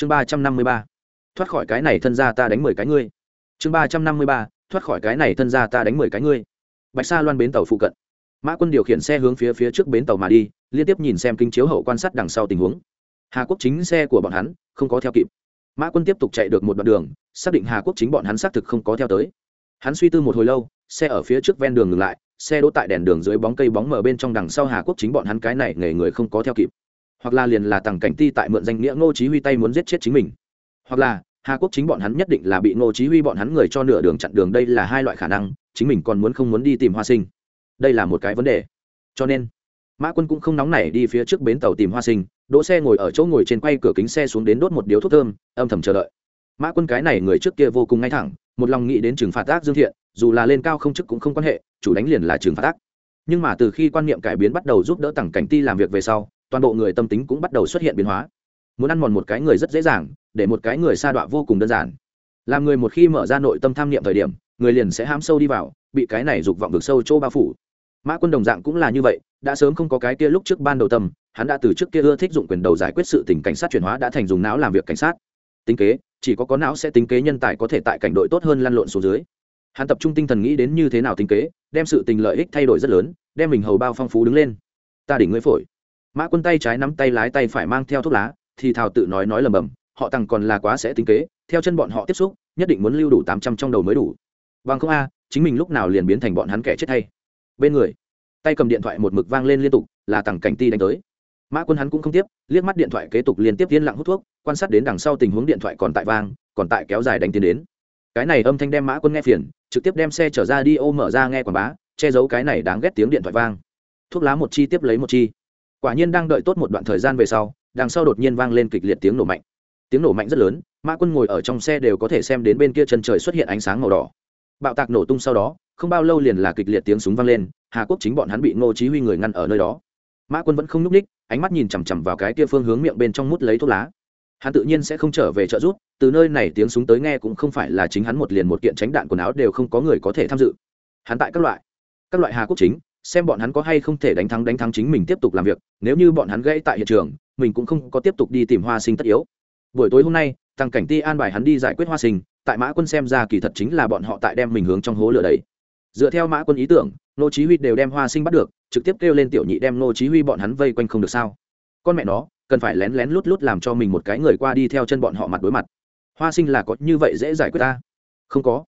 chương ba trăm năm mươi ba. Thoát khỏi cái này thân ra ta đánh mười cái ngươi. Chương ba trăm năm mươi ba. Thoát khỏi cái này thân ra ta đánh mười cái ngươi. Bạch sa loan bến tàu phụ cận. Mã quân điều khiển xe hướng phía phía trước bến tàu mà đi, liên tiếp nhìn xem kinh chiếu hậu quan sát đằng sau tình huống. Hà quốc chính xe của bọn hắn không có theo kịp. Mã quân tiếp tục chạy được một đoạn đường, xác định hà quốc chính bọn hắn xác thực không có theo tới. Hắn suy tư một hồi lâu, xe ở phía trước ven đường ngừng lại, xe đỗ tại đèn đường dưới bóng cây bóng mở bên trong đằng sau hà quốc chính bọn hắn cái này nghề người không có theo kịp hoặc là liền là tằng cảnh ti tại mượn danh nghĩa ngô chí huy tay muốn giết chết chính mình. Hoặc là, hà quốc chính bọn hắn nhất định là bị ngô chí huy bọn hắn người cho nửa đường chặn đường, đây là hai loại khả năng, chính mình còn muốn không muốn đi tìm hoa sinh. Đây là một cái vấn đề. Cho nên, mã quân cũng không nóng nảy đi phía trước bến tàu tìm hoa sinh, đỗ xe ngồi ở chỗ ngồi trên quay cửa kính xe xuống đến đốt một điếu thuốc thơm, âm thầm chờ đợi. Mã quân cái này người trước kia vô cùng ngay thẳng, một lòng nghĩ đến trừng phạt tác dương thiện, dù là lên cao không chức cũng không quan hệ, chủ đánh liền là trừng phạt tác nhưng mà từ khi quan niệm cải biến bắt đầu giúp đỡ tặng cảnh ti làm việc về sau toàn bộ người tâm tính cũng bắt đầu xuất hiện biến hóa. Muốn ăn mòn một cái người rất dễ dàng, để một cái người sa đọa vô cùng đơn giản. Làm người một khi mở ra nội tâm tham niệm thời điểm, người liền sẽ hám sâu đi vào, bị cái này dục vọng vực sâu chỗ bao phủ. Mã quân đồng dạng cũng là như vậy, đã sớm không có cái kia lúc trước ban đầu tâm, hắn đã từ trước kia ưa thích dụng quyền đầu giải quyết sự tình cảnh sát chuyển hóa đã thành dùng não làm việc cảnh sát. Tính kế, chỉ có có não sẽ tính kế nhân tài có thể tại cảnh đội tốt hơn lăn lộn xuống dưới. Hắn tập trung tinh thần nghĩ đến như thế nào tính kế, đem sự tình lợi ích thay đổi rất lớn, đem mình hầu bao phong phú đứng lên. Ta đỉnh ngươi phổi mã quân tay trái nắm tay lái tay phải mang theo thuốc lá, thì thào tự nói nói lầm bầm, họ tăng còn là quá sẽ tính kế, theo chân bọn họ tiếp xúc, nhất định muốn lưu đủ tám trăm trong đầu mới đủ. Vâng không a, chính mình lúc nào liền biến thành bọn hắn kẻ chết thay. bên người, tay cầm điện thoại một mực vang lên liên tục, là tằng cảnh ti đánh tới. Mã quân hắn cũng không tiếp, liếc mắt điện thoại kế tục liên tiếp yên lặng hút thuốc, quan sát đến đằng sau tình huống điện thoại còn tại vang, còn tại kéo dài đánh tiến đến. Cái này âm thanh đem mã quân nghe phiền, trực tiếp đem xe trở ra đi ô mở ra nghe quảng bá, che giấu cái này đáng ghét tiếng điện thoại vang. Thuốc lá một chi tiếp lấy một chi quả nhiên đang đợi tốt một đoạn thời gian về sau, đằng sau đột nhiên vang lên kịch liệt tiếng nổ mạnh. Tiếng nổ mạnh rất lớn, mã quân ngồi ở trong xe đều có thể xem đến bên kia chân trời xuất hiện ánh sáng màu đỏ. Bạo tạc nổ tung sau đó, không bao lâu liền là kịch liệt tiếng súng vang lên, hà quốc chính bọn hắn bị ngô chí huy người ngăn ở nơi đó. Mã quân vẫn không núp ních ánh mắt nhìn chằm chằm vào cái kia phương hướng miệng bên trong mút lấy thuốc lá. Hắn tự nhiên sẽ không trở về trợ giúp, từ nơi này tiếng súng tới nghe cũng không phải là chính hắn một liền một kiện tránh đạn quần áo đều không có người có thể tham dự. Hắn tại các loại các loại hà quốc chính xem bọn hắn có hay không thể đánh thắng đánh thắng chính mình tiếp tục làm việc, nếu như bọn hắn gãy tại hiện trường, mình cũng không có tiếp tục đi tìm hoa sinh tất yếu. Buổi tối hôm nay tăng cảnh ti an bài hắn đi giải quyết hoa sinh, tại mã quân xem ra kỳ thật chính là bọn họ tại đem mình hướng trong hố lửa đấy dựa theo mã quân ý tưởng nô chí huy đều đem hoa sinh bắt được, trực tiếp kêu lên tiểu nhị đem nô chí huy bọn hắn vây quanh không được sao. Con mẹ nó, cần phải lén lén lút lút làm cho mình một cái người qua đi theo chân bọn họ mặt đối mặt. Hoa sinh là có như vậy dễ giải quyết ta? Không có.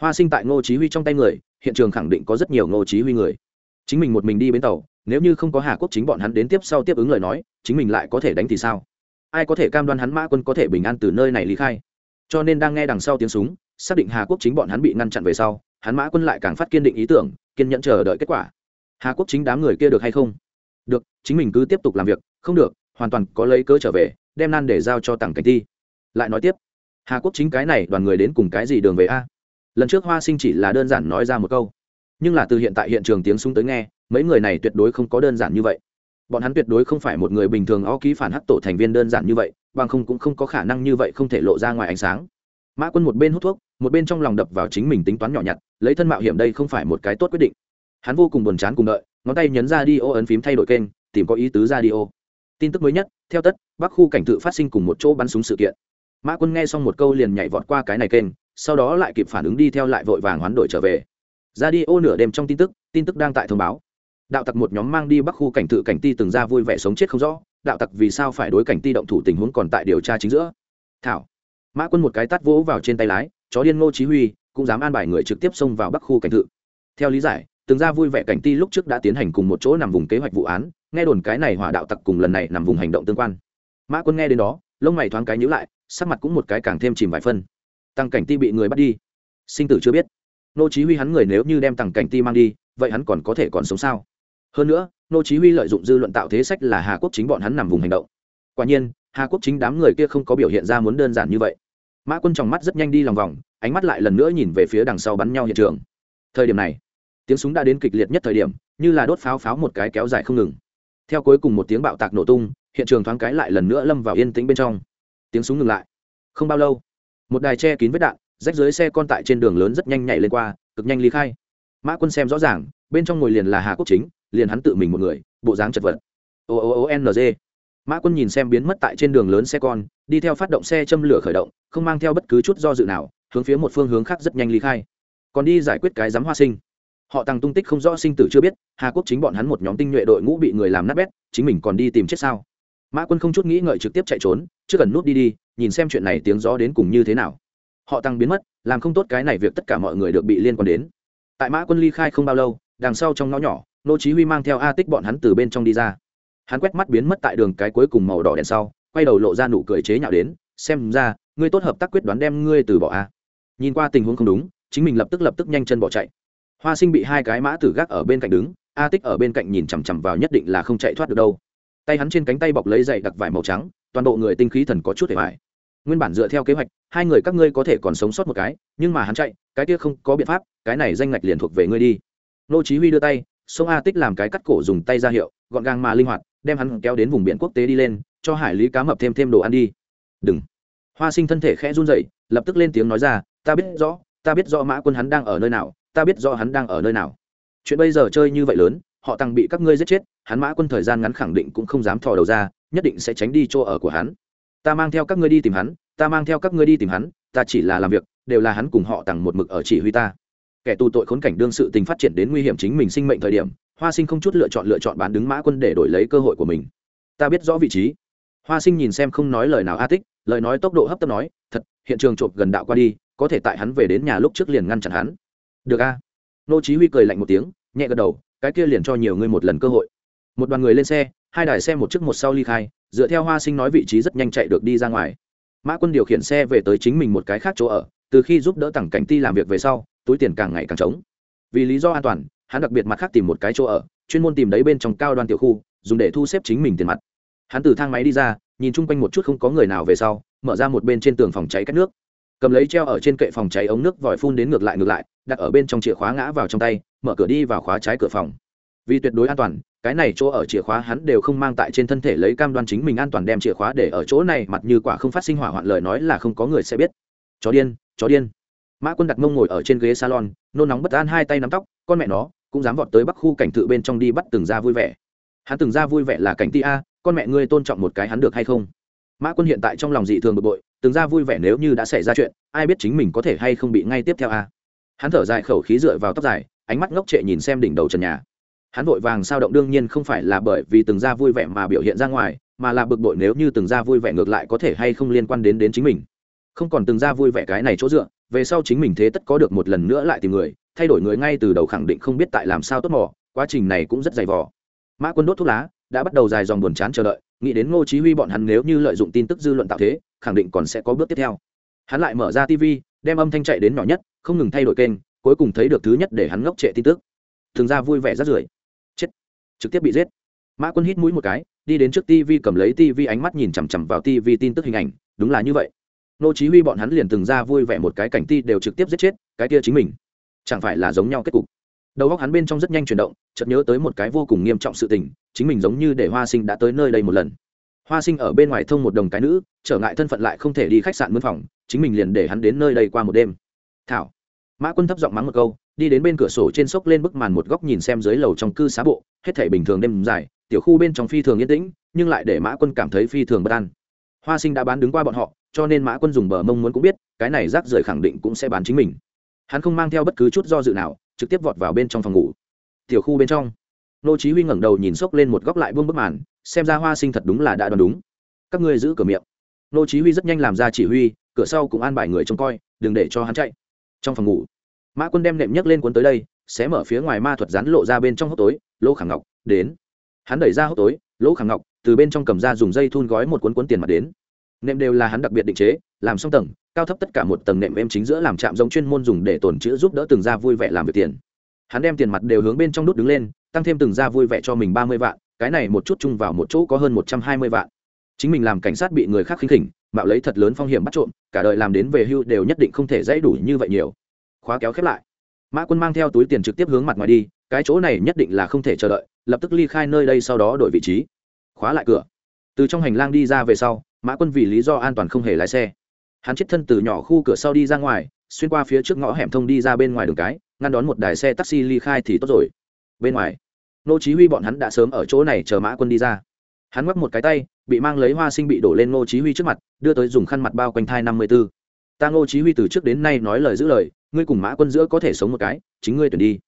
Hoa sinh tại nô chí huy trong tay người, hiện trường khẳng định có rất nhiều nô chí huy người chính mình một mình đi bến tàu, nếu như không có hà quốc chính bọn hắn đến tiếp sau tiếp ứng lời nói, chính mình lại có thể đánh thì sao? Ai có thể cam đoan hắn mã quân có thể bình an từ nơi này lý khai? Cho nên đang nghe đằng sau tiếng súng, xác định hà quốc chính bọn hắn bị ngăn chặn về sau, hắn mã quân lại càng phát kiên định ý tưởng, kiên nhẫn chờ đợi kết quả. Hà quốc chính đám người kia được hay không? Được, chính mình cứ tiếp tục làm việc, không được, hoàn toàn có lấy cớ trở về, đem nan để giao cho tặng cảnh thi. Lại nói tiếp, hà quốc chính cái này đoàn người đến cùng cái gì đường về a? Lần trước hoa sinh chỉ là đơn giản nói ra một câu nhưng là từ hiện tại hiện trường tiếng súng tới nghe, mấy người này tuyệt đối không có đơn giản như vậy. Bọn hắn tuyệt đối không phải một người bình thường o ký phản hắc tổ thành viên đơn giản như vậy, bằng không cũng không có khả năng như vậy không thể lộ ra ngoài ánh sáng. Mã quân một bên hút thuốc, một bên trong lòng đập vào chính mình tính toán nhỏ nhặt, lấy thân mạo hiểm đây không phải một cái tốt quyết định. Hắn vô cùng buồn chán cùng đợi, ngón tay nhấn ra đi ô ấn phím thay đổi kênh, tìm có ý tứ ra đi ô. Tin tức mới nhất, theo tất, bắc khu cảnh tự phát sinh cùng một chỗ bắn súng sự kiện. Mã quân nghe xong một câu liền nhảy vọt qua cái này kênh, sau đó lại kịp phản ứng đi theo lại vội vàng hoán đổi trở về ra đi ô nửa đêm trong tin tức tin tức đang tại thông báo. Đạo tặc một nhóm mang đi bắc khu cảnh tự cảnh ti từng ra vui vẻ sống chết không rõ, đạo tặc vì sao phải đối cảnh ti động thủ tình huống còn tại điều tra chính giữa. Thảo. Mã quân một cái tát vỗ vào trên tay lái, chó điên ngô chí huy cũng dám an bài người trực tiếp xông vào bắc khu cảnh tự. Theo lý giải, từng ra vui vẻ cảnh ti lúc trước đã tiến hành cùng một chỗ nằm vùng kế hoạch vụ án, nghe đồn cái này hỏa đạo tặc cùng lần này nằm vùng hành động tương quan. Mã quân nghe đến đó, lông mày thoáng cái nhíu lại, sắc mặt cũng một cái càng thêm chìm vài phân. Tăng cảnh ti bị người bắt đi. Sinh tử chưa biết nô chí huy hắn người nếu như đem tăng cảnh ti mang đi, vậy hắn còn có thể còn sống sao? Hơn nữa, nô chí huy lợi dụng dư luận tạo thế sách là hà quốc chính bọn hắn nằm vùng hành động. Quả nhiên, hà quốc chính đám người kia không có biểu hiện ra muốn đơn giản như vậy. Mã quân trong mắt rất nhanh đi lòng vòng, ánh mắt lại lần nữa nhìn về phía đằng sau bắn nhau hiện trường. Thời điểm này, tiếng súng đã đến kịch liệt nhất thời điểm, như là đốt pháo pháo một cái kéo dài không ngừng. Theo cuối cùng một tiếng bạo tạc nổ tung, hiện trường thoáng cái lại lần nữa lâm vào yên tĩnh bên trong. Tiếng súng ngừng lại. Không bao lâu, một đài che kín vết đạn rách dưới xe con tại trên đường lớn rất nhanh nhảy lên qua, cực nhanh ly khai. Mã quân xem rõ ràng, bên trong ngồi liền là hà quốc chính, liền hắn tự mình một người, bộ dáng chật vật. O o o n g. Mã quân nhìn xem biến mất tại trên đường lớn xe con, đi theo phát động xe châm lửa khởi động, không mang theo bất cứ chút do dự nào, hướng phía một phương hướng khác rất nhanh ly khai. Còn đi giải quyết cái giám hoa sinh. Họ tăng tung tích không rõ sinh tử chưa biết, hà quốc chính bọn hắn một nhóm tinh nhuệ đội ngũ bị người làm nát bét, chính mình còn đi tìm chết sao? Mã quân không chút nghĩ ngợi trực tiếp chạy trốn, chưa cần nút đi đi, nhìn xem chuyện này tiếng gió đến cùng như thế nào họ tăng biến mất, làm không tốt cái này việc tất cả mọi người được bị liên quan đến. Tại mã quân ly khai không bao lâu, đằng sau trong ngõ nhỏ, nô chí huy mang theo a tích bọn hắn từ bên trong đi ra. Hắn quét mắt biến mất tại đường cái cuối cùng màu đỏ đèn sau, quay đầu lộ ra nụ cười chế nhạo đến, xem ra, ngươi tốt hợp tác quyết đoán đem ngươi từ bỏ a. Nhìn qua tình huống không đúng, chính mình lập tức lập tức nhanh chân bỏ chạy. Hoa sinh bị hai cái mã tử gác ở bên cạnh đứng, a tích ở bên cạnh nhìn chằm chằm vào nhất định là không chạy thoát được đâu. Tay hắn trên cánh tay bọc lấy dậy đặc vải màu trắng, toàn bộ người tinh khí thần có chút để vải nguyên bản dựa theo kế hoạch, hai người các ngươi có thể còn sống sót một cái, nhưng mà hắn chạy, cái kia không có biện pháp, cái này danh ngạch liền thuộc về ngươi đi. Nô chí huy đưa tay, sông a tích làm cái cắt cổ dùng tay ra hiệu, gọn gàng mà linh hoạt, đem hắn kéo đến vùng biển quốc tế đi lên, cho hải lý cá mập thêm thêm đồ ăn đi. Đừng. Hoa sinh thân thể khẽ run rẩy, lập tức lên tiếng nói ra, ta biết rõ, ta biết rõ mã quân hắn đang ở nơi nào, ta biết rõ hắn đang ở nơi nào. Chuyện bây giờ chơi như vậy lớn, họ tăng bị các ngươi giết chết, hắn mã quân thời gian ngắn khẳng định cũng không dám thò đầu ra, nhất định sẽ tránh đi chỗ ở của hắn ta mang theo các ngươi đi tìm hắn, ta mang theo các ngươi đi tìm hắn, ta chỉ là làm việc, đều là hắn cùng họ tặng một mực ở chỉ huy ta. Kẻ tù tội khốn cảnh đương sự tình phát triển đến nguy hiểm chính mình sinh mệnh thời điểm, hoa sinh không chút lựa chọn lựa chọn bán đứng mã quân để đổi lấy cơ hội của mình. Ta biết rõ vị trí. Hoa sinh nhìn xem không nói lời nào a tích, lời nói tốc độ hấp tấp nói, thật, hiện trường chộp gần đạo qua đi, có thể tại hắn về đến nhà lúc trước liền ngăn chặn hắn. Được a. Nô chí huy cười lạnh một tiếng, nhẹ gật đầu, cái kia liền cho nhiều người một lần cơ hội một đoàn người lên xe, hai đài xe một trước một sau ly khai, dựa theo hoa sinh nói vị trí rất nhanh chạy được đi ra ngoài. Mã quân điều khiển xe về tới chính mình một cái khác chỗ ở, từ khi giúp đỡ tặng cảnh ti làm việc về sau, túi tiền càng ngày càng trống. Vì lý do an toàn, hắn đặc biệt mặt khác tìm một cái chỗ ở, chuyên môn tìm đấy bên trong cao đoàn tiểu khu, dùng để thu xếp chính mình tiền mặt. Hắn từ thang máy đi ra, nhìn chung quanh một chút không có người nào về sau, mở ra một bên trên tường phòng cháy cắt nước. Cầm lấy treo ở trên kệ phòng cháy ống nước vòi phun đến ngược lại ngược lại, đặt ở bên trong chìa khóa ngã vào trong tay, mở cửa đi vào khóa trái cửa phòng vì tuyệt đối an toàn, cái này chỗ ở chìa khóa hắn đều không mang tại trên thân thể lấy cam đoan chính mình an toàn đem chìa khóa để ở chỗ này, mặt như quả không phát sinh hỏa hoạn lời nói là không có người sẽ biết. Chó điên chó điên. Mã quân đặt mông ngồi ở trên ghế salon, nôn nóng bất an hai tay nắm tóc, con mẹ nó, cũng dám vọt tới bắc khu cảnh thự bên trong đi bắt từng ra vui vẻ. Hắn từng ra vui vẻ là cảnh ti a, con mẹ ngươi tôn trọng một cái hắn được hay không? Mã quân hiện tại trong lòng dị thường bực bội, từng ra vui vẻ nếu như đã xảy ra chuyện, ai biết chính mình có thể hay không bị ngay tiếp theo a. Hắn thở dài khẩu khí dựa vào tóc dài, ánh mắt ngốc trệ nhìn xem đỉnh đầu trần nhà hắn vội vàng sao động đương nhiên không phải là bởi vì từng ra vui vẻ mà biểu hiện ra ngoài, mà là bực bội nếu như từng ra vui vẻ ngược lại có thể hay không liên quan đến đến chính mình. Không còn từng ra vui vẻ cái này chỗ dựa, về sau chính mình thế tất có được một lần nữa lại tìm người, thay đổi người ngay từ đầu khẳng định không biết tại làm sao tốt mỏ quá trình này cũng rất dày vò. Mã quân đốt thuốc lá, đã bắt đầu dài dòng buồn chán chờ đợi, nghĩ đến ngô chí huy bọn hắn nếu như lợi dụng tin tức dư luận tạo thế, khẳng định còn sẽ có bước tiếp theo. Hắn lại mở ra tv đem âm thanh chạy đến nhỏ nhất, không ngừng thay đổi kênh, cuối cùng thấy được thứ nhất để hắn ngốc trệ tin tức. Thường ra vui vẻ rất rưởi trực tiếp bị giết. Mã quân hít mũi một cái, đi đến trước tv cầm lấy tv ánh mắt nhìn chằm chằm vào tv tin tức hình ảnh, đúng là như vậy. Nô chí huy bọn hắn liền từng ra vui vẻ một cái cảnh ti đều trực tiếp giết chết, cái kia chính mình. Chẳng phải là giống nhau kết cục. Đầu óc hắn bên trong rất nhanh chuyển động, chợt nhớ tới một cái vô cùng nghiêm trọng sự tình, chính mình giống như để hoa sinh đã tới nơi đây một lần. Hoa sinh ở bên ngoài thông một đồng cái nữ, trở ngại thân phận lại không thể đi khách sạn mướn phòng, chính mình liền để hắn đến nơi đây qua một đêm. Thảo. Mã quân thấp giọng mắng một câu đi đến bên cửa sổ trên sốc lên bức màn một góc nhìn xem dưới lầu trong cư xá bộ, hết thể bình thường đêm dài, tiểu khu bên trong phi thường yên tĩnh, nhưng lại để mã quân cảm thấy phi thường bất an. Hoa sinh đã bán đứng qua bọn họ, cho nên mã quân dùng bờ mông muốn cũng biết, cái này rác rưởi khẳng định cũng sẽ bán chính mình. Hắn không mang theo bất cứ chút do dự nào, trực tiếp vọt vào bên trong phòng ngủ. Tiểu khu bên trong, nô chí huy ngẩng đầu nhìn sốc lên một góc lại buông bức màn, xem ra hoa sinh thật đúng là đã đoán đúng. Các ngươi giữ cửa miệng. Nô chí huy rất nhanh làm ra chỉ huy, cửa sau cũng an bài người trông coi, đừng để cho hắn chạy. Trong phòng ngủ mã quân đem nệm nhấc lên cuốn tới đây, xé mở phía ngoài ma thuật rắn lộ ra bên trong hốc tối, lỗ khẳng ngọc, đến. Hắn đẩy ra hốc tối, lỗ khẳng ngọc từ bên trong cầm ra dùng dây thun gói một cuốn cuốn tiền mặt đến. Nệm đều là hắn đặc biệt định chế, làm xong tầng, cao thấp tất cả một tầng nệm em chính giữa làm chạm giống chuyên môn dùng để tồn chữ giúp đỡ từng ra vui vẻ làm việc tiền. Hắn đem tiền mặt đều hướng bên trong đút đứng lên, tăng thêm từng ra vui vẻ cho mình ba mươi vạn, cái này một chút chung vào một chỗ có hơn một trăm hai mươi vạn. Chính mình làm cảnh sát bị người khác khinh khỉnh, mạo lấy thật lớn phong hiểm bắt trộm, cả đời làm đến về hưu đều nhất định không thể dãy đủ như vậy nhiều khóa kéo khép lại. Mã quân mang theo túi tiền trực tiếp hướng mặt ngoài đi, cái chỗ này nhất định là không thể chờ đợi, lập tức ly khai nơi đây sau đó đổi vị trí. Khóa lại cửa. Từ trong hành lang đi ra về sau, mã quân vì lý do an toàn không hề lái xe. Hắn chết thân từ nhỏ khu cửa sau đi ra ngoài, xuyên qua phía trước ngõ hẻm thông đi ra bên ngoài đường cái, ngăn đón một đài xe taxi ly khai thì tốt rồi. Bên ngoài, nô chí huy bọn hắn đã sớm ở chỗ này chờ mã quân đi ra. Hắn ngoắc một cái tay, bị mang lấy hoa sinh bị đổ lên ngô chí huy trước mặt, đưa tới dùng khăn mặt bao quanh thai năm mươi 54. ta ngô chí huy từ trước đến nay nói lời giữ lời ngươi cùng mã quân giữa có thể sống một cái, chính ngươi tuyển đi.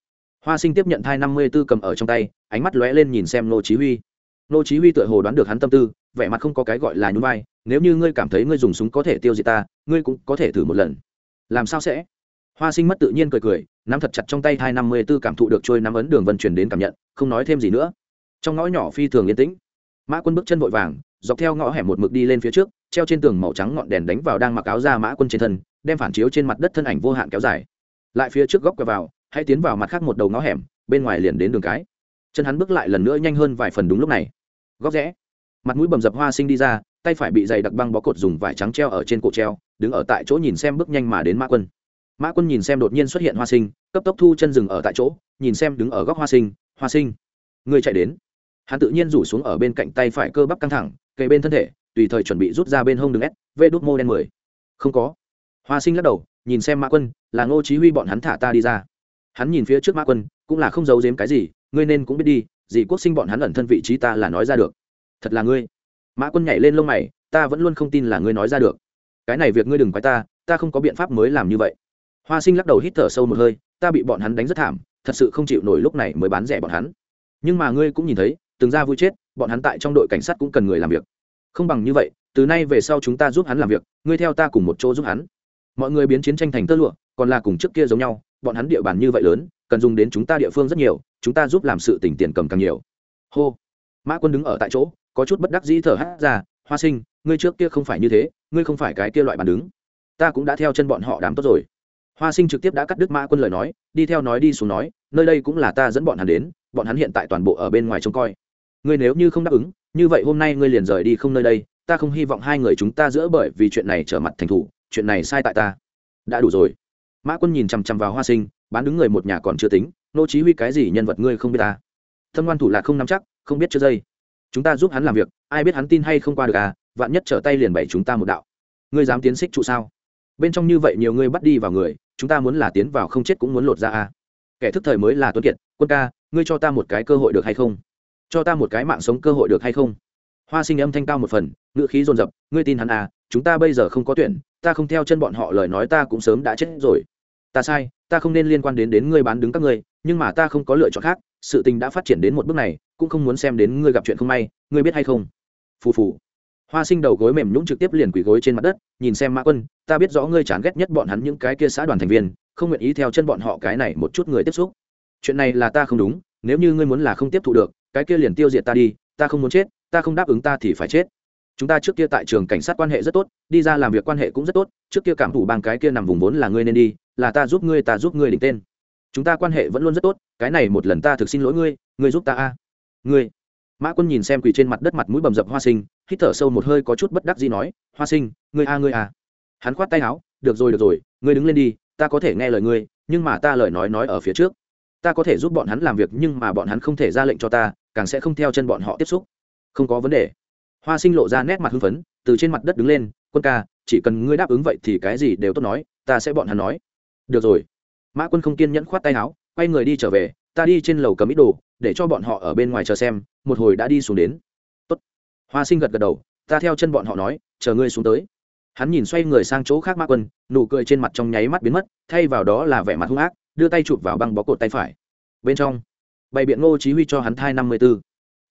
Hoa sinh tiếp nhận thai năm mươi tư cầm ở trong tay, ánh mắt lóe lên nhìn xem Nô chí huy. Nô chí huy tựa hồ đoán được hắn tâm tư, vẻ mặt không có cái gọi là nhún vai, nếu như ngươi cảm thấy ngươi dùng súng có thể tiêu diệt ta, ngươi cũng có thể thử một lần. Làm sao sẽ? Hoa sinh mất tự nhiên cười cười, nắm thật chặt trong tay hai năm mươi b ố cảm thụ được trôi nắm ấn đường vân chuyển đến cảm nhận, không nói thêm gì nữa. Trong ngõ nhỏ phi thường yên tĩnh. Mã quân bước chân vội vàng, dọc theo ngõ hẻm một mực đi lên phía trước, treo trên tường màu trắng ngọn đèn đánh vào đang mặc áo ra mã quân trên thân đem phản chiếu trên mặt đất thân ảnh vô hạn kéo dài. Lại phía trước góc quẹo vào, hãy tiến vào mặt khác một đầu ngõ hẻm, bên ngoài liền đến đường cái. Chân hắn bước lại lần nữa nhanh hơn vài phần đúng lúc này. Góc rẽ. Mặt mũi bầm dập hoa sinh đi ra, tay phải bị dày đặc băng bó cột dùng vải trắng treo ở trên cổ treo, đứng ở tại chỗ nhìn xem bước nhanh mà đến mã quân. Mã quân nhìn xem đột nhiên xuất hiện hoa sinh, cấp tốc thu chân rừng ở tại chỗ, nhìn xem đứng ở góc hoa sinh hoa sinh. Người chạy đến. Hắn tự nhiên rủ xuống ở bên cạnh tay phải cơ bắp căng thẳng, kề bên thân thể, tùy thời chuẩn bị rút ra bên hông đường s vê đốt mô đen mười. Không có hoa sinh lắc đầu, nhìn xem mã quân, là ngô chí huy bọn hắn thả ta đi ra. Hắn nhìn phía trước mã quân, cũng là không giấu giếm cái gì, ngươi nên cũng biết đi, dì quốc sinh bọn hắn ẩn thân vị trí ta là nói ra được. Thật là ngươi. Mã quân nhảy lên lông mày, ta vẫn luôn không tin là ngươi nói ra được. Cái này việc ngươi đừng quái ta ta không có biện pháp mới làm như vậy. Hoa sinh lắc đầu hít thở sâu một hơi, ta bị bọn hắn đánh rất thảm, thật sự không chịu nổi lúc này mới bán rẻ bọn hắn. Nhưng mà ngươi cũng nhìn thấy, từng ra vui chết, bọn hắn tại trong đội cảnh sát cũng cần người làm việc. Không bằng như vậy, từ nay về sau chúng ta giúp hắn làm việc, ngươi theo ta cùng một chỗ giúp hắn mọi người biến chiến tranh thành tơ lụa, còn là cùng trước kia giống nhau, bọn hắn địa bàn như vậy lớn, cần dùng đến chúng ta địa phương rất nhiều, chúng ta giúp làm sự tỉnh tiền cầm càng nhiều. Hô. Mã quân đứng ở tại chỗ, có chút bất đắc dĩ thở hát ra, hoa sinh, ngươi trước kia không phải như thế, ngươi không phải cái kia loại bàn đứng. Ta cũng đã theo chân bọn họ đám tốt rồi. Hoa sinh trực tiếp đã cắt đứt mã quân lời nói, đi theo nói đi xuống nói, nơi đây cũng là ta dẫn bọn hắn đến, bọn hắn hiện tại toàn bộ ở bên ngoài trông coi. Ngươi nếu như không đáp ứng, như vậy hôm nay ngươi liền rời đi không nơi đây, ta không hy vọng hai người chúng ta giữa bởi vì chuyện này trở mặt thành thủ chuyện này sai tại ta. Đã đủ rồi. Mã quân nhìn chằm chằm vào hoa sinh, bán đứng người một nhà còn chưa tính, nô chí huy cái gì nhân vật ngươi không biết ta? Thâm ngoan thủ là không nắm chắc, không biết chưa dây. Chúng ta giúp hắn làm việc, ai biết hắn tin hay không qua được à vạn nhất trở tay liền bày chúng ta một đạo. Ngươi dám tiến xích trụ sao? Bên trong như vậy nhiều người bắt đi vào người, chúng ta muốn là tiến vào không chết cũng muốn lột ra à. Kẻ thức thời mới là tuấn kiệt, quân ca, ngươi cho ta một cái cơ hội được hay không? Cho ta một cái mạng sống cơ hội được hay không? Hoa sinh âm thanh cao một phần ngựa khí dồn dập, ngươi tin hắn à chúng ta bây giờ không có tuyển, ta không theo chân bọn họ lời nói ta cũng sớm đã chết rồi. Ta sai, ta không nên liên quan đến đến ngươi bán đứng các ngươi, nhưng mà ta không có lựa chọn khác, sự tình đã phát triển đến một bước này, cũng không muốn xem đến ngươi gặp chuyện không may, ngươi biết hay không? Phù phù. Hoa sinh đầu gối mềm nhũng trực tiếp liền quỳ gối trên mặt đất, nhìn xem mã quân, ta biết rõ ngươi chán ghét nhất bọn hắn những cái kia xã đoàn thành viên, không nguyện ý theo chân bọn họ cái này một chút người tiếp xúc. Chuyện này là ta không đúng, nếu như ngươi muốn là không tiếp thu được, cái kia liền tiêu diệt ta đi, ta không muốn chết, ta không đáp ứng ta thì phải chết chúng ta trước kia tại trường cảnh sát quan hệ rất tốt, đi ra làm việc quan hệ cũng rất tốt, trước kia cảm thủ bang cái kia nằm vùng vốn là ngươi nên đi, là ta giúp ngươi, ta giúp ngươi đỉnh tên. Chúng ta quan hệ vẫn luôn rất tốt, cái này một lần ta thực xin lỗi ngươi ngươi giúp ta a. Ngươi. Mã quân nhìn xem quỳ trên mặt đất mặt mũi bầm dập hoa sinh, hít thở sâu một hơi có chút bất đắc gì nói, hoa sinh, ngươi a ngươi a. Hắn khoát tay áo, được rồi được rồi, ngươi đứng lên đi, ta có thể nghe lời ngươi, nhưng mà ta lời nói nói ở phía trước. Ta có thể giúp bọn hắn làm việc, nhưng mà bọn hắn không thể ra lệnh cho ta, càng sẽ không theo chân bọn họ tiếp xúc. Không có vấn đề hoa sinh lộ ra nét mặt hưng phấn, từ trên mặt đất đứng lên, quân ca, chỉ cần ngươi đáp ứng vậy thì cái gì đều tốt nói, ta sẽ bọn hắn nói. Được rồi. Mã quân không kiên nhẫn khoát tay áo, quay người đi trở về, ta đi trên lầu cầm ít đồ, để cho bọn họ ở bên ngoài chờ xem, một hồi đã đi xuống đến. Tốt. hoa sinh gật gật đầu, ta theo chân bọn họ nói, chờ ngươi xuống tới. Hắn nhìn xoay người sang chỗ khác mã quân, nụ cười trên mặt trong nháy mắt biến mất, thay vào đó là vẻ mặt hung ác, đưa tay chụp vào băng bó cột tay phải. Bên trong, bày biện ngô chí huy cho hắn thai năm mươi 54.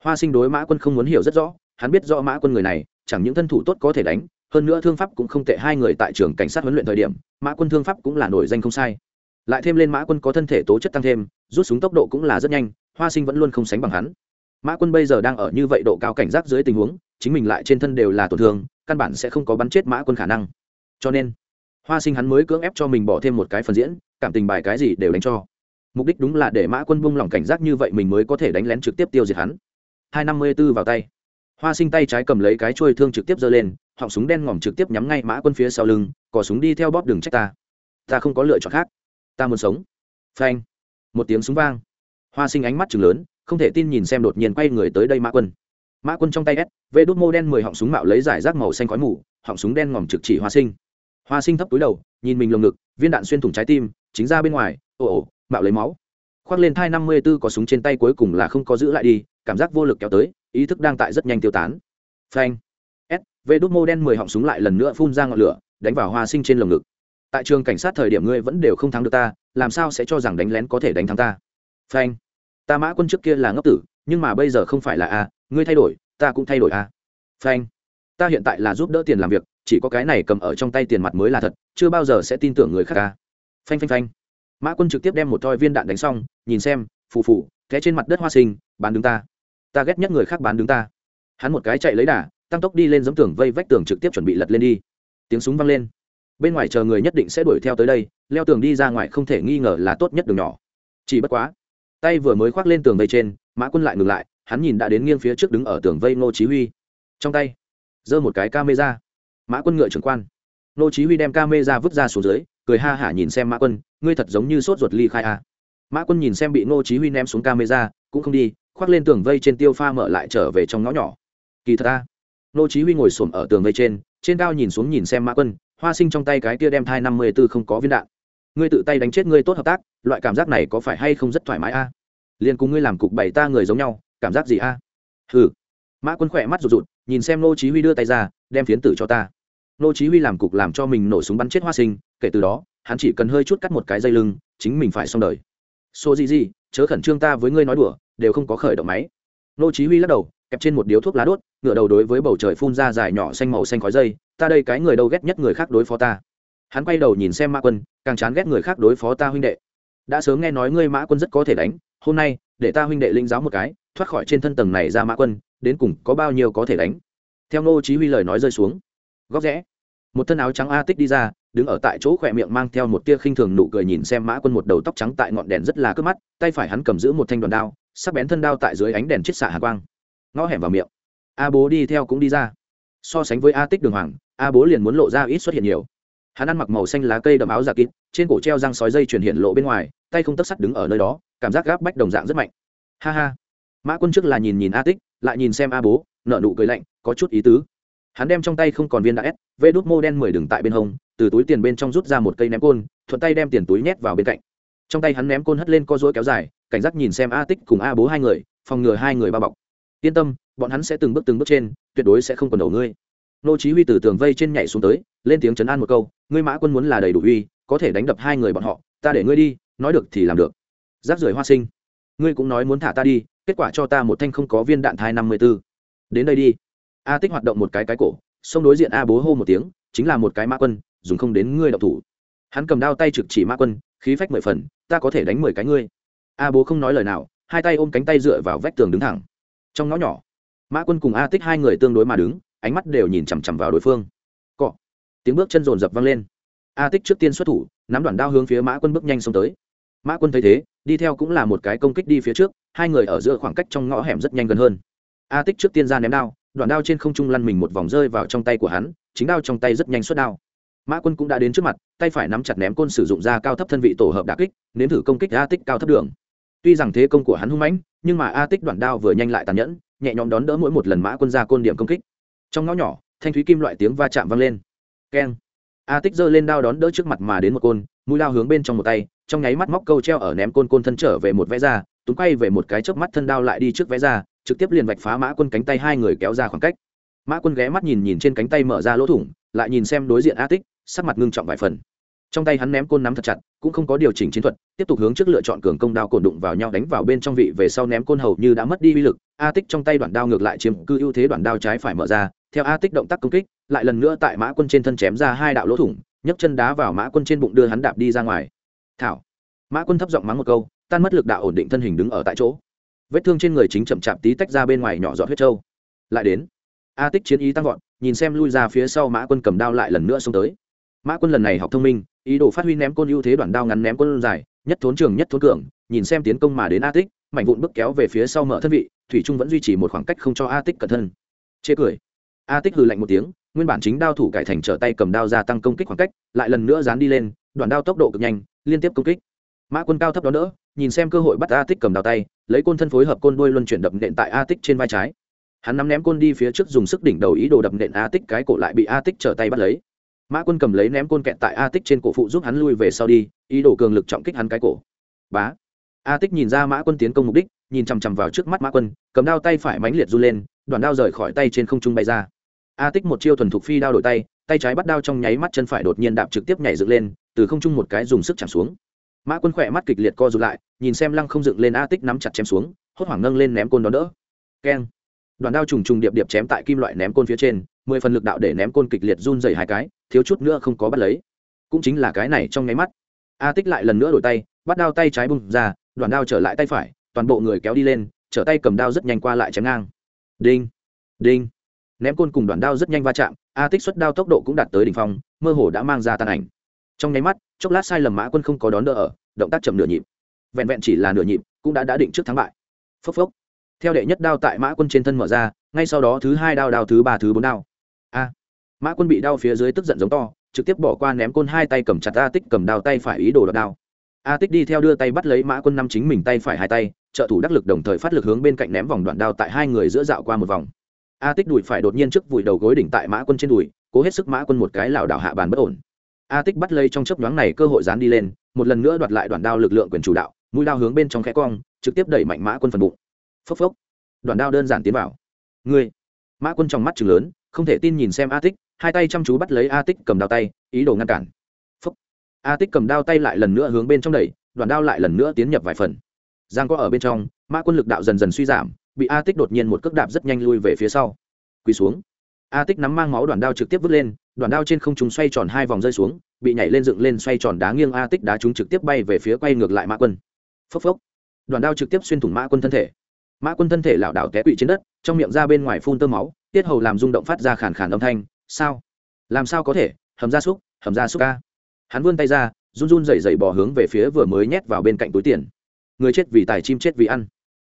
hoa sinh đối mã quân không muốn hiểu rất rõ hắn biết rõ mã quân người này, chẳng những thân thủ tốt có thể đánh, hơn nữa thương pháp cũng không tệ, hai người tại trường cảnh sát huấn luyện thời điểm, mã quân thương pháp cũng là nổi danh không sai. Lại thêm lên mã quân có thân thể tố chất tăng thêm, rút súng tốc độ cũng là rất nhanh, hoa sinh vẫn luôn không sánh bằng hắn. Mã quân bây giờ đang ở như vậy độ cao cảnh giác dưới tình huống, chính mình lại trên thân đều là tổn thương, căn bản sẽ không có bắn chết mã quân khả năng. Cho nên, hoa sinh hắn mới cưỡng ép cho mình bỏ thêm một cái phần diễn, cảm tình bài cái gì đều đánh cho. Mục đích đúng là để mã quân buông lỏng cảnh giác như vậy mình mới có thể đánh lén trực tiếp tiêu diệt hắn. Hai năm mươi b ố vào tay hoa sinh tay trái cầm lấy cái chuôi thương trực tiếp giơ lên, họng súng đen ngòm trực tiếp nhắm ngay mã quân phía sau lưng cỏ súng đi theo bóp đường trách ta. Ta không có lựa chọn khác. Ta muốn sống. Phanh. Một tiếng súng vang. Hoa sinh ánh mắt chừng lớn, không thể tin nhìn xem đột nhiên quay người tới đây mã quân. Mã quân trong tay s vê đốt mô đen mười họng súng mạo lấy giải rác màu xanh khói mù, họng súng đen ngòm trực chỉ hoa sinh. Hoa sinh thấp túi đầu, nhìn mình lồng ngực, viên đạn xuyên thủng trái tim, chính ra bên ngoài, ồ ồ, mạo lấy máu khoác lên thai năm mươi b ố có súng trên tay cuối cùng là không có giữ lại đi, cảm giác vô lực kéo tới, ý thức đang tại rất nhanh tiêu tán. Phanh. S đốt mô đen mười họng súng lại lần nữa phun ra ngọn lửa, đánh vào hoa sinh trên lồng ngực. Tại trường cảnh sát thời điểm ngươi vẫn đều không thắng được ta, làm sao sẽ cho rằng đánh lén có thể đánh thắng ta? Phanh. Ta mã quân trước kia là ngốc tử, nhưng mà bây giờ không phải là a, ngươi thay đổi, ta cũng thay đổi a. Phanh. Ta hiện tại là giúp đỡ tiền làm việc, chỉ có cái này cầm ở trong tay tiền mặt mới là thật, chưa bao giờ sẽ tin tưởng người khác a. Phanh phanh phanh mã quân trực tiếp đem một thoi viên đạn đánh xong, nhìn xem, phù phù, té trên mặt đất hoa sinh, bán đứng ta. Ta ghét nhất người khác bán đứng ta. Hắn một cái chạy lấy đà, tăng tốc đi lên giấm tường vây vách tường trực tiếp chuẩn bị lật lên đi. Tiếng súng vang lên. Bên ngoài chờ người nhất định sẽ đuổi theo tới đây, leo tường đi ra ngoài không thể nghi ngờ là tốt nhất đường nhỏ. Chỉ bất quá, tay vừa mới khoác lên tường vây trên, mã quân lại ngừng lại, hắn nhìn đã đến nghiêng phía trước đứng ở tường vây ngô chí huy. Trong tay, giơ một cái camera. Mã quân ngựa trưởng quan. Ngô chí huy đem camera vứt ra xuống dưới, cười ha hả nhìn xem mã quân ngươi thật giống như sốt ruột ly khai a à. mã quân nhìn xem bị ngô chí huy ném xuống camera, cũng không đi, khoác lên tường vây trên tiêu pha mở lại trở về trong ngõ nhỏ kỳ thật a ngô chí huy ngồi sồn ở tường vây trên trên cao nhìn xuống nhìn xem mã quân, hoa sinh trong tay cái kia đem thai năm mươi tư không có viên đạn ngươi tự tay đánh chết ngươi tốt hợp tác, loại cảm giác này có phải hay không rất thoải mái a à? liền cùng ngươi làm cục bảy ta người giống nhau, cảm giác gì a à? hừ mã quân khỏe mắt rụt rụt, nhìn xem nô chí huy đưa tay ra, đem phiến tử cho ta nô chí huy làm cục làm cho mình nổ súng bắn chết hoa sinh, kể từ đó hắn chỉ cần hơi chút cắt một cái dây lưng, chính mình phải xong đời. Số gì gì chớ khẩn trương ta với ngươi nói đùa, đều không có khởi động máy. Nô chí huy lắc đầu, kẹp trên một điếu thuốc lá đốt, ngửa đầu đối với bầu trời phun ra dài nhỏ xanh màu xanh khói dây, ta đây cái người đâu ghét nhất người khác đối phó ta. Hắn quay đầu nhìn xem mã quân, càng chán ghét người khác đối phó ta huynh đệ. Đã sớm nghe nói ngươi mã quân rất có thể đánh, hôm nay, để ta huynh đệ linh giáo một cái, thoát khỏi trên thân tầng này ra mã quân, đến cùng có bao nhiêu có thể đánh. Theo ngô chí huy lời nói rơi xuống. Góc rẽ. Một thân áo trắng a tích đi ra đứng ở tại chỗ khỏe miệng mang theo một tia khinh thường nụ cười nhìn xem mã quân một đầu tóc trắng tại ngọn đèn rất là cướp mắt, tay phải hắn cầm giữ một thanh đoàn đao, sắc bén thân đao tại dưới ánh đèn chiết xạ hạ quang. Ngõ hẻm vào miệng. A bố đi theo cũng đi ra. So sánh với a tích đường hoàng, a bố liền muốn lộ ra ít xuất hiện nhiều. Hắn ăn mặc màu xanh lá cây đậm áo giả kín trên cổ treo răng sói dây truyền hiện lộ bên ngoài, tay không tấc sắt đứng ở nơi đó, cảm giác gáp bách đồng dạng rất mạnh. Ha ha. Mã quân trước là nhìn nhìn a tích, lại nhìn xem a bố nợ nụ cười lạnh, có chút ý tứ. Hắn đem trong tay không còn viên đã ép vê đút mô đen mười đường tại bên hông từ túi tiền bên trong rút ra một cây ném côn thuận tay đem tiền túi nhét vào bên cạnh. Trong tay hắn ném côn hất lên co rỗi kéo dài cảnh giác nhìn xem a tích cùng a bố hai người phòng ngừa hai người bao bọc. Yên tâm bọn hắn sẽ từng bước từng bước trên tuyệt đối sẽ không còn đầu ngươi. Nô chí huy từ tường vây trên nhảy xuống tới lên tiếng chấn an một câu ngươi mã quân muốn là đầy đủ huy, có thể đánh đập hai người bọn họ ta để ngươi đi nói được thì làm được. Giáp rưởi hoa sinh. Ngươi cũng nói muốn thả ta đi kết quả cho ta một thanh không có viên đạn thai năm mươi 54. đến đây đi. A tích hoạt động một cái cái cổ xông đối diện a bố hô một tiếng chính là một cái mã quân dùng không đến ngươi độc thủ. Hắn cầm đao tay trực chỉ mã quân, khí phách mười phần, ta có thể đánh mười cái ngươi. A bố không nói lời nào, hai tay ôm cánh tay dựa vào vách tường đứng thẳng. Trong ngõ nhỏ, mã quân cùng a tích hai người tương đối mà đứng, ánh mắt đều nhìn chằm chằm vào đối phương. Cọ. Tiếng bước chân rồn rập vang lên. A tích trước tiên xuất thủ, nắm đoạn đao hướng phía mã quân bước nhanh xông tới. Mã quân thấy thế, đi theo cũng là một cái công kích đi phía trước, hai người ở giữa khoảng cách trong ngõ hẻm rất nhanh gần hơn. A tích trước tiên ra ném đao, đoạn đao trên không trung lăn mình một vòng rơi vào trong tay của hắn, chính đao trong tay rất nhanh xuất đao mã quân cũng đã đến trước mặt, tay phải nắm chặt ném côn sử dụng ra cao thấp thân vị tổ hợp đà kích, nếm thử công kích a tích cao thấp đường. Tuy rằng thế công của hắn hung mãnh, nhưng mà a tích đoạn đao vừa nhanh lại tàn nhẫn, nhẹ nhõm đón đỡ mỗi một lần mã quân ra côn điểm công kích. Trong ngõ nhỏ, thanh thúy kim loại tiếng va chạm vang lên. Keng. A tích giơ lên đao đón đỡ trước mặt mà đến một côn, mũi lao hướng bên trong một tay, trong nháy mắt móc câu treo ở ném côn côn thân trở về một vẽ ra, túng quay về một cái chớp mắt thân đao lại đi trước vẽ ra, trực tiếp liền vạch phá mã quân cánh tay hai người kéo ra khoảng cách. Mã quân ghé mắt nhìn nhìn trên cánh tay mở ra lỗ thủng, lại nhìn xem đối diện a tích sắc mặt ngưng trọng vài phần. Trong tay hắn ném côn nắm thật chặt, cũng không có điều chỉnh chiến thuật, tiếp tục hướng trước lựa chọn cường công đao cồn đụng vào nhau đánh vào bên trong vị về sau ném côn hầu như đã mất đi uy lực. A tích trong tay đoạn đao ngược lại chiếm cư ưu thế đoạn đao trái phải mở ra, theo a tích động tác công kích, lại lần nữa tại mã quân trên thân chém ra hai đạo lỗ thủng, nhấc chân đá vào mã quân trên bụng đưa hắn đạp đi ra ngoài. Thảo. Mã quân thấp giọng mắng một câu, tan mất lực đạo ổn định thân hình đứng ở tại chỗ. Vết thương trên người chính chậm chạp tí tách ra bên ngoài nhỏ giọt huyết trâu. Lại đến. A tích chiến ý tăng vọt, nhìn xem lui ra phía sau mã quân cầm đao lại lần nữa xông tới mã quân lần này học thông minh, ý đồ phát huy ném côn ưu thế đoạn đao ngắn ném côn dài, nhất thốn trường, nhất thốn cường, nhìn xem tiến công mà đến a tích, mảnh vụn bước kéo về phía sau mở thân vị, thủy trung vẫn duy trì một khoảng cách không cho a tích cẩn thân chê cười. A tích hừ lạnh một tiếng, nguyên bản chính đao thủ cải thành trở tay cầm đao ra tăng công kích khoảng cách, lại lần nữa dán đi lên, đoạn đao tốc độ cực nhanh, liên tiếp công kích. Mã quân cao thấp đó nữa nhìn xem cơ hội bắt a tích cầm đao tay, lấy côn thân phối hợp côn đuôi luân chuyển đập nện tại a tích trên vai trái. Hắn nắm ném côn đi phía trước dùng sức đỉnh đầu ý đồ đập nện a tích, cái cổ lại bị a tích trở tay bắt lấy mã quân cầm lấy ném côn kẹt tại a tích trên cổ phụ giúp hắn lui về sau đi, ý đồ cường lực trọng kích hắn cái cổ. Bá. A tích nhìn ra mã quân tiến công mục đích, nhìn chằm chằm vào trước mắt mã quân, cầm đao tay phải mãnh liệt run lên đoàn đao rời khỏi tay trên không trung bay ra. A tích một chiêu thuần thục phi đao đổi tay tay trái bắt đao trong nháy mắt chân phải đột nhiên đạp trực tiếp nhảy dựng lên, từ không trung một cái dùng sức chạm xuống. Mã quân khỏe mắt kịch liệt co rụt lại, nhìn xem lăng không dựng lên a tích nắm chặt chém xuống, hốt hoảng nâng lên ném côn đón đỡ. Keng. Đoàn đao trùng trùng điệp điệp chém tại kim loại ném côn phía trên mười phần lực đạo để ném côn kịch liệt run dày hai cái, thiếu chút nữa không có bắt lấy. Cũng chính là cái này trong nháy mắt. A tích lại lần nữa đổi tay, bắt đao tay trái bung ra, đoạn đao trở lại tay phải, toàn bộ người kéo đi lên, trở tay cầm đao rất nhanh qua lại chém ngang. Đinh đinh. Ném côn cùng đoạn đao rất nhanh va chạm, a tích xuất đao tốc độ cũng đạt tới đỉnh phong, mơ hồ đã mang ra tàn ảnh. Trong nháy mắt, chốc lát sai lầm mã quân không có đón đỡ ở, động tác chậm nửa nhịp. Vẹn vẹn chỉ là nửa nhịp, cũng đã đã định trước thắng bại. Phốc phốc. Theo đệ nhất đao tại mã quân trên thân mở ra, ngay sau đó thứ hai đao đao thứ ba thứ bốn đao mã quân bị đau phía dưới tức giận giống to, trực tiếp bỏ qua ném côn hai tay cầm chặt a tích cầm đao tay phải ý đồ đọc đao. A tích đi theo đưa tay bắt lấy mã quân năm chính mình tay phải hai tay, trợ thủ đắc lực đồng thời phát lực hướng bên cạnh ném vòng đoạn đao tại hai người giữa dạo qua một vòng. A tích đùi phải đột nhiên trước vùi đầu gối đỉnh tại mã quân trên đùi, cố hết sức mã quân một cái lảo đảo hạ bàn bất ổn. A tích bắt lấy trong chấp nhoáng này cơ hội dán đi lên, một lần nữa đoạt lại đoạn đao lực lượng quyền chủ đạo, mũi đao hướng bên trong khẽ cong, trực tiếp đẩy mạnh mã quân phần bụng. Phốc phốc. Đoạn đao đơn giản tiến vào. Ngươi. Mã quân trong mắt chừng lớn, không thể tin nhìn xem a tích hai tay chăm chú bắt lấy a tích cầm đao tay, ý đồ ngăn cản. Phúc. a tích cầm đao tay lại lần nữa hướng bên trong đẩy, đoạn đao lại lần nữa tiến nhập vài phần. Giang có ở bên trong, mã quân lực đạo dần dần suy giảm, bị a tích đột nhiên một cước đạp rất nhanh lui về phía sau. Quỳ xuống. A tích nắm mang máu đoàn đao trực tiếp vứt lên đoàn đao trên không trung xoay tròn hai vòng rơi xuống, bị nhảy lên dựng lên xoay tròn đá nghiêng a tích đá chúng trực tiếp bay về phía quay ngược lại mã quân. Phốc phốc. Đoàn đao trực tiếp xuyên thủng mã quân thân thể. Mã quân thân thể lảo đảo té quỵ trên đất, trong miệng ra bên ngoài phun tơ máu, tiết hầu làm rung động phát ra khàn khàn âm thanh sao? Làm sao có thể? Hầm ra súc hầm ra súc ca. Hắn vươn tay ra, run run dậy dậy bỏ hướng về phía vừa mới nhét vào bên cạnh túi tiền. Người chết vì tài chim chết vì ăn.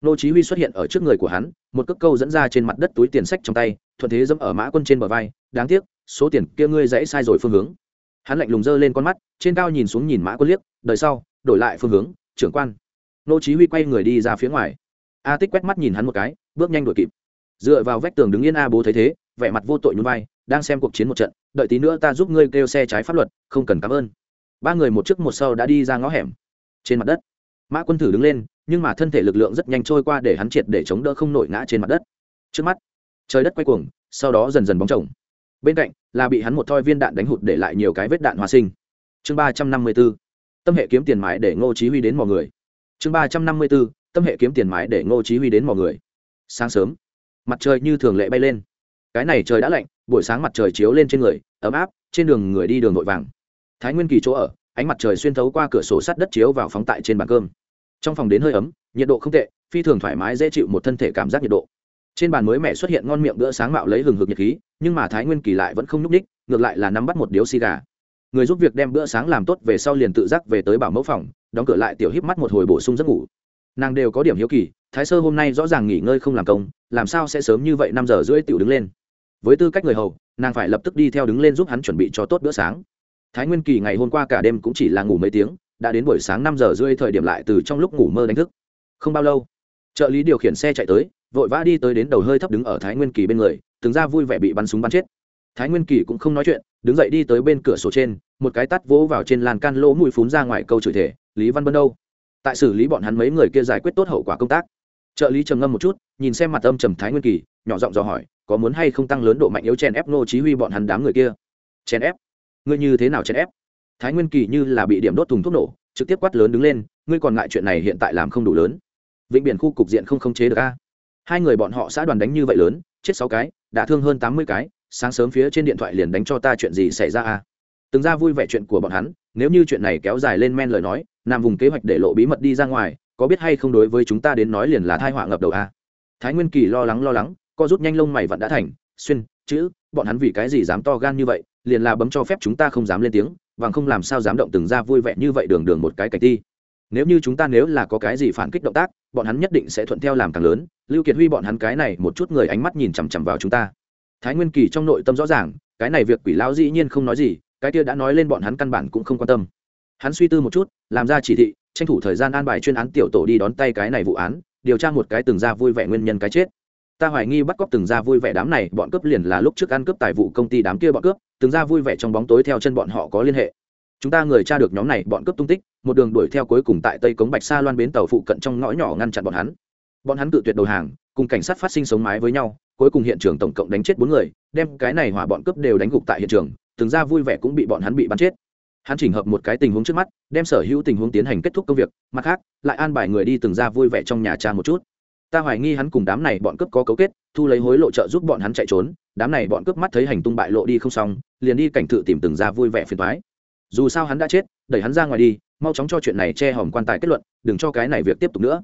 Nô chí huy xuất hiện ở trước người của hắn, một cước câu dẫn ra trên mặt đất túi tiền sách trong tay, thuận thế dẫm ở mã quân trên bờ vai. Đáng tiếc, số tiền kia ngươi dãy sai rồi phương hướng. Hắn lạnh lùng dơ lên con mắt, trên cao nhìn xuống nhìn mã quân liếc, đời sau, đổi lại phương hướng, trưởng quan. Nô chí huy quay người đi ra phía ngoài. A tích quét mắt nhìn hắn một cái, bước nhanh đuổi kịp. Dựa vào vách tường đứng yên a bố thấy thế, vẻ mặt vô tội nhún vai đang xem cuộc chiến một trận, đợi tí nữa ta giúp ngươi kêu xe trái pháp luật, không cần cảm ơn. Ba người một trước một sau đã đi ra ngõ hẻm. Trên mặt đất, mã quân thử đứng lên, nhưng mà thân thể lực lượng rất nhanh trôi qua để hắn triệt để chống đỡ không nổi ngã trên mặt đất. Trước mắt, trời đất quay cuồng, sau đó dần dần bóng chồng. Bên cạnh là bị hắn một thoi viên đạn đánh hụt để lại nhiều cái vết đạn hòa sinh. Chương ba trăm năm mươi b ố tâm hệ kiếm tiền mãi để ngô chí huy đến mọi người. Chương ba trăm năm mươi b ố tâm hệ kiếm tiền mãi để ngô chí huy đến mọi người. Sáng sớm, mặt trời như thường lệ bay lên cái này trời đã lạnh, buổi sáng mặt trời chiếu lên trên người, ấm áp, trên đường người đi đường vội vàng. Thái nguyên kỳ chỗ ở, ánh mặt trời xuyên thấu qua cửa sổ sắt đất chiếu vào phóng tại trên bàn cơm. Trong phòng đến hơi ấm, nhiệt độ không tệ, phi thường thoải mái dễ chịu một thân thể cảm giác nhiệt độ. Trên bàn mới mẹ xuất hiện ngon miệng bữa sáng mạo lấy hừng hực nhiệt khí, nhưng mà thái nguyên kỳ lại vẫn không nhúc ních ngược lại là nắm bắt một điếu xì gà. Người giúp việc đem bữa sáng làm tốt về sau liền tự giác về tới bảo mẫu phòng, đóng cửa lại tiểu híp mắt một hồi bổ sung giấc ngủ. Nàng đều có điểm hiếu kỳ, thái sơ hôm nay rõ ràng nghỉ ngơi không làm công, làm sao sẽ sớm như vậy năm giờ rưỡi tiểu đứng lên? Với tư cách người hầu, nàng phải lập tức đi theo đứng lên giúp hắn chuẩn bị cho tốt bữa sáng. Thái nguyên kỳ ngày hôm qua cả đêm cũng chỉ là ngủ mấy tiếng, đã đến buổi sáng năm giờ rưỡi thời điểm lại từ trong lúc ngủ mơ đánh thức. Không bao lâu, trợ lý điều khiển xe chạy tới, vội vã đi tới đến đầu hơi thấp đứng ở thái nguyên kỳ bên người, từng ra vui vẻ bị bắn súng bắn chết. Thái nguyên kỳ cũng không nói chuyện, đứng dậy đi tới bên cửa sổ trên, một cái tắt vỗ vào trên làn can lỗ mùi phún ra ngoài câu chửi thể lý văn bân đâu? Tại xử lý bọn hắn mấy người kia giải quyết tốt hậu quả công tác trợ lý trầm ngâm một chút, nhìn xem mặt âm trầm thái nguyên kỳ, nhỏ giọng dò hỏi, có muốn hay không tăng lớn độ mạnh yếu chèn ép nô chí huy bọn hắn đám người kia? Chèn ép? Ngươi như thế nào chèn ép? Thái nguyên kỳ như là bị điểm đốt thùng thuốc nổ, trực tiếp quát lớn đứng lên, ngươi còn ngại chuyện này hiện tại làm không đủ lớn. Vịnh biển khu cục diện không khống chế được a. Hai người bọn họ xã đoàn đánh như vậy lớn, chết sáu cái đã thương hơn tám mươi cái, sáng sớm phía trên điện thoại liền đánh cho ta chuyện gì xảy ra a? Từng ra vui vẻ chuyện của bọn hắn, nếu như chuyện này kéo dài lên men lời nói, nam vùng kế hoạch để lộ bí mật đi ra ngoài có biết hay không đối với chúng ta đến nói liền là thai họa ngập đầu a thái nguyên kỳ lo lắng lo lắng, co rút nhanh lông mày vẫn đã thành, xuyên, chữ, bọn hắn vì cái gì dám to gan như vậy, liền là bấm cho phép chúng ta không dám lên tiếng và không làm sao dám động từng ra vui vẻ như vậy đường đường một cái cảnh ti. Nếu như chúng ta nếu là có cái gì phản kích động tác, bọn hắn nhất định sẽ thuận theo làm càng lớn. Lưu kiệt huy bọn hắn cái này một chút người ánh mắt nhìn chằm chằm vào chúng ta. Thái nguyên kỳ trong nội tâm rõ ràng, cái này việc quỷ lão dĩ nhiên không nói gì, cái kia đã nói lên bọn hắn căn bản cũng không quan tâm. Hắn suy tư một chút, làm ra chỉ thị tranh thủ thời gian an bài chuyên án tiểu tổ đi đón tay cái này vụ án, điều tra một cái từng ra vui vẻ nguyên nhân cái chết. Ta hoài nghi bắt cóc từng ra vui vẻ đám này, bọn cướp liền là lúc trước ăn cướp tài vụ công ty đám kia bọn cướp, từng ra vui vẻ trong bóng tối theo chân bọn họ có liên hệ. Chúng ta người tra được nhóm này, bọn cướp tung tích, một đường đuổi theo cuối cùng tại tây cống bạch sa loan bến tàu phụ cận trong ngõ nhỏ ngăn chặn bọn hắn. Bọn hắn tự tuyệt đầu hàng, cùng cảnh sát phát sinh sống mái với nhau, cuối cùng hiện trường tổng cộng đánh chết bốn người, đem cái này hỏa bọn cướp đều đánh gục tại hiện trường, từng ra vui vẻ cũng bị bọn hắn bị bắn chết hắn chỉnh hợp một cái tình huống trước mắt, đem sở hữu tình huống tiến hành kết thúc công việc, mặt khác, lại an bài người đi từng ra vui vẻ trong nhà cha một chút. Ta hoài nghi hắn cùng đám này bọn cướp có cấu kết, thu lấy hối lộ trợ giúp bọn hắn chạy trốn, đám này bọn cướp mắt thấy hành tung bại lộ đi không xong, liền đi cảnh thự tìm từng ra vui vẻ phiền thoái dù sao hắn đã chết, đẩy hắn ra ngoài đi, mau chóng cho chuyện này che hòm quan tài kết luận, đừng cho cái này việc tiếp tục nữa.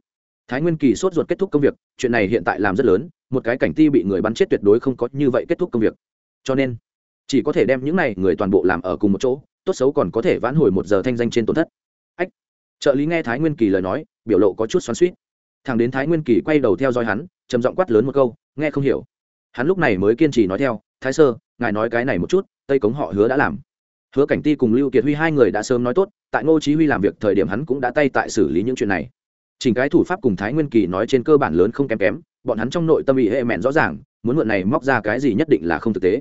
Thái nguyên kỳ sốt ruột kết thúc công việc, chuyện này hiện tại làm rất lớn, một cái cảnh ti bị người bắn chết tuyệt đối không có như vậy kết thúc công việc. Cho nên, chỉ có thể đem những này người toàn bộ làm ở cùng một chỗ tốt xấu còn có thể vãn hồi một giờ thanh danh trên tổn thất. Ách, trợ lý nghe thái nguyên kỳ lời nói, biểu lộ có chút xoắn suýt thằng đến thái nguyên kỳ quay đầu theo dõi hắn, trầm giọng quát lớn một câu, nghe không hiểu. Hắn lúc này mới kiên trì nói theo, thái sơ, ngài nói cái này một chút, tây cống họ hứa đã làm. Hứa cảnh ti cùng lưu kiệt huy hai người đã sớm nói tốt, tại ngô chí huy làm việc thời điểm hắn cũng đã tay tại xử lý những chuyện này. Chỉnh cái thủ pháp cùng thái nguyên kỳ nói trên cơ bản lớn không kém kém, bọn hắn trong nội tâm ý hệ mẹn rõ ràng, muốn mượn này móc ra cái gì nhất định là không thực tế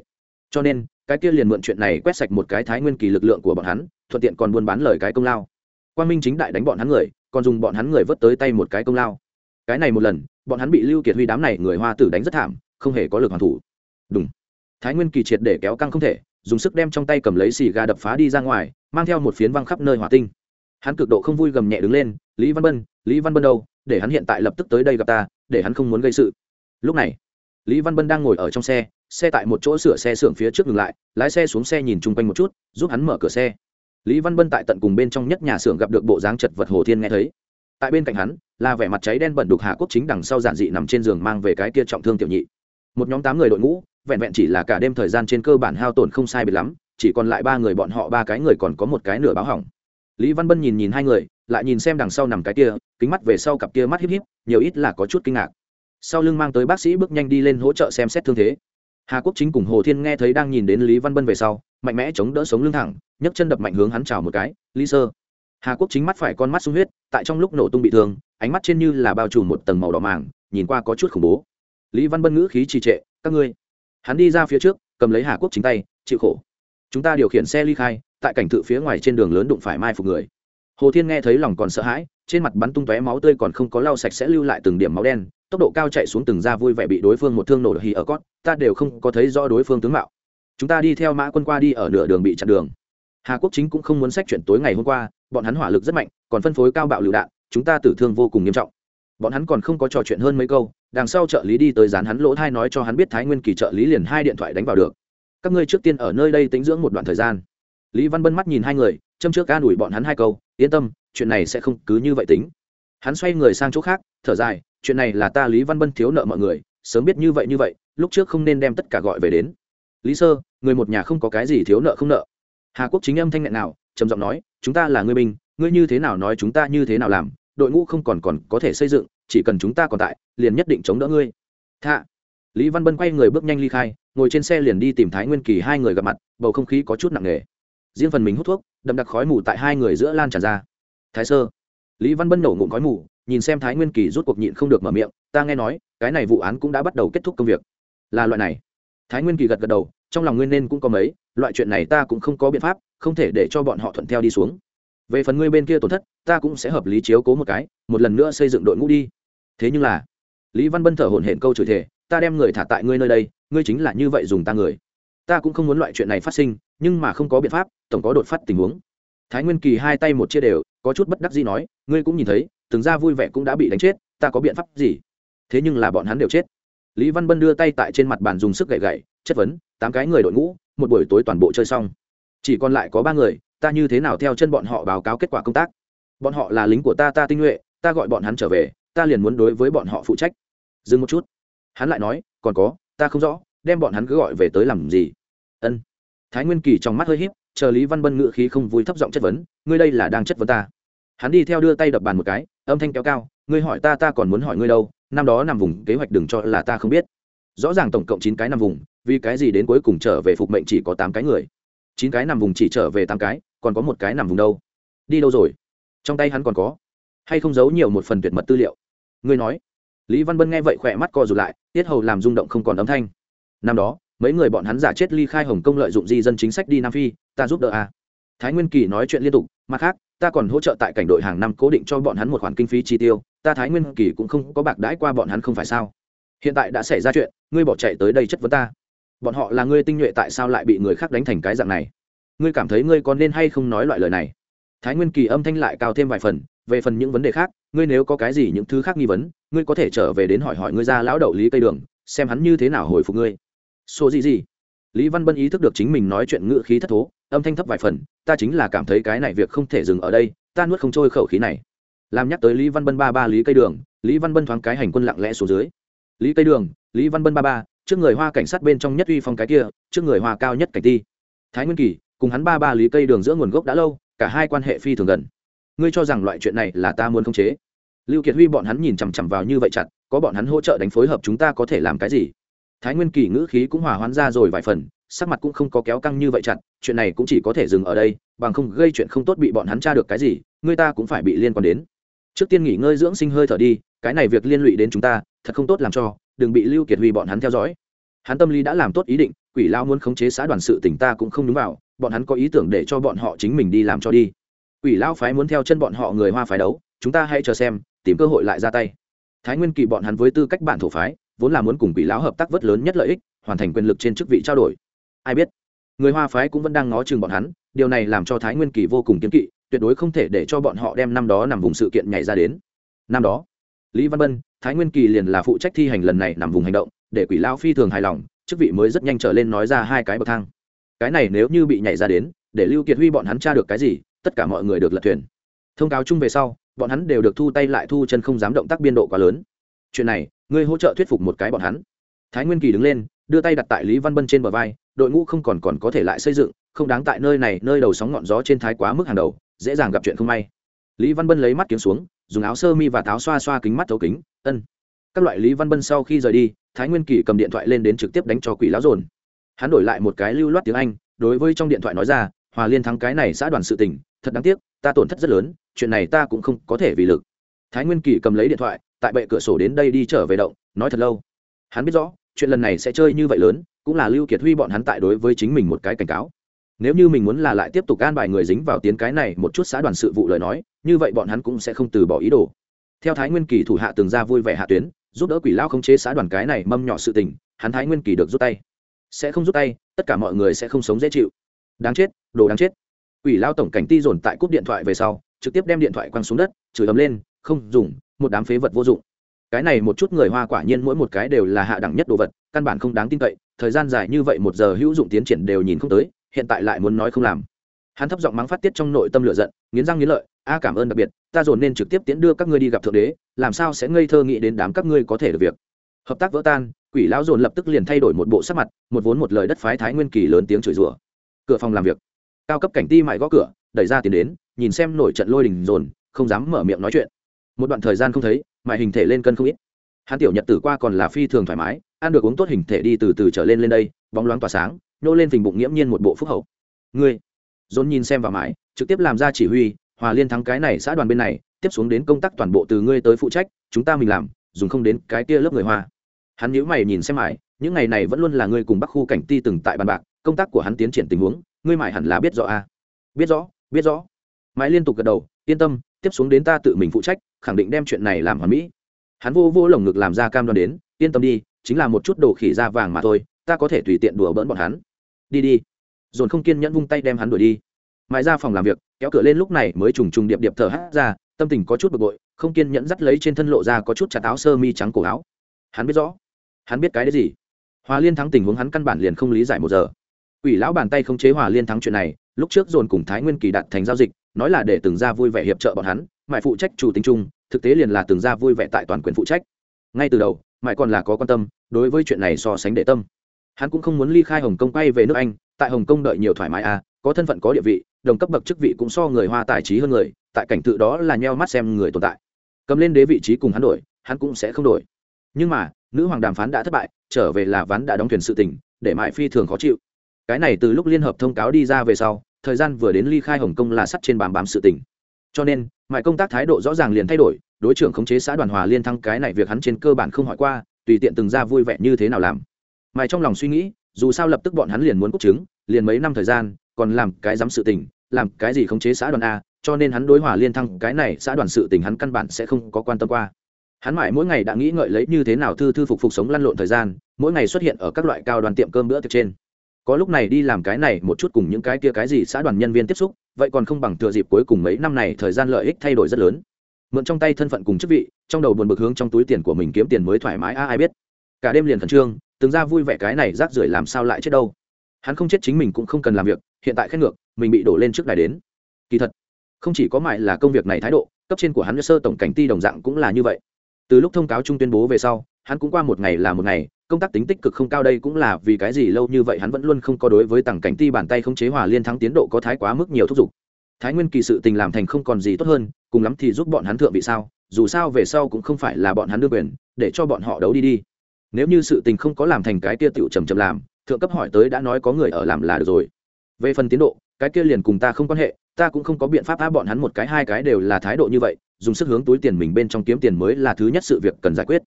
cho nên, cái kia liền mượn chuyện này quét sạch một cái thái nguyên kỳ lực lượng của bọn hắn, thuận tiện còn buôn bán lời cái công lao. Quan minh chính đại đánh bọn hắn người, còn dùng bọn hắn người vớt tới tay một cái công lao. Cái này một lần, bọn hắn bị lưu kiệt huy đám này người hoa tử đánh rất thảm, không hề có lực hoàn thủ. Đúng thái nguyên kỳ triệt để kéo căng không thể, dùng sức đem trong tay cầm lấy xì gà đập phá đi ra ngoài, mang theo một phiến văng khắp nơi hỏa tinh. Hắn cực độ không vui gầm nhẹ đứng lên, lý văn bân, lý văn bân đâu? Để hắn hiện tại lập tức tới đây gặp ta, để hắn không muốn gây sự. Lúc này lý văn bân đang ngồi ở trong xe xe tại một chỗ sửa xe xưởng phía trước ngừng lại, lái xe xuống xe nhìn chung quanh một chút, giúp hắn mở cửa xe. Lý văn bân tại tận cùng bên trong nhất nhà xưởng gặp được bộ dáng chật vật hồ thiên nghe thấy. Tại bên cạnh hắn, là vẻ mặt cháy đen bẩn đục hà quốc chính đằng sau giản dị nằm trên giường mang về cái kia trọng thương tiểu nhị. Một nhóm tám người đội ngũ, vẹn vẹn chỉ là cả đêm thời gian trên cơ bản hao tổn không sai biệt lắm, chỉ còn lại ba người bọn họ, ba cái người còn có một cái nửa báo hỏng. Lý văn bân nhìn nhìn hai người, lại nhìn xem đằng sau nằm cái kia, kính mắt về sau cặp kia mắt híp híp, nhiều ít là có chút kinh ngạc sau lưng mang tới bác sĩ bước nhanh đi lên hỗ trợ xem xét thương thế. Hà quốc chính cùng hồ thiên nghe thấy đang nhìn đến lý văn bân về sau, mạnh mẽ chống đỡ sống lưng thẳng, nhấc chân đập mạnh hướng hắn chào một cái, lý sơ. Hà quốc chính mắt phải con mắt sung huyết, tại trong lúc nổ tung bị thương, ánh mắt trên như là bao trùm một tầng màu đỏ màng, nhìn qua có chút khủng bố. Lý văn bân ngữ khí trì trệ, các ngươi. Hắn đi ra phía trước, cầm lấy hà quốc chính tay, chịu khổ. Chúng ta điều khiển xe ly khai, tại cảnh thự phía ngoài trên đường lớn đụng phải mai phục người. Hồ thiên nghe thấy lòng còn sợ hãi, trên mặt bắn tung tóe máu tươi còn không có lau sạch sẽ lưu lại từng điểm máu đen tốc độ cao chạy xuống từng ra vui vẻ bị đối phương một thương nổ hì ở cót, ta đều không có thấy rõ đối phương tướng mạo. Chúng ta đi theo mã quân qua đi ở nửa đường bị chặn đường. Hà quốc chính cũng không muốn xét chuyện tối ngày hôm qua, bọn hắn hỏa lực rất mạnh, còn phân phối cao bạo lựu đạn, chúng ta tử thương vô cùng nghiêm trọng. Bọn hắn còn không có trò chuyện hơn mấy câu, đằng sau trợ lý đi tới dán hắn lỗ thai nói cho hắn biết thái nguyên kỳ trợ lý liền hai điện thoại đánh vào được. Các ngươi trước tiên ở nơi đây tính dưỡng một đoạn thời gian. Lý văn bân mắt nhìn hai người, châm trước ca đuổi bọn hắn hai câu, yên tâm, chuyện này sẽ không cứ như vậy tính. Hắn xoay người sang chỗ khác, thở dài chuyện này là ta lý văn bân thiếu nợ mọi người, sớm biết như vậy như vậy, lúc trước không nên đem tất cả gọi về đến. Lý sơ, người một nhà không có cái gì thiếu nợ không nợ. Hà quốc chính âm thanh nghẹn nào, trầm giọng nói, chúng ta là người binh ngươi như thế nào nói chúng ta như thế nào làm, đội ngũ không còn còn có thể xây dựng, chỉ cần chúng ta còn tại, liền nhất định chống đỡ ngươi. Tha lý văn bân quay người bước nhanh ly khai, ngồi trên xe liền đi tìm thái nguyên kỳ hai người gặp mặt, bầu không khí có chút nặng nề. Riêng phần mình hút thuốc, đậm đặc khói mù tại hai người giữa lan tràn ra. Thái sơ. Lý văn bân nổ ngụm khói mù nhìn xem thái nguyên kỳ rút cuộc nhịn không được mở miệng, ta nghe nói, cái này vụ án cũng đã bắt đầu kết thúc công việc. Là loại này. Thái nguyên kỳ gật gật đầu, trong lòng nguyên nên cũng có mấy, loại chuyện này ta cũng không có biện pháp, không thể để cho bọn họ thuận theo đi xuống. Về phần ngươi bên kia tổn thất, ta cũng sẽ hợp lý chiếu cố một cái, một lần nữa xây dựng đội ngũ đi. Thế nhưng là lý văn bân thở hổn hển câu chửi thể ta đem người thả tại ngươi nơi đây, ngươi chính là như vậy dùng ta người. Ta cũng không muốn loại chuyện này phát sinh, nhưng mà không có biện pháp, tổng có đột phát tình huống. Thái nguyên kỳ hai tay một chia đều, có chút bất đắc gì nói, ngươi cũng nhìn thấy từng ra vui vẻ cũng đã bị đánh chết, ta có biện pháp gì? Thế nhưng là bọn hắn đều chết. Lý văn bân đưa tay tại trên mặt bàn dùng sức gậy gậy, chất vấn, tám cái người đội ngũ, một buổi tối toàn bộ chơi xong. Chỉ còn lại có ba người, ta như thế nào theo chân bọn họ báo cáo kết quả công tác? Bọn họ là lính của ta ta tinh nhuệ, ta gọi bọn hắn trở về, ta liền muốn đối với bọn họ phụ trách. Dừng một chút. Hắn lại nói, còn có, ta không rõ, đem bọn hắn cứ gọi về tới làm gì? Ân. Thái nguyên kỳ trong mắt hơi híp, chờ lý văn bân ngự khí không vui thấp giọng chất vấn, ngươi đây là đang chất vấn ta hắn đi theo đưa tay đập bàn một cái, âm thanh kéo cao, ngươi hỏi ta ta còn muốn hỏi ngươi đâu, năm đó nằm vùng, kế hoạch đừng cho là ta không biết. Rõ ràng tổng cộng chín cái nằm vùng, vì cái gì đến cuối cùng trở về phục mệnh chỉ có tám cái người? Chín cái nằm vùng chỉ trở về tám cái, còn có một cái nằm vùng đâu? Đi đâu rồi? Trong tay hắn còn có? Hay không giấu nhiều một phần tuyệt mật tư liệu? Ngươi nói. Lý văn bân nghe vậy khỏe mắt co rụt lại, tiết hầu làm rung động không còn âm thanh. Năm đó, mấy người bọn hắn giả chết ly khai hồng kông lợi dụng di dân chính sách đi nam phi, ta giúp đỡ à thái nguyên kỳ nói chuyện liên tục, mặt khác, ta còn hỗ trợ tại cảnh đội hàng năm cố định cho bọn hắn một khoản kinh phí chi tiêu, ta thái nguyên kỳ cũng không có bạc đãi qua bọn hắn không phải sao? Hiện tại đã xảy ra chuyện, ngươi bỏ chạy tới đây chất vấn ta. Bọn họ là ngươi tinh nhuệ tại sao lại bị người khác đánh thành cái dạng này? Ngươi cảm thấy ngươi có nên hay không nói loại lời này? Thái nguyên kỳ âm thanh lại cao thêm vài phần, về phần những vấn đề khác, ngươi nếu có cái gì những thứ khác nghi vấn, ngươi có thể trở về đến hỏi hỏi ngươi ra lão đậu lý cây đường, xem hắn như thế nào hồi phục ngươi. Số gì gì? Lý văn bân ý thức được chính mình nói chuyện ngữ khí thất thố âm thanh thấp vài phần, ta chính là cảm thấy cái này việc không thể dừng ở đây, ta nuốt không trôi khẩu khí này. Làm nhắc tới lý văn bân ba ba lý cây đường, lý văn bân thoáng cái hành quân lặng lẽ xuống dưới. Lý cây đường, lý văn bân ba ba, trước người hoa cảnh sát bên trong nhất uy phong cái kia, trước người hoa cao nhất cảnh ti. Thái nguyên kỳ, cùng hắn ba ba lý cây đường giữa nguồn gốc đã lâu, cả hai quan hệ phi thường gần. Ngươi cho rằng loại chuyện này là ta muốn khống chế? Lưu kiệt huy bọn hắn nhìn chằm chằm vào như vậy chặt, có bọn hắn hỗ trợ đánh phối hợp chúng ta có thể làm cái gì? Thái nguyên kỳ ngữ khí cũng hòa hoãn ra rồi vài phần, sắc mặt cũng không có kéo căng như vậy chặt, chuyện này cũng chỉ có thể dừng ở đây, bằng không gây chuyện không tốt bị bọn hắn tra được cái gì, người ta cũng phải bị liên quan đến. Trước tiên nghỉ ngơi dưỡng sinh hơi thở đi, cái này việc liên lụy đến chúng ta, thật không tốt làm cho, đừng bị lưu kiệt huy bọn hắn theo dõi. Hắn tâm lý đã làm tốt ý định, quỷ lao muốn khống chế xã đoàn sự tỉnh ta cũng không đúng vào, bọn hắn có ý tưởng để cho bọn họ chính mình đi làm cho đi. Quỷ lao phái muốn theo chân bọn họ người hoa phái đấu, chúng ta hãy chờ xem, tìm cơ hội lại ra tay. Thái nguyên kỳ bọn hắn với tư cách bản thổ phái vốn là muốn cùng quỷ lão hợp tác vớt lớn nhất lợi ích, hoàn thành quyền lực trên chức vị trao đổi. Ai biết, người hoa phái cũng vẫn đang ngó chừng bọn hắn, điều này làm cho thái nguyên kỳ vô cùng kiếm kỵ, tuyệt đối không thể để cho bọn họ đem năm đó nằm vùng sự kiện nhảy ra đến. Năm đó, lý văn bân, thái nguyên kỳ liền là phụ trách thi hành lần này nằm vùng hành động, để quỷ lao phi thường hài lòng, chức vị mới rất nhanh trở lên nói ra hai cái bậc thang. Cái này nếu như bị nhảy ra đến, để lưu kiệt huy bọn hắn tra được cái gì, tất cả mọi người được lật thuyền. Thông cáo chung về sau, bọn hắn đều được thu tay lại thu chân không dám động tác biên độ quá lớn chuyện này, ngươi hỗ trợ thuyết phục một cái bọn hắn. Thái nguyên kỳ đứng lên, đưa tay đặt tại lý văn bân trên bờ vai, đội ngũ không còn còn có thể lại xây dựng, không đáng tại nơi này, nơi đầu sóng ngọn gió trên thái quá mức hàng đầu, dễ dàng gặp chuyện không may. Lý văn bân lấy mắt kiếm xuống, dùng áo sơ mi và táo xoa xoa kính mắt thấu kính, ân. Các loại lý văn bân sau khi rời đi, thái nguyên kỳ cầm điện thoại lên đến trực tiếp đánh cho quỷ lão dồn. Hắn đổi lại một cái lưu loát tiếng anh, đối với trong điện thoại nói ra, hòa liên thắng cái này xã đoàn sự tình, thật đáng tiếc, ta tổn thất rất lớn, chuyện này ta cũng không có thể vì lực thái nguyên kỳ cầm lấy điện thoại, tại bệ cửa sổ đến đây đi trở về động, nói thật lâu. Hắn biết rõ, chuyện lần này sẽ chơi như vậy lớn, cũng là lưu kiệt huy bọn hắn tại đối với chính mình một cái cảnh cáo. Nếu như mình muốn là lại tiếp tục gan bài người dính vào tiến cái này một chút xã đoàn sự vụ lời nói, như vậy bọn hắn cũng sẽ không từ bỏ ý đồ. Theo thái nguyên kỳ thủ hạ từng ra vui vẻ hạ tuyến, giúp đỡ quỷ lao không chế xã đoàn cái này mâm nhỏ sự tình, hắn thái nguyên kỳ được rút tay. Sẽ không rút tay, tất cả mọi người sẽ không sống dễ chịu. Đáng chết, đồ đáng chết. Quỷ lao tổng cảnh ti dồn tại cúp điện thoại về sau, trực tiếp đem điện thoại quăng xuống đất, chửi ấm lên không dùng, một đám phế vật vô dụng. Cái này một chút người hoa quả nhiên mỗi một cái đều là hạ đẳng nhất đồ vật, căn bản không đáng tin cậy, thời gian dài như vậy một giờ hữu dụng tiến triển đều nhìn không tới, hiện tại lại muốn nói không làm. Hắn thấp giọng mắng phát tiết trong nội tâm lửa giận, nghiến răng nghiến lợi, a, cảm ơn đặc biệt, ta dồn nên trực tiếp tiến đưa các ngươi đi gặp thượng đế, làm sao sẽ ngây thơ nghĩ đến đám các ngươi có thể được việc. Hợp tác vỡ tan, quỷ lão dồn lập tức liền thay đổi một bộ sắc mặt, một vốn một lời đất phái thái nguyên kỳ lớn tiếng chửi rủa. Cửa phòng làm việc. Cao cấp cảnh ti mại gõ cửa, đẩy ra tiền đến, nhìn xem nổi trận lôi đình dồn, không dám mở miệng nói chuyện một đoạn thời gian không thấy, mà hình thể lên cân không ít. Hắn tiểu nhật tử qua còn là phi thường thoải mái, ăn được uống tốt hình thể đi từ từ trở lên lên đây, bóng loáng tỏa sáng, nhô lên phình bụng nghiễm nhiên một bộ phúc hậu. Ngươi dồn nhìn xem vào mãi, trực tiếp làm ra chỉ huy, hòa liên thắng cái này xã đoàn bên này, tiếp xuống đến công tác toàn bộ từ ngươi tới phụ trách, chúng ta mình làm, dùng không đến cái kia lớp người hoa. Hắn nhíu mày nhìn xem mãi, những ngày này vẫn luôn là ngươi cùng bắc khu cảnh ti từng tại bàn bạc, công tác của hắn tiến triển tình huống, ngươi mãi hẳn là biết rõ a à? biết rõ biết rõ. Mãi liên tục gật đầu, yên tâm tiếp xuống đến ta tự mình phụ trách, khẳng định đem chuyện này làm hoàn mỹ. Hắn vô vô lồng ngực làm ra cam đoan đến, yên tâm đi, chính là một chút đồ khỉ da vàng mà thôi, ta có thể tùy tiện đùa bỡn bọn hắn. Đi đi. Dồn không kiên nhẫn vung tay đem hắn đuổi đi. Mãi ra phòng làm việc, kéo cửa lên lúc này mới trùng trùng điệp điệp thở hát ra, tâm tình có chút bực bội, không kiên nhẫn dắt lấy trên thân lộ ra có chút chặt áo sơ mi trắng cổ áo. Hắn biết rõ. Hắn biết cái đấy gì? Hòa liên thắng tình huống hắn căn bản liền không lý giải một giờ. Ủy lão bàn tay không chế hòa liên thắng chuyện này, lúc trước dồn cùng thái nguyên kỳ đặt thành giao dịch nói là để từng gia vui vẻ hiệp trợ bọn hắn, mãi phụ trách chủ tính chung, thực tế liền là từng gia vui vẻ tại toàn quyền phụ trách. Ngay từ đầu, mãi còn là có quan tâm, đối với chuyện này so sánh để tâm. Hắn cũng không muốn ly khai hồng kông quay về nước anh, tại hồng kông đợi nhiều thoải mái à có thân phận có địa vị, đồng cấp bậc chức vị cũng so người hoa tài trí hơn người, tại cảnh tự đó là nheo mắt xem người tồn tại. Cầm lên đế vị trí cùng hắn đổi, hắn cũng sẽ không đổi. Nhưng mà, nữ hoàng đàm phán đã thất bại, trở về là ván đã đóng thuyền sự tình, để mại phi thường khó chịu. Cái này từ lúc liên hợp thông cáo đi ra về sau thời gian vừa đến ly khai hồng kông là sắt trên bám bám sự tình. Cho nên mại công tác thái độ rõ ràng liền thay đổi, đối trưởng khống chế xã đoàn hòa liên thăng cái này việc hắn trên cơ bản không hỏi qua, tùy tiện từng ra vui vẻ như thế nào làm. Mại trong lòng suy nghĩ, dù sao lập tức bọn hắn liền muốn cúc chứng liền mấy năm thời gian, còn làm cái dám sự tình, làm cái gì khống chế xã đoàn a, cho nên hắn đối hòa liên thăng cái này xã đoàn sự tình hắn căn bản sẽ không có quan tâm qua. Hắn mãi mỗi ngày đã nghĩ ngợi lấy như thế nào thư thư phục phục sống lăn lộn thời gian, mỗi ngày xuất hiện ở các loại cao đoàn tiệm cơm bữa tiệc trên có lúc này đi làm cái này một chút cùng những cái kia cái gì xã đoàn nhân viên tiếp xúc, vậy còn không bằng thừa dịp cuối cùng mấy năm này thời gian lợi ích thay đổi rất lớn. Mượn trong tay thân phận cùng chức vị, trong đầu buồn bực hướng trong túi tiền của mình kiếm tiền mới thoải mái, a, ai biết. Cả đêm liền khẩn trương, từng ra vui vẻ cái này rác rưởi làm sao lại chết đâu. Hắn không chết chính mình cũng không cần làm việc, hiện tại khét ngược, mình bị đổ lên trước đài đến. Kỳ thật, không chỉ có mại là công việc này thái độ, cấp trên của hắn sơ tổng cảnh ty đồng dạng cũng là như vậy. Từ lúc thông cáo chung tuyên bố về sau hắn cũng qua một ngày là một ngày, công tác tính tích cực không cao đây cũng là vì cái gì lâu như vậy hắn vẫn luôn không có đối với tầng cảnh ti bàn tay không chế hòa liên thắng tiến độ có thái quá mức nhiều thúc giục. Thái nguyên kỳ sự tình làm thành không còn gì tốt hơn, cùng lắm thì giúp bọn hắn thượng vị sao, dù sao về sau cũng không phải là bọn hắn đưa quyền, để cho bọn họ đấu đi đi. Nếu như sự tình không có làm thành cái kia tựu trầm trầm làm, thượng cấp hỏi tới đã nói có người ở làm là được rồi. Về phần tiến độ, cái kia liền cùng ta không quan hệ, ta cũng không có biện pháp á bọn hắn một cái hai cái đều là thái độ như vậy, dùng sức hướng túi tiền mình bên trong kiếm tiền mới là thứ nhất sự việc cần giải quyết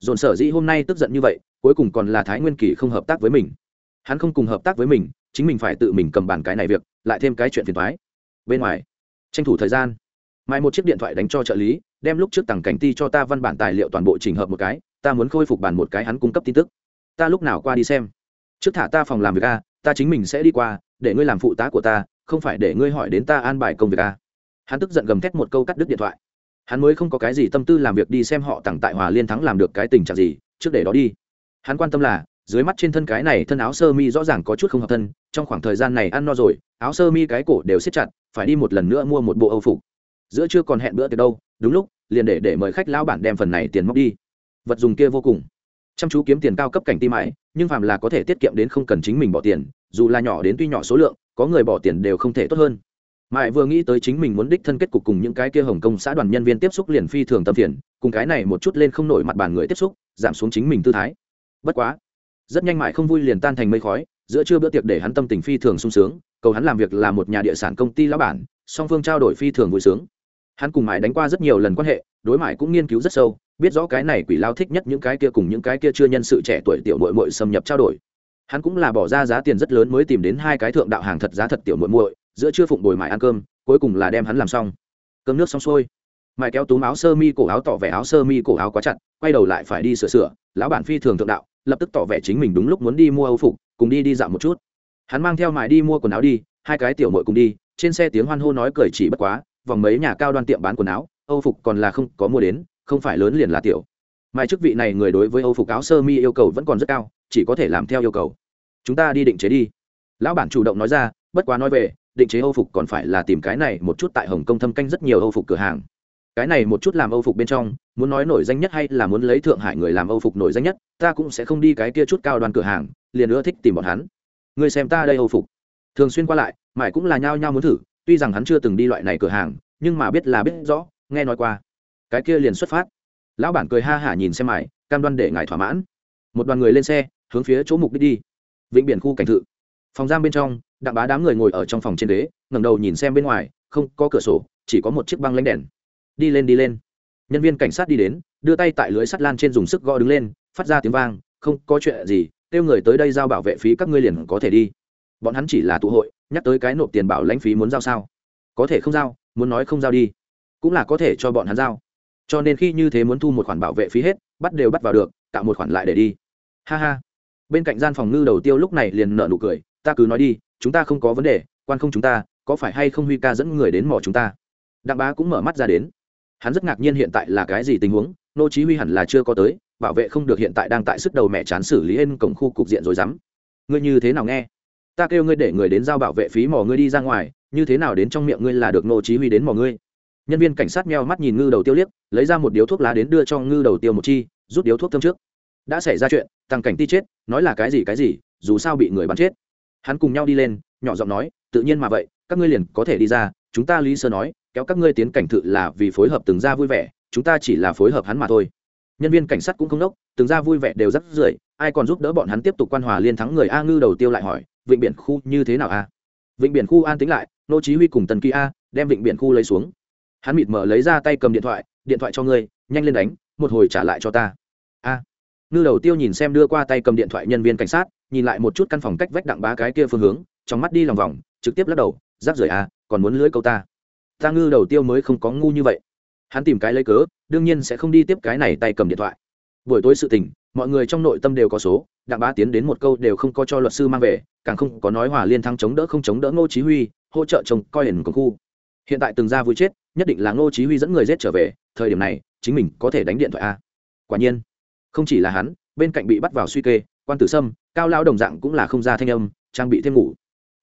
dồn sở dĩ hôm nay tức giận như vậy, cuối cùng còn là thái nguyên kỳ không hợp tác với mình. Hắn không cùng hợp tác với mình, chính mình phải tự mình cầm bàn cái này việc, lại thêm cái chuyện phiền thoái bên ngoài, tranh thủ thời gian mai một chiếc điện thoại đánh cho trợ lý, đem lúc trước tặng cảnh ti cho ta văn bản tài liệu toàn bộ trình hợp một cái, ta muốn khôi phục bản một cái hắn cung cấp tin tức. Ta lúc nào qua đi xem? Trước thả ta phòng làm việc a, ta chính mình sẽ đi qua, để ngươi làm phụ tá của ta, không phải để ngươi hỏi đến ta an bài công việc a. Hắn tức giận gầm thét một câu cắt đứt điện thoại hắn mới không có cái gì tâm tư làm việc đi xem họ tặng tại hòa liên thắng làm được cái tình trạng gì, trước để đó đi. Hắn quan tâm là, dưới mắt trên thân cái này thân áo sơ mi rõ ràng có chút không hợp thân, trong khoảng thời gian này ăn no rồi, áo sơ mi cái cổ đều siết chặt, phải đi một lần nữa mua một bộ âu phục. Giữa chưa còn hẹn bữa từ đâu, đúng lúc, liền để để mời khách lão bản đem phần này tiền móc đi. Vật dùng kia vô cùng. Chăm chú kiếm tiền cao cấp cảnh ti mãi, nhưng phàm là có thể tiết kiệm đến không cần chính mình bỏ tiền, dù là nhỏ đến tuy nhỏ số lượng, có người bỏ tiền đều không thể tốt hơn mãi vừa nghĩ tới chính mình muốn đích thân kết cục cùng những cái kia hồng công xã đoàn nhân viên tiếp xúc liền phi thường tâm phiền, cùng cái này một chút lên không nổi mặt bàn người tiếp xúc, giảm xuống chính mình tư thái. Bất quá, rất nhanh mãi không vui liền tan thành mây khói, giữa trưa bữa tiệc để hắn tâm tình phi thường sung sướng, cầu hắn làm việc là một nhà địa sản công ty lão bản, song phương trao đổi phi thường vui sướng. Hắn cùng mãi đánh qua rất nhiều lần quan hệ, đối mãi cũng nghiên cứu rất sâu, biết rõ cái này quỷ lao thích nhất những cái kia cùng những cái kia chưa nhân sự trẻ tuổi tiểu muội muội xâm nhập trao đổi. Hắn cũng là bỏ ra giá tiền rất lớn mới tìm đến hai cái thượng đạo hàng thật giá thật tiểu muội muội giữa trưa phụng bồi mải ăn cơm, cuối cùng là đem hắn làm xong. Cơm nước xong xuôi mải kéo túm áo sơ mi cổ áo tỏ vẻ áo sơ mi cổ áo quá chặt, quay đầu lại phải đi sửa sửa, lão bản phi thường thượng đạo, lập tức tỏ vẻ chính mình đúng lúc muốn đi mua âu phục, cùng đi đi dạo một chút. Hắn mang theo mải đi mua quần áo đi, hai cái tiểu muội cùng đi, trên xe tiếng hoan hô nói cười chỉ bất quá, vòng mấy nhà cao đoan tiệm bán quần áo, âu phục còn là không có mua đến, không phải lớn liền là tiểu. Mai chức vị này người đối với âu phục áo sơ mi yêu cầu vẫn còn rất cao, chỉ có thể làm theo yêu cầu. Chúng ta đi định chế đi. Lão bản chủ động nói ra, bất quá nói về định chế âu phục còn phải là tìm cái này một chút tại hồng kông thâm canh rất nhiều âu phục cửa hàng. Cái này một chút làm âu phục bên trong, muốn nói nổi danh nhất hay là muốn lấy thượng hải người làm âu phục nổi danh nhất, ta cũng sẽ không đi cái kia chút cao đoàn cửa hàng, liền ưa thích tìm bọn hắn. Người xem ta đây âu phục. Thường xuyên qua lại, mãi cũng là nhao nhao muốn thử, tuy rằng hắn chưa từng đi loại này cửa hàng, nhưng mà biết là biết rõ, nghe nói qua. Cái kia liền xuất phát. Lão bản cười ha hả nhìn xem mải cam đoan để ngài thỏa mãn. Một đoàn người lên xe, hướng phía chỗ mục đích đi. Vĩnh biển khu cảnh thự. Phòng giam bên trong đặng bá đám người ngồi ở trong phòng trên đế ngẩng đầu nhìn xem bên ngoài, không có cửa sổ, chỉ có một chiếc băng lánh đèn. Đi lên đi lên. Nhân viên cảnh sát đi đến, đưa tay tại lưới sắt lan trên dùng sức gõ đứng lên, phát ra tiếng vang, không có chuyện gì, kêu người tới đây giao bảo vệ phí các ngươi liền có thể đi. Bọn hắn chỉ là tụ hội, nhắc tới cái nộp tiền bảo lãnh phí muốn giao sao? Có thể không giao, muốn nói không giao đi. Cũng là có thể cho bọn hắn giao. Cho nên khi như thế muốn thu một khoản bảo vệ phí hết, bắt đều bắt vào được, tạo một khoản lại để đi. Ha ha. Bên cạnh gian phòng ngư đầu tiêu lúc này liền nợ nụ cười, ta cứ nói đi chúng ta không có vấn đề, quan không chúng ta, có phải hay không huy ca dẫn người đến mỏ chúng ta? Đặng bá cũng mở mắt ra đến. Hắn rất ngạc nhiên hiện tại là cái gì tình huống, nô chí huy hẳn là chưa có tới, bảo vệ không được hiện tại đang tại sức đầu mẹ chán xử lý hên cổng khu cục diện rồi dám. Ngươi như thế nào nghe? Ta kêu ngươi để người đến giao bảo vệ phí mỏ ngươi đi ra ngoài, như thế nào đến trong miệng ngươi là được nô chí huy đến mỏ ngươi? Nhân viên cảnh sát meo mắt nhìn ngư đầu tiêu liếc, lấy ra một điếu thuốc lá đến đưa cho ngư đầu tiêu một chi, rút điếu thuốc thơm trước. Đã xảy ra chuyện, tăng cảnh ti chết, nói là cái gì cái gì, dù sao bị người bắn chết hắn cùng nhau đi lên, nhỏ giọng nói, tự nhiên mà vậy, các ngươi liền có thể đi ra, chúng ta lý sơ nói, kéo các ngươi tiến cảnh thự là vì phối hợp từng ra vui vẻ, chúng ta chỉ là phối hợp hắn mà thôi. Nhân viên cảnh sát cũng không đốc, từng ra vui vẻ đều rất rưởi, ai còn giúp đỡ bọn hắn tiếp tục quan hòa liên thắng người a ngư đầu tiêu lại hỏi, vịnh biển khu như thế nào a? Vịnh biển khu an tính lại, nô chí huy cùng tần kỳ a, đem vịnh biển khu lấy xuống. Hắn mịt mở lấy ra tay cầm điện thoại điện thoại cho ngươi, nhanh lên đánh, một hồi trả lại cho ta. A. Ngư đầu tiêu nhìn xem đưa qua tay cầm điện thoại nhân viên cảnh sát nhìn lại một chút căn phòng cách vách đặng bá cái kia phương hướng trong mắt đi lòng vòng trực tiếp lắc đầu rác rưởi à, còn muốn lưỡi câu ta? Ta ngư đầu tiêu mới không có ngu như vậy. Hắn tìm cái lấy cớ đương nhiên sẽ không đi tiếp cái này tay cầm điện thoại. Buổi tối sự tình mọi người trong nội tâm đều có số đặng bá tiến đến một câu đều không có cho luật sư mang về càng không có nói hòa liên thăng chống đỡ không chống đỡ ngô chí huy hỗ trợ chồng coi hiển của khu. Hiện tại từng ra vui chết nhất định là ngô chí huy dẫn người giết trở về thời điểm này chính mình có thể đánh điện thoại a quả nhiên không chỉ là hắn bên cạnh bị bắt vào suy kê quan tử sâm, cao lao đồng dạng cũng là không ra thanh âm, trang bị thêm ngủ.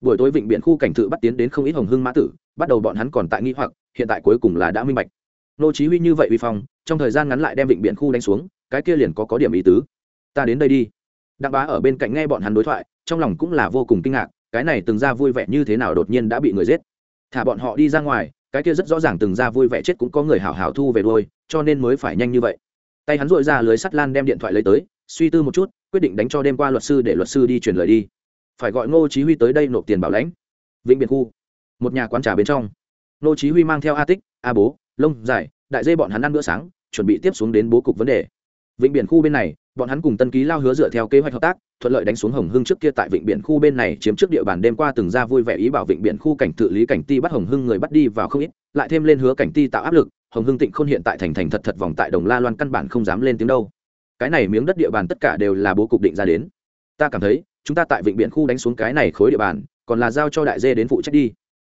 Buổi tối vịnh biển khu cảnh thự bắt tiến đến không ít hồng hưng mã tử, bắt đầu bọn hắn còn tại nghi hoặc, hiện tại cuối cùng là đã minh bạch. Nô chí huy như vậy uy phong, trong thời gian ngắn lại đem vịnh biển khu đánh xuống, cái kia liền có có điểm ý tứ. Ta đến đây đi. Đặng bá ở bên cạnh nghe bọn hắn đối thoại, trong lòng cũng là vô cùng kinh ngạc, cái này từng ra vui vẻ như thế nào đột nhiên đã bị người giết. Thả bọn họ đi ra ngoài, cái kia rất rõ ràng từng ra vui vẻ chết cũng có người hảo hảo thu về đuôi, cho nên mới phải nhanh như vậy. Tay hắn dội ra lưới sắt lan đem điện thoại lấy tới suy tư một chút, quyết định đánh cho đêm qua luật sư để luật sư đi truyền lời đi. Phải gọi ngô chí huy tới đây nộp tiền bảo lãnh. Vĩnh biệt khu. Một nhà quán trà bên trong. Ngô chí huy mang theo a tích, a bố lông dài đại dây bọn hắn ăn bữa sáng, chuẩn bị tiếp xuống đến bố cục vấn đề. Vịnh biển khu bên này, bọn hắn cùng tân ký lao hứa dựa theo kế hoạch hợp tác, thuận lợi đánh xuống hồng hưng trước kia tại vịnh biển khu bên này chiếm trước địa bàn đêm qua từng ra vui vẻ ý bảo vịnh biển khu cảnh tự lý cảnh ti bắt hồng hưng người bắt đi vào không ít, lại thêm lên hứa cảnh ti tạo áp lực, hồng hưng tịnh Khôn hiện tại thành thành thật thật vòng tại đồng la loan căn bản không dám lên tiếng đâu cái này miếng đất địa bàn tất cả đều là bố cục định ra đến. Ta cảm thấy, chúng ta tại vịnh biển khu đánh xuống cái này khối địa bàn, còn là giao cho đại dê đến phụ trách đi.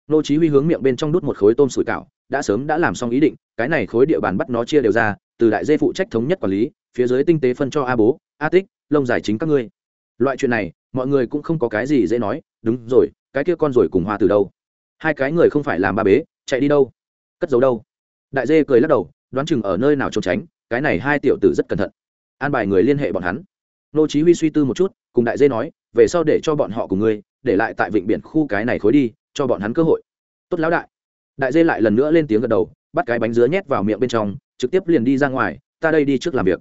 Nô chí huy hướng miệng bên trong đút một khối tôm sủi cảo, đã sớm đã làm xong ý định, cái này khối địa bàn bắt nó chia đều ra, từ đại dê phụ trách thống nhất quản lý, phía dưới tinh tế phân cho a bố, a tích, lông dài chính các ngươi. Loại chuyện này, mọi người cũng không có cái gì dễ nói, đúng rồi, cái kia con rồi cùng hoa từ đâu? Hai cái người không phải làm ba bế, chạy đi đâu? Cất giấu đâu? Đại dê cười lắc đầu, đoán chừng ở nơi nào trốn tránh, cái này hai tiểu tử rất cẩn thận an bài người liên hệ bọn hắn. Nô chí huy suy tư một chút, cùng đại dê nói, về sau để cho bọn họ cùng ngươi, để lại tại vịnh biển khu cái này khối đi, cho bọn hắn cơ hội. Tốt lão đại. Đại dê lại lần nữa lên tiếng gật đầu, bắt cái bánh dứa nhét vào miệng bên trong, trực tiếp liền đi ra ngoài, ta đây đi trước làm việc.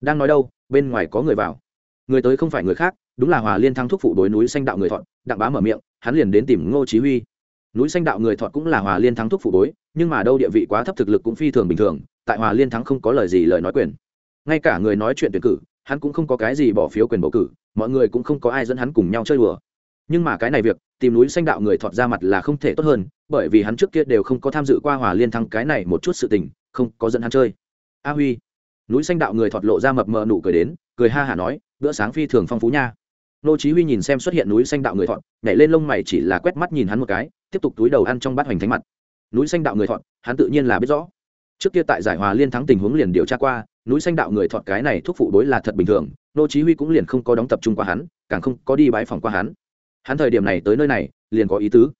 Đang nói đâu, bên ngoài có người vào. Người tới không phải người khác, đúng là hòa liên thắng thuốc phụ đối núi xanh đạo người thọn đặng bá mở miệng, hắn liền đến tìm ngô chí huy. Núi xanh đạo người thọt cũng là hòa liên thắng thuốc phụ đối, nhưng mà đâu địa vị quá thấp thực lực cũng phi thường bình thường, tại hòa liên thắng không có lời gì lời nói quyền ngay cả người nói chuyện tuyển cử, hắn cũng không có cái gì bỏ phiếu quyền bầu cử, mọi người cũng không có ai dẫn hắn cùng nhau chơi đùa. Nhưng mà cái này việc, tìm núi xanh đạo người thọt ra mặt là không thể tốt hơn, bởi vì hắn trước kia đều không có tham dự qua hòa liên thắng cái này một chút sự tình, không có dẫn hắn chơi. A huy. Núi xanh đạo người thọt lộ ra mập mờ nụ cười đến, cười ha hả nói, bữa sáng phi thường phong phú nha. Nô chí huy nhìn xem xuất hiện núi xanh đạo người thọt, nhảy lên lông mày chỉ là quét mắt nhìn hắn một cái, tiếp tục túi đầu ăn trong bát hoành thánh mặt. Núi xanh đạo người thọt, hắn tự nhiên là biết rõ trước kia tại giải hòa liên thắng tình huống liền điều tra qua, núi xanh đạo người thọt cái này thuốc phụ đối là thật bình thường, nô chí huy cũng liền không có đóng tập trung qua hắn, càng không có đi bái phòng qua hắn. Hắn thời điểm này tới nơi này, liền có ý tứ.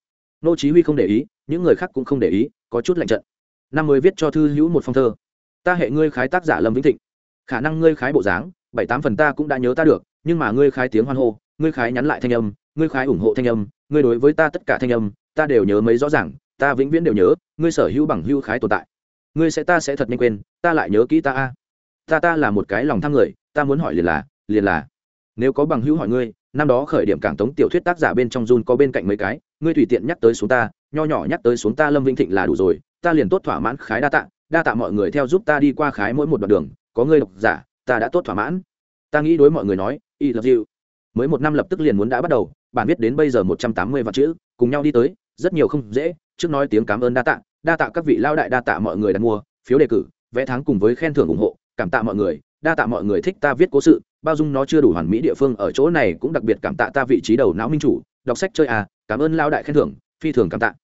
Nô chí huy không để ý, những người khác cũng không để ý, có chút lạnh trận. Năm mới viết cho thư hữu một phong thơ. Ta hệ ngươi khái tác giả lâm vĩnh thịnh. Khả năng ngươi khái bộ dáng, bảy tám phần ta cũng đã nhớ ta được, nhưng mà ngươi khái tiếng hoan hô, ngươi khái nhắn lại thanh âm, ngươi khái ủng hộ thanh âm, ngươi đối với ta tất cả thanh âm, ta đều nhớ mấy rõ ràng, ta vĩnh viễn đều nhớ, ngươi sở hữu bằng hữu khái tồn tại ngươi sẽ ta sẽ thật nhanh quên, ta lại nhớ kỹ ta a. Ta ta là một cái lòng tham người, ta muốn hỏi liền là liền là, nếu có bằng hữu hỏi ngươi, năm đó khởi điểm cảng tống tiểu thuyết tác giả bên trong run có bên cạnh mấy cái, ngươi tùy tiện nhắc tới xuống ta, nho nhỏ nhắc tới xuống ta lâm vĩnh thịnh là đủ rồi, ta liền tốt thỏa mãn khái đa tạ đa tạ mọi người theo giúp ta đi qua khái mỗi một đoạn đường, có ngươi độc giả, ta đã tốt thỏa mãn. Ta nghĩ đối mọi người nói y love you. Mới một năm lập tức liền muốn đã bắt đầu bản viết đến bây giờ một trăm tám mươi vạn chữ, cùng nhau đi tới, rất nhiều không dễ, trước nói tiếng cảm ơn đa tạ đa tạ các vị lao đại, đa tạ mọi người đặt mua, phiếu đề cử vẽ tháng cùng với khen thưởng ủng hộ, cảm tạ mọi người, đa tạ mọi người thích ta viết cố sự, bao dung nó chưa đủ hoàn mỹ địa phương, ở chỗ này cũng đặc biệt cảm tạ ta vị trí đầu não minh chủ, đọc sách chơi à cảm ơn lao đại khen thưởng, phi thường cảm tạ.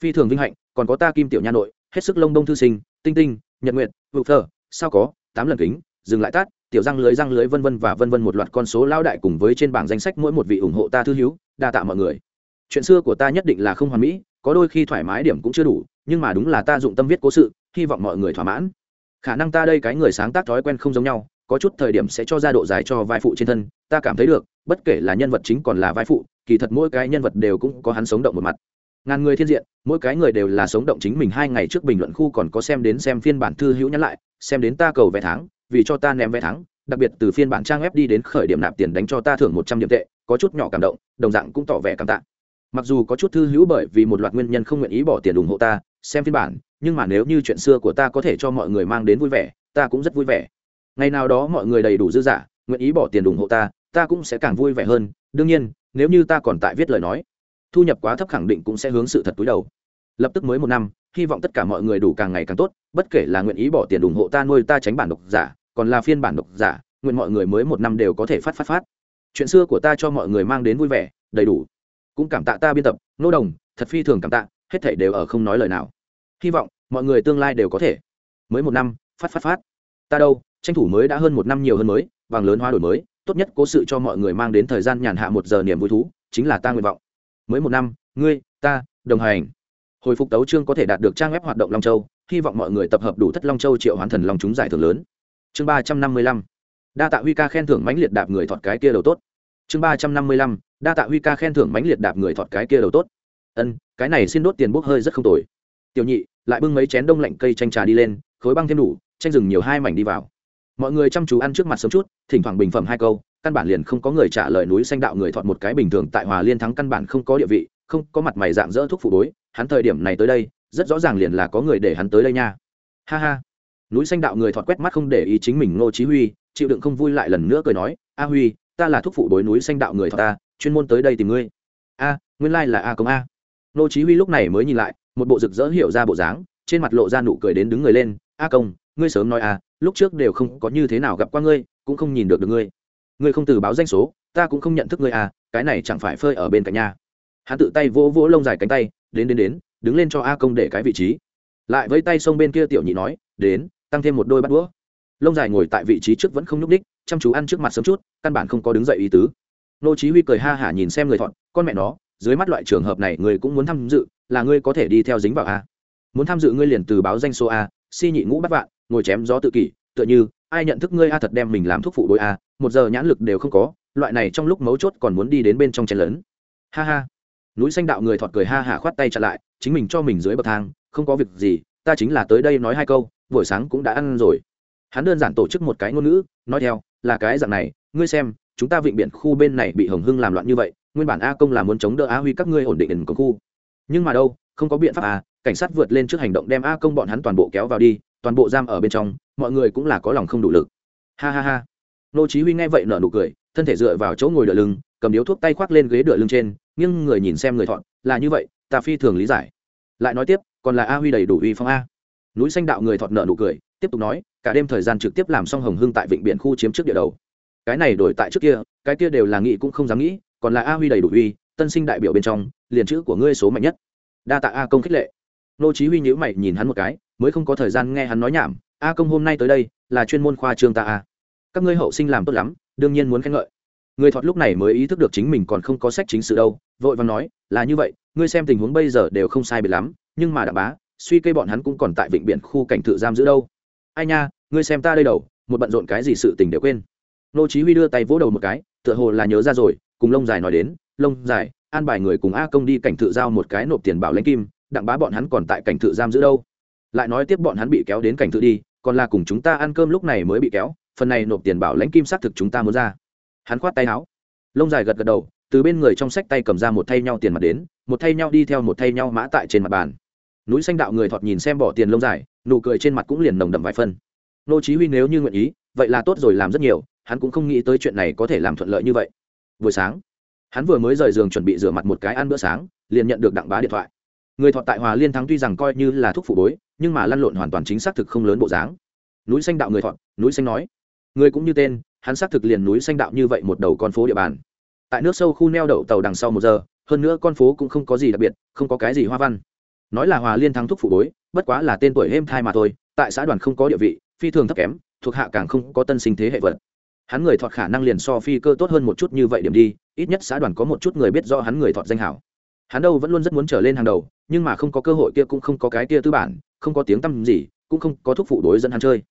Phi thường vinh hạnh, còn có ta kim tiểu nha nội, hết sức lông đông thư sinh, tinh tinh, nhật nguyện vụ thờ, sao có, tám lần kính, dừng lại tát, tiểu răng lưới răng lưới vân vân và vân vân một loạt con số lao đại cùng với trên bảng danh sách mỗi một vị ủng hộ ta thư hữu, đa tạ mọi người. Chuyện xưa của ta nhất định là không hoàn mỹ có đôi khi thoải mái điểm cũng chưa đủ, nhưng mà đúng là ta dụng tâm viết cố sự, hy vọng mọi người thỏa mãn. Khả năng ta đây cái người sáng tác thói quen không giống nhau, có chút thời điểm sẽ cho ra độ dài cho vai phụ trên thân, ta cảm thấy được, bất kể là nhân vật chính còn là vai phụ, kỳ thật mỗi cái nhân vật đều cũng có hắn sống động một mặt. Ngàn người thiên diện, mỗi cái người đều là sống động chính mình, hai ngày trước bình luận khu còn có xem đến xem phiên bản thư hữu nhắn lại, xem đến ta cầu vé tháng, vì cho ta ném vé tháng, đặc biệt từ phiên bản trang web đi đến khởi điểm nạp tiền đánh cho ta thưởng một trăm điểm tệ, có chút nhỏ cảm động, đồng dạng cũng tỏ vẻ cảm tạ mặc dù có chút thư hữu bởi vì một loạt nguyên nhân không nguyện ý bỏ tiền ủng hộ ta, xem phiên bản, nhưng mà nếu như chuyện xưa của ta có thể cho mọi người mang đến vui vẻ, ta cũng rất vui vẻ. Ngày nào đó mọi người đầy đủ dư giả, nguyện ý bỏ tiền ủng hộ ta ta cũng sẽ càng vui vẻ hơn. Đương nhiên, nếu như ta còn tại viết lời nói, thu nhập quá thấp khẳng định cũng sẽ hướng sự thật túi đầu. Lập tức mới một năm, hy vọng tất cả mọi người đủ càng ngày càng tốt, bất kể là nguyện ý bỏ tiền ủng hộ ta nuôi ta tránh bản độc giả, còn là phiên bản độc giả, nguyện mọi người mới một năm đều có thể phát phát phát. Chuyện xưa của ta cho mọi người mang đến vui vẻ, đầy đủ cũng cảm tạ ta biên tập, nô đồng, thật phi thường cảm tạ, hết thảy đều ở không nói lời nào. Hy vọng, mọi người tương lai đều có thể. Mới một năm, phát phát phát. Ta đâu, tranh thủ mới đã hơn một năm nhiều hơn mới, vàng lớn hoa đổi mới, tốt nhất cố sự cho mọi người mang đến thời gian nhàn hạ một giờ niềm vui thú, chính là ta nguyện vọng. Mới một năm, ngươi, ta, đồng hành. Hồi phục tấu chương có thể đạt được trang web hoạt động long châu, hy vọng mọi người tập hợp đủ thất long châu triệu hoán thần long chúng giải thưởng lớn. Chương ba trăm năm mươi lăm. Đa tạ huy ca khen thưởng mãnh liệt đạp người thọt cái kia đầu tốt chương ba trăm năm mươi lăm, đa tạ huy ca khen thưởng mãnh liệt đạp người thọt cái kia đầu tốt. Ân, cái này xin đốt tiền bốc hơi rất không tồi. Tiểu nhị, lại bưng mấy chén đông lạnh cây chanh trà đi lên, khối băng thêm đủ tranh rừng nhiều hai mảnh đi vào. Mọi người chăm chú ăn trước mặt sớm chút, thỉnh thoảng bình phẩm hai câu, căn bản liền không có người trả lời núi xanh đạo người thọt một cái bình thường tại hòa liên thắng căn bản không có địa vị, không có mặt mày dạng dỡ thuốc phụ đối hắn thời điểm này tới đây, rất rõ ràng liền là có người để hắn tới đây nha. Ha ha. Núi xanh đạo người thọt quét mắt không để ý chính mình ngô chí huy, chịu đựng không vui lại lần nữa cười nói, a huy ta là thuốc phụ đối núi xanh đạo người thọ ta, chuyên môn tới đây tìm ngươi. A, nguyên lai là a công a. Nô chí huy lúc này mới nhìn lại, một bộ rực rỡ hiểu ra bộ dáng, trên mặt lộ ra nụ cười đến đứng người lên. A công, ngươi sớm nói a, lúc trước đều không có như thế nào gặp qua ngươi, cũng không nhìn được được ngươi. Ngươi không từ báo danh số, ta cũng không nhận thức ngươi à cái này chẳng phải phơi ở bên cạnh nhà. Hắn tự tay vỗ vỗ lông dài cánh tay, đến đến đến, đứng lên cho a công để cái vị trí. Lại với tay xông bên kia tiểu nhị nói, đến, tăng thêm một đôi bát đũa lông dài ngồi tại vị trí trước vẫn không nhúc ních chăm chú ăn trước mặt sớm chút, căn bản không có đứng dậy ý tứ. Nô chí huy cười ha hả nhìn xem người thọn con mẹ nó, dưới mắt loại trường hợp này người cũng muốn tham dự, là ngươi có thể đi theo dính vào a. Muốn tham dự ngươi liền từ báo danh số a, si nhị ngũ bắt vạn, ngồi chém gió tự kỷ, tựa như, ai nhận thức ngươi a thật đem mình làm thuốc phụ đối a, một giờ nhãn lực đều không có, loại này trong lúc mấu chốt còn muốn đi đến bên trong chen lớn. Ha ha. Núi xanh đạo người thọt cười ha hả khoát tay chặn lại, chính mình cho mình dưới bậc thang, không có việc gì, ta chính là tới đây nói hai câu, buổi sáng cũng đã ăn rồi hắn đơn giản tổ chức một cái ngôn ngữ, nói theo, là cái dạng này, ngươi xem, chúng ta vịnh biển khu bên này bị hồng hưng làm loạn như vậy, nguyên bản a công là muốn chống đỡ a huy các ngươi ổn định ẩn công khu. Nhưng mà đâu, không có biện pháp à cảnh sát vượt lên trước hành động đem a công bọn hắn toàn bộ kéo vào đi, toàn bộ giam ở bên trong, mọi người cũng là có lòng không đủ lực. Ha ha ha. Nô chí huy nghe vậy nở nụ cười, thân thể dựa vào chỗ ngồi đỡ lưng, cầm điếu thuốc tay khoác lên ghế đỡ lưng trên nhưng người nhìn xem người thọn là như vậy, ta phi thường lý giải. Lại nói tiếp, còn là a huy đầy đủ uy phong a. Núi xanh đạo người thọn nở nụ cười tiếp tục nói, cả đêm thời gian trực tiếp làm xong hồng hưng tại vịnh biển khu chiếm trước địa đầu. Cái này đổi tại trước kia, cái kia đều là nghĩ cũng không dám nghĩ, còn là a huy đầy đủ uy, tân sinh đại biểu bên trong, liền chữ của ngươi số mạnh nhất. Đa tạ a công khích lệ. Nô chí huy nhíu mày nhìn hắn một cái, mới không có thời gian nghe hắn nói nhảm, a công hôm nay tới đây, là chuyên môn khoa trương ta a. Các ngươi hậu sinh làm tốt lắm, đương nhiên muốn khen ngợi. Người thọt lúc này mới ý thức được chính mình còn không có sách chính sự đâu, vội vàng nói, là như vậy, ngươi xem tình huống bây giờ đều không sai biệt lắm, nhưng mà đặng bá, suy cây bọn hắn cũng còn tại vịnh biển khu cảnh tự giam giữ đâu ai nha, ngươi xem ta đây đầu, một bận rộn cái gì sự tình đều quên. Nô chí huy đưa tay vỗ đầu một cái, tựa hồ là nhớ ra rồi, cùng lông dài nói đến lông dài an bài người cùng a công đi cảnh thự giao một cái nộp tiền bảo lãnh kim, đặng bá bọn hắn còn tại cảnh thự giam giữ đâu. Lại nói tiếp bọn hắn bị kéo đến cảnh thự đi, còn là cùng chúng ta ăn cơm lúc này mới bị kéo, phần này nộp tiền bảo lãnh kim xác thực chúng ta muốn ra. Hắn khoát tay áo. Lông dài gật gật đầu, từ bên người trong sách tay cầm ra một thay nhau tiền mặt đến, một thay nhau đi theo một thay nhau mã tại trên mặt bàn núi xanh đạo người thọt nhìn xem bỏ tiền lông dài, nụ cười trên mặt cũng liền nồng đậm vài phân. Nô chí huy nếu như nguyện ý, vậy là tốt rồi, làm rất nhiều, hắn cũng không nghĩ tới chuyện này có thể làm thuận lợi như vậy. Buổi sáng, hắn vừa mới rời giường chuẩn bị rửa mặt một cái ăn bữa sáng, liền nhận được đặng bá điện thoại. Người thọ tại hòa liên thắng tuy rằng coi như là thuốc phủ bối, nhưng mà lăn lộn hoàn toàn chính xác thực không lớn bộ dáng. Núi xanh đạo người thọ núi xanh nói. Người cũng như tên, hắn xác thực liền núi xanh đạo như vậy một đầu con phố địa bàn. Tại nước sâu khu neo đậu tàu đằng sau một giờ, hơn nữa con phố cũng không có gì đặc biệt, không có cái gì hoa văn nói là hòa liên thắng thúc phụ bối, bất quá là tên tuổi êm thai mà thôi, tại xã đoàn không có địa vị, phi thường thấp kém, thuộc hạ càng không có tân sinh thế hệ vật. Hắn người thọt khả năng liền so phi cơ tốt hơn một chút như vậy điểm đi, ít nhất xã đoàn có một chút người biết do hắn người thọt danh hảo. Hắn đâu vẫn luôn rất muốn trở lên hàng đầu, nhưng mà không có cơ hội kia cũng không có cái kia tư bản, không có tiếng tăm gì, cũng không có thúc phụ đối dẫn hắn chơi.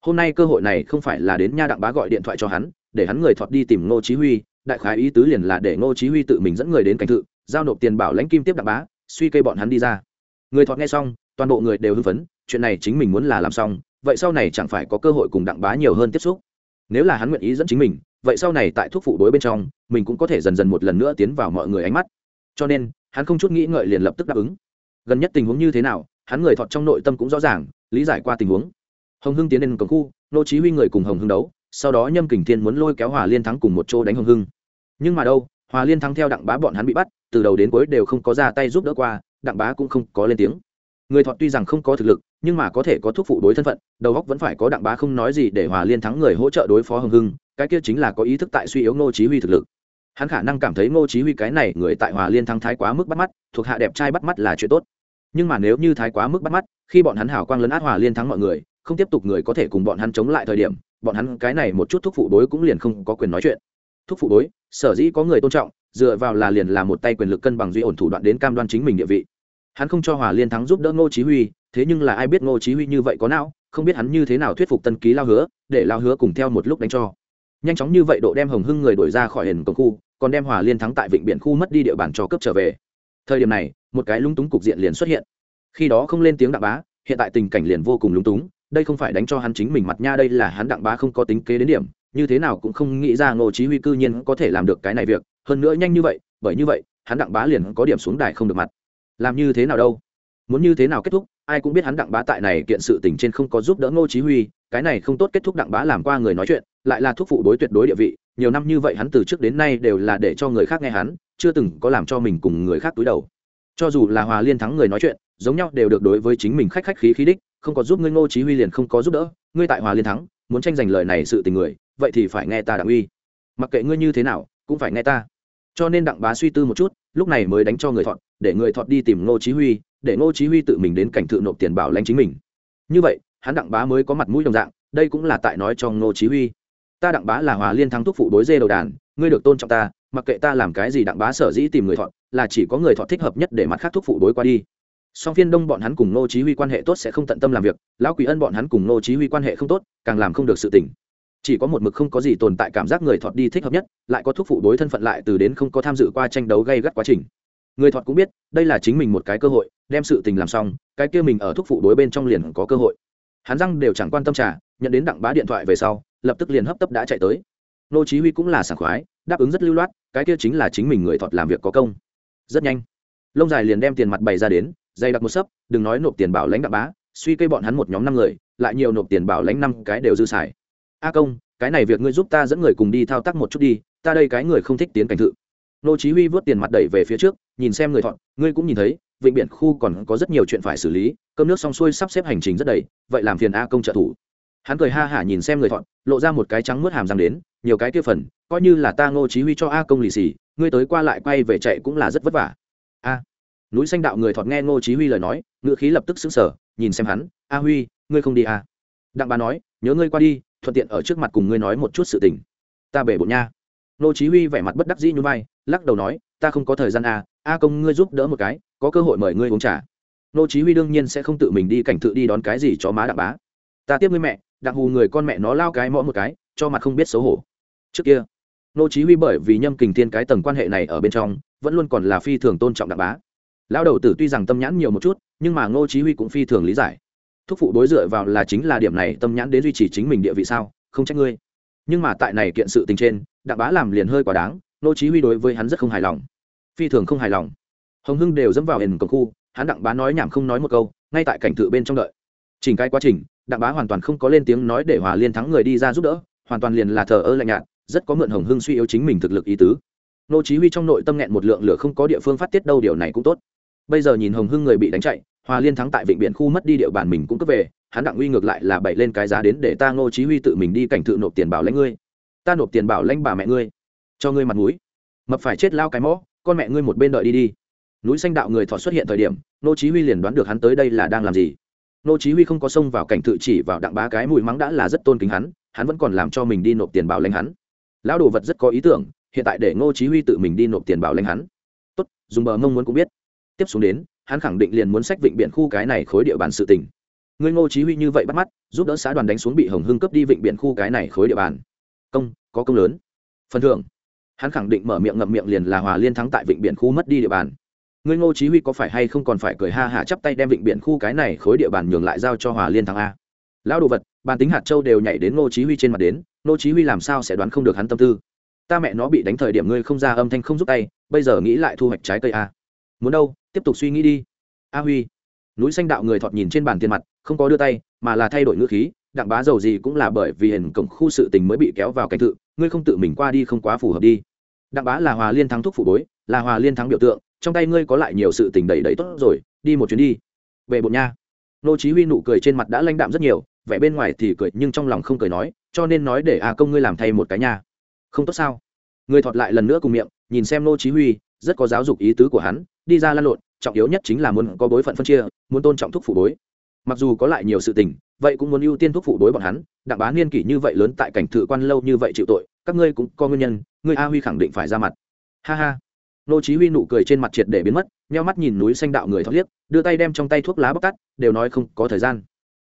Hôm nay cơ hội này không phải là đến nha đặng bá gọi điện thoại cho hắn, để hắn người thọt đi tìm ngô chí huy, đại khái ý tứ liền là để ngô chí huy tự mình dẫn người đến cảnh thự, giao nộp tiền bảo lãnh kim tiếp đặng bá, suy cây bọn hắn đi ra người thọt nghe xong, toàn bộ người đều hưng phấn, chuyện này chính mình muốn là làm xong, vậy sau này chẳng phải có cơ hội cùng đặng bá nhiều hơn tiếp xúc. Nếu là hắn nguyện ý dẫn chính mình, vậy sau này tại thuốc phụ đối bên trong, mình cũng có thể dần dần một lần nữa tiến vào mọi người ánh mắt. Cho nên, hắn không chút nghĩ ngợi liền lập tức đáp ứng. Gần nhất tình huống như thế nào, hắn người thọt trong nội tâm cũng rõ ràng, lý giải qua tình huống. Hồng hưng tiến lên cổng khu, nô chí huy người cùng hồng hưng đấu, sau đó nhâm kình thiên muốn lôi kéo hòa liên thắng cùng một chỗ đánh hồng hưng. Nhưng mà đâu, hòa liên thắng theo đặng bá bọn hắn bị bắt, từ đầu đến cuối đều không có ra tay giúp đỡ qua đặng bá cũng không có lên tiếng. Người thọ tuy rằng không có thực lực, nhưng mà có thể có thuốc phụ đối thân phận, đầu góc vẫn phải có đặng bá không nói gì để hòa liên thắng người hỗ trợ đối phó hồng hưng, cái kia chính là có ý thức tại suy yếu ngô chí huy thực lực. Hắn khả năng cảm thấy ngô chí huy cái này người tại hòa liên thắng thái quá mức bắt mắt, thuộc hạ đẹp trai bắt mắt là chuyện tốt. Nhưng mà nếu như thái quá mức bắt mắt, khi bọn hắn hảo quang lớn át hòa liên thắng mọi người, không tiếp tục người có thể cùng bọn hắn chống lại thời điểm, bọn hắn cái này một chút thuốc phụ đối cũng liền không có quyền nói chuyện. Thuốc phụ đối, sở dĩ có người tôn trọng dựa vào là liền là một tay quyền lực cân bằng duy ổn thủ đoạn đến cam đoan chính mình địa vị. Hắn không cho hòa liên thắng giúp đỡ ngô chí huy, thế nhưng là ai biết ngô chí huy như vậy có não, không biết hắn như thế nào thuyết phục tân ký lao hứa, để lao hứa cùng theo một lúc đánh cho. Nhanh chóng như vậy độ đem hồng hưng người đuổi ra khỏi hiền cổng khu, còn đem hòa liên thắng tại vịnh biển khu mất đi địa bàn cho cấp trở về. Thời điểm này, một cái lúng túng cục diện liền xuất hiện. Khi đó không lên tiếng đặng bá, hiện tại tình cảnh liền vô cùng lúng túng, đây không phải đánh cho hắn chính mình mặt nha, đây là hắn đặng bá không có tính kế đến điểm, như thế nào cũng không nghĩ ra ngô chí huy cư nhiên có thể làm được cái này việc hơn nữa nhanh như vậy, bởi như vậy, hắn đặng bá liền có điểm xuống đài không được mặt. Làm như thế nào đâu? Muốn như thế nào kết thúc, ai cũng biết hắn đặng bá tại này kiện sự tình trên không có giúp đỡ ngô chí huy, cái này không tốt kết thúc đặng bá làm qua người nói chuyện, lại là thuốc phụ đối tuyệt đối địa vị, nhiều năm như vậy hắn từ trước đến nay đều là để cho người khác nghe hắn, chưa từng có làm cho mình cùng người khác túi đầu. Cho dù là hòa liên thắng người nói chuyện, giống nhau đều được đối với chính mình khách khách khí khí đích, không có giúp ngươi ngô chí huy liền không có giúp đỡ, ngươi tại hòa liên thắng, muốn tranh giành lời này sự tình người, vậy thì phải nghe ta đặng uy. Mặc kệ ngươi như thế nào, cũng phải nghe ta cho nên đặng bá suy tư một chút, lúc này mới đánh cho người thọt, để người thọt đi tìm ngô chí huy, để ngô chí huy tự mình đến cảnh thự nộp tiền bảo lãnh chính mình. Như vậy, hắn đặng bá mới có mặt mũi đồng dạng, đây cũng là tại nói cho ngô chí huy. Ta đặng bá là hòa liên thắng thúc phụ đối dê đầu đàn, ngươi được tôn trọng ta, mặc kệ ta làm cái gì đặng bá sở dĩ tìm người thọt, là chỉ có người thọt thích hợp nhất để mặt khác thúc phụ đối qua đi. Song phiên đông bọn hắn cùng ngô chí huy quan hệ tốt sẽ không tận tâm làm việc, lão quỷ ân bọn hắn cùng ngô chí huy quan hệ không tốt, càng làm không được sự tình chỉ có một mực không có gì tồn tại cảm giác người thọt đi thích hợp nhất, lại có thuốc phụ đối thân phận lại từ đến không có tham dự qua tranh đấu gây gắt quá trình. Người thọt cũng biết, đây là chính mình một cái cơ hội, đem sự tình làm xong, cái kia mình ở thuốc phụ đối bên trong liền có cơ hội. Hắn răng đều chẳng quan tâm trả nhận đến đặng bá điện thoại về sau, lập tức liền hấp tấp đã chạy tới. Nô chí huy cũng là sảng khoái, đáp ứng rất lưu loát, cái kia chính là chính mình người thọt làm việc có công. Rất nhanh, lông dài liền đem tiền mặt bày ra đến, dày đặt một sấp, đừng nói nộp tiền bảo lãnh đặng bá, suy cây bọn hắn một nhóm năm người, lại nhiều nộp tiền bảo lãnh năm cái đều dư xài a công, cái này việc ngươi giúp ta dẫn người cùng đi thao tác một chút đi, ta đây cái người không thích tiến cảnh thự. Nô chí huy vớt tiền mặt đẩy về phía trước, nhìn xem người thọn ngươi cũng nhìn thấy, vịnh biển khu còn có rất nhiều chuyện phải xử lý, cơm nước xong xuôi sắp xếp hành trình rất đầy, vậy làm phiền a công trợ thủ. Hắn cười ha hả nhìn xem người thọn lộ ra một cái trắng mướt hàm răng đến, nhiều cái kia phần, coi như là ta nô chí huy cho a công lì xì, ngươi tới qua lại quay về chạy cũng là rất vất vả. A. Núi xanh đạo người thọt nghe nô chí huy lời nói ngựa khí lập tức sững sờ, nhìn xem hắn, a huy, ngươi không đi à? Đặng bà nói, nhớ ngươi qua đi thuận tiện ở trước mặt cùng ngươi nói một chút sự tình. Ta bể bộn nha. Nô chí huy vẻ mặt bất đắc dĩ nhún vai, lắc đầu nói, ta không có thời gian à a công ngươi giúp đỡ một cái, có cơ hội mời ngươi uống trà. Nô chí huy đương nhiên sẽ không tự mình đi cảnh tự đi đón cái gì cho má đặng bá. Ta tiếp ngươi mẹ đặng hù người con mẹ nó lao cái mõ một cái, cho mặt không biết xấu hổ. Trước kia, nô chí huy bởi vì nhâm kình thiên cái tầng quan hệ này ở bên trong, vẫn luôn còn là phi thường tôn trọng đặng bá. Lão đầu tử tuy rằng tâm nhãn nhiều một chút, nhưng mà nô chí huy cũng phi thường lý giải thúc phụ đối dựa vào là chính là điểm này tâm nhãn đến duy trì chính mình địa vị sao, không trách ngươi. Nhưng mà tại này kiện sự tình trên, đặng bá làm liền hơi quá đáng, nô chí huy đối với hắn rất không hài lòng. Phi thường không hài lòng. Hồng hưng đều dẫm vào hình cổng khu, hắn đặng bá nói nhảm không nói một câu, ngay tại cảnh tự bên trong đợi. Chỉnh cái quá trình, đặng bá hoàn toàn không có lên tiếng nói để hòa liên thắng người đi ra giúp đỡ, hoàn toàn liền là thờ ơ lạnh nhạt, rất có mượn hồng hưng suy yếu chính mình thực lực ý tứ. Nô chí huy trong nội tâm nghẹn một lượng lửa không có địa phương phát tiết đâu, điều này cũng tốt. Bây giờ nhìn hồng hưng người bị đánh chạy hòa liên thắng tại vịnh biển khu mất đi địa bàn mình cũng cấp về, hắn đặng uy ngược lại là bậy lên cái giá đến để ta ngô chí huy tự mình đi cảnh thự nộp tiền bảo lãnh ngươi. Ta nộp tiền bảo lãnh bà mẹ ngươi. Cho ngươi mặt mũi. Mập phải chết lao cái mõ, con mẹ ngươi một bên đợi đi đi. Núi xanh đạo người thọ xuất hiện thời điểm, ngô chí huy liền đoán được hắn tới đây là đang làm gì. Ngô chí huy không có xông vào cảnh thự chỉ vào đặng bá cái mũi mắng đã là rất tôn kính hắn hắn vẫn còn làm cho mình đi nộp tiền bảo lãnh hắn. Lão đồ vật rất có ý tưởng, hiện tại để ngô chí huy tự mình đi nộp tiền bảo lãnh hắn. Tốt, dùng bờ mông muốn cũng biết. Tiếp xuống đến hắn khẳng định liền muốn sách vịnh biển khu cái này khối địa bàn sự tình. Ngươi ngô chí huy như vậy bắt mắt, giúp đỡ xã đoàn đánh xuống bị hồng hưng cướp đi vịnh biển khu cái này khối địa bàn. Công, có công lớn. Phần thưởng. Hắn khẳng định mở miệng ngậm miệng liền là hòa liên thắng tại vịnh biển khu mất đi địa bàn. Ngươi ngô chí huy có phải hay không còn phải cười ha hả chắp tay đem vịnh biển khu cái này khối địa bàn nhường lại giao cho hòa liên thắng a? Lão đồ vật, bàn tính hạt châu đều nhảy đến ngô chí huy trên mặt đến, ngô chí huy làm sao sẽ đoán không được hắn tâm tư? Ta mẹ nó bị đánh thời điểm ngươi không ra âm thanh không giúp tay, bây giờ nghĩ lại thu hoạch trái cây a. Muốn đâu tiếp tục suy nghĩ đi. A huy. Núi xanh đạo người thọt nhìn trên bàn tiền mặt, không có đưa tay, mà là thay đổi ngữ khí, đặng bá giàu gì cũng là bởi vì hình cổng khu sự tình mới bị kéo vào cảnh tự ngươi không tự mình qua đi không quá phù hợp đi. Đặng bá là hòa liên thắng thuốc phụ bối, là hòa liên thắng biểu tượng, trong tay ngươi có lại nhiều sự tình đầy đầy tốt rồi, đi một chuyến đi. Về bột nha. Nô chí huy nụ cười trên mặt đã lãnh đạm rất nhiều, vẻ bên ngoài thì cười nhưng trong lòng không cười nói, cho nên nói để à công ngươi làm thay một cái nha. Không tốt sao? Người thọt lại lần nữa cùng miệng, nhìn xem nô chí huy, rất có giáo dục ý tứ của hắn đi ra lan lộn, trọng yếu nhất chính là muốn có bối phận phân chia, muốn tôn trọng thuốc phụ bối. Mặc dù có lại nhiều sự tình, vậy cũng muốn ưu tiên thuốc phụ bối bọn hắn, đặng bá niên kỷ như vậy lớn tại cảnh thự quan lâu như vậy chịu tội, các ngươi cũng có nguyên nhân, ngươi a huy khẳng định phải ra mặt. Ha ha. Nô chí huy nụ cười trên mặt triệt để biến mất, nheo mắt nhìn núi xanh đạo người thoát liếc, đưa tay đem trong tay thuốc lá bóc tắt, đều nói không có thời gian.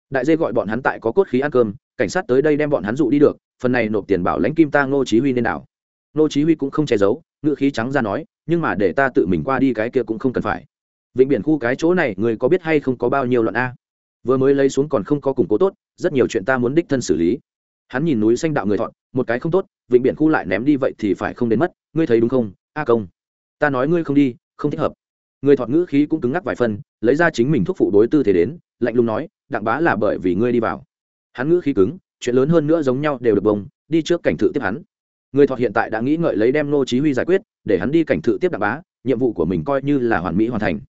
Đại dê gọi bọn hắn tại có cốt khí ăn cơm, cảnh sát tới đây đem bọn hắn dụ đi được, phần này nộp tiền bảo lãnh kim ta nô chí huy nên đảo. Nô chí huy cũng không che giấu ngựa khí trắng ra nói nhưng mà để ta tự mình qua đi cái kia cũng không cần phải. Vịnh biển khu cái chỗ này, người có biết hay không có bao nhiêu loạn a? Vừa mới lấy xuống còn không có củng cố tốt, rất nhiều chuyện ta muốn đích thân xử lý. Hắn nhìn núi xanh đạo người thọn, một cái không tốt, vịnh biển khu lại ném đi vậy thì phải không đến mất, ngươi thấy đúng không? A công. Ta nói ngươi không đi, không thích hợp. Người thọt ngữ khí cũng cứng ngắc vài phân lấy ra chính mình thuốc phụ đối tư thế đến, lạnh lùng nói, đặng bá là bởi vì ngươi đi vào. Hắn ngữ khí cứng, chuyện lớn hơn nữa giống nhau đều được bông, đi trước cảnh thự tiếp hắn người thọ hiện tại đã nghĩ ngợi lấy đem nô chí huy giải quyết, để hắn đi cảnh thự tiếp đặng bá, nhiệm vụ của mình coi như là hoàn mỹ hoàn thành.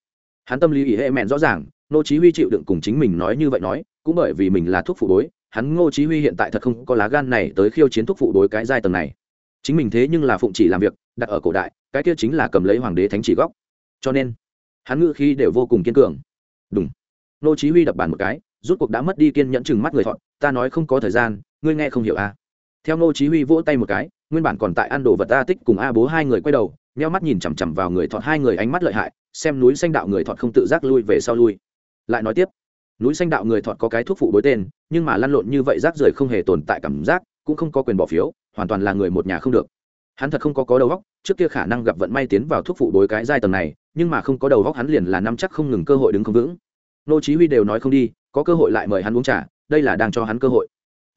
Hắn tâm lý ý hệ mẹn rõ ràng nô chí huy chịu đựng cùng chính mình nói như vậy nói, cũng bởi vì mình là thuốc phụ đối hắn ngô chí huy hiện tại thật không có lá gan này tới khiêu chiến thuốc phụ đối cái giai tầng này. Chính mình thế nhưng là phụng chỉ làm việc, đặt ở cổ đại, cái kia chính là cầm lấy hoàng đế thánh chỉ góc. Cho nên, hắn ngự khi đều vô cùng kiên cường. Đúng nô chí huy đập bàn một cái, rút cuộc đã mất đi kiên nhẫn chừng mắt người thọ, ta nói không có thời gian, ngươi nghe không hiểu à? Theo nô chí huy vỗ tay một cái nguyên bản còn tại ăn đồ vật a tích cùng a bố hai người quay đầu, nheo mắt nhìn chằm chằm vào người thọt hai người ánh mắt lợi hại, xem núi xanh đạo người thọt không tự giác lui về sau lui. Lại nói tiếp, núi xanh đạo người thọt có cái thuốc phụ đối tên, nhưng mà lăn lộn như vậy rác rưởi không hề tồn tại cảm giác, cũng không có quyền bỏ phiếu, hoàn toàn là người một nhà không được. Hắn thật không có có đầu óc, trước kia khả năng gặp vận may tiến vào thuốc phụ đối cái giai tầng này, nhưng mà không có đầu óc hắn liền là năm chắc không ngừng cơ hội đứng không vững. Nô chí huy đều nói không đi, có cơ hội lại mời hắn uống trà, đây là đang cho hắn cơ hội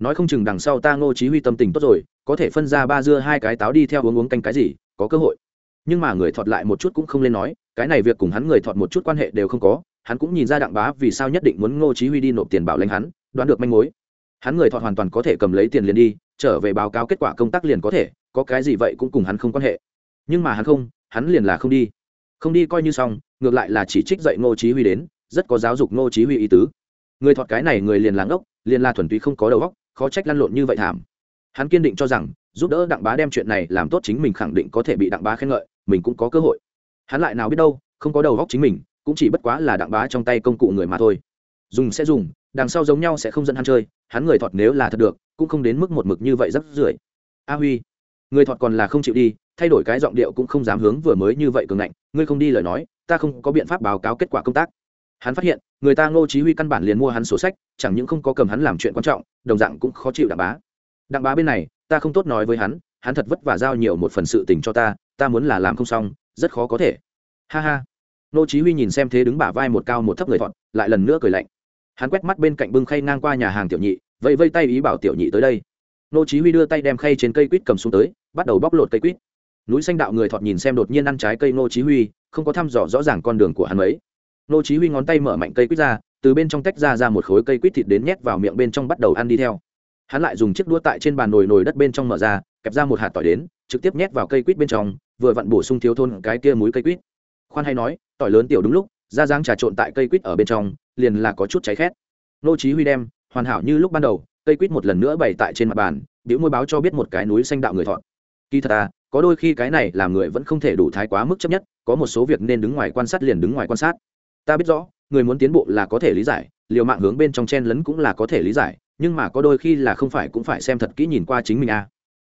nói không chừng đằng sau ta Ngô chí huy tâm tình tốt rồi, có thể phân ra ba dưa hai cái táo đi theo uống uống canh cái gì, có cơ hội. Nhưng mà người thọt lại một chút cũng không lên nói, cái này việc cùng hắn người thọt một chút quan hệ đều không có, hắn cũng nhìn ra đặng bá vì sao nhất định muốn ngô chí huy đi nộp tiền bảo lãnh hắn, đoán được manh mối. Hắn người thọt hoàn toàn có thể cầm lấy tiền liền đi, trở về báo cáo kết quả công tác liền có thể, có cái gì vậy cũng cùng hắn không quan hệ. Nhưng mà hắn không, hắn liền là không đi. Không đi coi như xong, ngược lại là chỉ trích dạy ngô chí huy đến, rất có giáo dục ngô chí huy ý tứ. Người thọt cái này người liền là ngốc, liền là thuần túy không có đầu óc khó trách lăn lộn như vậy thảm. Hắn kiên định cho rằng, giúp đỡ đặng bá đem chuyện này làm tốt chính mình khẳng định có thể bị đặng bá khen ngợi, mình cũng có cơ hội. Hắn lại nào biết đâu, không có đầu óc chính mình, cũng chỉ bất quá là đặng bá trong tay công cụ người mà thôi. Dùng sẽ dùng, đằng sau giống nhau sẽ không dẫn hắn chơi, hắn người thọt nếu là thật được, cũng không đến mức một mực như vậy rất rưởi. A huy, người thọt còn là không chịu đi, thay đổi cái giọng điệu cũng không dám hướng vừa mới như vậy cường ngạnh, ngươi không đi lời nói, ta không có biện pháp báo cáo kết quả công tác hắn phát hiện, người ta ngô chí huy căn bản liền mua hắn sổ sách, chẳng những không có cầm hắn làm chuyện quan trọng, đồng dạng cũng khó chịu đặng bá. Đặng bá bên này, ta không tốt nói với hắn hắn thật vất vả giao nhiều một phần sự tình cho ta ta muốn là làm không xong, rất khó có thể. Ha ha. Ngô chí huy nhìn xem thế đứng bả vai một cao một thấp người thọt lại lần nữa cười lạnh. Hắn quét mắt bên cạnh bưng khay ngang qua nhà hàng tiểu nhị, vẫy vây tay ý bảo tiểu nhị tới đây. Nô chí huy đưa tay đem khay trên cây quýt cầm xuống tới, bắt đầu bóc lột cây quýt. Núi xanh đạo người thọt nhìn xem đột nhiên ăn trái cây nô chí huy, không có thăm dò rõ ràng con đường của hắn ấy nô chí huy ngón tay mở mạnh cây quýt ra, từ bên trong tách ra ra một khối cây quýt thịt đến nhét vào miệng bên trong bắt đầu ăn đi theo. Hắn lại dùng chiếc đũa tại trên bàn nồi nồi đất bên trong mở ra, kẹp ra một hạt tỏi đến, trực tiếp nhét vào cây quýt bên trong, vừa vặn bổ sung thiếu thôn cái kia muối cây quýt. Khoan hay nói, tỏi lớn tiểu đúng lúc, ra dáng trà trộn tại cây quýt ở bên trong, liền là có chút cháy khét. Nô chí huy đem, hoàn hảo như lúc ban đầu, cây quýt một lần nữa bày tại trên mặt bàn, biểu môi báo cho biết một cái núi xanh đạo người thọn kỳ thật à có đôi khi cái này làm người vẫn không thể đủ thái quá mức chấp nhất, có một số việc nên đứng ngoài quan sát liền đứng ngoài quan sát ta biết rõ, người muốn tiến bộ là có thể lý giải, liều mạng hướng bên trong chen lấn cũng là có thể lý giải, nhưng mà có đôi khi là không phải cũng phải xem thật kỹ nhìn qua chính mình à.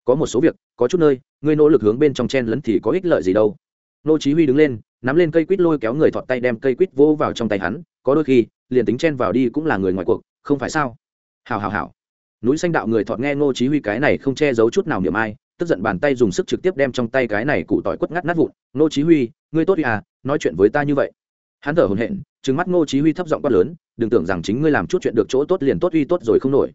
Có một số việc, có chút nơi ngươi nỗ lực hướng bên trong chen lấn thì có ích lợi gì đâu. Nô chí huy đứng lên, nắm lên cây quýt lôi kéo người thọt tay đem cây quýt vô vào trong tay hắn, có đôi khi, liền tính chen vào đi cũng là người ngoài cuộc, không phải sao? Hào hào hào. Núi xanh đạo người thọt nghe nô chí huy cái này không che giấu chút nào niệm ai, tức giận bàn tay dùng sức trực tiếp đem trong tay cái này cụ tỏi quất ngắt nát vụn. Nô chí huy, ngươi tốt đi à nói chuyện với ta như vậy hắn thở hổn hển, trừng mắt ngô chí huy thấp giọng quát lớn, đừng tưởng rằng chính ngươi làm chút chuyện được chỗ tốt liền tốt uy tốt rồi không nổi.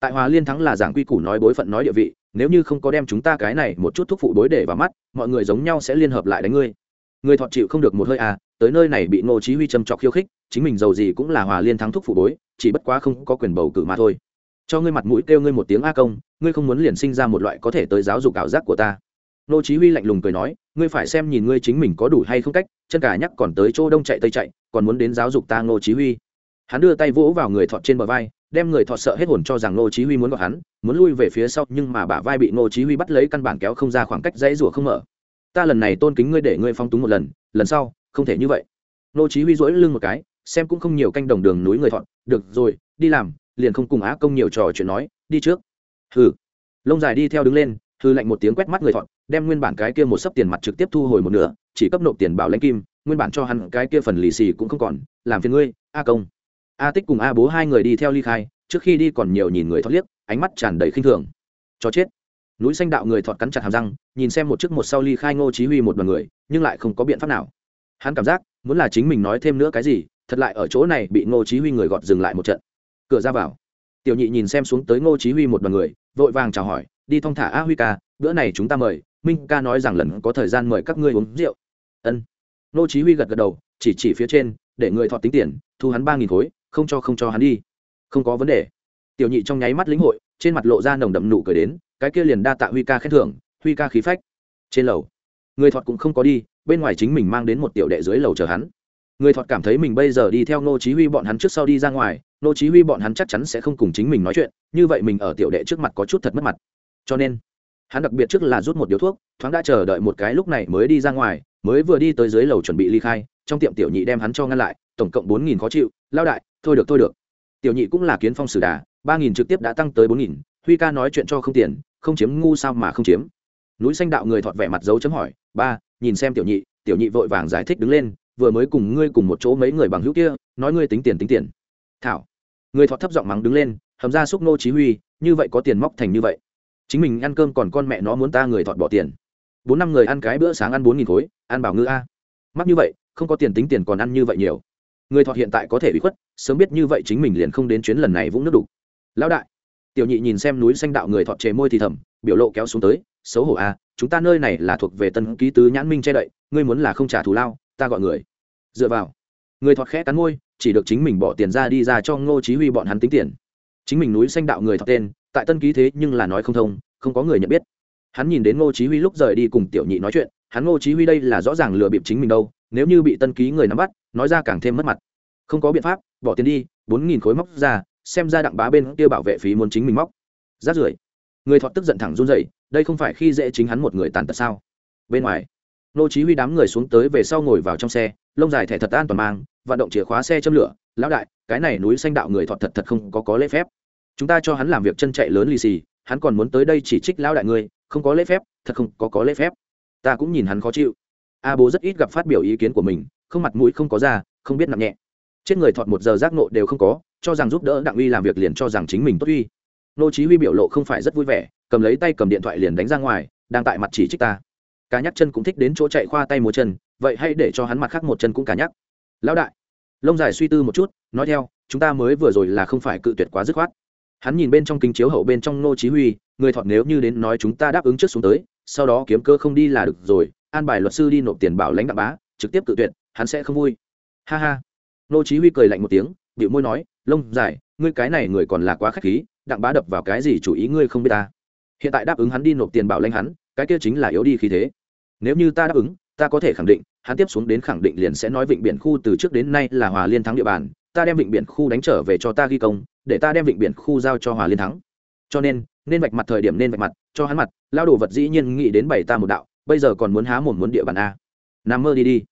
Tại hòa liên thắng là giảng quy củ nói bối phận nói địa vị, nếu như không có đem chúng ta cái này một chút thuốc phụ đối để vào mắt, mọi người giống nhau sẽ liên hợp lại đánh ngươi. Người thọ chịu không được một hơi à tới nơi này bị ngô chí huy châm chọc khiêu khích, chính mình giàu gì cũng là hòa liên thắng thuốc phụ đối chỉ bất quá không có quyền bầu cử mà thôi. Cho ngươi mặt mũi kêu ngươi một tiếng a công, ngươi không muốn liền sinh ra một loại có thể tới giáo dục ảo giác của ta. Ngô chí huy lạnh lùng cười nói, ngươi phải xem nhìn ngươi chính mình có đủ hay không cách chân cả nhắc còn tới chỗ đông chạy tây chạy, còn muốn đến giáo dục ta Ngô chí huy. Hắn đưa tay vỗ vào người thọt trên bờ vai, đem người thọt sợ hết hồn cho rằng ngô chí huy muốn gọi hắn, muốn lui về phía sau, nhưng mà bả vai bị ngô chí huy bắt lấy căn bản kéo không ra khoảng cách dãy rủa không mở. Ta lần này tôn kính ngươi để ngươi phong túng một lần lần sau, không thể như vậy. Ngô chí huy duỗi lưng một cái, xem cũng không nhiều canh đồng đường núi người thọt, được rồi, đi làm, liền không cùng á công nhiều trò chuyện nói, đi trước. Hừ. Lông dài đi theo đứng lên, hư lạnh một tiếng quét mắt người thọt, đem nguyên bản cái kia một sấp tiền mặt trực tiếp thu hồi một nửa chỉ cấp nộp tiền bảo lãnh kim, nguyên bản cho hắn cái kia phần lì xì cũng không còn, làm phiền ngươi, a công. A tích cùng a bố hai người đi theo ly khai, trước khi đi còn nhiều nhìn người thoát liếc, ánh mắt tràn đầy khinh thường. Cho chết. Núi xanh đạo người thọt cắn chặt hàm răng, nhìn xem một chiếc một sau ly khai ngô chí huy một đoàn người, nhưng lại không có biện pháp nào. Hắn cảm giác, muốn là chính mình nói thêm nữa cái gì, thật lại ở chỗ này bị ngô chí huy người gọt dừng lại một trận. Cửa ra vào. Tiểu nhị nhìn xem xuống tới ngô chí huy một đoàn người, vội vàng chào hỏi, đi thong thả a huy ca, bữa này chúng ta mời, minh ca nói rằng lần có thời gian mời các ngươi uống rượu ân. Nô chí huy gật gật đầu, chỉ chỉ phía trên, để người thọ tính tiền, thu hắn ba nghìn khối, không cho không cho hắn đi. Không có vấn đề. Tiểu nhị trong nháy mắt lĩnh hội, trên mặt lộ ra nồng đậm nụ cười đến, cái kia liền đa tạ huy ca khen thưởng, huy ca khí phách. Trên lầu, người thọt cũng không có đi, bên ngoài chính mình mang đến một tiểu đệ dưới lầu chờ hắn. Người thọt cảm thấy mình bây giờ đi theo nô chí huy bọn hắn trước sau đi ra ngoài, nô chí huy bọn hắn chắc chắn sẽ không cùng chính mình nói chuyện, như vậy mình ở tiểu đệ trước mặt có chút thật mất mặt. Cho nên, hắn đặc biệt trước là rút một điếu thuốc, thoáng đã chờ đợi một cái lúc này mới đi ra ngoài mới vừa đi tới dưới lầu chuẩn bị ly khai, trong tiệm tiểu nhị đem hắn cho ngăn lại, tổng cộng bốn nghìn khó chịu, lao đại, thôi được thôi được. Tiểu nhị cũng là kiến phong sử đà, ba nghìn trực tiếp đã tăng tới bốn nghìn, huy ca nói chuyện cho không tiền, không chiếm ngu sao mà không chiếm. Núi xanh đạo người thọt vẻ mặt dấu chấm hỏi, ba, nhìn xem tiểu nhị tiểu nhị vội vàng giải thích đứng lên, vừa mới cùng ngươi cùng một chỗ mấy người bằng hữu kia, nói ngươi tính tiền tính tiền. Thảo. Người thọt thấp giọng mắng đứng lên, hầm ra xúc nô chí huy, như vậy có tiền móc thành như vậy. Chính mình ăn cơm còn con mẹ nó muốn ta người thọt bỏ tiền bốn năm người ăn cái bữa sáng ăn bốn nghìn khối, ăn bảo ngư a. Mắc như vậy, không có tiền tính tiền còn ăn như vậy nhiều. Người thọ hiện tại có thể bị khuất, sớm biết như vậy chính mình liền không đến chuyến lần này vũng nước đủ lão đại, tiểu nhị nhìn xem núi xanh đạo người thọ chế môi thì thầm, biểu lộ kéo xuống tới, xấu hổ a, chúng ta nơi này là thuộc về tân ký tứ nhãn minh che đậy, ngươi muốn là không trả thù lao, ta gọi người. Dựa vào, người thọt khẽ cắn môi, chỉ được chính mình bỏ tiền ra đi ra cho ngô chí huy bọn hắn tính tiền. Chính mình núi xanh đạo người thọt tên, tại tân ký thế nhưng là nói không thông, không có người nhận biết hắn nhìn đến ngô chí huy lúc rời đi cùng tiểu nhị nói chuyện, hắn ngô chí huy đây là rõ ràng lừa bịp chính mình đâu, nếu như bị tân ký người nắm bắt, nói ra càng thêm mất mặt. Không có biện pháp, bỏ tiền đi, bốn nghìn khối móc ra, xem ra đặng bá bên kia bảo vệ phí muốn chính mình móc. Rát rưởi. Người thọ tức giận thẳng run rẩy, đây không phải khi dễ chính hắn một người tàn tật sao? Bên ngoài nô chí huy đám người xuống tới về sau ngồi vào trong xe, lông dài thẻ thật an toàn mang, vận động chìa khóa xe châm lửa, lão đại, cái này núi xanh đạo người thọ thật thật không có có lễ phép. Chúng ta cho hắn làm việc chân chạy lớn lì xì, hắn còn muốn tới đây chỉ trích lão đại người không có lễ phép, thật không có có lễ phép. Ta cũng nhìn hắn khó chịu. A bố rất ít gặp phát biểu ý kiến của mình, không mặt mũi không có ra, không biết nặng nhẹ. Trên người thọt một giờ giác nộ đều không có, cho rằng giúp đỡ đặng uy làm việc liền cho rằng chính mình tốt uy. Nô chí huy biểu lộ không phải rất vui vẻ, cầm lấy tay cầm điện thoại liền đánh ra ngoài, đang tại mặt chỉ trích ta. Cá nhắc chân cũng thích đến chỗ chạy khoa tay múa chân, vậy hãy để cho hắn mặt khác một chân cũng cá nhắc. Lão đại. Lông dài suy tư một chút, nói theo, chúng ta mới vừa rồi là không phải cự tuyệt quá dứt khoát hắn nhìn bên trong kính chiếu hậu bên trong nô chí huy, người thọt nếu như đến nói chúng ta đáp ứng trước xuống tới, sau đó kiếm cơ không đi là được rồi, an bài luật sư đi nộp tiền bảo lãnh đặng bá, trực tiếp cự tuyệt, hắn sẽ không vui. Ha ha. Nô chí huy cười lạnh một tiếng, bĩu môi nói, lông dài, ngươi cái này người còn là quá khách khí đặng bá đập vào cái gì chủ ý ngươi không biết ta? Hiện tại đáp ứng hắn đi nộp tiền bảo lãnh hắn, cái kia chính là yếu đi khí thế. Nếu như ta đáp ứng, ta có thể khẳng định, hắn tiếp xuống đến khẳng định liền sẽ nói vịnh biển khu từ trước đến nay là hòa liên thắng địa bàn ta đem vịnh biển khu đánh trở về cho ta ghi công, để ta đem vịnh biển khu giao cho hòa liên thắng. Cho nên nên vạch mặt thời điểm nên vạch mặt, cho hắn mặt lao đồ vật dĩ nhiên nghĩ đến bảy ta một đạo, bây giờ còn muốn há một muốn địa bàn a. Nằm mơ đi đi.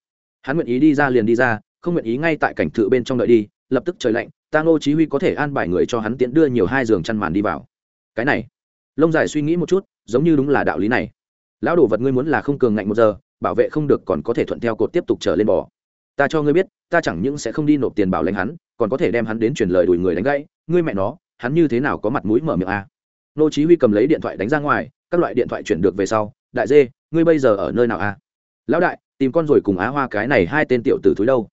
Hắn nguyện ý đi ra liền đi ra, không nguyện ý ngay tại cảnh thự bên trong đợi đi, lập tức trời lạnh, ta ngô chí huy có thể an bài người cho hắn tiện đưa nhiều hai giường chăn màn đi vào. Cái này, lông dài suy nghĩ một chút, giống như đúng là đạo lý này. Lão đồ vật ngươi muốn là không cường ngạnh một giờ, bảo vệ không được còn có thể thuận theo cột tiếp tục trở lên bò ta cho ngươi biết, ta chẳng những sẽ không đi nộp tiền bảo lãnh hắn, còn có thể đem hắn đến truyền lời đuổi người đánh gãy. Ngươi mẹ nó, hắn như thế nào có mặt mũi mở miệng a nô chí huy cầm lấy điện thoại đánh ra ngoài, các loại điện thoại chuyển được về sau, đại dê, ngươi bây giờ ở nơi nào a lão đại, tìm con rồi cùng á hoa cái này hai tên tiểu tử thúi đâu.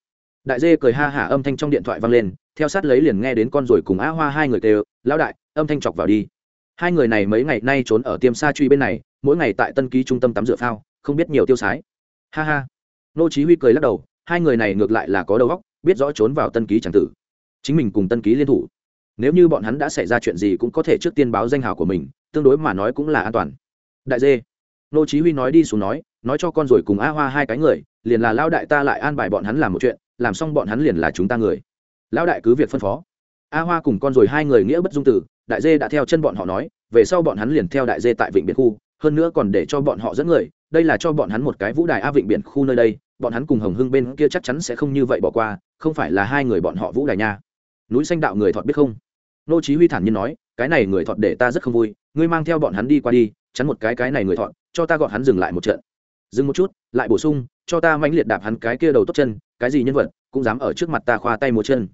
Đại dê cười ha hả âm thanh trong điện thoại vang lên, theo sát lấy liền nghe đến con rồi cùng á hoa hai người kêu, lão đại, âm thanh chọc vào đi. Hai người này mấy ngày nay trốn ở tiêm sa truy bên này, mỗi ngày tại tân ký trung tâm tắm rửa phao, không biết nhiều tiêu sái. Ha ha. Nô chí huy cười lắc đầu hai người này ngược lại là có đầu óc, biết rõ trốn vào tân ký chẳng tử. Chính mình cùng tân ký liên thủ. Nếu như bọn hắn đã xảy ra chuyện gì cũng có thể trước tiên báo danh hào của mình, tương đối mà nói cũng là an toàn. Đại dê. Nô chí huy nói đi xuống nói nói cho con rồi cùng a hoa hai cái người, liền là lão đại ta lại an bài bọn hắn làm một chuyện, làm xong bọn hắn liền là chúng ta người. Lão đại cứ việc phân phó. A hoa cùng con rồi hai người nghĩa bất dung tử, đại dê đã theo chân bọn họ nói, về sau bọn hắn liền theo đại dê tại vịnh biển khu hơn nữa còn để cho bọn họ dẫn người, đây là cho bọn hắn một cái vũ đài a vịnh biển khu nơi đây, bọn hắn cùng hồng hưng bên kia chắc chắn sẽ không như vậy bỏ qua, không phải là hai người bọn họ vũ đài nha. Núi xanh đạo người thọt biết không? Nô chí huy thản nhiên nói, cái này người thọt để ta rất không vui, ngươi mang theo bọn hắn đi qua đi, chắn một cái cái này người thọt, cho ta gọi hắn dừng lại một trận. Dừng một chút, lại bổ sung, cho ta mãnh liệt đạp hắn cái kia đầu tốt chân, cái gì nhân vật cũng dám ở trước mặt ta khoa tay một chân.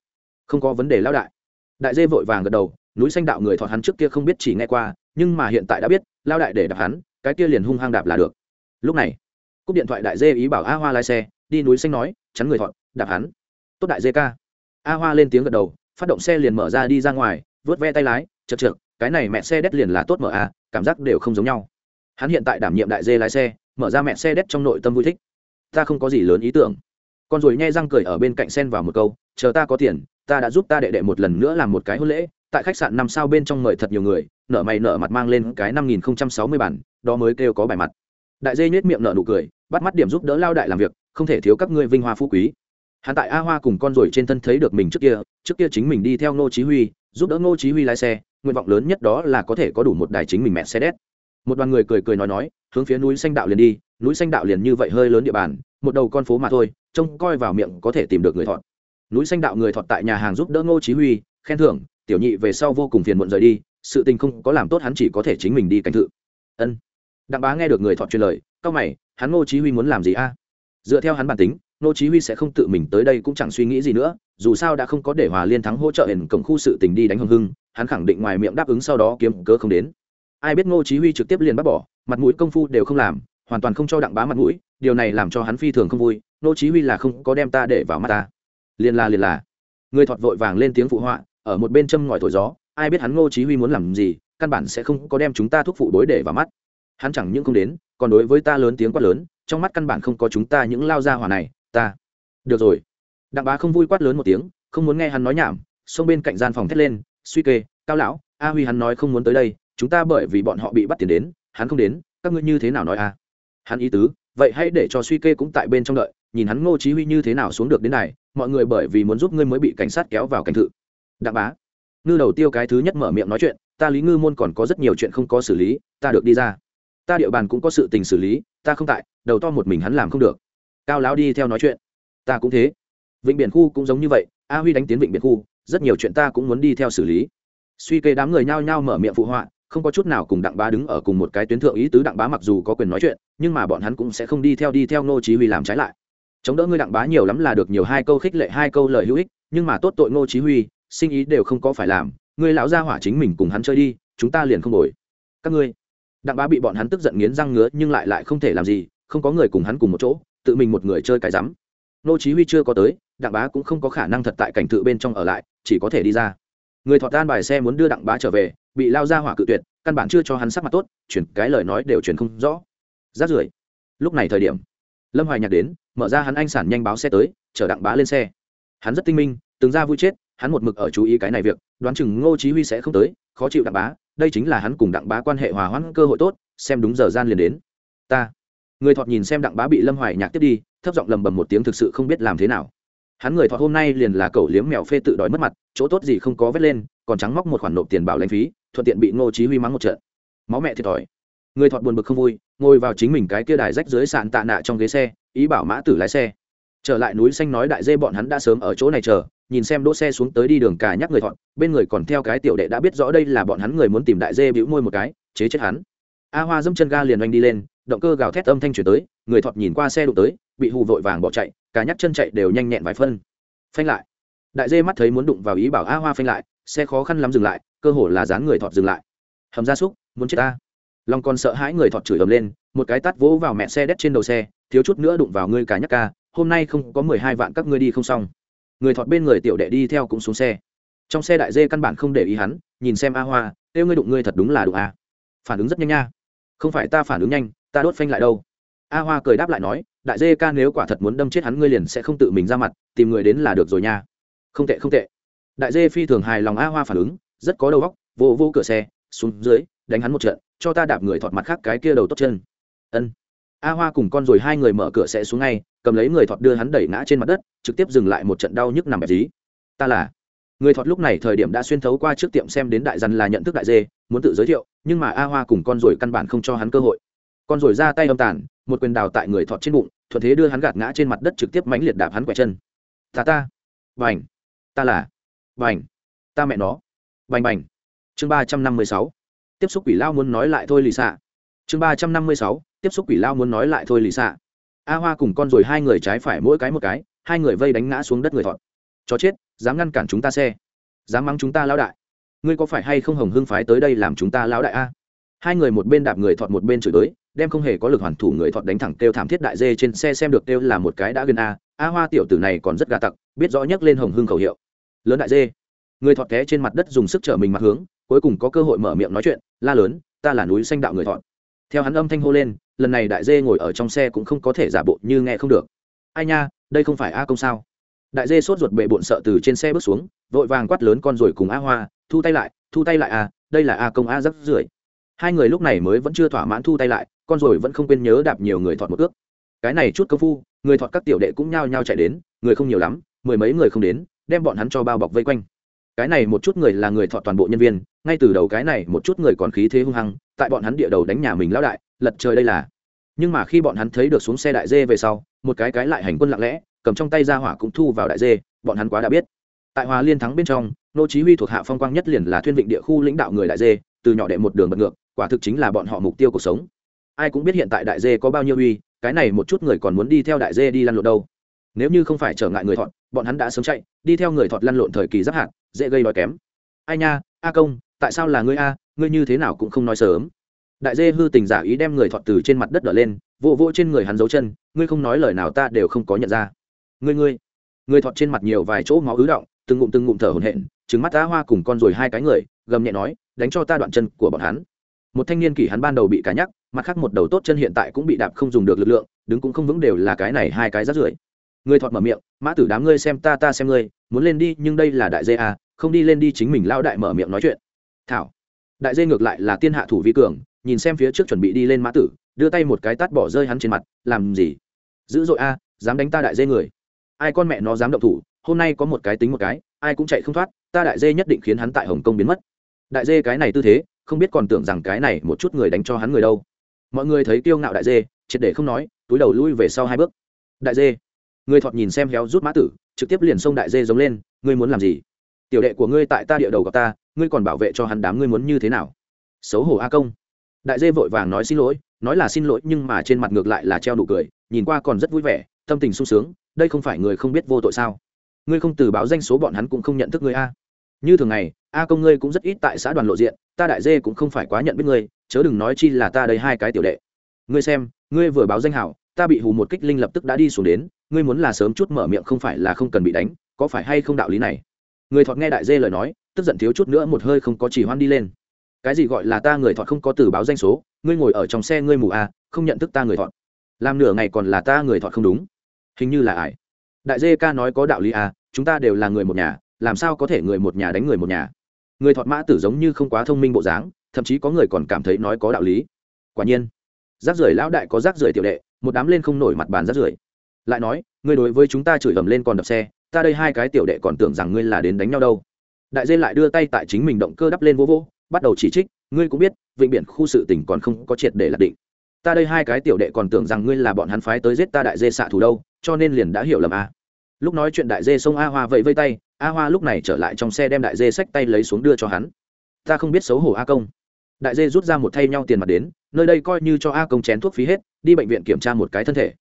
Không có vấn đề lão đại. Đại dê vội vàng gật đầu núi xanh đạo người thọt hắn trước kia không biết chỉ nghe qua, nhưng mà hiện tại đã biết, lao đại để đạp hắn, cái kia liền hung hăng đạp là được. Lúc này, cúp điện thoại đại dê ý bảo a hoa lái xe, đi núi xanh nói, chắn người thọt, đạp hắn. Tốt đại dê ca. A hoa lên tiếng gật đầu, phát động xe liền mở ra đi ra ngoài, vớt ve tay lái, chật chược, cái này mẹ xe đét liền là tốt mở a, cảm giác đều không giống nhau. Hắn hiện tại đảm nhiệm đại dê lái xe, mở ra mẹ xe đét trong nội tâm vui thích. Ta không có gì lớn ý tưởng. Con rồi nhai răng cười ở bên cạnh sen vào một câu, chờ ta có tiền, ta đã giúp ta đệ đệ một lần nữa làm một cái hôn lễ tại khách sạn năm sao bên trong mời thật nhiều người nợ mày nợ mặt mang lên cái năm nghìn sáu mươi bản, đó mới kêu có bài mặt. Đại dê nhếch miệng nợ nụ cười, bắt mắt điểm giúp đỡ lao đại làm việc, không thể thiếu các ngươi vinh hoa phú quý. Hắn tại a hoa cùng con rồi trên thân thấy được mình trước kia trước kia chính mình đi theo ngô chí huy, giúp đỡ ngô chí huy lái xe, nguyện vọng lớn nhất đó là có thể có đủ một đài chính mình mẹ xe đét. Một đoàn người cười cười nói nói, hướng phía núi xanh đạo liền đi, núi xanh đạo liền như vậy hơi lớn địa bàn, một đầu con phố mà thôi, trông coi vào miệng có thể tìm được người thọt núi xanh đạo người thọt tại nhà hàng giúp đỡ ngô chí huy, khen thưởng tiểu nhị về sau vô cùng phiền muộn rời đi, sự tình không có làm tốt hắn chỉ có thể chính mình đi cảnh thự. Ân. Đặng bá nghe được người thọt truyền lời cao mày, hắn ngô chí huy muốn làm gì a? Dựa theo hắn bản tính, ngô chí huy sẽ không tự mình tới đây cũng chẳng suy nghĩ gì nữa, dù sao đã không có để hòa liên thắng hỗ trợ hiển cổng khu sự tình đi đánh hưng hưng, hắn khẳng định ngoài miệng đáp ứng sau đó kiếm cớ không đến. Ai biết ngô chí huy trực tiếp liền bắt bỏ, mặt mũi công phu đều không làm, hoàn toàn không cho đặng bá mặt mũi, điều này làm cho hắn phi thường không vui, ngô chí huy là không có đem ta để vào mắt ta. Liền là liền là người thọt vội vàng lên tiếng phụ họa ở một bên châm ngòi thổi gió, ai biết hắn ngô chí huy muốn làm gì, căn bản sẽ không có đem chúng ta thuốc phụ đối để vào mắt. Hắn chẳng những không đến, còn đối với ta lớn tiếng quát lớn, trong mắt căn bản không có chúng ta những lao gia hỏa này, ta. Được rồi. Đặng bá không vui quát lớn một tiếng, không muốn nghe hắn nói nhảm, xông bên cạnh gian phòng thét lên, suy kê, cao lão, a huy hắn nói không muốn tới đây, chúng ta bởi vì bọn họ bị bắt tiền đến, hắn không đến, các ngươi như thế nào nói a? Hắn ý tứ, vậy hãy để cho suy kê cũng tại bên trong đợi, nhìn hắn ngô chí huy như thế nào xuống được đến này, mọi người bởi vì muốn giúp ngươi mới bị cảnh sát kéo vào cảnh thự đặng bá. Ngư đầu tiêu cái thứ nhất mở miệng nói chuyện, ta lý ngư môn còn có rất nhiều chuyện không có xử lý, ta được đi ra. Ta địa bàn cũng có sự tình xử lý, ta không tại, đầu to một mình hắn làm không được. Cao lão đi theo nói chuyện. Ta cũng thế. Vịnh biển khu cũng giống như vậy, a huy đánh tiến vịnh biển khu, rất nhiều chuyện ta cũng muốn đi theo xử lý. Suy kê đám người nhao nhao mở miệng phụ họa, không có chút nào cùng đặng bá đứng ở cùng một cái tuyến thượng ý tứ đặng bá mặc dù có quyền nói chuyện, nhưng mà bọn hắn cũng sẽ không đi theo đi theo ngô chí huy làm trái lại. Chống đỡ ngươi đặng bá nhiều lắm là được nhiều hai câu khích lệ, hai câu lời hữu ích, nhưng mà tốt tội ngô chí huy sinh ý đều không có phải làm, ngươi lão gia hỏa chính mình cùng hắn chơi đi, chúng ta liền không đổi. Các ngươi, đặng bá bị bọn hắn tức giận nghiến răng ngứa nhưng lại lại không thể làm gì, không có người cùng hắn cùng một chỗ, tự mình một người chơi cái rắm. Nô chí huy chưa có tới, đặng bá cũng không có khả năng thật tại cảnh tự bên trong ở lại, chỉ có thể đi ra. Người thọ tan bài xe muốn đưa đặng bá trở về, bị lao ra hỏa cự tuyệt, căn bản chưa cho hắn sắc mặt tốt, chuyển cái lời nói đều chuyển không rõ. Rát rưởi. Lúc này thời điểm, lâm hoài nhạc đến, mở ra hắn anh sản nhanh báo xe tới, chở đặng bá lên xe. Hắn rất tinh minh, từng ra vui chết hắn một mực ở chú ý cái này việc, đoán chừng ngô chí huy sẽ không tới, khó chịu đặng bá, đây chính là hắn cùng đặng bá quan hệ hòa hoãn cơ hội tốt, xem đúng giờ gian liền đến. Ta, người thọt nhìn xem đặng bá bị lâm hoài nhạc tiếp đi, thấp giọng lầm bầm một tiếng thực sự không biết làm thế nào. Hắn người thọt hôm nay liền là cẩu liếm mèo phê tự đói mất mặt, chỗ tốt gì không có vết lên, còn trắng móc một khoản nộp tiền bảo lãnh phí, thuận tiện bị ngô chí huy mắng một trận. Máu mẹ thiệt thòi. Người thọt buồn bực không vui, ngồi vào chính mình cái kia đài rách dưới sàn tạ nạ trong ghế xe, ý bảo mã tử lái xe. Trở lại núi xanh nói đại dê bọn hắn đã sớm ở chỗ này chờ nhìn xem đỗ xe xuống tới đi đường cả nhắc người thọn, bên người còn theo cái tiểu đệ đã biết rõ đây là bọn hắn người muốn tìm đại dê bĩu môi một cái, chế chết hắn. A hoa dâm chân ga liền oanh đi lên, động cơ gào thét âm thanh chuyển tới, người thọt nhìn qua xe đụng tới, bị hù vội vàng bỏ chạy, cả nhắc chân chạy đều nhanh nhẹn vài phân. Phanh lại. Đại dê mắt thấy muốn đụng vào ý bảo a hoa phanh lại, xe khó khăn lắm dừng lại, cơ hồ là dán người thọt dừng lại. Hầm gia súc, muốn chết ta. Long còn sợ hãi người thọt chửi ầm lên, một cái tắt vỗ vào mẹ xe đét trên đầu xe, thiếu chút nữa đụng vào ngươi cả nhắc ca, hôm nay không có mười hai vạn các ngươi đi không xong người thọt bên người tiểu đệ đi theo cũng xuống xe. Trong xe đại dê căn bản không để ý hắn, nhìn xem a hoa kêu ngươi đụng ngươi thật đúng là đụng a phản ứng rất nhanh nha. Không phải ta phản ứng nhanh, ta đốt phanh lại đâu. A hoa cười đáp lại nói, đại dê ca nếu quả thật muốn đâm chết hắn ngươi liền sẽ không tự mình ra mặt, tìm người đến là được rồi nha. Không tệ không tệ. Đại dê phi thường hài lòng a hoa phản ứng, rất có đầu óc, vô vô cửa xe, xuống dưới, đánh hắn một trận, cho ta đạp người thọt mặt khác cái kia đầu tốt chân. Ân. A hoa cùng con rồi hai người mở cửa xe xuống ngay cầm lấy người thọt đưa hắn đẩy ngã trên mặt đất, trực tiếp dừng lại một trận đau nhức nằm bẹp dí. Ta là người thọt lúc này thời điểm đã xuyên thấu qua trước tiệm xem đến đại dằn là nhận thức đại dê, muốn tự giới thiệu, nhưng mà a hoa cùng con rồi căn bản không cho hắn cơ hội. Con rồi ra tay âm tàn, một quyền đào tại người thọt trên bụng, thuận thế đưa hắn gạt ngã trên mặt đất trực tiếp mãnh liệt đạp hắn quẹt chân. Ta ta. Bành. Ta là. Bành. Ta mẹ nó. Bành bành. Chương ba trăm năm mươi sáu. Tiếp xúc quỷ lao muốn nói lại thôi lì xạ chương ba trăm năm mươi sáu. Tiếp xúc quỷ lao muốn nói lại thôi lì xạ a hoa cùng con rồi hai người trái phải mỗi cái một cái, hai người vây đánh ngã xuống đất người thọt. Chó chết, dám ngăn cản chúng ta xe. Dám mắng chúng ta lão đại. Ngươi có phải hay không hồng hưng phái tới đây làm chúng ta lão đại a? Hai người một bên đạp người thọt một bên chửi tới, đem không hề có lực hoàn thủ người thọt đánh thẳng kêu thảm thiết đại dê trên xe xem được kêu là một cái đã gần a. A hoa tiểu tử này còn rất gà tặc, biết rõ nhấc lên hồng hưng khẩu hiệu. Lớn đại dê. Người thọt té trên mặt đất dùng sức trở mình mặt hướng, cuối cùng có cơ hội mở miệng nói chuyện, la lớn, ta là núi xanh đạo người thọt. Theo hắn âm thanh hô lên lần này đại dê ngồi ở trong xe cũng không có thể giả bộ như nghe không được. Ai nha, đây không phải a công sao? Đại dê sốt ruột bệ bộn sợ từ trên xe bước xuống, vội vàng quát lớn con rồi cùng a hoa, thu tay lại, thu tay lại a đây là a công a rất rưởi. Hai người lúc này mới vẫn chưa thỏa mãn thu tay lại, con rồi vẫn không quên nhớ đạp nhiều người thọt một ước. Cái này chút công phu, người thọt các tiểu đệ cũng nhao nhao chạy đến, người không nhiều lắm, mười mấy người không đến, đem bọn hắn cho bao bọc vây quanh. Cái này một chút người là người thọ toàn bộ nhân viên, ngay từ đầu cái này một chút người còn khí thế hung hăng, tại bọn hắn địa đầu đánh nhà mình lão đại lật trời đây là. Nhưng mà khi bọn hắn thấy được xuống xe đại dê về sau, một cái cái lại hành quân lặng lẽ, cầm trong tay ra hỏa cũng thu vào đại dê, bọn hắn quá đã biết. Tại hòa liên thắng bên trong, nô chí huy thuộc hạ phong quang nhất liền là thuyên vịnh địa khu lãnh đạo người đại dê, từ nhỏ đệ một đường bật ngược, quả thực chính là bọn họ mục tiêu cuộc sống. Ai cũng biết hiện tại đại dê có bao nhiêu uy, cái này một chút người còn muốn đi theo đại dê đi lăn lộn đâu. Nếu như không phải trở ngại người thọt, bọn hắn đã sớm chạy, đi theo người thọt lăn lộn thời kỳ giáp hạt, dễ gây đói kém. Ai nha, a công, tại sao là ngươi a? Ngươi như thế nào cũng không nói sớm đại dê hư tình giả ý đem người thọt từ trên mặt đất đỡ lên vỗ vỗ trên người hắn dấu chân ngươi không nói lời nào ta đều không có nhận ra. Ngươi ngươi người thọt trên mặt nhiều vài chỗ máu ứ động từng ngụm từng ngụm thở hổn hển trứng mắt á hoa cùng con rồi hai cái người gầm nhẹ nói đánh cho ta đoạn chân của bọn hắn. Một thanh niên kỷ hắn ban đầu bị cá nhắc mặt khác một đầu tốt chân hiện tại cũng bị đạp không dùng được lực lượng đứng cũng không vững đều là cái này hai cái rát rưởi. Người thọt mở miệng mã tử đám ngươi xem ta ta xem ngươi muốn lên đi nhưng đây là đại dê à, không đi lên đi chính mình lao đại mở miệng nói chuyện. Thảo. Đại dê ngược lại là tiên hạ thủ vi cường nhìn xem phía trước chuẩn bị đi lên mã tử đưa tay một cái tát bỏ rơi hắn trên mặt làm gì? Dữ dội a à, dám đánh ta đại dê người. Ai con mẹ nó dám động thủ hôm nay có một cái tính một cái ai cũng chạy không thoát ta đại dê nhất định khiến hắn tại hồng kông biến mất. Đại dê cái này tư thế không biết còn tưởng rằng cái này một chút người đánh cho hắn người đâu. Mọi người thấy kiêu ngạo đại dê triệt để không nói túi đầu lui về sau hai bước. Đại dê. Người thọt nhìn xem héo rút mã tử trực tiếp liền xông đại dê giống lên ngươi muốn làm gì? Tiểu đệ của ngươi tại ta địa đầu gặp ta ngươi còn bảo vệ cho hắn đám ngươi muốn như thế nào? Xấu hổ a công đại dê vội vàng nói xin lỗi, nói là xin lỗi nhưng mà trên mặt ngược lại là treo đủ cười, nhìn qua còn rất vui vẻ, tâm tình sung sướng, đây không phải người không biết vô tội sao? Ngươi không từ báo danh số bọn hắn cũng không nhận thức ngươi a. Như thường ngày, a công ngươi cũng rất ít tại xã đoàn lộ diện, ta đại dê cũng không phải quá nhận biết ngươi, chớ đừng nói chi là ta đây hai cái tiểu đệ. Ngươi xem, ngươi vừa báo danh hảo, ta bị hù một kích linh lập tức đã đi xuống đến, ngươi muốn là sớm chút mở miệng không phải là không cần bị đánh, có phải hay không đạo lý này? Người thọt nghe đại dê lời nói, tức giận thiếu chút nữa một hơi không có chỉ hoan đi lên cái gì gọi là ta người thọt không có từ báo danh số, ngươi ngồi ở trong xe ngươi mù à không nhận thức ta người thọt làm nửa ngày còn là ta người thọt không đúng. Hình như là ải đại dê ca nói có đạo lý à chúng ta đều là người một nhà, làm sao có thể người một nhà đánh người một nhà? Người thọt mã tử giống như không quá thông minh bộ dáng, thậm chí có người còn cảm thấy nói có đạo lý. Quả nhiên, rác rưởi lão đại có rác rưởi tiểu đệ, một đám lên không nổi mặt bàn rác rưởi. Lại nói, ngươi đối với chúng ta chửi ầm lên còn đập xe, ta đây hai cái tiểu đệ còn tưởng rằng ngươi là đến đánh nhau đâu. Đại dê lại đưa tay tại chính mình động cơ đắp lên vô vô bắt đầu chỉ trích, ngươi cũng biết, vịnh biển khu sự tỉnh còn không có triệt để lạc định. Ta đây hai cái tiểu đệ còn tưởng rằng ngươi là bọn hắn phái tới giết ta đại dê xạ thủ đâu, cho nên liền đã hiểu lầm a lúc nói chuyện đại dê xông a hoa vẫy vây tay, a hoa lúc này trở lại trong xe đem đại dê xách tay lấy xuống đưa cho hắn. Ta không biết xấu hổ a công. Đại dê rút ra một thay nhau tiền mặt đến, nơi đây coi như cho a công chén thuốc phí hết, đi bệnh viện kiểm tra một cái thân thể.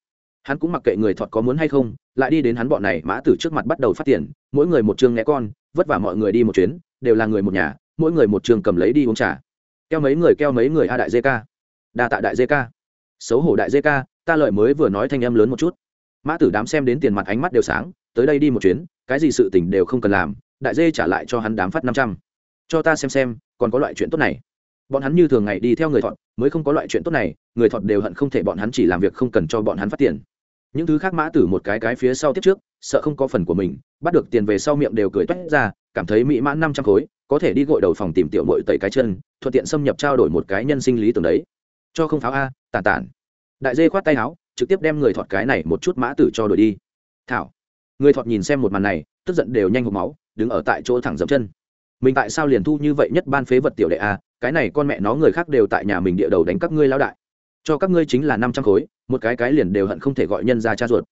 Hắn cũng mặc kệ người thọt có muốn hay không, lại đi đến hắn bọn này mã tử trước mặt bắt đầu phát tiền, mỗi người một chương nghe con, vất vả mọi người đi một chuyến, đều là người một nhà mỗi người một trường cầm lấy đi uống trà. Keo mấy người keo mấy người a đại dê ca. Đa tạ đại dê ca. Xấu hổ đại dê ca, ta lợi mới vừa nói thanh âm lớn một chút. Mã tử đám xem đến tiền mặt ánh mắt đều sáng, tới đây đi một chuyến, cái gì sự tình đều không cần làm, đại dê trả lại cho hắn đám phát năm trăm. Cho ta xem xem, còn có loại chuyện tốt này. Bọn hắn như thường ngày đi theo người thọt, mới không có loại chuyện tốt này, người thọt đều hận không thể bọn hắn chỉ làm việc không cần cho bọn hắn phát tiền. Những thứ khác mã tử một cái cái phía sau tiếp trước, sợ không có phần của mình, bắt được tiền về sau miệng đều cười toét ra, cảm thấy mỹ mãn năm trăm khối có thể đi gội đầu phòng tìm tiểu mội tẩy cái chân, thuận tiện xâm nhập trao đổi một cái nhân sinh lý tưởng đấy. Cho không pháo a tàn tản. Đại dê khoát tay áo, trực tiếp đem người thọt cái này một chút mã tử cho đổi đi. Thảo. Người thọt nhìn xem một màn này, tức giận đều nhanh hộp máu, đứng ở tại chỗ thẳng dậm chân. Mình tại sao liền thu như vậy nhất ban phế vật tiểu đệ a, cái này con mẹ nó người khác đều tại nhà mình địa đầu đánh các ngươi lao đại. Cho các ngươi chính là năm trăm khối, một cái cái liền đều hận không thể gọi nhân ra cha ruột.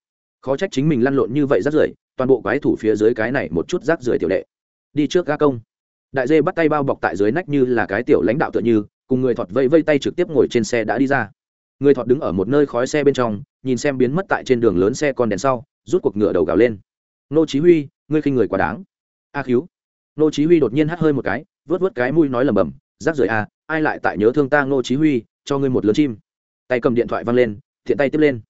Khó trách chính mình lăn lộn như vậy rác rưởi, toàn bộ quái thủ phía dưới cái này một chút rác rưởi tiểu đệ. Đi trước ga công đại dê bắt tay bao bọc tại dưới nách như là cái tiểu lãnh đạo tựa như cùng người thọt vây vây tay trực tiếp ngồi trên xe đã đi ra. Người thọt đứng ở một nơi khói xe bên trong nhìn xem biến mất tại trên đường lớn xe con đèn sau rút cuộc ngựa đầu gào lên. Nô chí huy ngươi khinh người quá đáng. A cứu nô chí huy đột nhiên hắt hơi một cái vớt vớt cái mũi nói lầm bầm, rác rưởi a ai lại tại nhớ thương ta nô chí huy cho ngươi một lớn chim. Tay cầm điện thoại văng lên thiện tay tiếp lên.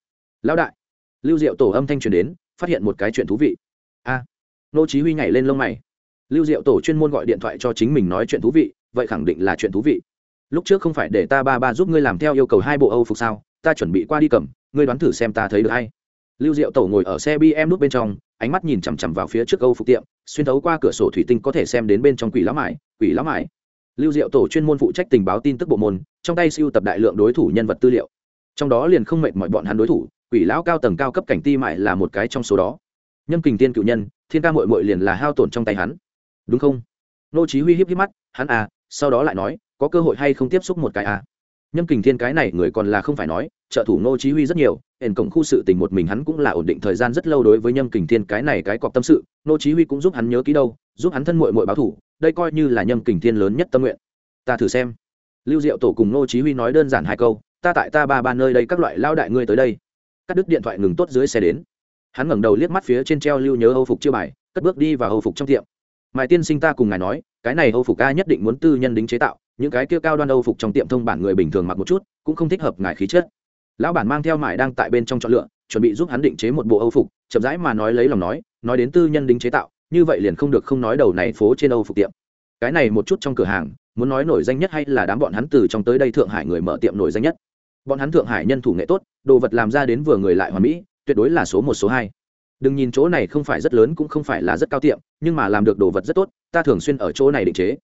Lão đại. Lưu diệu tổ âm thanh truyền đến phát hiện một cái chuyện thú vị. A. Nô chí huy nhảy lên lông mày lưu diệu tổ chuyên môn gọi điện thoại cho chính mình nói chuyện thú vị, vậy khẳng định là chuyện thú vị. Lúc trước không phải để ta ba ba giúp ngươi làm theo yêu cầu hai bộ âu phục sao? Ta chuẩn bị qua đi cầm, ngươi đoán thử xem ta thấy được hay. Lưu diệu tổ ngồi ở xe bm nút bên trong, ánh mắt nhìn chằm chằm vào phía trước âu phục tiệm, xuyên thấu qua cửa sổ thủy tinh có thể xem đến bên trong quỷ lá mải, quỷ lá mải. Lưu diệu tổ chuyên môn phụ trách tình báo tin tức bộ môn, trong tay siêu tập đại lượng đối thủ nhân vật tư liệu. Trong đó liền không mệt mọi bọn hắn đối thủ, quỷ lão cao tầng cao cấp cảnh ti mại là một cái trong số đó. Nhân kình tiên cựu nhân, thiên ca mội mội liền là hao tổn trong tay hắn đúng không? Nô chí huy hiếp hiếp mắt, hắn à sau đó lại nói, có cơ hội hay không tiếp xúc một cái à? Nhâm kình thiên cái này người còn là không phải nói, trợ thủ nô chí huy rất nhiều ẩn cộng khu sự tình một mình hắn cũng là ổn định thời gian rất lâu đối với nhâm kình thiên cái này cái cọp tâm sự, nô chí huy cũng giúp hắn nhớ kỹ đâu, giúp hắn thân muội muội báo thủ, đây coi như là nhâm kình thiên lớn nhất tâm nguyện. Ta thử xem. Lưu diệu tổ cùng nô chí huy nói đơn giản hai câu, ta tại ta ba ba nơi đây các loại lao đại ngươi tới đây. Cắt đứt điện thoại ngừng tốt dưới xe đến. Hắn ngẩng đầu liếc mắt phía trên treo lưu nhớ hầu phục chưa bài, cất bước đi vào hầu phục trong tiệm mài tiên sinh ta cùng ngài nói, cái này âu phục ca nhất định muốn tư nhân đính chế tạo, những cái kia cao đoan âu phục trong tiệm thông bản người bình thường mặc một chút, cũng không thích hợp ngài khí chất. Lão bản mang theo mải đang tại bên trong chọn lựa, chuẩn bị giúp hắn định chế một bộ âu phục, chậm rãi mà nói lấy lòng nói nói đến tư nhân đính chế tạo, như vậy liền không được không nói đầu này phố trên âu phục tiệm. Cái này một chút trong cửa hàng, muốn nói nổi danh nhất hay là đám bọn hắn từ trong tới đây thượng hải người mở tiệm nổi danh nhất. Bọn hắn thượng hải nhân thủ nghệ tốt, đồ vật làm ra đến vừa người lại hoàn mỹ, tuyệt đối là số một, số hai đừng nhìn chỗ này không phải rất lớn cũng không phải là rất cao tiệm, nhưng mà làm được đồ vật rất tốt, ta thường xuyên ở chỗ này định chế.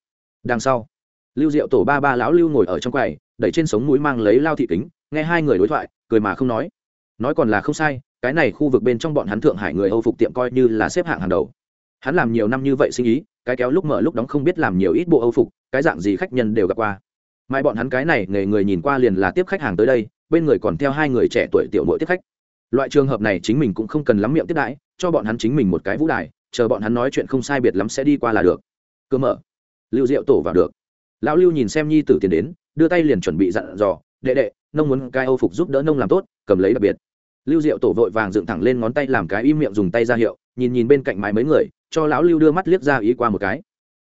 Đằng sau, lưu diệu tổ ba ba lão lưu ngồi ở trong quầy, đẩy trên sống mũi mang lấy lao thị kính, nghe hai người đối thoại, cười mà không nói. Nói còn là không sai, cái này khu vực bên trong bọn hắn thượng hải người âu phục tiệm coi như là xếp hạng hàng đầu. Hắn làm nhiều năm như vậy sinh ý, cái kéo lúc mở lúc đóng không biết làm nhiều ít bộ âu phục, cái dạng gì khách nhân đều gặp qua. Mai bọn hắn cái này nghề người nhìn qua liền là tiếp khách hàng tới đây, bên người còn theo hai người trẻ tuổi tiểu mỗi tiếp khách loại trường hợp này chính mình cũng không cần lắm miệng tiếp đãi, cho bọn hắn chính mình một cái vũ đài, chờ bọn hắn nói chuyện không sai biệt lắm sẽ đi qua là được. Cơ mở. Lưu diệu tổ vào được. Lão lưu nhìn xem nhi tử tiền đến, đưa tay liền chuẩn bị dặn dò, đệ đệ, nông muốn cái âu phục giúp đỡ nông làm tốt, cầm lấy đặc biệt. Lưu diệu tổ vội vàng dựng thẳng lên ngón tay làm cái im miệng dùng tay ra hiệu, nhìn nhìn bên cạnh mái mấy người, cho lão lưu đưa mắt liếc ra ý qua một cái.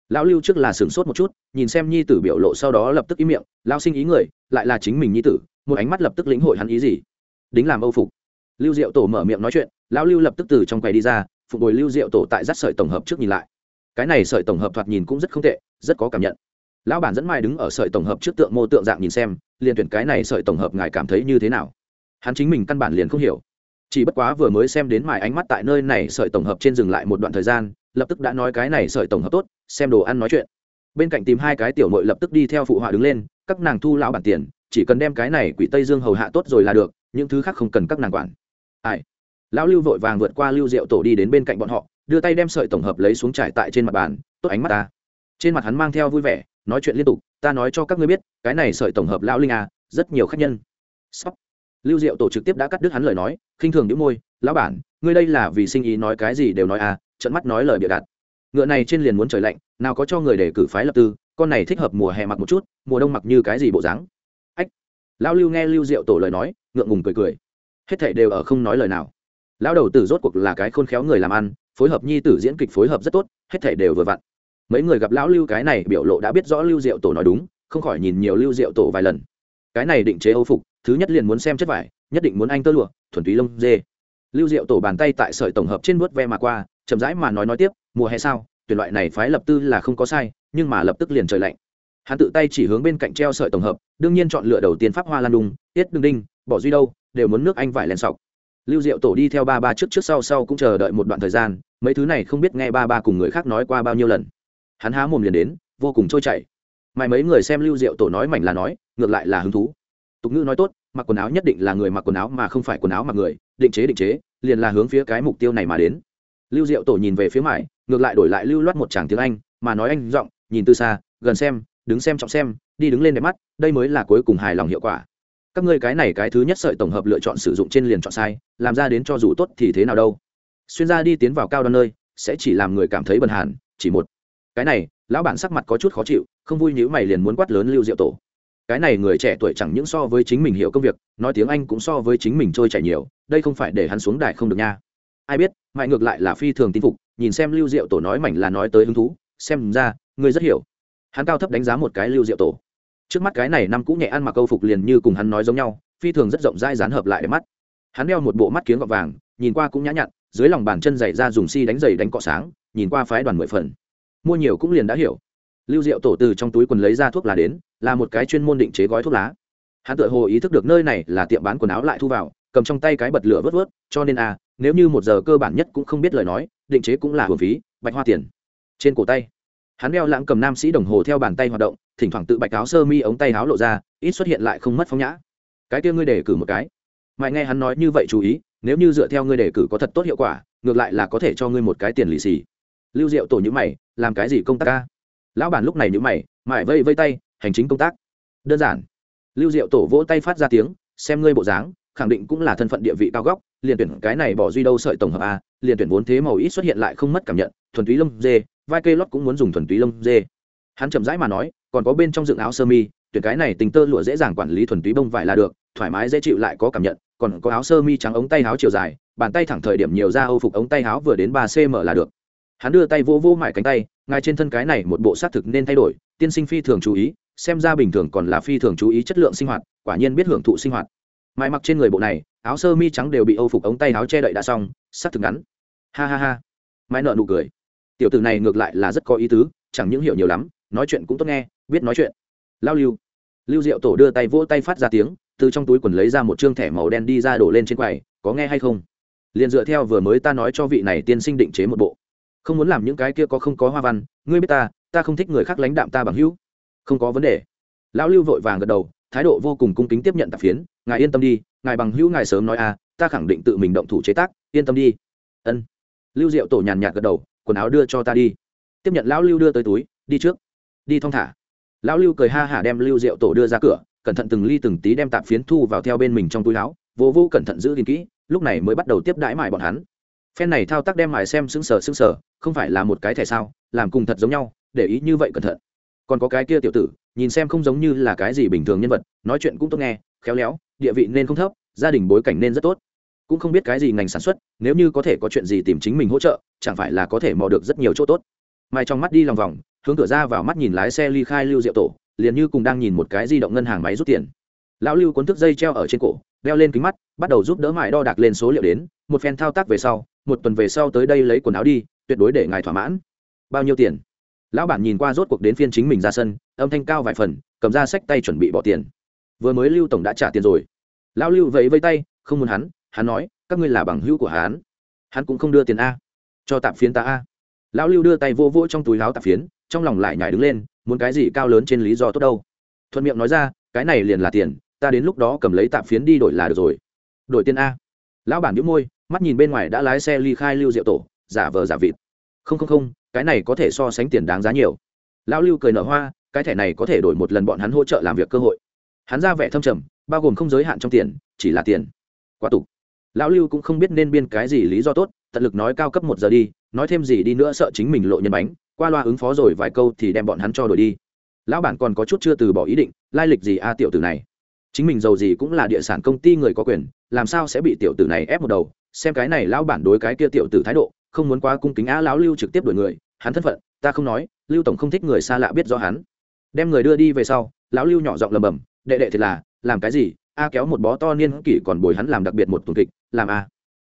Lão lưu trước là sửng sốt một chút, nhìn xem nhi tử biểu lộ sau đó lập tức ý miệng lao sinh ý người, lại là chính mình nhi tử, một ánh mắt lập tức lĩnh hội hắn ý gì? Đính làm âu phục lưu diệu tổ mở miệng nói chuyện, lão lưu lập tức từ trong quầy đi ra, phục hồi lưu diệu tổ tại rắt sợi tổng hợp trước nhìn lại. Cái này sợi tổng hợp thoạt nhìn cũng rất không tệ, rất có cảm nhận. Lão bản dẫn mai đứng ở sợi tổng hợp trước tượng mô tượng dạng nhìn xem, liền tuyển cái này sợi tổng hợp ngài cảm thấy như thế nào. Hắn chính mình căn bản liền không hiểu. Chỉ bất quá vừa mới xem đến mài ánh mắt tại nơi này sợi tổng hợp trên dừng lại một đoạn thời gian, lập tức đã nói cái này sợi tổng hợp tốt, xem đồ ăn nói chuyện. Bên cạnh tìm hai cái tiểu mội lập tức đi theo phụ họa đứng lên, các nàng thu lão bản tiền, chỉ cần đem cái này quỷ tây dương hầu hạ tốt rồi là được, những thứ khác không cần các nàng quản ai? Lão lưu vội vàng vượt qua lưu diệu tổ đi đến bên cạnh bọn họ, đưa tay đem sợi tổng hợp lấy xuống trải tại trên mặt bàn, tốt ánh mắt ta. Trên mặt hắn mang theo vui vẻ, nói chuyện liên tục, ta nói cho các ngươi biết, cái này sợi tổng hợp lão linh à rất nhiều khách nhân. Sóc. lưu diệu tổ trực tiếp đã cắt đứt hắn lời nói, khinh thường những môi, lão bản, ngươi đây là vì sinh ý nói cái gì đều nói à trận mắt nói lời bịa đặt. Ngựa này trên liền muốn trời lạnh, nào có cho người để cử phái lập tư, con này thích hợp mùa hè mặc một chút, mùa đông mặc như cái gì bộ dáng. Ách. Lão lưu nghe lưu diệu tổ lời nói, ngượng ngùng cười cười hết thảy đều ở không nói lời nào. Lão đầu tử rốt cuộc là cái khôn khéo người làm ăn, phối hợp nhi tử diễn kịch phối hợp rất tốt, hết thảy đều vừa vặn. Mấy người gặp lão lưu cái này biểu lộ đã biết rõ lưu diệu tổ nói đúng, không khỏi nhìn nhiều lưu diệu tổ vài lần. Cái này định chế âu phục, thứ nhất liền muốn xem chất vải, nhất định muốn anh tơ lụa, thuần túy lông dê. Lưu diệu tổ bàn tay tại sợi tổng hợp trên vuốt ve mà qua, chậm rãi mà nói nói tiếp, mùa hè sao? Tuyển loại này phái lập tư là không có sai, nhưng mà lập tức liền trời lạnh. Hắn tự tay chỉ hướng bên cạnh treo sợi tổng hợp, đương nhiên chọn lựa đầu tiên pháp hoa lan đùng, tiết đương đinh, bỏ duy đâu? Đều muốn nước anh vải len sọc. Lưu diệu tổ đi theo ba ba trước trước sau sau cũng chờ đợi một đoạn thời gian, mấy thứ này không biết nghe ba ba cùng người khác nói qua bao nhiêu lần. Hắn há mồm liền đến, vô cùng trôi chảy. Mày mấy người xem lưu diệu tổ nói mảnh là nói, ngược lại là hứng thú. Tục ngữ nói tốt, mặc quần áo nhất định là người mặc quần áo mà không phải quần áo mặc người, định chế định chế, liền là hướng phía cái mục tiêu này mà đến. Lưu diệu tổ nhìn về phía mải, ngược lại đổi lại lưu loát một chàng tiếng anh, mà nói anh giọng, nhìn từ xa, gần xem, đứng xem, trọng xem, đi đứng lên đẹp mắt, đây mới là cuối cùng hài lòng hiệu quả các ngươi cái này cái thứ nhất sợi tổng hợp lựa chọn sử dụng trên liền chọn sai, làm ra đến cho dù tốt thì thế nào đâu. Xuyên ra đi tiến vào cao đoan nơi, sẽ chỉ làm người cảm thấy bần hàn, chỉ một. Cái này, lão bản sắc mặt có chút khó chịu, không vui nhữ mày liền muốn quát lớn lưu diệu tổ. Cái này người trẻ tuổi chẳng những so với chính mình hiểu công việc, nói tiếng anh cũng so với chính mình trôi chảy nhiều, đây không phải để hắn xuống đài không được nha. Ai biết mãi ngược lại là phi thường tin phục, nhìn xem lưu diệu tổ nói mảnh là nói tới hứng thú, xem ra ngươi rất hiểu. Hắn cao thấp đánh giá một cái lưu diệu tổ trước mắt cái này năm cũ nhẹ ăn mặc câu phục liền như cùng hắn nói giống nhau, phi thường rất rộng rãi dán hợp lại để mắt. Hắn đeo một bộ mắt kiếng gọt vàng, nhìn qua cũng nhã nhặn, dưới lòng bàn chân dày ra dùng si đánh giày đánh cọ sáng, nhìn qua phái đoàn mười phần. Mua nhiều cũng liền đã hiểu. Lưu diệu tổ từ trong túi quần lấy ra thuốc lá đến, là một cái chuyên môn định chế gói thuốc lá. Hắn tự hồ ý thức được nơi này là tiệm bán quần áo lại thu vào, cầm trong tay cái bật lửa vớt vớt, cho nên à nếu như một giờ cơ bản nhất cũng không biết lời nói, định chế cũng là hưởng phí, bạch hoa tiền. Trên cổ tay hắn đeo lãng cầm nam sĩ đồng hồ theo bàn tay hoạt động, thỉnh thoảng tự bạch áo sơ mi ống tay áo lộ ra, ít xuất hiện lại không mất phong nhã. Cái kia ngươi để cử một cái. Mãi nghe hắn nói như vậy chú ý, nếu như dựa theo ngươi đề cử có thật tốt hiệu quả, ngược lại là có thể cho ngươi một cái tiền lì xì. Lưu diệu tổ nhữ mày, làm cái gì công tác ca? Lão bản lúc này nhữ mày, mãi vây vây tay, hành chính công tác. Đơn giản. Lưu diệu tổ vỗ tay phát ra tiếng, xem ngươi bộ dáng, khẳng định cũng là thân phận địa vị cao góc, liền tuyển cái này bỏ duy đâu sợi tổng hợp a, liền tuyển vốn thế màu ít xuất hiện lại không mất cảm nhận, thuần túy lông dê vai cây lót cũng muốn dùng thuần túy lông dê. Hắn chậm rãi mà nói, còn có bên trong dựng áo sơ mi, tuyển cái này tình tơ lụa dễ dàng quản lý thuần túy bông vải là được, thoải mái dễ chịu lại có cảm nhận, còn có áo sơ mi trắng ống tay áo chiều dài, bàn tay thẳng thời điểm nhiều ra âu phục ống tay áo vừa đến ba cm là được. Hắn đưa tay vô vô mải cánh tay, ngay trên thân cái này một bộ xác thực nên thay đổi, tiên sinh phi thường chú ý, xem ra bình thường còn là phi thường chú ý chất lượng sinh hoạt, quả nhiên biết hưởng thụ sinh hoạt. Mãi mặc trên người bộ này, áo sơ mi trắng đều bị âu phục ống tay áo che đậy đã xong, xác thực ngắn. Ha ha ha. Mãi nợ nụ cười tiểu tử này ngược lại là rất có ý tứ chẳng những hiểu nhiều lắm nói chuyện cũng tốt nghe biết nói chuyện. Lao lưu. Lưu diệu tổ đưa tay vỗ tay phát ra tiếng từ trong túi quần lấy ra một chương thẻ màu đen đi ra đổ lên trên quầy có nghe hay không? Liền dựa theo vừa mới ta nói cho vị này tiên sinh định chế một bộ. Không muốn làm những cái kia có không có hoa văn ngươi biết ta ta không thích người khác lãnh đạm ta bằng hữu. Không có vấn đề. Lão lưu vội vàng gật đầu thái độ vô cùng cung kính tiếp nhận tạp phiến ngài yên tâm đi ngài bằng hữu ngài sớm nói a, ta khẳng định tự mình động thủ chế tác yên tâm đi. Ân. Lưu diệu tổ nhàn nhạt gật đầu quần áo đưa cho ta đi. Tiếp nhận lão lưu đưa tới túi, đi trước. Đi thong thả. Lão lưu cười ha hả đem lưu rượu tổ đưa ra cửa, cẩn thận từng ly từng tí đem tạp phiến thu vào theo bên mình trong túi áo, vô vô cẩn thận giữ gìn kỹ, lúc này mới bắt đầu tiếp đãi mải bọn hắn. Phen này thao tác đem mải xem sững sờ sững sờ, không phải là một cái thẻ sao, làm cùng thật giống nhau, để ý như vậy cẩn thận. Còn có cái kia tiểu tử, nhìn xem không giống như là cái gì bình thường nhân vật, nói chuyện cũng tốt nghe, khéo léo, địa vị nên không thấp, gia đình bối cảnh nên rất tốt cũng không biết cái gì ngành sản xuất, nếu như có thể có chuyện gì tìm chính mình hỗ trợ, chẳng phải là có thể mò được rất nhiều chỗ tốt. Mai trong mắt đi lòng vòng, hướng cửa ra vào mắt nhìn lái xe ly khai lưu diệu tổ, liền như cùng đang nhìn một cái di động ngân hàng máy rút tiền. Lão lưu cuốn thức dây treo ở trên cổ, đeo lên kính mắt, bắt đầu giúp đỡ mãi đo đạc lên số liệu đến, một phen thao tác về sau, một tuần về sau tới đây lấy quần áo đi, tuyệt đối để ngài thỏa mãn. Bao nhiêu tiền? Lão bản nhìn qua rốt cuộc đến phiên chính mình ra sân, âm thanh cao vài phần, cầm ra sách tay chuẩn bị bỏ tiền. Vừa mới lưu tổng đã trả tiền rồi. Lão lưu vẫy vây tay, không muốn hắn hắn nói, các ngươi là bằng hữu của hắn. Hắn cũng không đưa tiền a. Cho tạm phiến ta a. Lão lưu đưa tay vô vỗ trong túi láo tạp phiến, trong lòng lại nhảy đứng lên, muốn cái gì cao lớn trên lý do tốt đâu. Thuận miệng nói ra, cái này liền là tiền, ta đến lúc đó cầm lấy tạp phiến đi đổi là được rồi. Đổi tiền a. Lão bản nhíu môi, mắt nhìn bên ngoài đã lái xe ly khai lưu diệu tổ, giả vờ giả vịt. Không không không, cái này có thể so sánh tiền đáng giá nhiều. Lão lưu cười nở hoa, cái thẻ này có thể đổi một lần bọn hắn hỗ trợ làm việc cơ hội. Hắn ra vẻ thâm trầm, bao gồm không giới hạn trong tiền, chỉ là tiền. Quá tục lão lưu cũng không biết nên biên cái gì lý do tốt, tận lực nói cao cấp một giờ đi, nói thêm gì đi nữa sợ chính mình lộ nhân bánh, qua loa ứng phó rồi vài câu thì đem bọn hắn cho đổi đi. Lão bản còn có chút chưa từ bỏ ý định, lai lịch gì a tiểu tử này? Chính mình giàu gì cũng là địa sản công ty người có quyền, làm sao sẽ bị tiểu tử này ép một đầu? Xem cái này lão bản đối cái kia tiểu tử thái độ, không muốn quá cung kính á lão lưu trực tiếp đuổi người, hắn thân phận, ta không nói, lưu tổng không thích người xa lạ biết do hắn. Đem người đưa đi về sau, lão lưu nhỏ giọng lầm bầm, đệ đệ thì là, làm cái gì? A kéo một bó to niên kỷ còn bồi hắn làm đặc biệt một tuần kịch, làm a.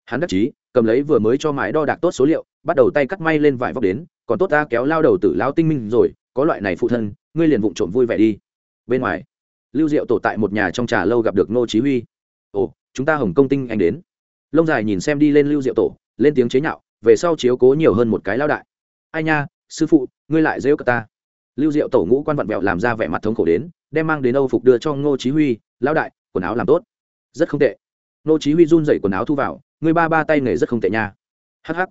Hắn đắc chí, cầm lấy vừa mới cho mái đo đạc tốt số liệu, bắt đầu tay cắt may lên vải vóc đến, còn tốt ta kéo lao đầu tử lao tinh minh rồi, có loại này phụ thân, ngươi liền vụng trộm vui vẻ đi. Bên ngoài, lưu diệu tổ tại một nhà trong trà lâu gặp được ngô chí huy. Ồ, chúng ta hồng công tinh anh đến. Lông dài nhìn xem đi lên lưu diệu tổ, lên tiếng chế nhạo, về sau chiếu cố nhiều hơn một cái lao đại. Ai nha, sư phụ, ngươi lại dễ cả ta. Lưu diệu tổ ngũ quan vặn vẹo làm ra vẻ mặt thống khổ đến, đem mang đến âu phục đưa cho ngô chí huy lao đại quần áo làm tốt. Rất không tệ. Ngô chí huy run rẩy quần áo thu vào, người ba ba tay nghề rất không tệ nha. Hắc hắc.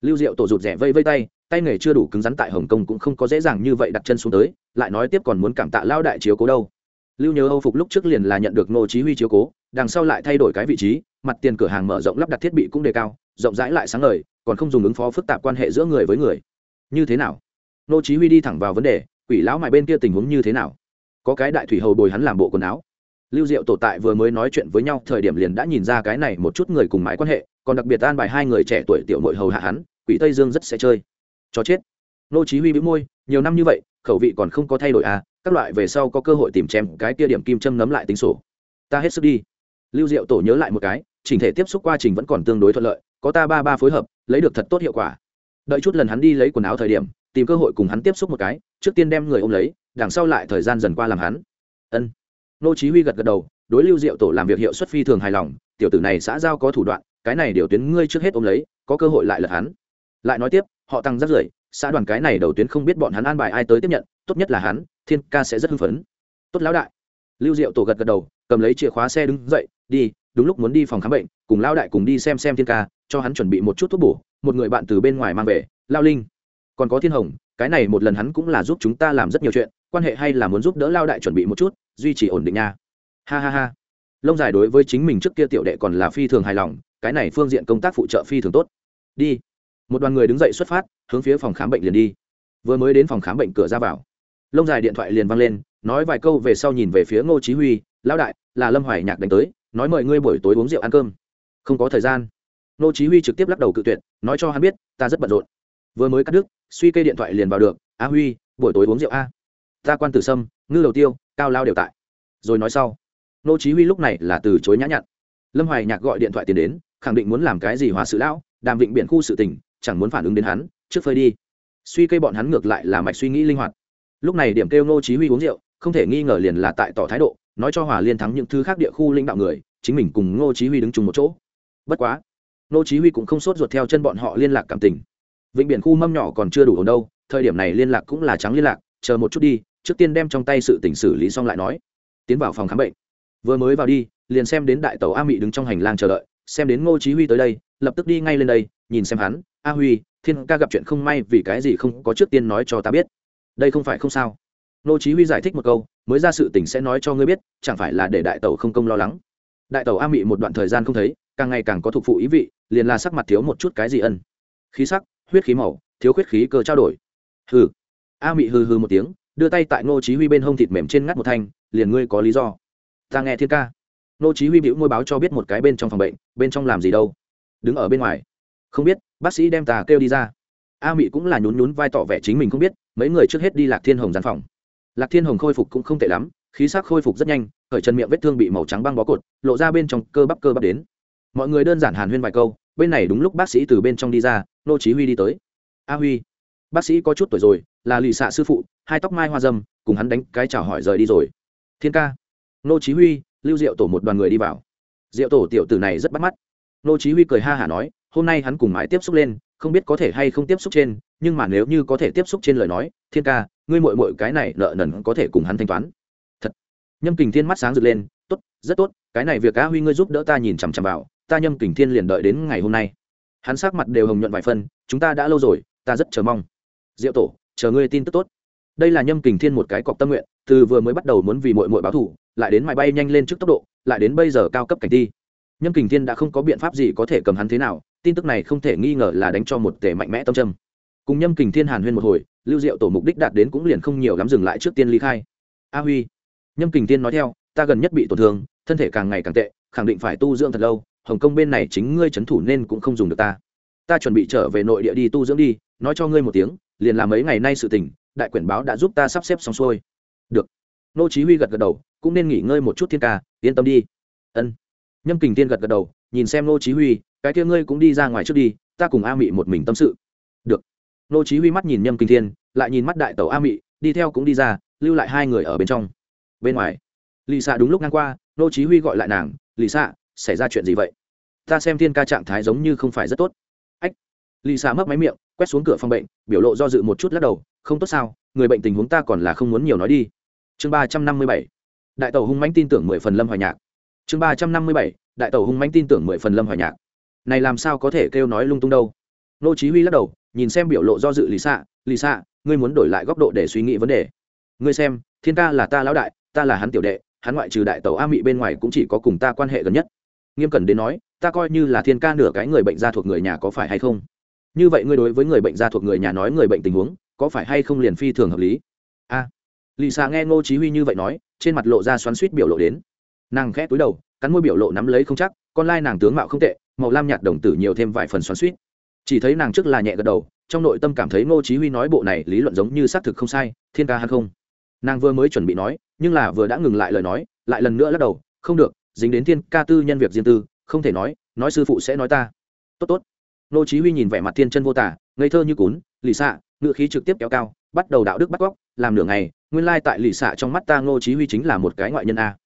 Lưu diệu tổ rụt rẻ vây vây tay tay nghề chưa đủ cứng rắn tại hồng kông cũng không có dễ dàng như vậy đặt chân xuống tới, lại nói tiếp còn muốn cảm tạ lao đại chiếu cố đâu. Lưu nhớ âu phục lúc trước liền là nhận được nô chí huy chiếu cố, đằng sau lại thay đổi cái vị trí, mặt tiền cửa hàng mở rộng lắp đặt thiết bị cũng đề cao, rộng rãi lại sáng ngời, còn không dùng ứng phó phức tạp quan hệ giữa người với người. Như thế nào? Nô chí huy đi thẳng vào vấn đề, quỷ lão mày bên kia tình huống như thế nào? Có cái đại thủy hầu bồi hắn làm bộ quần áo lưu diệu tổ tại vừa mới nói chuyện với nhau, thời điểm liền đã nhìn ra cái này một chút người cùng mãi quan hệ, còn đặc biệt an bài hai người trẻ tuổi tiểu nội hầu hạ hắn, quỷ tây dương rất sẽ chơi. Cho chết. Nô chí huy bĩu môi, nhiều năm như vậy, khẩu vị còn không có thay đổi à các loại về sau có cơ hội tìm chém cái kia điểm kim châm nấm lại tính sổ. Ta hết sức đi. Lưu diệu tổ nhớ lại một cái, chỉnh thể tiếp xúc quá trình vẫn còn tương đối thuận lợi, có ta ba ba phối hợp, lấy được thật tốt hiệu quả. Đợi chút lần hắn đi lấy quần áo thời điểm, tìm cơ hội cùng hắn tiếp xúc một cái, trước tiên đem người ôm lấy, đằng sau lại thời gian dần qua làm hắn. Ân nô chí huy gật gật đầu, đối lưu diệu tổ làm việc hiệu suất phi thường hài lòng, tiểu tử này xã giao có thủ đoạn, cái này điều tuyến ngươi trước hết ôm lấy, có cơ hội lại lật hắn. Lại nói tiếp, họ tăng rất rưởi, xã đoàn cái này đầu tuyến không biết bọn hắn an bài ai tới tiếp nhận, tốt nhất là hắn, thiên ca sẽ rất hưng phấn. Tốt lão đại. Lưu diệu tổ gật gật đầu, cầm lấy chìa khóa xe đứng dậy, đi, đúng lúc muốn đi phòng khám bệnh, cùng lão đại cùng đi xem xem thiên ca, cho hắn chuẩn bị một chút thuốc bổ, một người bạn từ bên ngoài mang về, lao linh. Còn có thiên hồng, cái này một lần hắn cũng là giúp chúng ta làm rất nhiều chuyện, quan hệ hay là muốn giúp đỡ lao đại chuẩn bị một chút duy trì ổn định nha. Ha ha ha. Lông dài đối với chính mình trước kia tiểu đệ còn là phi thường hài lòng, cái này phương diện công tác phụ trợ phi thường tốt. Đi. Một đoàn người đứng dậy xuất phát, hướng phía phòng khám bệnh liền đi. Vừa mới đến phòng khám bệnh cửa ra vào, lông dài điện thoại liền văng lên, nói vài câu về sau nhìn về phía ngô chí huy, lão đại, là lâm hoài nhạc đánh tới, nói mời ngươi buổi tối uống rượu ăn cơm. Không có thời gian. Ngô chí huy trực tiếp lắc đầu cự tuyệt, nói cho hắn biết, ta rất bận rộn. Vừa mới cắt đứt, suy cây điện thoại liền vào được, a huy, buổi tối uống rượu a. Ta quan tử sâm, ngư đầu tiêu cao lao đều tại. Rồi nói sau nô chí huy lúc này là từ chối nhã nhặn. Lâm hoài nhạc gọi điện thoại tiền đến, khẳng định muốn làm cái gì hòa sự lão, đàm vịnh biển khu sự tình, chẳng muốn phản ứng đến hắn, trước phơi đi. Suy cây bọn hắn ngược lại là mạch suy nghĩ linh hoạt. Lúc này điểm kêu nô chí huy uống rượu, không thể nghi ngờ liền là tại tỏ thái độ, nói cho hòa liên thắng những thứ khác địa khu lãnh đạo người, chính mình cùng nô chí huy đứng chung một chỗ. Bất quá nô chí huy cũng không sốt ruột theo chân bọn họ liên lạc cảm tình. Vịnh biển khu mâm nhỏ còn chưa đủ ổn đâu, thời điểm này liên lạc cũng là trắng liên lạc, chờ một chút đi trước tiên đem trong tay sự tình xử lý xong lại nói. Tiến vào phòng khám bệnh. Vừa mới vào đi, liền xem đến đại tàu a mị đứng trong hành lang chờ đợi, xem đến ngô chí huy tới đây, lập tức đi ngay lên đây, nhìn xem hắn, a huy, thiên ca gặp chuyện không may vì cái gì không có trước tiên nói cho ta biết? Đây không phải không sao. Ngô chí huy giải thích một câu, mới ra sự tình sẽ nói cho ngươi biết, chẳng phải là để đại tẩu không công lo lắng? Đại tẩu a mị một đoạn thời gian không thấy, càng ngày càng có thuộc phụ ý vị, liền là sắc mặt thiếu một chút cái gì ân. Khí sắc, huyết khí màu, thiếu khuyết khí cơ trao đổi. Hừ. A mị hừ hừ một tiếng đưa tay tại nô chí huy bên hông thịt mềm trên ngắt một thanh, liền ngươi có lý do? Ta nghe thiên ca. Nô chí huy bĩu môi báo cho biết một cái bên trong phòng bệnh, bên trong làm gì đâu? Đứng ở bên ngoài. Không biết, bác sĩ đem ta kêu đi ra. A mị cũng là nhún nhún vai tỏ vẻ chính mình không biết, mấy người trước hết đi lạc thiên hồng gian phòng. Lạc thiên hồng khôi phục cũng không tệ lắm, khí sắc khôi phục rất nhanh, khởi chân miệng vết thương bị màu trắng băng bó cột, lộ ra bên trong cơ bắp cơ bắp đến. Mọi người đơn giản hàn huyên vài câu, bên này đúng lúc bác sĩ từ bên trong đi ra nô chí huy đi tới. A huy bác sĩ có chút tuổi rồi, là lì xạ sư phụ, hai tóc mai hoa dâm, cùng hắn đánh cái chào hỏi rời đi rồi. Thiên ca. Nô chí huy, lưu diệu tổ một đoàn người đi vào. Diệu tổ tiểu tử này rất bắt mắt. Nô chí huy cười ha hà nói, hôm nay hắn cùng mãi tiếp xúc lên, không biết có thể hay không tiếp xúc trên, nhưng mà nếu như có thể tiếp xúc trên lời nói, thiên ca, ngươi muội muội cái này nợ nần có thể cùng hắn thanh toán. Thật. Nhâm kình thiên mắt sáng rực lên, tốt, rất tốt, cái này việc á huy ngươi giúp đỡ ta nhìn chằm chằm vào, ta nhâm kình thiên liền đợi đến ngày hôm nay. Hắn sắc mặt đều hồng nhuận vài phân chúng ta đã lâu rồi, ta rất chờ mong diệu tổ, chờ ngươi tin tức tốt. Đây là nhâm kình thiên một cái cọc tâm nguyện, từ vừa mới bắt đầu muốn vì mội mội báo thủ lại đến mày bay nhanh lên trước tốc độ, lại đến bây giờ cao cấp cảnh thi. Nhâm kình thiên đã không có biện pháp gì có thể cầm hắn thế nào, tin tức này không thể nghi ngờ là đánh cho một tể mạnh mẽ tâm trầm. cùng nhâm kình thiên hàn huyên một hồi, lưu diệu tổ mục đích đạt đến cũng liền không nhiều lắm dừng lại trước tiên ly khai. A huy, nhâm kình thiên nói theo, ta gần nhất bị tổn thương, thân thể càng ngày càng tệ, khẳng định phải tu dưỡng thật lâu, hồng kông bên này chính ngươi trấn thủ nên cũng không dùng được ta ta chuẩn bị trở về nội địa đi tu dưỡng đi, nói cho ngươi một tiếng, liền làm mấy ngày nay sự tình, đại quyển báo đã giúp ta sắp xếp xong xuôi. Được. Nô chí huy gật gật đầu, cũng nên nghỉ ngơi một chút thiên ca, yên tâm đi. Ân. Nhâm kình thiên gật gật đầu, nhìn xem nô chí huy, cái kia ngươi cũng đi ra ngoài trước đi, ta cùng a mị một mình tâm sự. Được. Nô chí huy mắt nhìn nhâm Kình thiên, lại nhìn mắt đại tẩu a mị, đi theo cũng đi ra, lưu lại hai người ở bên trong. Bên ngoài, lì xạ đúng lúc ngang qua, nô chí huy gọi lại nàng, lì xạ xảy ra chuyện gì vậy? Ta xem thiên ca trạng thái giống như không phải rất tốt lì xạ mấp máy miệng, quét xuống cửa phòng bệnh, biểu lộ do dự một chút lắc đầu, không tốt sao? Người bệnh tình huống ta còn là không muốn nhiều nói đi. Chương ba trăm năm mươi bảy. Đại tẩu hung mãnh tin tưởng mười phần lâm hoài nhạc. Chương ba trăm năm mươi bảy. Đại tẩu hung mãnh tin tưởng mười phần lâm hoài nhạc. Này làm sao có thể kêu nói lung tung đâu? Nô chí huy lắc đầu, nhìn xem biểu lộ do dự lì xạ lì xạ ngươi muốn đổi lại góc độ để suy nghĩ vấn đề. Ngươi xem, thiên ca là ta lão đại, ta là hắn tiểu đệ, hắn ngoại trừ đại tẩu a mị bên ngoài cũng chỉ có cùng ta quan hệ gần nhất. Nghiêm cẩn đến nói, ta coi như là thiên ca nửa cái người bệnh gia thuộc người nhà có phải hay không? Như vậy ngươi đối với người bệnh gia thuộc người nhà nói người bệnh tình huống có phải hay không liền phi thường hợp lý? A. À, lì xà nghe ngô chí huy như vậy nói trên mặt lộ ra xoắn xuýt biểu lộ đến. Nàng khẽ túi đầu cắn môi biểu lộ nắm lấy không chắc con lai nàng tướng mạo không tệ màu lam nhạt đồng tử nhiều thêm vài phần xoắn xuýt chỉ thấy nàng trước là nhẹ gật đầu trong nội tâm cảm thấy ngô chí huy nói bộ này lý luận giống như xác thực không sai thiên ca hay không. Nàng vừa mới chuẩn bị nói nhưng là vừa đã ngừng lại lời nói lại lần nữa lắc đầu không được dính đến thiên ca tư nhân việc riêng tư không thể nói nói sư phụ sẽ nói ta. Tốt tốt. Nô chí huy nhìn vẻ mặt thiên chân vô tả, ngây thơ như cún, lì xạ ngựa khí trực tiếp kéo cao, bắt đầu đạo đức bắt góc, làm nửa ngày, nguyên lai tại lì xạ trong mắt ta Nô chí huy chính là một cái ngoại nhân a.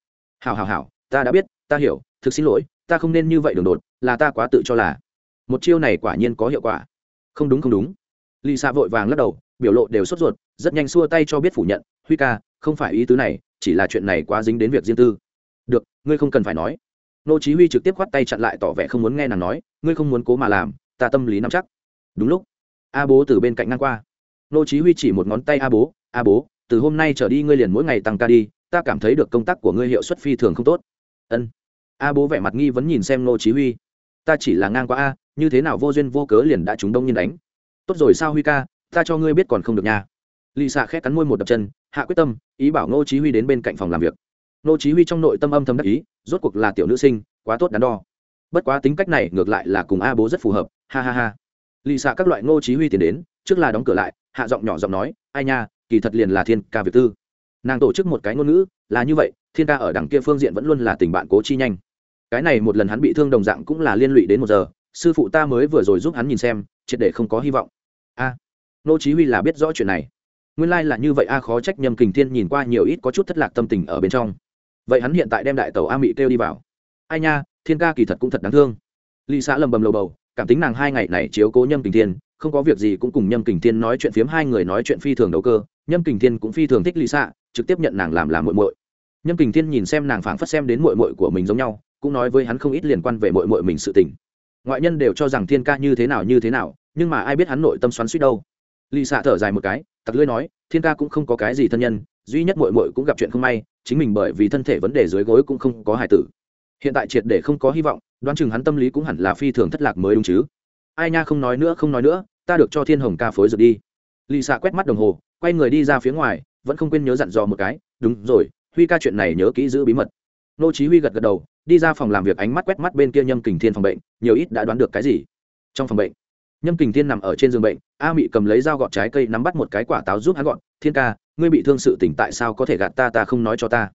Hảo hảo hảo, ta đã biết, ta hiểu, thực xin lỗi, ta không nên như vậy đường đột, là ta quá tự cho là. Một chiêu này quả nhiên có hiệu quả. Không đúng không đúng. Lì xạ vội vàng lắc đầu, biểu lộ đều sốt ruột, rất nhanh xua tay cho biết phủ nhận, huy ca, không phải ý tứ này, chỉ là chuyện này quá dính đến việc riêng tư. Được, ngươi không cần phải nói. Nô chí huy trực tiếp khoát tay chặn lại tỏ vẻ không muốn nghe nàng nói, ngươi không muốn cố mà làm ta tâm lý nắm chắc. Đúng lúc, a bố từ bên cạnh ngang qua. Nô chí huy chỉ một ngón tay a bố a bố, từ hôm nay trở đi ngươi liền mỗi ngày tăng ca đi, ta cảm thấy được công tác của ngươi hiệu suất phi thường không tốt. Ân. A bố vẻ mặt nghi vấn nhìn xem nô chí huy. Ta chỉ là ngang qua a, như thế nào vô duyên vô cớ liền đã trúng đông nhiên đánh? Tốt rồi sao huy ca, ta cho ngươi biết còn không được nha. Lì xạ khẽ cắn môi một đập chân, hạ quyết tâm, ý bảo nô chí huy đến bên cạnh phòng làm việc. Nô chí huy trong nội tâm âm thầm đắc ý, rốt cuộc là tiểu nữ sinh, quá tốt đắn đo bất quá tính cách này ngược lại là cùng a bố rất phù hợp, ha ha ha. Lì xạ các loại ngô chí huy tiến đến, trước là đóng cửa lại, hạ giọng nhỏ giọng nói, ai nha, kỳ thật liền là thiên ca việc tư. Nàng tổ chức một cái ngôn ngữ, là như vậy, thiên ca ở đằng kia phương diện vẫn luôn là tình bạn cố chi nhanh. Cái này một lần hắn bị thương đồng dạng cũng là liên lụy đến một giờ, sư phụ ta mới vừa rồi giúp hắn nhìn xem, triệt để không có hy vọng. A nô chí huy là biết rõ chuyện này. Nguyên lai like là như vậy, a khó trách nhâm kình thiên nhìn qua nhiều ít có chút thất lạc tâm tình ở bên trong. Vậy hắn hiện tại đem đại tàu a mỹ kêu đi vào. Ai nha thiên ca kỳ thật cũng thật đáng thương. Lì xã lầm bầm lầu bầu, cảm tính nàng hai ngày này chiếu cố nhâm kình thiên, không có việc gì cũng cùng nhâm kình thiên nói chuyện phiếm, hai người nói chuyện phi thường đầu cơ, nhâm kình thiên cũng phi thường thích lì xã trực tiếp nhận nàng làm làm muội muội. Nhâm kình thiên nhìn xem nàng phảng phất xem đến muội muội của mình giống nhau, cũng nói với hắn không ít liên quan về muội muội mình sự tình. Ngoại nhân đều cho rằng thiên ca như thế nào như thế nào, nhưng mà ai biết hắn nội tâm xoắn suýt đâu. Lì xạ thở dài một cái tặc lưỡi nói, thiên ca cũng không có cái gì thân nhân, duy nhất mội mội cũng gặp chuyện không may, chính mình bởi vì thân thể vấn đề dưới gối cũng không có hài tử hiện tại triệt để không có hy vọng, đoán chừng hắn tâm lý cũng hẳn là phi thường thất lạc mới đúng chứ. Ai nha không nói nữa, không nói nữa, ta được cho thiên hồng ca phối dược đi. Lì xạ quét mắt đồng hồ, quay người đi ra phía ngoài, vẫn không quên nhớ dặn dò một cái, đúng rồi, huy ca chuyện này nhớ kỹ giữ bí mật. Nô chí huy gật gật đầu, đi ra phòng làm việc ánh mắt quét mắt bên kia nhâm kình thiên phòng bệnh, nhiều ít đã đoán được cái gì. Trong phòng bệnh, nhâm kình thiên nằm ở trên giường bệnh, a mị cầm lấy dao gọt trái cây nắm bắt một cái quả táo giúp hắn gọn thiên ca, ngươi bị thương sự tỉnh tại sao có thể gạt ta ta không nói cho ta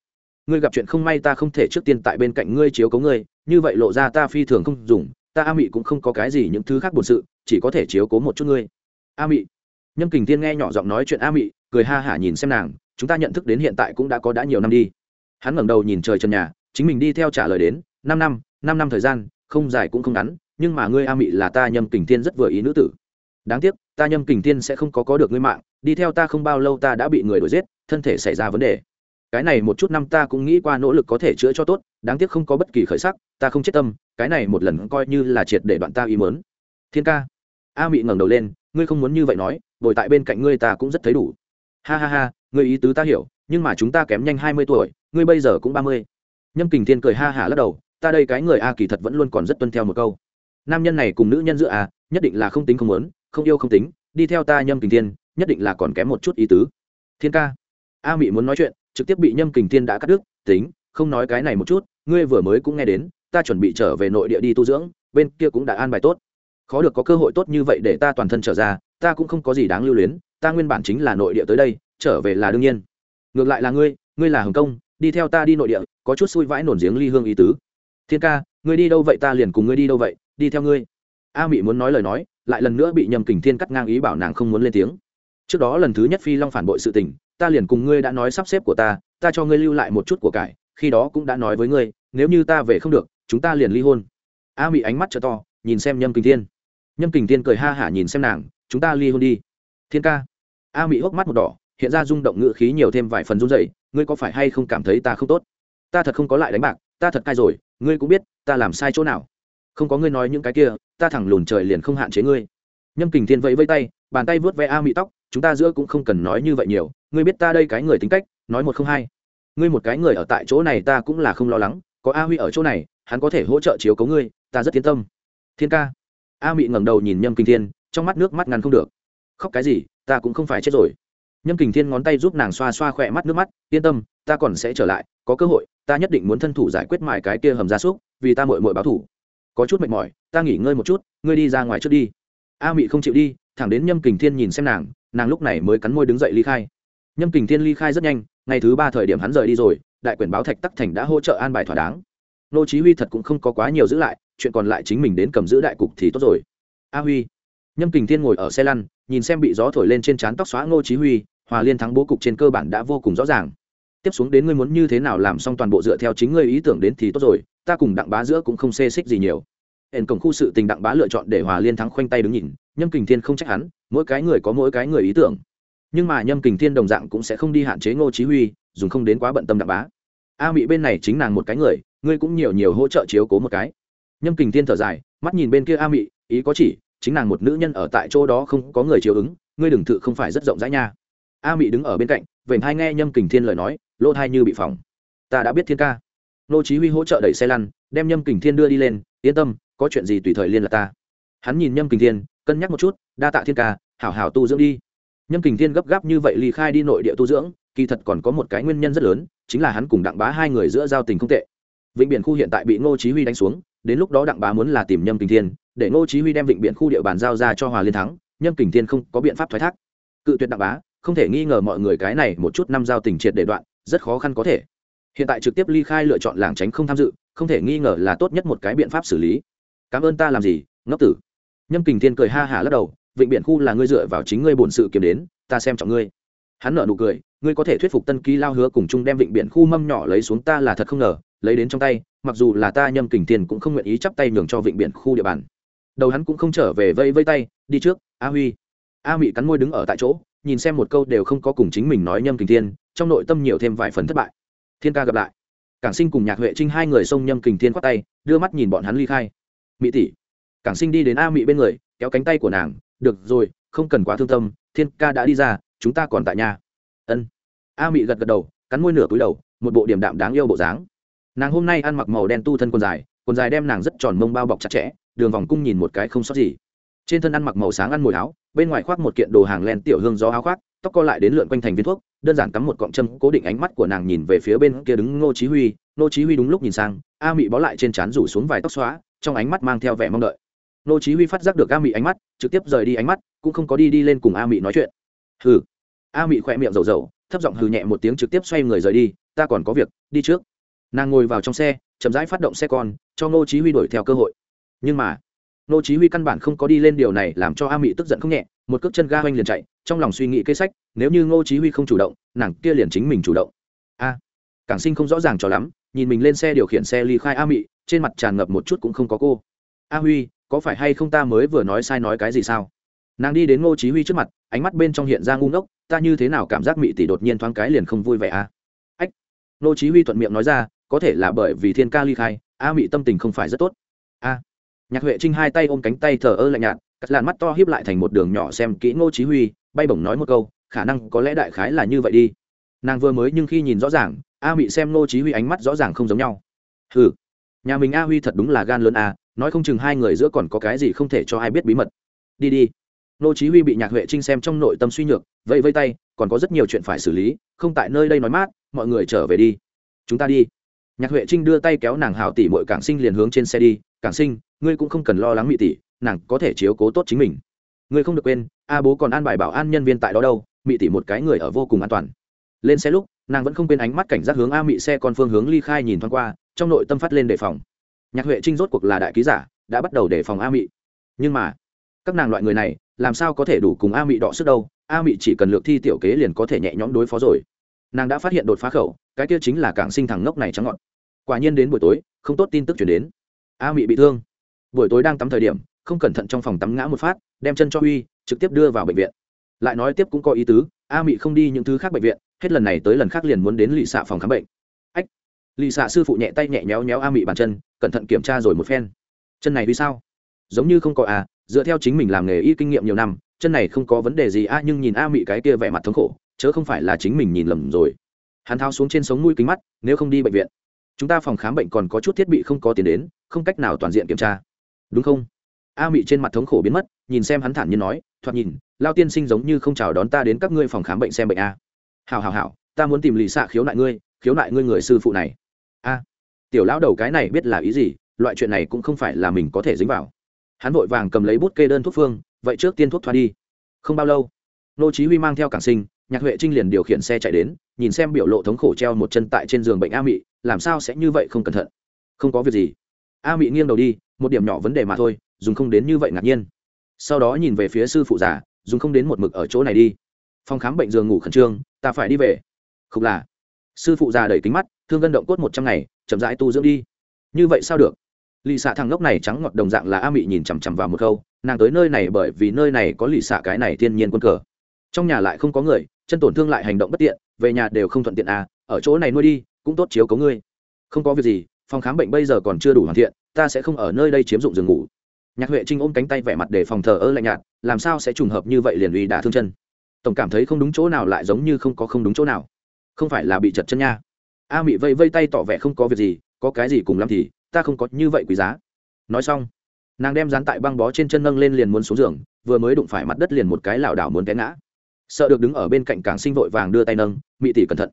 ngươi gặp chuyện không may ta không thể trước tiên tại bên cạnh ngươi chiếu cố ngươi, như vậy lộ ra ta phi thường không dùng, ta a mị cũng không có cái gì những thứ khác buồn sự, chỉ có thể chiếu cố một chút ngươi. A mị. Nhâm kình thiên nghe nhỏ giọng nói chuyện a mị, cười ha hả nhìn xem nàng, chúng ta nhận thức đến hiện tại cũng đã có đã nhiều năm đi. Hắn ngẩng đầu nhìn trời trần nhà, chính mình đi theo trả lời đến, năm năm năm năm thời gian, không dài cũng không ngắn, nhưng mà ngươi a mị là ta nhâm kình thiên rất vừa ý nữ tử. Đáng tiếc, ta nhâm kình thiên sẽ không có có được ngươi mạng, đi theo ta không bao lâu ta đã bị người đuổi giết, thân thể xảy ra vấn đề cái này một chút năm ta cũng nghĩ qua nỗ lực có thể chữa cho tốt, đáng tiếc không có bất kỳ khởi sắc, ta không chết tâm, cái này một lần coi như là triệt để đoạn ta ý mớn thiên ca. A mị ngẩng đầu lên, ngươi không muốn như vậy nói bồi tại bên cạnh ngươi ta cũng rất thấy đủ. Ha ha ha, ngươi ý tứ ta hiểu, nhưng mà chúng ta kém nhanh hai mươi tuổi, ngươi bây giờ cũng ba mươi. Nhâm kình thiên cười ha hả lắc đầu, ta đây cái người a kỳ thật vẫn luôn còn rất tuân theo một câu. Nam nhân này cùng nữ nhân giữa a, nhất định là không tính không muốn, không yêu không tính, đi theo ta nhâm kình thiên, nhất định là còn kém một chút ý tứ. Thiên ca. A mị muốn nói chuyện trực tiếp bị nhâm kình thiên đã cắt đứt, tính, không nói cái này một chút, ngươi vừa mới cũng nghe đến, ta chuẩn bị trở về nội địa đi tu dưỡng, bên kia cũng đã an bài tốt. Khó được có cơ hội tốt như vậy để ta toàn thân trở ra, ta cũng không có gì đáng lưu luyến, ta nguyên bản chính là nội địa tới đây, trở về là đương nhiên. Ngược lại là ngươi ngươi là hồng công, đi theo ta đi nội địa, có chút xui vãi nổn giếng ly hương ý tứ. Thiên ca, ngươi đi đâu vậy? Ta liền cùng ngươi đi đâu vậy? Đi theo ngươi. A mị muốn nói lời nói, lại lần nữa bị nhầm kình thiên cắt ngang ý bảo nàng không muốn lên tiếng. Trước đó lần thứ nhất phi long phản bội sự tình ta liền cùng ngươi đã nói sắp xếp của ta ta cho ngươi lưu lại một chút của cải, khi đó cũng đã nói với ngươi, nếu như ta về không được, chúng ta liền ly hôn. A mị ánh mắt t to, nhìn xem nhâm kình thiên. Nhâm kình thiên cười ha hả nhìn xem nàng, chúng ta ly hôn đi. Thiên ca. A mị hốc mắt một đỏ, hiện ra rung động ngự khí nhiều thêm vài phần run dậy ngươi có phải hay không cảm thấy ta không tốt? Ta thật không có lại đánh bạc, ta thật cai rồi, ngươi cũng biết, ta làm sai chỗ nào. Không có ngươi nói những cái kia, ta thẳng lùn trời liền không hạn chế ngươi. Nhâm kình thiên vẫy vẫy tay, bàn tay vớt ve a mị tóc, chúng ta giữa cũng không cần nói như vậy nhiều ngươi biết ta đây cái người tính cách, nói một không hai. Ngươi một cái người ở tại chỗ này ta cũng là không lo lắng, có a huy ở chỗ này, hắn có thể hỗ trợ chiếu cấu ngươi, ta rất yên tâm. Thiên ca. A mị ngẩng đầu nhìn nhâm kình thiên, trong mắt nước mắt ngăn không được. Khóc cái gì, ta cũng không phải chết rồi. Nhâm kình thiên ngón tay giúp nàng xoa xoa khỏe mắt nước mắt, yên tâm, ta còn sẽ trở lại, có cơ hội, ta nhất định muốn thân thủ giải quyết mại cái kia hầm gia súc, vì ta mội mội báo thủ có chút mệt mỏi, ta nghỉ ngơi một chút, ngươi đi ra ngoài trước đi. A mị không chịu đi, thẳng đến nhâm kình thiên nhìn xem nàng nàng lúc này mới cắn môi đứng dậy ly khai nhâm kình thiên ly khai rất nhanh, ngày thứ ba thời điểm hắn rời đi rồi, đại quyền báo thạch tắc thành đã hỗ trợ an bài thỏa đáng. Nô chí huy thật cũng không có quá nhiều giữ lại, chuyện còn lại chính mình đến cầm giữ đại cục thì tốt rồi. A huy. Nhâm kình thiên ngồi ở xe lăn, nhìn xem bị gió thổi lên trên trán tóc xóa ngô chí huy, hòa liên thắng bố cục trên cơ bản đã vô cùng rõ ràng. Tiếp xuống đến ngươi muốn như thế nào làm xong toàn bộ dựa theo chính ngươi ý tưởng đến thì tốt rồi, ta cùng đặng bá giữa cũng không xê xích gì nhiều. Hển cổng khu sự tình đặng bá lựa chọn để hòa liên thắng khoanh tay đứng nhìn, nhâm kình thiên không trách hắn, mỗi cái người có mỗi cái người ý tưởng nhưng mà nhâm kình thiên đồng dạng cũng sẽ không đi hạn chế ngô chí huy, dùng không đến quá bận tâm đạm bá. A mỹ bên này chính nàng một cái người, ngươi cũng nhiều nhiều hỗ trợ chiếu cố một cái. Nhâm kình thiên thở dài, mắt nhìn bên kia a mỹ ý có chỉ, chính nàng một nữ nhân ở tại chỗ đó không có người chiếu ứng, ngươi đừng thử không phải rất rộng rãi nha. A mỹ đứng ở bên cạnh, vểnh hai nghe nhâm kình thiên lời nói, lỗ thai như bị phỏng. Ta đã biết thiên ca. Nô chí huy hỗ trợ đẩy xe lăn, đem nhâm kình thiên đưa đi lên, yên tâm, có chuyện gì tùy thời liên lạc ta. Hắn nhìn nhâm kình thiên, cân nhắc một chút, đa tạ thiên ca, hảo hảo tu dưỡng đi nhâm kình thiên gấp gáp như vậy ly khai đi nội địa tu dưỡng, kỳ thật còn có một cái nguyên nhân rất lớn, chính là hắn cùng đặng bá hai người giữa giao tình không tệ. Vịnh biển khu hiện tại bị ngô chí huy đánh xuống, đến lúc đó đặng bá muốn là tìm nhâm kình thiên, để ngô chí huy đem vịnh biển khu địa bàn giao ra cho hòa liên thắng, nhâm kình thiên không có biện pháp thoái thác. Cự tuyệt đặng bá, không thể nghi ngờ mọi người cái này một chút năm giao tình triệt để đoạn, rất khó khăn có thể. Hiện tại trực tiếp ly khai lựa chọn làng tránh không tham dự, không thể nghi ngờ là tốt nhất một cái biện pháp xử lý. Cảm ơn ta làm gì, ngốc tử? Nhâm kình thiên cười ha hả lắc đầu vịnh biển khu là ngươi dựa vào chính ngươi bổn sự kiếm đến, ta xem trọng ngươi. Hắn nở nụ cười, ngươi có thể thuyết phục tân ký lao hứa cùng chung đem vịnh biển khu mâm nhỏ lấy xuống ta là thật không ngờ, lấy đến trong tay, mặc dù là ta nhâm kình thiên cũng không nguyện ý chắp tay nhường cho vịnh biển khu địa bàn. Đầu hắn cũng không trở về vây vây tay, đi trước, a huy. A mị cắn môi đứng ở tại chỗ, nhìn xem một câu đều không có cùng chính mình nói nhâm kình thiên trong nội tâm nhiều thêm vài phần thất bại. Thiên ca gặp lại. Cảng sinh cùng nhạc huệ trinh hai người xông nhâm kình thiên khoát tay, đưa mắt nhìn bọn hắn ly khai. Mỹ tỷ. Cảng sinh đi đến a mị bên người, kéo cánh tay của nàng được rồi, không cần quá thương tâm, thiên ca đã đi ra, chúng ta còn tại nhà. Ân. A mị gật gật đầu, cắn môi nửa cúi đầu, một bộ điểm đạm đáng yêu bộ dáng. Nàng hôm nay ăn mặc màu đen tu thân quần dài quần dài đem nàng rất tròn mông bao bọc chặt chẽ, đường vòng cung nhìn một cái không sót gì. Trên thân ăn mặc màu sáng ăn mồi áo, bên ngoài khoác một kiện đồ hàng len tiểu hương gió áo khoác, tóc co lại đến lượn quanh thành viên thuốc, đơn giản cắm một cọng châm, cố định ánh mắt của nàng nhìn về phía bên kia đứng ngô chí huy. Ngô chí huy đúng lúc nhìn sang, a mị bó lại trên trán rủ xuống vài tóc xóa, trong ánh mắt mang theo vẻ mong đợi. Nô chí huy phát giác được a mị ánh mắt trực tiếp rời đi ánh mắt cũng không có đi đi lên cùng a mị nói chuyện. Hừ. A mị khoe miệng rầu rầu thấp giọng hừ nhẹ một tiếng trực tiếp xoay người rời đi ta còn có việc đi trước. Nàng ngồi vào trong xe chậm rãi phát động xe con cho Nô chí huy đuổi theo cơ hội. Nhưng mà Nô chí huy căn bản không có đi lên điều này làm cho a mị tức giận không nhẹ một cước chân ga hoanh liền chạy trong lòng suy nghĩ kế sách nếu như Nô chí huy không chủ động nàng kia liền chính mình chủ động. A à, cảng sinh không rõ ràng cho lắm nhìn mình lên xe điều khiển xe ly khai a mị trên mặt tràn ngập một chút cũng không có cô. A huy có phải hay không ta mới vừa nói sai nói cái gì sao? Nàng đi đến ngô chí huy trước mặt, ánh mắt bên trong hiện ra ngu ngốc, ta như thế nào cảm giác mị tỷ đột nhiên thoáng cái liền không vui vẻ à? Ách, ngô chí huy thuận miệng nói ra, có thể là bởi vì thiên ca ly khai, a mị tâm tình không phải rất tốt. A, nhạc huệ trinh hai tay ôm cánh tay thở ơ lạnh nhạt, cắt làn mắt to hiếp lại thành một đường nhỏ xem kỹ ngô chí huy, bay bổng nói một câu, khả năng có lẽ đại khái là như vậy đi. Nàng vừa mới nhưng khi nhìn rõ ràng, a mị xem ngô chí huy ánh mắt rõ ràng không giống nhau. Hừ, nhà mình a huy thật đúng là gan lớn a nói không chừng hai người giữa còn có cái gì không thể cho ai biết bí mật. Đi đi. Nô chí huy bị nhạc huệ trinh xem trong nội tâm suy nhược, vẫy vẫy tay, còn có rất nhiều chuyện phải xử lý, không tại nơi đây nói mát, mọi người trở về đi. Chúng ta đi. Nhạc huệ trinh đưa tay kéo nàng Hảo tỷ muội cảng sinh liền hướng trên xe đi. Cảng sinh, ngươi cũng không cần lo lắng mị tỷ, nàng có thể chiếu cố tốt chính mình. Ngươi không được quên, a bố còn an bài bảo an nhân viên tại đó đâu, mị tỷ một cái người ở vô cùng an toàn. Lên xe lúc, nàng vẫn không quên ánh mắt cảnh giác hướng a mị xe con phương hướng ly khai nhìn thoáng qua, trong nội tâm phát lên đề phòng nhạc huệ trinh rốt cuộc là đại ký giả, đã bắt đầu đề phòng a mị. Nhưng mà, các nàng loại người này, làm sao có thể đủ cùng a mị đọ sức đâu? A mị chỉ cần lược thi tiểu kế liền có thể nhẹ nhõm đối phó rồi. Nàng đã phát hiện đột phá khẩu, cái kia chính là cảng sinh thằng ngốc này trắng ngọn. Quả nhiên đến buổi tối, không tốt tin tức chuyển đến. A mị bị thương. Buổi tối đang tắm thời điểm, không cẩn thận trong phòng tắm ngã một phát, đem chân cho uy, trực tiếp đưa vào bệnh viện. Lại nói tiếp cũng có ý tứ, a mị không đi những thứ khác bệnh viện, hết lần này tới lần khác liền muốn đến lì xạ phòng khám bệnh. Ách, lì xạ sư phụ nhẹ tay nhẹ nhéo nhéo a mị bàn chân cẩn thận kiểm tra rồi một phen. Chân này vì sao? Giống như không có à dựa theo chính mình làm nghề y kinh nghiệm nhiều năm, chân này không có vấn đề gì a nhưng nhìn a mị cái kia vẻ mặt thống khổ, chớ không phải là chính mình nhìn lầm rồi. Hắn thao xuống trên sống mũi kính mắt, nếu không đi bệnh viện. Chúng ta phòng khám bệnh còn có chút thiết bị không có tiền đến, không cách nào toàn diện kiểm tra. Đúng không? A mị trên mặt thống khổ biến mất, nhìn xem hắn thản nhiên nói, thoạt nhìn, lao tiên sinh giống như không chào đón ta đến các ngươi phòng khám bệnh xem bệnh à. a hào hào hào ta muốn tìm lì xạ khiếu nại ngươi, khiếu nại ngươi người sư phụ này tiểu lão đầu cái này biết là ý gì, loại chuyện này cũng không phải là mình có thể dính vào. Hắn vội vàng cầm lấy bút kê đơn thuốc phương, vậy trước tiên thuốc thoa đi. Không bao lâu, nô chí huy mang theo cảng sinh, nhạc huệ trinh liền điều khiển xe chạy đến, nhìn xem biểu lộ thống khổ treo một chân tại trên giường bệnh a mị, làm sao sẽ như vậy không cẩn thận? Không có việc gì. A mị nghiêng đầu đi, một điểm nhỏ vấn đề mà thôi, dùng không đến như vậy ngạc nhiên. Sau đó nhìn về phía sư phụ già, dùng không đến một mực ở chỗ này đi. Phòng khám bệnh giường ngủ khẩn trương, ta phải đi về. Không là sư phụ già đầy kính mắt, thương gân động cốt một trăm ngày, chậm rãi tu dưỡng đi. Như vậy sao được? Lì xạ thằng ngốc này trắng ngọt đồng dạng là a mị nhìn chằm chằm vào một câu, nàng tới nơi này bởi vì nơi này có lì xạ cái này thiên nhiên quân cờ. Trong nhà lại không có người, chân tổn thương lại hành động bất tiện, về nhà đều không thuận tiện à ở chỗ này nuôi đi, cũng tốt chiếu cấu ngươi. Không có việc gì, phòng khám bệnh bây giờ còn chưa đủ hoàn thiện, ta sẽ không ở nơi đây chiếm dụng giường ngủ. Nhạc huệ trinh ôm cánh tay vẻ mặt để phòng thờ ơ lạnh nhạt, làm sao sẽ trùng hợp như vậy liền uy đả thương chân. Tổng cảm thấy không đúng chỗ nào lại giống như không có không đúng chỗ nào không phải là bị chật chân nha. A mị vây vây tay tỏ vẻ không có việc gì, có cái gì cùng lắm thì, ta không có như vậy quý giá. Nói xong, nàng đem dán tại băng bó trên chân nâng lên liền muốn xuống giường, vừa mới đụng phải mặt đất liền một cái lảo đảo muốn té ngã. Sợ được đứng ở bên cạnh cảng sinh vội vàng đưa tay nâng, mị tỷ cẩn thận.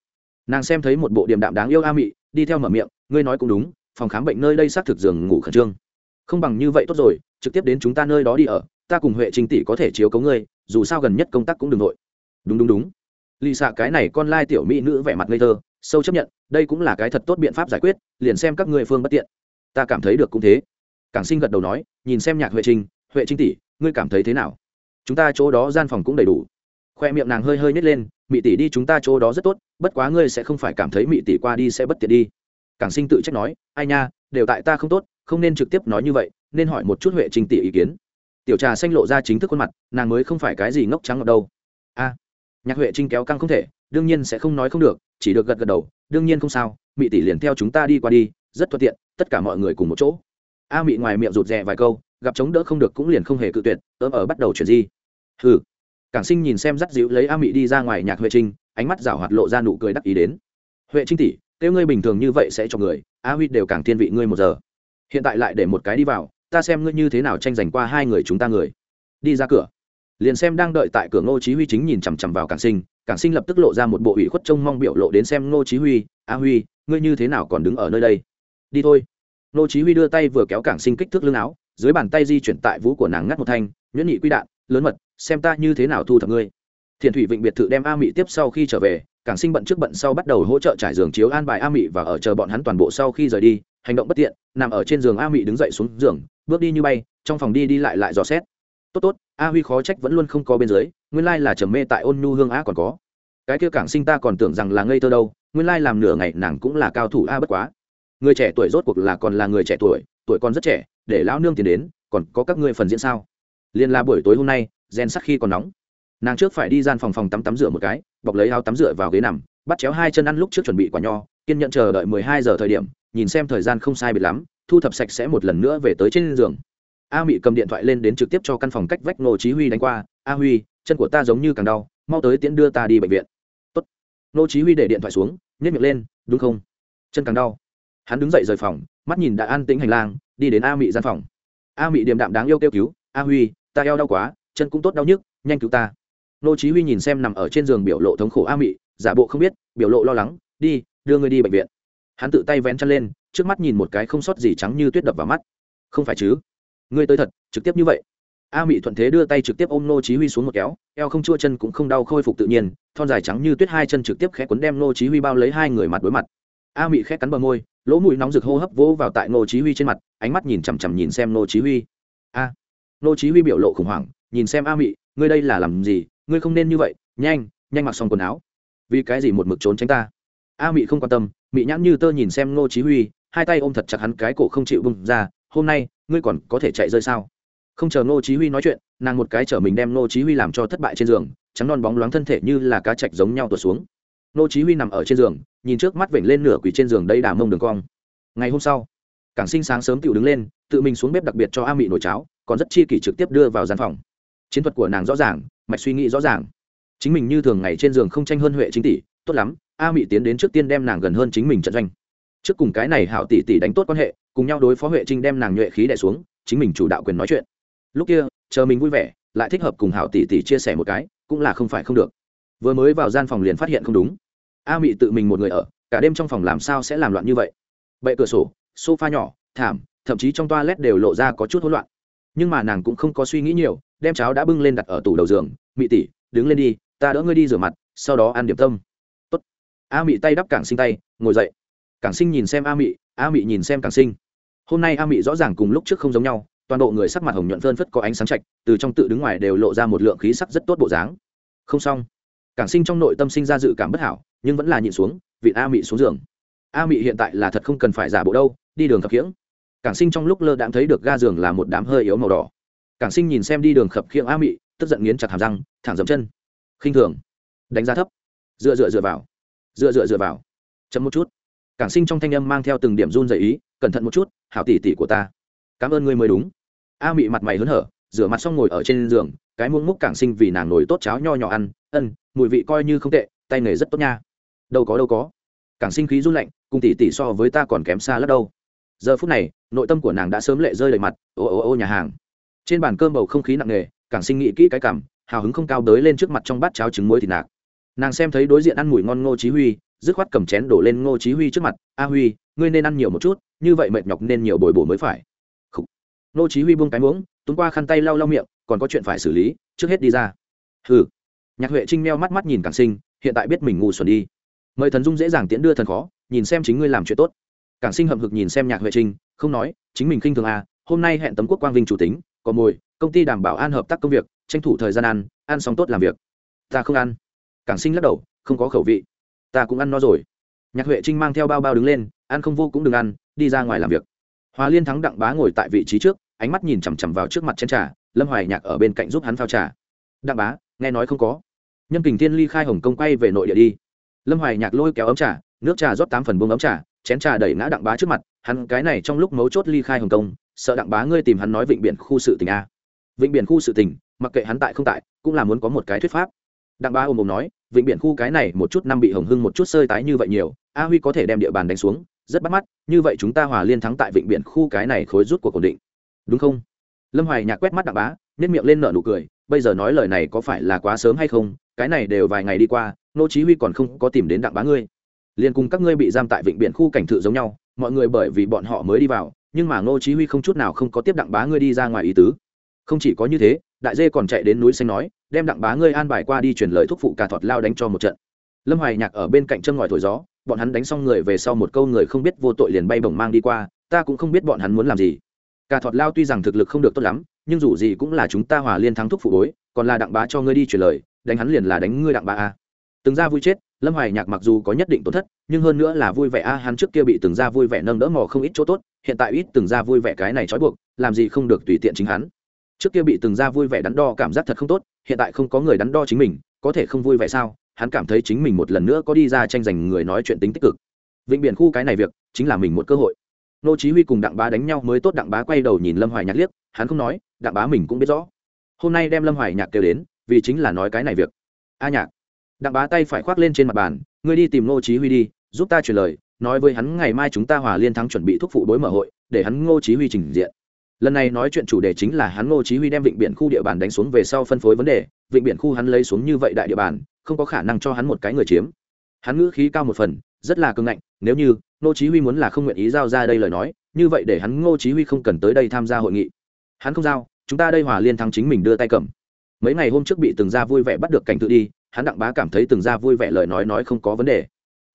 Nàng xem thấy một bộ điềm đạm đáng yêu a mị, đi theo mở miệng, ngươi nói cũng đúng, phòng khám bệnh nơi đây xác thực giường ngủ khẩn trương. Không bằng như vậy tốt rồi, trực tiếp đến chúng ta nơi đó đi ở, ta cùng huệ trinh tỷ có thể chiếu cấu ngươi, dù sao gần nhất công tác cũng đừng nội đúng đúng đúng lì xạ cái này con lai tiểu mỹ nữ vẻ mặt ngây thơ, sâu chấp nhận, đây cũng là cái thật tốt biện pháp giải quyết, liền xem các ngươi phương bất tiện. Ta cảm thấy được cũng thế. Cảng sinh gật đầu nói, nhìn xem nhạc huệ trinh huệ trinh tỷ, ngươi cảm thấy thế nào? Chúng ta chỗ đó gian phòng cũng đầy đủ. Khoe miệng nàng hơi hơi nhét lên, mị tỷ đi chúng ta chỗ đó rất tốt, bất quá ngươi sẽ không phải cảm thấy mị tỷ qua đi sẽ bất tiện đi. Cảng sinh tự trách nói, ai nha, đều tại ta không tốt, không nên trực tiếp nói như vậy, nên hỏi một chút huệ trinh tỷ ý kiến. Tiểu trà xanh lộ ra chính thức khuôn mặt, nàng mới không phải cái gì ngốc trắng ở đâu. A nhạc huệ trinh kéo căng không thể, đương nhiên sẽ không nói không được, chỉ được gật gật đầu, đương nhiên không sao, mị tỷ liền theo chúng ta đi qua đi, rất thuận tiện, tất cả mọi người cùng một chỗ. A mị ngoài miệng rụt rè vài câu, gặp chống đỡ không được cũng liền không hề cự tuyệt ớm ở bắt đầu chuyển di. Hừ. Cảng sinh nhìn xem dắt dịu lấy a mị đi ra ngoài nhạc huệ trinh, ánh mắt rảo hoạt lộ ra nụ cười đắc ý đến. Huệ trinh tỷ, kêu ngươi bình thường như vậy sẽ cho người, a huy đều càng thiên vị ngươi một giờ. Hiện tại lại để một cái đi vào, ta xem ngươi như thế nào tranh giành qua hai người chúng ta người. Đi ra cửa liền xem đang đợi tại cửa ngô chí huy chính nhìn chằm chằm vào cảng sinh cảng sinh lập tức lộ ra một bộ ủy khuất trông mong biểu lộ đến xem ngô chí huy, a huy, ngươi như thế nào còn đứng ở nơi đây? Đi thôi. Ngô chí huy đưa tay vừa kéo cảng sinh kích thước lưng áo, dưới bàn tay di chuyển tại vũ của nàng ngắt một thanh, nhuyễn nhị quy đạn, lớn mật, xem ta như thế nào thu thập ngươi. Thiền thủy vịnh biệt thự đem a mị tiếp sau khi trở về, cảng sinh bận trước bận sau bắt đầu hỗ trợ trải giường chiếu an bài a mị và ở chờ bọn hắn toàn bộ sau khi rời đi, hành động bất tiện, nằm ở trên giường a mị đứng dậy xuống giường, bước đi như bay, trong phòng đi đi lại lại dò xét tốt tốt, a huy khó trách vẫn luôn không có bên dưới, nguyên lai là trầm mê tại ôn nhu hương a còn có. Cái kia cảng sinh ta còn tưởng rằng là ngây thơ đâu, nguyên lai làm nửa ngày nàng cũng là cao thủ a bất quá. Người trẻ tuổi rốt cuộc là còn là người trẻ tuổi tuổi còn rất trẻ, để lão nương tiền đến, còn có các ngươi phần diễn sao? Liên la buổi tối hôm nay, gen sắc khi còn nóng. Nàng trước phải đi gian phòng phòng tắm tắm rửa một cái, bọc lấy áo tắm rửa vào ghế nằm, bắt chéo hai chân ăn lúc trước chuẩn bị quả nho, kiên nhận chờ đợi mười hai giờ thời điểm, nhìn xem thời gian không sai biệt lắm, thu thập sạch sẽ một lần nữa về tới trên giường a mị cầm điện thoại lên đến trực tiếp cho căn phòng cách vách nô chí huy đánh qua, a huy, chân của ta giống như càng đau, mau tới tiễn đưa ta đi bệnh viện. Tốt. Nô chí huy để điện thoại xuống, nhếch miệng lên, đúng không? Chân càng đau. Hắn đứng dậy rời phòng, mắt nhìn đã an tĩnh hành lang, đi đến a mị gian phòng. A mị điềm đạm đáng yêu kêu cứu, a huy, ta eo đau quá, chân cũng tốt đau nhức, nhanh cứu ta. Nô chí huy nhìn xem nằm ở trên giường biểu lộ thống khổ a mị, giả bộ không biết, biểu lộ lo lắng, đi, đưa người đi bệnh viện. Hắn tự tay vén chân lên, trước mắt nhìn một cái không sót gì trắng như tuyết đập vào mắt. Không phải chứ? Ngươi tới thật, trực tiếp như vậy. A mị thuận thế đưa tay trực tiếp ôm nô chí huy xuống một kéo, eo không chua chân cũng không đau khôi phục tự nhiên, thon dài trắng như tuyết hai chân trực tiếp khẽ cuốn đem nô chí huy bao lấy hai người mặt đối mặt. A mị khẽ cắn bờ môi, lỗ mũi nóng rực hô hấp vỗ vào tại nô chí huy trên mặt, ánh mắt nhìn chằm chằm nhìn xem nô chí huy. A nô chí huy biểu lộ khủng hoảng, nhìn xem a mị, ngươi đây là làm gì, ngươi không nên như vậy, nhanh nhanh mặc xong quần áo. Vì cái gì một mực trốn tránh ta? A mị không quan tâm, mị nhãn như tơ nhìn xem nô chí huy, hai tay ôm thật chặt hắn cái cổ không chịu bung ra, hôm nay ngươi còn có thể chạy rơi sao? Không chờ nô chí huy nói chuyện, nàng một cái chở mình đem nô chí huy làm cho thất bại trên giường, trắng non bóng loáng thân thể như là cá chạch giống nhau tuột xuống. Nô chí huy nằm ở trên giường, nhìn trước mắt vểnh lên nửa quỳ trên giường đây đà mông đường cong. Ngày hôm sau, cảng sinh sáng sớm tiểu đứng lên, tự mình xuống bếp đặc biệt cho a mị nồi cháo, còn rất chi kỷ trực tiếp đưa vào gian phòng. Chiến thuật của nàng rõ ràng, mạch suy nghĩ rõ ràng. Chính mình như thường ngày trên giường không tranh hơn huệ chính tỷ, tốt lắm, a mị tiến đến trước tiên đem nàng gần hơn chính mình trận doanh. Trước cùng cái này hảo tỷ tỷ đánh tốt quan hệ cùng nhau đối phó huệ trinh đem nàng nhuệ khí đẻ xuống, chính mình chủ đạo quyền nói chuyện. Lúc kia, chờ mình vui vẻ, lại thích hợp cùng hảo tỷ tỷ chia sẻ một cái, cũng là không phải không được. Vừa mới vào gian phòng liền phát hiện không đúng. A mị tự mình một người ở, cả đêm trong phòng làm sao sẽ làm loạn như vậy? Bệ cửa sổ, sofa nhỏ, thảm, thậm chí trong toilet đều lộ ra có chút hỗn loạn. Nhưng mà nàng cũng không có suy nghĩ nhiều, đem cháo đã bưng lên đặt ở tủ đầu giường. Mị tỷ, đứng lên đi, ta đỡ ngươi đi rửa mặt, sau đó ăn điểm tâm. Tốt. a mị tay đắp cảng sinh tay, ngồi dậy cảng sinh nhìn xem a mị a mị nhìn xem cảng sinh. Hôm nay a mị rõ ràng cùng lúc trước không giống nhau, toàn bộ người sắc mặt hồng nhuận phơn phất có ánh sáng chạch, từ trong tự đứng ngoài đều lộ ra một lượng khí sắc rất tốt bộ dáng. Không xong. Cảng sinh trong nội tâm sinh ra dự cảm bất hảo, nhưng vẫn là nhịn xuống vị a mị xuống giường. A mị hiện tại là thật không cần phải giả bộ đâu, đi đường khập khiễng. Cảng sinh trong lúc lơ đãng thấy được ga giường là một đám hơi yếu màu đỏ. Cảng sinh nhìn xem đi đường khập khiễng a mị, tức giận nghiến chặt hàm răng, thẳng dậm chân. Khinh thường. Đánh giá thấp. Dựa dựa dựa vào. Dựa dựa dựa vào. Chấm một chút cảng sinh trong thanh âm mang theo từng điểm run dày ý, cẩn thận một chút, hảo tỉ tỉ của ta. Cảm ơn ngươi mới đúng. A mị mặt mày hớn hở, rửa mặt xong ngồi ở trên giường, cái muỗng múc cảng sinh vì nàng nổi tốt cháo nho nhỏ ăn, ân, mùi vị coi như không tệ, tay nghề rất tốt nha. Đâu có đâu có. Cảng sinh khí run lạnh, cùng tỉ tỉ so với ta còn kém xa lắm đâu. Giờ phút này, nội tâm của nàng đã sớm lệ rơi đầy mặt, ô ô ô, nhà hàng. Trên bàn cơm bầu không khí nặng nề, cảng sinh nghĩ kỹ cái cảm, hào hứng không cao đới lên trước mặt trong bát cháo trứng muối thịt nạc. Nàng xem thấy đối diện ăn mùi ngon ngô chí huy dứt khoát cầm chén đổ lên ngô chí huy trước mặt, a huy, ngươi nên ăn nhiều một chút, như vậy mệt nhọc nên nhiều bồi bổ mới phải. Khủ. ngô chí huy buông cái muỗng, túm qua khăn tay lau lau miệng, còn có chuyện phải xử lý, trước hết đi ra. Hừ. Nhạc huệ trinh meo mắt mắt nhìn Càng sinh, hiện tại biết mình ngu xuẩn đi. Mời thần dung dễ dàng tiễn đưa thần khó, nhìn xem chính ngươi làm chuyện tốt. Càng sinh hậm hực nhìn xem nhạc huệ trinh, không nói, chính mình khinh thường à hôm nay hẹn tấm quốc quang vinh chủ tính, có mồi, công ty đảm bảo an hợp tác công việc, tranh thủ thời gian ăn ăn xong tốt làm việc. Ta không ăn. Càng sinh lắc đầu, không có khẩu vị ta cũng ăn no rồi. Nhạc huệ trinh mang theo bao bao đứng lên, ăn không vô cũng đừng ăn, đi ra ngoài làm việc. Hòa liên thắng đặng bá ngồi tại vị trí trước, ánh mắt nhìn chằm chằm vào trước mặt chén trà, lâm hoài nhạc ở bên cạnh giúp hắn phao trà. Đặng bá, nghe nói không có. Nhân kình thiên ly khai hồng công quay về nội địa đi. Lâm hoài nhạc lôi kéo ấm trà, nước trà rót tám phần buông ấm trà, chén trà đẩy ngã đặng bá trước mặt, hắn cái này trong lúc mấu chốt ly khai hồng công sợ đặng bá ngươi tìm hắn nói vịnh biển khu sự tình a. Vịnh biển khu sự tình, mặc kệ hắn tại không tại, cũng là muốn có một cái thuyết pháp. Đặng bá ôm ôm nói vịnh biển khu cái này một chút năm bị hồng hưng một chút sơi tái như vậy nhiều, a huy có thể đem địa bàn đánh xuống, rất bắt mắt, như vậy chúng ta hòa liên thắng tại vịnh biển khu cái này khối rút của ổn định. Đúng không? Lâm hoài nhạc quét mắt đặng bá nếp miệng lên nở nụ cười, bây giờ nói lời này có phải là quá sớm hay không, cái này đều vài ngày đi qua, nô chí huy còn không có tìm đến đặng bá ngươi. Liền cùng các ngươi bị giam tại vịnh biển khu cảnh thự giống nhau, mọi người bởi vì bọn họ mới đi vào, nhưng mà nô chí huy không chút nào không có tiếp đặng bá ngươi đi ra ngoài ý tứ. Không chỉ có như thế đại dê còn chạy đến núi xanh nói, đem đặng bá ngươi an bài qua đi truyền lời thúc phụ cà thọt lao đánh cho một trận. Lâm hoài nhạc ở bên cạnh chân ngòi thổi gió, bọn hắn đánh xong người về sau một câu người không biết vô tội liền bay bổng mang đi qua, ta cũng không biết bọn hắn muốn làm gì. Cà thọt lao tuy rằng thực lực không được tốt lắm, nhưng dù gì cũng là chúng ta hòa liên thắng thúc phụ bối, còn là đặng bá cho ngươi đi truyền lời, đánh hắn liền là đánh ngươi đặng bá a. Từng ra vui chết, lâm hoài nhạc mặc dù có nhất định tổn thất, nhưng hơn nữa là vui vẻ a, hắn trước kia bị từng ra vui vẻ nâng đỡ mò không ít chỗ tốt, hiện tại ít từng ra vui vẻ cái này trói buộc, làm gì không được tùy tiện chính hắn trước kia bị từng ra vui vẻ đắn đo cảm giác thật không tốt, hiện tại không có người đắn đo chính mình, có thể không vui vẻ sao? Hắn cảm thấy chính mình một lần nữa có đi ra tranh giành người nói chuyện tính tích cực. Vịnh biển khu cái này việc, chính là mình một cơ hội. Nô chí huy cùng đặng bá đánh nhau mới tốt đặng bá quay đầu nhìn lâm hoài nhạc liếc, hắn không nói, đặng bá mình cũng biết rõ. Hôm nay đem lâm hoài nhạc kêu đến, vì chính là nói cái này việc. A nhạc. Đặng bá tay phải khoác lên trên mặt bàn, ngươi đi tìm nô chí huy đi, giúp ta truyền lời, nói với hắn ngày mai chúng ta hòa liên thắng chuẩn bị thúc phụ đối mở hội, để hắn ngô chí huy trình diện lần này nói chuyện chủ đề chính là hắn ngô chí huy đem vịnh biển khu địa bàn đánh xuống về sau phân phối vấn đề, vịnh biển khu hắn lấy xuống như vậy đại địa bàn, không có khả năng cho hắn một cái người chiếm. Hắn ngữ khí cao một phần, rất là cứng ngạnh, nếu như ngô chí huy muốn là không nguyện ý giao ra đây lời nói, như vậy để hắn ngô chí huy không cần tới đây tham gia hội nghị. Hắn không giao, chúng ta đây hòa liên thắng chính mình đưa tay cầm. Mấy ngày hôm trước bị từng gia vui vẻ bắt được cảnh tự đi, hắn đặng bá cảm thấy từng gia vui vẻ lời nói nói không có vấn đề.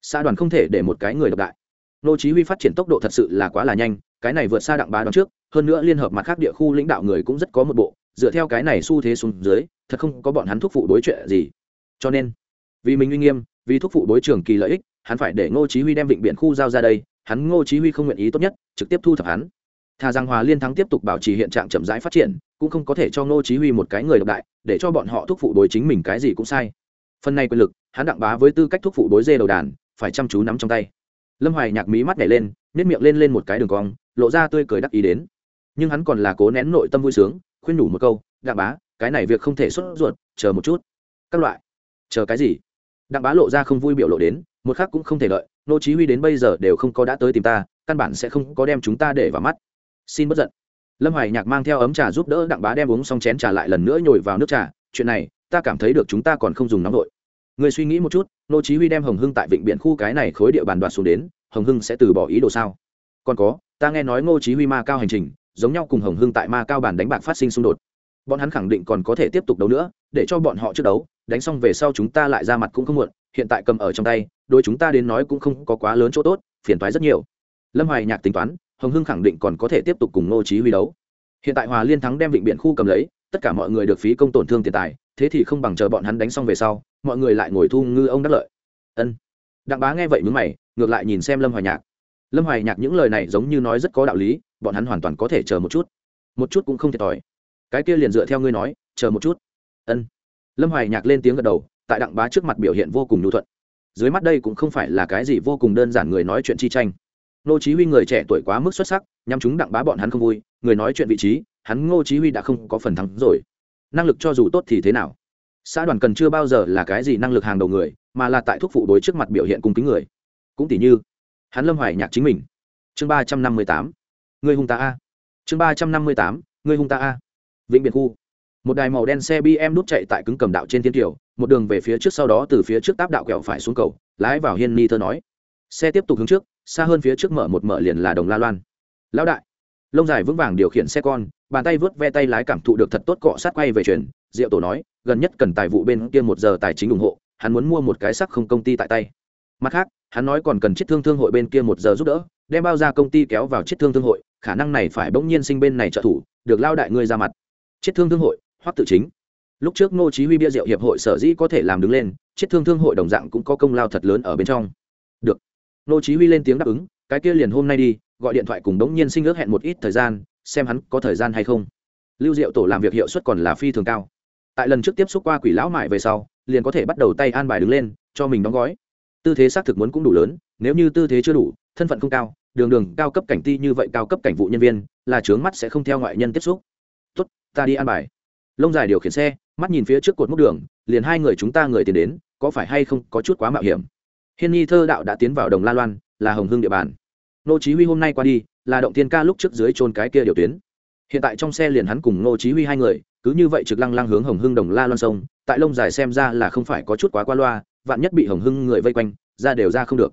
Xã đoàn không thể để một cái người độc đại. Ngô chí huy phát triển tốc độ thật sự là quá là nhanh, cái này vượt xa đặng bá đón trước hơn nữa liên hợp mặt khác địa khu lãnh đạo người cũng rất có một bộ, dựa theo cái này xu thế xuống dưới, thật không có bọn hắn thúc phụ đối chuyện gì. Cho nên, vì mình uy nghiêm, vì thúc phụ đối trường kỳ lợi ích, hắn phải để ngô chí huy đem vịnh biển khu giao ra đây, hắn ngô chí huy không nguyện ý tốt nhất, trực tiếp thu thập hắn. Thà rằng hòa liên thắng tiếp tục bảo trì hiện trạng chậm rãi phát triển, cũng không có thể cho ngô chí huy một cái người độc đại, để cho bọn họ thúc phụ đối chính mình cái gì cũng sai. Phần này quyền lực, hắn đặng bá với tư cách thúc phụ đối dê đầu đàn, phải chăm chú nắm trong tay. Lâm hoài nhạc mí mắt nhảy lên nét miệng lên lên một cái đường cong, lộ ra tươi cười đắc ý đến nhưng hắn còn là cố nén nội tâm vui sướng khuyên nhủ một câu đặng bá cái này việc không thể xuất ruột chờ một chút. Các loại. Chờ cái gì? Đặng bá lộ ra không vui biểu lộ đến một khác cũng không thể lợi, nô chí huy đến bây giờ đều không có đã tới tìm ta căn bản sẽ không có đem chúng ta để vào mắt. Xin bất giận. Lâm hoài nhạc mang theo ấm trà giúp đỡ đặng bá đem uống xong chén trà lại lần nữa nhồi vào nước trà chuyện này ta cảm thấy được chúng ta còn không dùng nóng nội. Người suy nghĩ một chút nô chí huy đem hồng hưng tại vịnh biển khu cái này khối địa bàn đoạt xuống đến hồng hưng sẽ từ bỏ ý đồ sao? Còn có ta nghe nói ngô chí huy ma cao hành trình giống nhau cùng hồng hưng tại ma cao bàn đánh bạc phát sinh xung đột. Bọn hắn khẳng định còn có thể tiếp tục đấu nữa, để cho bọn họ trước đấu, đánh xong về sau chúng ta lại ra mặt cũng không muộn, hiện tại cầm ở trong tay đôi chúng ta đến nói cũng không có quá lớn chỗ tốt, phiền toái rất nhiều. Lâm hoài nhạc tính toán, hồng hưng khẳng định còn có thể tiếp tục cùng ngô chí huy đấu. Hiện tại hòa liên thắng đem vịnh biển khu cầm lấy, tất cả mọi người được phí công tổn thương tiền tài, thế thì không bằng chờ bọn hắn đánh xong về sau, mọi người lại ngồi thu ngư ông đắc lợi. Ân. Đặng bá nghe vậy mướn mày, ngược lại nhìn xem lâm hoài nhạc. Lâm hoài nhạc những lời này giống như nói rất có đạo lý bọn hắn hoàn toàn có thể chờ một chút. Một chút cũng không thiệt thòi. Cái kia liền dựa theo ngươi nói, chờ một chút. Ân. Lâm hoài nhạc lên tiếng gật đầu, tại đặng bá trước mặt biểu hiện vô cùng nhu thuận. Dưới mắt đây cũng không phải là cái gì vô cùng đơn giản người nói chuyện chi tranh. Ngô chí huy người trẻ tuổi quá mức xuất sắc, nhắm chúng đặng bá bọn hắn không vui, người nói chuyện vị trí, hắn ngô chí huy đã không có phần thắng rồi. Năng lực cho dù tốt thì thế nào? Xã đoàn cần chưa bao giờ là cái gì năng lực hàng đầu người, mà là tại thuốc phụ đối trước mặt biểu hiện cung kính người. Cũng tỷ như, hắn lâm hoài nhạc chính mình. Chương ba trăm năm mươi tám. Ngươi hung ta a. Chương ba trăm năm mươi tám, ngươi hung ta a. Vĩnh biển khu. Một đài màu đen xe bm đút chạy tại cứng cầm đạo trên thiên tiểu một đường về phía trước sau đó từ phía trước táp đạo kẹo phải xuống cầu, lái vào hiên ni thơ nói. Xe tiếp tục hướng trước, xa hơn phía trước mở một mở liền là đồng la loan. Lão đại. Lông dài vững vàng điều khiển xe con, bàn tay vớt ve tay lái cảm thụ được thật tốt cọ sát quay về chuyển, diệu tổ nói, gần nhất cần tài vụ bên kia một giờ tài chính ủng hộ, hắn muốn mua một cái sắc không công ty tại tay. Mặt khác, hắn nói còn cần chiết thương thương hội bên kia một giờ giúp đỡ, đem bao ra công ty kéo vào chiết thương thương hội khả năng này phải bỗng nhiên sinh bên này trợ thủ, được lao đại ngươi ra mặt. Chết thương thương hội, Hoắc tự chính. Lúc trước ngô chí huy bia rượu hiệp hội sở dĩ có thể làm đứng lên, chết thương thương hội đồng dạng cũng có công lao thật lớn ở bên trong. Được. Ngô chí huy lên tiếng đáp ứng, cái kia liền hôm nay đi, gọi điện thoại cùng đống nhiên sinh ước hẹn một ít thời gian, xem hắn có thời gian hay không. Lưu diệu tổ làm việc hiệu suất còn là phi thường cao. Tại lần trước tiếp xúc qua quỷ lão mại về sau, liền có thể bắt đầu tay an bài đứng lên, cho mình đóng gói. Tư thế xác thực muốn cũng đủ lớn, nếu như tư thế chưa đủ, thân phận không cao đường đường cao cấp cảnh ti như vậy cao cấp cảnh vụ nhân viên, là trướng mắt sẽ không theo ngoại nhân tiếp xúc. Tốt, ta đi ăn bài. Lông dài điều khiển xe, mắt nhìn phía trước cột mốc đường, liền hai người chúng ta người tiến đến, có phải hay không có chút quá mạo hiểm? Hiên nhi thơ đạo đã tiến vào đồng la loan, là hồng hương địa bàn. Nô chí huy hôm nay qua đi, là động thiên ca lúc trước dưới trôn cái kia điều tuyến. Hiện tại trong xe liền hắn cùng nô chí huy hai người, cứ như vậy trực lăng lăng hướng hồng hưng đồng la loan sông, tại lông dài xem ra là không phải có chút quá qua loa, vạn nhất bị hồng hưng người vây quanh, ra đều ra không được.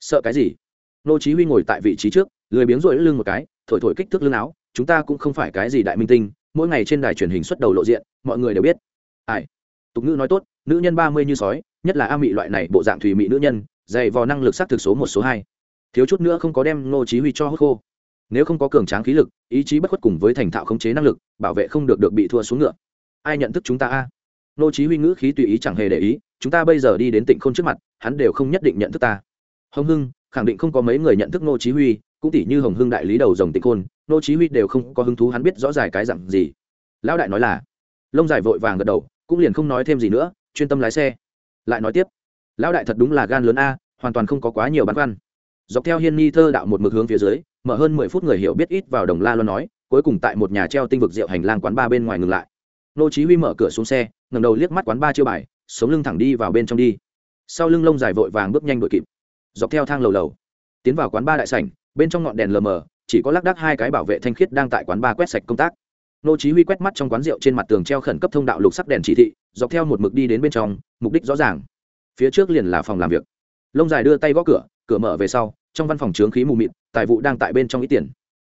Sợ cái gì? Nô chí huy ngồi tại vị trí trước, lười biếng rỗi lưng một cái, thổi thổi kích thước lưng áo, chúng ta cũng không phải cái gì đại minh tinh, mỗi ngày trên đài truyền hình xuất đầu lộ diện, mọi người đều biết. Ai? Tục ngữ nói tốt, nữ nhân ba mươi như sói, nhất là a mị loại này bộ dạng thủy mị nữ nhân, dày vò năng lực xác thực số một, số hai. Thiếu chút nữa không có đem nô chí huy cho hốt khô. Nếu không có cường tráng khí lực, ý chí bất khuất cùng với thành thạo khống chế năng lực, bảo vệ không được được bị thua xuống ngựa. Ai nhận thức chúng ta a? Nô chí huy ngữ khí tùy ý chẳng hề để ý, chúng ta bây giờ đi đến tịnh khôn trước mặt, hắn đều không nhất định nhận thức ta. Hồng hưng khẳng định không có mấy người nhận thức nô chí huy, cũng tỷ như hồng hưng đại lý đầu rồng tịch khôn nô chí huy đều không có hứng thú hắn biết rõ ràng cái dạng gì. Lão đại nói là, lông dài vội vàng gật đầu, cũng liền không nói thêm gì nữa, chuyên tâm lái xe. Lại nói tiếp, lão đại thật đúng là gan lớn a, hoàn toàn không có quá nhiều băn khoăn. Dọc theo hiên ni thơ đạo một mực hướng phía dưới, mở hơn mười phút người hiểu biết ít vào đồng la lo nói, cuối cùng tại một nhà treo tinh vực rượu hành lang quán ba bên ngoài ngừng lại. Nô chí huy mở cửa xuống xe, ngẩng đầu liếc mắt quán ba chưa bài, sống lưng thẳng đi vào bên trong đi. Sau lưng lông dài vội vàng bước nhanh đuổi kịp dọc theo thang lầu lầu, tiến vào quán ba đại sảnh, bên trong ngọn đèn lờ mờ, chỉ có lác đác hai cái bảo vệ thanh khiết đang tại quán ba quét sạch công tác. Nô chí huy quét mắt trong quán rượu trên mặt tường treo khẩn cấp thông đạo lục sắc đèn chỉ thị, dọc theo một mực đi đến bên trong, mục đích rõ ràng. Phía trước liền là phòng làm việc. Lông dài đưa tay gõ cửa cửa mở về sau, trong văn phòng trướng khí mù mịt, tài vụ đang tại bên trong ít tiền.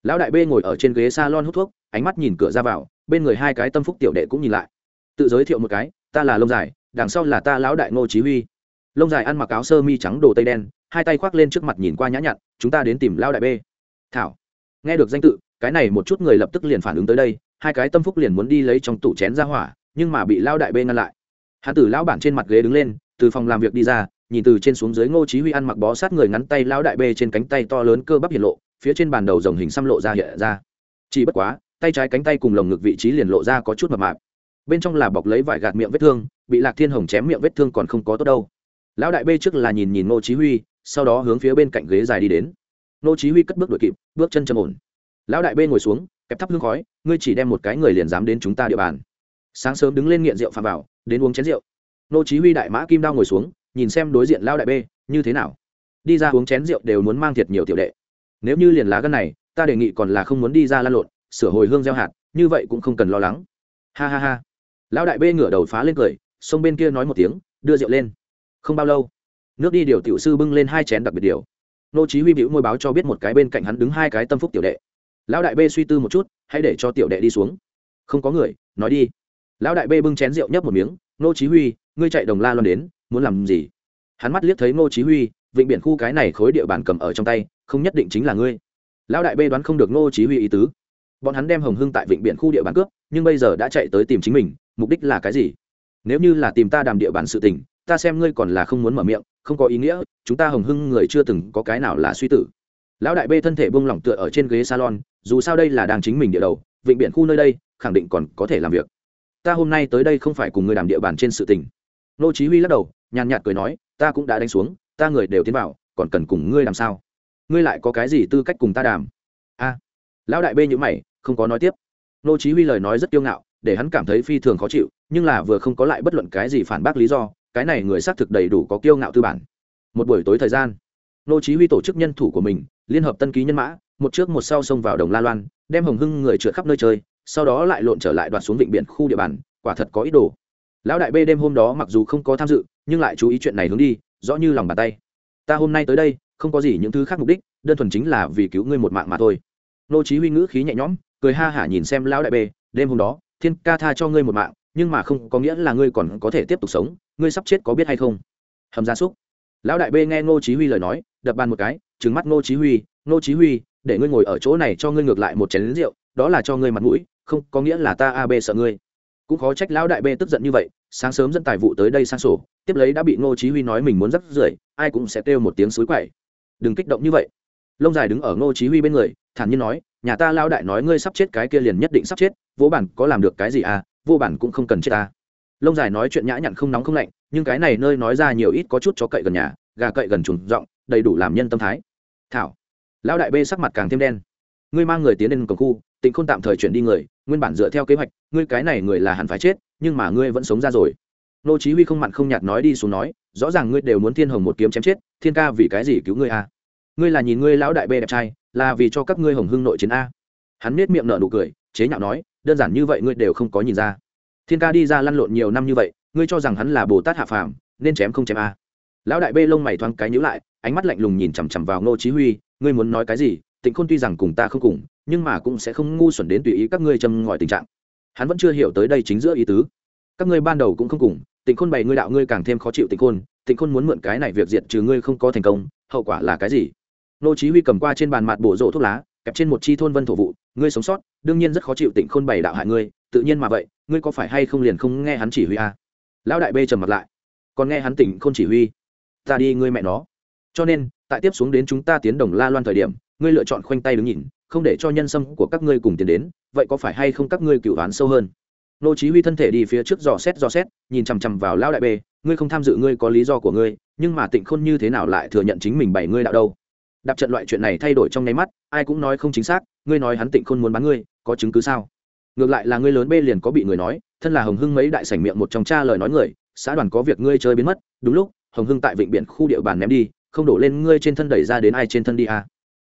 Lão đại b ngồi ở trên ghế salon hút thuốc, ánh mắt nhìn cửa ra vào, bên người hai cái tâm phúc tiểu đệ cũng nhìn lại. Tự giới thiệu một cái, ta là lông dài, đằng sau là ta lão đại ngô chí huy. Lông dài ăn mặc áo sơ mi trắng đồ tây đen hai tay khoác lên trước mặt nhìn qua nhã nhặn, chúng ta đến tìm lão đại b thảo. Nghe được danh tự, cái này một chút người lập tức liền phản ứng tới đây, hai cái tâm phúc liền muốn đi lấy trong tủ chén ra hỏa, nhưng mà bị lão đại b ngăn lại. Hắn tử lão bản trên mặt ghế đứng lên, từ phòng làm việc đi ra, nhìn từ trên xuống dưới ngô chí huy ăn mặc bó sát người ngắn tay lão đại bê trên cánh tay to lớn cơ bắp hiện lộ, phía trên bàn đầu rồng hình xăm lộ ra hiện ra. Chỉ bất quá, tay trái cánh tay cùng lồng ngực vị trí liền lộ ra có chút mập mạp. Bên trong là bọc lấy vải gạt miệng vết thương, bị lạc thiên hồng chém miệng vết thương còn không có tốt đâu. Lão đại bê trước là nhìn nhìn ngô chí huy sau đó hướng phía bên cạnh ghế dài đi đến. Nô chí huy cất bước đuổi kịp, bước chân trầm ổn. Lão đại bê ngồi xuống, kẹp thắp hương khói, ngươi chỉ đem một cái người liền dám đến chúng ta địa bàn. Sáng sớm đứng lên nghiện rượu phạm vào, đến uống chén rượu. Nô chí huy đại mã kim đao ngồi xuống, nhìn xem đối diện lão đại bê như thế nào? Đi ra uống chén rượu đều muốn mang thiệt nhiều tiểu đệ. Nếu như liền lá gân này, ta đề nghị còn là không muốn đi ra lan lộn, sửa hồi hương gieo hạt, như vậy cũng không cần lo lắng. Ha ha ha. Lão đại bê ngửa đầu phá lên cười sông bên kia nói một tiếng, đưa rượu lên. Không bao lâu nước đi điều tiểu sư bưng lên hai chén đặc biệt điều. Nô chí huy bĩu môi báo cho biết một cái bên cạnh hắn đứng hai cái tâm phúc tiểu đệ. Lão đại bê suy tư một chút, hãy để cho tiểu đệ đi xuống. Không có người, nói đi. Lão đại bê bưng chén rượu nhấp một miếng. Nô chí huy, ngươi chạy đồng la loan đến, muốn làm gì? Hắn mắt liếc thấy nô chí huy, vịnh biển khu cái này khối địa bàn cầm ở trong tay, không nhất định chính là ngươi. Lão đại bê đoán không được nô chí huy ý tứ. Bọn hắn đem hồng hưng tại vịnh biển khu địa bàn cướp, nhưng bây giờ đã chạy tới tìm chính mình, mục đích là cái gì? Nếu như là tìm ta đàm địa bàn sự tình, ta xem ngươi còn là không muốn mở miệng không có ý nghĩa, chúng ta hồng hưng người chưa từng có cái nào là suy tử. Lão đại bê thân thể buông lỏng tựa ở trên ghế salon, dù sao đây là đang chính mình địa đầu, vịnh biển khu nơi đây, khẳng định còn có thể làm việc. Ta hôm nay tới đây không phải cùng người đàm địa bàn trên sự tình. Nô chí huy lắc đầu, nhàn nhạt cười nói, ta cũng đã đánh xuống, ta người đều tiến vào, còn cần cùng ngươi làm sao? Ngươi lại có cái gì tư cách cùng ta đàm? A. Lão đại bê nhíu mày, không có nói tiếp. Nô chí huy lời nói rất kiêu ngạo, để hắn cảm thấy phi thường khó chịu, nhưng là vừa không có lại bất luận cái gì phản bác lý do cái này người xác thực đầy đủ có kiêu ngạo tư bản. Một buổi tối thời gian, nô chí huy tổ chức nhân thủ của mình, liên hợp tân ký nhân mã, một trước một sau xông vào đồng la loan, đem hồng hưng người trượt khắp nơi chơi, sau đó lại lộn trở lại đoạt xuống vịnh biển khu địa bàn, quả thật có ý đồ. Lão đại b đêm hôm đó mặc dù không có tham dự, nhưng lại chú ý chuyện này hướng đi, rõ như lòng bàn tay. Ta hôm nay tới đây, không có gì những thứ khác mục đích, đơn thuần chính là vì cứu ngươi một mạng mà thôi. Nô chí huy ngữ khí nhẹ nhõm, cười ha hả nhìn xem lão đại b đêm hôm đó, thiên ca tha cho ngươi một mạng nhưng mà không có nghĩa là ngươi còn có thể tiếp tục sống, ngươi sắp chết có biết hay không? Hầm gia súc. Lão đại b nghe ngô chí huy lời nói, đập bàn một cái, trừng mắt ngô chí huy, ngô chí huy, để ngươi ngồi ở chỗ này cho ngươi ngược lại một chén rượu, đó là cho ngươi mặt mũi, không có nghĩa là ta ab sợ ngươi. Cũng khó trách lão đại b tức giận như vậy, sáng sớm dẫn tài vụ tới đây sang sổ, tiếp lấy đã bị ngô chí huy nói mình muốn rắc rưởi, ai cũng sẽ kêu một tiếng suối quậy. Đừng kích động như vậy. Lông dài đứng ở ngô chí huy bên người, thản nhiên nói, nhà ta lão đại nói ngươi sắp chết cái kia liền nhất định sắp chết, vỗ bản có làm được cái gì à? Vô bản cũng không cần chết ta. Lông dài nói chuyện nhã nhặn không nóng không lạnh, nhưng cái này nơi nói ra nhiều ít có chút cho cậy gần nhà, gà cậy gần trùng rộng đầy đủ làm nhân tâm thái. Thảo. Lão đại bê sắc mặt càng thêm đen. Ngươi mang người tiến lên cổng khu, tịnh không tạm thời chuyển đi người, nguyên bản dựa theo kế hoạch, ngươi cái này người là hẳn phải chết, nhưng mà ngươi vẫn sống ra rồi. Nô chí huy không mặn không nhạt nói đi xuống nói, rõ ràng ngươi đều muốn thiên hồng một kiếm chém chết, thiên ca vì cái gì cứu ngươi a à? ngươi là nhìn ngươi lão đại bê đẹp trai, là vì cho các ngươi hồng hưng nội chiến a. Hắn nết miệng nở nụ cười, chế nhạo nói đơn giản như vậy ngươi đều không có nhìn ra. Thiên ca đi ra lăn lộn nhiều năm như vậy, ngươi cho rằng hắn là bồ tát hạ phàm, nên chém không chém a. Lão đại bê lông mày thoáng cái nhíu lại, ánh mắt lạnh lùng nhìn chằm chằm vào ngô chí huy, ngươi muốn nói cái gì? Tịnh khôn tuy rằng cùng ta không cùng, nhưng mà cũng sẽ không ngu xuẩn đến tùy ý các ngươi châm ngòi tình trạng. Hắn vẫn chưa hiểu tới đây chính giữa ý tứ. Các ngươi ban đầu cũng không cùng, tịnh khôn bày ngươi đạo ngươi càng thêm khó chịu tịnh khôn tịnh khôn muốn mượn cái này việc diệt trừ ngươi không có thành công, hậu quả là cái gì? Nô chí huy cầm qua trên bàn mặt bổ rổ thuốc lá kẹp trên một chi thôn vân thổ vụ, ngươi sống sót, đương nhiên rất khó chịu tịnh khôn bày đạo hại ngươi, tự nhiên mà vậy, ngươi có phải hay không liền không nghe hắn chỉ huy à? lão đại bê trầm mặt lại. Còn nghe hắn tịnh khôn chỉ huy. Ta đi, ngươi mẹ nó. Cho nên, tại tiếp xuống đến chúng ta tiến đồng la loan thời điểm, ngươi lựa chọn khoanh tay đứng nhìn, không để cho nhân sâm của các ngươi cùng tiến đến, vậy có phải hay không các ngươi cựu đoán sâu hơn? Nô chí huy thân thể đi phía trước dò xét dò xét, nhìn chằm chằm vào lão đại bê, ngươi không tham dự ngươi có lý do của ngươi, nhưng mà tịnh khôn như thế nào lại thừa nhận chính mình bảy ngươi đạo đâu? Đạp trận loại chuyện này thay đổi trong nháy mắt, ai cũng nói không chính xác, ngươi nói hắn tịnh khôn muốn bán ngươi, có chứng cứ sao ngược lại là ngươi lớn bê liền có bị người nói, thân là hồng hưng mấy đại sảnh miệng một trong cha lời nói người, xã đoàn có việc ngươi chơi biến mất, đúng lúc, hồng hưng tại vịnh biển khu địa bàn ném đi, không đổ lên ngươi trên thân đẩy ra đến ai trên thân đi à.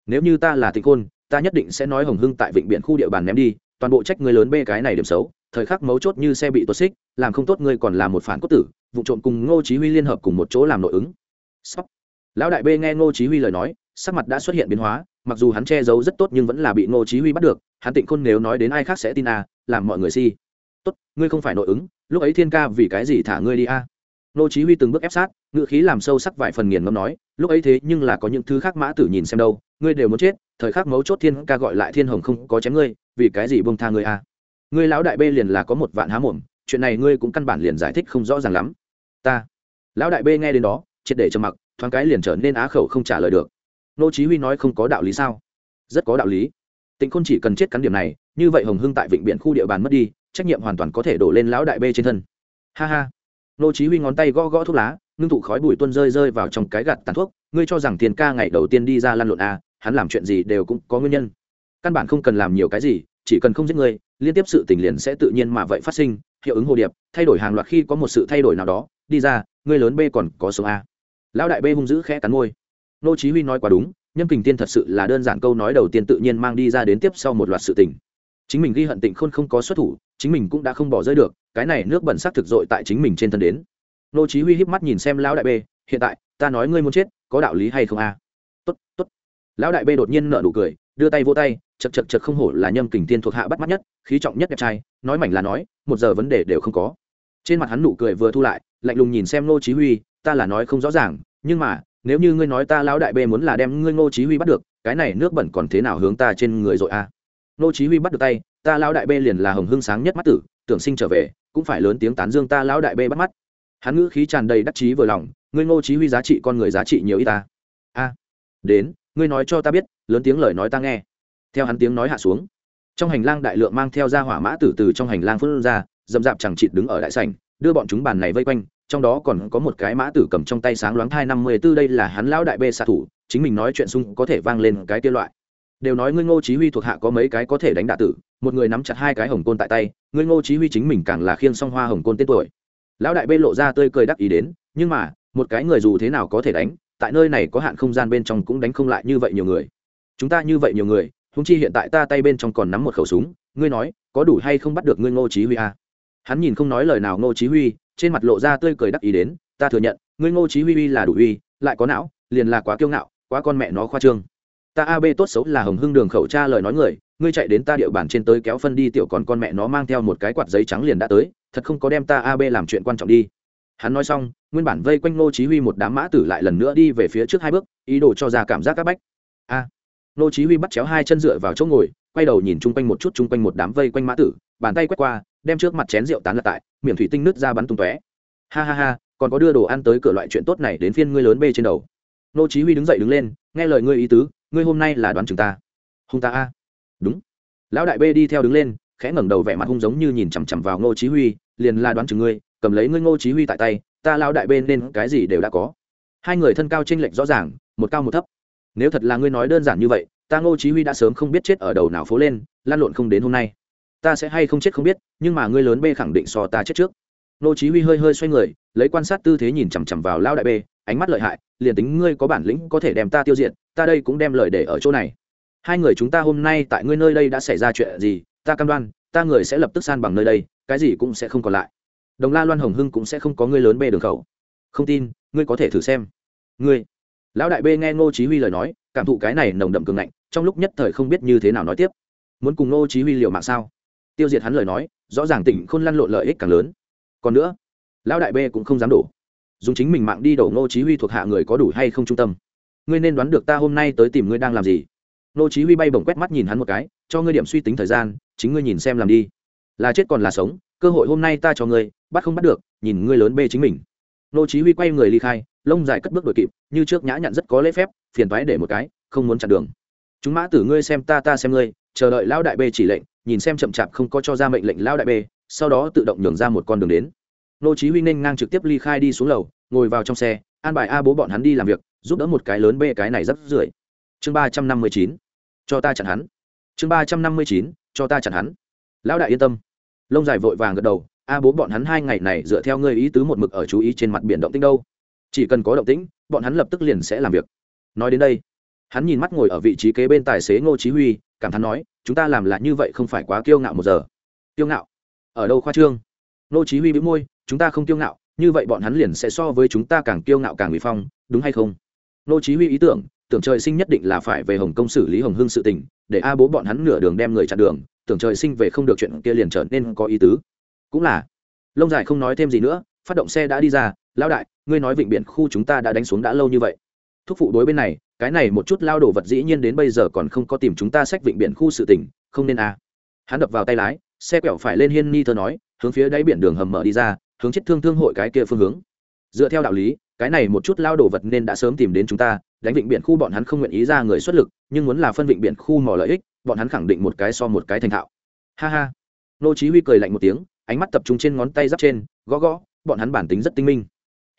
nếu như ta là tịnh khôn, ta nhất định sẽ nói hồng hưng tại vịnh biển khu địa bàn ném đi, toàn bộ trách ngươi lớn bê cái này điểm xấu, thời khắc mấu chốt như xe bị tuột xích, làm không tốt ngươi còn là một phản cốt tử, vụ trộm cùng ngô chí huy liên hợp cùng một chỗ làm nội ứng Sóc. lão đại bê nghe ngô chí huy lời nói sắc mặt đã xuất hiện biến hóa, mặc dù hắn che giấu rất tốt nhưng vẫn là bị ngô chí huy bắt được, hắn tịnh khôn nếu nói đến ai khác sẽ tin à làm mọi người si. Tốt, ngươi không phải nội ứng, lúc ấy thiên ca vì cái gì thả ngươi đi à? Ngô chí huy từng bước ép sát ngựa khí làm sâu sắc vài phần nghiền ngẫm nói, lúc ấy thế nhưng là có những thứ khác mã tử nhìn xem đâu, ngươi đều muốn chết, thời khắc mấu chốt thiên ca gọi lại thiên hồng không có chém ngươi, vì cái gì buông tha ngươi à? Ngươi lão đại bê liền là có một vạn há mồm, chuyện này ngươi cũng căn bản liền giải thích không rõ ràng lắm. Ta. Lão đại bê nghe đến đó, triệt để trầm mặc, thoáng cái liền trở nên á khẩu không trả lời được nô chí huy nói không có đạo lý sao? Rất có đạo lý. Tịnh khôn chỉ cần chết cắn điểm này, như vậy hồng hưng tại vịnh biển khu địa bàn mất đi, trách nhiệm hoàn toàn có thể đổ lên lão đại bê trên thân. Ha ha. Nô chí huy ngón tay gõ gõ thuốc lá, ngưng tụ khói bụi tuôn rơi rơi vào trong cái gạt tàn thuốc. Ngươi cho rằng tiền ca ngày đầu tiên đi ra lăn lộn à hắn làm chuyện gì đều cũng có nguyên nhân. Căn bản không cần làm nhiều cái gì, chỉ cần không giết ngươi, liên tiếp sự tình liền sẽ tự nhiên mà vậy phát sinh, hiệu ứng hồ điệp, thay đổi hàng loạt khi có một sự thay đổi nào đó, đi ra, ngươi lớn b còn có số a à. lão đại b hung dữ khẽ cắn môi nô chí huy nói quá đúng nhân kình tiên thật sự là đơn giản câu nói đầu tiên tự nhiên mang đi ra đến tiếp sau một loạt sự tình. Chính mình ghi hận tịnh khôn không có xuất thủ, chính mình cũng đã không bỏ rơi được, cái này nước bẩn sắc thực dội tại chính mình trên thân đến. Nô chí huy híp mắt nhìn xem lão đại bê, hiện tại, ta nói ngươi muốn chết, có đạo lý hay không a? Tốt tốt. Lão đại bê đột nhiên nở nụ cười, đưa tay vỗ tay, chật chật chật không hổ là nhâm kình tiên thuộc hạ bắt mắt nhất, khí trọng nhất đẹp trai, nói mảnh là nói, một giờ vấn đề đều không có. Trên mặt hắn nụ cười vừa thu lại, lạnh lùng nhìn xem nô chí huy, ta là nói không rõ ràng, nhưng mà nếu như ngươi nói ta lão đại Bê muốn là đem ngươi ngô chí huy bắt được, cái này nước bẩn còn thế nào hướng ta trên người rồi a ngô chí huy bắt được tay, ta lão đại Bê liền là hồng hương sáng nhất mắt tử, tưởng sinh trở về, cũng phải lớn tiếng tán dương ta lão đại Bê bắt mắt. Hắn ngữ khí tràn đầy đắc chí vừa lòng, ngươi ngô chí huy giá trị con người giá trị nhiều ít ta. A đến, ngươi nói cho ta biết, lớn tiếng lời nói ta nghe. Theo hắn tiếng nói hạ xuống, trong hành lang đại lượng mang theo ra hỏa mã tử từ trong hành lang phun ra dầm dạp chẳng chịt đứng ở đại sảnh, đưa bọn chúng bàn này vây quanh trong đó còn có một cái mã tử cầm trong tay sáng loáng thai năm mươi b ố đây là hắn lão đại bê xạ thủ, chính mình nói chuyện sung có thể vang lên cái kia loại. Đều nói ngươi ngô chí huy thuộc hạ có mấy cái có thể đánh đạ tử, một người nắm chặt hai cái hồng côn tại tay, ngươi ngô chí huy chính mình càng là khiêng song hoa hồng côn tên tuổi. Lão đại bê lộ ra tươi cười đắc ý đến, nhưng mà, một cái người dù thế nào có thể đánh, tại nơi này có hạn không gian bên trong cũng đánh không lại như vậy nhiều người. Chúng ta như vậy nhiều người húng chi hiện tại ta tay bên trong còn nắm một khẩu súng, ngươi nói, có đủ hay không bắt được ngươi ngô chí huy à? hắn nhìn không nói lời nào ngô chí huy trên mặt lộ ra tươi cười đắc ý đến ta thừa nhận ngươi ngô chí huy huy là đủ huy, lại có não liền là quá kiêu ngạo quá con mẹ nó khoa trương. Ta ab tốt xấu là hồng hưng đường khẩu tra lời nói người ngươi chạy đến ta địa bàn trên tới kéo phân đi tiểu còn con mẹ nó mang theo một cái quạt giấy trắng liền đã tới thật không có đem ta ab làm chuyện quan trọng đi. Hắn nói xong nguyên bản vây quanh ngô chí huy một đám mã tử lại lần nữa đi về phía trước hai bước ý đồ cho ra cảm giác các bách. A à, ngô chí huy bắt chéo hai chân dựa vào chỗ ngồi quay đầu nhìn chung quanh một chút chung quanh một đám vây quanh mã tử bàn tay quét qua, đem trước mặt chén rượu tán lật tại, miệng thủy tinh nứt ra bắn tung tóe. Ha ha ha, còn có đưa đồ ăn tới cửa loại chuyện tốt này đến phiên ngươi lớn bê trên đầu. Nô chí huy đứng dậy đứng lên, nghe lời ngươi ý tứ, ngươi hôm nay là đoán chúng ta. Hung ta a. Đúng. Lão đại bê đi theo đứng lên, khẽ ngẩng đầu vẻ mặt hung giống như nhìn chằm chằm vào nô chí huy, liền là đoán chừng ngươi, cầm lấy ngươi nô chí huy tại tay, ta lão đại bê nên cái gì đều đã có. Hai người thân cao chênh lệch rõ ràng, một cao một thấp. Nếu thật là ngươi nói đơn giản như vậy, ta nô chí huy đã sớm không biết chết ở đầu nào phố lên, lan lộn không đến hôm nay ta sẽ hay không chết không biết, nhưng mà ngươi lớn b khẳng định so ta chết trước. Nô chí huy hơi hơi xoay người, lấy quan sát tư thế nhìn chằm chằm vào lao đại b ánh mắt lợi hại, liền tính ngươi có bản lĩnh có thể đem ta tiêu diệt, ta đây cũng đem lời để ở chỗ này. Hai người chúng ta hôm nay tại ngươi nơi đây đã xảy ra chuyện gì, ta cam đoan, ta người sẽ lập tức san bằng nơi đây, cái gì cũng sẽ không còn lại. Đồng la loan hồng hưng cũng sẽ không có ngươi lớn bê đường khẩu. Không tin, ngươi có thể thử xem. Ngươi. Lão đại bê nghe ngô chí huy lời nói, cảm thụ cái này nồng đậm cường ngạnh, trong lúc nhất thời không biết như thế nào nói tiếp. Muốn cùng ngô chí huy liều mạng sao? Tiêu diệt hắn lời nói, rõ ràng tỉnh khôn lăn lộn lợi ích càng lớn. Còn nữa, lão đại b cũng không dám đổ. Dùng chính mình mạng đi đổ ngô chí huy thuộc hạ người có đủ hay không trung tâm. Ngươi nên đoán được ta hôm nay tới tìm ngươi đang làm gì. Ngô chí huy bay bổng quét mắt nhìn hắn một cái, cho ngươi điểm suy tính thời gian, chính ngươi nhìn xem làm đi. Là chết còn là sống, cơ hội hôm nay ta cho ngươi, bắt không bắt được, nhìn ngươi lớn bê chính mình. Ngô chí huy quay người ly khai, lông dài cất bước đuổi kịp, như trước nhã nhặn rất có lễ phép, phiền toái để một cái, không muốn chặn đường. Chúng mã tử ngươi xem ta ta xem ngươi, chờ đợi lão đại bê chỉ lệnh nhìn xem chậm chạp không có cho ra mệnh lệnh lao đại bê, sau đó tự động nhường ra một con đường đến. Nô chí huy nên ngang trực tiếp ly khai đi xuống lầu, ngồi vào trong xe, an bài a bố bọn hắn đi làm việc, giúp đỡ một cái lớn bê cái này rất rưởi. Chương ba trăm năm mươi chín, cho ta chặn hắn. Chương ba trăm năm mươi chín, cho ta chặn hắn. Lão đại yên tâm. Lông dài vội vàng gật đầu, a bố bọn hắn hai ngày này dựa theo ngươi ý tứ một mực ở chú ý trên mặt biển động tĩnh đâu. Chỉ cần có động tĩnh, bọn hắn lập tức liền sẽ làm việc. Nói đến đây hắn nhìn mắt ngồi ở vị trí kế bên tài xế ngô chí huy, cảm thán nói, chúng ta làm là như vậy không phải quá kiêu ngạo một giờ. Kiêu ngạo? Ở đâu khoa trương? Ngô chí huy bĩu môi, chúng ta không kiêu ngạo, như vậy bọn hắn liền sẽ so với chúng ta càng kiêu ngạo càng uy phong, đúng hay không? Ngô chí huy ý tưởng tưởng trời sinh nhất định là phải về hồng công xử lý hồng hương sự tình, để a bố bọn hắn nửa đường đem người chặn đường, tưởng trời sinh về không được chuyện kia liền trở nên có ý tứ. Cũng là. Lông dài không nói thêm gì nữa, phát động xe đã đi ra, lão đại, ngươi nói vịnh biển khu chúng ta đã đánh xuống đã lâu như vậy thúc phụ đối bên này, cái này một chút lao đồ vật dĩ nhiên đến bây giờ còn không có tìm chúng ta sách vịnh biển khu sự tỉnh không nên à. hắn đập vào tay lái, xe quẹo phải lên hiên ni thơ nói, hướng phía đáy biển đường hầm mở đi ra, hướng chết thương thương hội cái kia phương hướng. Dựa theo đạo lý, cái này một chút lao đồ vật nên đã sớm tìm đến chúng ta, đánh vịnh biển khu bọn hắn không nguyện ý ra người xuất lực, nhưng muốn là phân vịnh biển khu mò lợi ích, bọn hắn khẳng định một cái so một cái thành thạo. Ha ha. Nô chí huy cười lạnh một tiếng, ánh mắt tập trung trên ngón tay giáp trên, gõ gõ, bọn hắn bản tính rất tinh minh.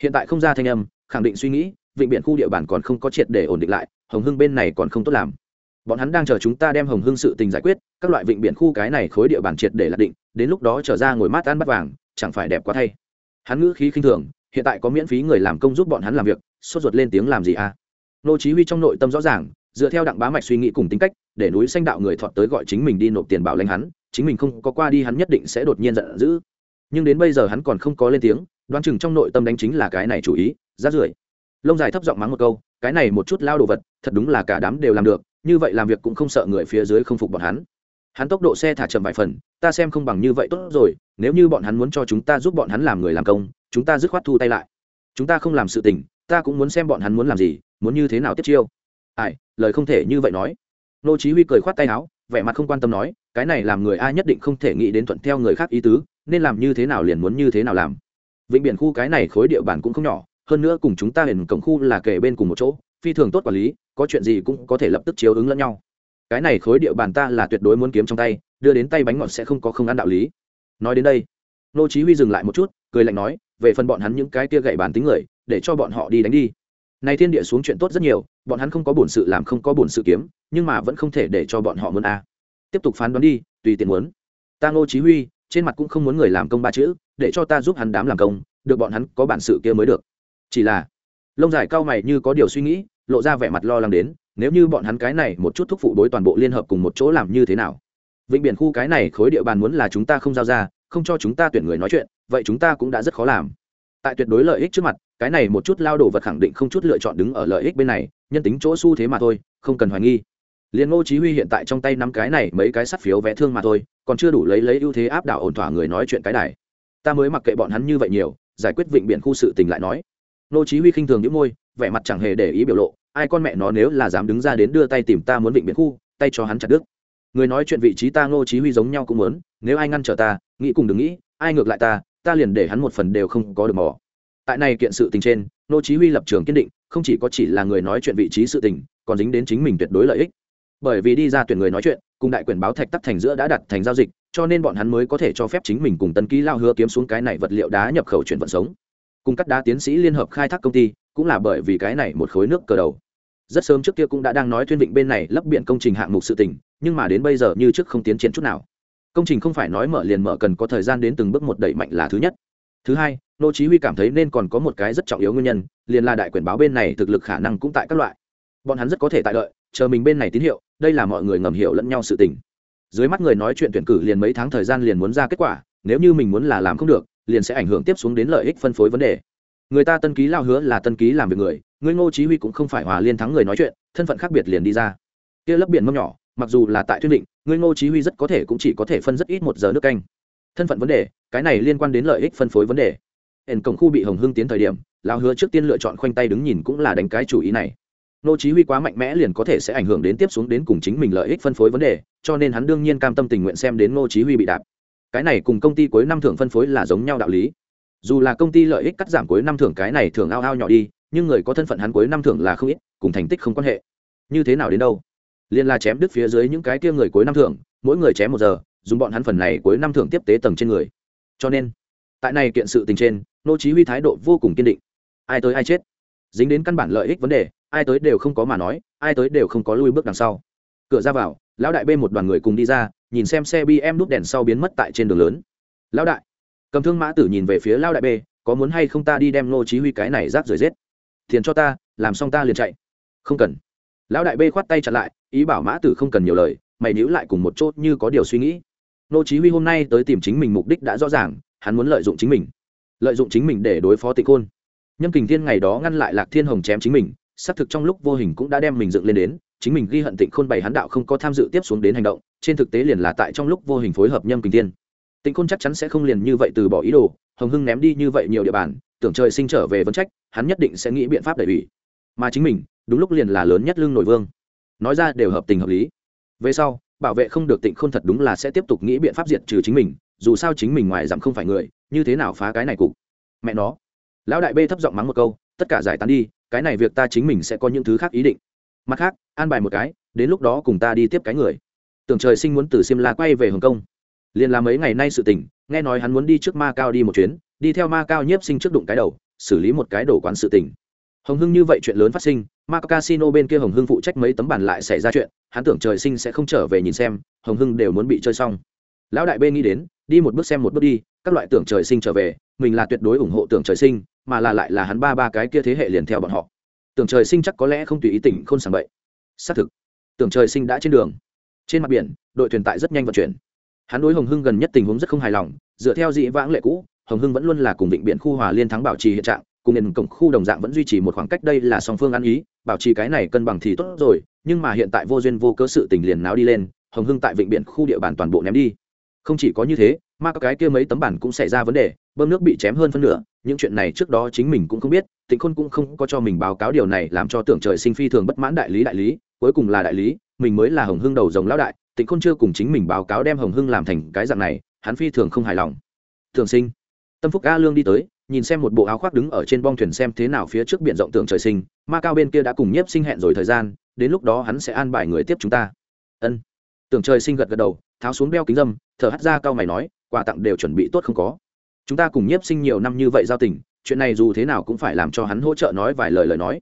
Hiện tại không ra thanh âm, khẳng định suy nghĩ vịnh biển khu địa bàn còn không có triệt để ổn định lại, hồng hưng bên này còn không tốt làm. Bọn hắn đang chờ chúng ta đem hồng hưng sự tình giải quyết, các loại vịnh biển khu cái này khối địa bàn triệt để lạc định, đến lúc đó trở ra ngồi mát ăn bắt vàng, chẳng phải đẹp quá thay. Hắn ngữ khí khinh thường, hiện tại có miễn phí người làm công giúp bọn hắn làm việc, sốt ruột lên tiếng làm gì à? Nô chí huy trong nội tâm rõ ràng, dựa theo đặng bá mạch suy nghĩ cùng tính cách, để núi xanh đạo người thọt tới gọi chính mình đi nộp tiền bảo lãnh hắn, chính mình không có qua đi hắn nhất định sẽ đột nhiên giận dữ. Nhưng đến bây giờ hắn còn không có lên tiếng, đoán chừng trong nội tâm đánh chính là cái này chủ ý, rát rưởi lông dài thấp giọng mắng một câu, cái này một chút lao đồ vật, thật đúng là cả đám đều làm được, như vậy làm việc cũng không sợ người phía dưới không phục bọn hắn. Hắn tốc độ xe thả chậm vài phần, ta xem không bằng như vậy tốt rồi, nếu như bọn hắn muốn cho chúng ta giúp bọn hắn làm người làm công, chúng ta dứt khoát thu tay lại. Chúng ta không làm sự tình, ta cũng muốn xem bọn hắn muốn làm gì, muốn như thế nào tiếp chiêu. Ai, lời không thể như vậy nói. Nô chí huy cười khoát tay áo, vẻ mặt không quan tâm nói, cái này làm người ai nhất định không thể nghĩ đến thuận theo người khác ý tứ, nên làm như thế nào liền muốn như thế nào làm. Vịnh biển khu cái này khối địa bàn cũng không nhỏ hơn nữa cùng chúng ta hiện cổng khu là kể bên cùng một chỗ, phi thường tốt quản lý, có chuyện gì cũng có thể lập tức chiếu ứng lẫn nhau. Cái này khối địa bàn ta là tuyệt đối muốn kiếm trong tay, đưa đến tay bánh ngọt sẽ không có không ăn đạo lý. Nói đến đây, nô chí huy dừng lại một chút, cười lạnh nói, về phần bọn hắn những cái kia gậy bàn tính người, để cho bọn họ đi đánh đi. Này thiên địa xuống chuyện tốt rất nhiều, bọn hắn không có bổn sự làm không có bổn sự kiếm, nhưng mà vẫn không thể để cho bọn họ muốn a. Tiếp tục phán đoán đi, tùy tiện muốn. Ta ngô chí huy, trên mặt cũng không muốn người làm công ba chữ, để cho ta giúp hắn đám làm công, được bọn hắn có bản sự kia mới được chỉ là, lông dài cao mày như có điều suy nghĩ, lộ ra vẻ mặt lo lắng đến, nếu như bọn hắn cái này một chút thúc phụ đối toàn bộ liên hợp cùng một chỗ làm như thế nào? Vịnh biển khu cái này khối địa bàn muốn là chúng ta không giao ra, không cho chúng ta tuyển người nói chuyện, vậy chúng ta cũng đã rất khó làm. Tại tuyệt đối lợi ích trước mặt, cái này một chút lao đồ vật khẳng định không chút lựa chọn đứng ở lợi ích bên này, nhân tính chỗ xu thế mà thôi, không cần hoài nghi. Liền ngô chí huy hiện tại trong tay năm cái này mấy cái sắt phiếu vẽ thương mà thôi, còn chưa đủ lấy lấy ưu thế áp đảo ổn thỏa người nói chuyện cái đài. Ta mới mặc kệ bọn hắn như vậy nhiều, giải quyết vịnh biển khu sự tình lại nói. Nô chí huy khinh thường nhíu môi, vẻ mặt chẳng hề để ý biểu lộ, ai con mẹ nó nếu là dám đứng ra đến đưa tay tìm ta muốn vịnh biển khu, tay cho hắn chặt đứt. Người nói chuyện vị trí ta nô chí huy giống nhau cũng muốn, nếu ai ngăn trở ta, nghĩ cùng đừng nghĩ, ai ngược lại ta ta liền để hắn một phần đều không có được mỏ tại này kiện sự tình trên, nô chí huy lập trường kiên định, không chỉ có chỉ là người nói chuyện vị trí sự tình, còn dính đến chính mình tuyệt đối lợi ích. Bởi vì đi ra tuyển người nói chuyện, cùng đại quyền báo thạch tắc thành giữa đã đặt thành giao dịch, cho nên bọn hắn mới có thể cho phép chính mình cùng tân ký lao hứa kiếm xuống cái này vật liệu đá nhập khẩu chuyển vận sống cùng các đá tiến sĩ liên hợp khai thác công ty, cũng là bởi vì cái này một khối nước cờ đầu. Rất sớm trước kia cũng đã đang nói thuyên vịnh bên này lấp biển công trình hạng mục sự tình, nhưng mà đến bây giờ như trước không tiến triển chút nào. Công trình không phải nói mở liền mở cần có thời gian đến từng bước một đẩy mạnh là thứ nhất. Thứ hai, nô chí huy cảm thấy nên còn có một cái rất trọng yếu nguyên nhân, liền là đại quyền báo bên này thực lực khả năng cũng tại các loại. Bọn hắn rất có thể tại đợi, chờ mình bên này tín hiệu, đây là mọi người ngầm hiểu lẫn nhau sự tình. Dưới mắt người nói chuyện tuyển cử liền mấy tháng thời gian liền muốn ra kết quả, nếu như mình muốn là làm không được liền sẽ ảnh hưởng tiếp xuống đến lợi ích phân phối vấn đề. Người ta tân ký lao hứa là tân ký làm việc người người ngô chí huy cũng không phải hòa liên thắng người nói chuyện, thân phận khác biệt liền đi ra. Kia lấp biển mâm nhỏ, mặc dù là tại thuyết định, người ngô chí huy rất có thể cũng chỉ có thể phân rất ít một giờ nước canh. Thân phận vấn đề, cái này liên quan đến lợi ích phân phối vấn đề. Ẩn cổng khu bị hồng hưng tiến thời điểm, lao hứa trước tiên lựa chọn khoanh tay đứng nhìn cũng là đánh cái chủ ý này. Ngô chí huy quá mạnh mẽ liền có thể sẽ ảnh hưởng đến tiếp xuống đến cùng chính mình lợi ích phân phối vấn đề, cho nên hắn đương nhiên cam tâm tình nguyện xem đến Ngô chí huy bị đạp cái này cùng công ty cuối năm thưởng phân phối là giống nhau đạo lý. Dù là công ty lợi ích cắt giảm cuối năm thưởng cái này thường ao ao nhỏ đi, nhưng người có thân phận hắn cuối năm thưởng là không ít, cùng thành tích không quan hệ. Như thế nào đến đâu? Liên la chém đứt phía dưới những cái kia người cuối năm thưởng, mỗi người chém một giờ, dùng bọn hắn phần này cuối năm thưởng tiếp tế tầng trên người. Cho nên, tại này kiện sự tình trên, nô chí huy thái độ vô cùng kiên định. Ai tới ai chết? Dính đến căn bản lợi ích vấn đề, ai tới đều không có mà nói, ai tới đều không có lui bước đằng sau. Cửa ra vào, lão đại bê một đoàn người cùng đi ra nhìn xem xe bm đúc đèn sau biến mất tại trên đường lớn. Lão đại. Cầm thương mã tử nhìn về phía lão đại bê có muốn hay không ta đi đem ngô chí huy cái này rác rời giết? Tiền cho ta, làm xong ta liền chạy. Không cần. Lão đại bê khoát tay chặn lại, ý bảo mã tử không cần nhiều lời, mày níu lại cùng một chốt như có điều suy nghĩ. Ngô chí huy hôm nay tới tìm chính mình mục đích đã rõ ràng, hắn muốn lợi dụng chính mình. Lợi dụng chính mình để đối phó tịnh côn. nhâm kình thiên ngày đó ngăn lại lạc thiên hồng chém chính mình, xác thực trong lúc vô hình cũng đã đem mình dựng lên đến chính mình ghi hận tịnh khôn bày hắn đạo không có tham dự tiếp xuống đến hành động, trên thực tế liền là tại trong lúc vô hình phối hợp nhâm kình thiên tịnh khôn chắc chắn sẽ không liền như vậy từ bỏ ý đồ, hồng hưng ném đi như vậy nhiều địa bàn, tưởng trời sinh trở về vấn trách, hắn nhất định sẽ nghĩ biện pháp đẩy ủy. Mà chính mình, đúng lúc liền là lớn nhất lưng nội vương. Nói ra đều hợp tình hợp lý. Về sau, bảo vệ không được tịnh khôn thật đúng là sẽ tiếp tục nghĩ biện pháp diệt trừ chính mình, dù sao chính mình ngoài giảm không phải người, như thế nào phá cái này cục? Mẹ nó. Lão đại bê thấp giọng mắng một câu, tất cả giải tán đi, cái này việc ta chính mình sẽ có những thứ khác ý định mặt khác, an bài một cái, đến lúc đó cùng ta đi tiếp cái người. Tưởng trời sinh muốn từ la quay về hồng kông. Liền làm mấy ngày nay sự tình, nghe nói hắn muốn đi trước ma cao đi một chuyến, đi theo ma cao nhiếp sinh trước đụng cái đầu, xử lý một cái đổ quán sự tình. Hồng hưng như vậy chuyện lớn phát sinh, ma casino bên kia hồng hưng phụ trách mấy tấm bản lại xảy ra chuyện, hắn tưởng trời sinh sẽ không trở về nhìn xem, hồng hưng đều muốn bị chơi xong. Lão đại bên nghĩ đến, đi một bước xem một bước đi, các loại tưởng trời sinh trở về, mình là tuyệt đối ủng hộ tưởng trời sinh, mà là lại là hắn ba ba cái kia thế hệ liền theo bọn họ tưởng trời sinh chắc có lẽ không tùy ý tỉnh không sảng bậy. Xác thực, tưởng trời sinh đã trên đường. Trên mặt biển, đội thuyền tại rất nhanh vận chuyển. Hắn đối hồng hưng gần nhất tình huống rất không hài lòng, dựa theo dị vãng lệ cũ, hồng hưng vẫn luôn là cùng vịnh biển khu hòa liên thắng bảo trì hiện trạng, cùng nền cổng khu đồng dạng vẫn duy trì một khoảng cách đây là song phương ăn ý, bảo trì cái này cân bằng thì tốt rồi, nhưng mà hiện tại vô duyên vô cớ sự tình liền náo đi lên, hồng hưng tại vịnh biển khu địa bàn toàn bộ ném đi không chỉ có như thế, mà các cái kia mấy tấm bản cũng xảy ra vấn đề, bơm nước bị chém hơn phân nửa, những chuyện này trước đó chính mình cũng không biết, tịnh khôn cũng không có cho mình báo cáo điều này làm cho tưởng trời sinh phi thường bất mãn đại lý đại lý, cuối cùng là đại lý, mình mới là hồng hưng đầu dòng lão đại, tịnh khôn chưa cùng chính mình báo cáo đem hồng hưng làm thành cái dạng này, hắn phi thường không hài lòng. Thường sinh, tâm phúc a lương đi tới, nhìn xem một bộ áo khoác đứng ở trên bong thuyền xem thế nào phía trước biển rộng tưởng trời sinh, ma cao bên kia đã cùng nhiếp sinh hẹn rồi thời gian, đến lúc đó hắn sẽ an bài người tiếp chúng ta. Ân. Tưởng trời sinh gật gật đầu, tháo xuống đeo kính dâm thở hắt ra cao mày nói, quà tặng đều chuẩn bị tốt không có. Chúng ta cùng nhiếp sinh nhiều năm như vậy giao tình, chuyện này dù thế nào cũng phải làm cho hắn hỗ trợ nói vài lời lời nói.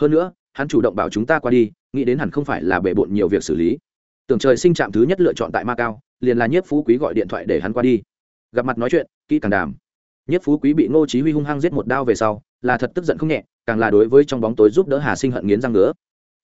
Hơn nữa, hắn chủ động bảo chúng ta qua đi, nghĩ đến hẳn không phải là bề bộn nhiều việc xử lý. Tưởng trời sinh trạm thứ nhất lựa chọn tại ma cao, liền là nhiếp phú quý gọi điện thoại để hắn qua đi. Gặp mặt nói chuyện, kỹ càng đàm. Nhiếp phú quý bị ngô chí huy hung hăng giết một đao về sau, là thật tức giận không nhẹ, càng là đối với trong bóng tối giúp đỡ hà sinh hận nghiến răng nữa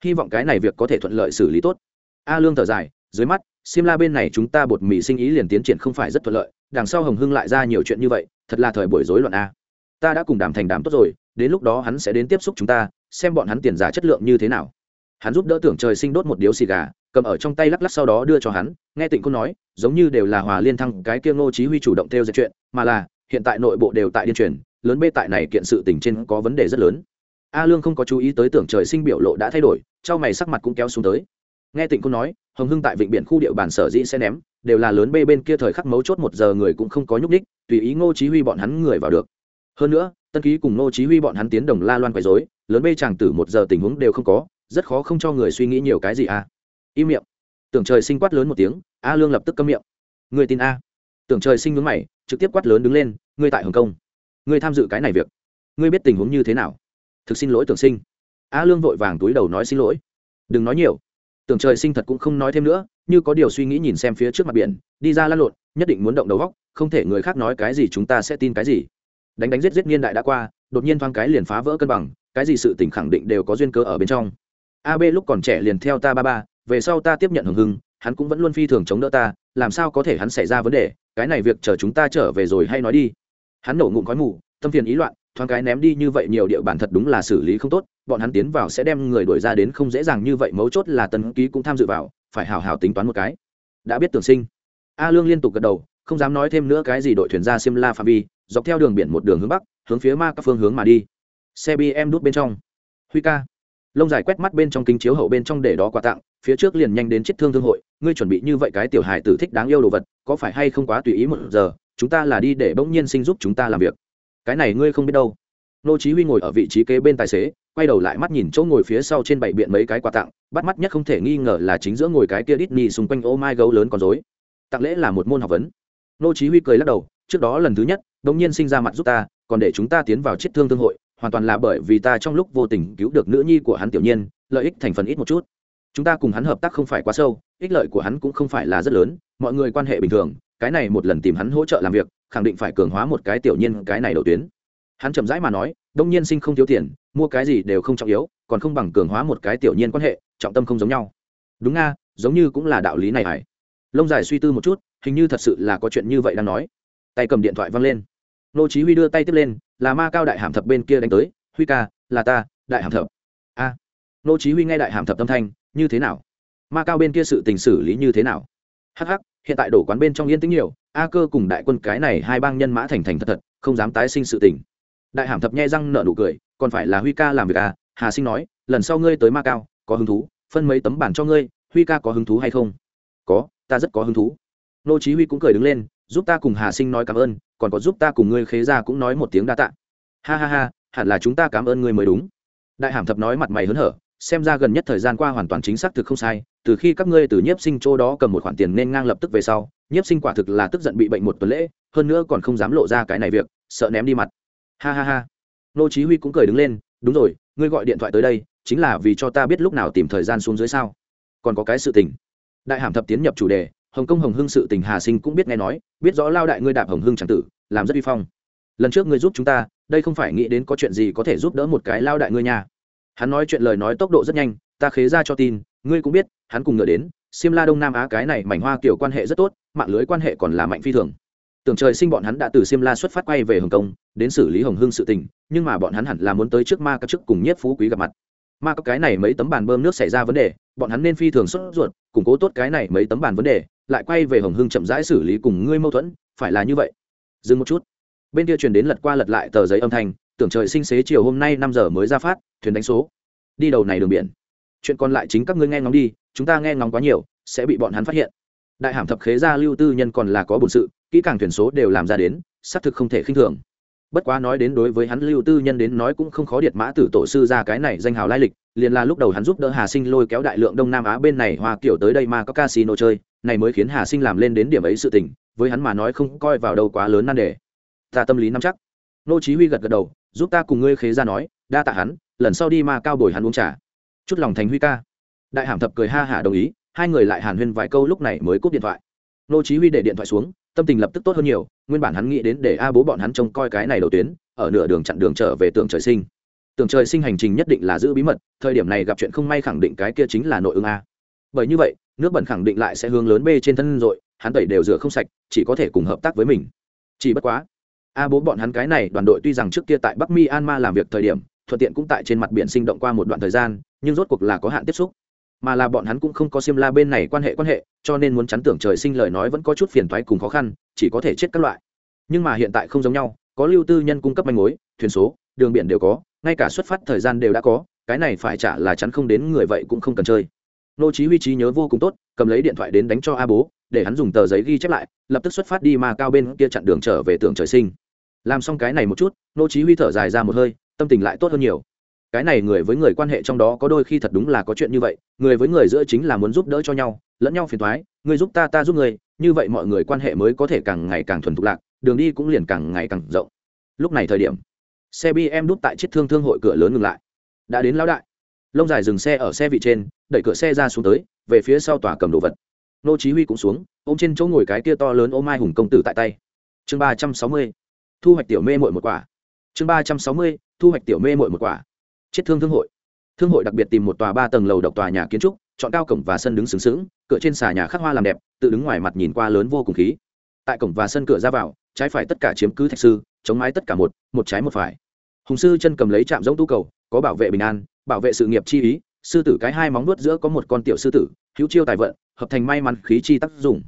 hy vọng cái này việc có thể thuận lợi xử lý tốt. A lương thở dài, dưới mắt Simla bên này chúng ta bột mì sinh ý liền tiến triển không phải rất thuận lợi, đằng sau Hồng Hưng lại ra nhiều chuyện như vậy, thật là thời buổi rối loạn a. Ta đã cùng đàm thành đàm tốt rồi, đến lúc đó hắn sẽ đến tiếp xúc chúng ta, xem bọn hắn tiền giả chất lượng như thế nào. Hắn giúp đỡ tưởng trời sinh đốt một điếu xì gà, cầm ở trong tay lắc lắc sau đó đưa cho hắn, nghe Tịnh Côn nói, giống như đều là Hòa Liên Thăng, cái kia Ngô Chí Huy chủ động theo dệt chuyện, mà là hiện tại nội bộ đều tại điên truyền, lớn bê tại này kiện sự tình trên có vấn đề rất lớn. A Lương không có chú ý tới tưởng trời sinh biểu lộ đã thay đổi, trao mày sắc mặt cũng kéo xuống tới nghe tịnh côn nói, hồng hưng tại vịnh biển khu địa bàn sở dĩ sẽ ném, đều là lớn bê bên kia thời khắc mấu chốt một giờ người cũng không có nhúc ních tùy ý ngô chí huy bọn hắn người vào được. Hơn nữa, tân ký cùng ngô chí huy bọn hắn tiến đồng la loan quấy rối, lớn bê chàng tử một giờ tình huống đều không có, rất khó không cho người suy nghĩ nhiều cái gì à. Im miệng. Tưởng trời sinh quát lớn một tiếng, a lương lập tức câm miệng. Người tin a. Tưởng trời sinh nhướng mày, trực tiếp quát lớn đứng lên, ngươi tại hồng kông. Ngươi tham dự cái này việc. Ngươi biết tình huống như thế nào? Thực xin lỗi tưởng sinh. A lương vội vàng túi đầu nói xin lỗi. Đừng nói nhiều tưởng trời sinh thật cũng không nói thêm nữa, như có điều suy nghĩ nhìn xem phía trước mặt biển, đi ra lăn lộn, nhất định muốn động đầu góc, không thể người khác nói cái gì chúng ta sẽ tin cái gì. Đánh đánh giết giết niên đại đã qua, đột nhiên thoáng cái liền phá vỡ cân bằng, cái gì sự tỉnh khẳng định đều có duyên cơ ở bên trong. Ab lúc còn trẻ liền theo ta ba ba, về sau ta tiếp nhận hưởng hưng, hắn cũng vẫn luôn phi thường chống đỡ ta, làm sao có thể hắn xảy ra vấn đề, cái này việc chờ chúng ta trở về rồi hay nói đi. Hắn nổ ngụm khói mù, tâm phiền ý loạn, thoáng cái ném đi như vậy nhiều địa bàn thật đúng là xử lý không tốt bọn hắn tiến vào sẽ đem người đuổi ra đến không dễ dàng như vậy, mấu chốt là tần ký cũng tham dự vào, phải hào hào tính toán một cái. Đã biết tưởng sinh. A lương liên tục gật đầu, không dám nói thêm nữa cái gì đội thuyền ra simla phạm vi, dọc theo đường biển một đường hướng bắc, hướng phía ma các phương hướng mà đi. Xe bm đút bên trong. Huy ca. Lông dài quét mắt bên trong kính chiếu hậu bên trong để đó quà tặng, phía trước liền nhanh đến chiếc thương thương hội, ngươi chuẩn bị như vậy cái tiểu hài tử thích đáng yêu đồ vật, có phải hay không quá tùy ý một giờ, chúng ta là đi để bỗng nhiên sinh giúp chúng ta làm việc. Cái này ngươi không biết đâu nô chí huy ngồi ở vị trí kế bên tài xế, quay đầu lại mắt nhìn chỗ ngồi phía sau trên bảy biện mấy cái quà tặng, bắt mắt nhất không thể nghi ngờ là chính giữa ngồi cái kia Disney xung quanh ô mai gấu lớn con rối. Tặng lễ là một môn học vấn. Nô chí huy cười lắc đầu, trước đó lần thứ nhất, đống nhiên sinh ra mặt giúp ta, còn để chúng ta tiến vào chiết thương thương hội, hoàn toàn là bởi vì ta trong lúc vô tình cứu được nữ nhi của hắn tiểu nhiên, lợi ích thành phần ít một chút. Chúng ta cùng hắn hợp tác không phải quá sâu, ích lợi của hắn cũng không phải là rất lớn, mọi người quan hệ bình thường, cái này một lần tìm hắn hỗ trợ làm việc, khẳng định phải cường hóa một cái tiểu nhiên cái này đầu tuyến hắn chậm rãi mà nói, đông nhiên sinh không thiếu tiền, mua cái gì đều không trọng yếu, còn không bằng cường hóa một cái tiểu nhiên quan hệ, trọng tâm không giống nhau. Đúng nga, giống như cũng là đạo lý này hải. lông dài suy tư một chút, hình như thật sự là có chuyện như vậy đang nói. Tay cầm điện thoại văng lên. Nô chí huy đưa tay tiếp lên, là ma cao đại hàm thập bên kia đánh tới, huy ca, là ta, đại hàm thập. A. Nô chí huy nghe đại hàm thập tâm thanh, như thế nào? Ma cao bên kia sự tình xử lý như thế nào? Hắc hắc, hiện tại đổ quán bên trong yên tĩnh nhiều, a cơ cùng đại quân cái này hai bang nhân mã thành thành thật thật, không dám tái sinh sự tình đại hàm thập nhe răng nợ nụ cười, còn phải là huy ca làm việc à? Hà sinh nói, lần sau ngươi tới ma cao, có hứng thú, phân mấy tấm bản cho ngươi, huy ca có hứng thú hay không? Có, ta rất có hứng thú. Nô chí huy cũng cười đứng lên, giúp ta cùng hà sinh nói cảm ơn, còn có giúp ta cùng ngươi khế ra cũng nói một tiếng đa tạ. Ha ha ha, hẳn là chúng ta cảm ơn ngươi mới đúng. Đại hàm thập nói mặt mày hớn hở, xem ra gần nhất thời gian qua hoàn toàn chính xác thực không sai, từ khi các ngươi từ nhiếp sinh chỗ đó cầm một khoản tiền nên ngang lập tức về sau, nhiếp sinh quả thực là tức giận bị bệnh một tuần lễ, hơn nữa còn không dám lộ ra cái này việc, sợ ném đi mặt ha ha ha. Nô chí huy cũng cười đứng lên đúng rồi ngươi gọi điện thoại tới đây chính là vì cho ta biết lúc nào tìm thời gian xuống dưới sao? Còn có cái sự tình. Đại hàm thập tiến nhập chủ đề hồng công hồng hưng sự tình hà sinh cũng biết nghe nói biết rõ lao đại ngươi đạp hồng hưng chẳng tử làm rất uy phong. Lần trước ngươi giúp chúng ta đây không phải nghĩ đến có chuyện gì có thể giúp đỡ một cái lao đại ngươi nha. Hắn nói chuyện lời nói tốc độ rất nhanh ta khế ra cho tin ngươi cũng biết hắn cùng ngựa đến xiêm La Đông Nam Á cái này mảnh hoa kiểu quan hệ rất tốt, mạng lưới quan hệ còn là mạnh phi thường. Tưởng trời sinh bọn hắn đã từ Siêm La xuất phát quay về Hồng Kông, đến xử lý Hồng Hưng sự tình, nhưng mà bọn hắn hẳn là muốn tới trước ma các chức cùng Nhiếp Phú Quý gặp mặt. Ma các cái này mấy tấm bàn bơm nước xảy ra vấn đề, bọn hắn nên phi thường xuất ruột, củng cố tốt cái này mấy tấm bàn vấn đề, lại quay về Hồng Hưng chậm rãi xử lý cùng ngươi mâu thuẫn, phải là như vậy. Dừng một chút. Bên kia truyền đến lật qua lật lại tờ giấy âm thanh, tưởng trời sinh xế chiều hôm nay năm giờ mới ra phát, thuyền đánh số. Đi đầu này đường biển. Chuyện còn lại chính các ngươi nghe ngóng đi, chúng ta nghe ngóng quá nhiều sẽ bị bọn hắn phát hiện đại hàm thập khế gia lưu tư nhân còn là có bổn sự kỹ càng thuyền số đều làm ra đến, xác thực không thể khinh thường. Bất quá nói đến đối với hắn lưu tư nhân đến nói cũng không khó điệt mã tử tổ sư ra cái này danh hào lai lịch, liền là lúc đầu hắn giúp đỡ hà sinh lôi kéo đại lượng đông nam á bên này hoa kiểu tới đây mà có casino chơi, này mới khiến hà sinh làm lên đến điểm ấy sự tình, với hắn mà nói không coi vào đâu quá lớn nan đề. Ta tâm lý nắm chắc. Nô chí huy gật gật đầu, giúp ta cùng ngươi khế ra nói, đa tạ hắn, lần sau đi mà cao bồi hắn uống trà. Chút lòng thành huy ca. Đại hàm thập cười ha hả đồng ý, hai người lại hàn huyên vài câu lúc này mới cúp điện thoại. Nô chí huy để điện thoại xuống tâm tình lập tức tốt hơn nhiều, nguyên bản hắn nghĩ đến để a bố bọn hắn trông coi cái này đầu tuyến, ở nửa đường chặn đường trở về tường trời sinh. Tường trời sinh hành trình nhất định là giữ bí mật, thời điểm này gặp chuyện không may khẳng định cái kia chính là nội ứng a. Bởi như vậy, nước bẩn khẳng định lại sẽ hướng lớn b trên thân rồi, hắn tẩy đều rửa không sạch, chỉ có thể cùng hợp tác với mình. Chỉ bất quá, a bố bọn hắn cái này, đoàn đội tuy rằng trước kia tại bắc my an ma làm việc thời điểm, thuận tiện cũng tại trên mặt biển sinh động qua một đoạn thời gian, nhưng rốt cuộc là có hạn tiếp xúc mà là bọn hắn cũng không có xiêm la bên này quan hệ quan hệ, cho nên muốn chắn tưởng trời sinh lời nói vẫn có chút phiền thoái cùng khó khăn, chỉ có thể chết các loại. Nhưng mà hiện tại không giống nhau, có lưu tư nhân cung cấp manh mối, thuyền số, đường biển đều có, ngay cả xuất phát thời gian đều đã có, cái này phải trả là chắn không đến người vậy cũng không cần chơi. Nô chí huy trí nhớ vô cùng tốt, cầm lấy điện thoại đến đánh cho a bố, để hắn dùng tờ giấy ghi chép lại, lập tức xuất phát đi mà cao bên kia chặn đường trở về tưởng trời sinh. Làm xong cái này một chút, nô chí huy thở dài ra một hơi, tâm tình lại tốt hơn nhiều cái này người với người quan hệ trong đó có đôi khi thật đúng là có chuyện như vậy, người với người giữa chính là muốn giúp đỡ cho nhau, lẫn nhau phiền thoái người giúp ta ta giúp người, như vậy mọi người quan hệ mới có thể càng ngày càng thuần thục lạc, đường đi cũng liền càng ngày càng rộng. Lúc này thời điểm, xe bm đút tại chiếc thương thương hội cửa lớn ngừng lại. Đã đến lão đại. Lông dài dừng xe ở xe vị trên, đẩy cửa xe ra xuống tới, về phía sau tòa cầm đồ vật. Nô chí huy cũng xuống, ôm trên chỗ ngồi cái kia to lớn ôm mai hùng công tử tại tay. Chương ba trăm sáu mươi, thu hoạch tiểu mê muội một quả. Chương ba trăm sáu mươi, thu hoạch tiểu mê muội một quả chiết thương thương hội. Thương hội đặc biệt tìm một tòa ba tầng lầu độc tòa nhà kiến trúc, chọn cao cổng và sân đứng sướng sướng cửa trên xà nhà khắc hoa làm đẹp, tự đứng ngoài mặt nhìn qua lớn vô cùng khí. Tại cổng và sân cửa ra vào, trái phải tất cả chiếm cứ thạch sư, chống mái tất cả một một trái một phải. Hùng sư chân cầm lấy chạm giống tu cầu, có bảo vệ bình an, bảo vệ sự nghiệp chi ý, sư tử cái hai móng nuốt giữa có một con tiểu sư tử, hữu chiêu tài vận, hợp thành may mắn khí chi tác dụng.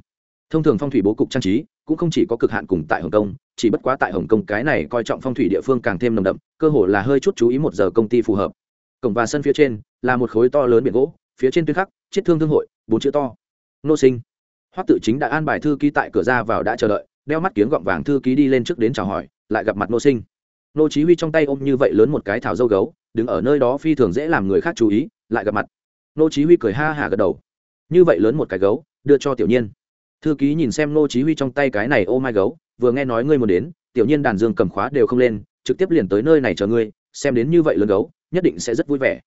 Thông thường phong thủy bố cục trang trí, cũng không chỉ có cực hạn cùng tại hồng kông chỉ bất quá tại hồng kông cái này coi trọng phong thủy địa phương càng thêm nồng đậm, cơ hồ là hơi chút chú ý một giờ công ty phù hợp. Cổng và sân phía trên là một khối to lớn biển gỗ, phía trên tuyên khắc chết thương thương hội, bốn chữ to. Nô sinh. Hoắc tự chính đã an bài thư ký tại cửa ra vào đã chờ đợi, đeo mắt kiếng gọng vàng thư ký đi lên trước đến chào hỏi, lại gặp mặt nô sinh. Nô chí huy trong tay ôm như vậy lớn một cái thảo dâu gấu, đứng ở nơi đó phi thường dễ làm người khác chú ý, lại gặp mặt. Nô chí huy cười ha ha gật đầu. Như vậy lớn một cái gấu, đưa cho tiểu nhiên. Thư ký nhìn xem nô chí huy trong tay cái này, ô mai gấu vừa nghe nói ngươi muốn đến tiểu nhiên đàn dương cầm khóa đều không lên trực tiếp liền tới nơi này chờ ngươi xem đến như vậy lớn gấu nhất định sẽ rất vui vẻ.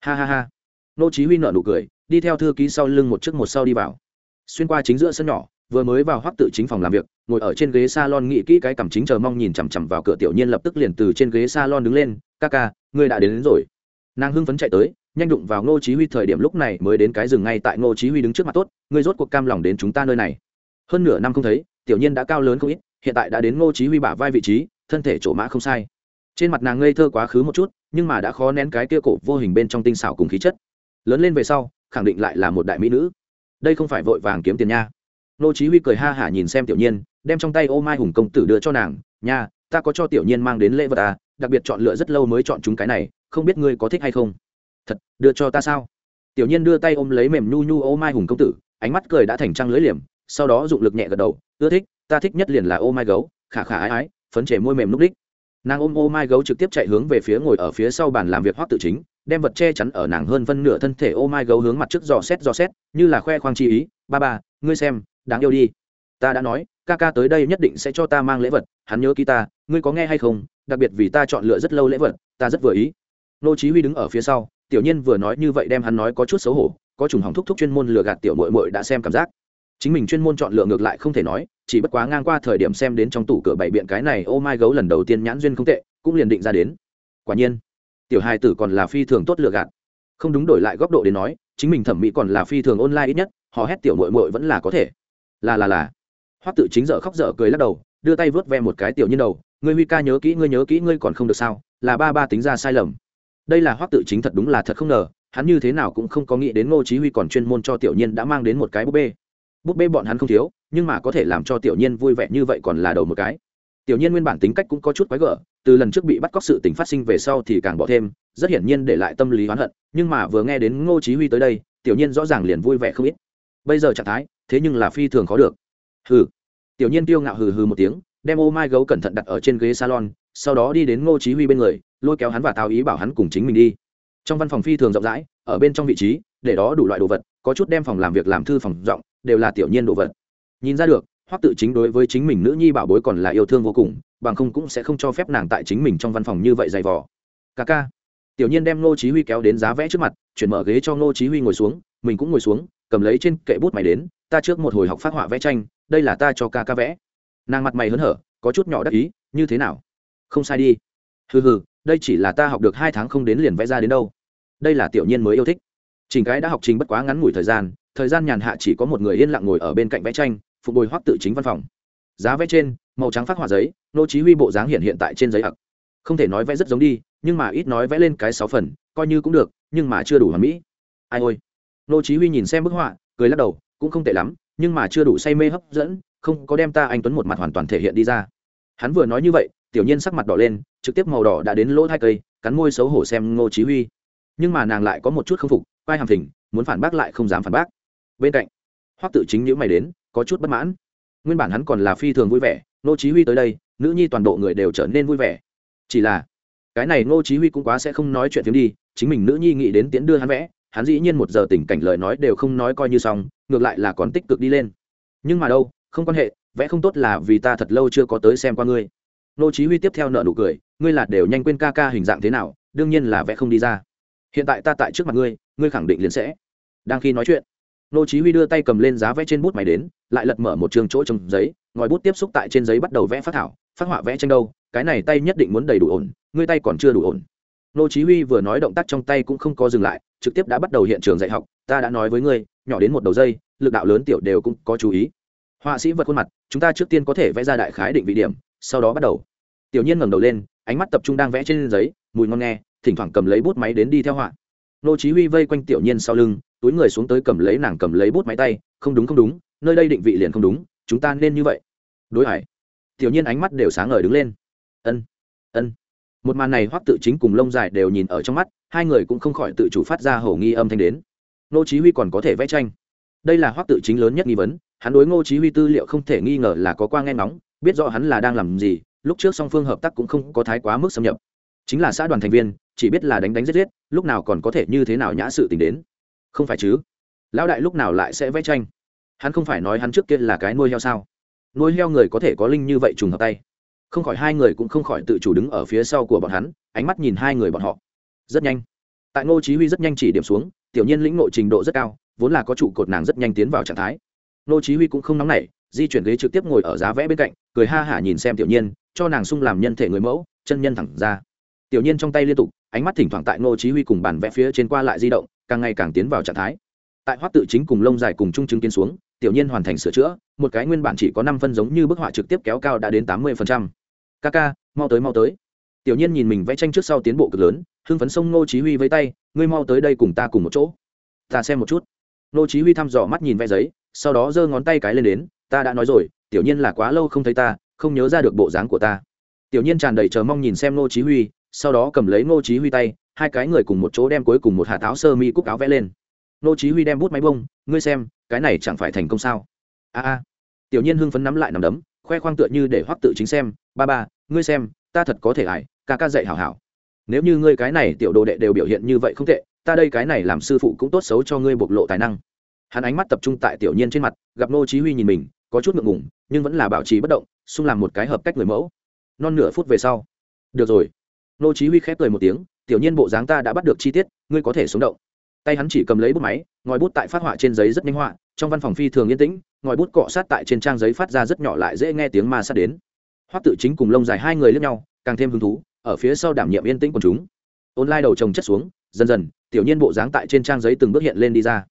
Ha ha ha. Nô chí huy nở nụ cười đi theo thư ký sau lưng một trước một sau đi vào. Xuyên qua chính giữa sân nhỏ vừa mới vào hoắc tự chính phòng làm việc ngồi ở trên ghế salon nghĩ kỹ cái cảm chính chờ mong nhìn chằm chằm vào cửa tiểu nhiên lập tức liền từ trên ghế salon đứng lên ca ca ngươi đã đến, đến rồi. Nàng hưng phấn chạy tới nhanh đụng vào ngô chí huy thời điểm lúc này mới đến cái rừng ngay tại ngô chí huy đứng trước mặt tốt ngươi rốt cuộc cam lòng đến chúng ta nơi này? Hơn nửa năm không thấy tiểu nhiên đã cao lớn không ít hiện tại đã đến ngô chí huy bả vai vị trí, thân thể chỗ mã không sai. Trên mặt nàng ngây thơ quá khứ một chút, nhưng mà đã khó nén cái kia cổ vô hình bên trong tinh xảo cùng khí chất. Lớn lên về sau, khẳng định lại là một đại mỹ nữ. Đây không phải vội vàng kiếm tiền nha. Ngô chí huy cười ha hả nhìn xem tiểu nhiên, đem trong tay ô mai hùng công tử đưa cho nàng. Nha, ta có cho tiểu nhiên mang đến lễ vật à đặc biệt chọn lựa rất lâu mới chọn chúng cái này, không biết ngươi có thích hay không? Thật, đưa cho ta sao? Tiểu nhiên đưa tay ôm lấy mềm nhu nhu ô mai hùng công tử, ánh mắt cười đã thành trăng lưỡi liềm, sau đó dụng lực nhẹ gật đầu, ưa thích ta thích nhất liền là ô mai gấu, khả khả ái ái, phấn trẻ môi mềm núc đích nàng ôm ô mai gấu trực tiếp chạy hướng về phía ngồi ở phía sau bàn làm việc hoác tự chính, đem vật che chắn ở nàng hơn phân nửa thân thể ô mai gấu hướng mặt trước dò xét dò xét, như là khoe khoang chi ý, ba ba, ngươi xem, đáng yêu đi. Ta đã nói, ca ca tới đây nhất định sẽ cho ta mang lễ vật, hắn nhớ ký ta, ngươi có nghe hay không? Đặc biệt vì ta chọn lựa rất lâu lễ vật, ta rất vừa ý. Nô chí huy đứng ở phía sau, tiểu nhiên vừa nói như vậy đem hắn nói có chút xấu hổ, có trùng hỏng thúc thúc chuyên môn lừa gạt tiểu muội muội đã xem cảm giác. Chính mình chuyên môn chọn lựa ngược lại không thể nói chỉ bất quá ngang qua thời điểm xem đến trong tủ cửa bảy biện cái này, ô mai gấu lần đầu tiên nhãn duyên không tệ, cũng liền định ra đến. Quả nhiên, tiểu hai tử còn là phi thường tốt lựa gạt. Không đúng đổi lại góc độ đến nói, chính mình thẩm mỹ còn là phi thường online ít nhất họ hét tiểu mội mội vẫn là có thể. Là là là. Hoắc tự chính dở khóc dở cười lắc đầu, đưa tay vớt ve một cái tiểu nhân đầu, ngươi huy ca nhớ kỹ, ngươi nhớ kỹ, ngươi còn không được sao? Là ba ba tính ra sai lầm. Đây là hoắc tự chính thật đúng là thật không ngờ, hắn như thế nào cũng không có nghĩ đến ngô chí huy còn chuyên môn cho tiểu nhiên đã mang đến một cái búp bê. Búp bê bọn hắn không thiếu nhưng mà có thể làm cho tiểu nhiên vui vẻ như vậy còn là đầu một cái. Tiểu nhiên nguyên bản tính cách cũng có chút quái gở, từ lần trước bị bắt cóc sự tình phát sinh về sau thì càng bỏ thêm, rất hiển nhiên để lại tâm lý oán hận, nhưng mà vừa nghe đến ngô chí huy tới đây, tiểu nhiên rõ ràng liền vui vẻ không ít. Bây giờ trạng thái, thế nhưng là phi thường khó được. Hừ. Tiểu nhiên tiêu ngạo hừ hừ một tiếng, đem ô mai gấu cẩn thận đặt ở trên ghế salon, sau đó đi đến ngô chí huy bên người, lôi kéo hắn và tao ý bảo hắn cùng chính mình đi. Trong văn phòng phi thường rộng rãi, ở bên trong vị trí, để đó đủ loại đồ vật, có chút đem phòng làm việc làm thư phòng rộng, đều là tiểu nhiên đồ vật nhìn ra được, hoắc tự chính đối với chính mình nữ nhi bảo bối còn là yêu thương vô cùng, bằng không cũng sẽ không cho phép nàng tại chính mình trong văn phòng như vậy dày vò. Ca ca. Tiểu nhiên đem ngô chí huy kéo đến giá vẽ trước mặt, chuyển mở ghế cho ngô chí huy ngồi xuống, mình cũng ngồi xuống, cầm lấy trên kệ bút mày đến, ta trước một hồi học phát họa vẽ tranh, đây là ta cho ca ca vẽ. Nàng mặt mày hớn hở, có chút nhỏ đắc ý, như thế nào? Không sai đi. Hừ hừ, đây chỉ là ta học được hai tháng không đến liền vẽ ra đến đâu. Đây là tiểu nhiên mới yêu thích. Trình cái đã học trình bất quá ngắn ngủi thời gian thời gian nhàn hạ chỉ có một người yên lặng ngồi ở bên cạnh vẽ tranh phục bồi hoắc tự chính văn phòng. Giá vẽ trên, màu trắng phát họa giấy, nô chí huy bộ dáng hiện hiện tại trên giấy ặc. Không thể nói vẽ rất giống đi, nhưng mà ít nói vẽ lên cái sáu phần, coi như cũng được, nhưng mà chưa đủ hoàn mỹ. Ai ôi. Nô chí huy nhìn xem bức họa, cười lắc đầu, cũng không tệ lắm, nhưng mà chưa đủ say mê hấp dẫn, không có đem ta anh tuấn một mặt hoàn toàn thể hiện đi ra. Hắn vừa nói như vậy, tiểu nhiên sắc mặt đỏ lên, trực tiếp màu đỏ đã đến lỗ hai cây, cắn môi xấu hổ xem ngô chí huy. Nhưng mà nàng lại có một chút không phục vai hàm thỉnh, muốn phản bác lại không dám phản bác. Bên cạnh, hoắc tự chính nhíu mày đến có chút bất mãn. Nguyên bản hắn còn là phi thường vui vẻ nô chí huy tới đây, nữ nhi toàn bộ người đều trở nên vui vẻ. Chỉ là, cái này nô chí huy cũng quá sẽ không nói chuyện phiếm đi, chính mình nữ nhi nghĩ đến tiến đưa hắn vẽ, hắn dĩ nhiên một giờ tình cảnh lời nói đều không nói coi như xong, ngược lại là còn tích cực đi lên. Nhưng mà đâu, không quan hệ, vẽ không tốt là vì ta thật lâu chưa có tới xem qua ngươi. Nô chí huy tiếp theo nợ nụ cười, ngươi là đều nhanh quên ca ca hình dạng thế nào, đương nhiên là vẽ không đi ra. Hiện tại ta tại trước mặt ngươi ngươi khẳng định liền sẽ. Đang khi nói chuyện nô chí huy đưa tay cầm lên giá vẽ trên bút máy đến, lại lật mở một trường chỗ trong giấy, ngòi bút tiếp xúc tại trên giấy bắt đầu vẽ phát thảo, phát họa vẽ tranh đâu, cái này tay nhất định muốn đầy đủ ổn, ngươi tay còn chưa đủ ổn. Nô chí huy vừa nói động tác trong tay cũng không có dừng lại, trực tiếp đã bắt đầu hiện trường dạy học, ta đã nói với ngươi, nhỏ đến một đầu dây, lực đạo lớn tiểu đều cũng có chú ý. Họa sĩ vật khuôn mặt, chúng ta trước tiên có thể vẽ ra đại khái định vị điểm, sau đó bắt đầu. Tiểu nhiên ngẩng đầu lên, ánh mắt tập trung đang vẽ trên giấy, mùi ngon nghe, thỉnh thoảng cầm lấy bút máy đến đi theo họa. Nô chí huy vây quanh tiểu nhiên sau lưng túi người xuống tới cầm lấy nàng cầm lấy bút máy tay, không đúng không đúng, nơi đây định vị liền không đúng, chúng ta nên như vậy. Đối hải, tiểu nhiên ánh mắt đều sáng ngời đứng lên. Ân ân. Một màn này hoắc tự chính cùng lông dài đều nhìn ở trong mắt, hai người cũng không khỏi tự chủ phát ra hổ nghi âm thanh đến. Nô chí huy còn có thể vẽ tranh. Đây là hoắc tự chính lớn nhất nghi vấn, hắn đối ngô chí huy tư liệu không thể nghi ngờ là có qua nghe nóng biết rõ hắn là đang làm gì, lúc trước song phương hợp tác cũng không có thái quá mức xâm nhập. Chính là xã đoàn thành viên, chỉ biết là đánh đánh giết giết, lúc nào còn có thể như thế nào nhã sự tình đến không phải chứ? Lão đại lúc nào lại sẽ vẽ tranh? Hắn không phải nói hắn trước kia là cái nuôi heo sao? Nuôi heo người có thể có linh như vậy trùng hợp tay. Không khỏi hai người cũng không khỏi tự chủ đứng ở phía sau của bọn hắn, ánh mắt nhìn hai người bọn họ. Rất nhanh. Tại ngô chí huy rất nhanh chỉ điểm xuống, tiểu nhiên lĩnh nội trình độ rất cao, vốn là có trụ cột nàng rất nhanh tiến vào trạng thái. Ngô chí huy cũng không nóng nảy, di chuyển ghế trực tiếp ngồi ở giá vẽ bên cạnh, cười ha hả nhìn xem tiểu nhiên, cho nàng sung làm nhân thể người mẫu, chân nhân thẳng ra. Tiểu nhiên trong tay liên tục, ánh mắt thỉnh thoảng tại ngô chí huy cùng bàn vẽ phía trên qua lại di động càng ngày càng tiến vào trạng thái. Tại hoắc tự chính cùng lông dài cùng trung chứng tiến xuống, tiểu nhiên hoàn thành sửa chữa, một cái nguyên bản chỉ có năm phân giống như bức họa trực tiếp kéo cao đã đến tám mươi ca ca, mau tới mau tới. Tiểu nhiên nhìn mình vẽ tranh trước sau tiến bộ cực lớn, hưng phấn sông ngô chí huy với tay, ngươi mau tới đây cùng ta cùng một chỗ. Ta xem một chút. Ngô chí huy thăm dò mắt nhìn vẽ giấy, sau đó giơ ngón tay cái lên đến, ta đã nói rồi, tiểu nhiên là quá lâu không thấy ta, không nhớ ra được bộ dáng của ta. Tiểu nhiên tràn đầy chờ mong nhìn xem ngô chí huy, sau đó cầm lấy ngô chí huy tay hai cái người cùng một chỗ đem cuối cùng một hạt áo sơ mi cúc áo vẽ lên. Nô chí huy đem bút máy bông, ngươi xem, cái này chẳng phải thành công sao? A a. Tiểu nhiên hưng phấn nắm lại nắm đấm, khoe khoang tựa như để hoắc tự chính xem, ba ba, ngươi xem, ta thật có thể ải ca ca dạy hảo hảo. Nếu như ngươi cái này tiểu đồ đệ đều biểu hiện như vậy không tệ, ta đây cái này làm sư phụ cũng tốt xấu cho ngươi bộc lộ tài năng. Hắn ánh mắt tập trung tại tiểu nhiên trên mặt, gặp nô chí huy nhìn mình, có chút ngượng ngùng, nhưng vẫn là bảo trì bất động, xung làm một cái hợp cách người mẫu. Non nửa phút về sau, được rồi. Nô chí huy khép cười một tiếng tiểu nhiên bộ dáng ta đã bắt được chi tiết, ngươi có thể sống động. Tay hắn chỉ cầm lấy bút máy, ngòi bút tại phát họa trên giấy rất nhanh họa, trong văn phòng phi thường yên tĩnh, ngòi bút cọ sát tại trên trang giấy phát ra rất nhỏ lại dễ nghe tiếng ma sát đến. Hoắc tự chính cùng lông dài hai người lướt nhau, càng thêm hứng thú, ở phía sau đảm nhiệm yên tĩnh của chúng. Online đầu chồng chất xuống, dần dần, tiểu nhiên bộ dáng tại trên trang giấy từng bước hiện lên đi ra.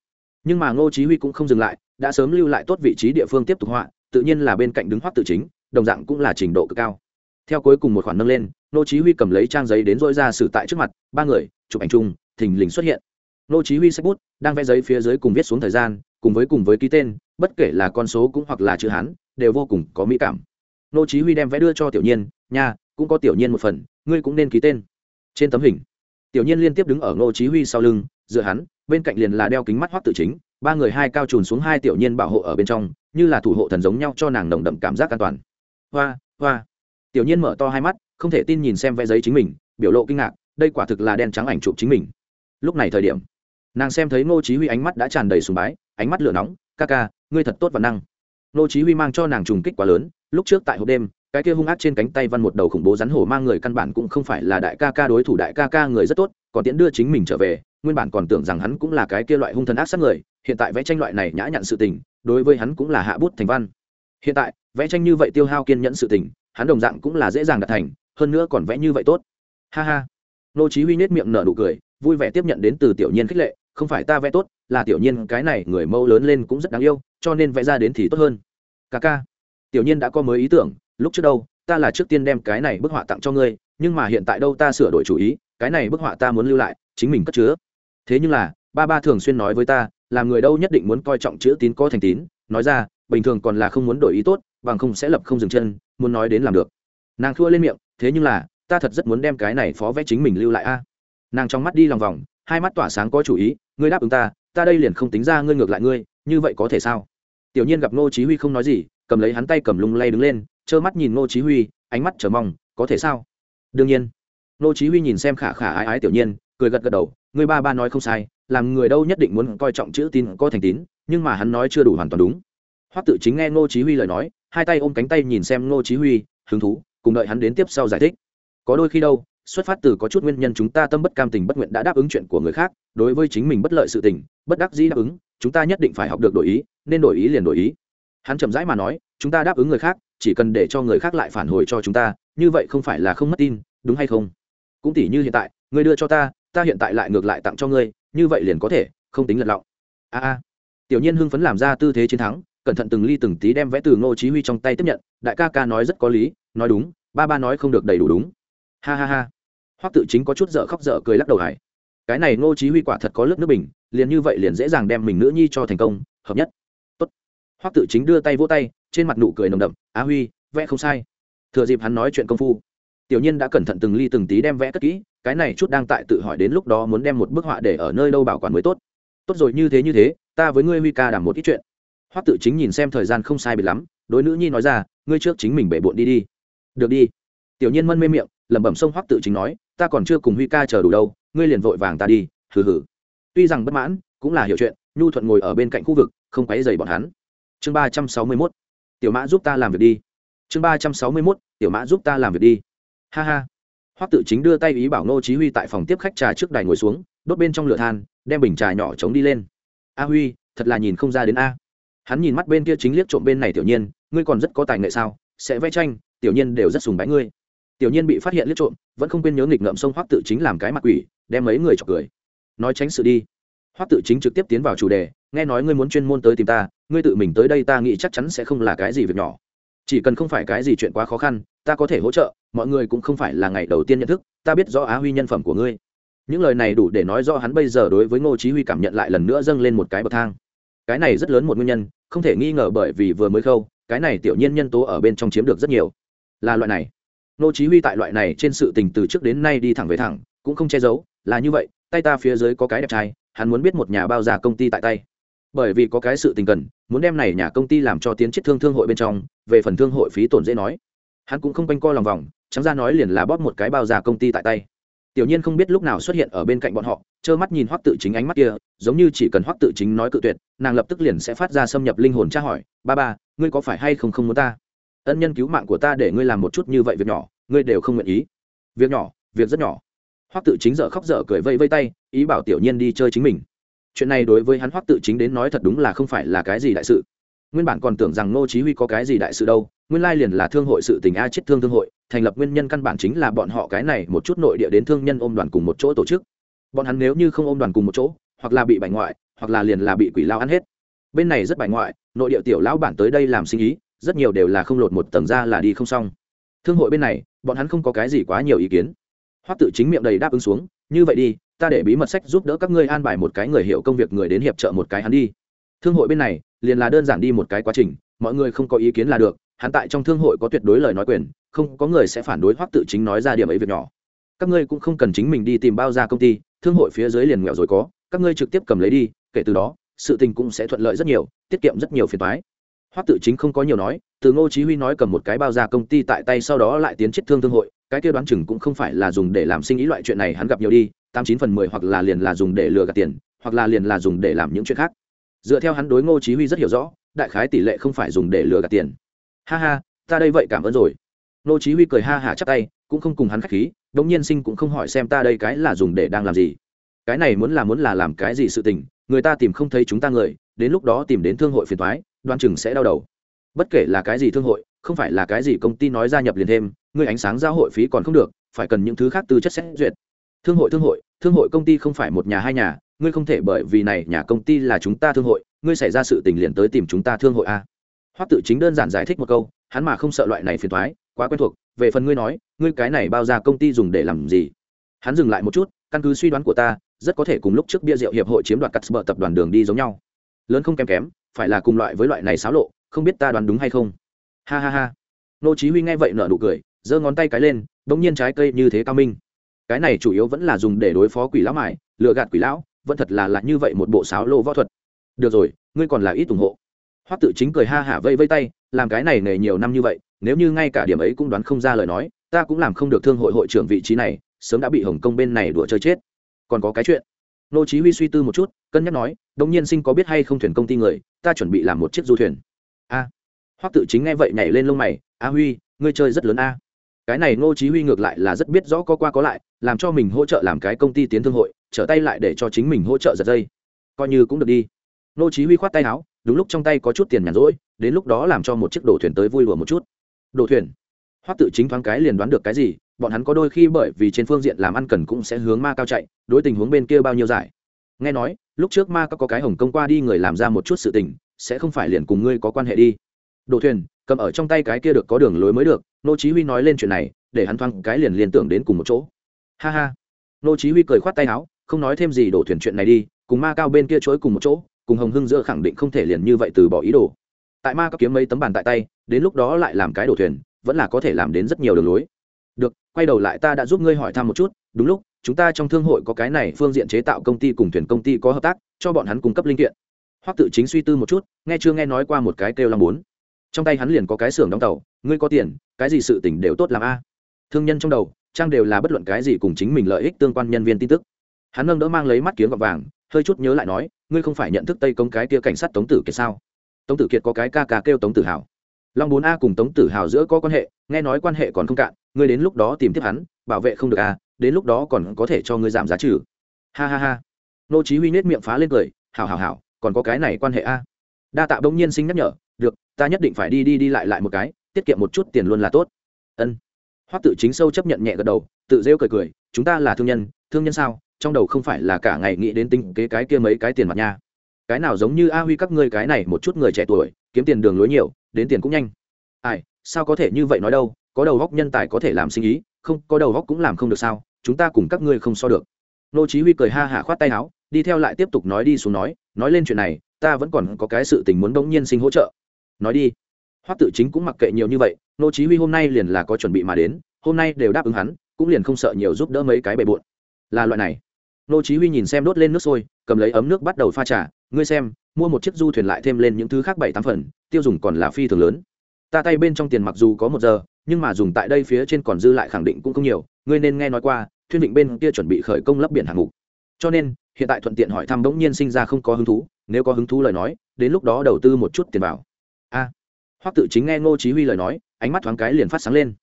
Nhưng mà ngô chí huy cũng không dừng lại, đã sớm lưu lại tốt vị trí địa phương tiếp tục họa, tự nhiên là bên cạnh đứng hoắc tự chính, đồng dạng cũng là trình độ cực cao theo cuối cùng một khoản nâng lên, Nô chí huy cầm lấy trang giấy đến dỗi ra xử tại trước mặt, ba người, chụp ảnh chung, thình lình xuất hiện. Nô chí huy sách bút, đang vẽ giấy phía dưới cùng viết xuống thời gian, cùng với cùng với ký tên, bất kể là con số cũng hoặc là chữ hán, đều vô cùng có mỹ cảm. Nô chí huy đem vẽ đưa cho tiểu nhiên, nha, cũng có tiểu nhiên một phần, ngươi cũng nên ký tên. Trên tấm hình, tiểu nhiên liên tiếp đứng ở Nô chí huy sau lưng dựa hắn, bên cạnh liền là đeo kính mắt hoắc tự chính, ba người hai cao trùn xuống hai tiểu nhiên bảo hộ ở bên trong, như là thủ hộ thần giống nhau cho nàng nồng đậm cảm giác an toàn. Hoa hoa tiểu nhiên mở to hai mắt, không thể tin nhìn xem vẽ giấy chính mình, biểu lộ kinh ngạc, đây quả thực là đen trắng ảnh chụp chính mình. Lúc này thời điểm, nàng xem thấy ngô chí huy ánh mắt đã tràn đầy sùng bái, ánh mắt lửa nóng, ca ca, ngươi thật tốt và năng. Ngô chí huy mang cho nàng trùng kích quá lớn, lúc trước tại hộp đêm, cái kia hung ác trên cánh tay văn một đầu khủng bố rắn hổ mang người căn bản cũng không phải là đại ca ca đối thủ đại ca ca người rất tốt, còn tiễn đưa chính mình trở về, nguyên bản còn tưởng rằng hắn cũng là cái kia loại hung thần ác sát người, hiện tại vẽ tranh loại này nhã nhặn sự tình, đối với hắn cũng là hạ bút thành văn hiện tại, vẽ tranh như vậy tiêu hao kiên nhẫn sự tình, hắn đồng dạng cũng là dễ dàng đạt thành, hơn nữa còn vẽ như vậy tốt. Ha ha. Nô chí huy nét miệng nở nụ cười, vui vẻ tiếp nhận đến từ tiểu nhiên khích lệ, không phải ta vẽ tốt, là tiểu nhiên cái này người mâu lớn lên cũng rất đáng yêu, cho nên vẽ ra đến thì tốt hơn. Ca ca. Tiểu nhiên đã có mới ý tưởng, lúc trước đâu, ta là trước tiên đem cái này bức họa tặng cho ngươi, nhưng mà hiện tại đâu ta sửa đổi chủ ý, cái này bức họa ta muốn lưu lại, chính mình cất chứa. Thế nhưng là, ba ba thường xuyên nói với ta làm người đâu nhất định muốn coi trọng chữ tín có thành tín, nói ra bình thường còn là không muốn đổi ý tốt, bằng không sẽ lập không dừng chân, muốn nói đến làm được. Nàng thua lên miệng, thế nhưng là, ta thật rất muốn đem cái này phó vẽ chính mình lưu lại a. Nàng trong mắt đi lòng vòng, hai mắt tỏa sáng có chủ ý, ngươi đáp ứng ta ta đây liền không tính ra ngươi ngược lại ngươi, như vậy có thể sao? Tiểu nhiên gặp ngô chí huy không nói gì, cầm lấy hắn tay cầm lung lay đứng lên, trơ mắt nhìn ngô chí huy, ánh mắt chờ mong, có thể sao? Đương nhiên. Ngô chí huy nhìn xem khả khả ái ái tiểu nhiên, cười gật gật đầu, ngươi ba ba nói không sai, làm người đâu nhất định muốn coi trọng chữ tin có thành tín, nhưng mà hắn nói chưa đủ hoàn toàn đúng hoắc tự chính nghe ngô chí huy lời nói, hai tay ôm cánh tay nhìn xem ngô chí huy, hứng thú, cùng đợi hắn đến tiếp sau giải thích. Có đôi khi đâu, xuất phát từ có chút nguyên nhân chúng ta tâm bất cam tình bất nguyện đã đáp ứng chuyện của người khác, đối với chính mình bất lợi sự tình, bất đắc dĩ đáp ứng, chúng ta nhất định phải học được đổi ý, nên đổi ý liền đổi ý. Hắn chậm rãi mà nói, chúng ta đáp ứng người khác, chỉ cần để cho người khác lại phản hồi cho chúng ta, như vậy không phải là không mất tin, đúng hay không? Cũng tỉ như hiện tại ngươi đưa cho ta ta hiện tại lại ngược lại tặng cho ngươi, như vậy liền có thể, không tính lật lọng. A a. Tiểu nhiên hưng phấn làm ra tư thế chiến thắng cẩn thận từng ly từng tí đem vẽ từ ngô chí huy trong tay tiếp nhận, đại ca ca nói rất có lý, nói đúng, ba ba nói không được đầy đủ đúng. Ha ha ha. Hoắc tự chính có chút dở khóc dở cười lắc đầu hải cái này ngô chí huy quả thật có lớp nước bình, liền như vậy liền dễ dàng đem mình nữ nhi cho thành công, hợp nhất. Tốt. Hoắc tự chính đưa tay vỗ tay, trên mặt nụ cười nồng đậm á huy, vẽ không sai. Thừa dịp hắn nói chuyện công phu, tiểu nhiên đã cẩn thận từng ly từng tí đem vẽ cất kỹ, cái này chút đang tại tự hỏi đến lúc đó muốn đem một bức họa để ở nơi đâu bảo quản mới tốt. Tốt rồi, như thế như thế, ta với ngươi huy ca đảm một ít chuyện hoắc tự chính nhìn xem thời gian không sai biệt lắm, đối nữ nhi nói ra, ngươi trước chính mình bể bộn đi đi. Được đi. Tiểu nhiên mân mê miệng, lẩm bẩm xong hoắc tự chính nói, ta còn chưa cùng huy ca chờ đủ đâu, ngươi liền vội vàng ta đi, hừ hừ. Tuy rằng bất mãn, cũng là hiểu chuyện, nhu thuận ngồi ở bên cạnh khu vực, không quấy dày bọn hắn. Chương ba trăm sáu mươi mốt, tiểu mã giúp ta làm việc đi. Chương ba trăm sáu mươi mốt, tiểu mã giúp ta làm việc đi. Ha ha. Hoắc tự chính đưa tay ý bảo ngô chí huy tại phòng tiếp khách trà trước đài ngồi xuống, đốt bên trong lửa than, đem bình trà nhỏ chống đi lên. A huy, thật là nhìn không ra đến a hắn nhìn mắt bên kia chính liếc trộm bên này tiểu nhiên, ngươi còn rất có tài nghệ sao? Sẽ vẽ tranh, tiểu nhiên đều rất sùng bái ngươi. Tiểu nhiên bị phát hiện liếc trộm, vẫn không quên nhớ nghịch ngợm sông hoắc tự chính làm cái mặt quỷ, đem mấy người chọc cười. Nói tránh sự đi. Hoắc tự chính trực tiếp tiến vào chủ đề, nghe nói ngươi muốn chuyên môn tới tìm ta, ngươi tự mình tới đây ta nghĩ chắc chắn sẽ không là cái gì việc nhỏ. Chỉ cần không phải cái gì chuyện quá khó khăn, ta có thể hỗ trợ, mọi người cũng không phải là ngày đầu tiên nhận thức, ta biết rõ á huy nhân phẩm của ngươi. Những lời này đủ để nói rõ hắn bây giờ đối với ngô chí huy cảm nhận lại lần nữa dâng lên một cái bậc thang cái này rất lớn một nguyên nhân, không thể nghi ngờ bởi vì vừa mới khâu, cái này tiểu nhiên nhân tố ở bên trong chiếm được rất nhiều. Là loại này. Nô chí huy tại loại này trên sự tình từ trước đến nay đi thẳng về thẳng, cũng không che giấu, là như vậy, tay ta phía dưới có cái đẹp trai, hắn muốn biết một nhà bao già công ty tại tay. Bởi vì có cái sự tình cần, muốn đem này nhà công ty làm cho tiến chiết thương thương hội bên trong, về phần thương hội phí tổn dễ nói. Hắn cũng không quanh co lòng vòng, trắng ra nói liền là bóp một cái bao già công ty tại tay tiểu nhiên không biết lúc nào xuất hiện ở bên cạnh bọn họ, trơ mắt nhìn hoắc tự chính ánh mắt kia, giống như chỉ cần hoắc tự chính nói cự tuyệt, nàng lập tức liền sẽ phát ra xâm nhập linh hồn tra hỏi, ba ba, ngươi có phải hay không không muốn ta? Ân nhân cứu mạng của ta để ngươi làm một chút như vậy việc nhỏ, ngươi đều không nguyện ý. Việc nhỏ, việc rất nhỏ. Hoắc tự chính dở khóc dở cười vây vây tay, ý bảo tiểu nhiên đi chơi chính mình. Chuyện này đối với hắn hoắc tự chính đến nói thật đúng là không phải là cái gì đại sự. Nguyên bản còn tưởng rằng ngô chí huy có cái gì đại sự đâu, nguyên lai liền là thương hội sự tình a chết thương thương hội thành lập nguyên nhân căn bản chính là bọn họ cái này một chút nội địa đến thương nhân ôm đoàn cùng một chỗ tổ chức. Bọn hắn nếu như không ôm đoàn cùng một chỗ, hoặc là bị bại ngoại, hoặc là liền là bị quỷ lao ăn hết. Bên này rất bại ngoại, nội địa tiểu lão bản tới đây làm sinh ý, rất nhiều đều là không lột một tầng ra là đi không xong. Thương hội bên này, bọn hắn không có cái gì quá nhiều ý kiến. Hoắc tự chính miệng đầy đáp ứng xuống, như vậy đi, ta để bí mật sách giúp đỡ các ngươi an bài một cái người hiểu công việc người đến hiệp trợ một cái hắn đi. Thương hội bên này, liền là đơn giản đi một cái quá trình, mọi người không có ý kiến là được, hắn tại trong thương hội có tuyệt đối lời nói quyền không có người sẽ phản đối hoắc tự chính nói ra điểm ấy việc nhỏ. Các ngươi cũng không cần chính mình đi tìm bao ra công ty, thương hội phía dưới liền nghèo rồi có, các ngươi trực tiếp cầm lấy đi, kể từ đó, sự tình cũng sẽ thuận lợi rất nhiều, tiết kiệm rất nhiều phiền toái. Hoắc tự chính không có nhiều nói, từ ngô chí huy nói cầm một cái bao ra công ty tại tay sau đó lại tiến chết thương thương hội, cái kia đoán chừng cũng không phải là dùng để làm sinh ý loại chuyện này hắn gặp nhiều đi, tám chín phần mười hoặc là liền là dùng để lừa gạt tiền, hoặc là liền là dùng để làm những chuyện khác. Dựa theo hắn đối ngô chí huy rất hiểu rõ, đại khái tỷ lệ không phải dùng để lừa gạt tiền. Ha ha, ta đây vậy cảm ơn rồi. Nô chí huy cười ha ha chắp tay, cũng không cùng hắn khách khí, đống nhiên sinh cũng không hỏi xem ta đây cái là dùng để đang làm gì. Cái này muốn là muốn là làm cái gì sự tình, người ta tìm không thấy chúng ta người, đến lúc đó tìm đến thương hội phiền toái đoan chừng sẽ đau đầu. Bất kể là cái gì thương hội, không phải là cái gì công ty nói gia nhập liền thêm, người ánh sáng giao hội phí còn không được, phải cần những thứ khác tư chất xét duyệt. Thương hội thương hội thương hội công ty không phải một nhà hai nhà, ngươi không thể bởi vì này nhà công ty là chúng ta thương hội, ngươi xảy ra sự tình liền tới tìm chúng ta thương hội a. Hoắc tự chính đơn giản giải thích một câu, hắn mà không sợ loại này phiền toái quá quen thuộc, về phần ngươi nói, ngươi cái này bao ra công ty dùng để làm gì? Hắn dừng lại một chút, căn cứ suy đoán của ta, rất có thể cùng lúc trước bia rượu hiệp hội chiếm đoạt cắt bờ tập đoàn đường đi giống nhau. Lớn không kém kém, phải là cùng loại với loại này xáo lộ, không biết ta đoán đúng hay không? Ha ha ha. Nô chí huy nghe vậy nở nụ cười, giơ ngón tay cái lên, đống nhiên trái cây như thế cao minh. Cái này chủ yếu vẫn là dùng để đối phó quỷ lão mải, lừa gạt quỷ lão, vẫn thật là là như vậy một bộ sáo lô võ thuật. Được rồi, ngươi còn là ít ủng hộ. Hoắc tự chính cười ha hả vây vây tay, làm cái này nghề nhiều năm như vậy nếu như ngay cả điểm ấy cũng đoán không ra lời nói, ta cũng làm không được thương hội hội trưởng vị trí này, sớm đã bị hồng kông bên này đùa chơi chết. Còn có cái chuyện. Nô chí huy suy tư một chút, cân nhắc nói, đống nhiên sinh có biết hay không thuyền công ty người, ta chuẩn bị làm một chiếc du thuyền. A. Hoắc tự chính nghe vậy nhảy lên lông mày, a huy, ngươi chơi rất lớn a. Cái này ngô chí huy ngược lại là rất biết rõ có qua có lại, làm cho mình hỗ trợ làm cái công ty tiến thương hội, trở tay lại để cho chính mình hỗ trợ giật dây. Coi như cũng được đi. Ngô chí huy khoát tay áo, đúng lúc trong tay có chút tiền nhàn rỗi, đến lúc đó làm cho một chiếc đồ thuyền tới vui lùa một chút đổ thuyền. Hoắc tự chính thoáng cái liền đoán được cái gì, bọn hắn có đôi khi bởi vì trên phương diện làm ăn cần cũng sẽ hướng ma cao chạy, đối tình huống bên kia bao nhiêu giải. Nghe nói, lúc trước ma có cái hồng công qua đi người làm ra một chút sự tình, sẽ không phải liền cùng ngươi có quan hệ đi. Đổ thuyền, cầm ở trong tay cái kia được có đường lối mới được, nô chí huy nói lên chuyện này, để hắn thoáng cái liền liên tưởng đến cùng một chỗ. Ha ha. Nô chí huy cười khoát tay áo, không nói thêm gì đổ thuyền chuyện này đi, cùng ma cao bên kia chối cùng một chỗ, cùng hồng hưng giữa khẳng định không thể liền như vậy từ bỏ ý đồ tại ma có kiếm mấy tấm bàn tại tay, đến lúc đó lại làm cái đổ thuyền, vẫn là có thể làm đến rất nhiều đường lối. Được, quay đầu lại ta đã giúp ngươi hỏi thăm một chút, đúng lúc, chúng ta trong thương hội có cái này phương diện chế tạo công ty cùng thuyền công ty có hợp tác, cho bọn hắn cung cấp linh kiện. Hoắc tự chính suy tư một chút, nghe chưa nghe nói qua một cái kêu long bốn. Trong tay hắn liền có cái xưởng đóng tàu, ngươi có tiền, cái gì sự tỉnh đều tốt làm a. Thương nhân trong đầu, trang đều là bất luận cái gì cùng chính mình lợi ích tương quan nhân viên tin tức. Hắn nâng đỡ mang lấy mắt kiếm gọt vàng, hơi chút nhớ lại nói, ngươi không phải nhận thức tây công cái tia cảnh sát tống tử kiệt sao? Tống tử kiệt có cái ca ca kêu tống tử hào. Long bốn a cùng tống tử hào giữa có quan hệ, nghe nói quan hệ còn không cạn, ngươi đến lúc đó tìm tiếp hắn, bảo vệ không được a đến lúc đó còn có thể cho ngươi giảm giá trừ. Ha ha ha. Nô chí huy nết miệng phá lên cười, hảo hảo hảo, còn có cái này quan hệ a. Đa tạ bỗng nhiên sinh nhắc nhở, được, ta nhất định phải đi đi đi lại lại một cái, tiết kiệm một chút tiền luôn là tốt. Ân. Hoắc tự chính sâu chấp nhận nhẹ gật đầu, tự rêu cười cười, chúng ta là thương nhân thương nhân sao, trong đầu không phải là cả ngày nghĩ đến tinh kế cái kia mấy cái tiền mặt nha cái nào giống như a huy các ngươi cái này một chút người trẻ tuổi, kiếm tiền đường lối nhiều, đến tiền cũng nhanh. Ai, sao có thể như vậy nói đâu, có đầu góc nhân tài có thể làm sinh ý, không, có đầu góc cũng làm không được sao, chúng ta cùng các ngươi không so được. Nô chí huy cười ha hả khoát tay áo, đi theo lại tiếp tục nói đi xuống nói nói lên chuyện này, ta vẫn còn có cái sự tình muốn đống nhiên sinh hỗ trợ. Nói đi. Hoắc tự chính cũng mặc kệ nhiều như vậy, nô chí huy hôm nay liền là có chuẩn bị mà đến, hôm nay đều đáp ứng hắn, cũng liền không sợ nhiều giúp đỡ mấy cái bề bộn. Là loại này. Nô chí huy nhìn xem đốt lên nước sôi, cầm lấy ấm nước bắt đầu pha trà ngươi xem, mua một chiếc du thuyền lại thêm lên những thứ khác bảy tám phần, tiêu dùng còn là phi thường lớn. Ta tay bên trong tiền mặc dù có một giờ, nhưng mà dùng tại đây phía trên còn dư lại khẳng định cũng không nhiều, ngươi nên nghe nói qua thuyên định bên kia chuẩn bị khởi công lấp biển hạng mục. Cho nên, hiện tại thuận tiện hỏi thăm bỗng nhiên sinh ra không có hứng thú, nếu có hứng thú lời nói, đến lúc đó đầu tư một chút tiền vào. A. Hoắc tự chính nghe ngô chí huy lời nói, ánh mắt thoáng cái liền phát sáng lên.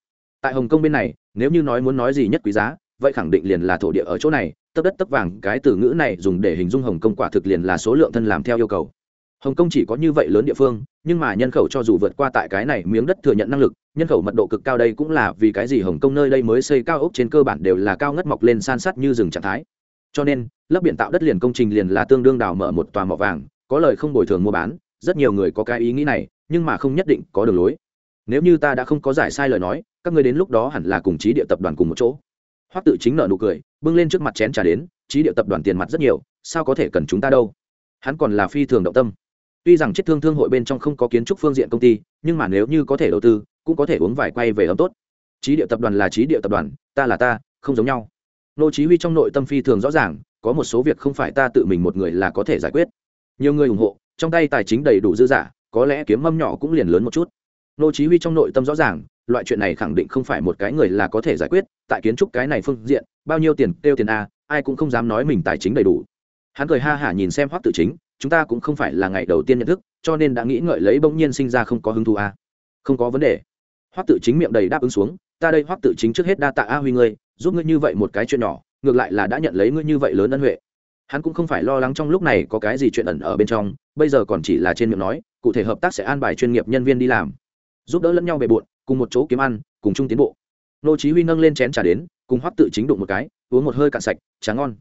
Tại hồng kông bên này, nếu như nói muốn nói gì nhất quý giá, vậy khẳng định liền là thổ địa ở chỗ này tấp đất tấp vàng, cái từ ngữ này dùng để hình dung hồng kông quả thực liền là số lượng thân làm theo yêu cầu. Hồng kông chỉ có như vậy lớn địa phương, nhưng mà nhân khẩu cho dù vượt qua tại cái này miếng đất thừa nhận năng lực, nhân khẩu mật độ cực cao đây cũng là vì cái gì hồng kông nơi đây mới xây cao ốc trên cơ bản đều là cao ngất mọc lên san sát như rừng trạng thái. Cho nên lấp biển tạo đất liền công trình liền là tương đương đào mở một tòa mỏ vàng, có lời không bồi thường mua bán, rất nhiều người có cái ý nghĩ này, nhưng mà không nhất định có đường lối. Nếu như ta đã không có giải sai lời nói, các người đến lúc đó hẳn là cùng trí địa tập đoàn cùng một chỗ. Hoắc tự chính nợ nụ cười bưng lên trước mặt chén trà đến, trí địa tập đoàn tiền mặt rất nhiều, sao có thể cần chúng ta đâu? Hắn còn là phi thường động tâm. Tuy rằng chết thương thương hội bên trong không có kiến trúc phương diện công ty, nhưng mà nếu như có thể đầu tư, cũng có thể uống vài quay về ấm tốt. Trí địa tập đoàn là trí địa tập đoàn, ta là ta, không giống nhau. Nô chí huy trong nội tâm phi thường rõ ràng, có một số việc không phải ta tự mình một người là có thể giải quyết. Nhiều người ủng hộ, trong tay tài chính đầy đủ dư giả, có lẽ kiếm mâm nhỏ cũng liền lớn một chút. Nô chí huy trong nội tâm rõ ràng loại chuyện này khẳng định không phải một cái người là có thể giải quyết, tại kiến trúc cái này phương diện, bao nhiêu tiền tiêu tiền a, ai cũng không dám nói mình tài chính đầy đủ. Hắn cười ha hả nhìn xem hoắc tự chính, chúng ta cũng không phải là ngày đầu tiên nhận thức, cho nên đã nghĩ ngợi lấy bỗng nhiên sinh ra không có hứng thú a. Không có vấn đề. Hoắc tự chính miệng đầy đáp ứng xuống, ta đây hoắc tự chính trước hết đa tạ a huy ngươi, giúp ngươi như vậy một cái chuyện nhỏ, ngược lại là đã nhận lấy ngươi như vậy lớn ân huệ. Hắn cũng không phải lo lắng trong lúc này có cái gì chuyện ẩn ở bên trong, bây giờ còn chỉ là trên miệng nói, cụ thể hợp tác sẽ an bài chuyên nghiệp nhân viên đi làm. Giúp đỡ lẫn nhau bề bộn cùng một chỗ kiếm ăn, cùng chung tiến bộ. Nô chí huy nâng lên chén trà đến, cùng hoắc tự chính đụng một cái, uống một hơi cạn sạch tráng ngon.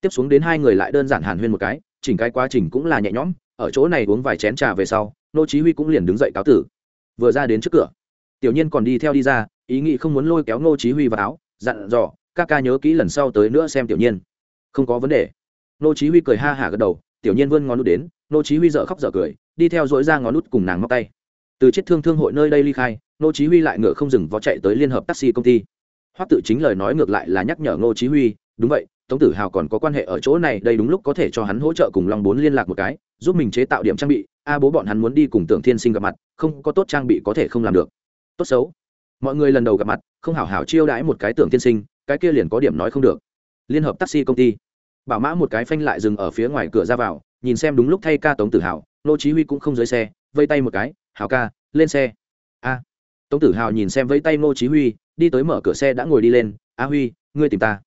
Tiếp xuống đến hai người lại đơn giản hàn huyên một cái, chỉnh cái quá trình cũng là nhẹ nhõm, ở chỗ này uống vài chén trà về sau, nô chí huy cũng liền đứng dậy cáo tử. Vừa ra đến trước cửa, tiểu nhiên còn đi theo đi ra, ý nghĩ không muốn lôi kéo nô chí huy vào áo, dặn dò, các ca nhớ kỹ lần sau tới nữa xem tiểu nhiên. Không có vấn đề. Nô chí huy cười ha hả gật đầu, tiểu nhiên vươn ngón nút đến, nô chí huy dở khóc dở cười, đi theo dỗi ra ngón nút cùng nàng móc tay. Từ chết thương thương hội nơi đây ly khai nô chí huy lại ngựa không dừng vó chạy tới liên hợp taxi công ty. Hoắc tự chính lời nói ngược lại là nhắc nhở nô chí huy, đúng vậy, tống tử hào còn có quan hệ ở chỗ này, đây đúng lúc có thể cho hắn hỗ trợ cùng long bốn liên lạc một cái, giúp mình chế tạo điểm trang bị, a bố bọn hắn muốn đi cùng tưởng thiên sinh gặp mặt, không có tốt trang bị có thể không làm được. Tốt xấu. Mọi người lần đầu gặp mặt, không hảo hảo chiêu đãi một cái tưởng thiên sinh, cái kia liền có điểm nói không được. Liên hợp taxi công ty. Bảo mã một cái phanh lại dừng ở phía ngoài cửa ra vào, nhìn xem đúng lúc thay ca tống tử hào nô chí huy cũng không dưới xe, vây tay một cái, hào ca, lên xe. A tống tử hào nhìn xem vẫy tay Ngô chí huy, đi tới mở cửa xe đã ngồi đi lên. A huy, ngươi tìm ta?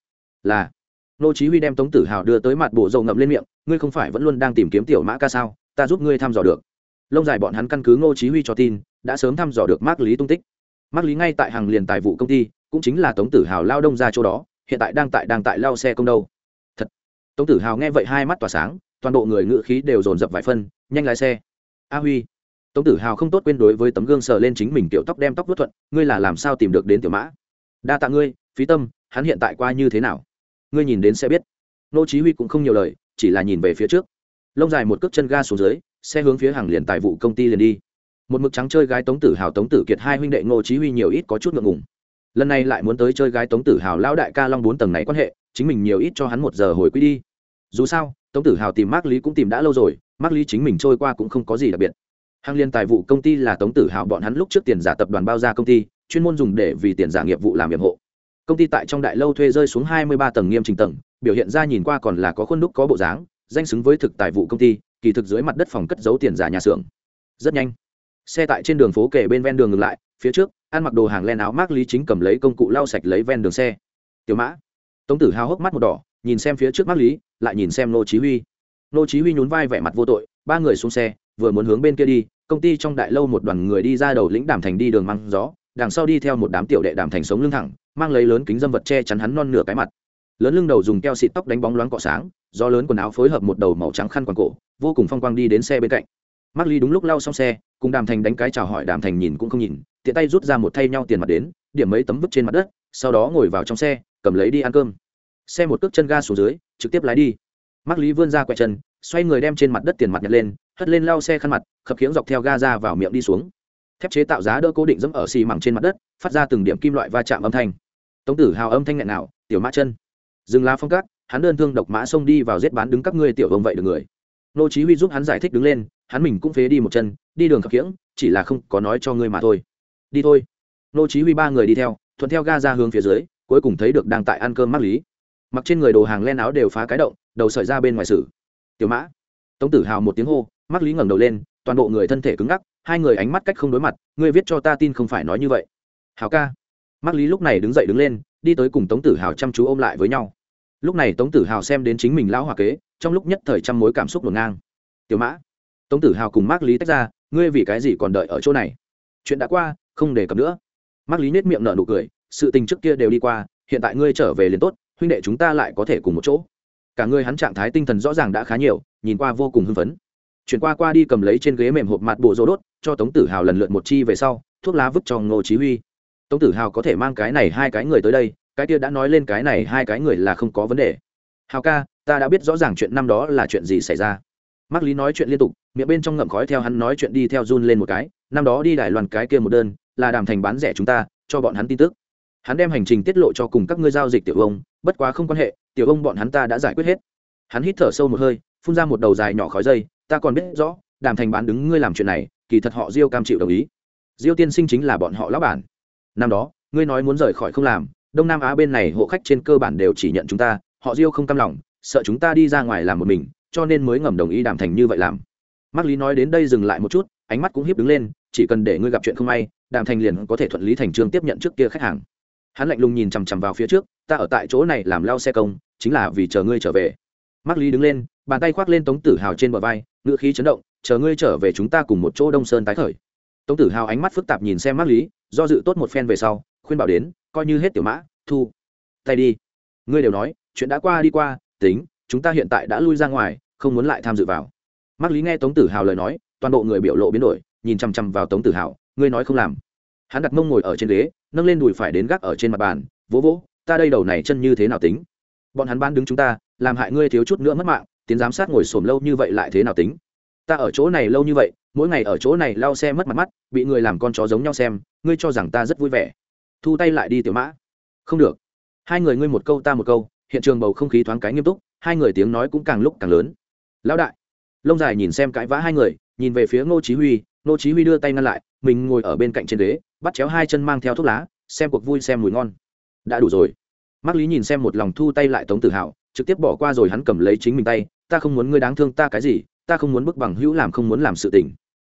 Là. Ngô chí huy đem tống tử hào đưa tới mặt bộ dầu ngậm lên miệng. Ngươi không phải vẫn luôn đang tìm kiếm tiểu mã ca sao? Ta giúp ngươi thăm dò được. Lông dài bọn hắn căn cứ Ngô chí huy cho tin, đã sớm thăm dò được mark lý tung tích. Mark lý ngay tại hàng liền tài vụ công ty, cũng chính là tống tử hào lao đông ra chỗ đó, hiện tại đang tại đang tại lao xe công đâu. Thật. Tống tử hào nghe vậy hai mắt tỏa sáng, toàn bộ người ngựa khí đều dồn dập vài phân, nhanh lái xe. A huy tống tử hào không tốt quên đối với tấm gương sờ lên chính mình tiểu tóc đem tóc vớt thuận, ngươi là làm sao tìm được đến tiểu mã? Đa tạ ngươi, phí tâm, hắn hiện tại qua như thế nào? Ngươi nhìn đến sẽ biết. Nô chí huy cũng không nhiều lời, chỉ là nhìn về phía trước. Lông dài một cước chân ga xuống dưới, xe hướng phía hàng liền tài vụ công ty liền đi. Một mực trắng chơi gái tống tử hào, tống tử kiệt hai huynh đệ ngô chí huy nhiều ít có chút ngượng ngùng. Lần này lại muốn tới chơi gái tống tử hào lão đại ca long bốn tầng này quan hệ, chính mình nhiều ít cho hắn một giờ hồi quy đi. Dù sao, tống tử hào tìm mark lý cũng tìm đã lâu rồi mark lý chính mình trôi qua cũng không có gì đặc biệt hàng liên tài vụ công ty là tống tử hào bọn hắn lúc trước tiền giả tập đoàn bao ra công ty, chuyên môn dùng để vì tiền giả nghiệp vụ làm nhiệm hộ. Công ty tại trong đại lâu thuê rơi xuống hai mươi ba tầng nghiêm trình tầng, biểu hiện ra nhìn qua còn là có khuôn đúc có bộ dáng, danh xứng với thực tài vụ công ty, kỳ thực dưới mặt đất phòng cất giấu tiền giả nhà xưởng. Rất nhanh, xe tại trên đường phố kể bên ven đường ngừng lại, phía trước, ăn mặc đồ hàng len áo mác lý chính cầm lấy công cụ lau sạch lấy ven đường xe. Tiểu mã. Tống tử hào hốc mắt một đỏ, nhìn xem phía trước mác lý, lại nhìn xem nô chí huy. Nô chí huy nhún vai vẻ mặt vô tội, ba người xuống xe, vừa muốn hướng bên kia đi công ty trong đại lâu một đoàn người đi ra đầu lĩnh đàm thành đi đường măng gió đằng sau đi theo một đám tiểu đệ đàm thành sống lưng thẳng mang lấy lớn kính dâm vật che chắn hắn non nửa cái mặt lớn lưng đầu dùng keo xịt tóc đánh bóng loáng cọ sáng do lớn quần áo phối hợp một đầu màu trắng khăn quàng cổ vô cùng phong quang đi đến xe bên cạnh mắc Ly đúng lúc lau xong xe, cùng Đàm Thành đánh cái chào hỏi Đàm Thành nhìn cũng không nhìn, tiện tay rút ra một thay nhau tiền mặt đến, điểm mấy tấm vứt trên mặt đất, sau đó ngồi vào trong xe, cầm lấy đi ăn cơm. Xe một cước chân ga xuống dưới, trực tiếp lái đi. mắc Lý vươn ra quẹt chân, xoay người đem trên mặt đất tiền mặt nhặt lên, hất lên lau xe khăn mặt, khập khiễng dọc theo ga ra vào miệng đi xuống. Thép chế tạo giá đỡ cố định dẫm ở xi mẳng trên mặt đất, phát ra từng điểm kim loại va chạm âm thanh. Tống Tử Hào âm thanh nghẹn nào, tiểu mã chân. Dừng lá phong cát, hắn đơn thương độc mã xông đi vào giết bán đứng các ngươi tiểu ông vậy được người. Nô Chí Huy giúp hắn giải thích đứng lên, hắn mình cũng phế đi một chân đi đường khập khiễng chỉ là không có nói cho ngươi mà thôi đi thôi nô chí huy ba người đi theo thuận theo ga ra hướng phía dưới cuối cùng thấy được đang tại ăn cơm mắc lý mặc trên người đồ hàng len áo đều phá cái động đầu sợi ra bên ngoài sử tiểu mã tống tử hào một tiếng hô mắc lý ngẩng đầu lên, toàn bộ người thân thể cứng ngắc, hai người ánh mắt cách không đối mặt, ngươi viết cho ta tin không phải nói như vậy. Hào ca. Mắc lý lúc này đứng dậy đứng lên, đi tới cùng tống tử hào chăm chú ôm lại với nhau. Lúc này tống tử hào xem đến chính mình lão hòa kế, trong lúc nhất thời trăm mối cảm xúc ngổn ngang. Tiểu mã. Tống tử hào cùng Mắc lý tách ra, ngươi vì cái gì còn đợi ở chỗ này? Chuyện đã qua, không đề cập nữa. Mắc lý nết miệng nở nụ cười, sự tình trước kia đều đi qua, hiện tại ngươi trở về liền tốt, huynh đệ chúng ta lại có thể cùng một chỗ. Cả ngươi hắn trạng thái tinh thần rõ ràng đã khá nhiều, nhìn qua vô cùng hưng phấn chuyển qua qua đi cầm lấy trên ghế mềm hộp mặt bộ rô đốt, cho tống tử hào lần lượt một chi về sau, thuốc lá vứt cho ngô chí huy. Tống tử hào có thể mang cái này hai cái người tới đây, cái kia đã nói lên cái này hai cái người là không có vấn đề. Hào ca, ta đã biết rõ ràng chuyện năm đó là chuyện gì xảy ra. Mắc lý nói chuyện liên tục, miệng bên trong ngậm khói theo hắn nói chuyện đi theo run lên một cái, năm đó đi đài loan cái kia một đơn, là đàm thành bán rẻ chúng ta, cho bọn hắn tin tức. Hắn đem hành trình tiết lộ cho cùng các ngươi giao dịch tiểu ông, bất quá không quan hệ, tiểu ông bọn hắn ta đã giải quyết hết. Hắn hít thở sâu một hơi, phun ra một đầu dài nhỏ khói dây ta còn biết rõ, đàm thành bán đứng ngươi làm chuyện này, kỳ thật họ diêu cam chịu đồng ý. Diêu tiên sinh chính là bọn họ lão bản. Năm đó, ngươi nói muốn rời khỏi không làm, đông nam á bên này hộ khách trên cơ bản đều chỉ nhận chúng ta, họ diêu không cam lòng, sợ chúng ta đi ra ngoài làm một mình, cho nên mới ngầm đồng ý đàm thành như vậy làm. Mắc lý nói đến đây dừng lại một chút, ánh mắt cũng hiếp đứng lên, chỉ cần để ngươi gặp chuyện không may, đàm thành liền có thể thuận lý thành trương tiếp nhận trước kia khách hàng. Hắn lạnh lùng nhìn chằm chằm vào phía trước, ta ở tại chỗ này làm lao xe công, chính là vì chờ ngươi trở về. Mắc lý đứng lên bàn tay khoác lên tống tử hào trên bờ vai ngự khí chấn động, chờ ngươi trở về chúng ta cùng một chỗ đông sơn tái khởi. Tống tử hào ánh mắt phức tạp nhìn xem mắc lý, do dự tốt một phen về sau, khuyên bảo đến, coi như hết tiểu mã, thu, tay đi. Ngươi đều nói, chuyện đã qua đi qua, tính, chúng ta hiện tại đã lui ra ngoài, không muốn lại tham dự vào. Mắc lý nghe tống tử hào lời nói, toàn bộ người biểu lộ biến đổi, nhìn chằm chằm vào tống tử hào, ngươi nói không làm. Hắn đặt mông ngồi ở trên ghế, nâng lên đùi phải đến gác ở trên mặt bàn, vỗ vỗ, ta đây đầu này chân như thế nào tính? Bọn hắn ban đứng chúng ta, làm hại ngươi thiếu chút nữa mất mạng tiến giám sát ngồi xổm lâu như vậy lại thế nào tính? Ta ở chỗ này lâu như vậy, mỗi ngày ở chỗ này lao xe mất mặt mắt, bị người làm con chó giống nhau xem, ngươi cho rằng ta rất vui vẻ. Thu tay lại đi tiểu mã. Không được. Hai người ngươi một câu ta một câu, hiện trường bầu không khí thoáng cái nghiêm túc, hai người tiếng nói cũng càng lúc càng lớn. Lão đại. Lông dài nhìn xem cãi vã hai người, nhìn về phía ngô chí huy, ngô chí huy đưa tay ngăn lại, mình ngồi ở bên cạnh trên ghế, bắt chéo hai chân mang theo thuốc lá, xem cuộc vui xem mùi ngon. Đã đủ rồi. Mắc lý nhìn xem một lòng thu tay lại tống tử hào trực tiếp bỏ qua rồi hắn cầm lấy chính mình tay ta không muốn ngươi đáng thương ta cái gì, ta không muốn bức bằng hữu làm không muốn làm sự tình.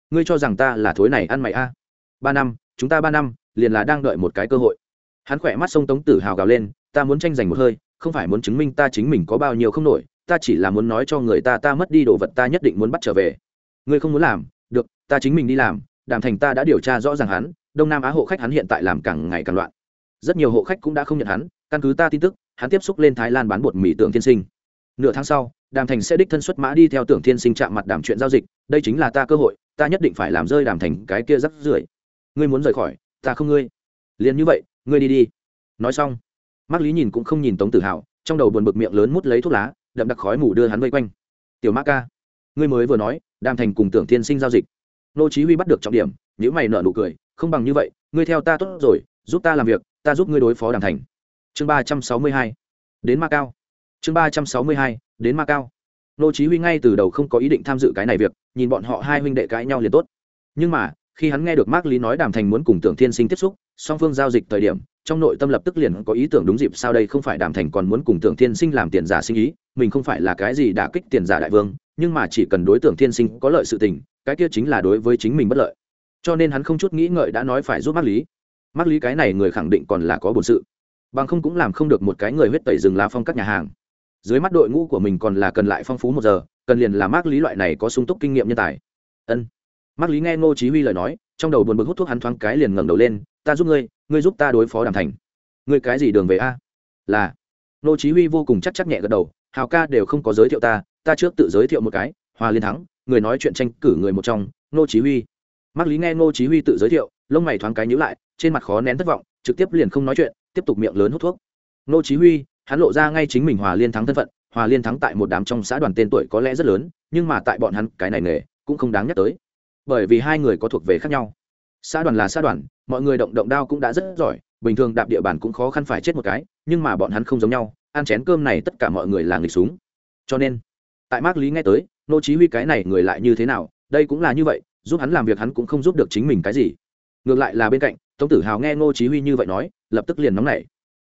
Ngươi cho rằng ta là thối này ăn mày a? À. ba năm, chúng ta ba năm, liền là đang đợi một cái cơ hội. Hắn khỏe mắt sông tống tử hào gào lên, ta muốn tranh giành một hơi, không phải muốn chứng minh ta chính mình có bao nhiêu không nổi, ta chỉ là muốn nói cho người ta ta mất đi đồ vật ta nhất định muốn bắt trở về. Ngươi không muốn làm, được, ta chính mình đi làm, đàm thành ta đã điều tra rõ ràng hắn, đông nam á hộ khách hắn hiện tại làm càng ngày càng loạn. Rất nhiều hộ khách cũng đã không nhận hắn, căn cứ ta tin tức, hắn tiếp xúc lên thái lan bán bột mì tượng tiên sinh. Nửa tháng sau đàm thành sẽ đích thân xuất mã đi theo tưởng Thiên sinh chạm mặt đàm chuyện giao dịch, đây chính là ta cơ hội, ta nhất định phải làm rơi đàm thành cái kia rắc rưởi. Ngươi muốn rời khỏi, ta không ngươi. Liền như vậy, ngươi đi đi. Nói xong mắc lý nhìn cũng không nhìn tống tử hào trong đầu buồn bực miệng lớn mút lấy thuốc lá, đậm đặc khói mù đưa hắn vây quanh. Tiểu mã ca, ngươi mới vừa nói, đàm thành cùng tưởng Thiên sinh giao dịch. Nô chí huy bắt được trọng điểm nếu mày nở nụ cười, không bằng như vậy, ngươi theo ta tốt rồi, giúp ta làm việc, ta giúp ngươi đối phó đàm thành. Chương ba trăm sáu mươi hai. Đến ma cao chương ba trăm sáu mươi hai đến ma cao nô chí huy ngay từ đầu không có ý định tham dự cái này việc nhìn bọn họ hai huynh đệ cãi nhau liền tốt nhưng mà khi hắn nghe được Mark Lý nói Đàm Thành muốn cùng Tưởng Thiên Sinh tiếp xúc, song phương giao dịch thời điểm, trong nội tâm lập tức liền có ý tưởng đúng dịp sao đây không phải Đàm Thành còn muốn cùng Tưởng Thiên Sinh làm tiền giả sinh ý, mình không phải là cái gì đả kích tiền giả đại vương, nhưng mà chỉ cần đối tượng Thiên Sinh có lợi sự tình, cái kia chính là đối với chính mình bất lợi. Cho nên hắn không chút nghĩ ngợi đã nói phải giúp Mark Lý. Mark Lý cái này người khẳng định còn là có bổn sự. Bằng không cũng làm không được một cái người huyết tẩy rừng lá phong các nhà hàng. Dưới mắt đội ngũ của mình còn là cần lại phong phú một giờ, cần liền là mác Lý loại này có sung túc kinh nghiệm nhân tài. Ân. Mác lý nghe ngô chí huy lời nói trong đầu buồn bực hút thuốc hắn thoáng cái liền ngẩng đầu lên ta giúp ngươi ngươi giúp ta đối phó đàm thành. Ngươi cái gì đường về a? Là. Ngô chí huy vô cùng chắc chắc nhẹ gật đầu hào ca đều không có giới thiệu ta ta trước tự giới thiệu một cái hòa liên thắng người nói chuyện tranh cử người một trong ngô chí huy. Mác lý nghe ngô chí huy tự giới thiệu lông mày thoáng cái nhíu lại trên mặt khó nén thất vọng trực tiếp liền không nói chuyện tiếp tục miệng lớn hút thuốc. Ngô chí huy hắn lộ ra ngay chính mình hòa liên thắng thân phận, hòa liên thắng tại một đám trong xã đoàn tên tuổi có lẽ rất lớn, nhưng mà tại bọn hắn, cái này nghề, cũng không đáng nhắc tới. Bởi vì hai người có thuộc về khác nhau. Xã đoàn là xã đoàn, mọi người động động đao cũng đã rất giỏi, bình thường đạp địa bàn cũng khó khăn phải chết một cái, nhưng mà bọn hắn không giống nhau, ăn chén cơm này tất cả mọi người là nghịch súng. Cho nên, tại mark lý nghe tới, nô chí huy cái này người lại như thế nào, đây cũng là như vậy, giúp hắn làm việc hắn cũng không giúp được chính mình cái gì. Ngược lại là bên cạnh, tống tử hào nghe nô chí huy như vậy nói, lập tức liền nóng nảy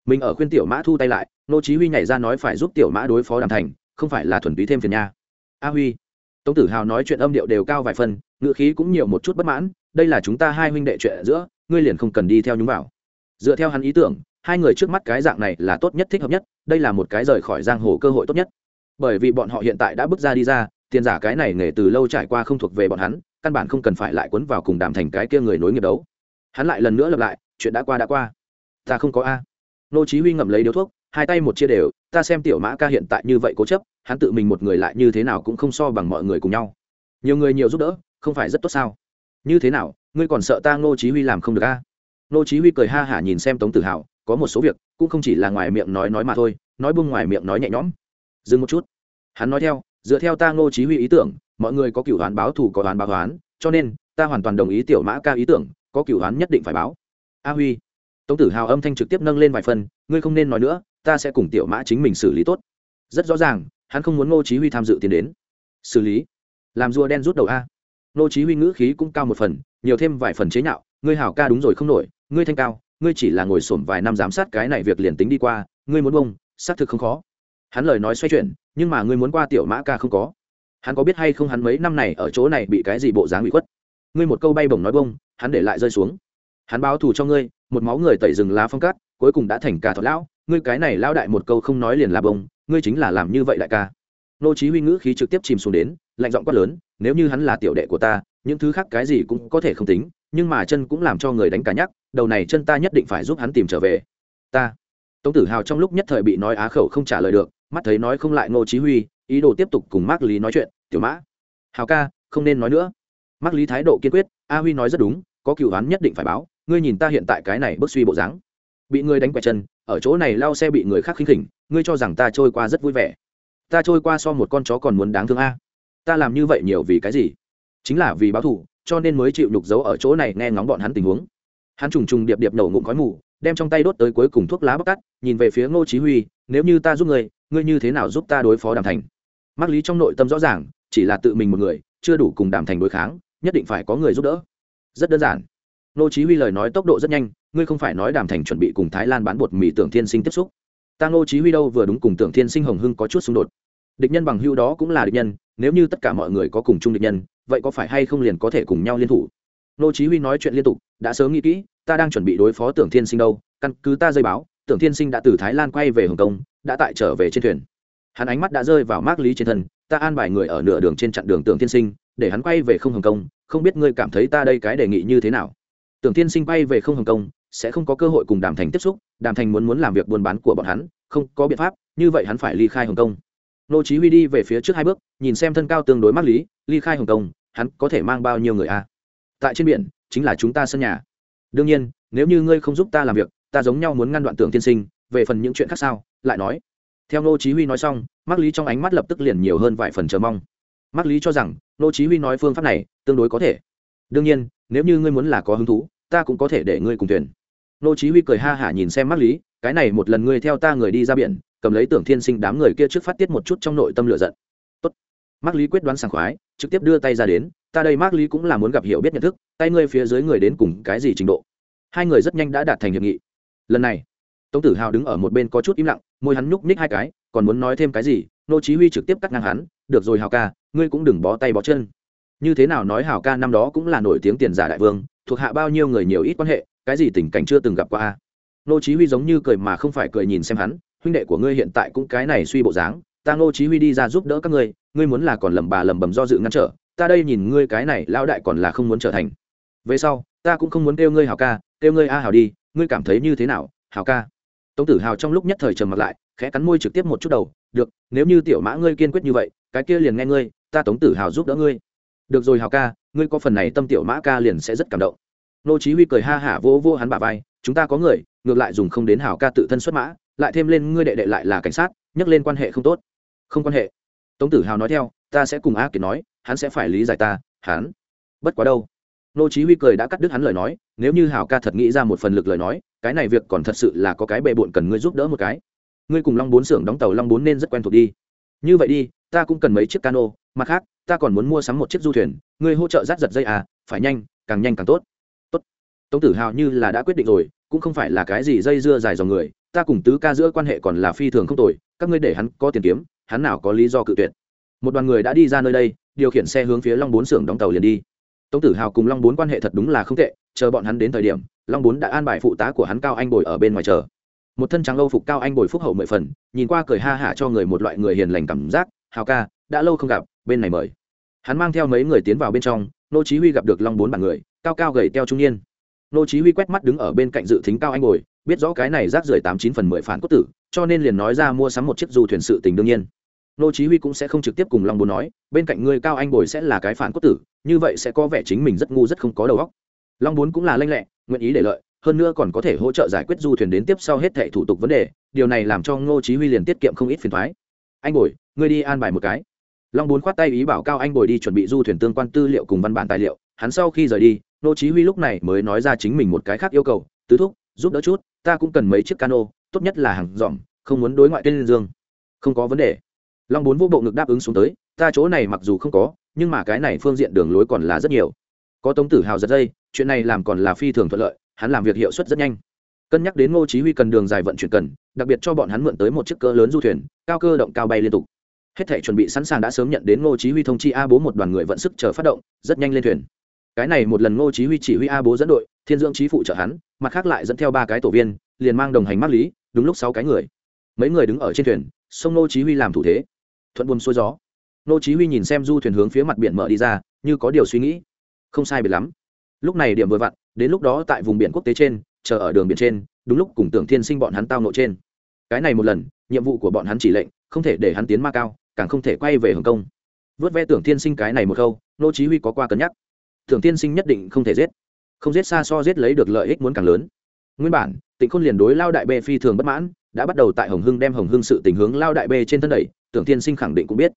mình ở khuyên tiểu mã thu tay lại, nô chí huy nhảy ra nói phải giúp tiểu mã đối phó đàm thành, không phải là thuần túy thêm phiền nha. A huy. Tống tử hào nói chuyện âm điệu đều cao vài phần ngựa khí cũng nhiều một chút bất mãn, đây là chúng ta hai huynh đệ chuyện giữa, ngươi liền không cần đi theo nhúng vào. Dựa theo hắn ý tưởng, hai người trước mắt cái dạng này là tốt nhất, thích hợp nhất, đây là một cái rời khỏi giang hồ cơ hội tốt nhất. Bởi vì bọn họ hiện tại đã bước ra đi ra, tiền giả cái này nghề từ lâu trải qua không thuộc về bọn hắn, căn bản không cần phải lại cuốn vào cùng đàm thành cái kia người nối nghiệp đấu. Hắn lại lần nữa lặp lại, chuyện đã qua đã qua. Ta không có a nô chí huy ngậm lấy điếu thuốc, hai tay một chia đều, ta xem tiểu mã ca hiện tại như vậy cố chấp, hắn tự mình một người lại như thế nào cũng không so bằng mọi người cùng nhau. Nhiều người nhiều giúp đỡ, không phải rất tốt sao? Như thế nào, ngươi còn sợ ta nô chí huy làm không được a nô chí huy cười ha hả nhìn xem tống tử hào có một số việc, cũng không chỉ là ngoài miệng nói nói mà thôi, nói buông ngoài miệng nói nhẹ nhõm. Dừng một chút. Hắn nói theo, dựa theo ta nô chí huy ý tưởng, mọi người có cửu đoán báo thù có đoán báo đoán, cho nên, ta hoàn toàn đồng ý tiểu mã ca ý tưởng, có cửu đoán nhất định phải báo. A huy tống tử hào âm thanh trực tiếp nâng lên vài phần, ngươi không nên nói nữa, ta sẽ cùng tiểu mã chính mình xử lý tốt. Rất rõ ràng, hắn không muốn ngô chí huy tham dự tiến đến. Xử lý? Làm rùa đen rút đầu a? Ngô chí huy ngữ khí cũng cao một phần, nhiều thêm vài phần chế nhạo, ngươi hảo ca đúng rồi không nổi, ngươi thanh cao, ngươi chỉ là ngồi sổm vài năm giám sát cái này việc liền tính đi qua, ngươi muốn bông, xác thực không khó. Hắn lời nói xoay chuyển, nhưng mà ngươi muốn qua tiểu mã ca không có. Hắn có biết hay không hắn mấy năm này ở chỗ này bị cái gì bộ dáng bị khuất? Ngươi một câu bay bổng nói bông, hắn để lại rơi xuống hắn báo thù cho ngươi một máu người tẩy rừng lá phong cát cuối cùng đã thành cả thọ lão. Ngươi cái này lao đại một câu không nói liền là bông ngươi chính là làm như vậy đại ca. Nô chí huy ngữ khí trực tiếp chìm xuống đến lạnh giọng quát lớn nếu như hắn là tiểu đệ của ta những thứ khác cái gì cũng có thể không tính nhưng mà chân cũng làm cho người đánh cả nhắc đầu này chân ta nhất định phải giúp hắn tìm trở về. Ta. Tống tử hào trong lúc nhất thời bị nói á khẩu không trả lời được mắt thấy nói không lại ngô chí huy ý đồ tiếp tục cùng Mark Lý nói chuyện, "Tiểu Mã, Hào ca, không nên nói nữa." Mark Lý thái độ kiên quyết, "A Huy nói rất đúng, có cựu án nhất định phải báo, ngươi nhìn ta hiện tại cái này bức suy bộ dáng, bị ngươi đánh quẹt chân, ở chỗ này lao xe bị người khác khinh khỉnh, ngươi cho rằng ta trôi qua rất vui vẻ. Ta trôi qua so một con chó còn muốn đáng thương a. Ta làm như vậy nhiều vì cái gì? Chính là vì báo thù, cho nên mới chịu nhục dấu ở chỗ này nghe ngóng bọn hắn tình huống." Hắn trùng trùng điệp điệp nổ ngụm khói mù, đem trong tay đốt tới cuối cùng thuốc lá bóc cắt, nhìn về phía Ngô Chí Huy, "Nếu như ta giúp ngươi, ngươi như thế nào giúp ta đối phó Đàm Thành?" mắc lý trong nội tâm rõ ràng chỉ là tự mình một người chưa đủ cùng đàm thành đối kháng nhất định phải có người giúp đỡ rất đơn giản nô chí huy lời nói tốc độ rất nhanh, ngươi không phải nói đàm thành chuẩn bị cùng thái lan bán bột mì tưởng thiên sinh tiếp xúc. Ta nô chí huy đâu vừa đúng cùng tưởng thiên sinh hồng hưng có chút xung đột. Địch nhân bằng hưu đó cũng là địch nhân, nếu như tất cả mọi người có cùng chung địch nhân, vậy có phải hay không liền có thể cùng nhau liên thủ? Nô chí huy nói chuyện liên tục, đã sớm nghĩ kỹ, ta đang chuẩn bị đối phó tưởng thiên sinh đâu, căn cứ ta dây báo, tưởng thiên sinh đã từ thái lan quay về hồng kông, đã tại trở về trên thuyền. Hắn ánh mắt đã rơi vào mác lý trên thân, ta an bài người ở nửa đường trên chặn đường tưởng Thiên sinh, để hắn quay về không hồng công không biết ngươi cảm thấy ta đây cái đề nghị như thế nào? Tưởng tiên sinh bay về không hồng công sẽ không có cơ hội cùng đàm thành tiếp xúc, đàm thành muốn muốn làm việc buôn bán của bọn hắn, không có biện pháp, như vậy hắn phải ly khai hồng kông. Nô chí huy đi về phía trước hai bước, nhìn xem thân cao tương đối mắc lý, ly khai hồng kông, hắn có thể mang bao nhiêu người a tại trên biển, chính là chúng ta sân nhà. Đương nhiên, nếu như ngươi không giúp ta làm việc, ta giống nhau muốn ngăn đoạn tưởng tiên sinh, về phần những chuyện khác sao? Lại nói. Theo nô chí huy nói xong mắc lý trong ánh mắt lập tức liền nhiều hơn vài phần chờ mong. Mắc lý cho rằng nô chí huy nói phương pháp này tương đối có thể đương nhiên, nếu như ngươi muốn là có hứng thú, ta cũng có thể để ngươi cùng thuyền. nô chí huy cười ha hả nhìn xem mắt lý, cái này một lần ngươi theo ta người đi ra biển, cầm lấy tưởng thiên sinh đám người kia trước phát tiết một chút trong nội tâm lửa giận. Tốt. Mắt lý quyết đoán sảng khoái, trực tiếp đưa tay ra đến, ta đây mắt lý cũng là muốn gặp hiểu biết nhận thức, tay ngươi phía dưới người đến cùng cái gì trình độ. Hai người rất nhanh đã đạt thành hiệp nghị. Lần này, tống tử hào đứng ở một bên có chút im lặng, môi hắn nhúc ních hai cái, còn muốn nói thêm cái gì, nô chí huy trực tiếp cắt ngang hắn, được rồi hào ca, ngươi cũng đừng bó tay bó chân như thế nào nói hào ca năm đó cũng là nổi tiếng tiền giả đại vương, thuộc hạ bao nhiêu người nhiều ít quan hệ, cái gì tình cảnh chưa từng gặp qua nô chí huy giống như cười mà không phải cười nhìn xem hắn, huynh đệ của ngươi hiện tại cũng cái này suy bộ dáng, ta nô chí huy đi ra giúp đỡ các ngươi ngươi muốn là còn lầm bà lầm bầm do dự ngăn trở, ta đây nhìn ngươi cái này lão đại còn là không muốn trở thành. Về sau, ta cũng không muốn kêu ngươi hào ca, kêu ngươi a hào đi, ngươi cảm thấy như thế nào hào ca? Tống tử hào trong lúc nhất thời trầm mặt lại, khẽ cắn môi trực tiếp một chút đầu, được, nếu như tiểu mã ngươi kiên quyết như vậy, cái kia liền nghe ngươi, ta tống tử hào giúp đỡ ngươi được rồi hào ca, ngươi có phần này tâm tiểu mã ca liền sẽ rất cảm động. Nô chí huy cười ha hả vô vô hắn bả vai, chúng ta có người, ngược lại dùng không đến hào ca tự thân xuất mã, lại thêm lên ngươi đệ đệ lại là cảnh sát, nhắc lên quan hệ không tốt. Không quan hệ. Tống tử hào nói theo, ta sẽ cùng a kiệt nói, hắn sẽ phải lý giải ta, hắn. Bất quá đâu. Nô chí huy cười đã cắt đứt hắn lời nói, nếu như hào ca thật nghĩ ra một phần lực lời nói, cái này việc còn thật sự là có cái bệ bội cần ngươi giúp đỡ một cái. Ngươi cùng long bốn xưởng đóng tàu long bốn nên rất quen thuộc đi. Như vậy đi ta cũng cần mấy chiếc cano, mặt khác, ta còn muốn mua sắm một chiếc du thuyền, ngươi hỗ trợ rát giật dây à phải nhanh, càng nhanh càng tốt. Tốt. Tống tử hào như là đã quyết định rồi, cũng không phải là cái gì dây dưa dài dòng người, ta cùng tứ ca giữa quan hệ còn là phi thường không tồi, các ngươi để hắn có tiền kiếm, hắn nào có lý do cự tuyệt. Một đoàn người đã đi ra nơi đây, điều khiển xe hướng phía long bốn xưởng đóng tàu liền đi. Tống tử hào cùng long bốn quan hệ thật đúng là không tệ, chờ bọn hắn đến thời điểm, long bốn đã an bài phụ tá của hắn cao anh bồi ở bên ngoài chờ. Một thân trắng âu phục cao anh bồi phúc hậu mười phần, nhìn qua cười ha hả cho người một loại người hiền lành cảm giác hào ca, đã lâu không gặp, bên này mời. Hắn mang theo mấy người tiến vào bên trong, nô chí huy gặp được long bốn bản người, cao cao gầy teo trung niên. Nô chí huy quét mắt đứng ở bên cạnh dự thính cao anh bồi biết rõ cái này rác rưởi tám chín phần mười phản cốt tử, cho nên liền nói ra mua sắm một chiếc du thuyền sự tình đương nhiên. Nô chí huy cũng sẽ không trực tiếp cùng long bốn nói, bên cạnh người cao anh bồi sẽ là cái phản cốt tử, như vậy sẽ có vẻ chính mình rất ngu rất không có đầu óc. Long bốn cũng là lanh lẹ, nguyện ý để lợi, hơn nữa còn có thể hỗ trợ giải quyết du thuyền đến tiếp sau hết thảy thủ tục vấn đề, điều này làm cho ngô chí huy liền tiết kiệm không ít phiền toái anh bồi ngươi đi an bài một cái. Long bốn khoát tay ý bảo cao anh bồi đi chuẩn bị du thuyền tương quan tư liệu cùng văn bản tài liệu. Hắn sau khi rời đi, nô chí huy lúc này mới nói ra chính mình một cái khác yêu cầu. Tứ thúc, giúp đỡ chút, ta cũng cần mấy chiếc cano, tốt nhất là hàng dòm không muốn đối ngoại tên dương. Không có vấn đề. Long bốn vô bộ ngực đáp ứng xuống tới. Ta chỗ này mặc dù không có, nhưng mà cái này phương diện đường lối còn là rất nhiều. Có tống tử hào giật dây, chuyện này làm còn là phi thường thuận lợi, hắn làm việc hiệu suất rất nhanh cân nhắc đến ngô chí huy cần đường dài vận chuyển cần, đặc biệt cho bọn hắn mượn tới một chiếc cỡ lớn du thuyền, cao cơ động cao bay liên tục. Hết thể chuẩn bị sẵn sàng đã sớm nhận đến ngô chí huy thông chi a bố một đoàn người vận sức chờ phát động, rất nhanh lên thuyền. Cái này một lần ngô chí huy chỉ huy a bố dẫn đội, thiên dưỡng chí phụ trợ hắn, mặt khác lại dẫn theo ba cái tổ viên, liền mang đồng hành mắc lý, đúng lúc sáu cái người. Mấy người đứng ở trên thuyền, sông ngô chí huy làm thủ thế. Thuận buồm xuôi gió. Ngô chí huy nhìn xem du thuyền hướng phía mặt biển mở đi ra, như có điều suy nghĩ. Không sai biệt lắm. Lúc này điểm vừa vặn, đến lúc đó tại vùng biển quốc tế trên chờ ở đường biển trên, đúng lúc cùng tưởng thiên sinh bọn hắn tao nội trên. Cái này một lần, nhiệm vụ của bọn hắn chỉ lệnh, không thể để hắn tiến ma cao, càng không thể quay về hồng kông. Vớt ve tưởng thiên sinh cái này một câu, nô chí huy có qua cân nhắc. Tưởng thiên sinh nhất định không thể giết. Không giết xa so giết lấy được lợi ích muốn càng lớn. Nguyên bản, tịnh khôn liền đối lao đại bê phi thường bất mãn, đã bắt đầu tại hồng hưng đem hồng hưng sự tình hướng lao đại bê trên thân đẩy, tưởng thiên sinh khẳng định cũng biết.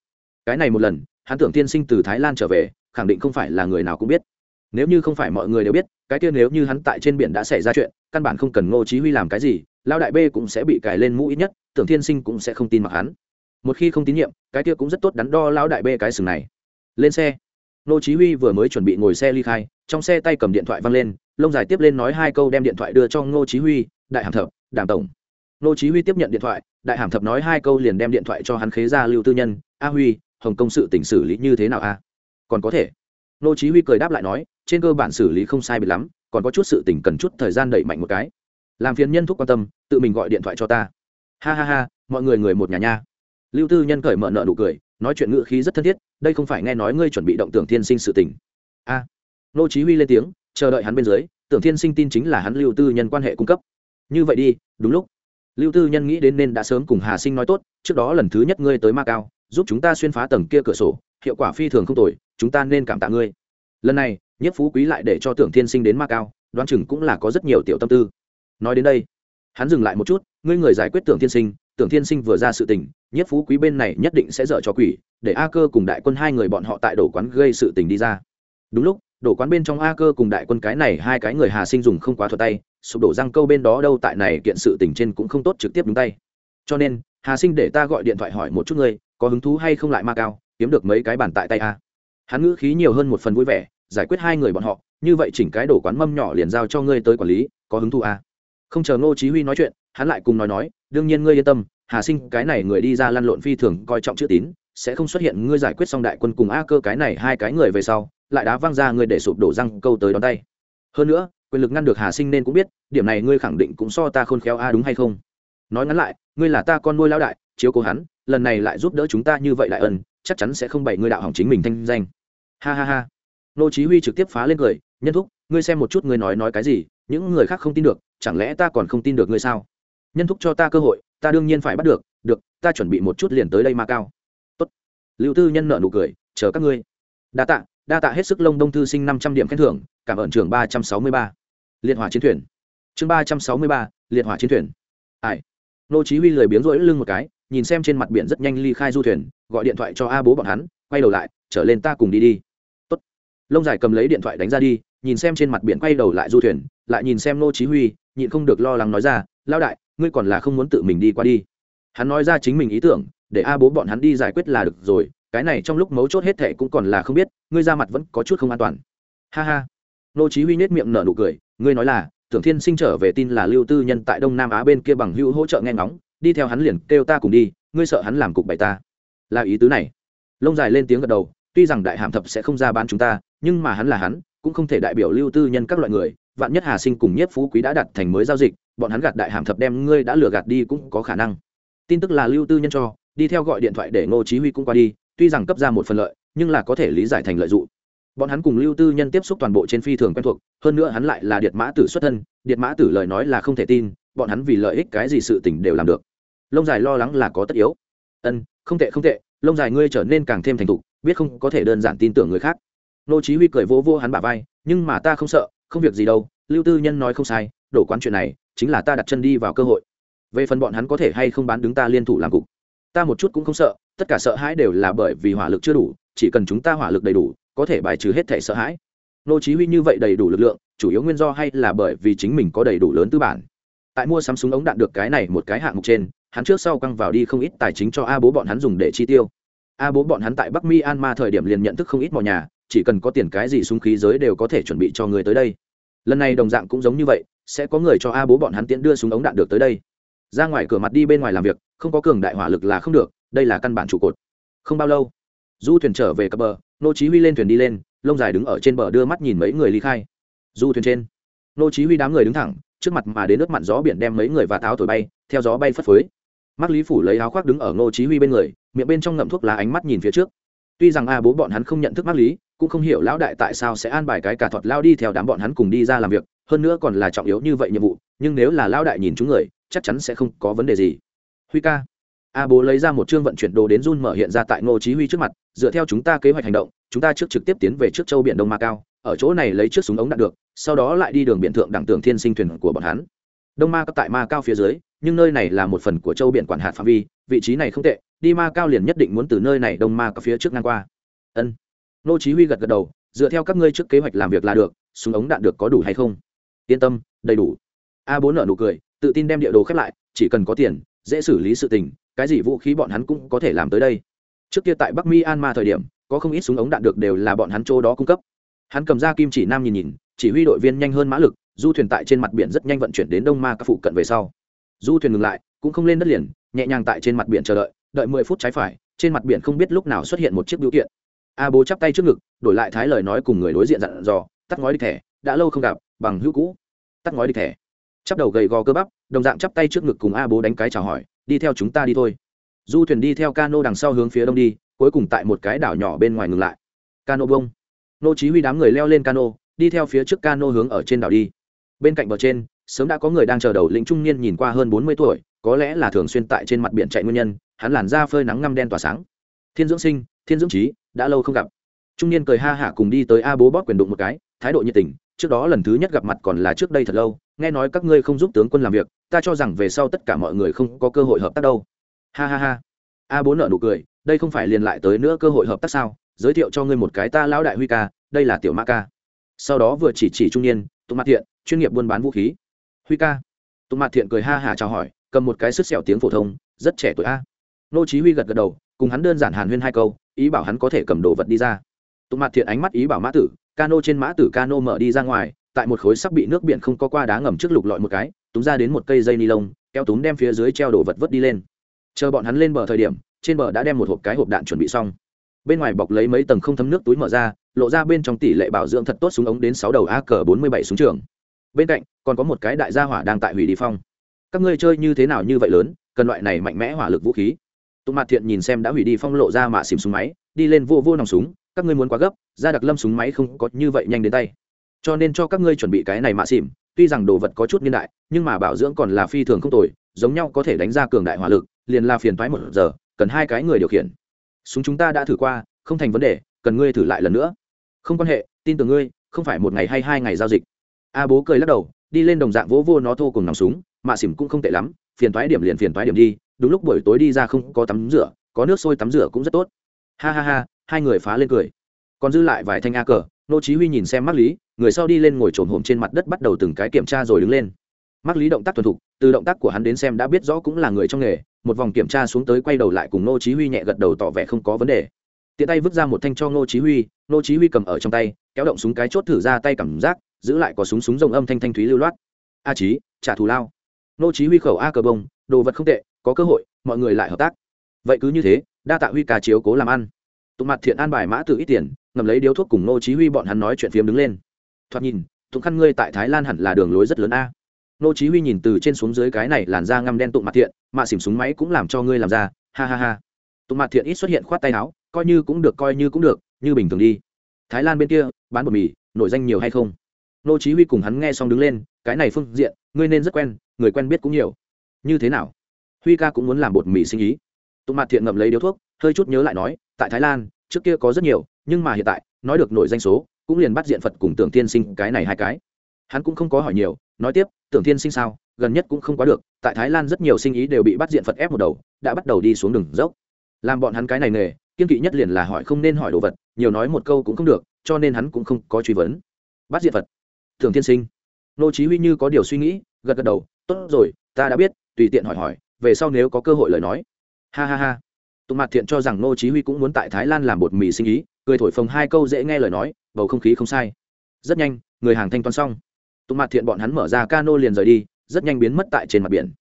Cái này một lần, hắn tưởng thiên sinh từ thái lan trở về, khẳng định không phải là người nào cũng biết nếu như không phải mọi người đều biết, cái kia nếu như hắn tại trên biển đã xảy ra chuyện, căn bản không cần ngô chí huy làm cái gì lao đại b cũng sẽ bị cài lên mũ ít nhất, tưởng thiên sinh cũng sẽ không tin mặc hắn. Một khi không tín nhiệm, cái kia cũng rất tốt đắn đo lao đại b cái sừng này. Lên xe. Ngô chí huy vừa mới chuẩn bị ngồi xe ly khai, trong xe tay cầm điện thoại văng lên, lông dài tiếp lên nói hai câu đem điện thoại đưa cho ngô chí huy, đại hàm thập, đảm tổng. Ngô chí huy tiếp nhận điện thoại, đại hàm thập nói hai câu liền đem điện thoại cho hắn khế ra lưu tư nhân, a huy, hồng công sự tỉnh xử lý như thế nào a? Còn có thể. Nô chí huy cười đáp lại nói, trên cơ bản xử lý không sai biệt lắm, còn có chút sự tình cần chút thời gian đẩy mạnh một cái. Làm phiền nhân thúc quan tâm, tự mình gọi điện thoại cho ta. Ha ha ha, mọi người người một nhà nha. Lưu tư nhân cởi mở nợ nụ cười, nói chuyện ngữ khí rất thân thiết, đây không phải nghe nói ngươi chuẩn bị động tưởng thiên sinh sự tình. A. Nô chí huy lên tiếng, chờ đợi hắn bên dưới, tưởng thiên sinh tin chính là hắn lưu tư nhân quan hệ cung cấp. Như vậy đi, đúng lúc. Lưu tư nhân nghĩ đến nên đã sớm cùng hà sinh nói tốt, trước đó lần thứ nhất ngươi tới ma cao, giúp chúng ta xuyên phá tầng kia cửa sổ hiệu quả phi thường không tồi, chúng ta nên cảm tạ ngươi. Lần này, nhất phú quý lại để cho tưởng thiên sinh đến ma cao, đoán chừng cũng là có rất nhiều tiểu tâm tư. Nói đến đây, hắn dừng lại một chút, ngươi người giải quyết tưởng thiên sinh, tưởng thiên sinh vừa ra sự tình, nhất phú quý bên này nhất định sẽ dở cho quỷ, để a cơ cùng đại quân hai người bọn họ tại đổ quán gây sự tình đi ra. Đúng lúc đổ quán bên trong a cơ cùng đại quân cái này hai cái người hà sinh dùng không quá thuật tay, sụp đổ răng câu bên đó đâu tại này kiện sự tình trên cũng không tốt trực tiếp đúng tay. Cho nên, hà sinh để ta gọi điện thoại hỏi một chút ngươi, có hứng thú hay không lại ma cao? Kiếm được mấy cái bàn tại tay a. Hắn ngữ khí nhiều hơn một phần vui vẻ, giải quyết hai người bọn họ, như vậy chỉnh cái đổ quán mâm nhỏ liền giao cho ngươi tới quản lý, có hứng thú a không chờ ngô chí huy nói chuyện, hắn lại cùng nói nói, đương nhiên ngươi yên tâm, hà sinh, cái này người đi ra lăn lộn phi thường, coi trọng chữ tín, sẽ không xuất hiện ngươi giải quyết xong đại quân cùng a cơ cái này hai cái người về sau, lại đá văng ra ngươi để sụp đổ răng câu tới đón tay. Hơn nữa, quyền lực ngăn được hà sinh nên cũng biết, điểm này ngươi khẳng định cũng so ta khôn khéo a, đúng hay không? Nói ngắn lại, ngươi là ta con nuôi lao đại, chiếu cố hắn, lần này lại giúp đỡ chúng ta như vậy đại ân chắc chắn sẽ không bày ngươi đạo hỏng chính mình thanh danh. Ha ha ha. Nô chí huy trực tiếp phá lên cười nhân thúc ngươi xem một chút ngươi nói nói cái gì những người khác không tin được chẳng lẽ ta còn không tin được ngươi sao? Nhân thúc cho ta cơ hội ta đương nhiên phải bắt được được ta chuẩn bị một chút liền tới đây ma cao. Tốt. Lưu tư nhân nợ nụ cười chờ các ngươi. Đa tạ đa tạ hết sức lông đông thư sinh 500 điểm khen thưởng cảm ơn trưởng 363. liệt hỏa chiến thuyền. Chương 363, liệt hỏa chiến thuyền. Ai? Nô chí huy lười biếng rỗi lưng một cái nhìn xem trên mặt biển rất nhanh ly khai du thuyền, gọi điện thoại cho a bố bọn hắn, quay đầu lại, trở lên ta cùng đi đi. Tốt. Lông dài cầm lấy điện thoại đánh ra đi, nhìn xem trên mặt biển quay đầu lại du thuyền, lại nhìn xem nô chí huy, nhịn không được lo lắng nói ra lao đại, ngươi còn là không muốn tự mình đi qua đi. Hắn nói ra chính mình ý tưởng, để a bố bọn hắn đi giải quyết là được rồi, cái này trong lúc mấu chốt hết thệ cũng còn là không biết, ngươi ra mặt vẫn có chút không an toàn. Ha ha. Nô chí huy nét miệng nở nụ cười, ngươi nói là, tưởng thiên sinh trở về tin là lưu tư nhân tại đông nam á bên kia bằng hữu hỗ trợ nghe ngóng đi theo hắn liền kêu ta cùng đi, ngươi sợ hắn làm cục bày ta. Là ý tứ này. Lông dài lên tiếng gật đầu, tuy rằng đại hàm thập sẽ không ra bán chúng ta, nhưng mà hắn là hắn, cũng không thể đại biểu lưu tư nhân các loại người, vạn nhất hà sinh cùng nhất phú quý đã đặt thành mới giao dịch, bọn hắn gạt đại hàm thập đem ngươi đã lừa gạt đi cũng có khả năng. Tin tức là lưu tư nhân cho, đi theo gọi điện thoại để ngô chí huy cũng qua đi, tuy rằng cấp ra một phần lợi, nhưng là có thể lý giải thành lợi dụng. Bọn hắn cùng lưu tư nhân tiếp xúc toàn bộ trên phi thường quen thuộc, hơn nữa hắn lại là điện mã tử xuất thân điện mã tử lời nói là không thể tin, bọn hắn vì lợi ích cái gì sự tình đều làm được lông dài lo lắng là có tất yếu. Ân, không tệ không tệ, lông dài ngươi trở nên càng thêm thành thục, biết không có thể đơn giản tin tưởng người khác. Nô chí huy cười vỗ vỗ hắn bả vai, nhưng mà ta không sợ, không việc gì đâu, lưu tư nhân nói không sai, đổ quán chuyện này, chính là ta đặt chân đi vào cơ hội. Về phần bọn hắn có thể hay không bán đứng ta liên thủ làm cục, ta một chút cũng không sợ, tất cả sợ hãi đều là bởi vì hỏa lực chưa đủ, chỉ cần chúng ta hỏa lực đầy đủ, có thể bài trừ hết thể sợ hãi. Nô chí huy như vậy đầy đủ lực lượng, chủ yếu nguyên do hay là bởi vì chính mình có đầy đủ lớn tư bản. Tại mua sắm súng ống đạn được cái này một cái hạng mục trên hắn trước sau căng vào đi không ít tài chính cho a bố bọn hắn dùng để chi tiêu. A bố bọn hắn tại bắc myanmar thời điểm liền nhận thức không ít mọi nhà, chỉ cần có tiền cái gì súng khí giới đều có thể chuẩn bị cho người tới đây. Lần này đồng dạng cũng giống như vậy, sẽ có người cho a bố bọn hắn tiễn đưa súng ống đạn được tới đây. Ra ngoài cửa mặt đi bên ngoài làm việc, không có cường đại hỏa lực là không được, đây là căn bản trụ cột. Không bao lâu, du thuyền trở về cập bờ, nô chí huy lên thuyền đi lên, lông dài đứng ở trên bờ đưa mắt nhìn mấy người ly khai. Du thuyền trên, nô chí huy đám người đứng thẳng, trước mặt mà đến nước mặn gió biển đem mấy người và táo thổi bay, theo gió bay phất phới. Mắt Lý Phủ lấy áo khoác đứng ở Ngô Chí Huy bên người, miệng bên trong ngậm thuốc lá ánh mắt nhìn phía trước. Tuy rằng a bố bọn hắn không nhận thức mắt Lý, cũng không hiểu lão đại tại sao sẽ an bài cái cả thuật lao đi theo đám bọn hắn cùng đi ra làm việc, hơn nữa còn là trọng yếu như vậy nhiệm vụ, nhưng nếu là lão đại nhìn chúng người, chắc chắn sẽ không có vấn đề gì. Huy ca. A bố lấy ra một chương vận chuyển đồ đến run mở hiện ra tại Ngô Chí Huy trước mặt, dựa theo chúng ta kế hoạch hành động, chúng ta trước trực tiếp tiến về trước châu biển Đông Ma Cao, ở chỗ này lấy trước súng ống đạn được, sau đó lại đi đường biển thượng đẳng tưởng thiên sinh thuyền của bọn hắn. Đông Ma cấp tại Ma Cao phía dưới, nhưng nơi này là một phần của châu biển quản hạt phạm vi vị trí này không tệ đi ma cao liền nhất định muốn từ nơi này đông ma cả phía trước ngang qua. Ân. Nô chí huy gật gật đầu dựa theo các ngươi trước kế hoạch làm việc là được súng ống đạn được có đủ hay không? Yên tâm đầy đủ. A bốn nở nụ cười tự tin đem địa đồ khép lại chỉ cần có tiền dễ xử lý sự tình cái gì vũ khí bọn hắn cũng có thể làm tới đây. Trước kia tại bắc myanmar thời điểm có không ít súng ống đạn được đều là bọn hắn chỗ đó cung cấp. Hắn cầm ra kim chỉ nam nhìn nhìn chỉ huy đội viên nhanh hơn mã lực du thuyền tại trên mặt biển rất nhanh vận chuyển đến đông ma các phụ cận về sau. Du thuyền ngừng lại, cũng không lên đất liền, nhẹ nhàng tại trên mặt biển chờ đợi đợi mười phút trái phải, trên mặt biển không biết lúc nào xuất hiện một chiếc biểu kiện. A bố chắp tay trước ngực, đổi lại thái lời nói cùng người đối diện dặn dò, tắt ngói đi thẻ, đã lâu không gặp, bằng hữu cũ. Tắt ngói đi thẻ. Chắp đầu gầy gò cơ bắp, đồng dạng chắp tay trước ngực cùng a bố đánh cái chào hỏi, đi theo chúng ta đi thôi. Du thuyền đi theo cano đằng sau hướng phía đông đi, cuối cùng tại một cái đảo nhỏ bên ngoài ngừng lại. Cano bông. Nô chí huy đám người leo lên cano, đi theo phía trước cano hướng ở trên đảo đi bên cạnh bờ trên, sớm đã có người đang chờ đầu lĩnh trung niên nhìn qua hơn bốn mươi tuổi, có lẽ là thường xuyên tại trên mặt biển chạy nguyên nhân, hắn làn da phơi nắng ngăm đen tỏa sáng. Thiên dưỡng sinh, thiên dưỡng trí, đã lâu không gặp. Trung niên cười ha hả cùng đi tới a bố bóp quyền đụng một cái, thái độ nhiệt tình, trước đó lần thứ nhất gặp mặt còn là trước đây thật lâu, nghe nói các ngươi không giúp tướng quân làm việc, ta cho rằng về sau tất cả mọi người không có cơ hội hợp tác đâu. Ha ha ha. A bố nợ nụ cười, đây không phải liền lại tới nữa cơ hội hợp tác sao? Giới thiệu cho ngươi một cái ta lão đại huy ca, đây là tiểu ma ca. Sau đó vừa chỉ chỉ trung niên Tụng mặt thiện, chuyên nghiệp buôn bán vũ khí. Huy ca. Tụng mạt thiện cười ha hả chào hỏi, cầm một cái sức sẹo tiếng phổ thông, rất trẻ tuổi a. Nô chí huy gật gật đầu, cùng hắn đơn giản hàn huyên hai câu, ý bảo hắn có thể cầm đồ vật đi ra. Tụng mạt thiện ánh mắt ý bảo mã tử, cano trên mã tử cano mở đi ra ngoài, tại một khối sắc bị nước biển không có qua đá ngầm trước lục lọi một cái, túm ra đến một cây dây ni lông, kéo túm đem phía dưới treo đồ vật vớt đi lên. Chờ bọn hắn lên bờ thời điểm, trên bờ đã đem một hộp cái hộp đạn chuẩn bị xong. Bên ngoài bọc lấy mấy tầng không thấm nước túi mở ra lộ ra bên trong tỷ lệ bảo dưỡng thật tốt súng ống đến sáu đầu ak bốn mươi bảy súng trường. Bên cạnh, còn có một cái đại gia hỏa đang tại hủy đi phong. Các ngươi chơi như thế nào như vậy lớn, cần loại này mạnh mẽ hỏa lực vũ khí. Tụng mặt thiện nhìn xem đã hủy đi phong lộ ra mạ xìm súng máy, đi lên vô vô nòng súng, các ngươi muốn quá gấp, ra đặc lâm súng máy không có như vậy nhanh đến tay. Cho nên cho các ngươi chuẩn bị cái này mạ xìm tuy rằng đồ vật có chút niên đại, nhưng mà bảo dưỡng còn là phi thường không tồi, giống nhau có thể đánh ra cường đại hỏa lực, liền là phiền thoái một giờ, cần hai cái người điều khiển. Súng chúng ta đã thử qua, không thành vấn đề, cần ngươi thử lại lần nữa không quan hệ, tin tưởng ngươi, không phải một ngày hay hai ngày giao dịch. A bố cười lắc đầu, đi lên đồng dạng vỗ vô nó thô cùng nòng súng mạ xỉm cũng không tệ lắm, phiền thoái điểm liền phiền thoái điểm đi, đúng lúc buổi tối đi ra không có tắm rửa, có nước sôi tắm rửa cũng rất tốt. Ha ha ha, hai người phá lên cười. Còn dư lại vài thanh a cờ, nô chí huy nhìn xem mắc lý, người sau đi lên ngồi trồn hổm trên mặt đất bắt đầu từng cái kiểm tra rồi đứng lên. Mắc lý động tác thuần thục, từ động tác của hắn đến xem đã biết rõ cũng là người trong nghề, một vòng kiểm tra xuống tới quay đầu lại cùng nô chí huy nhẹ gật đầu tỏ vẻ không có vấn đề tiện tay vứt ra một thanh cho nô chí huy nô chí huy cầm ở trong tay, kéo động súng cái chốt thử ra tay cảm giác, giữ lại có súng súng rồng âm thanh thanh thúy lưu loát. A chí, trả thù lao. Nô chí huy khẩu a cờ bông, đồ vật không tệ, có cơ hội, mọi người lại hợp tác. Vậy cứ như thế, đa tạ huy cà chiếu cố làm ăn. Tụng mặt thiện an bài mã từ ít tiền, ngầm lấy điếu thuốc cùng nô chí huy bọn hắn nói chuyện phiếm đứng lên. Thoạt nhìn, tụng khăn ngươi tại thái lan hẳn là đường lối rất lớn a. Nô chí huy nhìn từ trên xuống dưới cái này làn da ngăm đen tụng mặt thiện mà xỉm súng máy cũng làm cho ngươi làm ra. Ha ha ha. Tụng mặt thiện ít xuất hiện khoát tay áo coi như cũng được, coi như cũng được, như bình thường đi. Thái lan bên kia, bán bột mì, nổi danh nhiều hay không? Nô chí huy cùng hắn nghe xong đứng lên, cái này phương diện, ngươi nên rất quen, người quen biết cũng nhiều. Như thế nào? Huy ca cũng muốn làm bột mì sinh ý. Tụng mặt thiện ngậm lấy điếu thuốc, hơi chút nhớ lại nói, tại thái lan, trước kia có rất nhiều, nhưng mà hiện tại, nói được nổi danh số, cũng liền bắt diện phật cùng tưởng tiên sinh cái này hai cái. Hắn cũng không có hỏi nhiều, nói tiếp, tưởng tiên sinh sao? Gần nhất cũng không quá được, tại thái lan rất nhiều sinh ý đều bị bắt diện phật ép một đầu, đã bắt đầu đi xuống đường dốc. Làm bọn hắn cái này nghề kiên kỵ nhất liền là hỏi không nên hỏi đồ vật, nhiều nói một câu cũng không được, cho nên hắn cũng không có truy vấn. Bắt diện vật. thường tiên sinh. Nô chí huy như có điều suy nghĩ, gật gật đầu, tốt rồi, ta đã biết, tùy tiện hỏi hỏi, về sau nếu có cơ hội lời nói. Ha ha ha. Tụng mặt thiện cho rằng nô chí huy cũng muốn tại thái lan làm bột mì sinh ý, cười thổi phồng hai câu dễ nghe lời nói, bầu không khí không sai. Rất nhanh, người hàng thanh toán xong. Tụng mặt thiện bọn hắn mở ra cano liền rời đi, rất nhanh biến mất tại trên mặt biển.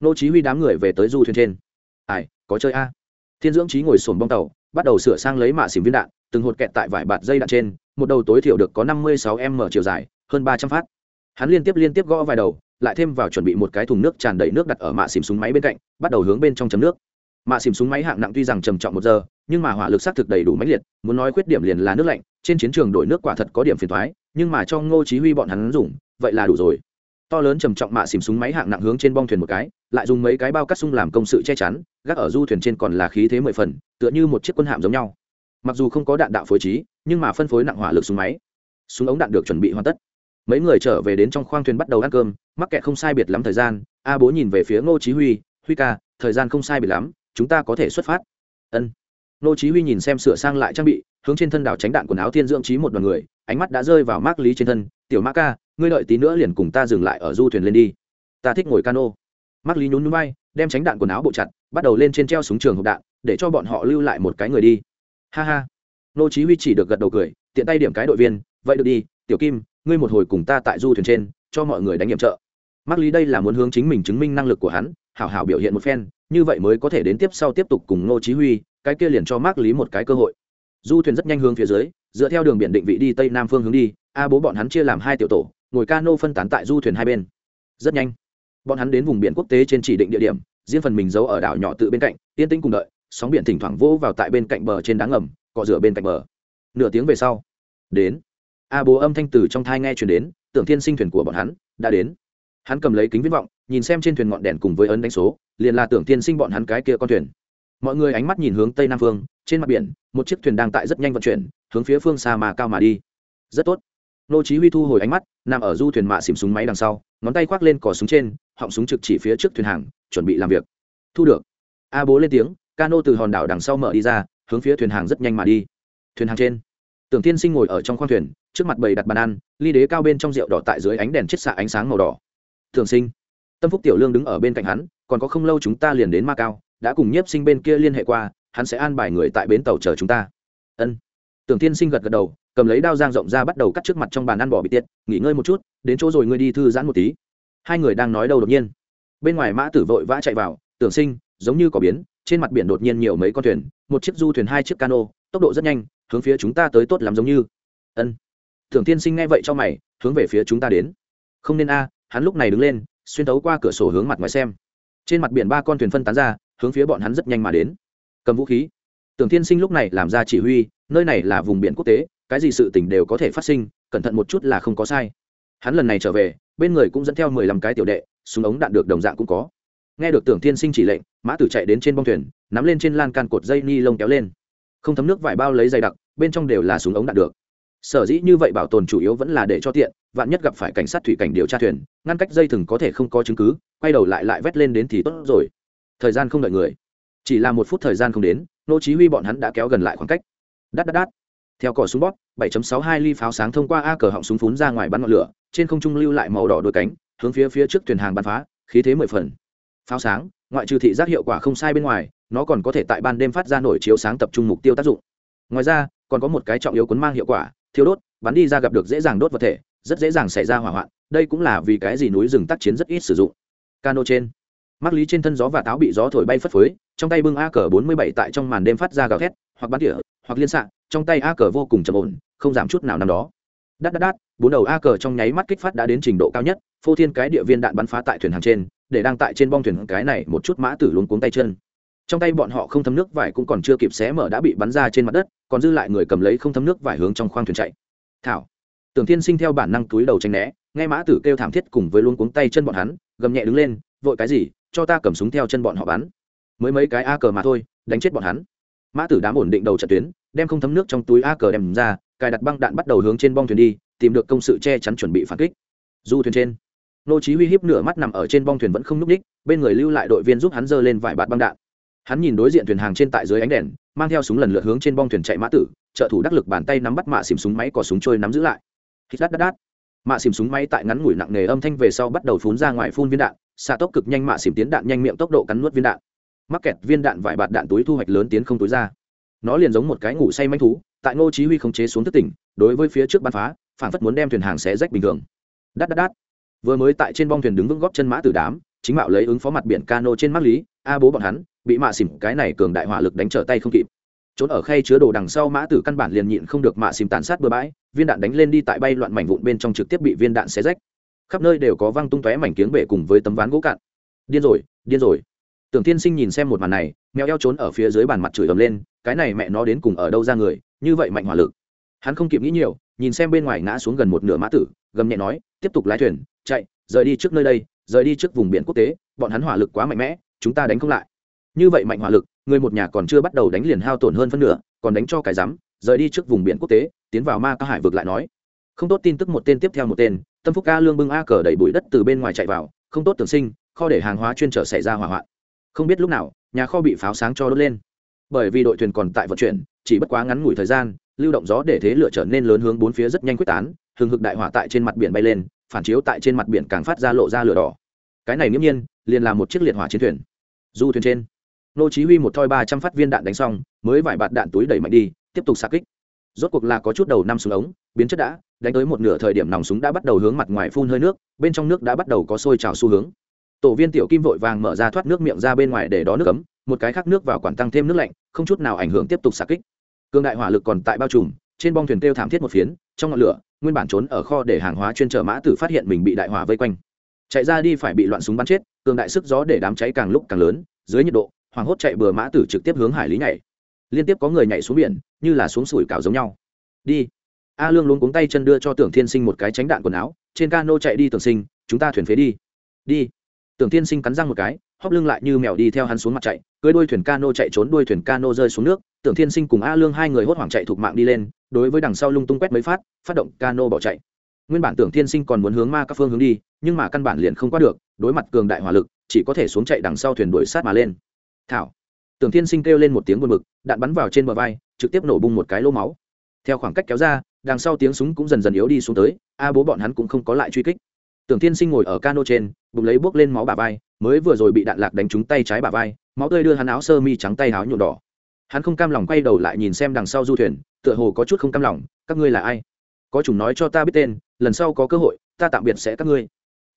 Nô chí huy đám người về tới du thuyền trên. Ai, có chơi a? Thiên dưỡng chí ngồi sồn bong tàu bắt đầu sửa sang lấy mạ xỉm viên đạn, từng hột kẹt tại vải bạt dây đạn trên, một đầu tối thiểu được có 56 m chiều dài, hơn 300 phát. Hắn liên tiếp liên tiếp gõ vài đầu, lại thêm vào chuẩn bị một cái thùng nước tràn đầy nước đặt ở mạ xỉm súng máy bên cạnh, bắt đầu hướng bên trong chấm nước. Mạ xỉm súng máy hạng nặng tuy rằng trầm trọng một giờ, nhưng mà hỏa lực xác thực đầy đủ mãnh liệt, muốn nói khuyết điểm liền là nước lạnh, trên chiến trường đổi nước quả thật có điểm phiền thoái nhưng mà cho ngô chí huy bọn hắn dùng, vậy là đủ rồi to lớn trầm trọng mạ xìm súng máy hạng nặng hướng trên bong thuyền một cái, lại dùng mấy cái bao cắt sung làm công sự che chắn, gác ở du thuyền trên còn là khí thế mười phần, tựa như một chiếc quân hạm giống nhau. Mặc dù không có đạn đạo phối trí, nhưng mà phân phối nặng hỏa lực súng máy. Súng ống đạn được chuẩn bị hoàn tất. Mấy người trở về đến trong khoang thuyền bắt đầu ăn cơm, mắc kẹt không sai biệt lắm thời gian, a bố nhìn về phía ngô chí huy huy ca, thời gian không sai biệt lắm, chúng ta có thể xuất phát. Ân. Ngô chí huy nhìn xem sửa sang lại trang bị, hướng trên thân đảo tránh đạn quần áo thiên dưỡng trí một đoàn người, ánh mắt đã rơi vào mác lý trên thân, tiểu mã ca ngươi đợi tí nữa liền cùng ta dừng lại ở du thuyền lên đi. Ta thích ngồi cano. Mác lý nhún nhún bay đem tránh đạn quần áo bộ chặt, bắt đầu lên trên treo súng trường hộp đạn, để cho bọn họ lưu lại một cái người đi. Ha ha. Nô chí huy chỉ được gật đầu cười, tiện tay điểm cái đội viên, vậy được đi, tiểu kim, ngươi một hồi cùng ta tại du thuyền trên, cho mọi người đánh nhiệm trợ. Mắc lý đây là muốn hướng chính mình chứng minh năng lực của hắn, hảo hảo biểu hiện một phen, như vậy mới có thể đến tiếp sau tiếp tục cùng nô chí huy, cái kia liền cho mắc lý một cái cơ hội. Du thuyền rất nhanh hướng phía dưới, dựa theo đường biển định vị đi tây nam phương hướng đi, a bố bọn hắn chia làm hai tiểu tổ ngồi cano phân tán tại du thuyền hai bên. Rất nhanh, bọn hắn đến vùng biển quốc tế trên chỉ định địa điểm, riêng phần mình giấu ở đảo nhỏ tự bên cạnh, yên tĩnh cùng đợi, sóng biển thỉnh thoảng vỗ vào tại bên cạnh bờ trên đá ngầm, cọ rửa bên cạnh bờ. Nửa tiếng về sau, đến, a bố âm thanh từ trong thai nghe chuyển đến, tưởng thiên sinh thuyền của bọn hắn đã đến. Hắn cầm lấy kính viễn vọng, nhìn xem trên thuyền ngọn đèn cùng với ấn đánh số, liền là tưởng thiên sinh bọn hắn cái kia con thuyền. Mọi người ánh mắt nhìn hướng tây nam phương, trên mặt biển, một chiếc thuyền đang tại rất nhanh vận chuyển, hướng phía phương xa mà cao mà đi. Rất tốt. Nô chí huy thu hồi ánh mắt nằm ở du thuyền mạ xìm súng máy đằng sau, ngón tay khoác lên cò súng trên, họng súng trực chỉ phía trước thuyền hàng, chuẩn bị làm việc. Thu được. A bố lên tiếng, cano từ hòn đảo đằng sau mở đi ra, hướng phía thuyền hàng rất nhanh mà đi. Thuyền hàng trên. Tưởng tiên sinh ngồi ở trong khoang thuyền, trước mặt bầy đặt bàn ăn, ly đế cao bên trong rượu đỏ tại dưới ánh đèn chiết xạ ánh sáng màu đỏ. Thường sinh. Tâm phúc tiểu lương đứng ở bên cạnh hắn, còn có không lâu chúng ta liền đến ma cao, đã cùng nhiếp sinh bên kia liên hệ qua, hắn sẽ an bài người tại bến tàu chờ chúng ta. Ân. Tưởng tiên sinh gật gật đầu cầm lấy đao giang rộng ra bắt đầu cắt trước mặt trong bàn ăn bò bị tiệt, nghỉ ngơi một chút, đến chỗ rồi ngươi đi thư giãn một tí. Hai người đang nói đâu đột nhiên. Bên ngoài mã tử vội vã chạy vào, tưởng sinh, giống như có biến, trên mặt biển đột nhiên nhiều mấy con thuyền, một chiếc du thuyền, hai chiếc cano, tốc độ rất nhanh, hướng phía chúng ta tới tốt lắm giống như. Ân. Tưởng tiên sinh nghe vậy cho mày, hướng về phía chúng ta đến. Không nên a, hắn lúc này đứng lên, xuyên tấu qua cửa sổ hướng mặt ngoài xem. Trên mặt biển ba con thuyền phân tán ra, hướng phía bọn hắn rất nhanh mà đến. Cầm vũ khí. Tưởng tiên sinh lúc này làm ra chỉ huy, nơi này là vùng biển quốc tế cái gì sự tình đều có thể phát sinh, cẩn thận một chút là không có sai. Hắn lần này trở về, bên người cũng dẫn theo mười lăm cái tiểu đệ, súng ống đạn được đồng dạng cũng có. Nghe được tưởng thiên sinh chỉ lệnh, mã tử chạy đến trên bông thuyền, nắm lên trên lan can cột dây ni lông kéo lên. Không thấm nước vải bao lấy dày đặc, bên trong đều là súng ống đạn được. Sở dĩ như vậy bảo tồn chủ yếu vẫn là để cho tiện, vạn nhất gặp phải cảnh sát thủy cảnh điều tra thuyền, ngăn cách dây thừng có thể không có chứng cứ, quay đầu lại lại vét lên đến thì tốt rồi. Thời gian không đợi người. Chỉ là một phút thời gian không đến, nô chí huy bọn hắn đã kéo gần lại khoảng cách. Đắt đắt đắt theo cò súng bóp 7.62 ly pháo sáng thông qua a cờ họng súng phún ra ngoài bắn ngọn lửa, trên không trung lưu lại màu đỏ đôi cánh, hướng phía phía trước thuyền hàng bắn phá, khí thế mười phần. Pháo sáng, ngoại trừ thị giác hiệu quả không sai bên ngoài, nó còn có thể tại ban đêm phát ra nổi chiếu sáng tập trung mục tiêu tác dụng. Ngoài ra, còn có một cái trọng yếu cuốn mang hiệu quả thiếu đốt, bắn đi ra gặp được dễ dàng đốt vật thể, rất dễ dàng xảy ra hỏa hoạn, đây cũng là vì cái gì núi rừng tác chiến rất ít sử dụng. Cano trên. Mắc lý trên thân gió và táo bị gió thổi bay phất phới, trong tay bưng a cờ bốn mươi bảy tại trong màn đêm phát ra gào thét, hoặc bắn tỉa, hoặc liên xạ trong tay a cờ vô cùng trầm ổn, không giảm chút nào năm đó. Đắt đắt đắt, bốn đầu a cờ trong nháy mắt kích phát đã đến trình độ cao nhất, phô thiên cái địa viên đạn bắn phá tại thuyền hàng trên, để đang tại trên bong thuyền cái này một chút mã tử luống cuống tay chân. Trong tay bọn họ không thấm nước vải cũng còn chưa kịp xé mở đã bị bắn ra trên mặt đất, còn dư lại người cầm lấy không thấm nước vải hướng trong khoang thuyền chạy. Thảo. Tưởng thiên sinh theo bản năng túi đầu tranh né, nghe mã tử kêu thảm thiết cùng với luống cuống tay chân bọn hắn, gầm nhẹ đứng lên, vội cái gì, cho ta cầm súng theo chân bọn họ bắn. Mới mấy cái a cờ mà thôi, đánh chết bọn hắn mã tử đám ổn định đầu trận tuyến, đem không thấm nước trong túi a cờ đem ra, cài đặt băng đạn bắt đầu hướng trên bong thuyền đi, tìm được công sự che chắn chuẩn bị phản kích. Du thuyền trên, nô chí huy hiếp nửa mắt nằm ở trên bong thuyền vẫn không núc đích bên người lưu lại đội viên giúp hắn dơ lên vài bạt băng đạn. Hắn nhìn đối diện thuyền hàng trên tại dưới ánh đèn, mang theo súng lần lượt hướng trên bong thuyền chạy mã tử, trợ thủ đắc lực bàn tay nắm bắt mạ xìm súng máy cò súng trôi nắm giữ lại. Hít đát đát đát mạ xìm súng máy tại ngắn ngủi nặng nề âm thanh về sau bắt đầu phun ra ngoài phun viên đạn, xạ tốc cực nhanh mạ xìm tiến đạn nhanh miệng tốc độ cắn nuốt viên đạn mắc kẹt viên đạn vải bạt đạn túi thu hoạch lớn tiến không túi ra. Nó liền giống một cái ngủ say manh thú, tại ngô chí huy không chế xuống thức tỉnh, đối với phía trước bắn phá phản phất muốn đem thuyền hàng xé rách bình thường. Đát đát đát. Vừa mới tại trên bong thuyền đứng vững góp chân mã tử đám, chính mạo lấy ứng phó mặt biển cano trên mắc lý, a bố bọn hắn, bị mạ xỉm cái này cường đại hỏa lực đánh trở tay không kịp. Trốn ở khay chứa đồ đằng sau mã tử căn bản liền nhịn không được mạ xỉm tàn sát bừa bãi, viên đạn đánh lên đi tại bay loạn mảnh vụn bên trong trực tiếp bị viên đạn xé rách. Khắp nơi đều có văng tung tóe mảnh kiếng bể cùng với tấm ván gỗ cạn. Điên rồi điên rồi tưởng tiên sinh nhìn xem một màn này, mèo eo trốn ở phía dưới bàn mặt chửi ầm lên, cái này mẹ nó đến cùng ở đâu ra người, như vậy mạnh hỏa lực. Hắn không kịp nghĩ nhiều, nhìn xem bên ngoài ngã xuống gần một nửa mã tử, gầm nhẹ nói, tiếp tục lái thuyền, chạy, rời đi trước nơi đây, rời đi trước vùng biển quốc tế, bọn hắn hỏa lực quá mạnh mẽ, chúng ta đánh không lại. Như vậy mạnh hỏa lực, người một nhà còn chưa bắt đầu đánh liền hao tổn hơn phân nửa, còn đánh cho cái rắm, rời đi trước vùng biển quốc tế, tiến vào ma ca hải vực lại nói. Không tốt tin tức một tên tiếp theo một tên, tâm phúc ca lương bưng a cờ đẩy bụi đất từ bên ngoài chạy vào, không tốt tưởng sinh, kho để hàng hóa chuyên trở xảy ra hỏa hoạn không biết lúc nào, nhà kho bị pháo sáng cho đốt lên. Bởi vì đội thuyền còn tại vận chuyển, chỉ bất quá ngắn ngủi thời gian, lưu động gió để thế lửa trở nên lớn hướng bốn phía rất nhanh quyết tán, hừng hực đại hỏa tại trên mặt biển bay lên, phản chiếu tại trên mặt biển càng phát ra lộ ra lửa đỏ. Cái này nghiễm nhiên, liền là một chiếc liệt hỏa chiến thuyền. Du thuyền trên, nô chí huy một thoi ba trăm phát viên đạn đánh xong, mới vài bạt đạn túi đẩy mạnh đi, tiếp tục xạ kích. Rốt cuộc là có chút đầu năm súng ống, biến chất đã, đánh tới một nửa thời điểm nòng súng đã bắt đầu hướng mặt ngoài phun hơi nước, bên trong nước đã bắt đầu có sôi trào xu hướng tổ viên tiểu kim vội vàng mở ra thoát nước miệng ra bên ngoài để đó nước ấm, một cái khác nước vào quản tăng thêm nước lạnh, không chút nào ảnh hưởng tiếp tục xạ kích. Cương đại hỏa lực còn tại bao trùm, trên bong thuyền kêu thảm thiết một phiến, trong ngọn lửa, nguyên bản trốn ở kho để hàng hóa chuyên chở mã tử phát hiện mình bị đại hỏa vây quanh. Chạy ra đi phải bị loạn súng bắn chết, cường đại sức gió để đám cháy càng lúc càng lớn, dưới nhiệt độ, hoàng hốt chạy bừa mã tử trực tiếp hướng hải lý nhảy. Liên tiếp có người nhảy xuống biển, như là xuống sủi cảo giống nhau. Đi. A lương luôn cuống tay chân đưa cho tưởng thiên sinh một cái tránh đạn quần áo, trên cano chạy đi tưởng sinh, chúng ta thuyền phế đi. Đi tưởng thiên sinh cắn răng một cái hóp lưng lại như mèo đi theo hắn xuống mặt chạy cưới đuôi thuyền cano chạy trốn đuôi thuyền cano rơi xuống nước, tưởng thiên sinh cùng a lương hai người hốt hoảng chạy thuộc mạng đi lên, đối với đằng sau lung tung quét mấy phát phát động cano bỏ chạy. Nguyên bản tưởng thiên sinh còn muốn hướng ma các phương hướng đi, nhưng mà căn bản liền không qua được, đối mặt cường đại hỏa lực, chỉ có thể xuống chạy đằng sau thuyền đuổi sát mà lên. Thảo. Tưởng thiên sinh kêu lên một tiếng buồn bực, đạn bắn vào trên bờ vai, trực tiếp nổ bung một cái lô máu. Theo khoảng cách kéo ra, đằng sau tiếng súng cũng dần dần yếu đi xuống tới, a bố bọn hắn cũng không có lại truy kích tưởng thiên sinh ngồi ở cano trên, bụng lấy bước lên máu bà vai, mới vừa rồi bị đạn lạc đánh trúng tay trái bà vai, máu tươi đưa hắn áo sơ mi trắng tay áo nhuộm đỏ. Hắn không cam lòng quay đầu lại nhìn xem đằng sau du thuyền, tựa hồ có chút không cam lòng, các ngươi là ai? Có chủng nói cho ta biết tên, lần sau có cơ hội, ta tạm biệt sẽ các ngươi.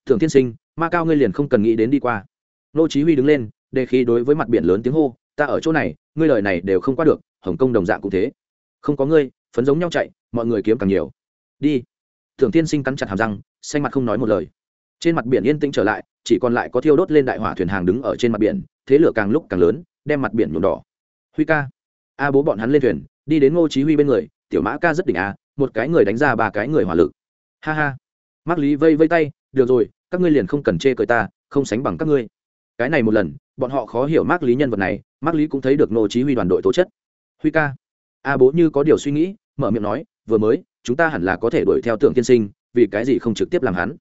Thường thiên sinh, ma cao ngươi liền không cần nghĩ đến đi qua. Nô chí huy đứng lên, đề khí đối với mặt biển lớn tiếng hô, ta ở chỗ này, ngươi lời này đều không qua được, hồng công đồng dạng cũng thế. Không có ngươi, phấn giống nhau chạy, mọi người kiếm càng nhiều. Đi. Thường thiên sinh cắn chặt hàm răng xanh mặt không nói một lời. Trên mặt biển yên tĩnh trở lại, chỉ còn lại có thiêu đốt lên đại hỏa thuyền hàng đứng ở trên mặt biển, thế lửa càng lúc càng lớn, đem mặt biển nhuộm đỏ. Huy ca. A bố bọn hắn lên thuyền, đi đến ngô chí huy bên người, tiểu mã ca rất đỉnh a, một cái người đánh ra ba cái người hỏa lực. Ha ha. Mắc lý vây vây tay, được rồi, các ngươi liền không cần chê cười ta, không sánh bằng các ngươi. Cái này một lần, bọn họ khó hiểu mắc lý nhân vật này mắc lý cũng thấy được ngô chí huy đoàn đội tố chất. Huy ca. A bố như có điều suy nghĩ, mở miệng nói, vừa mới, chúng ta hẳn là có thể đuổi theo tưởng tiên sinh vì cái gì không trực tiếp làm hắn?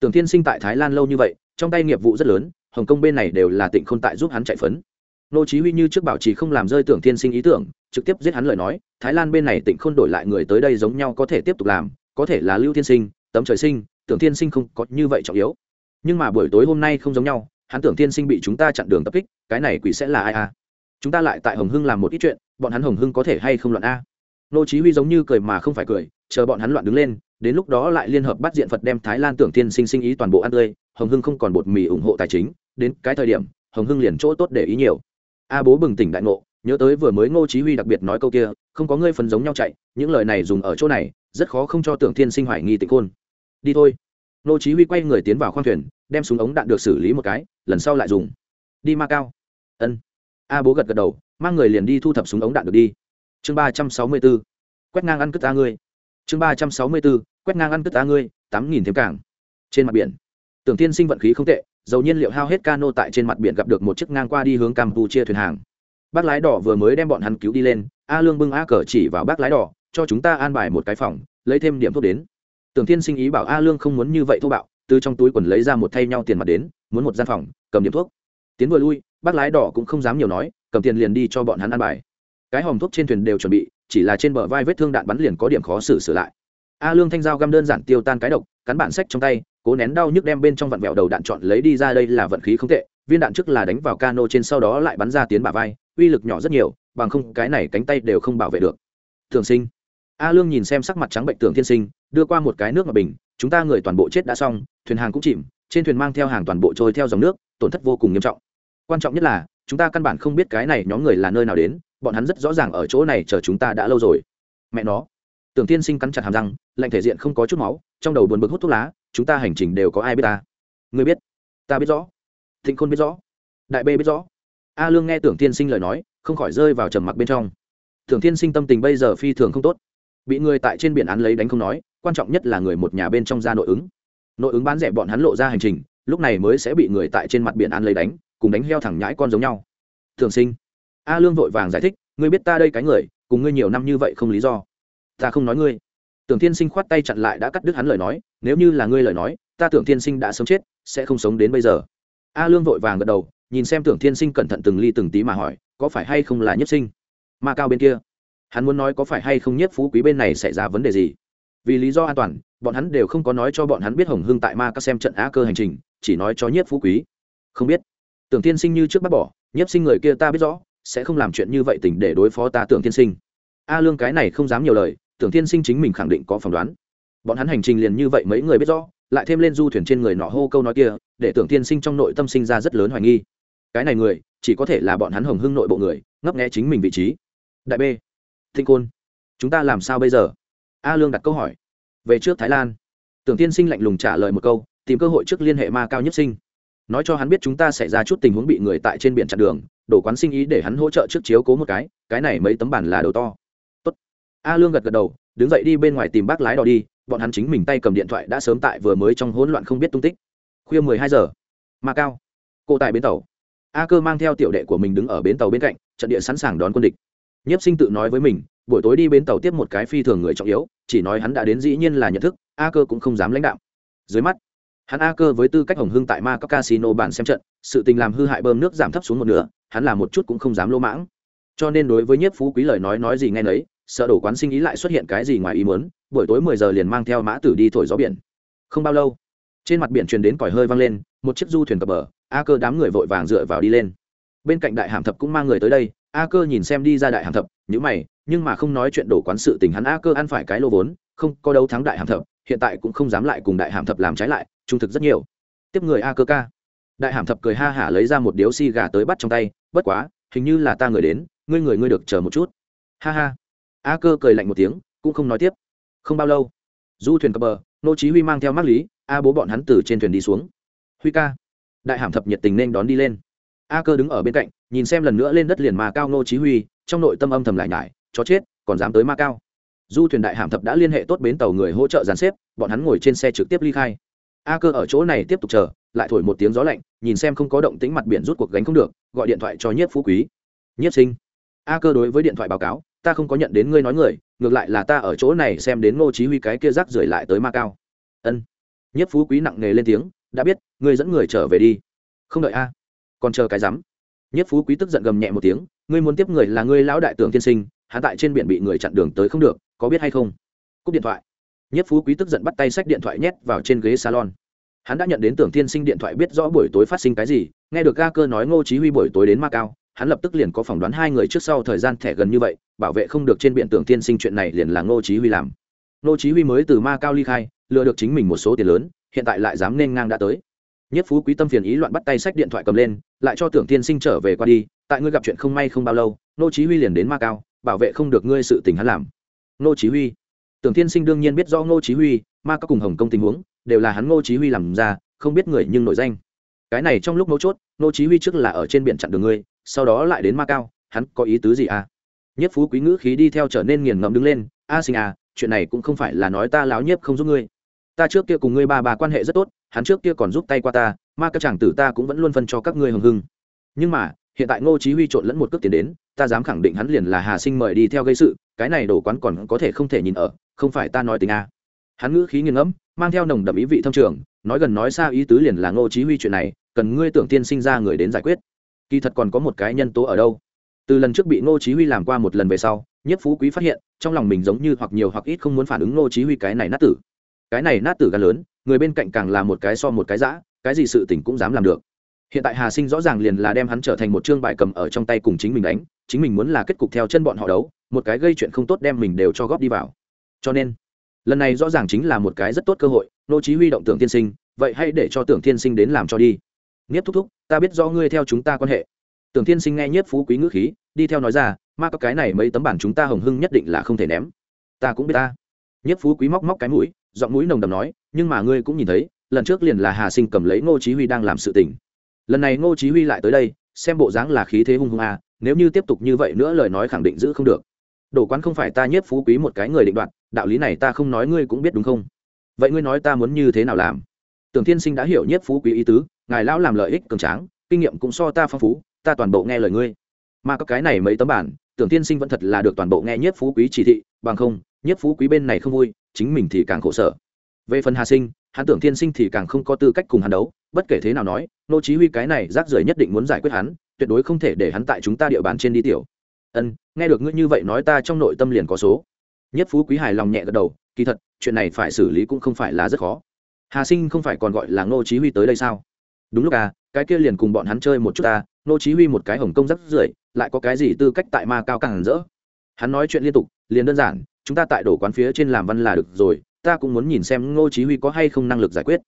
Tưởng tiên sinh tại thái lan lâu như vậy, trong tay nghiệp vụ rất lớn, hồng kông bên này đều là tịnh khôn tại giúp hắn chạy phấn. Nô chí huy như trước bảo trì không làm rơi tưởng thiên sinh ý tưởng, trực tiếp giết hắn lời nói, thái lan bên này tịnh khôn đổi lại người tới đây giống nhau có thể tiếp tục làm, có thể là lưu thiên sinh, tấm trời sinh, tưởng thiên sinh không có như vậy trọng yếu. Nhưng mà buổi tối hôm nay không giống nhau, hắn tưởng thiên sinh bị chúng ta chặn đường tập kích, cái này quỷ sẽ là ai à? chúng ta lại tại hồng hưng làm một ít chuyện, bọn hắn hồng hưng có thể hay không loạn a? Nô chí huy giống như cười mà không phải cười, chờ bọn hắn loạn đứng lên đến lúc đó lại liên hợp bắt diện phật đem thái lan tưởng thiên sinh sinh ý toàn bộ ăn tươi, hồng hưng không còn bột mì ủng hộ tài chính, đến cái thời điểm, hồng hưng liền chỗ tốt để ý nhiều. A bố bừng tỉnh đại ngộ, nhớ tới vừa mới ngô chí huy đặc biệt nói câu kia, không có ngươi phần giống nhau chạy, những lời này dùng ở chỗ này, rất khó không cho tưởng thiên sinh hoài nghi tịnh khôn. Đi thôi. Ngô chí huy quay người tiến vào khoang thuyền, đem súng ống đạn được xử lý một cái, lần sau lại dùng. Đi ma cao. Ân. A bố gật gật đầu, mang người liền đi thu thập súng ống đạn được đi. Chương ba trăm sáu mươi 364 quét ngang ăn cướp ta ngươi. Chương ba trăm sáu mươi 364 quét ngang ăn cất ta ngươi, tám nghìn thêm cảng trên mặt biển, tưởng thiên sinh vận khí không tệ, dầu nhiên liệu hao hết cano tại trên mặt biển gặp được một chiếc ngang qua đi hướng campuchia thuyền hàng. Bác lái đỏ vừa mới đem bọn hắn cứu đi lên, a lương bưng a cờ chỉ vào bác lái đỏ, cho chúng ta an bài một cái phòng, lấy thêm điểm thuốc đến. Tưởng thiên sinh ý bảo a lương không muốn như vậy thô bạo, từ trong túi quần lấy ra một thay nhau tiền mặt đến, muốn một gian phòng, cầm điểm thuốc. Tiến vừa lui, bác lái đỏ cũng không dám nhiều nói, cầm tiền liền đi cho bọn hắn ăn bài. Cái hòm thuốc trên thuyền đều chuẩn bị, chỉ là trên bờ vai vết thương đạn bắn liền có điểm khó xử sửa lại a lương thanh dao găm đơn giản tiêu tan cái độc, cắn bản sách trong tay, cố nén đau nhức đem bên trong vặn vẹo đầu đạn chọn lấy đi ra đây là vận khí không tệ, viên đạn trước là đánh vào cano trên sau đó lại bắn ra tiến bả vai, uy lực nhỏ rất nhiều, bằng không cái này cánh tay đều không bảo vệ được. Thường sinh. A lương nhìn xem sắc mặt trắng bệnh tưởng thiên sinh, đưa qua một cái nước mà bình, chúng ta người toàn bộ chết đã xong, thuyền hàng cũng chìm, trên thuyền mang theo hàng toàn bộ trôi theo dòng nước, tổn thất vô cùng nghiêm trọng. Quan trọng nhất là, chúng ta căn bản không biết cái này nhóm người là nơi nào đến, bọn hắn rất rõ ràng ở chỗ này chờ chúng ta đã lâu rồi. Mẹ nó tưởng tiên sinh cắn chặt hàm răng, lạnh thể diện không có chút máu, trong đầu buồn bực hút thuốc lá, chúng ta hành trình đều có ai biết ta? Người biết. Ta biết rõ. Thịnh khôn biết rõ. Đại bê biết rõ. A lương nghe tưởng tiên sinh lời nói, không khỏi rơi vào trầm mặc bên trong. Tưởng tiên sinh tâm tình bây giờ phi thường không tốt. Bị người tại trên biển án lấy đánh không nói, quan trọng nhất là người một nhà bên trong ra nội ứng. Nội ứng bán rẻ bọn hắn lộ ra hành trình, lúc này mới sẽ bị người tại trên mặt biển án lấy đánh, cùng đánh heo thẳng nhãi con giống nhau. Thường sinh. A lương vội vàng giải thích, ngươi biết ta đây cái người, cùng ngươi nhiều năm như vậy không lý do ta không nói ngươi. Tưởng thiên sinh khoát tay chặn lại đã cắt đứt hắn lời nói, nếu như là ngươi lời nói, ta tưởng thiên sinh đã sống chết, sẽ không sống đến bây giờ. A lương vội vàng gật đầu, nhìn xem tưởng thiên sinh cẩn thận từng ly từng tí mà hỏi, có phải hay không là nhất sinh? Ma cao bên kia. Hắn muốn nói có phải hay không nhất phú quý bên này xảy ra vấn đề gì? Vì lý do an toàn, bọn hắn đều không có nói cho bọn hắn biết hồng hưng tại ma các xem trận á cơ hành trình, chỉ nói cho nhất phú quý. Không biết. Tưởng tiên sinh như trước bác bỏ, nhất sinh người kia ta biết rõ, sẽ không làm chuyện như vậy tỉnh để đối phó ta tưởng tiên sinh. A lương cái này không dám nhiều lời tưởng tiên sinh chính mình khẳng định có phỏng đoán. Bọn hắn hành trình liền như vậy mấy người biết rõ, lại thêm lên du thuyền trên người nọ hô câu nói kia, để tưởng tiên sinh trong nội tâm sinh ra rất lớn hoài nghi. Cái này người, chỉ có thể là bọn hắn hồng hưng nội bộ người, ngấp nghẽ chính mình vị trí. Đại b thinh côn, chúng ta làm sao bây giờ? A lương đặt câu hỏi. Về trước thái lan, tưởng tiên sinh lạnh lùng trả lời một câu, tìm cơ hội trước liên hệ ma cao nhất sinh. Nói cho hắn biết chúng ta xảy ra chút tình huống bị người tại trên biển chặn đường đổ quán sinh ý để hắn hỗ trợ trước chiếu cố một cái cái này mấy tấm bản là đầu to a lương gật gật đầu, đứng dậy đi bên ngoài tìm bác lái đò đi, bọn hắn chính mình tay cầm điện thoại đã sớm tại vừa mới trong hỗn loạn không biết tung tích. Khuya mười hai giờ. Ma cao. Cô tại bến tàu. A cơ mang theo tiểu đệ của mình đứng ở bến tàu bên cạnh, trận địa sẵn sàng đón quân địch. Nhiếp sinh tự nói với mình, buổi tối đi bến tàu tiếp một cái phi thường người trọng yếu, chỉ nói hắn đã đến dĩ nhiên là nhận thức, a cơ cũng không dám lãnh đạo. Dưới mắt, hắn a cơ với tư cách hồng hưng tại ma các casino bản xem trận, sự tình làm hư hại bơm nước giảm thấp xuống một nửa, hắn là một chút cũng không dám lỗ mãng. Cho nên đối với nhiếp phú quý lời nói nói gì nghe nấy sợ đổ quán sinh ý lại xuất hiện cái gì ngoài ý muốn, buổi tối mười giờ liền mang theo mã tử đi thổi gió biển. Không bao lâu, trên mặt biển truyền đến còi hơi vang lên, một chiếc du thuyền cập bờ, a cơ đám người vội vàng dựa vào đi lên. Bên cạnh đại hàm thập cũng mang người tới đây, a cơ nhìn xem đi ra đại hàm thập nhữ mày, nhưng mà không nói chuyện đổ quán sự tình hắn a cơ ăn phải cái lô vốn, không có đấu thắng đại hàm thập, hiện tại cũng không dám lại cùng đại hàm thập làm trái lại, trung thực rất nhiều. Tiếp người a cơ ca. Đại hàm thập cười ha hả lấy ra một điếu xi gà tới bắt trong tay, bất quá, hình như là ta người đến, ngươi người ngươi được chờ một chút. Ha ha a cơ cười lạnh một tiếng, cũng không nói tiếp. Không bao lâu, du thuyền cập bờ, nô chí huy mang theo mắc lý, a bố bọn hắn từ trên thuyền đi xuống. Huy ca, đại hàm thập nhiệt tình nên đón đi lên. A cơ đứng ở bên cạnh, nhìn xem lần nữa lên đất liền mà cao nô chí huy, trong nội tâm âm thầm lại nhải, chó chết, còn dám tới ma cao. Du thuyền đại hàm thập đã liên hệ tốt bến tàu người hỗ trợ dàn xếp, bọn hắn ngồi trên xe trực tiếp ly khai. A cơ ở chỗ này tiếp tục chờ, lại thổi một tiếng gió lạnh, nhìn xem không có động tĩnh mặt biển rút cuộc gánh không được, gọi điện thoại cho nhiếp phú quý. Nhiếp sinh. A cơ đối với điện thoại báo cáo ta không có nhận đến ngươi nói người, ngược lại là ta ở chỗ này xem đến ngô chí huy cái kia rác rưởi lại tới ma cao. Ân. Nhất phú quý nặng nề lên tiếng, đã biết, ngươi dẫn người trở về đi. Không đợi a. Còn chờ cái dám nhất phú quý tức giận gầm nhẹ một tiếng, ngươi muốn tiếp người là ngươi lão đại tưởng tiên sinh hắn tại trên biển bị người chặn đường tới không được, có biết hay không? Cúp điện thoại. Nhất phú quý tức giận bắt tay sách điện thoại nhét vào trên ghế salon. Hắn đã nhận đến tưởng tiên sinh điện thoại biết rõ buổi tối phát sinh cái gì, nghe được ga cơ nói ngô chí huy buổi tối đến ma cao hắn lập tức liền có phỏng đoán hai người trước sau thời gian thẻ gần như vậy, bảo vệ không được trên biển tưởng tiên sinh chuyện này liền là ngô chí huy làm. Ngô chí huy mới từ ma cao ly khai, lừa được chính mình một số tiền lớn, hiện tại lại dám nên ngang đã tới. Nhất phú quý tâm phiền ý loạn bắt tay sách điện thoại cầm lên, lại cho tưởng tiên sinh trở về qua đi, tại ngươi gặp chuyện không may không bao lâu nô chí huy liền đến ma cao, bảo vệ không được ngươi sự tình hắn làm. Nô chí huy. Tưởng thiên sinh đương nhiên biết do ngô chí huy, ma cao cùng hồng công tình huống, đều là hắn ngô chí huy làm ra, không biết người nhưng nổi danh. Cái này trong lúc mấu chốt, ngô chí huy trước là ở trên biển chặn đường ngươi sau đó lại đến ma cao, hắn có ý tứ gì à? Nhất phú quý ngữ khí đi theo trở nên nghiền ngẫm đứng lên, a sinh à chuyện này cũng không phải là nói ta láo nhiếp không giúp ngươi. Ta trước kia cùng ngươi ba bà quan hệ rất tốt, hắn trước kia còn giúp tay qua ta, ma các chàng tử ta cũng vẫn luôn phân cho các ngươi hừng hưng. Nhưng mà, hiện tại ngô chí huy trộn lẫn một cước tiền đến, ta dám khẳng định hắn liền là hà sinh mời đi theo gây sự, cái này đổ quán còn có thể không thể nhìn ở, không phải ta nói tình a hắn ngữ khí nghiền ngẫm, mang theo nồng đậm ý vị thông trường, nói gần nói xa ý tứ liền là ngô chí huy chuyện này, cần ngươi tưởng tiên sinh ra người đến giải quyết kỳ thật còn có một cái nhân tố ở đâu? Từ lần trước bị ngô chí huy làm qua một lần về sau, nhất phú quý phát hiện, trong lòng mình giống như hoặc nhiều hoặc ít không muốn phản ứng ngô chí huy cái này nát tử. Cái này nát tử gan lớn, người bên cạnh càng là một cái so một cái dã, cái gì sự tình cũng dám làm được. Hiện tại hà sinh rõ ràng liền là đem hắn trở thành một chương bài cầm ở trong tay cùng chính mình đánh, chính mình muốn là kết cục theo chân bọn họ đấu, một cái gây chuyện không tốt đem mình đều cho góp đi vào. Cho nên, lần này rõ ràng chính là một cái rất tốt cơ hội nô chí huy động tưởng tiên sinh, vậy hãy để cho tưởng tiên sinh đến làm cho đi nghiếp thúc thúc, ta biết do ngươi theo chúng ta quan hệ. Tưởng tiên sinh nghe nhiếp phú quý ngữ khí, đi theo nói ra, ma có cái này mấy tấm bản chúng ta hồng hưng nhất định là không thể ném. Ta cũng biết ta. Nhiếp phú quý móc móc cái mũi, giọng mũi nồng đầm nói, nhưng mà ngươi cũng nhìn thấy, lần trước liền là hà sinh cầm lấy ngô chí huy đang làm sự tình. Lần này ngô chí huy lại tới đây, xem bộ dáng là khí thế hung hung à nếu như tiếp tục như vậy nữa lời nói khẳng định giữ không được. Đổ quán không phải ta nhiếp phú quý một cái người định đoạt, đạo lý này ta không nói ngươi cũng biết đúng không? Vậy ngươi nói ta muốn như thế nào làm? Tưởng thiên sinh đã hiểu nhất phú quý ý tứ, ngài lão làm lợi ích cường tráng, kinh nghiệm cũng so ta phong phú, ta toàn bộ nghe lời ngươi. Mà có cái này mấy tấm bản, tưởng thiên sinh vẫn thật là được toàn bộ nghe nhất phú quý chỉ thị, bằng không, nhất phú quý bên này không vui, chính mình thì càng khổ sở. Về phần hà sinh, hắn tưởng thiên sinh thì càng không có tư cách cùng hắn đấu, bất kể thế nào nói, nô chí huy cái này rác rưởi nhất định muốn giải quyết hắn, tuyệt đối không thể để hắn tại chúng ta địa bàn trên đi tiểu. Ân, nghe được ngươi như vậy nói ta trong nội tâm liền có số. Nhất phú quý hài lòng nhẹ gật đầu, kỳ thật, chuyện này phải xử lý cũng không phải là rất khó hà sinh không phải còn gọi là ngô chí huy tới đây sao? Đúng lúc à cái kia liền cùng bọn hắn chơi một chút ta, ngô chí huy một cái hồng công rất rưởi, lại có cái gì tư cách tại ma cao càng rỡ? Hắn nói chuyện liên tục, liền đơn giản, chúng ta tại đổ quán phía trên làm văn là được rồi, ta cũng muốn nhìn xem ngô chí huy có hay không năng lực giải quyết.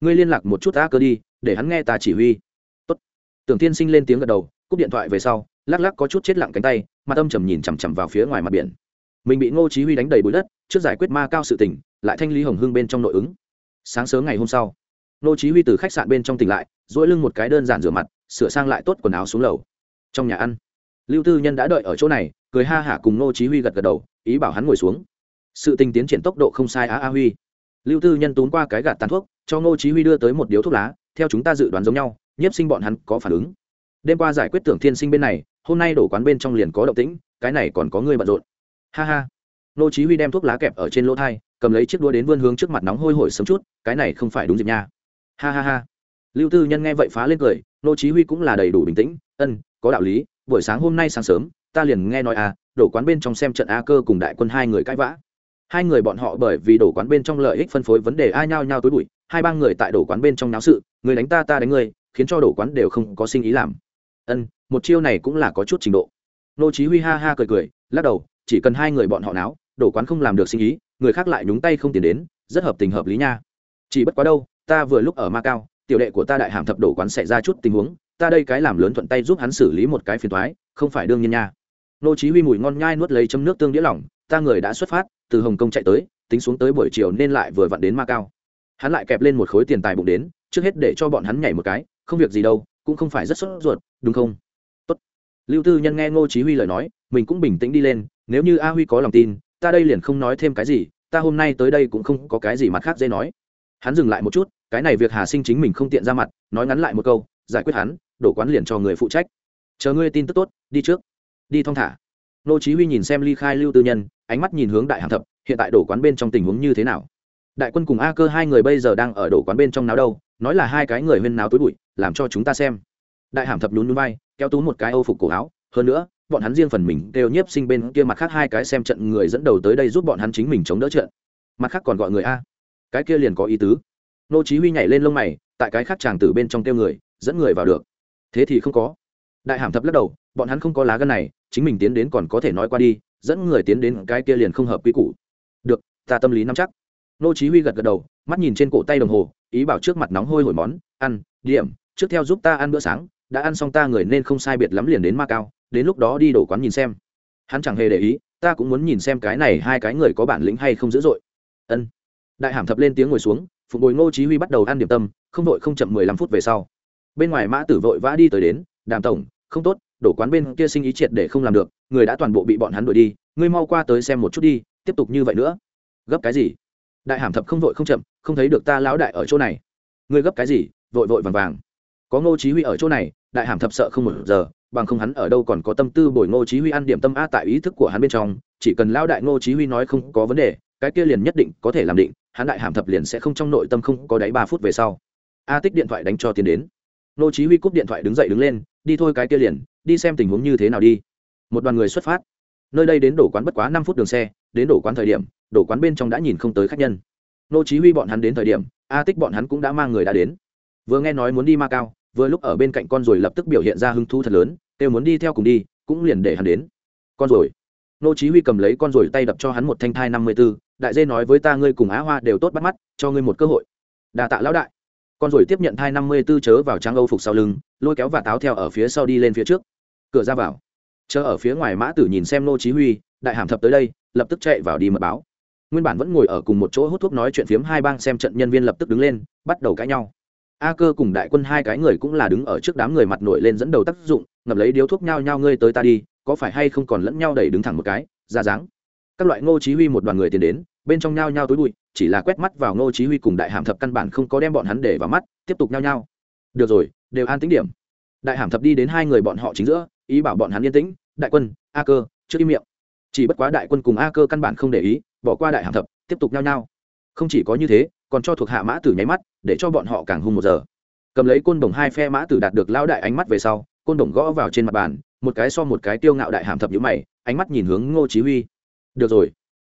Ngươi liên lạc một chút ta cơ đi, để hắn nghe ta chỉ huy. Tốt. Tưởng tiên sinh lên tiếng gật đầu, cúp điện thoại về sau, lắc lắc có chút chết lặng cánh tay, mặt âm trầm nhìn chằm chằm vào phía ngoài mặt biển. Mình bị ngô chí huy đánh đầy bụi đất, trước giải quyết ma cao sự tình, lại thanh lý hồng hương bên trong nội ứng sáng sớm ngày hôm sau, Nô chí huy từ khách sạn bên trong tỉnh lại, duỗi lưng một cái đơn giản rửa mặt, sửa sang lại tốt quần áo xuống lầu. Trong nhà ăn, lưu tư nhân đã đợi ở chỗ này, cười ha hả cùng Nô chí huy gật gật đầu, ý bảo hắn ngồi xuống. Sự tình tiến triển tốc độ không sai á a huy. Lưu tư nhân tốn qua cái gạt tàn thuốc, cho Nô chí huy đưa tới một điếu thuốc lá, theo chúng ta dự đoán giống nhau, nhiếp sinh bọn hắn có phản ứng. Đêm qua giải quyết tưởng thiên sinh bên này, hôm nay đổ quán bên trong liền có động tĩnh, cái này còn có người bận rộn. Ha ha. Nô chí huy đem thuốc lá kẹp ở trên lỗ thay cầm lấy chiếc đũa đến vươn hướng trước mặt nóng hôi hổi sớm chút, cái này không phải đúng dịp nha. Ha ha ha. Lưu tư nhân nghe vậy phá lên cười, nô chí huy cũng là đầy đủ bình tĩnh, ân, có đạo lý, buổi sáng hôm nay sáng sớm, ta liền nghe nói à đổ quán bên trong xem trận a cơ cùng đại quân hai người cãi vã. Hai người bọn họ bởi vì đổ quán bên trong lợi ích phân phối vấn đề ai nhao nhao tối bụi, hai ba người tại đổ quán bên trong náo sự, người đánh ta ta đánh người, khiến cho đổ quán đều không có sinh ý làm. Ân, một chiêu này cũng là có chút trình độ. Nô chí huy ha ha cười cười, lắc đầu, chỉ cần hai người bọn họ náo đổ quán không làm được sinh ý, người khác lại nhúng tay không tiền đến, rất hợp tình hợp lý nha. Chỉ bất quá đâu, ta vừa lúc ở ma cao, tiểu đệ của ta đại hàm thập đổ quán xảy ra chút tình huống, ta đây cái làm lớn thuận tay giúp hắn xử lý một cái phiền toái, không phải đương nhiên nha. Nô chí huy mùi ngon nhai nuốt lấy chấm nước tương đĩa lỏng, ta người đã xuất phát, từ hồng kông chạy tới, tính xuống tới buổi chiều nên lại vừa vặn đến ma cao. Hắn lại kẹp lên một khối tiền tài bụng đến, trước hết để cho bọn hắn nhảy một cái, không việc gì đâu, cũng không phải rất sốt ruột, đúng không? Tốt. lưu tư nhân nghe ngô chí huy lời nói, mình cũng bình tĩnh đi lên, nếu như a huy có lòng tin ta đây liền không nói thêm cái gì, ta hôm nay tới đây cũng không có cái gì mặt khác dễ nói. Hắn dừng lại một chút, cái này việc hà sinh chính mình không tiện ra mặt, nói ngắn lại một câu, giải quyết hắn, đổ quán liền cho người phụ trách. Chờ ngươi tin tức tốt, đi trước. Đi thong thả. Nô chí huy nhìn xem ly khai lưu tư nhân, ánh mắt nhìn hướng đại hàm thập, hiện tại đổ quán bên trong tình huống như thế nào? Đại quân cùng a cơ hai người bây giờ đang ở đổ quán bên trong nào đâu, nói là hai cái người huyên náo túi bụi, làm cho chúng ta xem. Đại hàm thập nhún nhún vai, kéo tú một cái âu phục cổ áo, hơn nữa bọn hắn riêng phần mình đều nhiếp sinh bên kia mặt khác hai cái xem trận người dẫn đầu tới đây giúp bọn hắn chính mình chống đỡ trận. Mặt khác còn gọi người a. Cái kia liền có ý tứ. Nô chí huy nhảy lên lông mày, tại cái khác chàng tử bên trong kêu người, dẫn người vào được. Thế thì không có. Đại hàm thập lắc đầu, bọn hắn không có lá gan này, chính mình tiến đến còn có thể nói qua đi, dẫn người tiến đến cái kia liền không hợp quy củ. Được, ta tâm lý nắm chắc. Nô chí huy gật gật đầu, mắt nhìn trên cổ tay đồng hồ, ý bảo trước mặt nóng hôi hổi món, ăn, điểm, trước theo giúp ta ăn bữa sáng, đã ăn xong ta người nên không sai biệt lắm liền đến ma cao đến lúc đó đi đổ quán nhìn xem. Hắn chẳng hề để ý, ta cũng muốn nhìn xem cái này hai cái người có bản lĩnh hay không dữ dội. Ân. Đại hàm thập lên tiếng ngồi xuống phục bồi ngô chí huy bắt đầu ăn điểm tâm, không vội không chậm mười lăm phút về sau. Bên ngoài mã tử vội vã đi tới đến, đàm tổng, không tốt đổ quán bên kia sinh ý triệt để không làm được, người đã toàn bộ bị bọn hắn đuổi đi, ngươi mau qua tới xem một chút đi, tiếp tục như vậy nữa. Gấp cái gì? Đại hàm thập không vội không chậm, không thấy được ta lão đại ở chỗ này. Ngươi gấp cái gì? Vội vội vàng vàng. Có ngô chí huy ở chỗ này, đại hàm thập sợ không một giờ bằng không hắn ở đâu còn có tâm tư bồi ngô chí huy ăn điểm tâm a tại ý thức của hắn bên trong, chỉ cần lão đại ngô chí huy nói không có vấn đề, cái kia liền nhất định có thể làm định, hắn đại hàm thập liền sẽ không trong nội tâm không có đáy ba phút về sau. A tích điện thoại đánh cho tiền đến. Ngô chí huy cúp điện thoại đứng dậy đứng lên, đi thôi cái kia liền, đi xem tình huống như thế nào đi. Một đoàn người xuất phát. Nơi đây đến đổ quán bất quá năm phút đường xe, đến đổ quán thời điểm, đổ quán bên trong đã nhìn không tới khách nhân. Ngô chí huy bọn hắn đến thời điểm, a tích bọn hắn cũng đã mang người đã đến. Vừa nghe nói muốn đi ma cao vừa lúc ở bên cạnh con rồi lập tức biểu hiện ra hứng thú thật lớn kêu muốn đi theo cùng đi cũng liền để hắn đến. Con rồi. Nô chí huy cầm lấy con rồi tay đập cho hắn một thanh thai năm mươi 54, đại dê nói với ta ngươi cùng á hoa đều tốt bắt mắt cho ngươi một cơ hội. Đa tạ lão đại. Con rồi tiếp nhận thai năm mươi 54 chớ vào trang âu phục sau lưng lôi kéo và táo theo ở phía sau đi lên phía trước. Cửa ra vào. Chờ ở phía ngoài mã tử nhìn xem nô chí huy đại hàm thập tới đây lập tức chạy vào đi mật báo. Nguyên bản vẫn ngồi ở cùng một chỗ hút thuốc nói chuyện phiếm hai bang xem trận nhân viên lập tức đứng lên bắt đầu cãi nhau a cơ cùng đại quân hai cái người cũng là đứng ở trước đám người mặt nổi lên dẫn đầu tác dụng, ngập lấy điếu thuốc nhau nhau ngươi tới ta đi, có phải hay không còn lẫn nhau đẩy đứng thẳng một cái, ra dáng. Các loại ngô chí huy một đoàn người tiến đến, bên trong nhau nhau tối bụi, chỉ là quét mắt vào ngô chí huy cùng đại hàm thập căn bản không có đem bọn hắn để vào mắt, tiếp tục nhau nhau được rồi, đều an tĩnh điểm. Đại hàm thập đi đến hai người bọn họ chính giữa, ý bảo bọn hắn yên tĩnh, đại quân, a cơ, trước im miệng. Chỉ bất quá đại quân cùng a cơ căn bản không để ý, bỏ qua đại hàm thập, tiếp tục nhau nhau không chỉ có như thế còn cho thuộc hạ mã tử nháy mắt để cho bọn họ càng hung một giờ. Cầm lấy côn đồng hai phe mã tử đạt được lão đại ánh mắt về sau côn đồng gõ vào trên mặt bàn một cái so một cái tiêu ngạo đại hàm thập nhữ mày ánh mắt nhìn hướng ngô chí huy. Được rồi.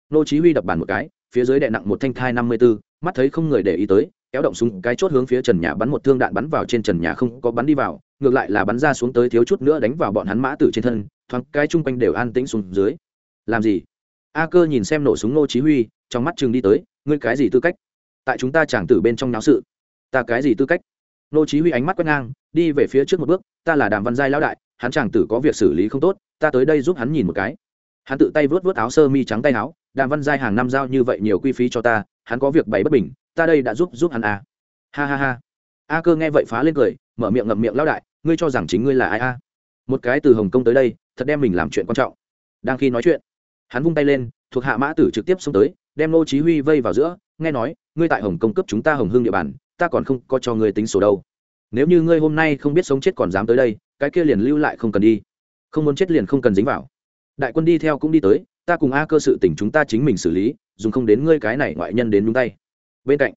Ngô chí huy đập bàn một cái phía dưới đè nặng một thanh thai năm mươi 54, mắt thấy không người để ý tới kéo động súng cái chốt hướng phía trần nhà bắn một thương đạn bắn vào trên trần nhà không có bắn đi vào ngược lại là bắn ra xuống tới thiếu chút nữa đánh vào bọn hắn mã tử trên thân thoáng cái chung quanh đều an tĩnh xuống dưới. Làm gì? A cơ nhìn xem nổ súng ngô chí huy trong mắt trường đi tới ngươi cái gì tư cách? Tại chúng ta chẳng tử bên trong náo sự. Ta cái gì tư cách? Nô chí huy ánh mắt quét ngang, đi về phía trước một bước, ta là đàm văn giai lão đại, hắn chàng tử có việc xử lý không tốt, ta tới đây giúp hắn nhìn một cái. Hắn tự tay vớt vớt áo sơ mi trắng tay áo, đàm văn giai hàng năm giao như vậy nhiều quy phí cho ta, hắn có việc bày bất bình, ta đây đã giúp giúp hắn à. ha ha ha. A cơ nghe vậy phá lên cười, mở miệng ngậm miệng lão đại, ngươi cho rằng chính ngươi là ai a? Một cái từ hồng kông tới đây, thật đem mình làm chuyện quan trọng. Đang khi nói chuyện, hắn vung tay lên, thuộc hạ mã tử trực tiếp xông tới đem nô chí huy vây vào giữa, nghe nói, ngươi tại hồng Công cấp chúng ta hồng hương địa bàn, ta còn không có cho ngươi tính sổ đâu. Nếu như ngươi hôm nay không biết sống chết còn dám tới đây, cái kia liền lưu lại không cần đi. Không muốn chết liền không cần dính vào. Đại quân đi theo cũng đi tới, ta cùng a cơ sự tình chúng ta chính mình xử lý, dùng không đến ngươi cái này ngoại nhân đến nhúng tay. Bên cạnh,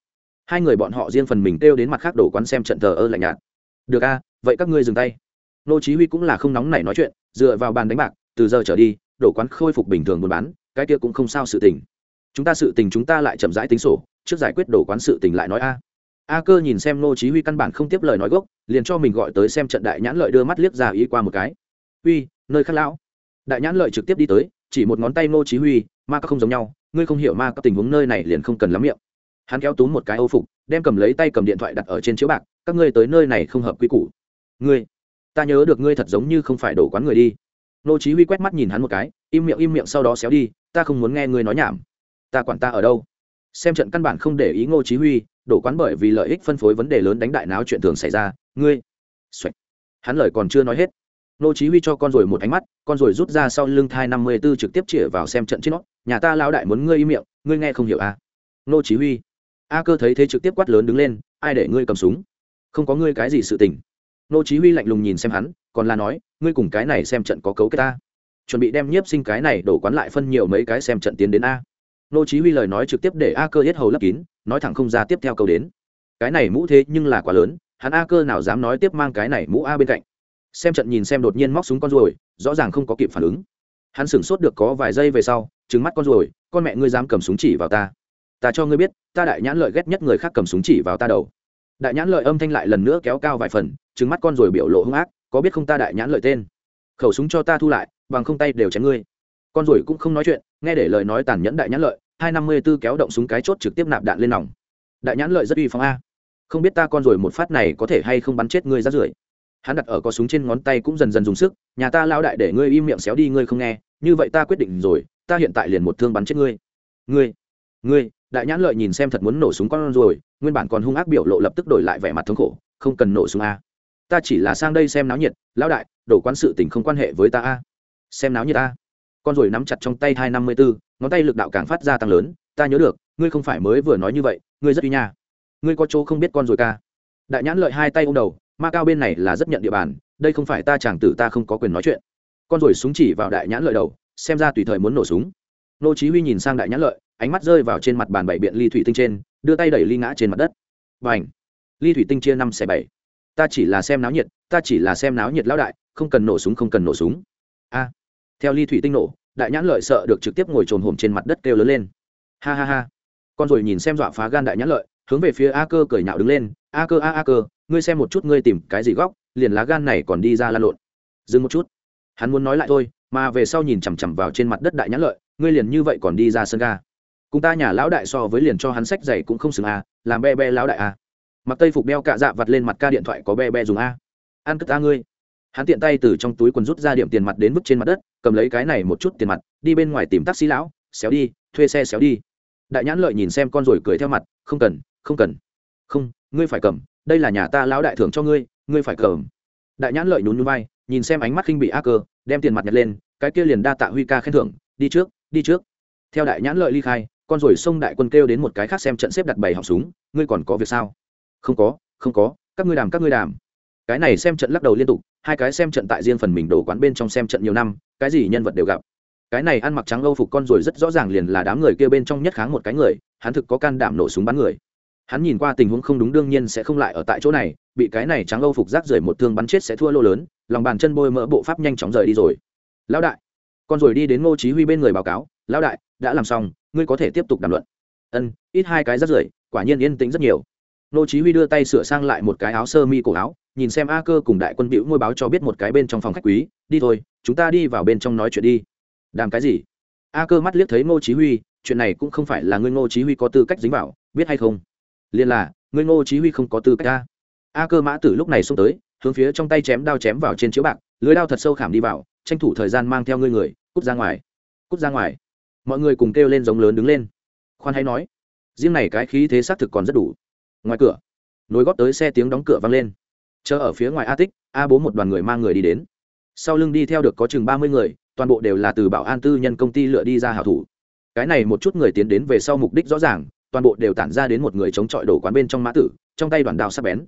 hai người bọn họ riêng phần mình kêu đến mặt khác đổ quán xem trận thờ ơ lạnh nhạt. Được a, vậy các ngươi dừng tay. Nô chí huy cũng là không nóng nảy nói chuyện, dựa vào bàn đánh bạc, từ giờ trở đi, đổ quán khôi phục bình thường buôn bán, cái kia cũng không sao sự tình chúng ta sự tình chúng ta lại chậm rãi tính sổ, trước giải quyết đổ quán sự tình lại nói a. A cơ nhìn xem nô chí huy căn bản không tiếp lời nói gốc, liền cho mình gọi tới xem trận đại nhãn lợi đưa mắt liếc ra ý qua một cái. Uy, nơi khác lão. Đại nhãn lợi trực tiếp đi tới, chỉ một ngón tay nô chí huy, ma các không giống nhau, ngươi không hiểu ma các tình huống nơi này liền không cần lắm miệng. Hắn kéo túm một cái ô phục, đem cầm lấy tay cầm điện thoại đặt ở trên chiếu bạc, các ngươi tới nơi này không hợp quy củ. Ngươi, ta nhớ được ngươi thật giống như không phải đổ quán người đi. Nô chí huy quét mắt nhìn hắn một cái, im miệng im miệng sau đó xéo đi, ta không muốn nghe ngươi nói nhảm ta quản ta ở đâu? Xem trận căn bản không để ý ngô chí huy, đổ quán bởi vì lợi ích phân phối vấn đề lớn đánh đại náo chuyện thường xảy ra. Ngươi Xoạch. hắn lời còn chưa nói hết. Ngô chí huy cho con rồi một ánh mắt, con rồi rút ra sau lưng thai 54 trực tiếp chĩa vào xem trận trên nó. Nhà ta lão đại muốn ngươi im miệng, ngươi nghe không hiểu à? Ngô chí huy. A cơ thấy thế trực tiếp quát lớn đứng lên, ai để ngươi cầm súng? Không có ngươi cái gì sự tình. Ngô chí huy lạnh lùng nhìn xem hắn, còn là nói, ngươi cùng cái này xem trận có cấu kết ta. Chuẩn bị đem nhiếp sinh cái này đổ quán lại phân nhiều mấy cái xem trận tiến đến a nô chí huy lời nói trực tiếp để a cơ yết hầu lấp kín, nói thẳng không ra tiếp theo câu đến. Cái này mũ thế nhưng là quá lớn, hắn a cơ nào dám nói tiếp mang cái này mũ a bên cạnh. Xem trận nhìn xem đột nhiên móc súng con ruồi, rõ ràng không có kịp phản ứng. Hắn sửng sốt được có vài giây về sau, trừng mắt con ruồi, con mẹ ngươi dám cầm súng chỉ vào ta. Ta cho ngươi biết, ta đại nhãn lợi ghét nhất người khác cầm súng chỉ vào ta đầu. Đại nhãn lợi âm thanh lại lần nữa kéo cao vài phần, trừng mắt con ruồi biểu lộ hung ác, có biết không ta đại nhãn lợi tên? Khẩu súng cho ta thu lại, bằng không tay đều chém ngươi. Con ruồi cũng không nói chuyện, nghe để lời nói tàn nhẫn đại nhãn lợi hai năm mươi b ố kéo động súng cái chốt trực tiếp nạp đạn lên nòng. Đại nhãn lợi rất uy phong a. Không biết ta con rồi một phát này có thể hay không bắn chết ngươi ra rưởi. Hắn đặt ở có súng trên ngón tay cũng dần dần dùng sức, nhà ta lao đại để ngươi im miệng xéo đi, ngươi không nghe, như vậy ta quyết định rồi, ta hiện tại liền một thương bắn chết ngươi. Ngươi ngươi, đại nhãn lợi nhìn xem thật muốn nổ súng con rồi nguyên bản còn hung ác biểu lộ lập tức đổi lại vẻ mặt thống khổ, không cần nổ súng a. Ta chỉ là sang đây xem náo nhiệt, lão đại đổ quan sự tình không quan hệ với ta a. Xem náo nhiệt a. Con rồi nắm chặt trong tay hai năm mươi bốn ngón tay lực đạo càng phát ra tăng lớn, ta nhớ được, ngươi không phải mới vừa nói như vậy, ngươi rất uy nha. Ngươi có chỗ không biết con rồi ca. Đại nhãn lợi hai tay ô m đầu, ma cao bên này là rất nhận địa bàn, đây không phải ta chàng tử ta không có quyền nói chuyện. Con rồi súng chỉ vào đại nhãn lợi đầu, xem ra tùy thời muốn nổ súng. Nô chí huy nhìn sang đại nhãn lợi, ánh mắt rơi vào trên mặt bàn bảy biện ly thủy tinh trên, đưa tay đẩy ly ngã trên mặt đất. Bành! Ly thủy tinh chia năm xẻ bảy. Ta chỉ là xem náo nhiệt, ta chỉ là xem náo nhiệt lão đại, không cần nổ súng, không cần nổ súng. A! Theo ly thủy tinh nổ đại nhãn lợi sợ được trực tiếp ngồi trồn hổm trên mặt đất kêu lớn lên. Ha ha ha. Con rồi nhìn xem dọa phá gan đại nhãn lợi, hướng về phía a cơ cười nhạo đứng lên, a cơ, a a cơ, ngươi xem một chút ngươi tìm cái gì góc, liền lá gan này còn đi ra lan lộn. Dừng một chút. Hắn muốn nói lại thôi, mà về sau nhìn chằm chằm vào trên mặt đất đại nhãn lợi, ngươi liền như vậy còn đi ra sân ga? Cùng ta nhà lão đại so với liền cho hắn sách giày cũng không xứng a làm be be lão đại a mặc tây phục đeo cạ dạ vặt lên mặt ca điện thoại có be be dùng a. Ăn cất ta ngươi. Hắn tiện tay từ trong túi quần rút ra điểm tiền mặt đến vứt trên mặt đất cầm lấy cái này một chút tiền mặt, đi bên ngoài tìm taxi lão, xéo đi, thuê xe xéo đi. Đại nhãn lợi nhìn xem con rồi cười theo mặt, không cần không cần. Không, ngươi phải cầm, đây là nhà ta lão đại thưởng cho ngươi ngươi phải cầm. Đại nhãn lợi nhún nhún vai, nhìn xem ánh mắt khinh bị a cơ, đem tiền mặt nhặt lên, cái kia liền đa tạ huy ca khen thưởng, đi trước đi trước. Theo đại nhãn lợi ly khai, con rồi xông đại quân kêu đến một cái khác xem trận xếp đặt bày họng súng, ngươi còn có việc sao? Không có không có, các ngươi đàm, các ngươi đàm cái này xem trận lắc đầu liên tục, hai cái xem trận tại riêng phần mình đổ quán bên trong xem trận nhiều năm, cái gì nhân vật đều gặp. Cái này ăn mặc trắng âu phục con rồi rất rõ ràng liền là đám người kia bên trong nhất kháng một cái người, hắn thực có can đảm nổ súng bắn người. Hắn nhìn qua tình huống không đúng đương nhiên sẽ không lại ở tại chỗ này, bị cái này trắng âu phục rác rời một thương bắn chết sẽ thua lô lớn, lòng bàn chân bôi mỡ bộ pháp nhanh chóng rời đi rồi. Lão đại, con rồi đi đến ngô chí huy bên người báo cáo, lão đại, đã làm xong, ngươi có thể tiếp tục đàm luận. Ân, ít hai cái rác rưởi, quả nhiên yên tĩnh rất nhiều. Ngô chí huy đưa tay sửa sang lại một cái áo sơ mi cổ áo nhìn xem a cơ cùng đại quân biểu ngôi báo cho biết một cái bên trong phòng khách quý, đi thôi, chúng ta đi vào bên trong nói chuyện đi. Đàm cái gì? A cơ mắt liếc thấy ngô chí huy, chuyện này cũng không phải là ngươi ngô chí huy có tư cách dính vào, biết hay không? Liên là, ngươi ngô chí huy không có tư cách a a cơ mã tử lúc này xông tới, hướng phía trong tay chém đao chém vào trên chiếu bạc, lưới đao thật sâu khảm đi vào, tranh thủ thời gian mang theo ngươi người, cút ra ngoài. Cút ra ngoài. Mọi người cùng kêu lên giống lớn đứng lên. Khoan hay nói, riêng này cái khí thế xác thực còn rất đủ. Ngoài cửa nối góp tới xe tiếng đóng cửa vang lên chờ ở phía ngoài a tích, a bố một đoàn người mang người đi đến. Sau lưng đi theo được có chừng ba mươi người, toàn bộ đều là từ bảo an tư nhân công ty lựa đi ra hảo thủ. Cái này một chút người tiến đến về sau mục đích rõ ràng, toàn bộ đều tản ra đến một người chống chọi đổ quán bên trong mã tử, trong tay đoàn đào sắp bén.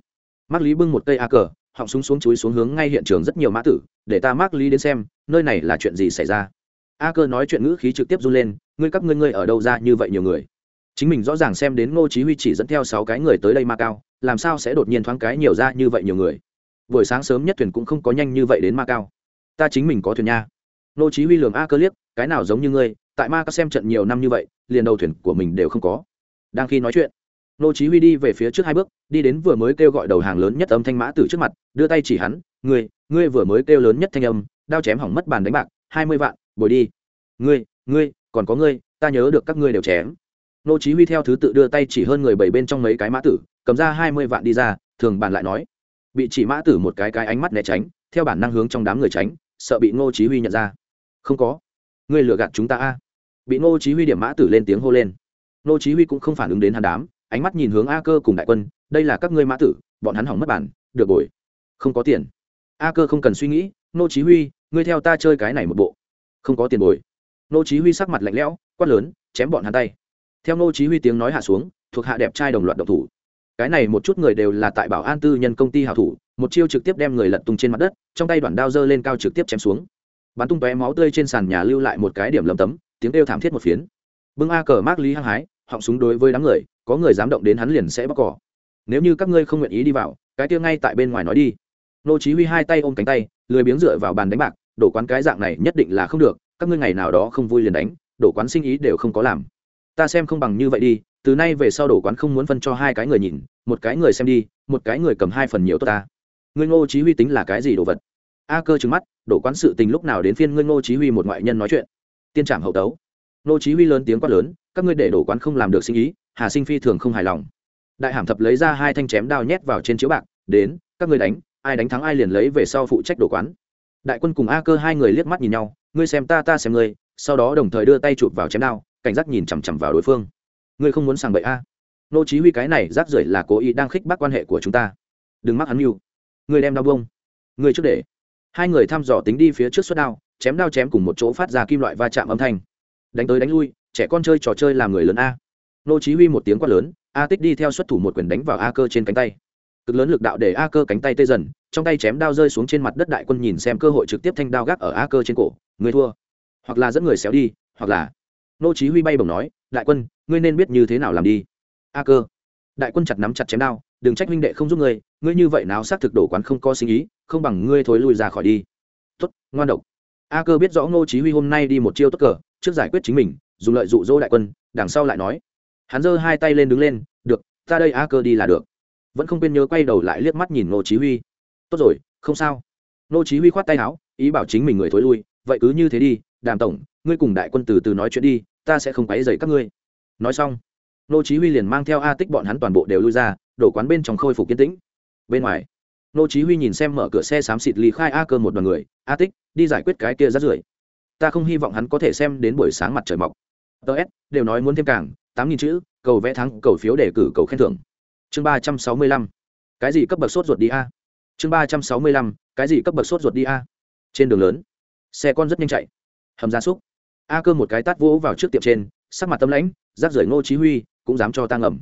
Mắt lý bưng một cây a cờ, họng súng xuống chúi xuống hướng ngay hiện trường rất nhiều mã tử, để ta mắc lý đến xem, nơi này là chuyện gì xảy ra? A cơ nói chuyện ngữ khí trực tiếp run lên, ngươi các ngươi ngươi ở đâu ra như vậy nhiều người? Chính mình rõ ràng xem đến ngô chí huy chỉ dẫn theo sáu cái người tới đây ma cao, làm sao sẽ đột nhiên thoáng cái nhiều ra như vậy nhiều người? Buổi sáng sớm nhất thuyền cũng không có nhanh như vậy đến ma cao. Ta chính mình có thuyền nha. Ngô chí huy lường a cơ liếc, cái nào giống như ngươi, tại ma cao xem trận nhiều năm như vậy, liền đầu thuyền của mình đều không có. Đang khi nói chuyện, ngô chí huy đi về phía trước hai bước, đi đến vừa mới kêu gọi đầu hàng lớn nhất âm thanh mã tử trước mặt, đưa tay chỉ hắn, ngươi ngươi vừa mới kêu lớn nhất thanh âm, đao chém hỏng mất bàn đánh bạc, hai mươi vạn, bồi đi. Ngươi ngươi, còn có ngươi, ta nhớ được các ngươi đều chém nô chí huy theo thứ tự đưa tay chỉ hơn người bảy bên trong mấy cái mã tử, cầm ra hai mươi vạn đi ra, thường bàn lại nói, bị chỉ mã tử một cái cái ánh mắt né tránh, theo bản năng hướng trong đám người tránh, sợ bị nô chí huy nhận ra. Không có. Ngươi lừa gạt chúng ta a. Bị nô chí huy điểm mã tử lên tiếng hô lên. Nô chí huy cũng không phản ứng đến hắn đám, ánh mắt nhìn hướng a cơ cùng đại quân, đây là các ngươi mã tử, bọn hắn hỏng mất bản, được bồi. Không có tiền. A cơ không cần suy nghĩ nô chí huy, ngươi theo ta chơi cái này một bộ. Không có tiền bồi. Nô chí huy sắc mặt lạnh lẽo, quát lớn, chém bọn hắn tay theo nô chí huy tiếng nói hạ xuống, thuộc hạ đẹp trai đồng loạt động thủ. Cái này một chút người đều là tại bảo an tư nhân công ty hảo thủ, một chiêu trực tiếp đem người lật tung trên mặt đất, trong tay đoạn đao dơ lên cao trực tiếp chém xuống. Bắn tung tóe máu tươi trên sàn nhà lưu lại một cái điểm lấm tấm, tiếng kêu thảm thiết một phiến. Bưng a cờ mác lý hăng hái, họng súng đối với đám người, có người dám động đến hắn liền sẽ bóc cỏ. Nếu như các ngươi không nguyện ý đi vào, cái kia ngay tại bên ngoài nói đi. Nô chí huy hai tay ôm cánh tay, lười biếng dựa vào bàn đánh bạc, đổ quán cái dạng này nhất định là không được, các ngươi ngày nào đó không vui liền đánh, đổ quán sinh ý đều không có làm ta xem không bằng như vậy đi, từ nay về sau đổ quán không muốn phân cho hai cái người nhìn, một cái người xem đi, một cái người cầm hai phần nhiều tốt ta. Ngươi ngô chí huy tính là cái gì đồ vật? A cơ trừng mắt đổ quán sự tình lúc nào đến phiên ngươi ngô chí huy một ngoại nhân nói chuyện? Tiên trảm hậu tấu. Ngô chí huy lớn tiếng quát lớn, các ngươi để đổ quán không làm được sinh ý, hà sinh phi thường không hài lòng. Đại hàm thập lấy ra hai thanh chém đao nhét vào trên chiếu bạc, đến, các ngươi đánh, ai đánh thắng ai liền lấy về sau phụ trách đổ quán. Đại quân cùng a cơ hai người liếc mắt nhìn nhau, ngươi xem ta ta xem ngươi, sau đó đồng thời đưa tay chụp vào chém đao cảnh giác nhìn chằm chằm vào đối phương. Ngươi không muốn sàng bậy a? Nô chí huy cái này rác rưởi là cố ý đang khích bác quan hệ của chúng ta. Đừng mắc hắn mưu. Ngươi đem đao bông ngươi trước để. Hai người thăm dò tính đi phía trước xuất đao, chém đao chém cùng một chỗ phát ra kim loại va chạm âm thanh. Đánh tới đánh lui, trẻ con chơi trò chơi làm người lớn a. Nô chí huy một tiếng quát lớn, a tích đi theo xuất thủ một quyền đánh vào a cơ trên cánh tay. Cực lớn lực đạo để a cơ cánh tay tê dần, trong tay chém đao rơi xuống trên mặt đất đại quân nhìn xem cơ hội trực tiếp thanh đao gác ở a cơ trên cổ. Người thua. Hoặc là dẫn người xéo đi, hoặc là nô chí huy bay bổng nói, đại quân, ngươi nên biết như thế nào làm đi. A cơ. Đại quân chặt nắm chặt chém đao, đừng trách huynh đệ không giúp ngươi ngươi như vậy nào xác thực đổ quán không có sinh ý, không bằng ngươi thối lui ra khỏi đi. Tốt, ngoan độc. A cơ biết rõ ngô chí huy hôm nay đi một chiêu tốt cờ, trước giải quyết chính mình, dùng lợi dụ dỗ đại quân, đằng sau lại nói, hắn giơ hai tay lên đứng lên, được, ta đây a cơ đi là được. Vẫn không quên nhớ quay đầu lại liếc mắt nhìn ngô chí huy. Tốt rồi, không sao. Ngô chí huy khoát tay áo, ý bảo chính mình người thối lui, vậy cứ như thế đi đàm tổng, ngươi cùng đại quân từ từ nói chuyện đi, ta sẽ không quấy dày các ngươi. Nói xong, nô chí huy liền mang theo a tích bọn hắn toàn bộ đều lui ra, đổ quán bên trong khôi phục kiên tĩnh. Bên ngoài, nô chí huy nhìn xem mở cửa xe xám xịt ly khai a cơ một đoàn người, a tích, đi giải quyết cái kia rất rưởi. Ta không hy vọng hắn có thể xem đến buổi sáng mặt trời mọc. Ts đều nói muốn thêm càng, tám nghìn chữ, cầu vẽ thắng, cầu phiếu để cử, cầu khen thưởng. Chương ba trăm sáu mươi lăm, cái gì cấp bậc sốt ruột đi a? Chương ba trăm sáu mươi lăm, cái gì cấp bậc sốt ruột đi a? Trên đường lớn, xe con rất nhanh chạy hầm gia súc. A cơ một cái tát vỗ vào trước tiệm trên, sắc mặt tâm lãnh, rác rưởi ngô chí huy cũng dám cho ta ngầm.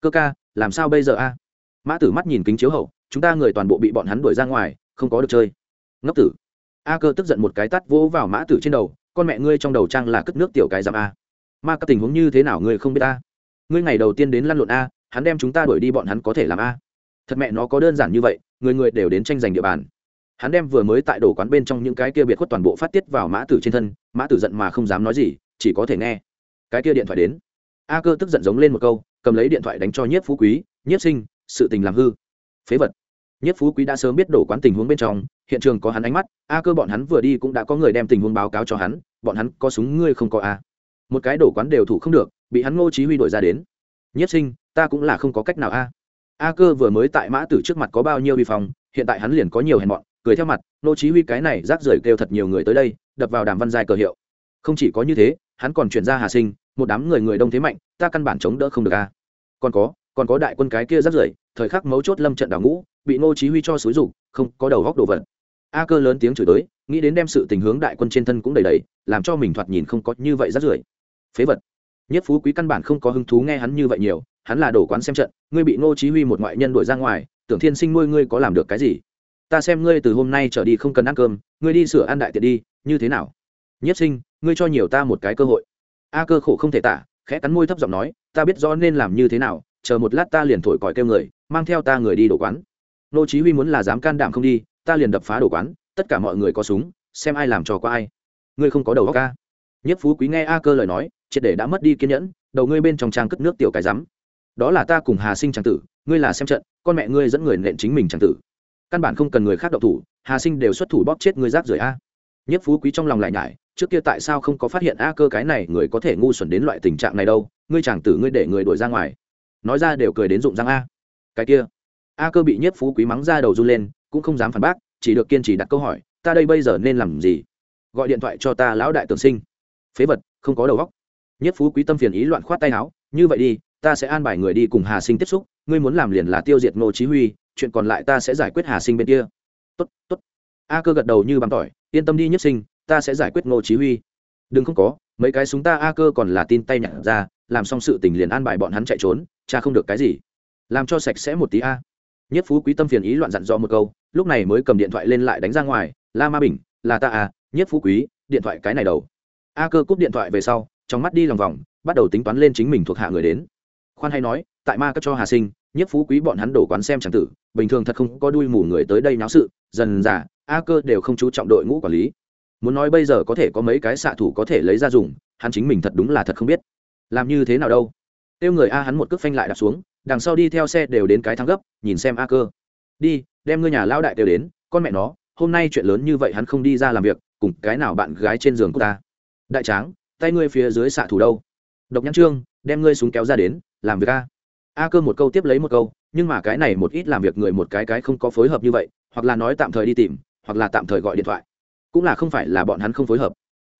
Cơ ca, làm sao bây giờ a? Mã tử mắt nhìn kính chiếu hậu, chúng ta người toàn bộ bị bọn hắn đuổi ra ngoài, không có được chơi. Ngốc tử. A cơ tức giận một cái tát vỗ vào mã tử trên đầu, con mẹ ngươi trong đầu trang là cất nước tiểu cái giảm a. Ma các tình huống như thế nào ngươi không biết a? Ngươi ngày đầu tiên đến lăn lộn a, hắn đem chúng ta đuổi đi bọn hắn có thể làm a. Thật mẹ nó có đơn giản như vậy, người người đều đến tranh giành địa bàn hắn đem vừa mới tại đồ quán bên trong những cái kia biệt khuất toàn bộ phát tiết vào mã tử trên thân, mã tử giận mà không dám nói gì, chỉ có thể nghe. Cái kia điện thoại đến. A cơ tức giận giống lên một câu, cầm lấy điện thoại đánh cho nhiếp phú quý, nhiếp sinh, sự tình làm hư. Phế vật. Nhiếp phú quý đã sớm biết đổ quán tình huống bên trong, hiện trường có hắn ánh mắt, a cơ bọn hắn vừa đi cũng đã có người đem tình huống báo cáo cho hắn, bọn hắn có súng, ngươi không có a. Một cái đổ quán đều thủ không được, bị hắn ngô chí huy đổi ra đến. Nhất sinh, ta cũng là không có cách nào a. A cơ vừa mới tại mã tử trước mặt có bao nhiêu vi phòng hiện tại hắn liền có nhiều hèn bọn cười theo mặt, ngô chí huy cái này rác rưởi kêu thật nhiều người tới đây, đập vào đàm văn giai cờ hiệu. Không chỉ có như thế, hắn còn chuyển ra hà sinh, một đám người người đông thế mạnh, ta căn bản chống đỡ không được a còn có còn có đại quân cái kia rác rưởi, thời khắc mấu chốt lâm trận đảo ngũ, bị ngô chí huy cho xúi rụng không có đầu góc đồ vật. A cơ lớn tiếng chửi tới, nghĩ đến đem sự tình hướng đại quân trên thân cũng đầy đầy, làm cho mình thoạt nhìn không có như vậy rác rưởi. Phế vật. Nhất phú quý căn bản không có hứng thú nghe hắn như vậy nhiều, hắn là đổ quán xem trận, ngươi bị ngô chí huy một ngoại nhân đuổi ra ngoài, tưởng thiên sinh nuôi ngươi có làm được cái gì? Ta xem ngươi từ hôm nay trở đi không cần ăn cơm, ngươi đi sửa ăn đại tiện đi, như thế nào? Nhất sinh, ngươi cho nhiều ta một cái cơ hội. A cơ khổ không thể tả, khẽ cắn môi thấp giọng nói, ta biết rõ nên làm như thế nào, chờ một lát ta liền thổi còi kêu người, mang theo ta người đi đổ quán. Nô chí huy muốn là dám can đảm không đi, ta liền đập phá đổ quán, tất cả mọi người có súng, xem ai làm trò qua ai. Ngươi không có đầu óc a. Nhất phú quý nghe a cơ lời nói, triệt để đã mất đi kiên nhẫn, đầu ngươi bên trong trang cất nước tiểu cái rắm. Đó là ta cùng hà sinh trang tử, ngươi là xem trận, con mẹ ngươi dẫn người nện chính mình trang tử căn bản không cần người khác động thủ, hà sinh đều xuất thủ bóp chết người rác rưởi a. Nhất phú quý trong lòng lại nhải, trước kia tại sao không có phát hiện a cơ cái này người có thể ngu xuẩn đến loại tình trạng này đâu, ngươi chàng tử ngươi để người đuổi ra ngoài. Nói ra đều cười đến rụng răng a. Cái kia, a cơ bị nhất phú quý mắng ra đầu run lên, cũng không dám phản bác, chỉ được kiên trì đặt câu hỏi, ta đây bây giờ nên làm gì? Gọi điện thoại cho ta lão đại tường sinh. Phế vật, không có đầu óc. Nhất phú quý tâm phiền ý loạn khoát tay áo, như vậy đi, ta sẽ an bài người đi cùng hà sinh tiếp xúc, ngươi muốn làm liền là tiêu diệt ngô chí huy chuyện còn lại ta sẽ giải quyết hà sinh bên kia. Tốt tốt. A cơ gật đầu như bằng tỏi, yên tâm đi nhất sinh, ta sẽ giải quyết ngô chí huy. Đừng không có, mấy cái súng ta a cơ còn là tin tay nhặt ra, làm xong sự tình liền an bài bọn hắn chạy trốn, cha không được cái gì. Làm cho sạch sẽ một tí a. Nhất phú quý tâm phiền ý loạn dặn dò một câu, lúc này mới cầm điện thoại lên lại đánh ra ngoài, la ma bình, là ta à nhất phú quý, điện thoại cái này đầu. A cơ cúp điện thoại về sau, trong mắt đi lòng vòng, bắt đầu tính toán lên chính mình thuộc hạ người đến. Khoan hay nói tại ma cấp cho hà sinh, nhất phú quý bọn hắn đổ quán xem chẳng tử, bình thường thật không có đuôi mù người tới đây náo sự, dần dà, a cơ đều không chú trọng đội ngũ quản lý. Muốn nói bây giờ có thể có mấy cái xạ thủ có thể lấy ra dùng, hắn chính mình thật đúng là thật không biết. Làm như thế nào đâu? Tiêu người a hắn một cước phanh lại đạp xuống, đằng sau đi theo xe đều đến cái thắng gấp, nhìn xem a cơ. Đi, đem ngươi nhà lao đại đều đến, con mẹ nó, hôm nay chuyện lớn như vậy hắn không đi ra làm việc, cùng cái nào bạn gái trên giường của ta? Đại tráng, tay ngươi phía dưới xạ thủ đâu? Độc nhãn trương, đem ngươi súng kéo ra đến, làm việc a a cơ một câu tiếp lấy một câu, nhưng mà cái này một ít làm việc người một cái cái không có phối hợp như vậy, hoặc là nói tạm thời đi tìm, hoặc là tạm thời gọi điện thoại. Cũng là không phải là bọn hắn không phối hợp.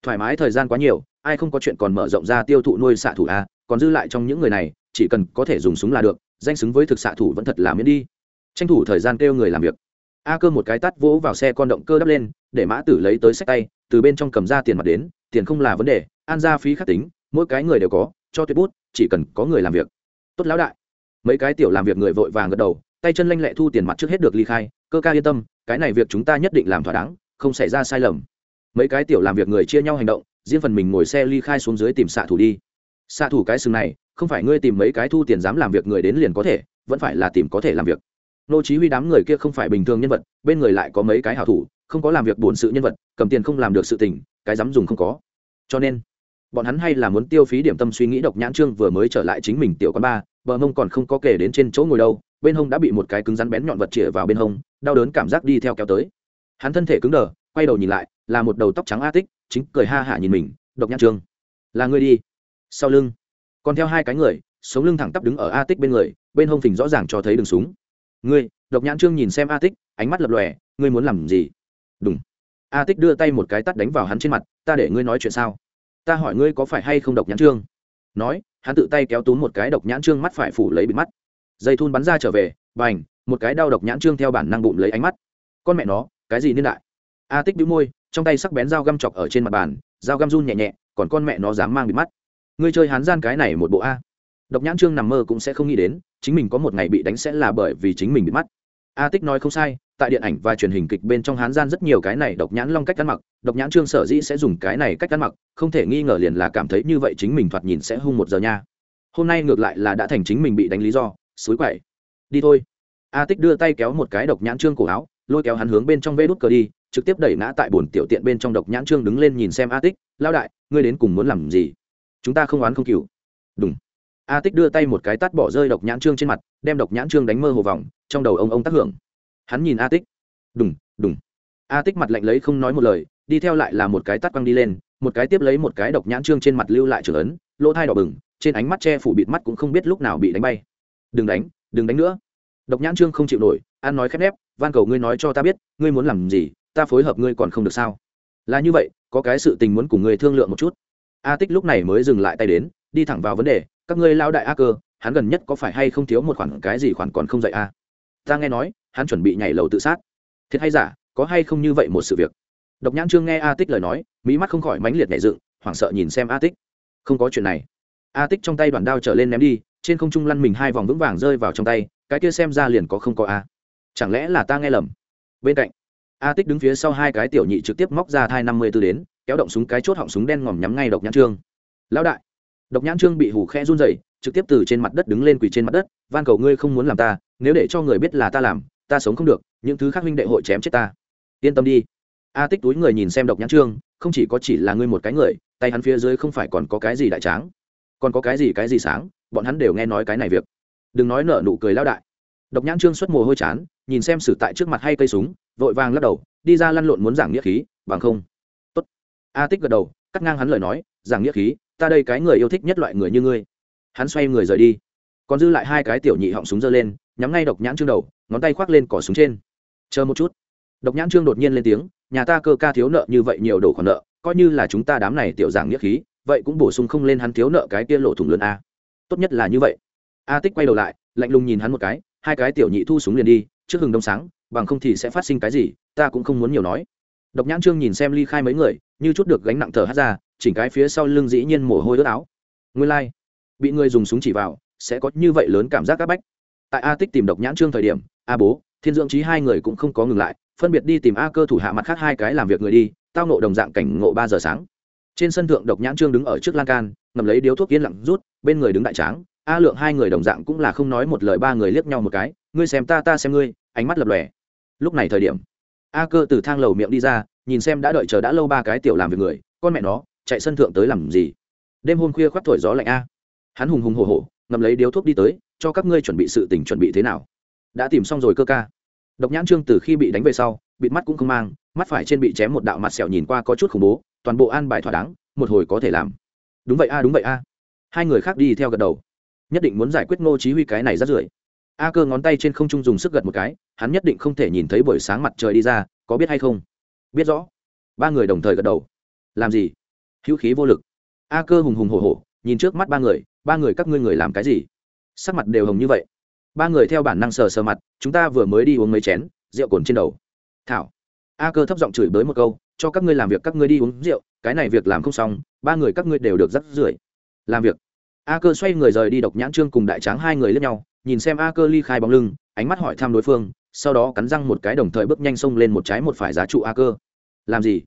Thoải mái thời gian quá nhiều, ai không có chuyện còn mở rộng ra tiêu thụ nuôi xạ thủ a, còn dư lại trong những người này, chỉ cần có thể dùng súng là được, danh xứng với thực xạ thủ vẫn thật là miễn đi. Tranh thủ thời gian kêu người làm việc. A cơ một cái tắt vỗ vào xe con động cơ đắp lên, để mã tử lấy tới sách tay, từ bên trong cầm ra tiền mặt đến, tiền không là vấn đề, an ra phí khắc tính, mỗi cái người đều có, cho tuyệt bút, chỉ cần có người làm việc. Tốt lão đại mấy cái tiểu làm việc người vội vàng gật đầu, tay chân lanh lẹ thu tiền mặt trước hết được ly khai, cơ ca yên tâm, cái này việc chúng ta nhất định làm thỏa đáng, không xảy ra sai lầm. Mấy cái tiểu làm việc người chia nhau hành động, riêng phần mình ngồi xe ly khai xuống dưới tìm xạ thủ đi. Xạ thủ cái sừng này, không phải ngươi tìm mấy cái thu tiền dám làm việc người đến liền có thể, vẫn phải là tìm có thể làm việc. Nô chí huy đám người kia không phải bình thường nhân vật, bên người lại có mấy cái hảo thủ, không có làm việc buồn sự nhân vật, cầm tiền không làm được sự tình, cái dám dùng không có. Cho nên, bọn hắn hay là muốn tiêu phí điểm tâm suy nghĩ độc nhãn trương vừa mới trở lại chính mình tiểu quán ba bờ mông còn không có kể đến trên chỗ ngồi đâu, bên hông đã bị một cái cứng rắn bén nhọn vật chĩa vào bên hông, đau đớn cảm giác đi theo kéo tới. Hắn thân thể cứng đờ, quay đầu nhìn lại, là một đầu tóc trắng a tích, chính cười ha hả nhìn mình, độc nhãn trương, là người đi. Sau lưng, còn theo hai cái người, sống lưng thẳng tắp đứng ở a tích bên người, bên hông phình rõ ràng cho thấy đường súng. Ngươi, độc nhãn trương nhìn xem a tích, ánh mắt lập lòe, ngươi muốn làm gì? Đúng a tích đưa tay một cái tắt đánh vào hắn trên mặt, ta để ngươi nói chuyện sao? Ta hỏi ngươi có phải hay không độc nhãn trương? Nói, hắn tự tay kéo túm một cái độc nhãn trương mắt phải phủ lấy bịt mắt. Dây thun bắn ra trở về b à n h một cái đau độc nhãn trương theo bản năng bụng lấy ánh mắt. Con mẹ nó, cái gì niên đại? A tích đĩu môi, trong tay sắc bén dao găm chọc ở trên mặt bàn, dao găm run nhẹ nhẹ, còn con mẹ nó dám mang bịt mắt. Ngươi chơi hán gian cái này một bộ a. Độc nhãn trương nằm mơ cũng sẽ không nghĩ đến, chính mình có một ngày bị đánh sẽ là bởi vì chính mình bị mắt. A tích nói không sai tại điện ảnh và truyền hình kịch bên trong hán gian rất nhiều cái này độc nhãn long cách ăn mặc, độc nhãn trương sở dĩ sẽ dùng cái này cách ăn mặc, không thể nghi ngờ liền là cảm thấy như vậy chính mình thoạt nhìn sẽ hung một giờ nha. Hôm nay ngược lại là đã thành chính mình bị đánh lý do, suối quậy. Đi thôi. A tích đưa tay kéo một cái độc nhãn trương cổ áo, lôi kéo hắn hướng bên trong vê đút cờ đi, trực tiếp đẩy ngã tại bồn tiểu tiện bên trong độc nhãn trương đứng lên nhìn xem a tích lao đại, ngươi đến cùng muốn làm gì? Chúng ta không oán không cừu. Đúng a tích đưa tay một cái tắt bỏ rơi độc nhãn trương trên mặt, đem độc nhãn trương đánh mơ hồ vòng, trong đầu ông ông tác hưởng hắn nhìn a tích. Đùng đùng. A tích mặt lạnh lấy không nói một lời, đi theo lại là một cái tắt quăng đi lên, một cái tiếp lấy một cái độc nhãn trương trên mặt lưu lại trưởng ấn, lỗ thai đỏ bừng, trên ánh mắt che phủ bịt mắt cũng không biết lúc nào bị đánh bay. Đừng đánh đừng đánh nữa. Độc nhãn trương không chịu nổi an nói khép nép, van cầu ngươi nói cho ta biết, ngươi muốn làm gì, ta phối hợp ngươi còn không được sao? Là như vậy, có cái sự tình muốn cùng ngươi thương lượng một chút. A tích lúc này mới dừng lại tay đến, đi thẳng vào vấn đề, các ngươi lao đại a cơ, hắn gần nhất có phải hay không thiếu một khoản cái gì khoản còn không dạy a à? ta nghe nói hắn chuẩn bị nhảy lầu tự sát. Thiệt hay giả, có hay không như vậy một sự việc? Độc nhãn trương nghe a tích lời nói mỹ mắt không khỏi mãnh liệt nhảy dựng, hoảng sợ nhìn xem a tích. Không có chuyện này. A tích trong tay đoàn đao trở lên ném đi, trên không trung lăn mình hai vòng vững vàng rơi vào trong tay, cái kia xem ra liền có không có a. Chẳng lẽ là ta nghe lầm? Bên cạnh, a tích đứng phía sau hai cái tiểu nhị trực tiếp móc ra thai năm mươi tư đến, kéo động súng cái chốt họng súng đen ngòm nhắm ngay độc nhãn trương. Lão đại! Độc nhãn trương bị hủ khe run dậy trực tiếp từ trên mặt đất đứng lên quỳ trên mặt đất, van cầu ngươi không muốn làm ta, nếu để cho người biết là ta làm ta sống không được, những thứ khác huynh đệ hội chém chết ta. Yên tâm đi. A tích túi người nhìn xem độc nhãn trương, không chỉ có chỉ là ngươi một cái người, tay hắn phía dưới không phải còn có cái gì đại tráng, còn có cái gì cái gì sáng, bọn hắn đều nghe nói cái này việc. Đừng nói nợ nụ cười lao đại. Độc nhãn trương xuất mồ hôi chán, nhìn xem xử tại trước mặt hay cây súng, vội vàng lắc đầu, đi ra lăn lộn muốn giảng nghĩa khí, bằng không. Tốt. a tích gật đầu, cắt ngang hắn lời nói, giảng nghĩa khí, ta đây cái người yêu thích nhất loại người như ngươi. Hắn xoay người rời đi. Còn dư lại hai cái tiểu nhị họng súng giơ lên, nhắm ngay độc nhãn trương đầu ngón tay khoác lên cỏ súng trên. Chờ một chút. Độc nhãn trương đột nhiên lên tiếng, nhà ta cơ ca thiếu nợ như vậy nhiều đồ khoản nợ, coi như là chúng ta đám này tiểu giảng nghĩa khí, vậy cũng bổ sung không lên hắn thiếu nợ cái kia lộ thủng lớn a. Tốt nhất là như vậy. A tích quay đầu lại, lạnh lùng nhìn hắn một cái, hai cái tiểu nhị thu súng liền đi, trước hừng đông sáng, bằng không thì sẽ phát sinh cái gì, ta cũng không muốn nhiều nói. Độc nhãn trương nhìn xem ly khai mấy người, như chút được gánh nặng thở hát ra, chỉnh cái phía sau lưng dĩ nhiên mồ hôi ướt áo. Nguyên lai、like. bị người dùng súng chỉ vào, sẽ có như vậy lớn cảm giác áp bách tại a tích tìm độc nhãn trương thời điểm, a bố, thiên dưỡng trí hai người cũng không có ngừng lại, phân biệt đi tìm a cơ thủ hạ mặt khác hai cái làm việc người đi, tao nộ đồng dạng cảnh ngộ ba giờ sáng. Trên sân thượng độc nhãn trương đứng ở trước lan can, ngầm lấy điếu thuốc yên lặng rút, bên người đứng đại tráng, a lượng hai người đồng dạng cũng là không nói một lời ba người liếc nhau một cái, ngươi xem ta ta xem ngươi. Ánh mắt lập lòe. Lúc này thời điểm, a cơ từ thang lầu miệng đi ra, nhìn xem đã đợi chờ đã lâu ba cái tiểu làm việc người, con mẹ nó, chạy sân thượng tới làm gì? Đêm hôm khuya khoác thổi gió lạnh a. Hắn hùng hùng hồ hồ ngầm lấy điếu thuốc đi tới, cho các ngươi chuẩn bị sự tình chuẩn bị thế nào. Đã tìm xong rồi cơ ca. Độc nhãn trương từ khi bị đánh về sau, bịt mắt cũng không mang, mắt phải trên bị chém một đạo mặt sẹo nhìn qua có chút khủng bố, toàn bộ an bài thỏa đáng, một hồi có thể làm. Đúng vậy a, đúng vậy a. Hai người khác đi theo gật đầu. Nhất định muốn giải quyết ngô chí huy cái này rất rưởi. A cơ ngón tay trên không trung dùng sức gật một cái, hắn nhất định không thể nhìn thấy buổi sáng mặt trời đi ra, có biết hay không? Biết rõ. Ba người đồng thời gật đầu. Làm gì? Hữu khí vô lực. A cơ hùng hùng hổ hổ, nhìn trước mắt ba người ba người các ngươi người làm cái gì? Sắc mặt đều hồng như vậy. Ba người theo bản năng sờ sờ mặt, chúng ta vừa mới đi uống mấy chén, rượu cồn trên đầu. Thảo. A cơ thấp giọng chửi bới một câu, cho các ngươi làm việc các ngươi đi uống rượu, cái này việc làm không xong, ba người các ngươi đều được dắt rưởi. Làm việc. A cơ xoay người rời đi độc nhãn trương cùng đại tráng hai người lướt nhau, nhìn xem a cơ ly khai bóng lưng, ánh mắt hỏi thăm đối phương, sau đó cắn răng một cái đồng thời bước nhanh xông lên một trái một phải giá trụ a cơ. Làm gì?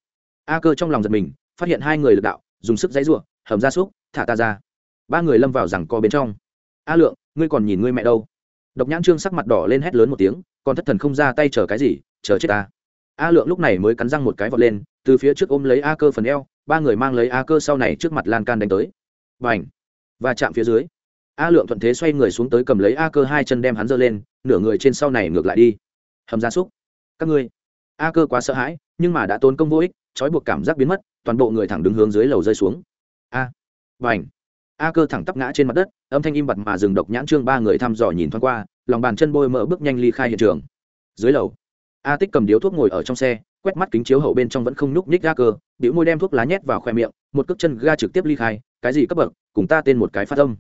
A cơ trong lòng giật mình, phát hiện hai người lực đạo, dùng sức dãy ruộng hầm ra súc, thả ta ra ba người lâm vào rằng co bên trong. A lượng, ngươi còn nhìn ngươi mẹ đâu? Độc nhãn trương sắc mặt đỏ lên hét lớn một tiếng, còn thất thần không ra tay chờ cái gì, chờ chết ta. A lượng lúc này mới cắn răng một cái vọt lên, từ phía trước ôm lấy a cơ phần eo, ba người mang lấy a cơ sau này trước mặt lan can đánh tới. Và ảnh và chạm phía dưới. A lượng thuận thế xoay người xuống tới cầm lấy a cơ hai chân đem hắn giơ lên, nửa người trên sau này ngược lại đi. Hầm gia súc. Các ngươi. A cơ quá sợ hãi, nhưng mà đã tốn công vô ích, trói buộc cảm giác biến mất, toàn bộ người thẳng đứng hướng dưới lầu rơi xuống. A. Và ảnh a cơ thẳng tắp ngã trên mặt đất, âm thanh im bặt mà dừng độc nhãn trương ba người thăm dò nhìn thoáng qua, lòng bàn chân bôi mỡ bước nhanh ly khai hiện trường. Dưới lầu, a tích cầm điếu thuốc ngồi ở trong xe, quét mắt kính chiếu hậu bên trong vẫn không nhúc nhích ga cơ điệu môi đem thuốc lá nhét vào khoe miệng, một cước chân ga trực tiếp ly khai, cái gì cấp bậc, cùng ta tên một cái phát âm.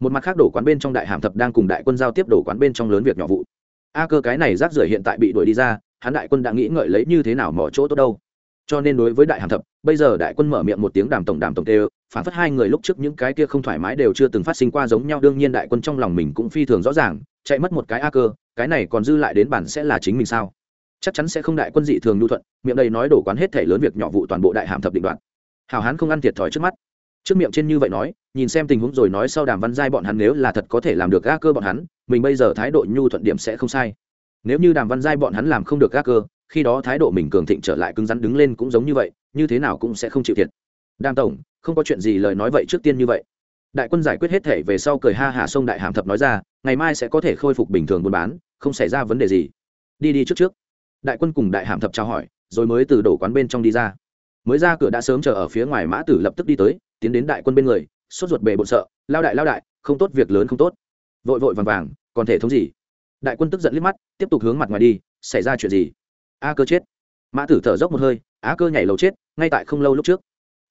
Một mặt khác đổ quán bên trong đại hàm thập đang cùng đại quân giao tiếp đổ quán bên trong lớn việc nhỏ vụ. A cơ cái này rác rưởi hiện tại bị đuổi đi ra, hắn đại quân đã nghĩ ngợi lấy như thế nào mỏ chỗ tốt đâu. Cho nên đối với đại hàm thập, bây giờ đại quân mở miệng một tiếng đàm tổng đàm tổng tê phản phất hai người lúc trước những cái kia không thoải mái đều chưa từng phát sinh qua giống nhau, đương nhiên đại quân trong lòng mình cũng phi thường rõ ràng, chạy mất một cái a cơ, cái này còn dư lại đến bản sẽ là chính mình sao? Chắc chắn sẽ không đại quân dị thường nhu thuận, miệng đầy nói đổ quán hết thể lớn việc nhỏ vụ toàn bộ đại hàm thập định đoạn. Hào hán không ăn thiệt thòi trước mắt. Trước miệng trên như vậy nói, nhìn xem tình huống rồi nói sau đàm văn giai bọn hắn nếu là thật có thể làm được a cơ bọn hắn, mình bây giờ thái độ nhu thuận điểm sẽ không sai. Nếu như đàm văn giai bọn hắn làm không được a cơ, khi đó thái độ mình cường thịnh trở lại cứng rắn đứng lên cũng giống như vậy, như thế nào cũng sẽ không chịu thiệt. Đàm tổng không có chuyện gì lời nói vậy trước tiên như vậy. Đại quân giải quyết hết thể về sau cười ha hà sông đại hàm thập nói ra, ngày mai sẽ có thể khôi phục bình thường buôn bán, không xảy ra vấn đề gì. Đi đi trước trước. Đại quân cùng đại hàm thập trao hỏi, rồi mới từ đổ quán bên trong đi ra. Mới ra cửa đã sớm chờ ở phía ngoài mã tử lập tức đi tới, tiến đến đại quân bên người, sốt ruột bề bộn sợ, lao đại lao đại, không tốt, việc lớn không tốt. Vội vội vàng vàng, còn thể thống gì? Đại quân tức giận liếc mắt, tiếp tục hướng mặt ngoài đi, xảy ra chuyện gì? A cơ chết. Mã tử thở dốc một hơi á cơ nhảy lầu chết, ngay tại không lâu lúc trước.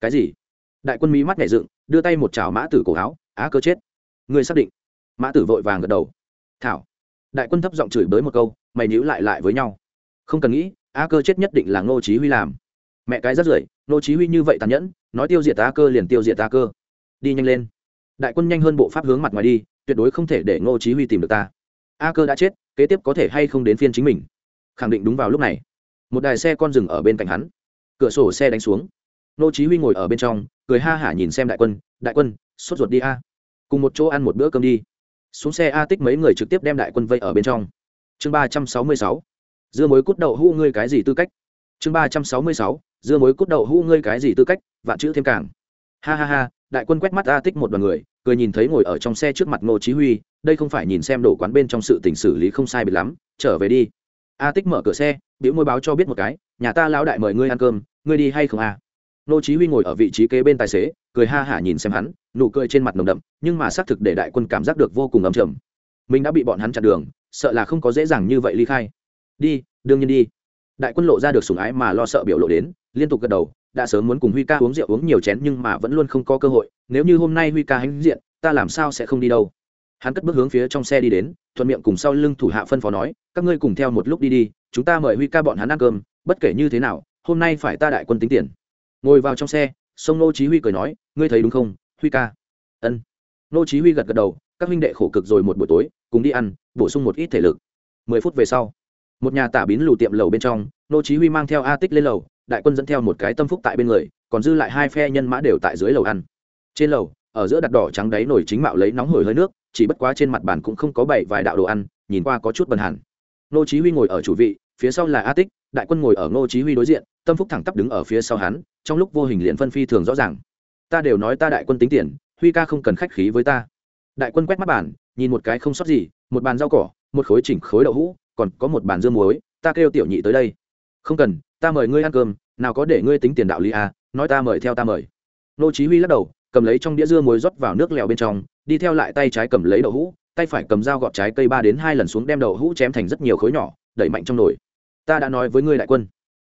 Cái gì? Đại quân mỹ mắt nhảy dựng, đưa tay một chảo mã tử cổ áo, á cơ chết. Người xác định? Mã tử vội vàng gật đầu. Thảo. Đại quân thấp giọng chửi bới một câu, mày nhữ lại lại với nhau. Không cần nghĩ, á cơ chết nhất định là ngô chí huy làm. Mẹ cái rất rưởi, ngô chí huy như vậy tàn nhẫn, nói tiêu diệt á cơ liền tiêu diệt á cơ. Đi nhanh lên. Đại quân nhanh hơn bộ pháp hướng mặt ngoài đi, tuyệt đối không thể để ngô chí huy tìm được ta. A cơ đã chết, kế tiếp có thể hay không đến phiên chính mình? Khẳng định đúng vào lúc này. Một đài xe con dừng ở bên cạnh hắn. Cửa sổ xe đánh xuống. Ngô chí huy ngồi ở bên trong cười ha hả nhìn xem đại quân đại quân, sốt ruột đi a. Cùng một chỗ ăn một bữa cơm đi. Xuống xe a tích mấy người trực tiếp đem đại quân vây ở bên trong. Chương ba trăm sáu mươi sáu. Dưa muối cút đậu hũ ngươi cái gì tư cách? Chương ba trăm sáu mươi sáu. Dưa muối cút đậu hũ ngươi cái gì tư cách? Vạn chữ thêm càng. Ha ha ha, đại quân quét mắt a tích một đoàn người, cười nhìn thấy ngồi ở trong xe trước mặt ngô chí huy, đây không phải nhìn xem đồ quán bên trong sự tình xử lý không sai biệt lắm, trở về đi. A tích mở cửa xe, biểu môi báo cho biết một cái, nhà ta lão đại mời ngươi ăn cơm, ngươi đi hay không à? Nô chí huy ngồi ở vị trí kế bên tài xế, cười ha hả nhìn xem hắn, nụ cười trên mặt nồng đậm, nhưng mà xác thực để đại quân cảm giác được vô cùng ấm trầm. Mình đã bị bọn hắn chặn đường, sợ là không có dễ dàng như vậy ly khai. Đi, đương nhiên đi. Đại quân lộ ra được sủng ái mà lo sợ biểu lộ đến, liên tục gật đầu, đã sớm muốn cùng huy ca uống rượu uống nhiều chén nhưng mà vẫn luôn không có cơ hội, nếu như hôm nay huy ca hãnh diện, ta làm sao sẽ không đi đâu. Hắn cất bước hướng phía trong xe đi đến, thuận miệng cùng sau lưng thủ hạ phân phó nói, các ngươi cùng theo một lúc đi đi, chúng ta mời huy ca bọn hắn ăn cơm, bất kể như thế nào, hôm nay phải ta đại quân tính tiền ngồi vào trong xe, sông nô chí huy cười nói, ngươi thấy đúng không, huy ca? Ân. Nô chí huy gật gật đầu, các huynh đệ khổ cực rồi một buổi tối, cùng đi ăn, bổ sung một ít thể lực. Mười phút về sau, một nhà tả bín lù tiệm lầu bên trong, nô chí huy mang theo a tích lên lầu, đại quân dẫn theo một cái tâm phúc tại bên người, còn dư lại hai phe nhân mã đều tại dưới lầu ăn. Trên lầu, ở giữa đặt đỏ trắng đáy nổi chính mạo lấy nóng hổi hơi nước, chỉ bất quá trên mặt bàn cũng không có bảy vài đạo đồ ăn, nhìn qua có chút bần hẳn. Nô chí huy ngồi ở chủ vị, phía sau là a tích, đại quân ngồi ở nô chí huy đối diện, tâm phúc thẳng tắp đứng ở phía sau hắn trong lúc vô hình liền phân phi thường rõ ràng. Ta đều nói ta đại quân tính tiền, huy ca không cần khách khí với ta. Đại quân quét mắt bàn, nhìn một cái không sót gì, một bàn rau cỏ, một khối chỉnh khối đậu hũ, còn có một bàn dưa muối, ta kêu tiểu nhị tới đây. Không cần, ta mời ngươi ăn cơm, nào có để ngươi tính tiền đạo lý à nói ta mời theo ta mời. Nô chí huy lắc đầu, cầm lấy trong đĩa dưa muối rót vào nước lèo bên trong, đi theo lại tay trái cầm lấy đậu hũ, tay phải cầm dao gọt trái cây ba đến hai lần xuống đem đậu hũ chém thành rất nhiều khối nhỏ, đẩy mạnh trong nồi. Ta đã nói với ngươi đại quân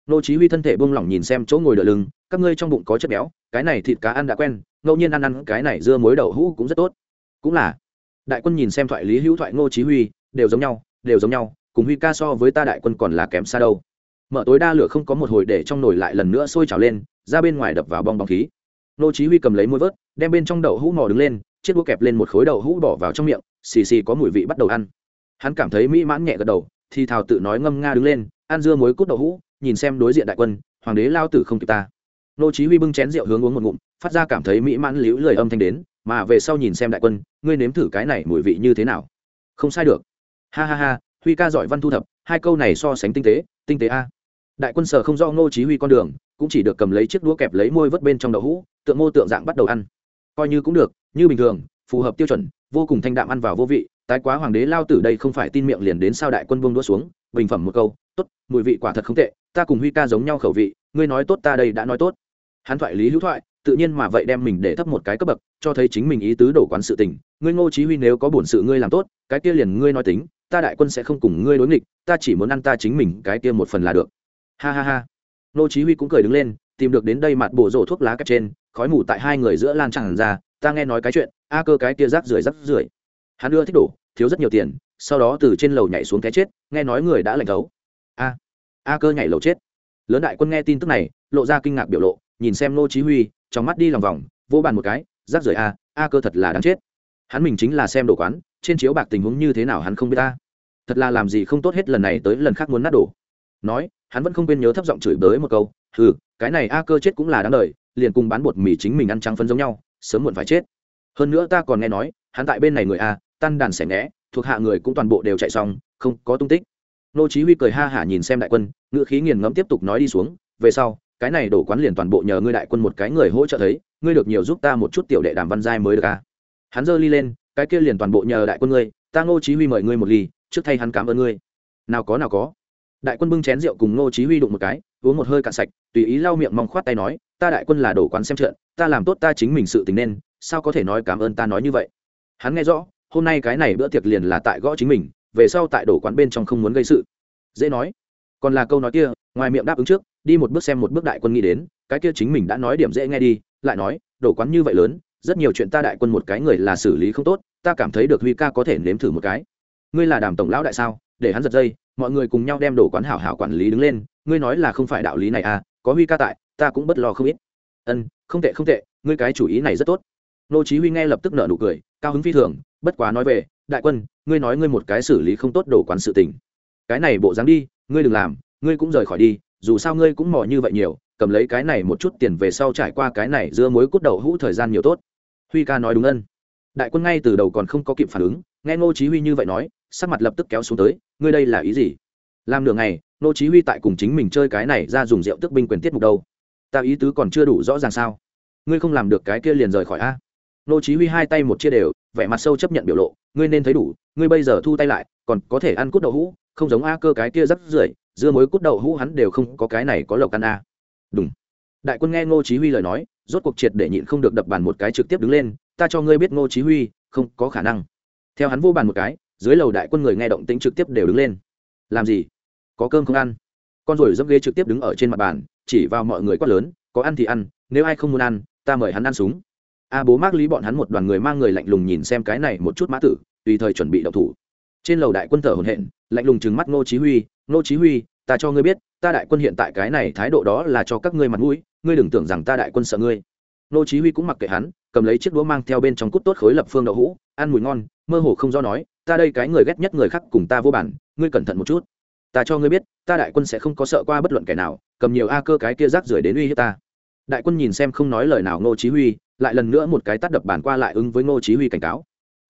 nô chí huy thân thể buông lỏng nhìn xem chỗ ngồi đỡ lưng, các ngươi trong bụng có chất béo, cái này thịt cá ăn đã quen, ngẫu nhiên ăn ăn, cái này dưa muối đậu hũ cũng rất tốt. Cũng là. Đại quân nhìn xem thoại lý hữu thoại ngô chí huy, đều giống nhau, đều giống nhau, cùng huy ca so với ta đại quân còn là kém xa đâu. Mở tối đa lửa không có một hồi để trong nồi lại lần nữa sôi trào lên, ra bên ngoài đập vào bong bóng khí. Ngô chí huy cầm lấy muối vớt, đem bên trong đậu hũ mò đứng lên, chiếc đũa kẹp lên một khối đậu hũ bỏ vào trong miệng, xì xì có mùi vị bắt đầu ăn. Hắn cảm thấy mỹ mãn nhẹ gật đầu, thì thào tự nói ngâm nga đứng lên, ăn dưa muối cút đậu hũ nhìn xem đối diện đại quân, hoàng đế lao tử không kịp ta. Nô chí huy bưng chén rượu hướng uống một ngụm, phát ra cảm thấy mỹ mãn liễu lời âm thanh đến, mà về sau nhìn xem đại quân, ngươi nếm thử cái này mùi vị như thế nào. Không sai được. Ha ha ha, huy ca giỏi văn thu thập, hai câu này so sánh tinh tế tinh tế a. Đại quân sở không do nô chí huy con đường, cũng chỉ được cầm lấy chiếc đũa kẹp lấy môi vớt bên trong đậu hũ, tượng mô tượng dạng bắt đầu ăn. Coi như cũng được, như bình thường, phù hợp tiêu chuẩn, vô cùng thanh đạm ăn vào vô vị, tái quá hoàng đế lao tử đây không phải tin miệng liền đến sao đại quân buông đũa xuống, bình phẩm một câu tốt, mùi vị quả thật không tệ, ta cùng huy ca giống nhau khẩu vị, ngươi nói tốt ta đây đã nói tốt. Hắn thoại lý hữu thoại, tự nhiên mà vậy đem mình để thấp một cái cấp bậc, cho thấy chính mình ý tứ đổ quán sự tình. Ngươi ngô chí huy nếu có bổn sự ngươi làm tốt, cái kia liền ngươi nói tính, ta đại quân sẽ không cùng ngươi đối nghịch, ta chỉ muốn ăn ta chính mình, cái kia một phần là được. Ha ha ha. Ngô chí huy cũng cười đứng lên, tìm được đến đây mặt bổ rổ thuốc lá kẹp trên, khói mù tại hai người giữa lan tràn ra, ta nghe nói cái chuyện, a cơ cái kia rác rưởi rác rưởi. Hắn đưa thích đổ, thiếu rất nhiều tiền, sau đó từ trên lầu nhảy xuống cái chết, nghe nói người đã lạnh thấu a a cơ nhảy lầu chết. Lớn đại quân nghe tin tức này, lộ ra kinh ngạc biểu lộ, nhìn xem nô chí huy, trong mắt đi lòng vòng vô bàn một cái rác rưởi a a cơ thật là đáng chết. Hắn mình chính là xem đồ quán, trên chiếu bạc tình huống như thế nào hắn không biết ta thật là làm gì không tốt hết lần này tới lần khác muốn nát đổ. Nói, hắn vẫn không quên nhớ thấp giọng chửi bới một câu, hừ, cái này a cơ chết cũng là đáng đời, liền cùng bán bột mì chính mình ăn trắng phân giống nhau, sớm muộn phải chết. Hơn nữa ta còn nghe nói, hắn tại bên này người a, tan đàn xẻ ngẽ thuộc hạ người cũng toàn bộ đều chạy xong, không có tung tích nô chí huy cười ha hả nhìn xem đại quân ngựa khí nghiền ngẫm tiếp tục nói đi xuống, về sau, cái này đổ quán liền toàn bộ nhờ ngươi đại quân một cái người hỗ trợ thấy, ngươi được nhiều giúp ta một chút tiểu đệ đàm văn giai mới được à? hắn giơ ly lên, cái kia liền toàn bộ nhờ đại quân ngươi, ta ngô chí huy mời ngươi một ly, trước thay hắn cảm ơn ngươi. Nào có nào có. Đại quân bưng chén rượu cùng ngô chí huy đụng một cái, uống một hơi cạn sạch, tùy ý lau miệng mong khoát tay nói, ta đại quân là đổ quán xem trận, ta làm tốt ta chính mình sự tình nên, sao có thể nói cảm ơn ta nói như vậy? Hắn nghe rõ, hôm nay cái này bữa tiệc liền là tại gõ chính mình về sau tại đổ quán bên trong không muốn gây sự. Dễ nói. Còn là câu nói kia, ngoài miệng đáp ứng trước, đi một bước xem một bước đại quân nghĩ đến, cái kia chính mình đã nói điểm dễ nghe đi, lại nói đổ quán như vậy lớn, rất nhiều chuyện ta đại quân một cái người là xử lý không tốt, ta cảm thấy được huy ca có thể nếm thử một cái. Ngươi là đàm tổng lão đại sao? Để hắn giật dây, mọi người cùng nhau đem đổ quán hảo hảo quản lý đứng lên, ngươi nói là không phải đạo lý này à có huy ca tại, ta cũng bất lo không ít. Ân, không tệ không tệ, ngươi cái chủ ý này rất tốt. Nô chí huy nghe lập tức nở nụ cười, cao hứng phi thường, bất quá nói về đại quân, ngươi nói ngươi một cái xử lý không tốt đổ quán sự tình. Cái này bộ dáng đi, ngươi đừng làm, ngươi cũng rời khỏi đi, dù sao ngươi cũng mò như vậy nhiều, cầm lấy cái này một chút tiền về sau trải qua cái này dưa muối cút đầu hũ thời gian nhiều tốt. Huy ca nói đúng ân. Đại quân ngay từ đầu còn không có kịp phản ứng, nghe ngô chí huy như vậy nói, sắc mặt lập tức kéo xuống tới, ngươi đây là ý gì? Làm nửa ngày, ngô chí huy tại cùng chính mình chơi cái này ra dùng rượu tức binh quyền tiết mục đâu? Ta ý tứ còn chưa đủ rõ ràng sao? Ngươi không làm được cái kia liền rời khỏi a? Ngô chí huy hai tay một chia đều, vẻ mặt sâu chấp nhận biểu lộ ngươi nên thấy đủ, ngươi bây giờ thu tay lại, còn có thể ăn cút đậu hũ, không giống a cơ cái kia rất rưởi, dưa muối cút đậu hũ hắn đều không có cái này có lộc ăn a. Đúng đại quân nghe ngô chí huy lời nói, rốt cuộc triệt để nhịn không được đập bàn một cái trực tiếp đứng lên, ta cho ngươi biết ngô chí huy, không có khả năng. Theo hắn vô bàn một cái, dưới lầu đại quân người nghe động tĩnh trực tiếp đều đứng lên. Làm gì? Có cơm không ăn? Con rồi dẫm ghế trực tiếp đứng ở trên mặt bàn, chỉ vào mọi người quát lớn, có ăn thì ăn, nếu ai không muốn ăn, ta mời hắn ăn súng. A bố mác lý bọn hắn một đoàn người mang người lạnh lùng nhìn xem cái này một chút mã tử tùy thời chuẩn bị động thủ. Trên lầu đại quân thở hổn hển, lạnh lùng trừng mắt ngô chí huy, ngô chí huy, ta cho ngươi biết, ta đại quân hiện tại cái này thái độ đó là cho các ngươi mặt mũi, ngươi đừng tưởng rằng ta đại quân sợ ngươi. Ngô chí huy cũng mặc kệ hắn, cầm lấy chiếc đũa mang theo bên trong cút tốt khối lập phương đậu hũ, ăn mùi ngon, mơ hồ không do nói, ta đây cái người ghét nhất người khác cùng ta vô bản, ngươi cẩn thận một chút. Ta cho ngươi biết, ta đại quân sẽ không có sợ qua bất luận kẻ nào, cầm nhiều a cơ cái kia rác rưởi đến uy hiếp ta. Đại quân nhìn xem không nói lời nào ngô chí huy, lại lần nữa một cái tát đập bàn qua lại ứng với ngô chí huy cảnh cáo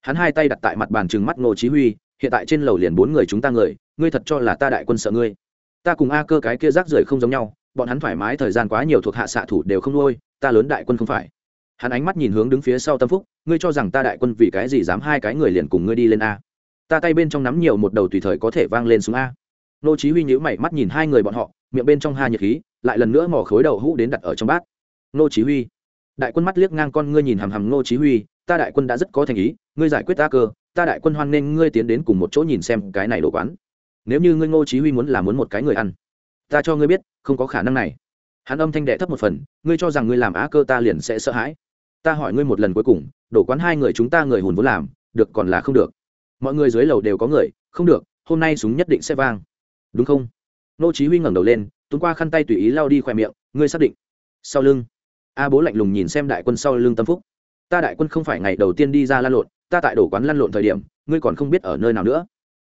hắn hai tay đặt tại mặt bàn trừng mắt ngô chí huy, hiện tại trên lầu liền bốn người chúng ta người, ngươi thật cho là ta đại quân sợ ngươi. Ta cùng a cơ cái kia rác rưởi không giống nhau, bọn hắn thoải mái thời gian quá nhiều thuộc hạ xạ thủ đều không nuôi, ta lớn đại quân không phải. Hắn ánh mắt nhìn hướng đứng phía sau tâm phúc, ngươi cho rằng ta đại quân vì cái gì dám hai cái người liền cùng ngươi đi lên a? Ta tay bên trong nắm nhiều một đầu tùy thời có thể vang lên xuống a. Nô chí huy nhíu mày mắt nhìn hai người bọn họ, miệng bên trong ha nhiệt khí, lại lần nữa mò khối đầu hũ đến đặt ở trong bát. Nô chí huy, đại quân mắt liếc ngang con ngươi nhìn hầm hầm nô chí huy ta đại quân đã rất có thành ý, ngươi giải quyết ta cơ, ta đại quân hoan nên ngươi tiến đến cùng một chỗ nhìn xem cái này đồ quán. Nếu như ngươi ngô chí huy muốn là muốn một cái người ăn, ta cho ngươi biết, không có khả năng này. Hắn âm thanh đệ thấp một phần, ngươi cho rằng ngươi làm á cơ ta liền sẽ sợ hãi. Ta hỏi ngươi một lần cuối cùng đổ quán hai người chúng ta người hùn vốn làm, được còn là không được? Mọi người dưới lầu đều có người, không được, hôm nay súng nhất định sẽ vang. Đúng không? Nô chí huy ngẩng đầu lên tuấn qua khăn tay tùy ý lau đi khoe miệng, ngươi xác định. Sau lưng. A bố lạnh lùng nhìn xem đại quân sau lưng tâm phúc ta đại quân không phải ngày đầu tiên đi ra lăn lộn, ta tại đổ quán lăn lộn thời điểm, ngươi còn không biết ở nơi nào nữa.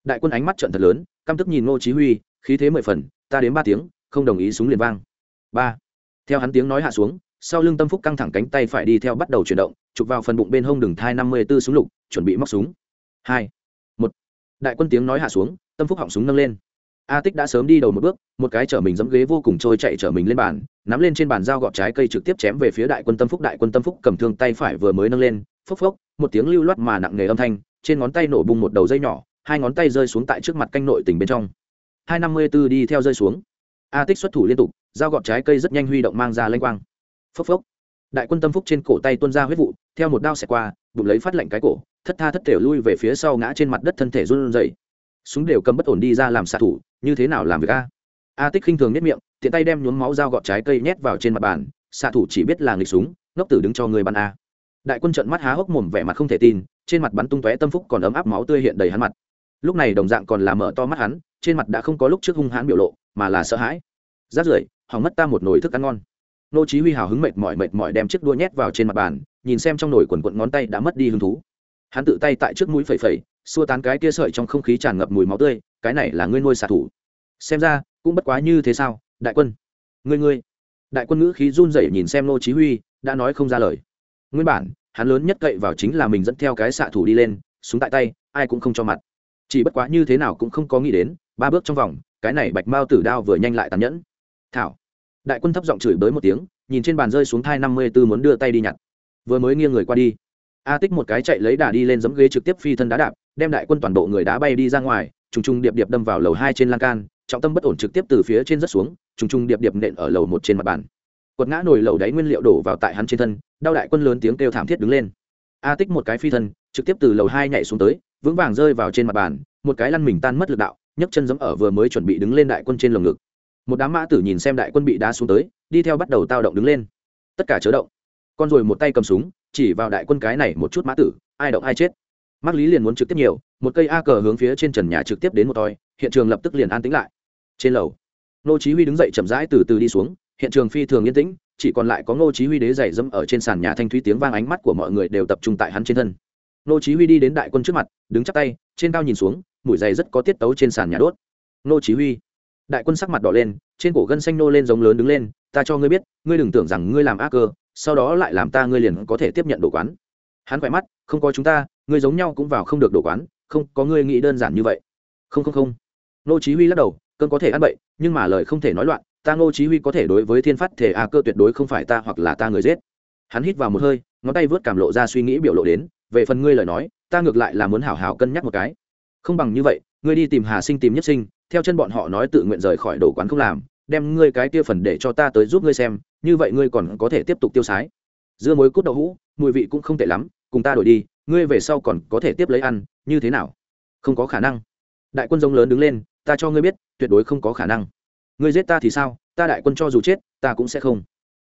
Đại quân ánh mắt trận thật lớn, căm tức nhìn ngô chí huy, khí thế mười phần, ta đến ba tiếng, không đồng ý súng liền vang. Ba. Theo hắn tiếng nói hạ xuống, sau lưng tâm phúc căng thẳng cánh tay phải đi theo bắt đầu chuyển động, chụp vào phần bụng bên hông đường thai năm mươi 54 súng lục, chuẩn bị móc súng. Hai. Một. Đại quân tiếng nói hạ xuống, tâm phúc họng súng nâng lên a tích đã sớm đi đầu một bước, một cái chở mình dẫm ghế vô cùng trôi chạy chở mình lên bàn, nắm lên trên bàn dao gọt trái cây trực tiếp chém về phía đại quân tâm phúc, đại quân tâm phúc cầm thương tay phải vừa mới nâng lên, phốc phốc, một tiếng lưu loát mà nặng nề âm thanh, trên ngón tay nổ bung một đầu dây nhỏ, hai ngón tay rơi xuống tại trước mặt canh nội tỉnh bên trong. Hai năm mươi b ố đi theo rơi xuống. A tích xuất thủ liên tục, dao gọt trái cây rất nhanh huy động mang ra lanh quang. Phốc phốc. Đại quân tâm phúc trên cổ tay tuôn ra huyết vụ, theo một đao xẹt qua, bụng lấy phát lệnh cái cổ, thất tha thất thể lui về phía sau ngã trên mặt đất thân thể run rẩy súng đều cầm bất ổn đi ra làm xạ thủ, như thế nào làm việc a? A tích khinh thường nhất miệng, tiện tay đem nhuốm máu dao gọt trái cây nhét vào trên mặt bàn, xạ thủ chỉ biết là nghịch súng, ngốc tử đứng cho người bắn a. Đại quân trận mắt há hốc mồm vẻ mặt không thể tin, trên mặt bắn tung tóe tâm phúc còn ấm áp máu tươi hiện đầy hắn mặt. Lúc này đồng dạng còn là mở to mắt hắn, trên mặt đã không có lúc trước hung hãn biểu lộ, mà là sợ hãi. Rát rưởi, hỏng mất ta một nồi thức ăn ngon. Nô chí huy hào hứng mệt mỏi mệt mỏi đem chiếc đũa nhét vào trên mặt bàn, nhìn xem trong nồi quần quần ngón tay đã mất đi hứng thú. Hắn tự tay tại trước mũi phẩy phẩy xua tán cái kia sợi trong không khí tràn ngập mùi máu tươi, cái này là ngươi nuôi xạ thủ. Xem ra, cũng bất quá như thế sao, đại quân? Ngươi ngươi. Đại quân ngữ khí run rẩy nhìn xem nô chí huy, đã nói không ra lời. Nguyên bản, hắn lớn nhất cậy vào chính là mình dẫn theo cái xạ thủ đi lên, súng tại tay, ai cũng không cho mặt. Chỉ bất quá như thế nào cũng không có nghĩ đến, ba bước trong vòng, cái này bạch mao tử đao vừa nhanh lại tàn nhẫn. Thảo. Đại quân thấp giọng chửi bới một tiếng, nhìn trên bàn rơi xuống thai năm mươi b muốn đưa tay đi nhặt. Vừa mới nghiêng người qua đi. A tích một cái chạy lấy đà đi lên giấm ghế trực tiếp phi thân đá đạp đem đại quân toàn bộ người đá bay đi ra ngoài, trùng trùng điệp điệp đâm vào lầu hai trên lan can, trọng tâm bất ổn trực tiếp từ phía trên rất xuống, trùng trùng điệp điệp nện ở lầu một trên mặt bàn. Quật ngã nổi lầu đáy nguyên liệu đổ vào tại hắn trên thân, đau đại quân lớn tiếng kêu thảm thiết đứng lên. A tích một cái phi thân, trực tiếp từ lầu hai nhảy xuống tới, vững vàng rơi vào trên mặt bàn, một cái lăn mình tan mất lực đạo, nhấc chân giẫm ở vừa mới chuẩn bị đứng lên đại quân trên lồng ngực. Một đám mã tử nhìn xem đại quân bị đá xuống tới, đi theo bắt đầu tao động đứng lên. Tất cả chớ động. Con rồi một tay cầm súng, chỉ vào đại quân cái này một chút mã tử, ai động ai chết mắc lý liền muốn trực tiếp nhiều, một cây a cờ hướng phía trên trần nhà trực tiếp đến một toi, hiện trường lập tức liền an tĩnh lại. Trên lầu nô chí huy đứng dậy chậm rãi từ từ đi xuống, hiện trường phi thường yên tĩnh, chỉ còn lại có nô chí huy đế giày dẫm ở trên sàn nhà thanh thúy tiếng vang ánh mắt của mọi người đều tập trung tại hắn trên thân. Nô chí huy đi đến đại quân trước mặt, đứng chắp tay, trên cao nhìn xuống, mũi giày rất có tiết tấu trên sàn nhà đốt. Nô chí huy, đại quân sắc mặt đỏ lên, trên cổ gân xanh nô lên giống lớn đứng lên, ta cho ngươi biết, ngươi đừng tưởng rằng ngươi làm ác cơ sau đó lại làm ta ngươi liền có thể tiếp nhận đồ quán. Hắn quay mắt, không có chúng ta ngươi giống nhau cũng vào không được đồ quán, không, có ngươi nghĩ đơn giản như vậy. Không không không. Ngô chí huy lắc đầu, cơn có thể ăn bậy nhưng mà lời không thể nói loạn, ta ngô chí huy có thể đối với thiên phát thể a cơ tuyệt đối không phải ta hoặc là ta người giết. Hắn hít vào một hơi, ngón tay vớt cảm lộ ra suy nghĩ biểu lộ đến, về phần ngươi lời nói, ta ngược lại là muốn hảo hảo cân nhắc một cái. Không bằng như vậy, ngươi đi tìm hà sinh tìm nhất sinh, theo chân bọn họ nói tự nguyện rời khỏi đồ quán không làm, đem ngươi cái kia phần để cho ta tới giúp ngươi xem, như vậy ngươi còn có thể tiếp tục tiêu sái. Dưa muối cút đậu hũ, mùi vị cũng không tệ lắm, cùng ta đổi đi ngươi về sau còn có thể tiếp lấy ăn, như thế nào? Không có khả năng. Đại quân giống lớn đứng lên, ta cho ngươi biết, tuyệt đối không có khả năng. Ngươi giết ta thì sao? Ta đại quân cho dù chết, ta cũng sẽ không.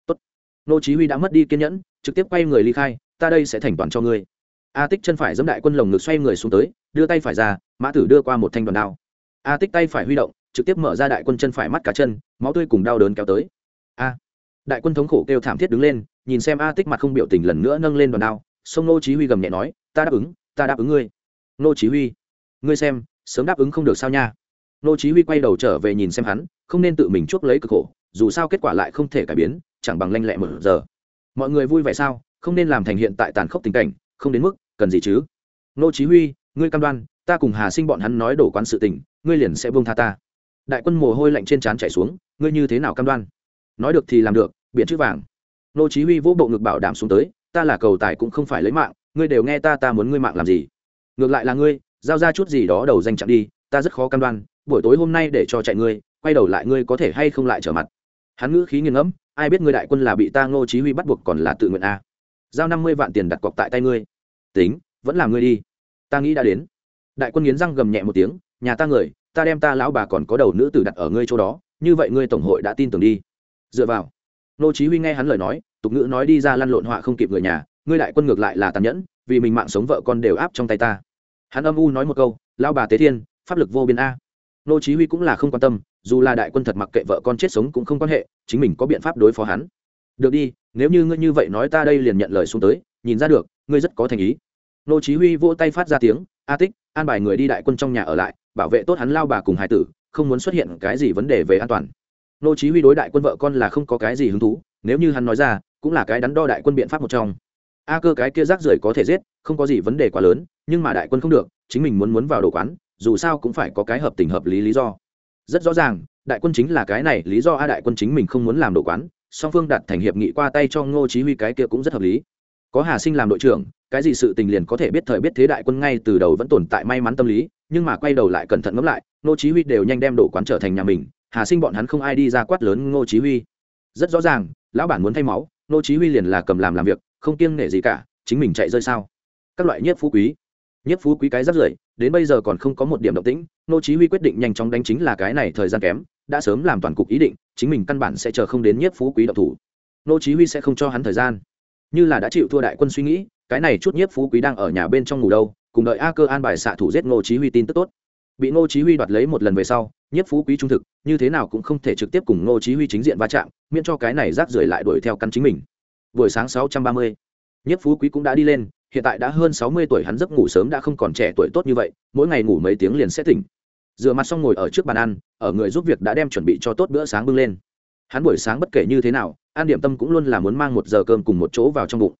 Tốt. Nô chí huy đã mất đi kiên nhẫn, trực tiếp quay người ly khai, ta đây sẽ thành toàn cho ngươi. A tích chân phải giẫm đại quân lồng ngực xoay người xuống tới, đưa tay phải ra, mã tử đưa qua một thanh đoàn đao. A tích tay phải huy động, trực tiếp mở ra đại quân chân phải mắt cả chân, máu tươi cùng đau đớn kéo tới. A. Đại quân thống khổ kêu thảm thiết đứng lên, nhìn xem a tích mặt không biểu tình lần nữa nâng lên đoàn đao sông nô chí huy gầm nhẹ nói, ta đáp ứng, ta đáp ứng ngươi. Nô chí huy, ngươi xem, sớm đáp ứng không được sao nha? Nô chí huy quay đầu trở về nhìn xem hắn, không nên tự mình chuốc lấy cực khổ, dù sao kết quả lại không thể cải biến, chẳng bằng lanh lẹ một giờ. Mọi người vui vẻ sao? Không nên làm thành hiện tại tàn khốc tình cảnh, không đến mức, cần gì chứ? Nô chí huy, ngươi cam đoan, ta cùng hà sinh bọn hắn nói đổ quán sự tình, ngươi liền sẽ buông tha ta. Đại quân mồ hôi lạnh trên trán chảy xuống, ngươi như thế nào cam đoan? Nói được thì làm được biện chữ vàng. Nô chí huy vỗ bộ ngực bảo đảm xuống tới ta là cầu tài cũng không phải lấy mạng, ngươi đều nghe ta ta muốn ngươi mạng làm gì? Ngược lại là ngươi, giao ra chút gì đó đầu danh chặn đi, ta rất khó căn đoan, buổi tối hôm nay để cho chạy ngươi, quay đầu lại ngươi có thể hay không lại trở mặt. Hắn ngữ khí nghiền ngẫm, ai biết ngươi đại quân là bị ta ngô chí huy bắt buộc còn là tự nguyện a. Giao năm mươi vạn tiền đặt cọc tại tay ngươi. Tính, vẫn là ngươi đi. Ta nghĩ đã đến. Đại quân nghiến răng gầm nhẹ một tiếng, nhà ta người, ta đem ta lão bà còn có đầu nữ tử đặt ở ngươi chỗ đó, như vậy ngươi tổng hội đã tin tưởng đi. Dựa vào. Ngô chí huy nghe hắn lời nói tục ngữ nói đi ra lăn lộn họa không kịp người nhà, ngươi đại quân ngược lại là tàn nhẫn, vì mình mạng sống vợ con đều áp trong tay ta. Hắn âm u nói một câu lao bà tế thiên, pháp lực vô biên a. Nô chí huy cũng là không quan tâm, dù là đại quân thật mặc kệ vợ con chết sống cũng không quan hệ, chính mình có biện pháp đối phó hắn. Được đi, nếu như ngươi như vậy nói ta đây liền nhận lời xuống tới, nhìn ra được, ngươi rất có thành ý. Nô chí huy vỗ tay phát ra tiếng, a tích, an bài người đi đại quân trong nhà ở lại, bảo vệ tốt hắn lao bà cùng hải tử, không muốn xuất hiện cái gì vấn đề về an toàn. Nô chí huy đối đại quân vợ con là không có cái gì hứng thú, nếu như hắn nói ra cũng là cái đắn đo đại quân biện pháp một trong. A cơ cái kia rác rưởi có thể giết, không có gì vấn đề quá lớn, nhưng mà đại quân không được, chính mình muốn muốn vào đồ quán, dù sao cũng phải có cái hợp tình hợp lý lý do. Rất rõ ràng, đại quân chính là cái này, lý do a đại quân chính mình không muốn làm đồ quán, song phương đặt thành hiệp nghị qua tay cho ngô chí huy cái kia cũng rất hợp lý. Có hà sinh làm đội trưởng, cái gì sự tình liền có thể biết thời biết thế đại quân ngay từ đầu vẫn tồn tại may mắn tâm lý, nhưng mà quay đầu lại cẩn thận ngẫm lại, ngô chí huy đều nhanh đem đồ quán trở thành nhà mình, hà sinh bọn hắn không ai đi ra quát lớn ngô chí huy. Rất rõ ràng, lão bản muốn thay máu Nô chí huy liền là cầm làm làm việc, không kiêng nể gì cả, chính mình chạy rơi sao? Các loại nhiếp phú quý. Nhiếp phú quý cái rất rưởi, đến bây giờ còn không có một điểm động tĩnh, nô chí huy quyết định nhanh chóng đánh chính là cái này thời gian kém, đã sớm làm toàn cục ý định, chính mình căn bản sẽ chờ không đến nhiếp phú quý động thủ. Nô chí huy sẽ không cho hắn thời gian. Như là đã chịu thua đại quân suy nghĩ, cái này chút nhiếp phú quý đang ở nhà bên trong ngủ đâu, cùng đợi a cơ an bài xạ thủ giết ngô chí huy tin tức tốt. Bị ngô chí huy đoạt lấy một lần về sau, nhiếp phú quý trung thực như thế nào cũng không thể trực tiếp cùng ngô chí huy chính diện va chạm, miễn cho cái này rác rưởi lại đuổi theo căn chính mình. Buổi sáng 630 nhiếp phú quý cũng đã đi lên, hiện tại đã hơn 60 tuổi, hắn giấc ngủ sớm đã không còn trẻ tuổi tốt như vậy, mỗi ngày ngủ mấy tiếng liền sẽ tỉnh. Rửa mặt xong ngồi ở trước bàn ăn, ở người giúp việc đã đem chuẩn bị cho tốt bữa sáng bưng lên. Hắn buổi sáng bất kể như thế nào, ăn điểm tâm cũng luôn là muốn mang một giờ cơm cùng một chỗ vào trong bụng.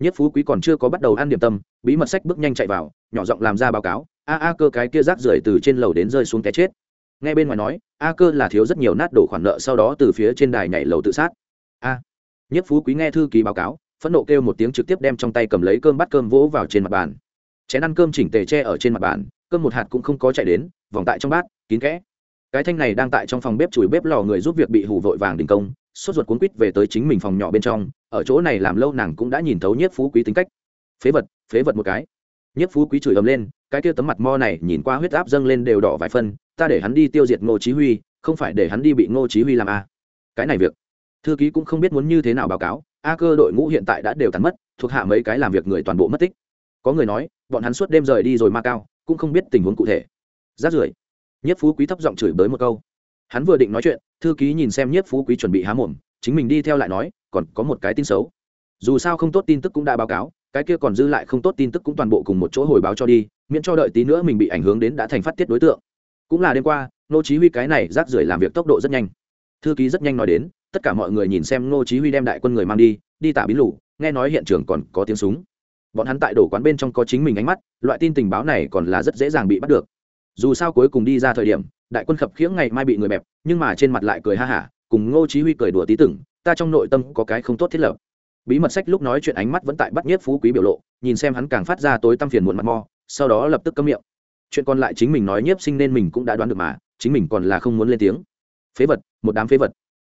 Nhất phú quý còn chưa có bắt đầu ăn điểm tâm, bí mật sách bước nhanh chạy vào, nhỏ giọng làm ra báo cáo, a a, cơ cái kia rác rưởi từ trên lầu đến rơi xuống cái chết nghe bên ngoài nói, a cơ là thiếu rất nhiều nát đổ khoản nợ sau đó từ phía trên đài nhảy lầu tự sát. A. Nhất phú quý nghe thư ký báo cáo, phẫn nộ kêu một tiếng trực tiếp đem trong tay cầm lấy cơm bắt cơm vỗ vào trên mặt bàn. Chén ăn cơm chỉnh tề tre ở trên mặt bàn, cơm một hạt cũng không có chạy đến, vòng tại trong bát, kín kẽ. Cái thanh này đang tại trong phòng bếp chùi bếp lò người giúp việc bị hù vội vàng đình công, sốt ruột cuốn quýt về tới chính mình phòng nhỏ bên trong, ở chỗ này làm lâu nàng cũng đã nhìn thấu Nhất phú quý tính cách. Phế vật phế vật một cái. Nhất phú quý chửi ầm lên, cái kia tấm mặt mo này nhìn qua huyết áp dâng lên đều đỏ vài phân ta để hắn đi tiêu diệt ngô chí huy, không phải để hắn đi bị ngô chí huy làm a à. cái này việc, thư ký cũng không biết muốn như thế nào báo cáo, a cơ đội ngũ hiện tại đã đều tàn mất, thuộc hạ mấy cái làm việc người toàn bộ mất tích. Có người nói, bọn hắn suốt đêm rời đi rồi ma cao, cũng không biết tình huống cụ thể. Rát rưởi, nhiếp phú quý thấp giọng chửi bới một câu. Hắn vừa định nói chuyện, thư ký nhìn xem nhiếp phú quý chuẩn bị há mồm, chính mình đi theo lại nói, còn có một cái tin xấu. Dù sao không tốt tin tức cũng đã báo cáo, cái kia còn dư lại không tốt tin tức cũng toàn bộ cùng một chỗ hồi báo cho đi, miễn cho đợi tí nữa mình bị ảnh hưởng đến đã thành phát tiết đối tượng cũng là đêm qua nô chí huy cái này rác rưởi làm việc tốc độ rất nhanh. Thư ký rất nhanh nói đến, tất cả mọi người nhìn xem nô chí huy đem đại quân người mang đi đi tả bí lũ nghe nói hiện trường còn có tiếng súng. Bọn hắn tại đổ quán bên trong có chính mình ánh mắt, loại tin tình báo này còn là rất dễ dàng bị bắt được. Dù sao cuối cùng đi ra thời điểm, đại quân khập khiễng ngày mai bị người bẹp, nhưng mà trên mặt lại cười ha hả, cùng ngô chí huy cười đùa tí tưởng ta trong nội tâm có cái không tốt thiết lập. Bí mật sách lúc nói chuyện ánh mắt vẫn tại bắt nhất phú quý biểu lộ, nhìn xem hắn càng phát ra tối tâm phiền muộn mặt mo, sau đó lập tức câm miệng chuyện còn lại chính mình nói nhiếp sinh nên mình cũng đã đoán được mà, chính mình còn là không muốn lên tiếng. Phế vật, một đám phế vật.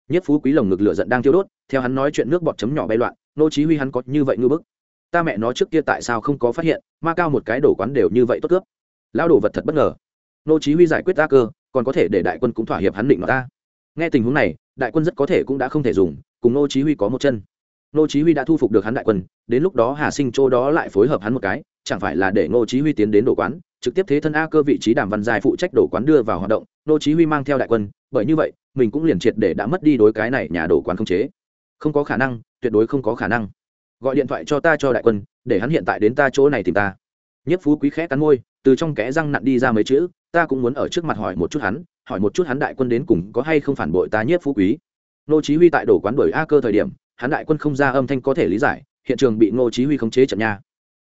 Nhất phú quý lồng ngực lửa giận đang thiêu đốt, theo hắn nói chuyện nước bọt chấm nhỏ bay loạn, nô chí huy hắn có như vậy ngư bức. Ta mẹ nó trước kia tại sao không có phát hiện, ma cao một cái đổ quán đều như vậy tốt cướp. Lao đồ vật thật bất ngờ. Nô chí huy giải quyết ta cơ, còn có thể để đại quân cũng thỏa hiệp hắn định nó ta. Nghe tình huống này, đại quân rất có thể cũng đã không thể dùng, cùng nô chí huy có một chân. Nô chí huy đã thu phục được hắn đại quân, đến lúc đó hà sinh châu đó lại phối hợp hắn một cái chẳng phải là để Ngô chí huy tiến đến đổ quán, trực tiếp thế thân a cơ vị trí đàm văn giai phụ trách đổ quán đưa vào hoạt động, Ngô chí huy mang theo đại quân, bởi như vậy, mình cũng liền triệt để đã mất đi đối cái này nhà đổ quán không chế. Không có khả năng, tuyệt đối không có khả năng. Gọi điện thoại cho ta cho đại quân, để hắn hiện tại đến ta chỗ này tìm ta. Nhất phú quý khẽ cắn môi, từ trong kẽ răng nặn đi ra mấy chữ, ta cũng muốn ở trước mặt hỏi một chút hắn, hỏi một chút hắn đại quân đến cùng có hay không phản bội ta nhất phú quý. Nô chí huy tại đổ quán đuổi a cơ thời điểm, hắn đại quân không ra âm thanh có thể lý giải, hiện trường bị nô chí huy khống chế trận nha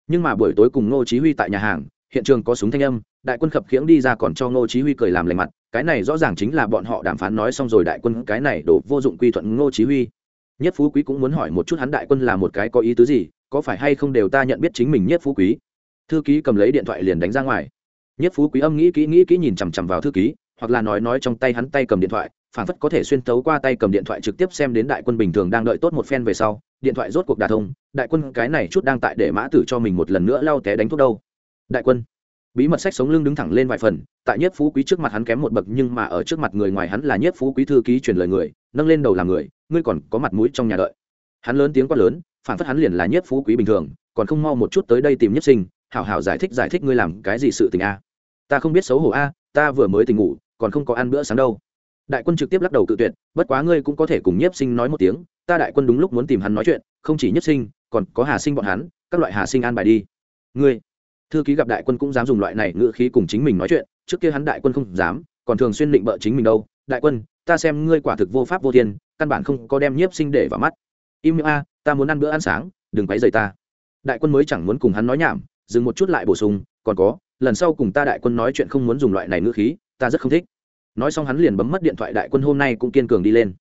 nhưng mà buổi tối cùng Ngô chí huy tại nhà hàng, hiện trường có súng thanh âm, đại quân khập khiễng đi ra còn cho Ngô chí huy cười làm lành mặt, cái này rõ ràng chính là bọn họ đàm phán nói xong rồi đại quân, cái này đổ vô dụng quy thuận Ngô chí huy. Nhất phú quý cũng muốn hỏi một chút hắn đại quân là một cái có ý tứ gì, có phải hay không đều ta nhận biết chính mình nhất phú quý? Thư ký cầm lấy điện thoại liền đánh ra ngoài. Nhất phú quý âm nghĩ kỹ nghĩ kỹ nhìn chằm chằm vào thư ký hoặc là nói nói trong tay hắn tay cầm điện thoại phản phất có thể xuyên tấu qua tay cầm điện thoại trực tiếp xem đến đại quân bình thường đang đợi tốt một phen về sau, điện thoại rốt cuộc đà thông, đại quân cái này chút đang tại để mã tử cho mình một lần nữa lao té đánh thuốc đâu. Đại quân, bí mật sách sống lưng đứng thẳng lên vài phần, tại nhất phú quý trước mặt hắn kém một bậc nhưng mà ở trước mặt người ngoài hắn là nhất phú quý thư ký truyền lời người, nâng lên đầu làm người, ngươi còn có mặt mũi trong nhà đợi. Hắn lớn tiếng quát lớn phản phất hắn liền là nhất phú quý bình thường, còn không mau một chút tới đây tìm nhất sinh, hảo hảo giải thích giải thích ngươi làm cái gì sự tình a. Ta không biết xấu hổ a, ta vừa mới tỉnh ngủ còn không có ăn bữa sáng đâu. Đại quân trực tiếp lắc đầu tự tuyệt, bất quá ngươi cũng có thể cùng nhiếp sinh nói một tiếng, ta đại quân đúng lúc muốn tìm hắn nói chuyện, không chỉ nhiếp sinh, còn có hà sinh bọn hắn, các loại hà sinh an bài đi. Ngươi, thư ký gặp đại quân cũng dám dùng loại này ngữ khí cùng chính mình nói chuyện, trước kia hắn đại quân không dám, còn thường xuyên định bợ chính mình đâu. Đại quân, ta xem ngươi quả thực vô pháp vô thiên, căn bản không có đem nhiếp sinh để vào mắt. Im miệng a, ta muốn ăn bữa ăn sáng, đừng quấy rầy ta. Đại quân mới chẳng muốn cùng hắn nói nhảm, dừng một chút lại bổ sung, còn có, lần sau cùng ta đại quân nói chuyện không muốn dùng loại này ngữ khí ta rất không thích. Nói xong hắn liền bấm mất điện thoại, đại quân hôm nay cũng kiên cường đi lên.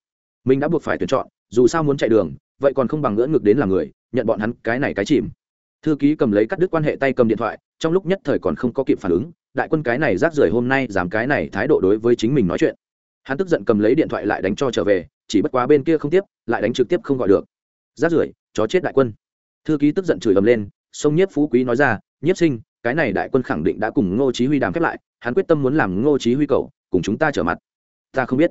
Mình đã buộc phải tuyển chọn, dù sao muốn chạy đường, vậy còn không bằng ngỡ ngực đến là người, nhận bọn hắn cái này cái chìm. Thư ký cầm lấy cắt đứt quan hệ tay cầm điện thoại, trong lúc nhất thời còn không có kịp phản ứng, đại quân cái này rác rưởi hôm nay dám cái này thái độ đối với chính mình nói chuyện. Hắn tức giận cầm lấy điện thoại lại đánh cho trở về, chỉ bất quá bên kia không tiếp, lại đánh trực tiếp không gọi được. Rác rưởi, chó chết đại quân. Thư ký tức giận chửi ầm lên, sông nhiếp phú quý nói ra, nhiếp sinh cái này đại quân khẳng định đã cùng ngô chí huy đàm phép lại, hắn quyết tâm muốn làm ngô chí huy cầu cùng chúng ta trở mặt. Ta không biết.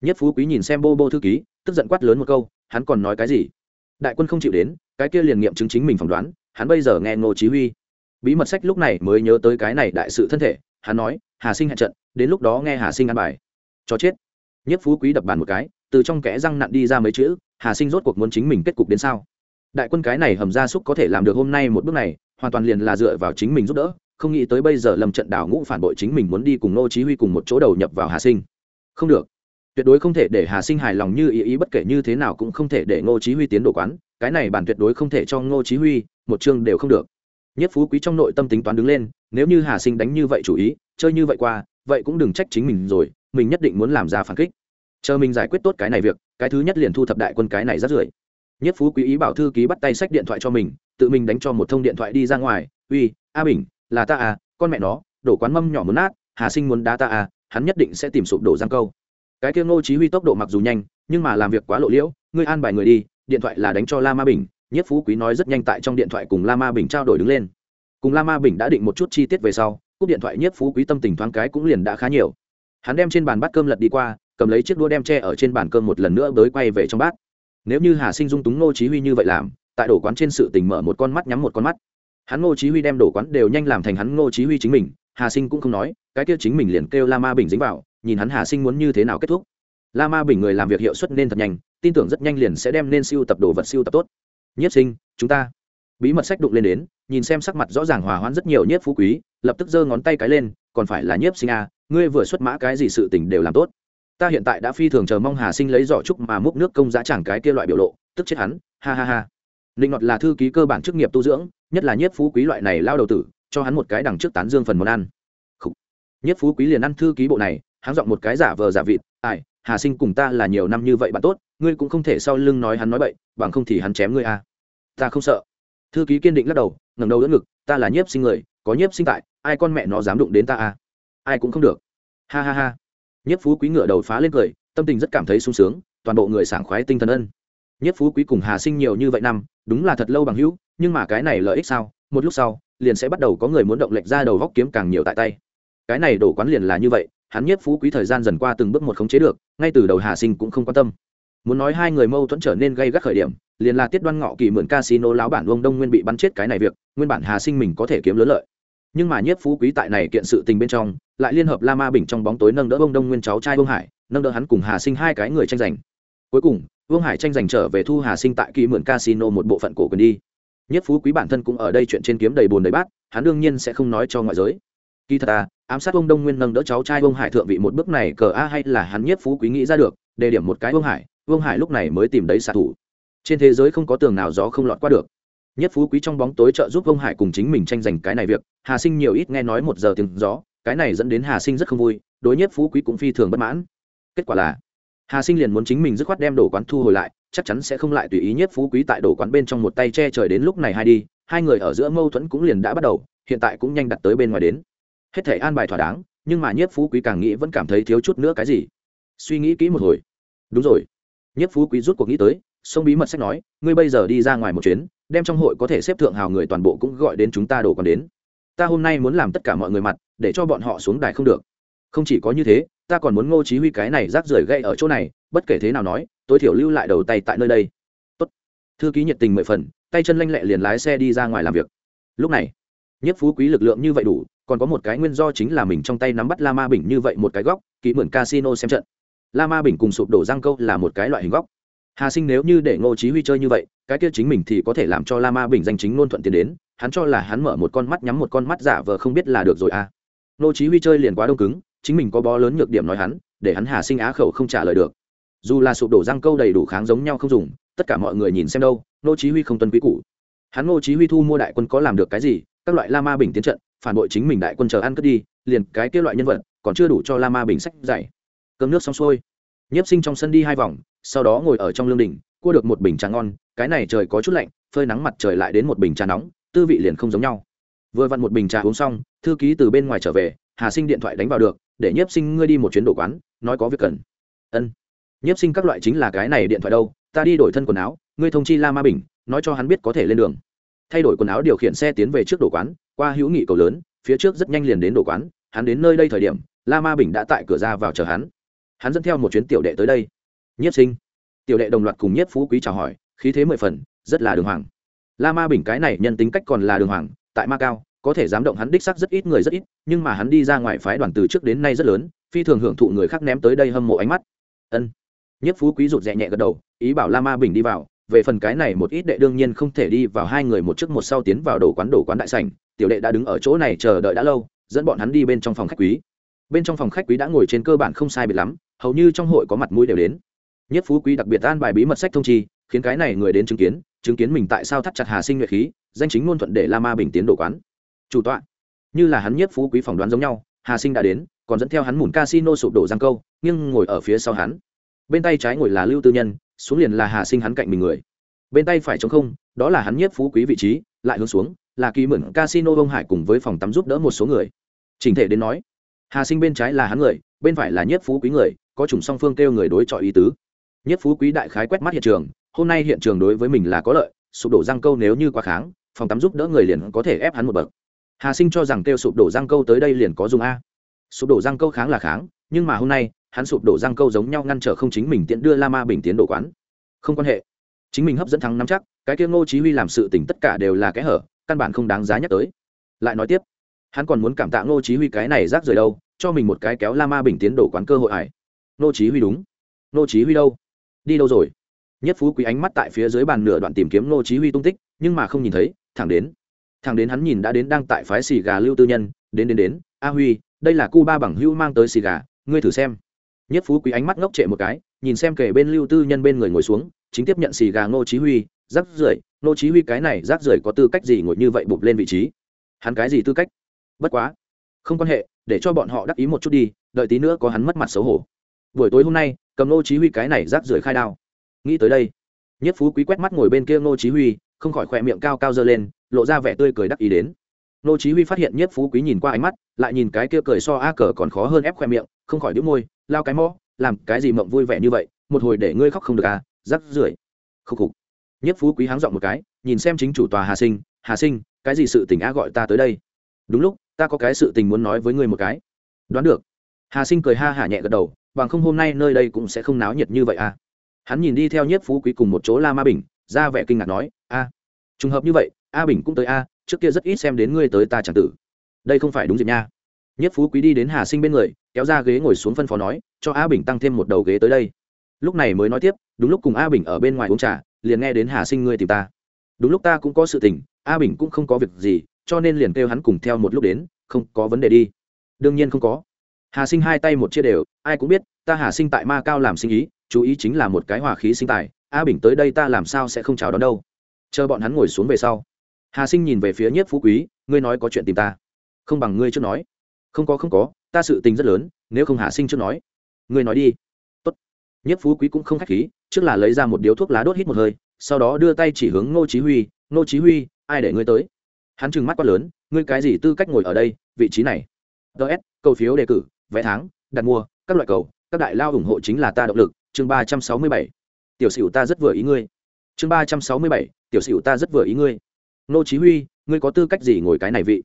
Nhất phú quý nhìn xem bô bô thư ký, tức giận quát lớn một câu, hắn còn nói cái gì? Đại quân không chịu đến, cái kia liền nghiệm chứng chính mình phỏng đoán, hắn bây giờ nghe ngô chí huy. Bí mật sách lúc này mới nhớ tới cái này đại sự thân thể, hắn nói, hà sinh hẹn trận, đến lúc đó nghe hà sinh ăn bài. Cho chết. Nhất phú quý đập bàn một cái, từ trong kẽ răng nặn đi ra mấy chữ, hà sinh rốt cuộc muốn chính mình kết cục đến sao? Đại quân cái này hầm ra súc có thể làm được hôm nay một bước này hoàn toàn liền là dựa vào chính mình giúp đỡ, không nghĩ tới bây giờ lầm trận đảo ngũ phản bội chính mình muốn đi cùng ngô chí huy cùng một chỗ đầu nhập vào hà sinh. Không được. Tuyệt đối không thể để hà sinh hài lòng như ý ý bất kể như thế nào cũng không thể để ngô chí huy tiến độ quán, cái này bản tuyệt đối không thể cho ngô chí huy, một chương đều không được. Nhất phú quý trong nội tâm tính toán đứng lên, nếu như hà sinh đánh như vậy chủ ý, chơi như vậy qua, vậy cũng đừng trách chính mình rồi, mình nhất định muốn làm ra phản kích. Chờ mình giải quyết tốt cái này việc, cái thứ nhất liền thu thập đại quân cái này rất rưởi. Nhất phú quý ý bảo thư ký bắt tay sách điện thoại cho mình tự mình đánh cho một thông điện thoại đi ra ngoài, uy, a bình, là ta à con mẹ nó, đổ quán mâm nhỏ muốn nát, hà sinh muốn đá ta à hắn nhất định sẽ tìm sụp đổ giang câu. Cái kia ngô chí huy tốc độ mặc dù nhanh, nhưng mà làm việc quá lộ liễu, ngươi an bài người đi, điện thoại là đánh cho la ma bình, nhất phú quý nói rất nhanh tại trong điện thoại cùng la ma bình trao đổi đứng lên. Cùng la ma bình đã định một chút chi tiết về sau, cúp điện thoại nhất phú quý tâm tình thoáng cái cũng liền đã khá nhiều. Hắn đem trên bàn bát cơm lật đi qua, cầm lấy chiếc đũa đem tre ở trên bàn cơm một lần nữa tới quay về trong bát. Nếu như hà sinh dung túng ngô chí huy như vậy làm tại đổ quán trên sự tình mở một con mắt nhắm một con mắt. Hắn ngô chí huy đem đổ quán đều nhanh làm thành hắn ngô chí huy chính mình hà sinh cũng không nói cái kia chính mình liền kêu la ma bình dính vào nhìn hắn hà sinh muốn như thế nào kết thúc. La ma bình người làm việc hiệu suất nên thật nhanh tin tưởng rất nhanh liền sẽ đem nên siêu tập đồ vật siêu tập tốt. Nhất sinh chúng ta. Bí mật sách đụng lên đến nhìn xem sắc mặt rõ ràng hòa hoãn rất nhiều nhất phú quý lập tức giơ ngón tay cái lên còn phải là nhiếp sinh a à, ngươi vừa xuất mã cái gì sự tình đều làm tốt. Ta hiện tại đã phi thường chờ mong hà sinh lấy giỏ trúc mà múc nước công giá chẳng cái kia loại biểu lộ tức chết hắn ha ha ha. Ninh ngọt là thư ký cơ bản chức nghiệp tu dưỡng, nhất là nhiếp phú quý loại này lao đầu tử, cho hắn một cái đằng trước tán dương phần món ăn. Nhiếp phú quý liền ăn thư ký bộ này, hắn giọng một cái giả vờ giả vịt, ai, hà sinh cùng ta là nhiều năm như vậy bạn tốt, ngươi cũng không thể sau lưng nói hắn nói bậy, bằng không thì hắn chém ngươi a. À. ta không sợ. Thư ký kiên định lắc đầu, ngẩng đầu đỡ ngực, ta là nhiếp sinh người, có nhiếp sinh tại, ai con mẹ nó dám đụng đến ta a? À? ai cũng không được. Ha ha ha. Nhiếp phú quý ngựa đầu phá lên cười, tâm tình rất cảm thấy sung sướng, toàn bộ người sảng khoái tinh thần ân. Nhất phú quý cùng hà sinh nhiều như vậy năm, đúng là thật lâu bằng hữu, nhưng mà cái này lợi ích sao? Một lúc sau, liền sẽ bắt đầu có người muốn động lệch ra đầu góc kiếm càng nhiều tại tay. Cái này đổ quán liền là như vậy, hắn Nhất phú quý thời gian dần qua từng bước một khống chế được, ngay từ đầu hà sinh cũng không quan tâm. Muốn nói hai người mâu thuẫn trở nên gây gắt khởi điểm, liền là tiết đoan ngọ kỳ mượn casino lão bản ông đông nguyên bị bắn chết cái này việc, nguyên bản hà sinh mình có thể kiếm lớn lợi. Nhưng mà nhiếp phú quý tại này kiện sự tình bên trong, lại liên hợp la ma bình trong bóng tối nâng đỡ ông đông nguyên cháu trai vương hải, nâng đỡ hắn cùng hà sinh hai cái người tranh giành. Cuối cùng vương hải tranh giành trở về thu hà sinh tại kỳ mượn casino một bộ phận cổ quyền đi. Nhất phú quý bản thân cũng ở đây chuyện trên kiếm đầy bồn đầy bát, hắn đương nhiên sẽ không nói cho ngoại giới. Kỳ thật à ám sát ông đông nguyên nâng đỡ cháu trai Vương hải thượng vị một bước này cờ a hay là hắn nhất phú quý nghĩ ra được, đề điểm một cái Vương hải Vương hải lúc này mới tìm đấy xạ thủ. Trên thế giới không có tường nào gió không lọt qua được. Nhất phú quý trong bóng tối trợ giúp Vương hải cùng chính mình tranh giành cái này việc, hà sinh nhiều ít nghe nói một giờ tiếng gió, cái này dẫn đến hà sinh rất không vui, đối nhất phú quý cũng phi thường bất mãn. Kết quả là hà sinh liền muốn chính mình dứt khoát đem đồ quán thu hồi lại, chắc chắn sẽ không lại tùy ý nhất phú quý tại đồ quán bên trong một tay che trời đến lúc này hai đi, hai người ở giữa mâu thuẫn cũng liền đã bắt đầu, hiện tại cũng nhanh đặt tới bên ngoài đến. Hết thể an bài thỏa đáng, nhưng mà Nhất phú quý càng nghĩ vẫn cảm thấy thiếu chút nữa cái gì. Suy nghĩ kỹ một hồi. Đúng rồi. Nhất phú quý rút cuộc nghĩ tới, sông bí mật sách nói, ngươi bây giờ đi ra ngoài một chuyến, đem trong hội có thể xếp thượng hào người toàn bộ cũng gọi đến chúng ta đồ còn đến. Ta hôm nay muốn làm tất cả mọi người mặt, để cho bọn họ xuống đài không được không chỉ có như thế, ta còn muốn ngô chí huy cái này rác rưởi gây ở chỗ này, bất kể thế nào nói, tối thiểu lưu lại đầu tay tại nơi đây. Tốt. Thư ký nhiệt tình mười phần, tay chân lanh lẹ liền lái xe đi ra ngoài làm việc. Lúc này, nhất phú quý lực lượng như vậy đủ, còn có một cái nguyên do chính là mình trong tay nắm bắt la ma bình như vậy một cái góc, kỹ mượn casino xem trận. La ma bình cùng sụp đổ giang câu là một cái loại hình góc. Hà sinh nếu như để ngô chí huy chơi như vậy, cái kia chính mình thì có thể làm cho la ma bình danh chính ngôn thuận tiền đến, hắn cho là hắn mở một con mắt nhắm một con mắt giả vờ không biết là được rồi à. Ngô chí huy chơi liền quá đông cứng chính mình có bó lớn nhược điểm nói hắn, để hắn hà sinh á khẩu không trả lời được. Dù là sụp đổ răng câu đầy đủ kháng giống nhau không dùng, tất cả mọi người nhìn xem đâu nô chí huy không tuân quý cũ hắn nô chí huy thu mua đại quân có làm được cái gì, các loại la ma bình tiến trận, phản bội chính mình đại quân chờ ăn cất đi, liền cái kia loại nhân vật, còn chưa đủ cho la ma bình sách dạy. Cơm nước xong xuôi. Nhiếp sinh trong sân đi hai vòng, sau đó ngồi ở trong lương đình cua được một bình trà ngon, cái này trời có chút lạnh, phơi nắng mặt trời lại đến một bình trà nóng, tư vị liền không giống nhau. Vừa vặn một bình trà uống xong, thư ký từ bên ngoài trở về, hà sinh điện thoại đánh vào được để nhiếp sinh ngươi đi một chuyến đổ quán, nói có việc cần. Ân. Nhiếp sinh các loại chính là cái này điện thoại đâu, ta đi đổi thân quần áo, ngươi thông chi la ma bình, nói cho hắn biết có thể lên đường. Thay đổi quần áo điều khiển xe tiến về trước đổ quán, qua hữu nghị cầu lớn, phía trước rất nhanh liền đến đổ quán, hắn đến nơi đây thời điểm, la ma bình đã tại cửa ra vào chờ hắn. Hắn dẫn theo một chuyến tiểu đệ tới đây. Nhiếp sinh. Tiểu đệ đồng loạt cùng nhiếp phú quý chào hỏi, khí thế mười phần, rất là đường hoàng. La ma bình cái này nhân tính cách còn là đường hoàng, tại ma cao có thể dám động hắn đích sắc rất ít người rất ít, nhưng mà hắn đi ra ngoài phái đoàn từ trước đến nay rất lớn, phi thường hưởng thụ người khác ném tới đây hâm mộ ánh mắt. Ân. Nhất phú quý rụt rè nhẹ gật đầu, ý bảo la ma bình đi vào, về phần cái này một ít đệ đương nhiên không thể đi vào hai người một trước một sau tiến vào đồ quán đồ quán đại sảnh, tiểu đệ đã đứng ở chỗ này chờ đợi đã lâu, dẫn bọn hắn đi bên trong phòng khách quý. Bên trong phòng khách quý đã ngồi trên cơ bản không sai biệt lắm, hầu như trong hội có mặt mũi đều đến. Nhất phú quý đặc biệt an bài bí mật sách thông chi, khiến cái này người đến chứng kiến chứng kiến mình tại sao thắt chặt hà sinh nhuệ khí, danh chính ngôn thuận để la ma bình tiến đồ quán chủ tọa, như là hắn nhất phú quý phỏng đoán giống nhau, hà sinh đã đến, còn dẫn theo hắn mùn casino sụp đổ giang câu, nhưng ngồi ở phía sau hắn. Bên tay trái ngồi là lưu tư nhân, xuống liền là hà sinh hắn cạnh mình người. Bên tay phải chống không, đó là hắn nhất phú quý vị trí, lại hướng xuống, là kỳ mượn casino bông hải cùng với phòng tắm giúp đỡ một số người. Chỉnh thể đến nói, hà sinh bên trái là hắn người, bên phải là nhất phú quý người, có chủng song phương kêu người đối chọi ý tứ. Nhất phú quý đại khái quét mắt hiện trường, hôm nay hiện trường đối với mình là có lợi, sụp đổ răng câu nếu như quá kháng, phòng tắm giúp đỡ người liền có thể ép hắn một bậc hà sinh cho rằng kêu sụp đổ răng câu tới đây liền có dùng a. Sụp đổ răng câu kháng là kháng, nhưng mà hôm nay, hắn sụp đổ răng câu giống nhau ngăn trở không chính mình tiện đưa la ma bình tiến đổ quán. Không quan hệ. Chính mình hấp dẫn thắng nắm chắc, cái kia ngô chí huy làm sự tình tất cả đều là cái hở, căn bản không đáng giá nhắc tới. Lại nói tiếp, hắn còn muốn cảm tạ ngô chí huy cái này rác rời đâu, cho mình một cái kéo la ma bình tiến đổ quán cơ hội ải. Ngô chí huy đúng. Ngô chí huy đâu? Đi đâu rồi? Nhất phú quý ánh mắt tại phía dưới bàn nửa đoạn tìm kiếm ngô chí huy tung tích, nhưng mà không nhìn thấy, thẳng đến thằng đến hắn nhìn đã đến đang tại phái xì gà lưu tư nhân, đến đến đến, a huy, đây là cu ba bằng hữu mang tới xì gà, ngươi thử xem. Nhất phú quý ánh mắt ngốc trệ một cái, nhìn xem kể bên lưu tư nhân bên người ngồi xuống, chính tiếp nhận xì gà ngô chí huy rác rưởi, ngô chí huy cái này rác rưởi có tư cách gì ngồi như vậy bụp lên vị trí? Hắn cái gì tư cách? Bất quá, không quan hệ, để cho bọn họ đắc ý một chút đi, đợi tí nữa có hắn mất mặt xấu hổ. Buổi tối hôm nay, cầm ngô chí huy cái này rác rưởi khai đao. Nghĩ tới đây, nhất phú quý quét mắt ngồi bên kia ngô chí huy không khỏi khỏe miệng cao cao dơ lên, lộ ra vẻ tươi cười đắc ý đến. Nô chí huy phát hiện nhất phú quý nhìn qua ánh mắt, lại nhìn cái kia cười so a cờ còn khó hơn ép khoe miệng, không khỏi đĩu môi, lao cái mõ, làm cái gì mộng vui vẻ như vậy, một hồi để ngươi khóc không được à rắc rưởi. Khúc khục. Nhất phú quý háng giọng một cái, nhìn xem chính chủ tòa hà sinh hà sinh, cái gì sự tình a gọi ta tới đây? Đúng lúc, ta có cái sự tình muốn nói với ngươi một cái. Đoán được. Hà sinh cười ha hả nhẹ gật đầu, bằng không hôm nay nơi đây cũng sẽ không náo nhiệt như vậy à. Hắn nhìn đi theo nhất phú quý cùng một chỗ la ma bình ra vẻ kinh ngạc nói, a, trùng hợp như vậy, a bình cũng tới a, trước kia rất ít xem đến ngươi tới ta chẳng tử. Đây không phải đúng dịp nha. Nhất phú quý đi đến hà sinh bên người, kéo ra ghế ngồi xuống phân phó nói, cho a bình tăng thêm một đầu ghế tới đây. Lúc này mới nói tiếp, đúng lúc cùng a bình ở bên ngoài uống trà, liền nghe đến hà sinh ngươi tìm ta. Đúng lúc ta cũng có sự tình, a bình cũng không có việc gì, cho nên liền kêu hắn cùng theo một lúc đến, không có vấn đề đi. Đương nhiên không có. Hà sinh hai tay một chia đều, ai cũng biết, ta hà sinh tại ma cao làm sinh ý, chú ý chính là một cái hòa khí sinh tài a bình tới đây ta làm sao sẽ không chào đón đâu? Chờ bọn hắn ngồi xuống về sau. Hà sinh nhìn về phía nhiếp phú quý, ngươi nói có chuyện tìm ta. Không bằng ngươi trước nói. Không có không có, ta sự tình rất lớn, nếu không hà sinh trước nói. Ngươi nói đi. Tốt. Nhiếp phú quý cũng không k h á c h khí, trước là lấy ra một điếu thuốc lá đốt hít một hơi, sau đó đưa tay chỉ hướng ngô chí huy. Ngô chí huy, ai để ngươi tới? Hắn trừng mắt quá lớn, ngươi cái gì tư cách ngồi ở đây, vị trí này? Ts cầu phiếu đề cử, vé tháng, đặt mua, các loại cầu, các đại lao ủng hộ chính là ta động lực. Chương ba trăm sáu mươi bảy tiểu sửu ta rất vừa ý ngươi. Chương ba trăm sáu mươi bảy, tiểu sửu ta rất vừa ý ngươi. Nô chí huy, ngươi có tư cách gì ngồi cái này vị?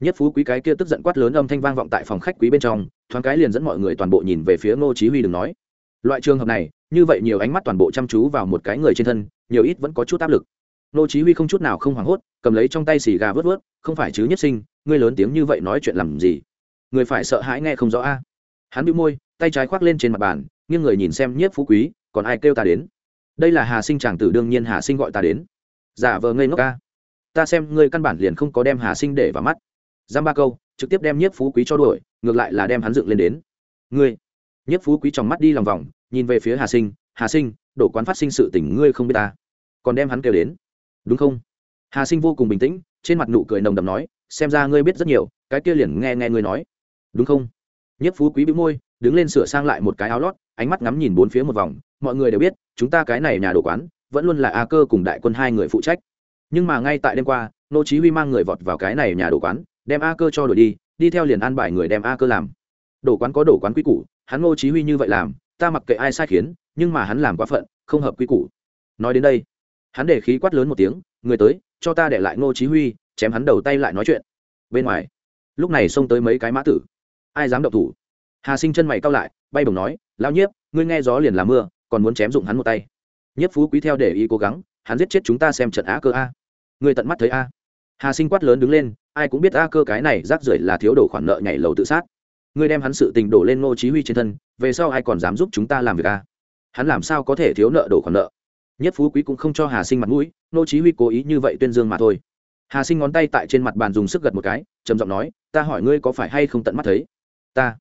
Nhất phú quý cái kia tức giận quát lớn âm thanh vang vọng tại phòng khách quý bên trong, thoáng cái liền dẫn mọi người toàn bộ nhìn về phía ngô chí huy đừng nói. Loại trường hợp này, như vậy nhiều ánh mắt toàn bộ chăm chú vào một cái người trên thân, nhiều ít vẫn có chút áp lực. Ngô chí huy không chút nào không hoảng hốt, cầm lấy trong tay xì gà vớt vớt, không phải chứ nhất sinh, ngươi lớn tiếng như vậy nói chuyện làm gì? Người phải sợ hãi nghe không rõ a. Hắn bĩu môi, tay trái khoác lên trên mặt bàn, nghiêng người nhìn xem Nhất phú quý, còn ai kêu ta đến? Đây là hà sinh chàng tử đương nhiên hà sinh gọi ta đến giả vờ ngây ngốc ca. Ta xem ngươi căn bản liền không có đem hà sinh để vào mắt. Giam ba câu, trực tiếp đem nhiếp phú quý cho đuổi, ngược lại là đem hắn dựng lên đến. Ngươi, nhiếp phú quý trong mắt đi lòng vòng, nhìn về phía hà sinh hà sinh, đổ quán phát sinh sự tình ngươi không biết ta. Còn đem hắn kêu đến. Đúng không? Hà sinh vô cùng bình tĩnh, trên mặt nụ cười nồng đầm nói, xem ra ngươi biết rất nhiều, cái kia liền nghe nghe ngươi nói. Đúng không? Nhất phú quý bị môi, đứng lên sửa sang lại một cái áo lót, ánh mắt ngắm nhìn bốn phía một vòng, mọi người đều biết, chúng ta cái này nhà đồ quán, vẫn luôn là a cơ cùng đại quân hai người phụ trách. Nhưng mà ngay tại đêm qua, nô chí huy mang người vọt vào cái này nhà đồ quán, đem a cơ cho đổi đi đi theo liền an bài người đem a cơ làm. Đồ quán có đồ quán quy củ, hắn nô chí huy như vậy làm, ta mặc kệ ai sai khiến, nhưng mà hắn làm quá phận, không hợp quy củ. Nói đến đây, hắn để khí quát lớn một tiếng, người tới, cho ta để lại nô chí huy, chém hắn đầu tay lại nói chuyện. Bên ngoài, lúc này xông tới mấy cái mã tử ai dám động thủ? Hà sinh chân mày cao lại, bay bổng nói lao nhiếp, ngươi nghe gió liền là mưa, còn muốn chém dụng hắn một tay. Nhất phú quý theo để ý cố gắng, hắn giết chết chúng ta xem trận á cơ a. Người tận mắt thấy a. Hà sinh quát lớn đứng lên, ai cũng biết a cơ cái này rác rưởi là thiếu đồ khoản nợ nhảy lầu tự sát. Ngươi đem hắn sự tình đổ lên ngô chí huy trên thân, về sau ai còn dám giúp chúng ta làm việc a? Hắn làm sao có thể thiếu nợ đổ khoản nợ? Nhất phú quý cũng không cho hà sinh mặt mũi, ngô chí huy cố ý như vậy tuyên dương mà thôi. Hà sinh ngón tay tại trên mặt bàn dùng sức gật một cái, trầm giọng nói, ta hỏi ngươi có phải hay không tận mắt thấy? Ta.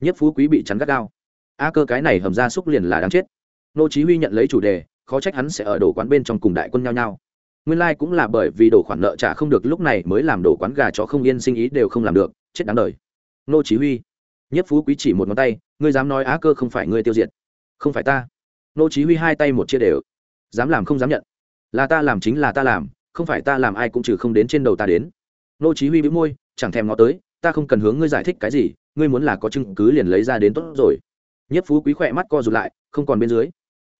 Nhất phú quý bị chắn gắt đao, a cơ cái này hầm ra xúc liền là đáng chết. Nô chí huy nhận lấy chủ đề khó trách hắn sẽ ở đổ quán bên trong cùng đại quân nhau nhau. Nguyên lai like cũng là bởi vì đổ khoản nợ trả không được lúc này mới làm đổ quán gà chó không yên sinh ý đều không làm được chết đáng đời. Nô chí huy nhất phú quý chỉ một ngón tay ngươi dám nói á cơ không phải ngươi tiêu diệt. Không phải ta. Nô chí huy hai tay một chia đều. Dám làm không dám nhận. Là ta làm chính là ta làm không phải ta làm ai cũng trừ không đến trên đầu ta đến. Nô chí huy bĩu môi chẳng thèm ngó tới ta không cần hướng ngươi giải thích cái gì ngươi muốn là có chứng cứ liền lấy ra đến tốt rồi. Nhất phú quý khỏe mắt co rụt lại, không còn bên dưới.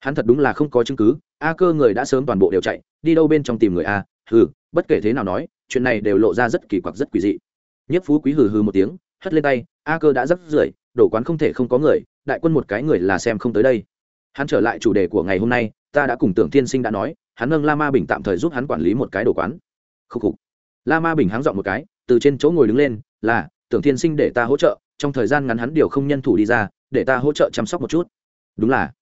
Hắn thật đúng là không có chứng cứ, a cơ người đã sớm toàn bộ đều chạy, đi đâu bên trong tìm người a? Hừ, bất kể thế nào nói, chuyện này đều lộ ra rất kỳ quặc, rất quỷ dị. Nhất phú quý hừ hừ một tiếng, hất lên tay, a cơ đã rất rưởi đổ quán không thể không có người, đại quân một cái người là xem không tới đây. Hắn trở lại chủ đề của ngày hôm nay, ta đã cùng tưởng tiên sinh đã nói, hắn nâng la ma bình tạm thời giúp hắn quản lý một cái đồ quán. Khúc khục. La ma bình háng dọn một cái, từ trên chỗ ngồi đứng lên, là tưởng Thiên sinh để ta hỗ trợ, trong thời gian ngắn hắn điều không nhân thủ đi ra, để ta hỗ trợ chăm sóc một chút. Đúng là.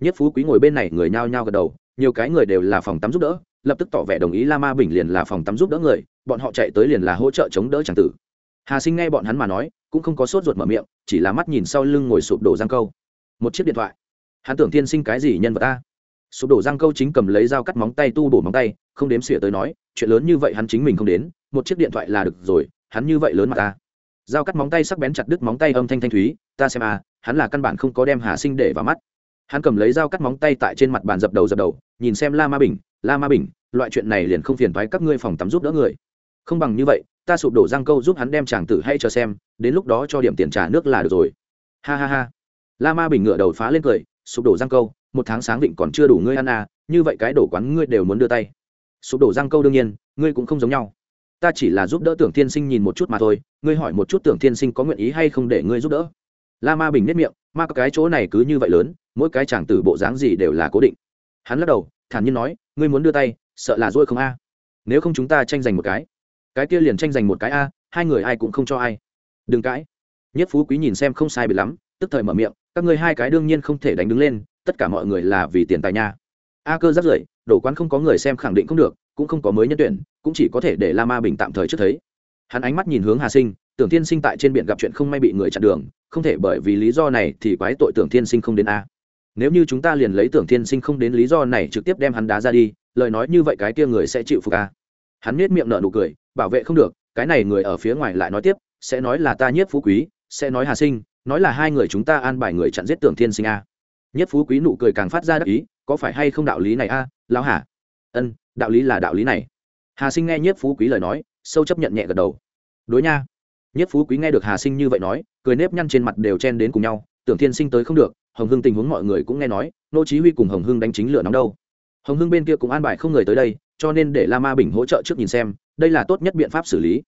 Nhất phú quý ngồi bên này người nhao nhao gật đầu, nhiều cái người đều là phòng tắm giúp đỡ, lập tức tỏ vẻ đồng ý la ma bình liền là phòng tắm giúp đỡ người, bọn họ chạy tới liền là hỗ trợ chống đỡ tràng tử. Hà sinh nghe bọn hắn mà nói, cũng không có sốt ruột mở miệng, chỉ là mắt nhìn sau lưng ngồi sụp đổ giang câu. Một chiếc điện thoại. Hắn tưởng Thiên sinh cái gì nhân vật ta? Sụp đổ giang câu chính cầm lấy dao cắt móng tay tu bổ móng tay, không đếm xỉa tới nói, chuyện lớn như vậy hắn chính mình không đến, một chiếc điện thoại là được rồi, hắn như vậy lớn mà ta dao cắt móng tay sắc bén chặt đứt móng tay âm thanh thanh thúy, ta xem à hắn là căn bản không có đem hà sinh để vào mắt. Hắn cầm lấy dao cắt móng tay tại trên mặt bàn dập đầu dập đầu, nhìn xem la ma bình, la ma bình, loại chuyện này liền không phiền thoái các ngươi phòng tắm giúp đỡ người. Không bằng như vậy, ta sụp đổ răng câu giúp hắn đem chàng tử hay cho xem, đến lúc đó cho điểm tiền trả nước là được rồi. Ha ha ha. La ma bình ngựa đầu phá lên cười, sụp đổ răng câu, một tháng sáng định còn chưa đủ ngươi ăn à như vậy cái đổ quán ngươi đều muốn đưa tay. Sụp đổ răng câu đương nhiên, ngươi cũng không giống nhau ta chỉ là giúp đỡ tưởng thiên sinh nhìn một chút mà thôi, ngươi hỏi một chút tưởng thiên sinh có nguyện ý hay không để ngươi giúp đỡ. La ma bình nết miệng, ma có cái chỗ này cứ như vậy lớn, mỗi cái chàng tử bộ dáng gì đều là cố định. Hắn lắc đầu, thản nhiên nói, ngươi muốn đưa tay, sợ là dôi không a. Nếu không chúng ta tranh giành một cái. Cái kia liền tranh giành một cái a, hai người ai cũng không cho ai. Đừng cãi. Nhất phú quý nhìn xem không sai bị lắm, tức thời mở miệng, các ngươi hai cái đương nhiên không thể đánh đứng lên, tất cả mọi người là vì tiền tài nha. A cơ rất rưởi đổ quán không có người xem khẳng định không được cũng không có mới nhân tuyển, cũng chỉ có thể để la ma bình tạm thời trước thấy. Hắn ánh mắt nhìn hướng hà sinh, tưởng thiên sinh tại trên biển gặp chuyện không may bị người chặn đường, không thể bởi vì lý do này thì quái tội tưởng thiên sinh không đến a. Nếu như chúng ta liền lấy tưởng thiên sinh không đến lý do này trực tiếp đem hắn đá ra đi, lời nói như vậy cái kia người sẽ chịu phục a. Hắn nết miệng nở nụ cười, bảo vệ không được, cái này người ở phía ngoài lại nói tiếp, sẽ nói là ta nhiếp phú quý, sẽ nói hà sinh, nói là hai người chúng ta an bài người chặn giết tưởng thiên sinh a. Nhất phú quý nụ cười càng phát ra đắc ý, có phải hay không đạo lý này a, lão hà? Ân đạo lý là đạo lý này. Hà sinh nghe nhiếp phú quý lời nói, sâu chấp nhận nhẹ gật đầu. Đối nha. Nhất phú quý nghe được hà sinh như vậy nói, cười nếp nhăn trên mặt đều chen đến cùng nhau, tưởng thiên sinh tới không được, hồng hưng tình huống mọi người cũng nghe nói, nô chí huy cùng hồng hưng đánh chính lửa nóng đâu. Hồng hưng bên kia cũng an bài không người tới đây, cho nên để la ma bình hỗ trợ trước nhìn xem, đây là tốt nhất biện pháp xử lý.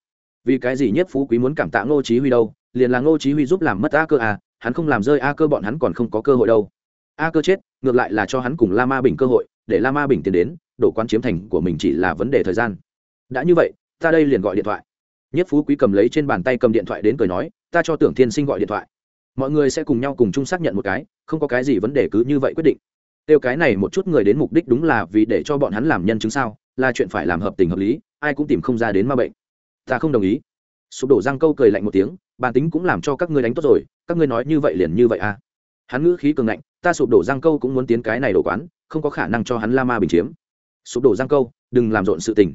Vì cái gì nhất phú quý muốn cảm tạ ngô chí huy đâu, liền là ngô chí huy giúp làm mất a cơ à hắn không làm rơi a cơ bọn hắn còn không có cơ hội đâu. A cơ chết, ngược lại là cho hắn cùng la ma bình cơ hội, để la ma bình tiến đến đổ quán chiếm thành của mình chỉ là vấn đề thời gian. Đã như vậy, ta đây liền gọi điện thoại. Nhất phú quý cầm lấy trên bàn tay cầm điện thoại đến cười nói, ta cho tưởng thiên sinh gọi điện thoại. Mọi người sẽ cùng nhau cùng chung xác nhận một cái, không có cái gì vấn đề cứ như vậy quyết định. Tiêu cái này một chút người đến mục đích đúng là vì để cho bọn hắn làm nhân chứng sao, là chuyện phải làm hợp tình hợp lý, ai cũng tìm không ra đến ma bệnh. Ta không đồng ý. Sụp đổ răng câu cười lạnh một tiếng, bản tính cũng làm cho các ngươi đánh tốt rồi, các ngươi nói như vậy liền như vậy à. Hắn ngữ khí cường ngạnh, ta sụp đổ răng câu cũng muốn tiến cái này đổ quán, không có khả năng cho hắn la ma bình chiếm sụp đổ răng câu, đừng làm rộn sự tình.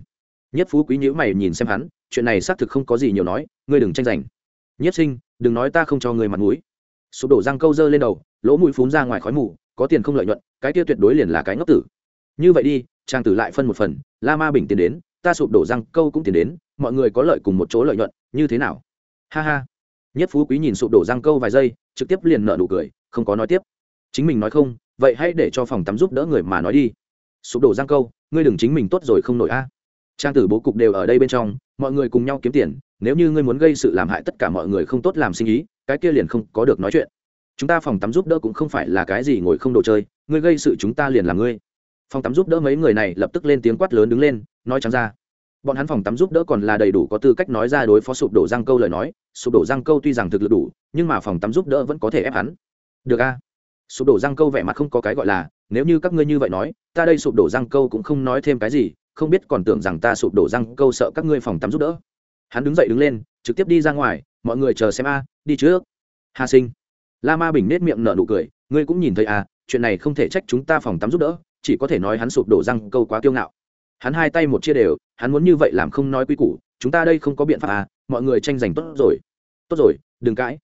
Nhất phú quý nhữ mày nhìn xem hắn, chuyện này xác thực không có gì nhiều nói, ngươi đừng tranh giành. Nhất sinh, đừng nói ta không cho ngươi mặt mũi. Sụp đổ răng câu dơ lên đầu, lỗ mũi phún ra ngoài khói mù, có tiền không lợi nhuận, cái kia tuyệt đối liền là cái ngốc tử. Như vậy đi trang tử lại phân một phần, la ma bình tiến đến, ta sụp đổ răng câu cũng tiến đến, mọi người có lợi cùng một chỗ lợi nhuận, như thế nào? Ha ha. Nhất phú quý nhìn sụp đổ răng câu vài giây, trực tiếp liền nợ nụ cười, không có nói tiếp. Chính mình nói không, vậy hãy để cho phòng tắm giúp đỡ người mà nói đi sụp đổ Giang câu, ngươi đừng chính mình tốt rồi không nổi a. Trang tử bố cục đều ở đây bên trong, mọi người cùng nhau kiếm tiền, nếu như ngươi muốn gây sự làm hại tất cả mọi người không tốt làm sinh ý, cái kia liền không có được nói chuyện. Chúng ta phòng tắm giúp đỡ cũng không phải là cái gì ngồi không đồ chơi, ngươi gây sự chúng ta liền làm ngươi. Phòng tắm giúp đỡ mấy người này lập tức lên tiếng quát lớn đứng lên, nói trắng ra. Bọn hắn phòng tắm giúp đỡ còn là đầy đủ có tư cách nói ra đối phó sụp đổ răng câu lời nói, sụp đổ răng câu tuy rằng thực lực đủ, nhưng mà phòng tắm giúp đỡ vẫn có thể ép hắn. Được a sụp đổ răng câu vẻ mặt không có cái gọi là, nếu như các ngươi như vậy nói, ta đây sụp đổ răng câu cũng không nói thêm cái gì, không biết còn tưởng rằng ta sụp đổ răng câu sợ các ngươi phòng tắm giúp đỡ. Hắn đứng dậy đứng lên, trực tiếp đi ra ngoài, mọi người chờ xem a, đi trước. Hà sinh. La ma bình nết miệng nở nụ cười, ngươi cũng nhìn thấy à chuyện này không thể trách chúng ta phòng tắm giúp đỡ, chỉ có thể nói hắn sụp đổ răng câu quá kiêu ngạo. Hắn hai tay một chia đều, hắn muốn như vậy làm không nói quy củ, chúng ta đây không có biện pháp à mọi người tranh giành tốt rồi. Tốt rồi, đừng cãi.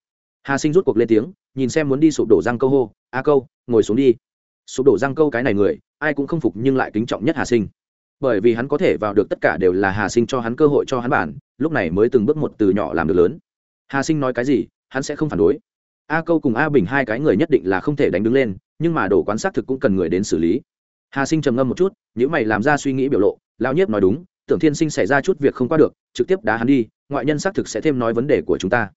Hà sinh rút cuộc lên tiếng nhìn xem muốn đi sụp đổ răng câu hô, a câu, ngồi xuống đi. Sụp đổ răng câu cái này người, ai cũng không phục nhưng lại kính trọng nhất hà sinh. Bởi vì hắn có thể vào được tất cả đều là hà sinh cho hắn cơ hội cho hắn bản, lúc này mới từng bước một từ nhỏ làm được lớn. Hà sinh nói cái gì, hắn sẽ không phản đối. A câu cùng a bình hai cái người nhất định là không thể đánh đứng lên, nhưng mà đồ quán xác thực cũng cần người đến xử lý. Hà sinh trầm ngâm một chút những mày làm ra suy nghĩ biểu lộ lao nhiếp nói đúng, tưởng thiên sinh xảy ra chút việc không qua được, trực tiếp đá hắn đi, ngoại nhân xác thực sẽ thêm nói vấn đề của chúng ta.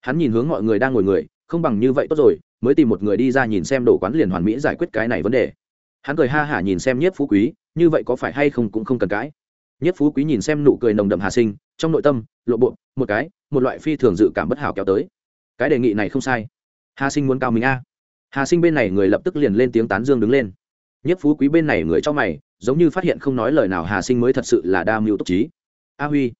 Hắn nhìn hướng mọi người đang ngồi người không bằng như vậy tốt rồi, mới tìm một người đi ra nhìn xem đồ quán liền hoàn mỹ giải quyết cái này vấn đề. Hắn cười ha hả nhìn xem nhiếp phú quý, như vậy có phải hay không cũng không cần cãi. Nhiếp phú quý nhìn xem nụ cười nồng đậm hà sinh, trong nội tâm, lộ bộ, một cái, một loại phi thường dự cảm bất hảo kéo tới. Cái đề nghị này không sai. Hà sinh muốn cao mình a. Hà sinh bên này người lập tức liền lên tiếng tán dương đứng lên. Nhất phú quý bên này người cho mày, giống như phát hiện không nói lời nào hà sinh mới thật sự là đa mưu túc trí. A huy.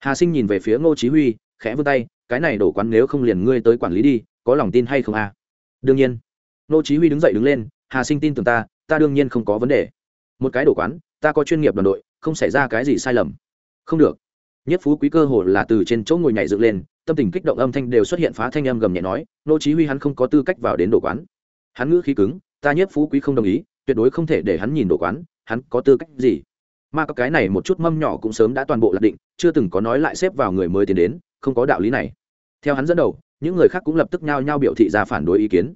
Hà sinh nhìn về phía ngô chí huy, khẽ vươn tay, cái này đổ quán nếu không liền ngươi tới quản lý đi có lòng tin hay không a? Đương nhiên. Nô chí huy đứng dậy đứng lên, hà sinh tin tưởng ta ta đương nhiên không có vấn đề. Một cái đổ quán, ta có chuyên nghiệp đoàn đội, không xảy ra cái gì sai lầm. Không được. Nhất phú quý cơ hồ là từ trên chỗ ngồi nhảy dựng lên, tâm tình kích động âm thanh đều xuất hiện phá thanh âm gầm nhẹ nói, nô chí huy hắn không có tư cách vào đến đồ quán. Hắn ngữ khí cứng, ta nhất phú quý không đồng ý, tuyệt đối không thể để hắn nhìn đồ quán, hắn có tư cách gì? Mà có cái này một chút mâm nhỏ cũng sớm đã toàn bộ lạc định, chưa từng có nói lại xếp vào người mới tiến đến, không có đạo lý này. Theo hắn dẫn đầu những người khác cũng lập tức nhao nhao biểu thị ra phản đối ý kiến.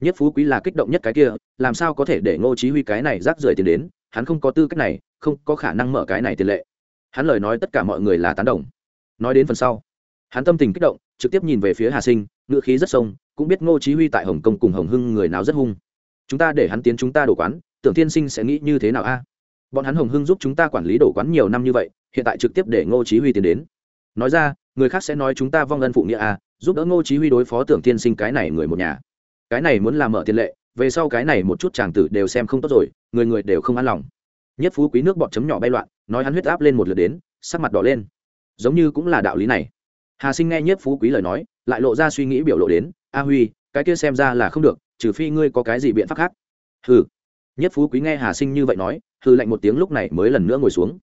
Nhất phú quý là kích động nhất cái kia, làm sao có thể để ngô chí huy cái này rác rưởi tiền đến, hắn không có tư cách này, không có khả năng mở cái này tiền lệ. Hắn lời nói tất cả mọi người là tán đồng. Nói đến phần sau, hắn tâm tình kích động, trực tiếp nhìn về phía hà sinh ngựa khí rất sông, cũng biết ngô chí huy tại hồng kông cùng hồng hưng người nào rất hung. Chúng ta để hắn tiến chúng ta đổ quán, tưởng Thiên sinh sẽ nghĩ như thế nào a? Bọn hắn hồng hưng giúp chúng ta quản lý đổ quán nhiều năm như vậy, hiện tại trực tiếp để ngô chí huy tiến đến. Nói ra, người khác sẽ nói chúng ta vong ân phụ nghĩa a giúp đỡ ngô chí huy đối phó tưởng tiên sinh cái này người một nhà. Cái này muốn làm mở tiền lệ, về sau cái này một chút chàng tử đều xem không tốt rồi, người người đều không an lòng. Nhất phú quý nước bọt chấm nhỏ bay loạn, nói hắn huyết áp lên một lượt đến, sắc mặt đỏ lên. Giống như cũng là đạo lý này. Hà sinh nghe nhất phú quý lời nói, lại lộ ra suy nghĩ biểu lộ đến, a huy, cái kia xem ra là không được, trừ phi ngươi có cái gì biện pháp khác. Hừ. Nhất phú quý nghe hà sinh như vậy nói, hừ lạnh một tiếng lúc này mới lần nữa ngồi xuống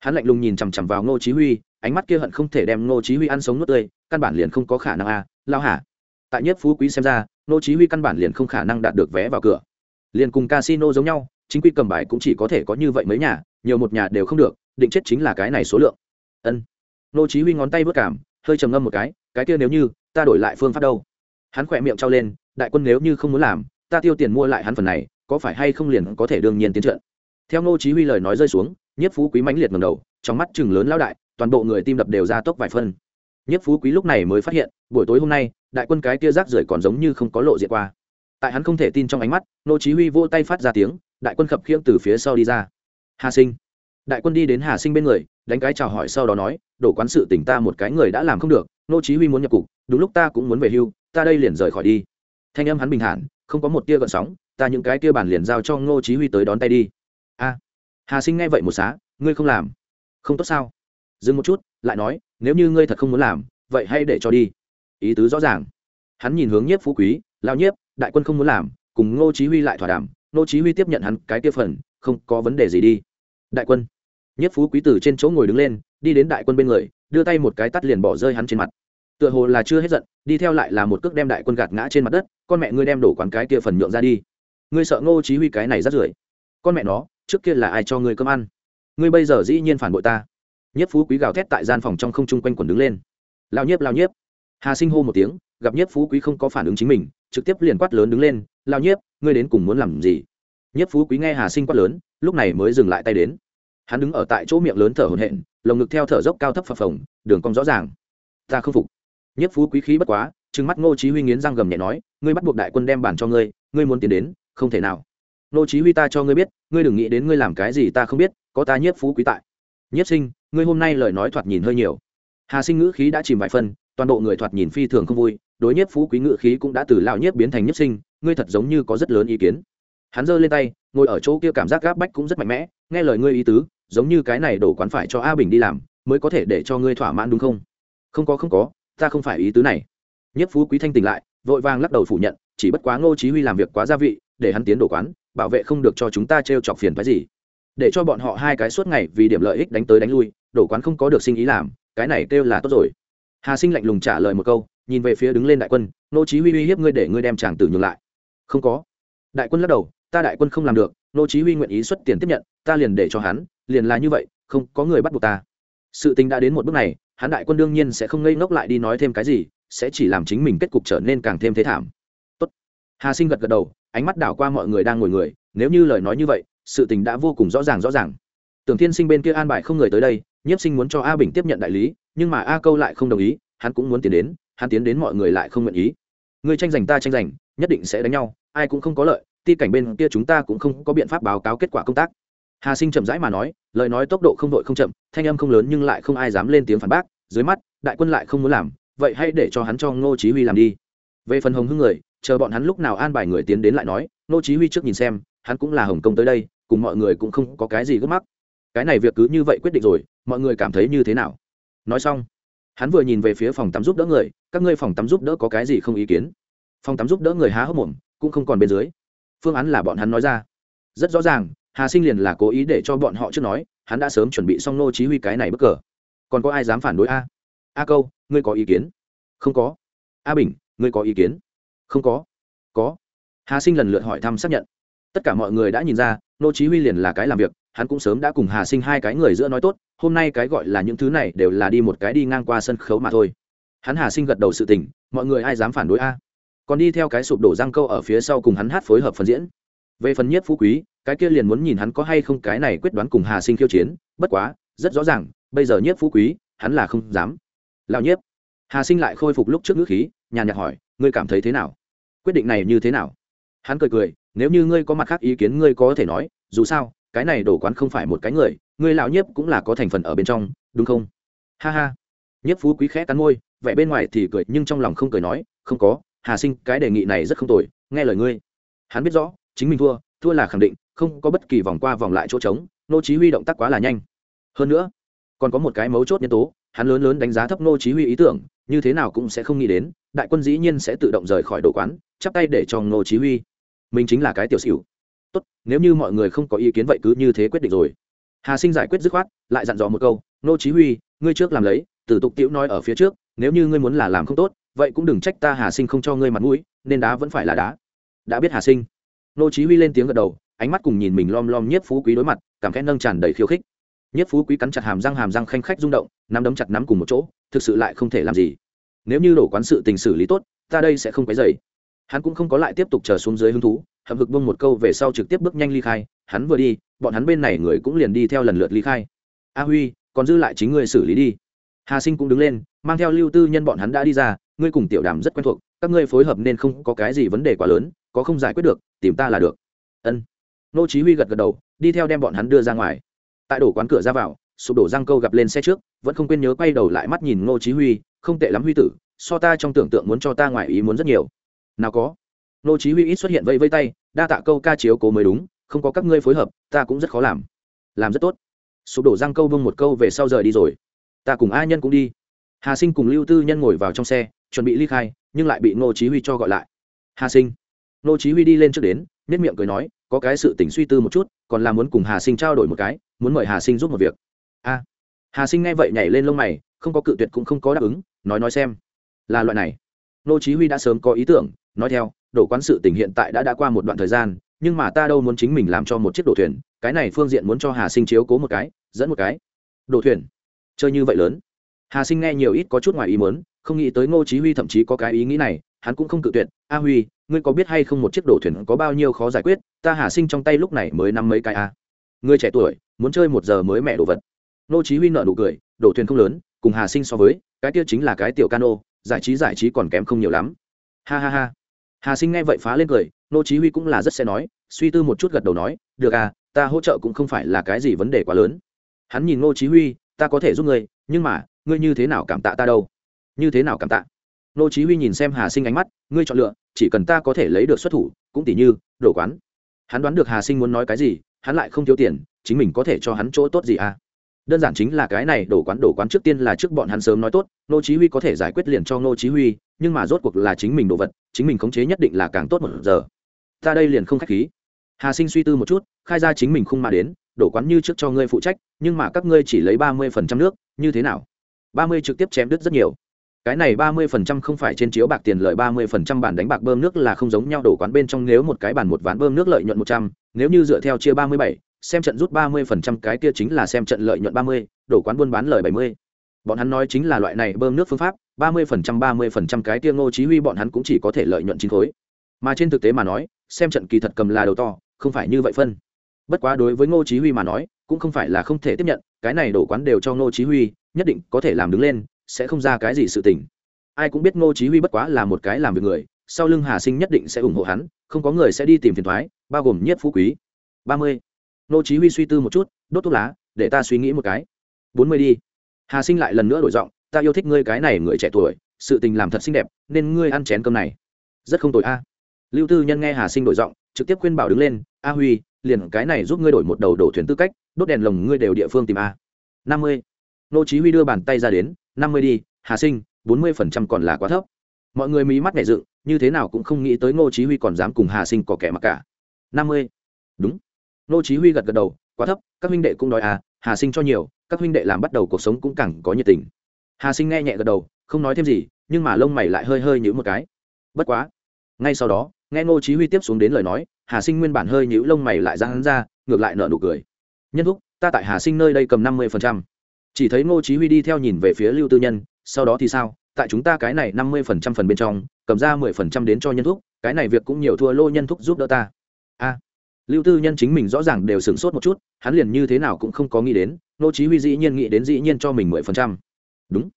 hắn lạnh lùng nhìn chằm chằm vào ngô chí huy, ánh mắt kia hận không thể đem ngô chí huy ăn sống nuốt tươi, căn bản liền không có khả năng a lao hả tại nhất phú quý xem ra, ngô chí huy căn bản liền không khả năng đạt được vé vào cửa. Liền cùng casino giống nhau, chính quy cầm bài cũng chỉ có thể có như vậy mấy nhà, nhiều một nhà đều không được, định chết chính là cái này số lượng. Ân. Ngô chí huy ngón tay vớt cảm, hơi trầm ngâm một cái cái kia nếu như, ta đổi lại phương pháp đâu? Hắn khoẹt miệng trao lên, đại quân nếu như không muốn làm, ta tiêu tiền mua lại hắn phần này, có phải hay không liền có thể đương nhiên tiến trận? Theo ngô chí huy lời nói rơi xuống nhất phú quý mãnh liệt ngầm đầu, trong mắt chừng lớn lao đại, toàn bộ người tim đập đều ra tốc vài phân. Nhất phú quý lúc này mới phát hiện, buổi tối hôm nay, đại quân cái kia rác rưởi còn giống như không có lộ diện qua. Tại hắn không thể tin trong ánh mắt, nô chí huy vỗ tay phát ra tiếng, đại quân khập khiễng từ phía sau đi ra. Hà sinh. Đại quân đi đến hà sinh bên người, đánh cái chào hỏi sau đó nói đổ quán sự tỉnh ta một cái người đã làm không được, nô chí huy muốn nhập cục, đúng lúc ta cũng muốn về hưu, ta đây liền rời khỏi đi. Thanh âm hắn bình thản, không có một tia gợn sóng, ta những cái tia bản liền giao cho nô chí huy tới đón tay đi. A hà sinh nghe vậy một xá, ngươi không làm. Không tốt sao? Dừng một chút, lại nói, nếu như ngươi thật không muốn làm, vậy hay để cho đi. Ý tứ rõ ràng. Hắn nhìn hướng nhiếp phú quý lao nhiếp, đại quân không muốn làm, cùng ngô chí huy lại thỏa đàm, ngô chí huy tiếp nhận hắn cái tiêu phần, không có vấn đề gì đi. Đại quân. Nhiếp phú quý từ trên chỗ ngồi đứng lên, đi đến đại quân bên người, đưa tay một cái tắt liền bỏ rơi hắn trên mặt. Tựa hồ là chưa hết giận, đi theo lại là một cước đem đại quân gạt ngã trên mặt đất, con mẹ ngươi đem đổ quán cái kia phần nhượng ra đi. Ngươi sợ ngô chí huy cái này rất rưởi. Con mẹ nó trước kia là ai cho ngươi cơm ăn? Ngươi bây giờ dĩ nhiên phản bội ta. Nhất phú quý gào thét tại gian phòng trong không trung quanh quần đứng lên. Lao nhiếp lao nhiếp. Hà sinh hô một tiếng, gặp Nhất phú quý không có phản ứng chính mình, trực tiếp liền quát lớn đứng lên lao nhiếp, ngươi đến cùng muốn làm gì? Nhất phú quý nghe hà sinh quát lớn, lúc này mới dừng lại tay đến. Hắn đứng ở tại chỗ miệng lớn thở hổn hển, lồng ngực theo thở dốc cao thấp phập phồng, đường cong rõ ràng. Ta không phục. Nhất phú quý khí bất quá, trừng mắt ngô chí huy nghiến răng gầm nhẹ nói, ngươi bắt buộc đại quân đem bản cho ngươi ngươi muốn tiến đến, không thể nào. Ngô chí huy ta cho ngươi biết ngươi đừng nghĩ đến ngươi làm cái gì ta không biết, có ta nhiếp phú quý tại. Nhiếp sinh, ngươi hôm nay lời nói thoạt nhìn hơi nhiều. Hà sinh ngữ khí đã chìm vài phân, toàn bộ người thoạt nhìn phi thường không vui, đối nhiếp phú quý ngữ khí cũng đã từ lão nhiếp biến thành nhiếp sinh, ngươi thật giống như có rất lớn ý kiến. Hắn giơ lên tay, ngồi ở chỗ kia cảm giác gáp bách cũng rất mạnh mẽ, nghe lời ngươi ý tứ, giống như cái này đổ quán phải cho a bình đi làm, mới có thể để cho ngươi thỏa mãn đúng không? Không có không có, ta không phải ý tứ này. Nhất phú quý thanh tỉnh lại, vội vàng lắc đầu phủ nhận, chỉ bất quá ngô chí huy làm việc quá gia vị, để hắn tiến đổ quán bảo vệ không được cho chúng ta treo chọc phiền phái gì. Để cho bọn họ hai cái suốt ngày vì điểm lợi ích đánh tới đánh lui đổ quán không có được sinh ý làm, cái này kêu là tốt rồi. Hà sinh lạnh lùng trả lời một câu, nhìn về phía đứng lên đại quân, Nô chí huy uy hiếp ngươi để ngươi đem chàng tử nhường lại. Không có. Đại quân lắc đầu, ta đại quân không làm được, Nô chí huy nguyện ý xuất tiền tiếp nhận, ta liền để cho hắn, liền là như vậy, không có người bắt buộc ta. Sự tình đã đến một bước này, hắn đại quân đương nhiên sẽ không ngây ngốc lại đi nói thêm cái gì, sẽ chỉ làm chính mình kết cục trở nên càng thêm thế thảm. Tốt. hà sinh gật gật đầu ánh mắt đảo qua mọi người đang ngồi người, nếu như lời nói như vậy, sự tình đã vô cùng rõ ràng rõ ràng. Tưởng thiên sinh bên kia an bài không người tới đây, nhiếp sinh muốn cho a bình tiếp nhận đại lý, nhưng mà a câu lại không đồng ý, hắn cũng muốn tiến đến, hắn tiến đến mọi người lại không nguyện ý. Người tranh giành ta tranh giành, nhất định sẽ đánh nhau, ai cũng không có lợi, ti cảnh bên kia chúng ta cũng không có biện pháp báo cáo kết quả công tác. Hà sinh chậm rãi mà nói, lời nói tốc độ không đội không chậm, thanh âm không lớn nhưng lại không ai dám lên tiếng phản bác, dưới mắt, đại quân lại không muốn làm, vậy hãy để cho hắn cho ngô chí huy làm đi. Về phần hồng hưng người chờ bọn hắn lúc nào an bài người tiến đến lại nói, nô chí huy trước nhìn xem, hắn cũng là hồng công tới đây, cùng mọi người cũng không có cái gì gấp mắc. Cái này việc cứ như vậy quyết định rồi, mọi người cảm thấy như thế nào? Nói xong, hắn vừa nhìn về phía phòng tắm giúp đỡ người, các ngươi phòng tắm giúp đỡ có cái gì không ý kiến? Phòng tắm giúp đỡ người há hốc mồm, cũng không còn bên dưới. Phương án là bọn hắn nói ra. Rất rõ ràng, hà sinh liền là cố ý để cho bọn họ trước nói, hắn đã sớm chuẩn bị xong nô chí huy cái này bất cờ. Còn có ai dám phản đối a? A câu, ngươi có ý kiến? Không có. A bình, ngươi có ý kiến? Không có. Có. Hà sinh lần lượt hỏi thăm xác nhận. Tất cả mọi người đã nhìn ra, nô chí huy liền là cái làm việc, hắn cũng sớm đã cùng hà sinh hai cái người giữa nói tốt, hôm nay cái gọi là những thứ này đều là đi một cái đi ngang qua sân khấu mà thôi. Hắn hà sinh gật đầu sự tình, mọi người ai dám phản đối a. Còn đi theo cái sụp đổ răng câu ở phía sau cùng hắn hát phối hợp phần diễn. Về phần nhiếp phú quý, cái kia liền muốn nhìn hắn có hay không cái này quyết đoán cùng hà sinh khiêu chiến, bất quá, rất rõ ràng, bây giờ nhiếp phú quý, hắn là không dám. Lao nhiếp. Hà sinh lại khôi phục lúc trước ngữ khí, nhàn nhạt hỏi, ngươi cảm thấy thế nào? Quyết định này như thế nào? Hắn cười cười, nếu như ngươi có mặt khác ý kiến ngươi có thể nói, dù sao, cái này đổ quán không phải một cái người, ngươi lão nhiếp cũng là có thành phần ở bên trong, đúng không? Ha ha. Nhiếp phú quý khẽ cắn môi, vẻ bên ngoài thì cười, nhưng trong lòng không cười nói, không có, hà sinh, cái đề nghị này rất không tồi, nghe lời ngươi. Hắn biết rõ, chính mình thua thua là khẳng định, không có bất kỳ vòng qua vòng lại chỗ trống, nô chí huy động tác quá là nhanh. Hơn nữa, còn có một cái mấu chốt nhân tố, hắn lớn lớn đánh giá thấp nô chí huy ý tưởng, như thế nào cũng sẽ không nghĩ đến, đại quân dĩ nhiên sẽ tự động rời khỏi đồ quán chắp tay để cho nô chí huy. Mình chính là cái tiểu xỉu. Tốt, nếu như mọi người không có ý kiến vậy cứ như thế quyết định rồi. Hà sinh giải quyết dứt khoát, lại dặn dò một câu nô chí huy, ngươi trước làm lấy, tử tục tiểu nói ở phía trước, nếu như ngươi muốn là làm không tốt, vậy cũng đừng trách ta hà sinh không cho ngươi mặt mũi, nên đá vẫn phải là đá. Đã biết hà sinh. Nô chí huy lên tiếng gật đầu, ánh mắt cùng nhìn mình lom lom nhiếp phú quý đối mặt, cảm khẽ nâng tràn đầy khiêu khích. Nhiếp phú quý cắn chặt hàm răng hàm răng khanh khách rung động, nắm đấm chặt nắm cùng một chỗ, thực sự lại không thể làm gì. Nếu như đổ quán sự tình xử lý tốt, ta đây sẽ không quấy rầy hắn cũng không có lại tiếp tục chờ xuống dưới hứng thú, hậm hực bông một câu về sau trực tiếp bước nhanh ly khai, hắn vừa đi, bọn hắn bên này người cũng liền đi theo lần lượt ly khai. A huy, còn dư lại chính người xử lý đi. Hà sinh cũng đứng lên, mang theo lưu tư nhân bọn hắn đã đi ra, ngươi cùng tiểu đàm rất quen thuộc, các ngươi phối hợp nên không có cái gì vấn đề quá lớn, có không giải quyết được, tìm ta là được. Ân. Nô chí huy gật gật đầu, đi theo đem bọn hắn đưa ra ngoài. Tại đổ quán cửa ra vào, sụp đổ răng câu gặp lên xe trước, vẫn không quên nhớ quay đầu lại mắt nhìn nô chí huy, không tệ lắm huy tử, so ta trong tưởng tượng muốn cho ta ngoài ý muốn rất nhiều nào có. Nô chí huy ít xuất hiện vây vây tay, đa tạ câu ca chiếu cố mới đúng, không có các ngươi phối hợp, ta cũng rất khó làm. Làm rất tốt. Sụp đổ răng câu vương một câu về sau rời đi rồi. Ta cùng a nhân cũng đi. Hà sinh cùng lưu tư nhân ngồi vào trong xe, chuẩn bị ly khai, nhưng lại bị nô chí huy cho gọi lại. Hà sinh. Nô chí huy đi lên trước đến nét miệng cười nói, có cái sự tỉnh suy tư một chút, còn là muốn cùng hà sinh trao đổi một cái, muốn mời hà sinh giúp một việc. A. Hà sinh nghe vậy nhảy lên lông mày, không có cự tuyệt cũng không có đáp ứng, nói nói xem. Là loại này nô chí huy đã sớm có ý tưởng, nói theo, đổ quán sự tình hiện tại đã đã qua một đoạn thời gian, nhưng mà ta đâu muốn chính mình làm cho một chiếc đổ thuyền, cái này phương diện muốn cho hà sinh chiếu cố một cái, dẫn một cái. Đổ thuyền? Chơi như vậy lớn. Hà sinh nghe nhiều ít có chút ngoài ý muốn, không nghĩ tới ngô chí huy thậm chí có cái ý nghĩ này, hắn cũng không cự tuyệt. A huy, ngươi có biết hay không một chiếc đổ thuyền có bao nhiêu khó giải quyết? Ta hà sinh trong tay lúc này mới năm mấy cái a. Ngươi trẻ tuổi, muốn chơi một giờ mới mẹ đồ vật. Ngô chí huy nở nụ cười, đổ thuyền không lớn, cùng hà sinh so với, cái kia chính là cái tiểu cano giải trí giải trí còn kém không nhiều lắm. Ha ha ha. Hà sinh nghe vậy phá lên cười, Nô chí huy cũng là rất sẽ nói, suy tư một chút gật đầu nói, được à ta hỗ trợ cũng không phải là cái gì vấn đề quá lớn. Hắn nhìn Nô chí huy, ta có thể giúp ngươi, nhưng mà, ngươi như thế nào cảm tạ ta đâu? Như thế nào cảm tạ? Nô chí huy nhìn xem hà sinh ánh mắt, ngươi chọn lựa, chỉ cần ta có thể lấy được xuất thủ, cũng tỷ như đổ quán. Hắn đoán được hà sinh muốn nói cái gì, hắn lại không thiếu tiền, chính mình có thể cho hắn chỗ tốt gì à? Đơn giản chính là cái này đổ quán đổ quán trước tiên là trước bọn hắn sớm nói tốt nô chí huy có thể giải quyết liền cho nô chí huy, nhưng mà rốt cuộc là chính mình đồ vật, chính mình khống chế nhất định là càng tốt một giờ. Ta đây liền không khách khí. Hà sinh suy tư một chút, khai ra chính mình không mà đến, đổ quán như trước cho ngươi phụ trách, nhưng mà các ngươi chỉ lấy ba mươi phần trăm nước, như thế nào? ba mươi trực tiếp chém đứt rất nhiều. Cái này ba mươi phần trăm không phải trên chiếu bạc tiền lợi, ba mươi phần trăm bản đánh bạc bơm nước là không giống nhau, đổ quán bên trong nếu một cái bàn một ván bơm nước lợi nhuận một trăm, nếu như dựa theo chia ba mươi bảy xem trận rút ba mươi phần trăm cái kia chính là xem trận lợi nhuận ba mươi đổ quán buôn bán lời bảy mươi. Bọn hắn nói chính là loại này bơm nước phương pháp, ba mươi phần trăm, ba mươi phần trăm cái kia ngô chí huy bọn hắn cũng chỉ có thể lợi nhuận chín khối. Mà trên thực tế mà nói, xem trận kỳ thật cầm là đầu to, không phải như vậy phân. Bất quá đối với ngô chí huy mà nói, cũng không phải là không thể tiếp nhận, cái này đổ quán đều cho ngô chí huy, nhất định có thể làm đứng lên, sẽ không ra cái gì sự tình. Ai cũng biết ngô chí huy bất quá là một cái làm việc người, sau lưng hà sinh nhất định sẽ ủng hộ hắn, không có người sẽ đi tìm phiền toái bao gồm nhất phú quý. 30. Nô chí huy suy tư một chút, đốt thuốc lá, để ta suy nghĩ một cái. 40 đi. Hà sinh lại lần nữa đổi giọng, ta yêu thích ngươi cái này người trẻ tuổi, sự tình làm thật xinh đẹp, nên ngươi ăn chén cơm này. Rất không tồi a. Lưu tư nhân nghe hà sinh đổi giọng, trực tiếp khuyên bảo đứng lên, a huy, liền cái này giúp ngươi đổi một đầu đổ thuyền tư cách, đốt đèn lồng ngươi đều địa phương tìm a. Năm mươi. Nô chí huy đưa bàn tay ra đến, năm mươi đi, hà sinh, bốn mươi phần trăm còn là quá thấp. Mọi người mí mắt nhảy dựng, như thế nào cũng không nghĩ tới nô chí huy còn dám cùng hà sinh có kẻ mặc cả. Năm mươi. Đúng nô chí huy gật gật đầu, quá thấp, các huynh đệ cũng nói à hà sinh cho nhiều, các huynh đệ làm bắt đầu cuộc sống cũng càng có nhiệt tình. Hà sinh nghe nhẹ gật đầu, không nói thêm gì, nhưng mà lông mày lại hơi hơi nhíu một cái. Bất quá. Ngay sau đó, nghe ngô chí huy tiếp xuống đến lời nói, hà sinh nguyên bản hơi nhíu lông mày lại ra hắn ra, ngược lại nở nụ cười. Nhân thúc, ta tại hà sinh nơi đây cầm năm mươi phần trăm. Chỉ thấy ngô chí huy đi theo nhìn về phía lưu tư nhân, sau đó thì sao? Tại chúng ta cái này năm mươi phần trăm phần bên trong, cầm ra mười phần trăm đến cho nhân thúc, cái này việc cũng nhiều thua lô nhân thúc giúp đỡ ta. A lưu tư nhân chính mình rõ ràng đều sửng sốt một chút, hắn liền như thế nào cũng không có nghĩ đến, Nô chí huy dĩ nhiên nghĩ đến dĩ nhiên cho mình mười phần trăm. Đúng.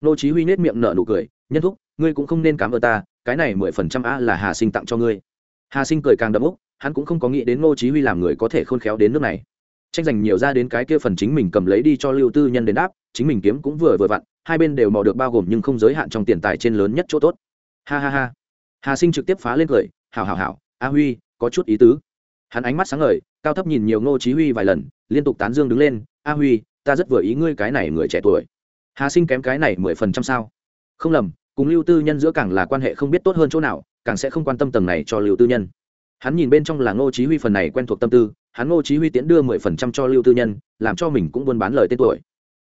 Nô chí huy nét miệng nở nụ cười, nhân thúc, ngươi cũng không nên cảm ơn ta, cái này mười phần trăm a là hà sinh tặng cho ngươi. Hà sinh cười càng đậm úc, hắn cũng không có nghĩ đến Nô chí huy làm người có thể khôn khéo đến nước này. Tranh giành nhiều ra đến cái kia phần chính mình cầm lấy đi cho lưu tư nhân đến đáp, chính mình kiếm cũng vừa vừa vặn, hai bên đều mò được bao gồm nhưng không giới hạn trong tiền tài trên lớn nhất chỗ tốt. Ha ha ha. Hà sinh trực tiếp phá lên cười, hảo hảo hảo, a huy, có chút ý tứ hắn ánh mắt sáng ngời, cao thấp nhìn nhiều ngô chí huy vài lần, liên tục tán dương đứng lên, a huy, ta rất vừa ý ngươi cái này người trẻ tuổi. Hà sinh kém cái này mười phần trăm sao? Không lầm, cùng lưu tư nhân giữa càng là quan hệ không biết tốt hơn chỗ nào, càng sẽ không quan tâm tầng này cho lưu tư nhân. Hắn nhìn bên trong là ngô chí huy phần này quen thuộc tâm tư, hắn ngô chí huy tiễn đưa mười phần trăm cho lưu tư nhân, làm cho mình cũng buôn bán lời tên tuổi.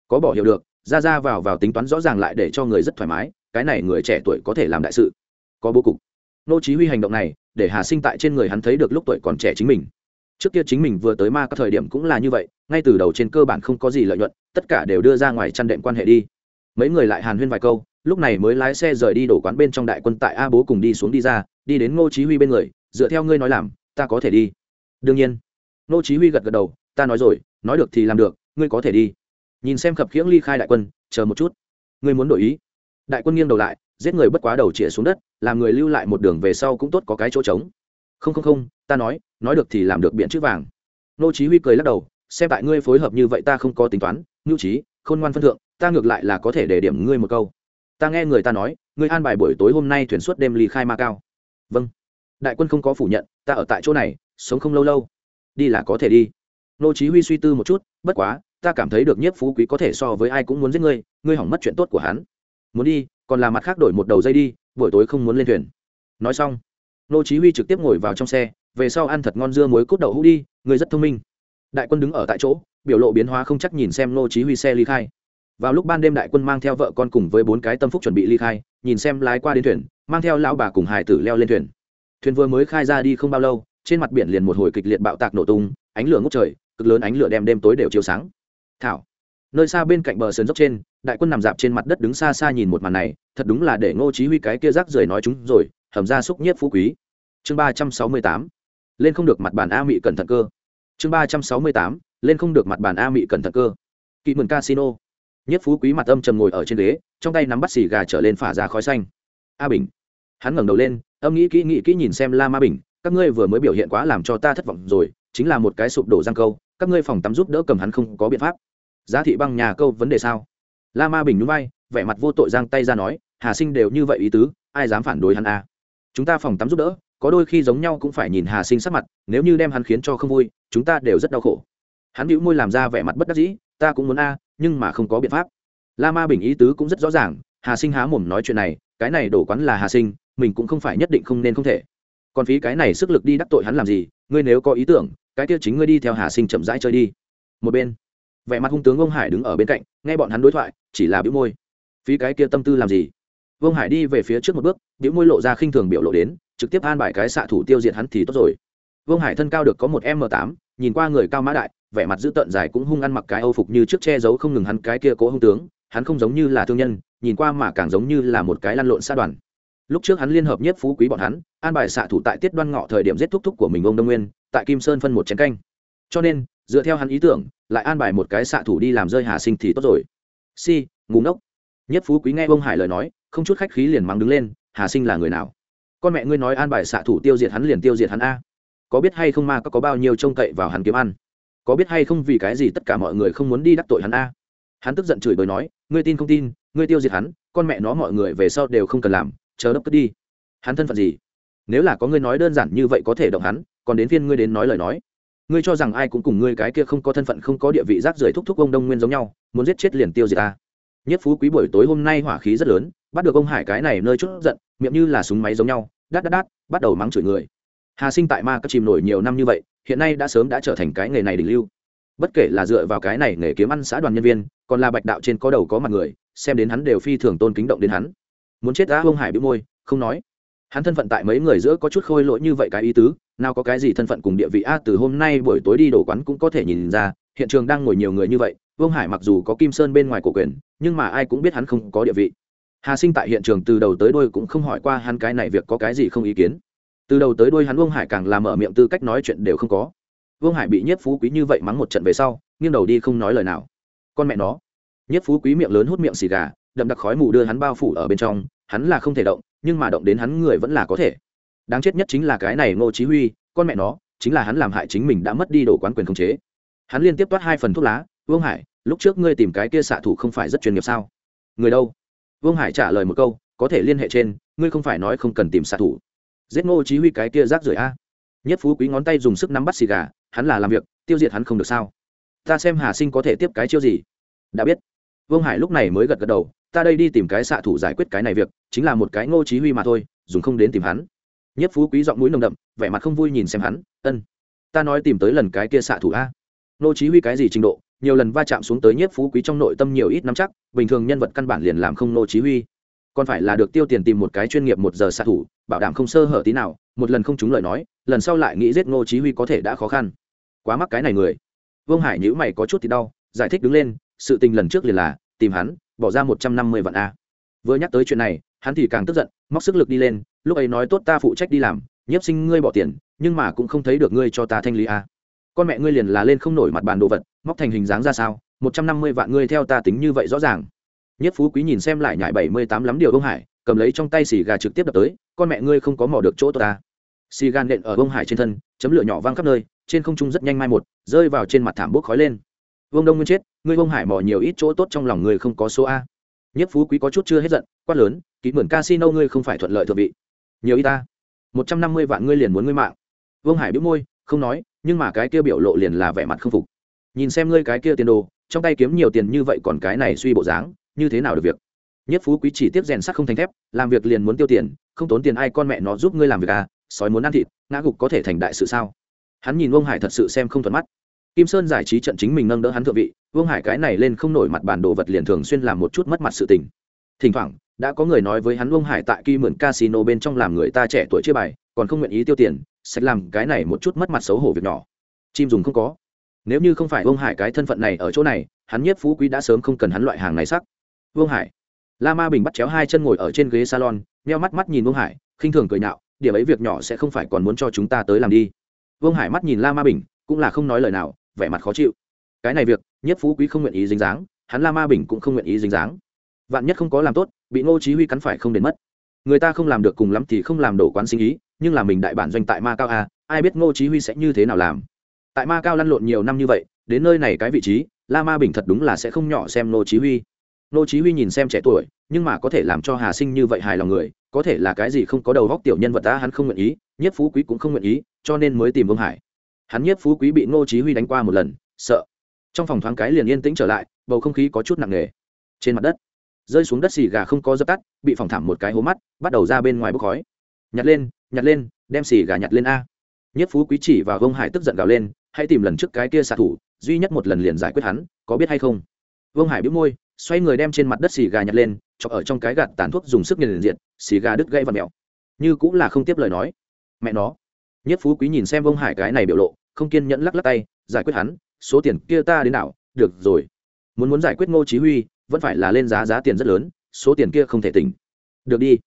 Có bỏ hiểu được, ra ra vào vào tính toán rõ ràng lại để cho người rất thoải mái, cái này người trẻ tuổi có thể làm đại sự. Có bố cục. Nô chí huy hành động này, để hà sinh tại trên người hắn thấy được lúc tuổi còn trẻ chính mình. Trước kia chính mình vừa tới ma các thời điểm cũng là như vậy, ngay từ đầu trên cơ bản không có gì lợi nhuận, tất cả đều đưa ra ngoài chăn đệm quan hệ đi. Mấy người lại hàn huyên vài câu, lúc này mới lái xe rời đi đổ quán bên trong đại quân tại a bố cùng đi xuống đi ra, đi đến ngô chí huy bên người, dựa theo ngươi nói làm, ta có thể đi. Đương nhiên. Ngô chí huy gật gật đầu, ta nói rồi, nói được thì làm được, ngươi có thể đi. Nhìn xem khập khiễng ly khai đại quân, chờ một chút. Ngươi muốn đổi ý? Đại quân nghiêng đầu lại giết người bất quá đầu chĩa xuống đất, làm người lưu lại một đường về sau cũng tốt có cái chỗ trống. Không không không, ta nói nói được thì làm được biện chữ vàng. Nô chí huy cười lắc đầu, xem tại ngươi phối hợp như vậy ta không có tính toán nhu trí khôn ngoan phân thượng, ta ngược lại là có thể để điểm ngươi một câu. Ta nghe người ta nói, ngươi an bài buổi tối hôm nay thuyền suốt đêm ly khai ma cao. Vâng. Đại quân không có phủ nhận, ta ở tại chỗ này, sống không lâu lâu. Đi là có thể đi. Nô chí huy suy tư một chút, bất quá, ta cảm thấy được nhiếp phú quý có thể so với ai cũng muốn giết ngươi ngươi hỏng mất chuyện tốt của hắn. Muốn đi còn là mặt khác đổi một đầu dây đi, buổi tối không muốn lên thuyền. Nói xong, nô chí huy trực tiếp ngồi vào trong xe, về sau ăn thật ngon dưa muối cút đậu hũ đi, người rất thông minh. Đại quân đứng ở tại chỗ, biểu lộ biến hóa không chắc nhìn xem nô chí huy xe ly khai. Vào lúc ban đêm đại quân mang theo vợ con cùng với bốn cái tâm phúc chuẩn bị ly khai, nhìn xem lái qua đến thuyền, mang theo lão bà cùng hải tử leo lên thuyền. Thuyền vừa mới khai ra đi không bao lâu, trên mặt biển liền một hồi kịch liệt bạo tạc nổ tung, ánh lửa ngút trời, cực lớn ánh lửa đem đêm tối đều chiếu sáng. Thảo nơi xa bên cạnh bờ sườn dốc trên, đại quân nằm dạp trên mặt đất đứng xa xa nhìn một màn này, thật đúng là để ngô chí huy cái kia rác rưởi nói chúng rồi, hầm ra xúc nhiếp phú quý. Chương ba trăm sáu mươi tám, lên không được mặt bàn a mị cẩn thận cơ. Chương ba trăm sáu mươi tám, lên không được mặt bàn a mị cẩn thận cơ. Kỵ mừng casino. Nhất phú quý mặt âm trầm ngồi ở trên ghế, trong tay nắm bắt xì gà trở lên phả ra khói xanh. A bình. Hắn ngẩng đầu lên, âm nghĩ kỹ nghĩ kỹ nhìn xem la ma bình, các ngươi vừa mới biểu hiện quá làm cho ta thất vọng rồi, chính là một cái sụp đổ giang câu, các ngươi phòng tắm giúp đỡ cầm hắn không có biện pháp giá thị băng nhà câu vấn đề sao? La ma bình núi bay vẻ mặt vô tội giang tay ra nói, hà sinh đều như vậy ý tứ, ai dám phản đối hắn à. chúng ta phòng tắm giúp đỡ, có đôi khi giống nhau cũng phải nhìn hà sinh sắc mặt, nếu như đem hắn khiến cho không vui, chúng ta đều rất đau khổ. Hắn hữu môi làm ra vẻ mặt bất đắc dĩ, ta cũng muốn a, nhưng mà không có biện pháp. La ma bình ý tứ cũng rất rõ ràng, hà sinh há mồm nói chuyện này, cái này đổ quán là hà sinh, mình cũng không phải nhất định không nên không thể. Còn phí cái này sức lực đi đắc tội hắn làm gì, ngươi nếu có ý tưởng, cái tiêu chính ngươi đi theo hà sinh chậm rãi chơi đi. Một bên vẻ mặt hung tướng ông hải đứng ở bên cạnh, nghe bọn hắn đối thoại, chỉ là bĩu môi. Phí cái kia tâm tư làm gì? Vương hải đi về phía trước một bước, bĩu môi lộ ra khinh thường biểu lộ đến, trực tiếp an bài cái xạ thủ tiêu diệt hắn thì tốt rồi. Vương hải thân cao được có một m tám, nhìn qua người cao mã đại, vẻ mặt dữ tợn dài cũng hung ăn mặc cái âu phục như trước che giấu không ngừng hắn cái kia cố hung tướng, hắn không giống như là thương nhân, nhìn qua mà càng giống như là một cái lăn lộn xa đoàn. Lúc trước hắn liên hợp nhất phú quý bọn hắn, an bài xạ thủ tại tiết đoan ngọ thời điểm giết thúc thúc của mình ông đông nguyên, tại kim sơn phân một chén canh. Cho nên, dựa theo hắn ý tưởng lại an bài một cái xạ thủ đi làm rơi hà sinh thì tốt rồi. Si ngủ ngốc. Nhất phú quý nghe ông hải lời nói không chút khách khí liền mắng đứng lên hà sinh là người nào? Con mẹ ngươi nói an bài xạ thủ tiêu diệt hắn liền tiêu diệt hắn a. Có biết hay không ma có, có bao nhiêu trông cậy vào hắn kiếm ăn? Có biết hay không vì cái gì tất cả mọi người không muốn đi đắc tội hắn a? Hắn tức giận chửi bới nói ngươi tin không tin ngươi tiêu diệt hắn con mẹ nó mọi người về sau đều không cần làm chờ đốc cất đi. Hắn thân phận gì? Nếu là có ngươi nói đơn giản như vậy có thể động hắn còn đến phiên ngươi đến nói lời nói ngươi cho rằng ai cũng cùng ngươi cái kia không có thân phận không có địa vị rác rưởi thúc thúc ông đông nguyên giống nhau, muốn giết chết liền tiêu diệt ta. Nhất phú quý buổi tối hôm nay hỏa khí rất lớn, bắt được ông hải cái này nơi chút giận, miệng như là súng máy giống nhau, đát đát đát, bắt đầu mắng chửi người. Hà sinh tại ma các chìm nổi nhiều năm như vậy, hiện nay đã sớm đã trở thành cái nghề này đỉnh lưu. Bất kể là dựa vào cái này nghề kiếm ăn xã đoàn nhân viên, còn là bạch đạo trên có đầu có mặt người, xem đến hắn đều phi thường tôn kính động đến hắn. Muốn chết đã ông hải bị môi, không nói. Hắn thân phận tại mấy người giữa có chút khôi lỗi như vậy cái ý tứ nào có cái gì thân phận cùng địa vị a, từ hôm nay buổi tối đi đổ quán cũng có thể nhìn ra, hiện trường đang ngồi nhiều người như vậy, vương hải mặc dù có kim sơn bên ngoài cổ quyền, nhưng mà ai cũng biết hắn không có địa vị. Hà sinh tại hiện trường từ đầu tới đôi cũng không hỏi qua hắn cái này việc có cái gì không ý kiến. Từ đầu tới đôi hắn vương hải càng làm mở miệng tư cách nói chuyện đều không có. Vương hải bị nhất phú quý như vậy mắng một trận về sau, nghiêng đầu đi không nói lời nào. Con mẹ nó. Nhất phú quý miệng lớn hút miệng xì gà, đậm đặc khói mù đưa hắn bao phủ ở bên trong, hắn là không thể động, nhưng mà động đến hắn người vẫn là có thể đáng chết nhất chính là cái này ngô chí huy, con mẹ nó, chính là hắn làm hại chính mình đã mất đi đồ quán quyền khống chế. Hắn liên tiếp toát hai phần thuốc lá, vương hải, lúc trước ngươi tìm cái kia xạ thủ không phải rất chuyên nghiệp sao? Người đâu? Vương hải trả lời một câu, có thể liên hệ trên, ngươi không phải nói không cần tìm xạ thủ. Giết ngô chí huy cái kia rác rưởi a. Nhất phú quý ngón tay dùng sức nắm bắt xì gà, hắn là làm việc, tiêu diệt hắn không được sao? Ta xem hà sinh có thể tiếp cái chiêu gì? Đã biết. Vương hải lúc này mới gật gật đầu, ta đây đi tìm cái xạ thủ giải quyết cái này việc, chính là một cái ngô chí huy mà thôi, dùng không đến tìm hắn nhất phú quý giọng mũi nồng đậm, vẻ mặt không vui nhìn xem hắn, ân, ta nói tìm tới lần cái kia xạ thủ a. Ngô chí huy cái gì trình độ, nhiều lần va chạm xuống tới nhất phú quý trong nội tâm nhiều ít nắm chắc, bình thường nhân vật căn bản liền làm không ngô chí huy. Còn phải là được tiêu tiền tìm một cái chuyên nghiệp một giờ xạ thủ, bảo đảm không sơ hở tí nào, một lần không trúng lời nói, lần sau lại nghĩ giết ngô chí huy có thể đã khó khăn. Quá mắc cái này người. Vương hải nhíu mày có chút thì đau, giải thích đứng lên, sự tình lần trước liền là, tìm hắn, bỏ ra một trăm năm mươi vạn a. Vừa nhắc tới chuyện này, hắn thì càng tức giận, móc sức lực đi lên lúc ấy nói tốt ta phụ trách đi làm, nhiếp sinh ngươi bỏ tiền, nhưng mà cũng không thấy được ngươi cho ta thanh lý a. Con mẹ ngươi liền là lên không nổi mặt bàn đồ vật, móc thành hình dáng ra sao, một trăm năm mươi vạn ngươi theo ta tính như vậy rõ ràng. Nhất phú quý nhìn xem lại nhải bảy mươi tám lắm điều ông hải, cầm lấy trong tay xì gà trực tiếp đập tới, con mẹ ngươi không có mò được chỗ ta. Xì gà nện ở ông hải trên thân, chấm lửa nhỏ văng khắp nơi, trên không trung rất nhanh mai một, rơi vào trên mặt thảm bốc khói lên. Vương đông nguyên chết, ngươi ông hải mò nhiều ít chỗ tốt trong lòng ngươi không có số a. Nhất phú quý có chút chưa hết giận, quát lớn, ký mượn casino ngươi không phải thuận lợi thượng vị nhiều ít ta. Một trăm năm mươi vạn ngươi liền muốn ngươi mạng. Vương hải bĩu môi, không nói, nhưng mà cái kia biểu lộ liền là vẻ mặt không phục. Nhìn xem ngươi cái kia tiền đồ, trong tay kiếm nhiều tiền như vậy còn cái này suy bộ dáng, như thế nào được việc? Nhất phú quý chỉ tiếp rèn sắt không thành thép, làm việc liền muốn tiêu tiền, không tốn tiền ai con mẹ nó giúp ngươi làm việc à sói muốn ăn thịt, ngã gục có thể thành đại sự sao? Hắn nhìn vương hải thật sự xem không thuận mắt. Kim sơn giải trí trận chính mình nâng đỡ hắn thượng vị, vương hải cái này lên không nổi mặt bàn đồ vật liền thường xuyên làm một chút mất mặt sự tình. Thỉnh thoảng đã có người nói với hắn vương hải tại kỳ mượn casino bên trong làm người ta trẻ tuổi chia bài, còn không nguyện ý tiêu tiền, sẽ làm cái này một chút mất mặt xấu hổ việc nhỏ. Chim dùng không có. Nếu như không phải vương hải cái thân phận này ở chỗ này, hắn nhiếp phú quý đã sớm không cần hắn loại hàng này sắc. Vương hải. La ma bình bắt chéo hai chân ngồi ở trên ghế salon nheo mắt mắt nhìn vương hải, khinh thường cười nhạo, điểm ấy việc nhỏ sẽ không phải còn muốn cho chúng ta tới làm đi. Vương hải mắt nhìn la ma bình, cũng là không nói lời nào, vẻ mặt khó chịu. Cái này việc nhất phú quý không nguyện ý dính dáng, hắn la ma bình cũng không nguyện ý dính dáng vạn nhất không có làm tốt, bị ngô chí huy cắn phải không đến mất. Người ta không làm được cùng lắm thì không làm đổ quán sinh ý, nhưng là mình đại bản doanh tại ma cao a ai biết ngô chí huy sẽ như thế nào làm? Tại ma cao lăn lộn nhiều năm như vậy, đến nơi này cái vị trí, la ma bình thật đúng là sẽ không nhỏ xem ngô chí huy. Ngô chí huy nhìn xem trẻ tuổi, nhưng mà có thể làm cho hà sinh như vậy hài lòng người, có thể là cái gì không có đầu góc tiểu nhân vật ta hắn không nguyện ý nhất phú quý cũng không nguyện ý, cho nên mới tìm vương hải. Hắn nhất phú quý bị ngô chí huy đánh qua một lần, sợ. Trong phòng thoáng cái liền yên tĩnh trở lại, bầu không khí có chút nặng nề. Trên mặt đất rơi xuống đất xì gà không có dập tắt, bị phòng thảm một cái hố mắt, bắt đầu ra bên ngoài bốc khói. Nhặt lên nhặt lên, đem xì gà nhặt lên a. Nhất phú quý chỉ và vương hải tức giận gào lên, hãy tìm lần trước cái kia xạ thủ, duy nhất một lần liền giải quyết hắn, có biết hay không? Vương hải bĩu môi, xoay người đem trên mặt đất xì gà nhặt lên, chọc ở trong cái gạt tàn thuốc dùng sức nhìn diện xì gà đứt gãy và mẹo như cũng là không tiếp lời nói. Mẹ nó. Nhất phú quý nhìn xem vương hải cái này biểu lộ, không kiên nhẫn lắc lắc tay, giải quyết hắn, số tiền kia ta đến nào được rồi. Muốn muốn giải quyết ngô chí huy vẫn phải là lên giá giá tiền rất lớn, số tiền kia không thể tỉnh. Được đi.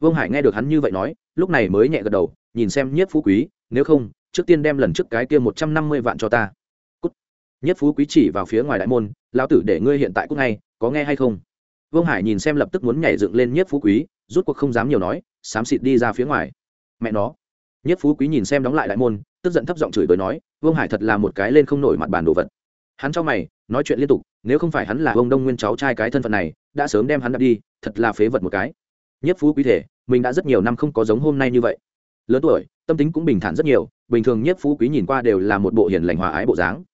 Vương hải nghe được hắn như vậy nói, lúc này mới nhẹ gật đầu, nhìn xem nhiếp phú quý, nếu không, trước tiên đem lần trước cái kia một trăm năm mươi vạn cho ta. Cút. Nhiếp phú quý chỉ vào phía ngoài đại môn, lão tử để ngươi hiện tại cút ngay, có nghe hay không? Vương hải nhìn xem lập tức muốn nhảy dựng lên nhiếp phú quý, rút cuộc không dám nhiều nói, xám xịt đi ra phía ngoài. Mẹ nó. Nhiếp phú quý nhìn xem đóng lại đại môn, tức giận thấp giọng chửi bới nói, vương hải thật là một cái lên không nổi mặt bàn đồ vật hắn cho mày, nói chuyện liên tục, nếu không phải hắn là ông đông nguyên cháu trai cái thân phận này, đã sớm đem hắn đặt đi, thật là phế vật một cái. Nhất phú quý thể, mình đã rất nhiều năm không có giống hôm nay như vậy. Lớn tuổi, tâm tính cũng bình thản rất nhiều, bình thường nhất phú quý nhìn qua đều là một bộ hiền lành hòa ái bộ dáng.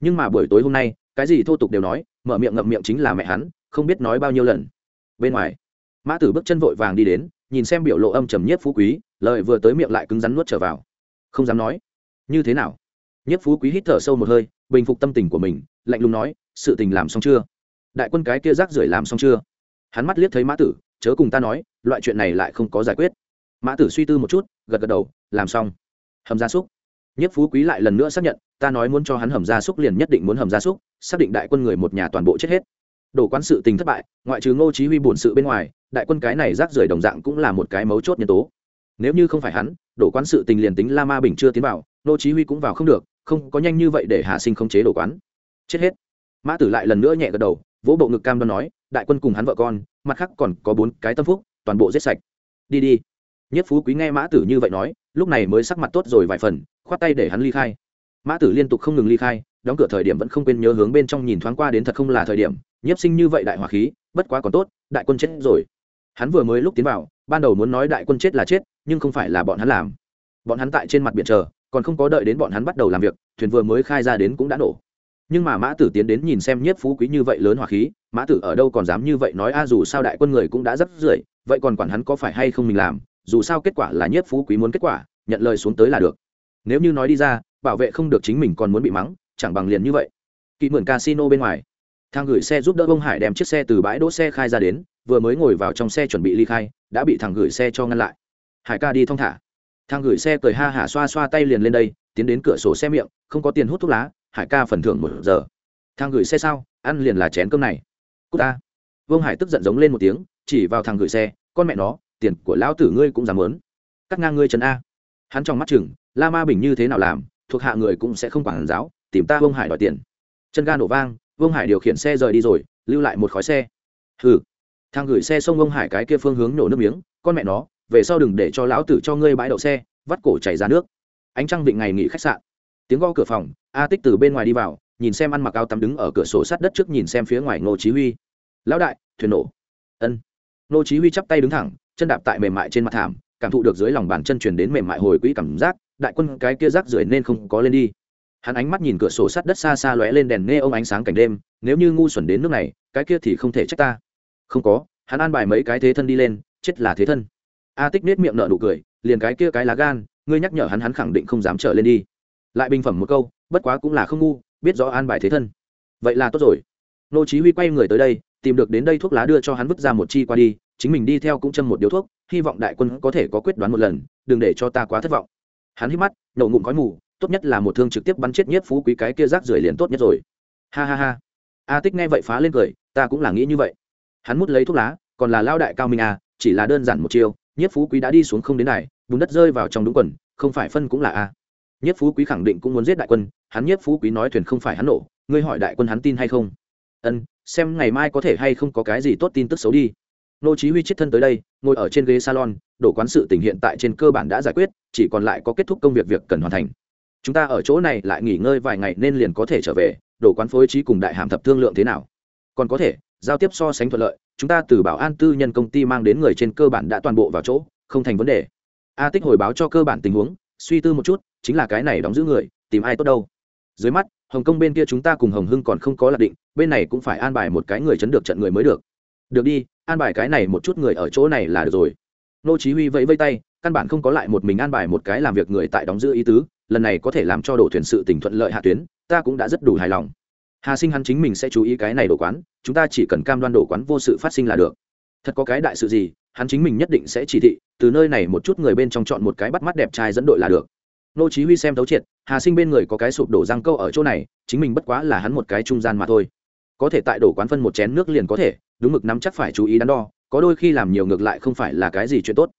Nhưng mà buổi tối hôm nay, cái gì thô tục đều nói, mở miệng ngậm miệng chính là mẹ hắn, không biết nói bao nhiêu lần. Bên ngoài, mã tử bước chân vội vàng đi đến, nhìn xem biểu lộ âm trầm nhất phú quý, lời vừa tới miệng lại cứng rắn nuốt trở vào. Không dám nói. Như thế nào? Nhất phú quý hít thở sâu một hơi, bình phục tâm tình của mình, lạnh lùng nói, sự tình làm xong chưa? Đại quân cái kia rác rưởi làm xong chưa? Hắn mắt liếc thấy mã tử, chớ cùng ta nói, loại chuyện này lại không có giải quyết. Mã tử suy tư một chút, gật gật đầu, làm xong. Hầm gia súc. Nhất phú quý lại lần nữa xác nhận, ta nói muốn cho hắn hầm gia súc liền nhất định muốn hầm gia súc, xác định đại quân người một nhà toàn bộ chết hết. Đổ quán sự tình thất bại, ngoại trừ ngô chí huy bổn sự bên ngoài, đại quân cái này rác rưởi đồng dạng cũng là một cái mấu chốt nhân tố. Nếu như không phải hắn đổ quán sự tình liền tính la ma bình chưa tiến vào, ngô chí huy cũng vào không được không có nhanh như vậy để hạ sinh không chế đổ quán. Chết hết. Mã tử lại lần nữa nhẹ gật đầu, vỗ bộ ngực cam đoan nói, đại quân cùng hắn vợ con, mặt khác còn có bốn cái tâm phúc, toàn bộ giết sạch. Đi đi. Nhất phú quý nghe mã tử như vậy nói, lúc này mới sắc mặt tốt rồi vài phần, khoát tay để hắn ly khai. Mã tử liên tục không ngừng ly khai, đóng cửa thời điểm vẫn không quên nhớ hướng bên trong nhìn thoáng qua đến thật không là thời điểm, nhiếp sinh như vậy đại hỏa khí, bất quá còn tốt, đại quân chết rồi. Hắn vừa mới lúc tiến vào, ban đầu muốn nói đại quân chết là chết, nhưng không phải là bọn hắn làm. Bọn hắn tại trên mặt biển chờ còn không có đợi đến bọn hắn bắt đầu làm việc, thuyền vừa mới khai ra đến cũng đã nổ. Nhưng mà mã tử tiến đến nhìn xem nhiếp phú quý như vậy lớn hỏa khí, mã tử ở đâu còn dám như vậy nói, a, dù sao đại quân người cũng đã rất rưỡi, vậy còn quản hắn có phải hay không mình làm, dù sao kết quả là nhiếp phú quý muốn kết quả, nhận lời xuống tới là được. Nếu như nói đi ra, bảo vệ không được chính mình còn muốn bị mắng, chẳng bằng liền như vậy. Kỵ mượn casino bên ngoài, thang gửi xe giúp đỡ bông hải đem chiếc xe từ bãi đỗ xe khai ra đến, vừa mới ngồi vào trong xe chuẩn bị ly khai, đã bị thằng gửi xe cho ngăn lại. Hải ca đi thong thả thang gửi xe cười ha hả xoa xoa tay liền lên đây, tiến đến cửa sổ xe miệng, không có tiền hút thuốc lá, hải ca phần thưởng một giờ. Thang gửi xe sao? Ăn liền là chén cơm này. Cút ta. Vương hải tức giận giống lên một tiếng, chỉ vào thằng gửi xe, con mẹ nó, tiền của lão tử ngươi cũng dám lớn cắt ngang ngươi trần a. Hắn trong mắt chừng, la ma bình như thế nào làm, thuộc hạ người cũng sẽ không quản giáo, tìm ta vương hải đòi tiền. Chân ga nổ vang, vương hải điều khiển xe rời đi rồi, lưu lại một khói xe. Hừ. Thang gửi xe xông vương hải cái kia phương hướng nổ nước miếng, con mẹ nó về sau đừng để cho lão tử cho ngươi bãi đậu xe, vắt cổ chảy ra nước. Ánh trăng vịnh ngày nghỉ khách sạn. Tiếng gõ cửa phòng, a tích từ bên ngoài đi vào, nhìn xem ăn mặc áo tắm đứng ở cửa sổ sát đất trước nhìn xem phía ngoài ngô chí huy. Lão đại, thuyền nổ. Ân. Ngô chí huy chắp tay đứng thẳng, chân đạp tại mềm mại trên mặt thảm, cảm thụ được dưới lòng bàn chân truyền đến mềm mại hồi quỹ cảm giác, đại quân cái kia rác rưởi nên không có lên đi. Hắn ánh mắt nhìn cửa sổ sát đất xa xa lóe lên đèn nghe ông ánh sáng cảnh đêm, nếu như ngu xuẩn đến nước này, cái kia thì không thể trách ta. Không có, hắn an bài mấy cái thế thân đi lên, chết là thế thân a tích nết miệng nở nụ cười liền cái kia cái lá gan ngươi nhắc nhở hắn hắn khẳng định không dám trở lên đi. Lại bình phẩm một câu bất quá cũng là không ngu biết rõ an bài thế thân. Vậy là tốt rồi. Nô chí huy quay người tới đây tìm được đến đây thuốc lá đưa cho hắn vứt ra một chi qua đi chính mình đi theo cũng châm một điếu thuốc hy vọng đại quân có thể có quyết đoán một lần đừng để cho ta quá thất vọng. Hắn hít mắt nổ ngụm khói mù tốt nhất là một thương trực tiếp bắn chết nhất phú quý cái kia rác rưởi liền tốt nhất rồi. Ha ha ha. A tích nghe vậy phá lên cười ta cũng là nghĩ như vậy. Hắn mút lấy thuốc lá còn là lao đại cao minh à, chỉ là đơn giản một chiêu nhất phú quý đã đi xuống không đến này bùn đất rơi vào trong đúng quần, không phải phân cũng là a. Nhất phú quý khẳng định cũng muốn giết đại quân, hắn nhất phú quý nói thuyền không phải hắn nổ, ngươi hỏi đại quân hắn tin hay không? Ân, xem ngày mai có thể hay không có cái gì tốt tin tức xấu đi. Nô chí huy chết thân tới đây, ngồi ở trên ghế salon đổ quán sự tình hiện tại trên cơ bản đã giải quyết, chỉ còn lại có kết thúc công việc việc cần hoàn thành. Chúng ta ở chỗ này lại nghỉ ngơi vài ngày nên liền có thể trở về đổ quán phối trí cùng đại hàm thập thương lượng thế nào? Còn có thể giao tiếp so sánh thuận lợi, chúng ta từ bảo an tư nhân công ty mang đến người trên cơ bản đã toàn bộ vào chỗ, không thành vấn đề. A tích hồi báo cho cơ bản tình huống, suy tư một chút, chính là cái này đóng giữ người, tìm ai tốt đâu. Dưới mắt, hồng kông bên kia chúng ta cùng hồng hưng còn không có lạc định, bên này cũng phải an bài một cái người chấn được trận người mới được. Được đi, an bài cái này một chút người ở chỗ này là được rồi. Nô chí huy vẫy vẫy tay, căn bản không có lại một mình an bài một cái làm việc người tại đóng giữ ý tứ, lần này có thể làm cho đổ thuyền sự tình thuận lợi hạ tuyến, ta cũng đã rất đủ hài lòng hà sinh hắn chính mình sẽ chú ý cái này đổ quán, chúng ta chỉ cần cam đoan đổ quán vô sự phát sinh là được. Thật có cái đại sự gì, hắn chính mình nhất định sẽ chỉ thị, từ nơi này một chút người bên trong chọn một cái bắt mắt đẹp trai dẫn đội là được. Nô chí huy xem thấu triệt, hà sinh bên người có cái sụp đổ răng câu ở chỗ này, chính mình bất quá là hắn một cái trung gian mà thôi. Có thể tại đổ quán phân một chén nước liền có thể, đúng mực nắm chắc phải chú ý đắn đo, có đôi khi làm nhiều ngược lại không phải là cái gì chuyện tốt.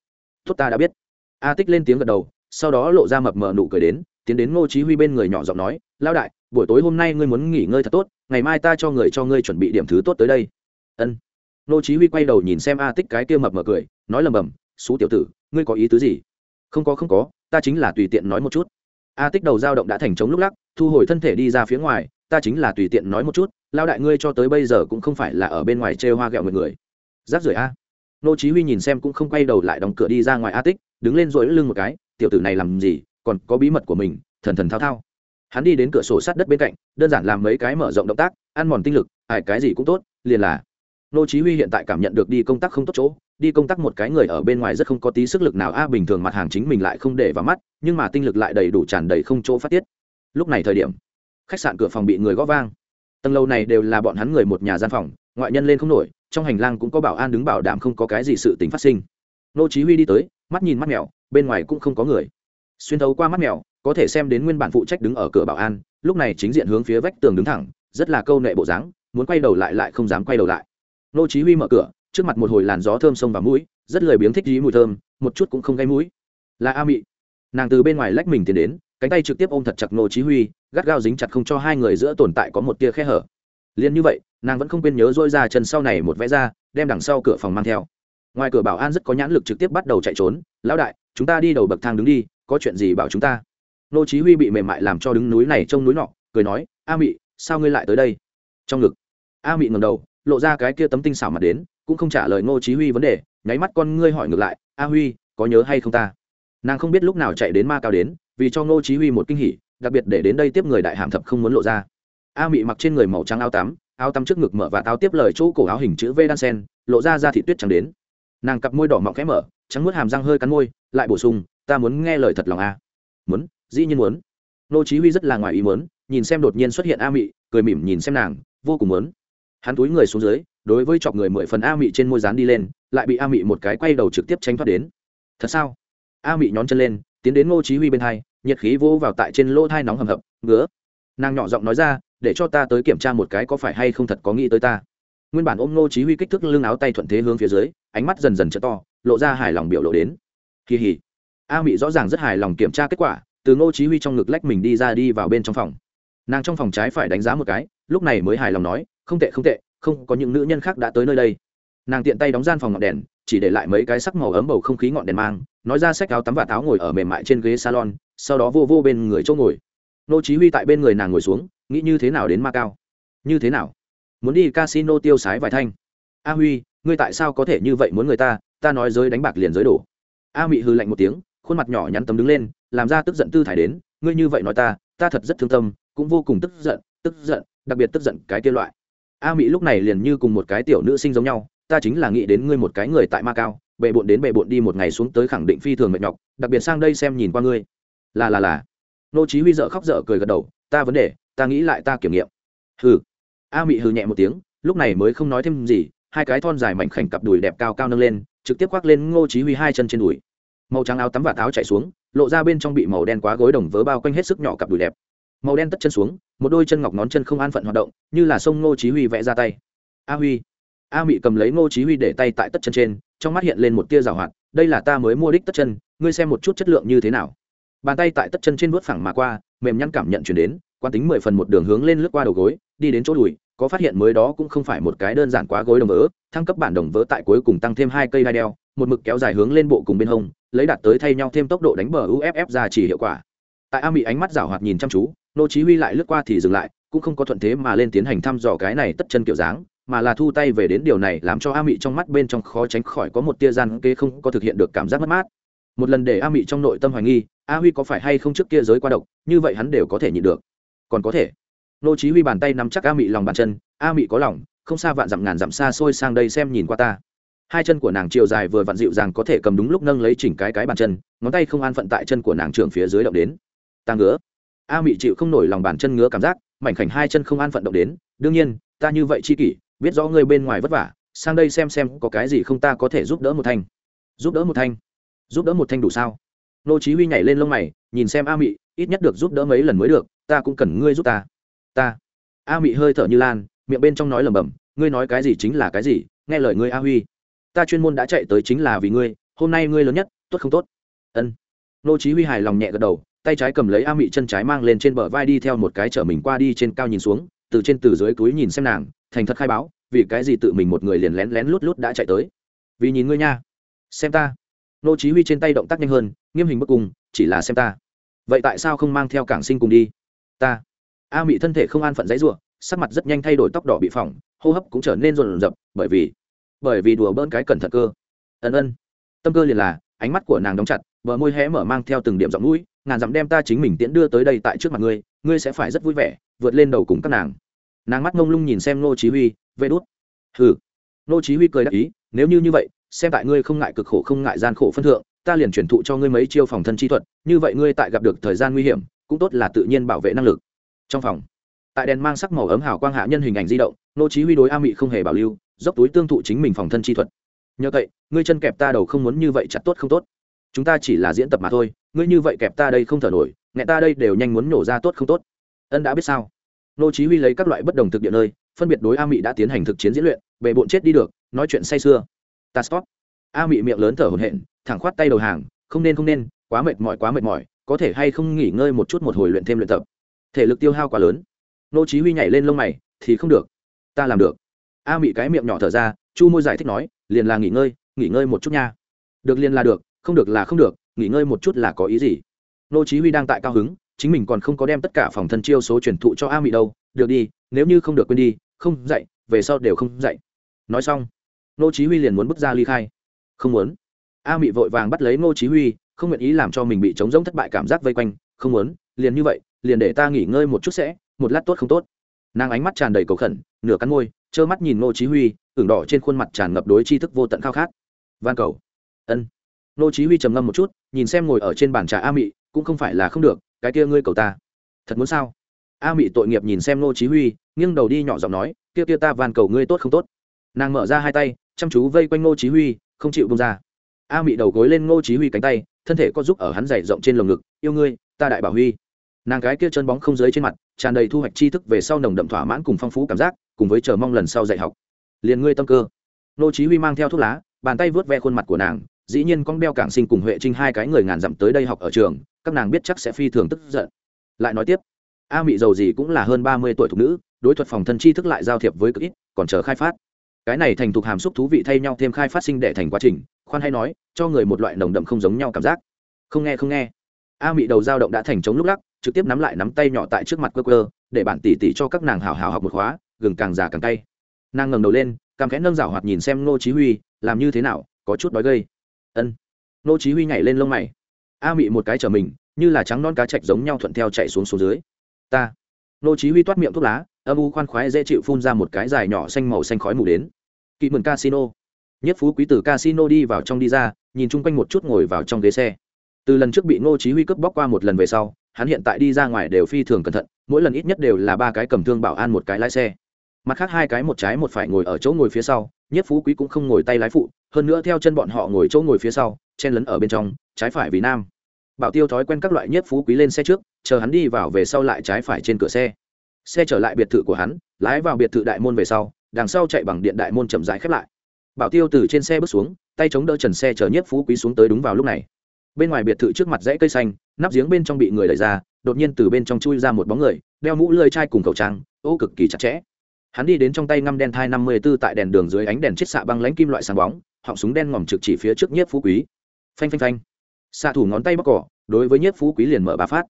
Tốt ta đã biết. A tích lên tiếng gật đầu, sau đó lộ ra mập mờ nụ cười đến, tiến đến ngô chí huy bên người nhỏ giọng nói lao đại buổi tối hôm nay ngươi muốn nghỉ ngơi thật tốt, ngày mai ta cho người cho ngươi chuẩn bị điểm thứ tốt tới đây. Ân. Nô chí huy quay đầu nhìn xem a tích cái kia mập mờ cười, nói lầm bầm xú tiểu tử, ngươi có ý tứ gì? Không có không có, ta chính là tùy tiện nói một chút. A tích đầu dao động đã thành trống lúc lắc, thu hồi thân thể đi ra phía ngoài, ta chính là tùy tiện nói một chút lao đại ngươi cho tới bây giờ cũng không phải là ở bên ngoài chơi hoa gẹo người người. Giáp rưởi a. Nô chí huy nhìn xem cũng không quay đầu lại đóng cửa đi ra ngoài a tích, đứng lên rồi lưng một cái, tiểu tử này làm gì, còn có bí mật của mình, thần thần thao thao hắn đi đến cửa sổ sát đất bên cạnh, đơn giản làm mấy cái mở rộng động tác, ăn mòn tinh lực ai cái gì cũng tốt, liền là. Nô chí huy hiện tại cảm nhận được đi công tác không tốt chỗ, đi công tác một cái người ở bên ngoài rất không có tí sức lực nào, a, bình thường mặt hàng chính mình lại không để vào mắt, nhưng mà tinh lực lại đầy đủ tràn đầy không chỗ phát tiết. Lúc này thời điểm, khách sạn cửa phòng bị người gõ vang. Tầng lâu này đều là bọn hắn người một nhà gian phòng, ngoại nhân lên không nổi, trong hành lang cũng có bảo an đứng bảo đảm không có cái gì sự tình phát sinh. Nô chí huy đi tới, mắt nhìn mắt mèo bên ngoài cũng không có người. Xuyên thấu qua mắt mèo có thể xem đến nguyên bản phụ trách đứng ở cửa bảo an, lúc này chính diện hướng phía vách tường đứng thẳng, rất là câu nệ bộ dáng, muốn quay đầu lại lại không dám quay đầu lại. Nô chí huy mở cửa, trước mặt một hồi làn gió thơm sông vào mũi, rất lời biếng thích dí mùi thơm, một chút cũng không gây mũi. Là a mị. Nàng từ bên ngoài lách mình tiến đến, cánh tay trực tiếp ôm thật chặt nô chí huy, gắt gao dính chặt không cho hai người giữa tồn tại có một tia khe hở. Liền như vậy, nàng vẫn không quên nhớ dôi ra chân sau này một vẽ ra, đem đằng sau cửa phòng mang theo. Ngoài cửa bảo an rất có nhãn lực trực tiếp bắt đầu chạy trốn, lão đại, chúng ta đi đầu bậc thang đứng đi, có chuyện gì bảo chúng ta? Nô chí huy bị mềm mại làm cho đứng núi này trông núi nọ, cười nói, a mị, sao ngươi lại tới đây? Trong ngực, a mị ngẩng đầu, lộ ra cái kia tấm tinh xảo mặt đến, cũng không trả lời ngô chí huy vấn đề, nháy mắt con ngươi hỏi ngược lại, a huy, có nhớ hay không ta? Nàng không biết lúc nào chạy đến ma cao đến, vì cho ngô chí huy một kinh hỉ, đặc biệt để đến đây tiếp người đại hàm thập không muốn lộ ra. A mị mặc trên người màu trắng áo tắm áo tắm trước ngực mở và táo tiếp lời chỗ cổ áo hình chữ v đan sen, lộ ra ra thị tuyết trắng đến. Nàng cặp môi đỏ mọng khẽ mở, trắng muốt hàm răng hơi cắn môi, lại bổ sung, ta muốn nghe lời thật lòng a. Muốn? Dĩ nhiên muốn. Nô chí huy rất là ngoài ý muốn, nhìn xem đột nhiên xuất hiện a mị, cười mỉm nhìn xem nàng, vô cùng muốn. Hắn túi người xuống dưới, đối với chọc người mười phần a mị trên môi dán đi lên, lại bị a mị một cái quay đầu trực tiếp tránh thoát đến. Thật sao? A mị nhón chân lên, tiến đến ngô chí huy bên hai, nhiệt khí vô vào tại trên lỗ thai nóng hầm hập, ngứa. Nàng nhỏ giọng nói ra, để cho ta tới kiểm tra một cái có phải hay không thật có nghĩ tới ta. Nguyên bản ôm ngô chí huy kích thước lưng áo tay thuận thế hướng phía dưới, ánh mắt dần dần trở to, lộ ra hài lòng biểu lộ đến. Kỳ hỉ. A mị rõ ràng rất hài lòng kiểm tra kết quả từ ngô chí huy trong ngực lách mình đi ra đi vào bên trong phòng. Nàng trong phòng trái phải đánh giá một cái, lúc này mới hài lòng nói, không tệ không tệ, không, có những nữ nhân khác đã tới nơi đây. Nàng tiện tay đóng gian phòng ngọn đèn, chỉ để lại mấy cái sắc màu ấm bầu không khí ngọn đèn mang, nói ra sách áo tắm và táo ngồi ở mềm mại trên ghế salon, sau đó vô vô bên người chỗ ngồi. Nô chí huy tại bên người nàng ngồi xuống, nghĩ như thế nào đến ma cao? Như thế nào? Muốn đi casino tiêu sái vài thanh? A huy, ngươi tại sao có thể như vậy muốn người ta? Ta nói giới đánh bạc liền giới đổ. A mị hư lạnh một tiếng, khuôn mặt nhỏ nhắn tấm đứng lên làm ra tức giận tư thải đến, ngươi như vậy nói ta ta thật rất thương tâm, cũng vô cùng tức giận tức giận, đặc biệt tức giận cái kia loại. A mỹ lúc này liền như cùng một cái tiểu nữ sinh giống nhau, ta chính là nghĩ đến ngươi một cái người tại ma cao, bệ bộn đến bệ bộn đi một ngày xuống tới khẳng định phi thường mệt nhọc, đặc biệt sang đây xem nhìn qua ngươi. Là là là. Nô chí huy dở khóc dở cười gật đầu, ta vấn đề, ta nghĩ lại ta kiểm nghiệm. Hừ. A mị hừ nhẹ một tiếng, lúc này mới không nói thêm gì, hai cái thon dài mảnh khảnh cặp đùi đẹp cao cao nâng lên, trực tiếp khoác lên ngô chí huy hai chân trên đùi màu trắng áo tắm và tháo chạy xuống, lộ ra bên trong bị màu đen quá gối đồng vớ bao quanh hết sức nhỏ cặp đùi đẹp. Màu đen tất chân xuống, một đôi chân ngọc ngón chân không an phận hoạt động, như là sông ngô chí huy vẽ ra tay. A huy. A mị cầm lấy ngô chí huy để tay tại tất chân trên, trong mắt hiện lên một tia rào hoạt, đây là ta mới mua đích tất chân, ngươi xem một chút chất lượng như thế nào. Bàn tay tại tất chân trên vuốt phẳng mà qua, mềm nhăn cảm nhận chuyển đến quan tính mười phần một đường hướng lên lướt qua đầu gối, đi đến chỗ đùi, có phát hiện mới đó cũng không phải một cái đơn giản quá gối đồng vỡ thăng cấp bản đồng vỡ tại cuối cùng tăng thêm hai cây đai đeo một mực kéo dài hướng lên bộ cùng bên hông, lấy đạt tới thay nhau thêm tốc độ đánh bờ uff ra chỉ hiệu quả. Tại a mỹ ánh mắt rảo hoạt nhìn chăm chú, nô chí huy lại lướt qua thì dừng lại, cũng không có thuận thế mà lên tiến hành thăm dò cái này tất chân kiểu dáng, mà là thu tay về đến điều này làm cho a mị trong mắt bên trong khó tránh khỏi có một tia gian kế không có thực hiện được cảm giác mất mát. Một lần để a mị trong nội tâm hoài nghi, a huy có phải hay không trước kia giới qua độc, như vậy hắn đều có thể nhịn được. Còn có thể. Nô chí huy bàn tay nắm chắc a mị lòng bàn chân, a mị có lòng, không xa vạn dặm ngàn dặm xa xôi sang đây xem nhìn qua ta hai chân của nàng chiều dài vừa vặn dịu dàng có thể cầm đúng lúc nâng lấy chỉnh cái cái bàn chân, ngón tay không an phận tại chân của nàng trưởng phía dưới động đến. Ta ngứa. A mị chịu không nổi lòng bàn chân ngứa cảm giác, mảnh khảnh hai chân không an phận động đến. Đương nhiên, ta như vậy chi kỷ, biết rõ ngươi bên ngoài vất vả, sang đây xem xem có cái gì không ta có thể giúp đỡ một thanh. Giúp đỡ một thanh? Giúp đỡ một thanh đủ sao? Nô chí huy nhảy lên lông mày, nhìn xem a mị, ít nhất được giúp đỡ mấy lần mới được, ta cũng cần ngươi giúp ta. Ta. A mị hơi thở như lan, miệng bên trong nói lẩm bẩm, ngươi nói cái gì chính là cái gì, nghe lời ngươi a huy ta chuyên môn đã chạy tới chính là vì ngươi, hôm nay ngươi lớn nhất, tốt không tốt? Ân. Nô chí huy hài lòng nhẹ gật đầu, tay trái cầm lấy a mị chân trái mang lên trên bờ vai đi theo một cái chở mình qua đi trên cao nhìn xuống, từ trên từ dưới túi nhìn xem nàng, thành thật khai báo, vì cái gì tự mình một người liền lén lén lút lút đã chạy tới? Vì nhìn ngươi nha. Xem ta. Nô chí huy trên tay động tác nhanh hơn, nghiêm hình bất cùng, chỉ là xem ta. Vậy tại sao không mang theo cảng sinh cùng đi? Ta. A mị thân thể không an phận dãy rủa, sắc mặt rất nhanh thay đổi, tóc đỏ bị phỏng, hô hấp cũng trở nên rộn rập, bởi vì bởi vì đùa bỡn cái cẩn thận cơ. Ân ân. Tâm cơ liền là, ánh mắt của nàng đóng chặt, bờ môi hé mở mang theo từng điểm giọng mũi, ngàn dặm đem ta chính mình tiễn đưa tới đây tại trước mặt ngươi ngươi sẽ phải rất vui vẻ, vượt lên đầu cùng các nàng. Nàng mắt ngông lung nhìn xem nô chí huy, vê đút. Hừ. Nô chí huy cười đáp ý, nếu như như vậy, xem tại ngươi không ngại cực khổ không ngại gian khổ phân thượng, ta liền truyền thụ cho ngươi mấy chiêu phòng thân chi thuật, như vậy ngươi tại gặp được thời gian nguy hiểm, cũng tốt là tự nhiên bảo vệ năng lực. Trong phòng, tại đèn mang sắc màu ấm hào quang hạ nhân hình ảnh di động nô chí huy đối a mị không hề bảo lưu dốc túi tương thụ chính mình phòng thân chi thuật. Nhờ vậy, ngươi chân kẹp ta đầu không muốn như vậy chặt tốt không tốt. Chúng ta chỉ là diễn tập mà thôi, ngươi như vậy kẹp ta đây không thở nổi nghe ta đây đều nhanh muốn nổ ra tốt không tốt. Ân đã biết sao? Nô chí huy lấy các loại bất đồng thực địa nơi, phân biệt đối a mị đã tiến hành thực chiến diễn luyện, bề bộn chết đi được, nói chuyện say sưa. Ta stop. A mị miệng lớn thở hổn hển, thẳng khoát tay đầu hàng, không nên không nên, quá mệt mỏi quá mệt mỏi, có thể hay không nghỉ ngơi một chút một hồi luyện thêm luyện tập. Thể lực tiêu hao quá lớn. Nô chí huy nhảy lên lông mày, thì không được. Ta làm được a mị cái miệng nhỏ thở ra, chu môi giải thích nói, liền là nghỉ ngơi nghỉ ngơi một chút nha. Được liền là được, không được là không được, nghỉ ngơi một chút là có ý gì? Nô chí huy đang tại cao hứng, chính mình còn không có đem tất cả phòng thân chiêu số truyền thụ cho a mị đâu. Được đi, nếu như không được quên đi, không dạy về sau đều không dạy nói xong, nô chí huy liền muốn bước ra ly khai. Không muốn. A mị vội vàng bắt lấy nô chí huy, không nguyện ý làm cho mình bị chống rỗng thất bại cảm giác vây quanh. Không muốn, liền như vậy, liền để ta nghỉ ngơi một chút sẽ, một lát tốt không tốt. Nàng ánh mắt tràn đầy cầu khẩn, nửa cắn môi trơ mắt nhìn nô chí huy, ửng đỏ trên khuôn mặt tràn ngập đối tri thức vô tận khao khát. Van cầu. Ân. Nô chí huy trầm ngâm một chút, nhìn xem ngồi ở trên bàn trà a mị, cũng không phải là không được, cái kia ngươi cầu ta. Thật muốn sao? A mị tội nghiệp nhìn xem nô chí huy, nghiêng đầu đi nhỏ giọng nói, kia kia ta van cầu ngươi tốt không tốt? Nàng mở ra hai tay, chăm chú vây quanh nô chí huy, không chịu buông ra. A mị đầu gối lên nô chí huy cánh tay, thân thể có giúp ở hắn dày rộng trên lồng ngực, yêu ngươi, ta đại bảo huy. Nàng gái kia chân bóng không dưới trên mặt, tràn đầy thu hoạch tri thức về sau nồng đậm thỏa mãn cùng phong phú cảm giác cùng với chờ mong lần sau dạy học. Liền ngươi tâm cơ. Nô chí huy mang theo thuốc lá, bàn tay vớt ve khuôn mặt của nàng, dĩ nhiên con đeo cảng sinh cùng huệ trinh hai cái người ngàn dặm tới đây học ở trường, các nàng biết chắc sẽ phi thường tức giận. Lại nói tiếp, a mị giàu gì cũng là hơn ba mươi tuổi thục nữ, đối thuật phòng thân tri thức lại giao thiệp với cực ít, còn chờ khai phát. Cái này thành thục hàm xúc thú vị thay nhau thêm khai phát sinh để thành quá trình, khoan hay nói, cho người một loại nồng đậm không giống nhau cảm giác. Không nghe không nghe. A mị đầu dao động đã thành chống lúc lắc, trực tiếp nắm lại nắm tay nhỏ tại trước mặt quơ quơ, để bản tỉ tỉ cho các nàng hào hào học một khóa gừng càng già càng tay nàng ngẩng đầu lên càng khẽ nâng rảo hoạt nhìn xem ngô chí huy, làm như thế nào, có chút đói gây. Ân. Ngô chí huy nhảy lên lông mày. A mị một cái trở mình, như là trắng non cá chạch giống nhau thuận theo chạy xuống xuống dưới. Ta. Ngô chí huy toát miệng thuốc lá, âm u khoan khoái dễ chịu phun ra một cái dài nhỏ xanh màu xanh khói mù đến. Kỵ mượn casino. Nhất phú quý tử casino đi vào trong đi ra, nhìn chung quanh một chút ngồi vào trong ghế xe. Từ lần trước bị ngô chí huy cướp bóc qua một lần về sau, hắn hiện tại đi ra ngoài đều phi thường cẩn thận, mỗi lần ít nhất đều là ba cái cầm thương bảo an một cái lái xe mặt khác hai cái một trái một phải ngồi ở chỗ ngồi phía sau, nhất phú quý cũng không ngồi tay lái phụ, hơn nữa theo chân bọn họ ngồi chỗ ngồi phía sau, chen lấn ở bên trong, trái phải vì nam. Bảo tiêu thói quen các loại nhất phú quý lên xe trước, chờ hắn đi vào về sau lại trái phải trên cửa xe. Xe trở lại biệt thự của hắn, lái vào biệt thự đại môn về sau, đằng sau chạy bằng điện đại môn chậm rãi khép lại. Bảo tiêu từ trên xe bước xuống, tay chống đỡ trần xe chở nhất phú quý xuống tới đúng vào lúc này. Bên ngoài biệt thự trước mặt dãy cây xanh, nắp giếng bên trong bị người đẩy ra, đột nhiên từ bên trong chui ra một bóng người, đeo mũ lơi chai cùng khẩu trang, ô cực kỳ chặt chẽ hắn đi đến trong tay ngăm đen thai năm mươi b ố tại đèn đường dưới ánh đèn chiết xạ băng lánh kim loại sáng bóng, họng súng đen ngòm trực chỉ phía trước nhiếp phú quý. Phanh phanh phanh. Xạ thủ ngón tay bóc cỏ, đối với nhiếp phú quý liền mở ba phát.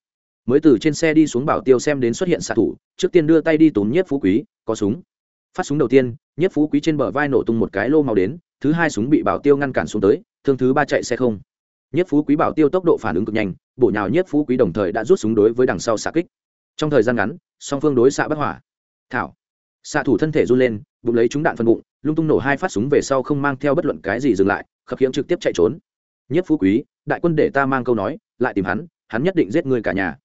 Mới từ trên xe đi xuống bảo tiêu xem đến xuất hiện xạ thủ, trước tiên đưa tay đi tốn nhiếp phú quý, có súng. Phát súng đầu tiên, nhiếp phú quý trên bờ vai nổ tung một cái lô màu đến, thứ hai súng bị bảo tiêu ngăn cản xuống tới, thương thứ ba chạy xe không. Nhiếp phú quý bảo tiêu tốc độ phản ứng cực nhanh, bổ nhào nhiếp phú quý đồng thời đã rút súng đối với đằng sau xạ kích. Trong thời gian ngắn, song phương đối xạ bất hỏa thảo xạ thủ thân thể run lên, bụng lấy trúng đạn phân bụng, lung tung nổ hai phát súng về sau không mang theo bất luận cái gì dừng lại, khập khiễng trực tiếp chạy trốn. Nhất phú quý, đại quân để ta mang câu nói, lại tìm hắn hắn nhất định giết người cả nhà.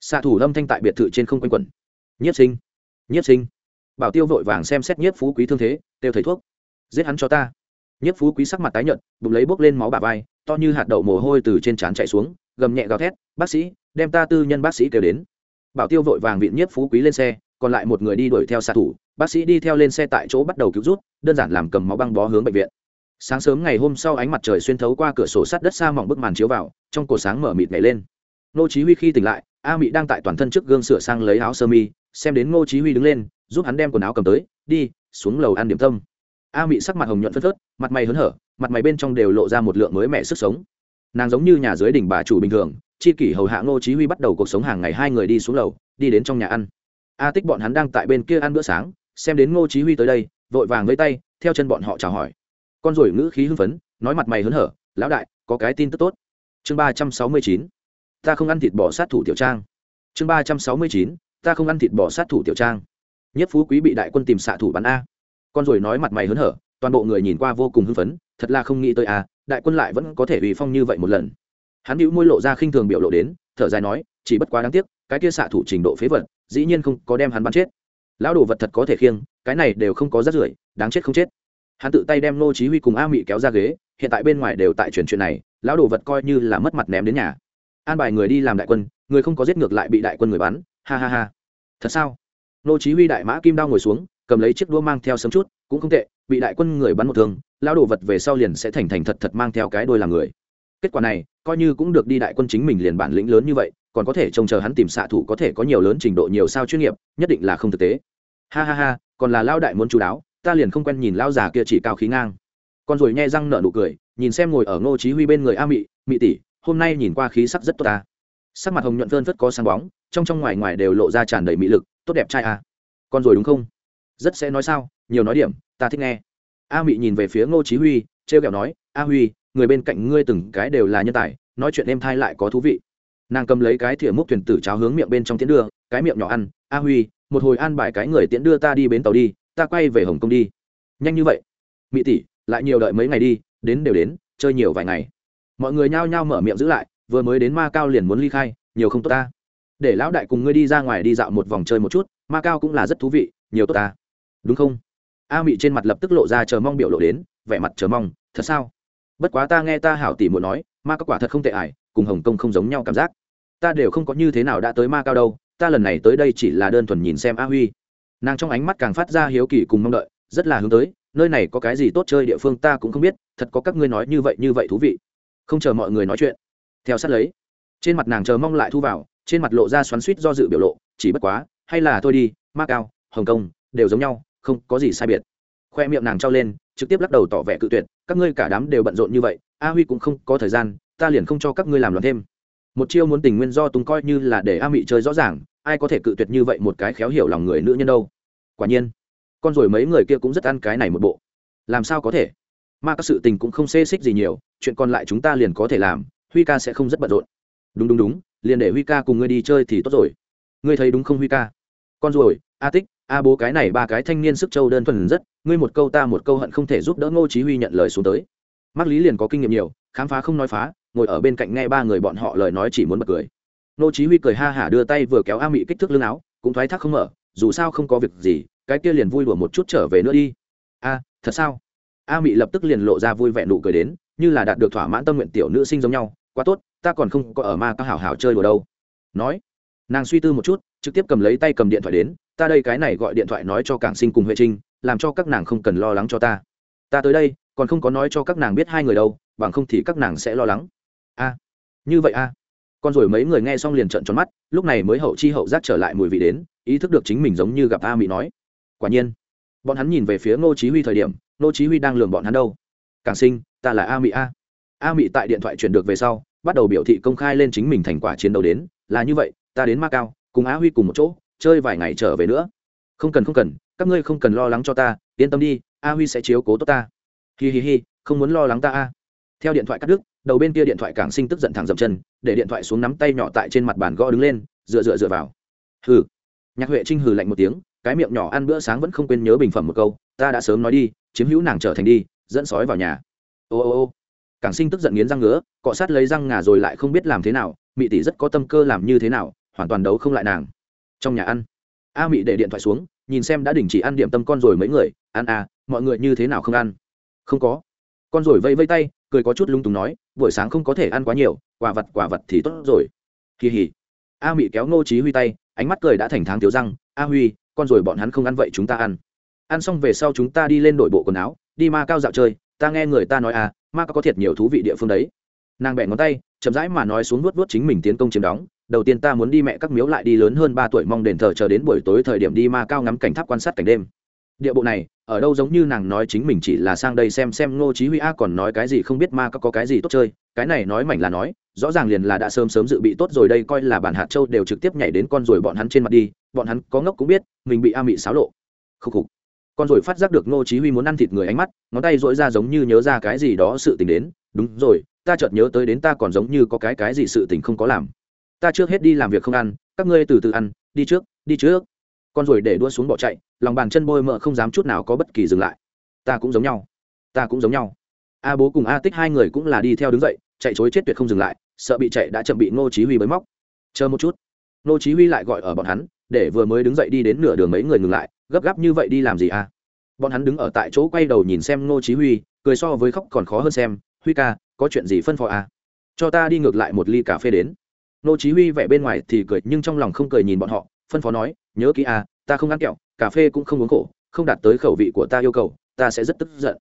Xạ thủ lâm thanh tại biệt thự trên không quanh quẩn. Nhất sinh nhất sinh. Bảo tiêu vội vàng xem xét nhất phú quý thương thế đều thầy thuốc. Giết hắn cho ta. Nhất phú quý sắc mặt tái nhợt, bụng lấy bốc lên máu bà vai, to như hạt đậu mồ hôi từ trên trán chạy xuống, gầm nhẹ gào thét, bác sĩ, đem ta tư nhân bác sĩ kêu đến. Bảo tiêu vội vàng viện nhất phú quý lên xe, còn lại một người đi đuổi theo xạ thủ bác sĩ đi theo lên xe tại chỗ bắt đầu cứu rút, đơn giản làm cầm máu băng bó hướng bệnh viện. Sáng sớm ngày hôm sau ánh mặt trời xuyên thấu qua cửa sổ sắt đất xa mỏng bức màn chiếu vào, trong cổ sáng mở mịt nhảy lên. Ngô chí huy khi tỉnh lại, a mị đang tại toàn thân trước gương sửa sang lấy áo sơ mi, xem đến ngô chí huy đứng lên, giúp hắn đem quần áo cầm tới, đi, xuống lầu ăn điểm tâm. A mị sắc mặt hồng nhuận phất phớt, mặt mày hớn hở, mặt mày bên trong đều lộ ra một lượng mới mẻ sức sống. Nàng giống như nhà dưới đỉnh bà chủ bình thường, chi kỷ hầu hạ ngô chí huy bắt đầu cuộc sống hàng ngày hai người đi xuống lầu, đi đến trong nhà ăn. A tích bọn hắn đang tại bên kia ăn bữa sáng xem đến ngô chí huy tới đây, vội vàng với tay, theo chân bọn họ chào hỏi. Con rồi ngữ khí hưng phấn, nói mặt mày hớn hở, lão đại, có cái tin tức tốt. Chương ba trăm sáu mươi chín, ta không ăn thịt bò sát thủ tiểu trang. Chương ba trăm sáu mươi chín, ta không ăn thịt bò sát thủ tiểu trang. Nhất phú quý bị đại quân tìm xạ thủ bắn a. Con rồi nói mặt mày hớn hở, toàn bộ người nhìn qua vô cùng hưng phấn, thật là không nghĩ tới a, đại quân lại vẫn có thể ủy phong như vậy một lần. Hắn liễu môi lộ ra khinh thường biểu lộ đến, thở dài nói, chỉ bất quá đáng tiếc, cái kia xạ thủ trình độ phế vật, dĩ nhiên không có đem hắn bắn chết lão đồ vật thật có thể khiêng, cái này đều không có rắt rưởi, đáng chết không chết. Hắn tự tay đem nô chí huy cùng a mị kéo ra ghế, hiện tại bên ngoài đều tại truyền chuyện này, lão đồ vật coi như là mất mặt ném đến nhà. An bài người đi làm đại quân, người không có giết ngược lại bị đại quân người bắn, ha ha ha. Thật sao? Nô chí huy đại mã kim đao ngồi xuống, cầm lấy chiếc đũa mang theo sớm chút, cũng không tệ, bị đại quân người bắn một thương, lão đồ vật về sau liền sẽ thành thành thật thật mang theo cái đôi làm người. Kết quả này, coi như cũng được đi đại quân chính mình liền bản lĩnh lớn như vậy, còn có thể trông chờ hắn tìm xạ thủ có thể có nhiều lớn trình độ nhiều sao chuyên nghiệp, nhất định là không thực tế ha ha ha, còn là lao đại muốn chú đáo, ta liền không quen nhìn lao già kia chỉ cao khí ngang. Con rồi nhai răng nở nụ cười, nhìn xem ngồi ở ngô chí huy bên người a mị mị tỷ, hôm nay nhìn qua khí sắc rất tốt ta. Sắc mặt hồng nhuận vơn vớt có sáng bóng, trong trong ngoài ngoài đều lộ ra tràn đầy mỹ lực, tốt đẹp trai a con rồi đúng không? Rất sẽ nói sao, nhiều nói điểm, ta thích nghe. A mị nhìn về phía ngô chí huy treo kẹo nói, a huy, người bên cạnh ngươi từng cái đều là nhân tài, nói chuyện em thay lại có thú vị. Nàng cầm lấy cái thìa múc thuyền tử cháo hướng miệng bên trong tiễn đưa, cái miệng nhỏ ăn a huy, một hồi an bài cái người tiễn đưa ta đi bến tàu đi, ta quay về hồng kông đi. Nhanh như vậy. Mỹ tỷ, lại nhiều đợi mấy ngày đi, đến đều đến, chơi nhiều vài ngày. Mọi người nhao nhao mở miệng giữ lại, vừa mới đến ma cao liền muốn ly khai, nhiều không tốt ta. Để lão đại cùng ngươi đi ra ngoài đi dạo một vòng chơi một chút, ma cao cũng là rất thú vị, nhiều tốt ta. Đúng không? A mị trên mặt lập tức lộ ra chờ mong biểu lộ đến, vẻ mặt chờ mong, thật sao? Bất quá ta nghe ta hảo tỷ muốn nói, ma cao quả thật không tệ ải, cùng hồng kông không giống nhau cảm giác. Ta đều không có như thế nào đã tới ma cao đâu ta lần này tới đây chỉ là đơn thuần nhìn xem a huy. Nàng trong ánh mắt càng phát ra hiếu kỳ cùng mong đợi, rất là hướng tới, nơi này có cái gì tốt chơi địa phương ta cũng không biết, thật có các ngươi nói như vậy như vậy thú vị. Không chờ mọi người nói chuyện, theo sát lấy, trên mặt nàng chờ mong lại thu vào, trên mặt lộ ra xoắn suýt do dự biểu lộ, chỉ bất quá, hay là thôi đi, ma cao, hồng kông đều giống nhau, không có gì sai biệt. Khoe miệng nàng trao lên, trực tiếp lắc đầu tỏ vẻ cự tuyệt, các ngươi cả đám đều bận rộn như vậy, a huy cũng không có thời gian, ta liền không cho các ngươi làm loạn thêm một chiêu muốn tình nguyên do tung coi như là để a mị chơi rõ ràng, ai có thể cự tuyệt như vậy một cái khéo hiểu lòng người nữ nhân đâu. Quả nhiên, con rồi mấy người kia cũng rất ăn cái này một bộ. Làm sao có thể? Mà các sự tình cũng không xê xích gì nhiều, chuyện còn lại chúng ta liền có thể làm, huy ca sẽ không rất bận rộn. Đúng đúng đúng, liền để huy ca cùng ngươi đi chơi thì tốt rồi. Ngươi thấy đúng không huy ca? Con rồi, a tích, a bố cái này ba cái thanh niên sức châu đơn thuần rất, ngươi một câu ta một câu hận không thể giúp đỡ ngô chí huy nhận lời xuống tới. Mắc lý liền có kinh nghiệm nhiều, khám phá không nói phá ngồi ở bên cạnh nghe ba người bọn họ lời nói chỉ muốn bật cười. Nô chí huy cười ha hả đưa tay vừa kéo a mị kích thước lưng áo, cũng thoái thác không mở, dù sao không có việc gì, cái kia liền vui đùa một chút trở về nữa đi. A, thật sao? A mị lập tức liền lộ ra vui vẻ nụ cười đến, như là đạt được thỏa mãn tâm nguyện tiểu nữ sinh giống nhau, quá tốt, ta còn không có ở ma các hảo hảo chơi đùa đâu. Nói, nàng suy tư một chút, trực tiếp cầm lấy tay cầm điện thoại đến, ta đây cái này gọi điện thoại nói cho cảng sinh cùng huệ trinh, làm cho các nàng không cần lo lắng cho ta. Ta tới đây, còn không có nói cho các nàng biết hai người đâu, bằng không thì các nàng sẽ lo lắng a như vậy a con rồi mấy người nghe xong liền trợn tròn mắt, lúc này mới hậu chi hậu giác trở lại mùi vị đến, ý thức được chính mình giống như gặp a mỹ nói. Quả nhiên, bọn hắn nhìn về phía ngô chí huy thời điểm, ngô chí huy đang lường bọn hắn đâu. Càng sinh, ta là a mỹ a. A mỹ tại điện thoại chuyển được về sau, bắt đầu biểu thị công khai lên chính mình thành quả chiến đấu đến, là như vậy, ta đến ma cao, cùng a huy cùng một chỗ, chơi vài ngày trở về nữa. Không cần không cần, các ngươi không cần lo lắng cho ta, yên tâm đi, a huy sẽ chiếu cố tốt ta. Hi hi hi, không muốn lo lắng ta a. Theo điện thoại cắt đứt đầu bên kia điện thoại càng sinh tức giận thẳng dậm chân, để điện thoại xuống nắm tay nhỏ tại trên mặt bàn gõ đứng lên, dựa dựa dựa vào. Hừ. Nhạc huệ trinh hừ lạnh một tiếng, cái miệng nhỏ ăn bữa sáng vẫn không quên nhớ bình phẩm một câu, ta đã sớm nói đi, chiếm hữu nàng trở thành đi, dẫn sói vào nhà. Ô ô ô. Càng sinh tức giận nghiến răng ngứa, cọ sát lấy răng ngà rồi lại không biết làm thế nào, mị tỷ rất có tâm cơ làm như thế nào, hoàn toàn đấu không lại nàng. Trong nhà ăn. A mị để điện thoại xuống, nhìn xem đã đình chỉ ăn điểm tâm con rồi mấy người, ăn à mọi người như thế nào không ăn? Không có con rồi vây vây tay, cười có chút lung túng nói, buổi sáng không có thể ăn quá nhiều quả vật quả vật thì tốt rồi. Kỳ hỉ a mị kéo ngô trí huy tay, ánh mắt cười đã thành tháng thiếu răng. A huy, con rồi bọn hắn không ăn vậy chúng ta ăn. Ăn xong về sau chúng ta đi lên đội bộ quần áo, đi ma cao dạo chơi. Ta nghe người ta nói à ma cao có thiệt nhiều thú vị địa phương đấy. Nàng bẹ ngón tay, chậm rãi mà nói xuống vuốt vuốt chính mình tiến công chiếm đóng. Đầu tiên ta muốn đi mẹ các miếu lại đi lớn hơn ba tuổi, mong đền thờ chờ đến buổi tối thời điểm đi ma cao ngắm cảnh tháp quan sát cảnh đêm địa bộ này, ở đâu giống như nàng nói chính mình chỉ là sang đây xem xem ngô chí huy a còn nói cái gì không biết ma các có cái gì tốt chơi, cái này nói mảnh là nói, rõ ràng liền là đã sớm sớm dự bị tốt rồi đây coi là bản hạt châu đều trực tiếp nhảy đến con rồi bọn hắn trên mặt đi, bọn hắn có ngốc cũng biết, mình bị a mị xáo lộ. Khúc khục. Con rồi phát giác được ngô chí huy muốn ăn thịt người ánh mắt, ngón tay duỗi ra giống như nhớ ra cái gì đó sự tình đến, đúng rồi, ta chợt nhớ tới đến ta còn giống như có cái cái gì sự tình không có làm. Ta trước hết đi làm việc không ăn, các ngươi từ từ ăn, đi trước đi trước con rồi để đua xuống bỏ chạy, lòng bàn chân bôi mỡ không dám chút nào có bất kỳ dừng lại. Ta cũng giống nhau. Ta cũng giống nhau. A bố cùng a tích hai người cũng là đi theo đứng dậy, chạy chối chết tuyệt không dừng lại, sợ bị chạy đã chậm bị ngô chí huy bới móc. Chờ một chút. Ngô chí huy lại gọi ở bọn hắn, để vừa mới đứng dậy đi đến nửa đường mấy người ngừng lại, gấp gáp như vậy đi làm gì à bọn hắn đứng ở tại chỗ quay đầu nhìn xem ngô chí huy, cười so với khóc còn khó hơn xem, huy ca, có chuyện gì phân phó à cho ta đi ngược lại một ly cà phê đến. Ngô chí huy vẻ bên ngoài thì cười, nhưng trong lòng không cười nhìn bọn họ, phân phó nói nhớ kỹ à ta không ăn kẹo, cà phê cũng không uống khổ, không đạt tới khẩu vị của ta yêu cầu, ta sẽ rất tức giận.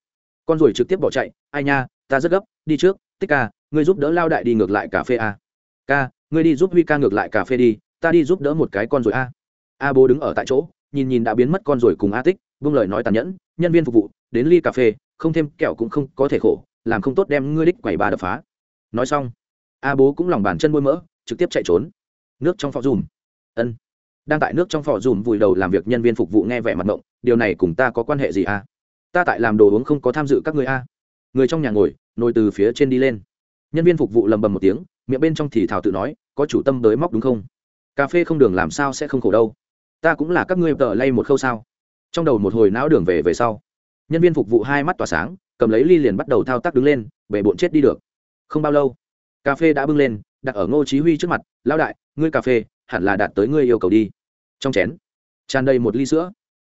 Con rồi trực tiếp bỏ chạy, ai nha, ta rất gấp, đi trước, tích ca, ngươi giúp đỡ lao đại đi ngược lại cà phê a ca, ngươi đi giúp huy ca ngược lại cà phê đi, ta đi giúp đỡ một cái con rồi a à. a bố đứng ở tại chỗ, nhìn nhìn đã biến mất con rồi cùng a tích buông lời nói tàn nhẫn, nhân viên phục vụ, đến ly cà phê, không thêm kẹo cũng không có thể khổ, làm không tốt đem ngươi đích quẩy bà đập phá. Nói xong, a bố cũng lòng bàn chân bôi mỡ, trực tiếp chạy trốn. Nước trong phò dùm ân đang tại nước trong phò dùm vùi đầu làm việc nhân viên phục vụ nghe vẻ mặt ngộng, điều này cùng ta có quan hệ gì a ta tại làm đồ uống không có tham dự các người a à? người trong nhà ngồi, nồi từ phía trên đi lên. Nhân viên phục vụ lầm bầm một tiếng, miệng bên trong thì thảo tự nói, có chủ tâm tới móc đúng không? Cà phê không đường làm sao sẽ không khổ đâu. Ta cũng là các ngươi tờ lay một khâu sao. Trong đầu một hồi não đường về về sau, nhân viên phục vụ hai mắt tỏa sáng, cầm lấy ly liền bắt đầu thao tác đứng lên về bộn chết đi được. Không bao lâu, cà phê đã bưng lên, đặt ở ngô chí huy trước mặt, lão đại, ngươi cà phê hẳn là đạt tới ngươi yêu cầu đi trong chén, tràn đầy một ly sữa.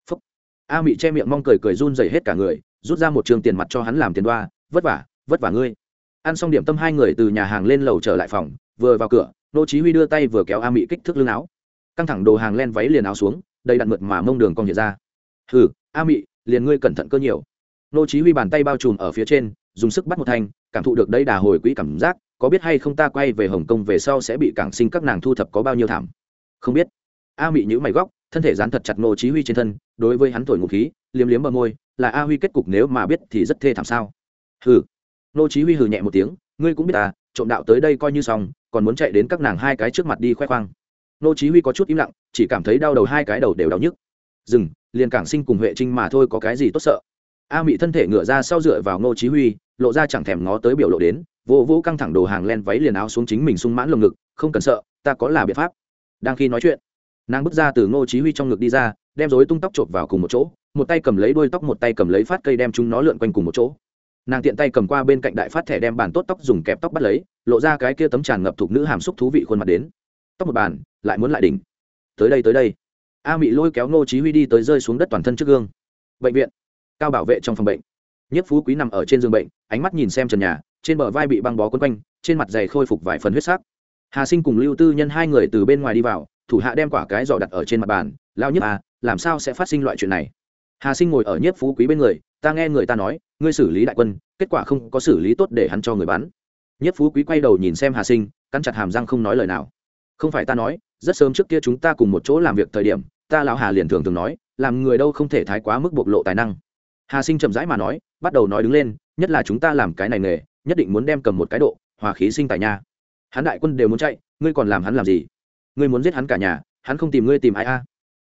Phúc. A mị che miệng mong cười cười run rẩy hết cả người, rút ra một trường tiền mặt cho hắn làm tiền đoa, vất vả vất vả ngươi. Ăn xong điểm tâm, hai người từ nhà hàng lên lầu trở lại phòng, vừa vào cửa, nô chí huy đưa tay vừa kéo a mị kích thước lưng áo. Căng thẳng đồ hàng len váy liền áo xuống, đầy đặn mượt mà mông đường cong hiện ra. Hừ, a mị, liền ngươi cẩn thận cơ nhiều. Nô chí huy bàn tay bao trùm ở phía trên, dùng sức bắt một thanh, cảm thụ được đây đà hồi quỹ cảm giác, có biết hay không ta quay về hồng kông về sau sẽ bị cảng sinh các nàng thu thập có bao nhiêu thảm? Không biết a mị nhữ mày góc, thân thể dán thật chặt nô chí huy trên thân, đối với hắn thổi ngụ khí, liếm liếm bờ môi, là a huy kết cục nếu mà biết thì rất thê thảm sao? Hừ. Nô chí huy hừ nhẹ một tiếng, ngươi cũng biết à trộm đạo tới đây coi như xong, còn muốn chạy đến các nàng hai cái trước mặt đi khoe khoang. Nô chí huy có chút im lặng, chỉ cảm thấy đau đầu hai cái đầu đều đau nhức. Dừng, liền cảng sinh cùng huệ trinh mà thôi có cái gì tốt sợ. A mị thân thể ngửa ra sau dựa vào nô chí huy, lộ ra chẳng thèm ngó tới biểu lộ đến, vô vô căng thẳng đồ hàng len váy liền áo xuống chính mình sung mãn lồng ngực, không cần sợ, ta có là biện pháp. Đang khi nói chuyện nàng bước ra từ ngô chí huy trong ngực đi ra, đem rối tung tóc trộn vào cùng một chỗ, một tay cầm lấy đuôi tóc, một tay cầm lấy phát cây đem chúng nó lượn quanh cùng một chỗ. Nàng tiện tay cầm qua bên cạnh đại phát thẻ đem bàn tốt tóc dùng kẹp tóc bắt lấy, lộ ra cái kia tấm tràn ngập thuộc nữ hàm xúc thú vị khuôn mặt đến. Tóc một bàn, lại muốn lại đỉnh. Tới đây tới đây. A mị lôi kéo ngô chí huy đi tới rơi xuống đất toàn thân trước gương. Bệnh viện. Cao bảo vệ trong phòng bệnh. Nhất phú quý nằm ở trên giường bệnh, ánh mắt nhìn xem trần nhà, trên bờ vai bị băng bó quấn quanh, trên mặt dày khôi phục vài phần huyết sắc. Hà sinh cùng lưu tư nhân hai người từ bên ngoài đi vào thủ hạ đem quả cái giỏ đặt ở trên mặt bàn lao nhất à làm sao sẽ phát sinh loại chuyện này? Hà sinh ngồi ở nhất phú quý bên người, ta nghe người ta nói, ngươi xử lý đại quân, kết quả không có xử lý tốt để hắn cho người bắn. Nhất phú quý quay đầu nhìn xem hà sinh, cắn chặt hàm răng không nói lời nào. Không phải ta nói, rất sớm trước kia chúng ta cùng một chỗ làm việc thời điểm, ta lão hà liền thường thường nói, làm người đâu không thể thái quá mức bộc lộ tài năng. Hà sinh chậm rãi mà nói, bắt đầu nói đứng lên, nhất là chúng ta làm cái này nghề, nhất định muốn đem cầm một cái độ, hòa khí sinh tài nha. Hắn đại quân đều muốn chạy, ngươi còn làm hắn làm gì? Ngươi muốn giết hắn cả nhà, hắn không tìm ngươi tìm ai a.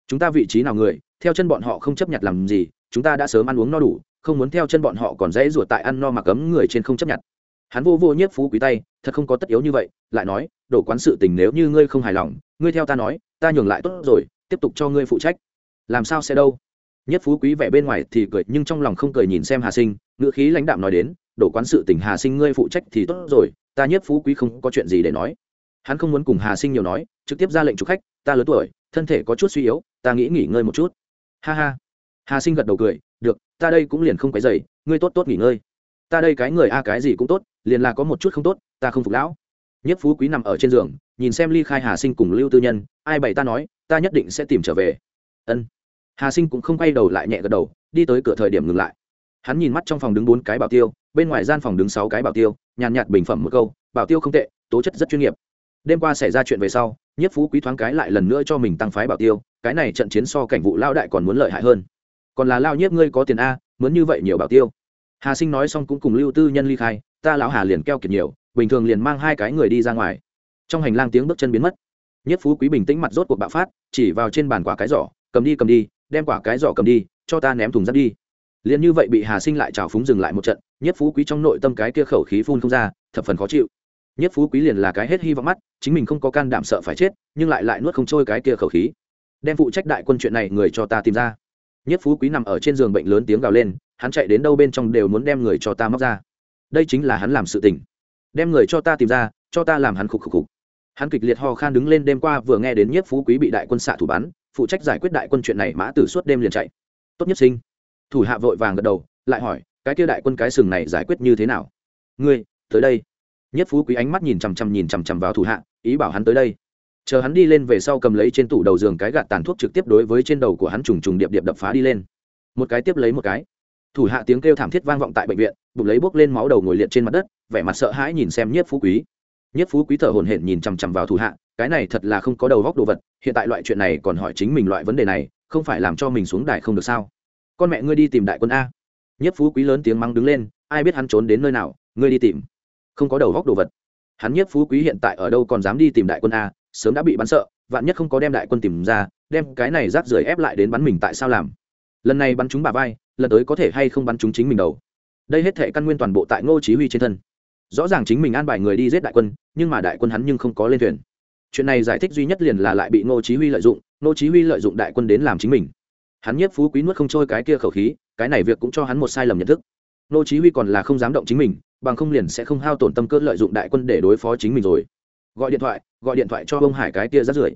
Chúng ta vị trí nào người, theo chân bọn họ không chấp nhận làm gì, chúng ta đã sớm ăn uống no đủ, không muốn theo chân bọn họ còn dễ ruột tại ăn no mà cấm người trên không chấp nhận. Hắn vô vô nhiếp phú quý tay, thật không có tất yếu như vậy, lại nói đổ quán sự tình nếu như ngươi không hài lòng, ngươi theo ta nói, ta nhường lại tốt rồi, tiếp tục cho ngươi phụ trách. Làm sao sẽ đâu? Nhất phú quý vẻ bên ngoài thì cười, nhưng trong lòng không cười nhìn xem hà sinh, ngữ khí lãnh đạm nói đến đổ quán sự tình hà sinh ngươi phụ trách thì tốt rồi, ta nhất phú quý không có chuyện gì để nói hắn không muốn cùng hà sinh nhiều nói, trực tiếp ra lệnh chụp khách, ta lớn tuổi, thân thể có chút suy yếu, ta nghĩ nghỉ ngơi một chút. Ha ha. Hà sinh gật đầu cười, được, ta đây cũng liền không quấy dày ngươi tốt tốt nghỉ ngơi. Ta đây cái người a cái gì cũng tốt, liền là có một chút không tốt, ta không phục lão. Nhất phú quý nằm ở trên giường, nhìn xem ly khai hà sinh cùng lưu tư nhân, ai bày ta nói, ta nhất định sẽ tìm trở về. Ân. Hà sinh cũng không quay đầu lại nhẹ gật đầu, đi tới cửa thời điểm ngừng lại. Hắn nhìn mắt trong phòng đứng bốn cái bảo tiêu, bên ngoài gian phòng đứng sáu cái bảo tiêu, nhàn nhạt bình phẩm một câu, bảo tiêu không tệ, tố chất rất chuyên nghiệp đêm qua xảy ra chuyện về sau, nhất phú quý thoáng cái lại lần nữa cho mình tăng phái bảo tiêu, cái này trận chiến so cảnh vụ lao đại còn muốn lợi hại hơn. Còn là lao nhiếp ngươi có tiền a, muốn như vậy nhiều bảo tiêu. Hà sinh nói xong cũng cùng lưu tư nhân ly khai, ta lão hà liền keo kiệt nhiều, bình thường liền mang hai cái người đi ra ngoài. Trong hành lang tiếng bước chân biến mất. Nhất phú quý bình tĩnh mặt rốt cuộc bạo phát, chỉ vào trên bàn quả cái giỏ, cầm đi cầm đi, đem quả cái giỏ cầm đi, cho ta ném thùng rác đi. Liền như vậy bị hà sinh lại trào phúng dừng lại một trận, nhất phú quý trong nội tâm cái kia khẩu khí phun không ra, thập phần khó chịu nhất phú quý liền là cái hết hy vọng mắt, chính mình không có can đảm sợ phải chết, nhưng lại lại nuốt không trôi cái kia khẩu khí. Đem phụ trách đại quân chuyện này người cho ta tìm ra. Nhất phú quý nằm ở trên giường bệnh lớn tiếng gào lên, hắn chạy đến đâu bên trong đều muốn đem người cho ta móc ra. Đây chính là hắn làm sự tình. Đem người cho ta tìm ra, cho ta làm hắn khục khục khục. Hắn kịch liệt ho khan đứng lên đêm qua vừa nghe đến nhất phú quý bị đại quân xạ thủ bắn, phụ trách giải quyết đại quân chuyện này mã tử suốt đêm liền chạy. Tốt nhất sinh. Thủ hạ vội vàng gật đầu, lại hỏi, cái kia đại quân cái sừng này giải quyết như thế nào? Ngươi, tới đây nhất phú quý ánh mắt nhìn chằm chằm nhìn chằm chằm vào thủ hạ, ý bảo hắn tới đây. Chờ hắn đi lên về sau cầm lấy trên tủ đầu giường cái gạt tàn thuốc trực tiếp đối với trên đầu của hắn trùng trùng điệp điệp đập phá đi lên. Một cái tiếp lấy một cái. Thủ hạ tiếng kêu thảm thiết vang vọng tại bệnh viện, bụng lấy bốc lên máu đầu ngồi liệt trên mặt đất, vẻ mặt sợ hãi nhìn xem nhất phú quý. Nhất phú quý thở hổn hển nhìn chằm chằm vào thủ hạ, cái này thật là không có đầu góc đồ vật, hiện tại loại chuyện này còn hỏi chính mình loại vấn đề này, không phải làm cho mình xuống đài không được sao? Con mẹ ngươi đi tìm đại quân a. Nhất phú quý lớn tiếng mắng đứng lên, ai biết hắn trốn đến nơi nào, ngươi đi tìm không có đầu góc đồ vật. Hắn nhất phú quý hiện tại ở đâu còn dám đi tìm đại quân a, sớm đã bị bắn sợ, vạn nhất không có đem đại quân tìm ra, đem cái này rác rưởi ép lại đến bắn mình tại sao làm? Lần này bắn chúng bà vai, lần tới có thể hay không bắn chúng chính mình đầu? Đây hết thể căn nguyên toàn bộ tại ngô chí huy trên thân. Rõ ràng chính mình an bài người đi giết đại quân, nhưng mà đại quân hắn nhưng không có lên thuyền. Chuyện này giải thích duy nhất liền là lại bị ngô chí huy lợi dụng, ngô chí huy lợi dụng đại quân đến làm chính mình. Hắn nhiếp phú quý nuốt không trôi cái kia khẩu khí, cái này việc cũng cho hắn một sai lầm nhận thức. Ngô chí huy còn là không dám động chính mình bằng không liền sẽ không hao tổn tâm cơ lợi dụng đại quân để đối phó chính mình rồi. Gọi điện thoại, gọi điện thoại cho ông hải cái kia rất rưởi.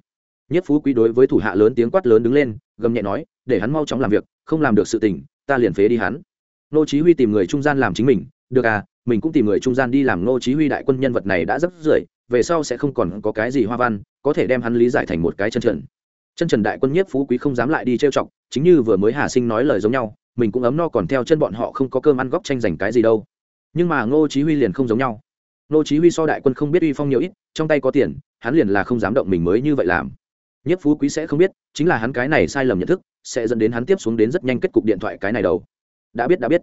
Nhất phú quý đối với thủ hạ lớn tiếng quát lớn đứng lên, gầm nhẹ nói, để hắn mau chóng làm việc, không làm được sự tình, ta liền phế đi hắn. Nô chí huy tìm người trung gian làm chính mình, được à mình cũng tìm người trung gian đi làm nô chí huy đại quân nhân vật này đã rất rưởi, về sau sẽ không còn có cái gì hoa văn, có thể đem hắn lý giải thành một cái chân trần. Chân trần đại quân nhất phú quý không dám lại đi trêu chọc, chính như vừa mới hà sinh nói lời giống nhau, mình cũng ấm no còn theo chân bọn họ không có cơm ăn góc tranh giành cái gì đâu nhưng mà ngô chí huy liền không giống nhau. Ngô chí huy so đại quân không biết uy phong nhiều ít, trong tay có tiền, hắn liền là không dám động mình mới như vậy làm. Nhất phú quý sẽ không biết, chính là hắn cái này sai lầm nhận thức, sẽ dẫn đến hắn tiếp xuống đến rất nhanh kết cục điện thoại cái này đầu. Đã biết đã biết.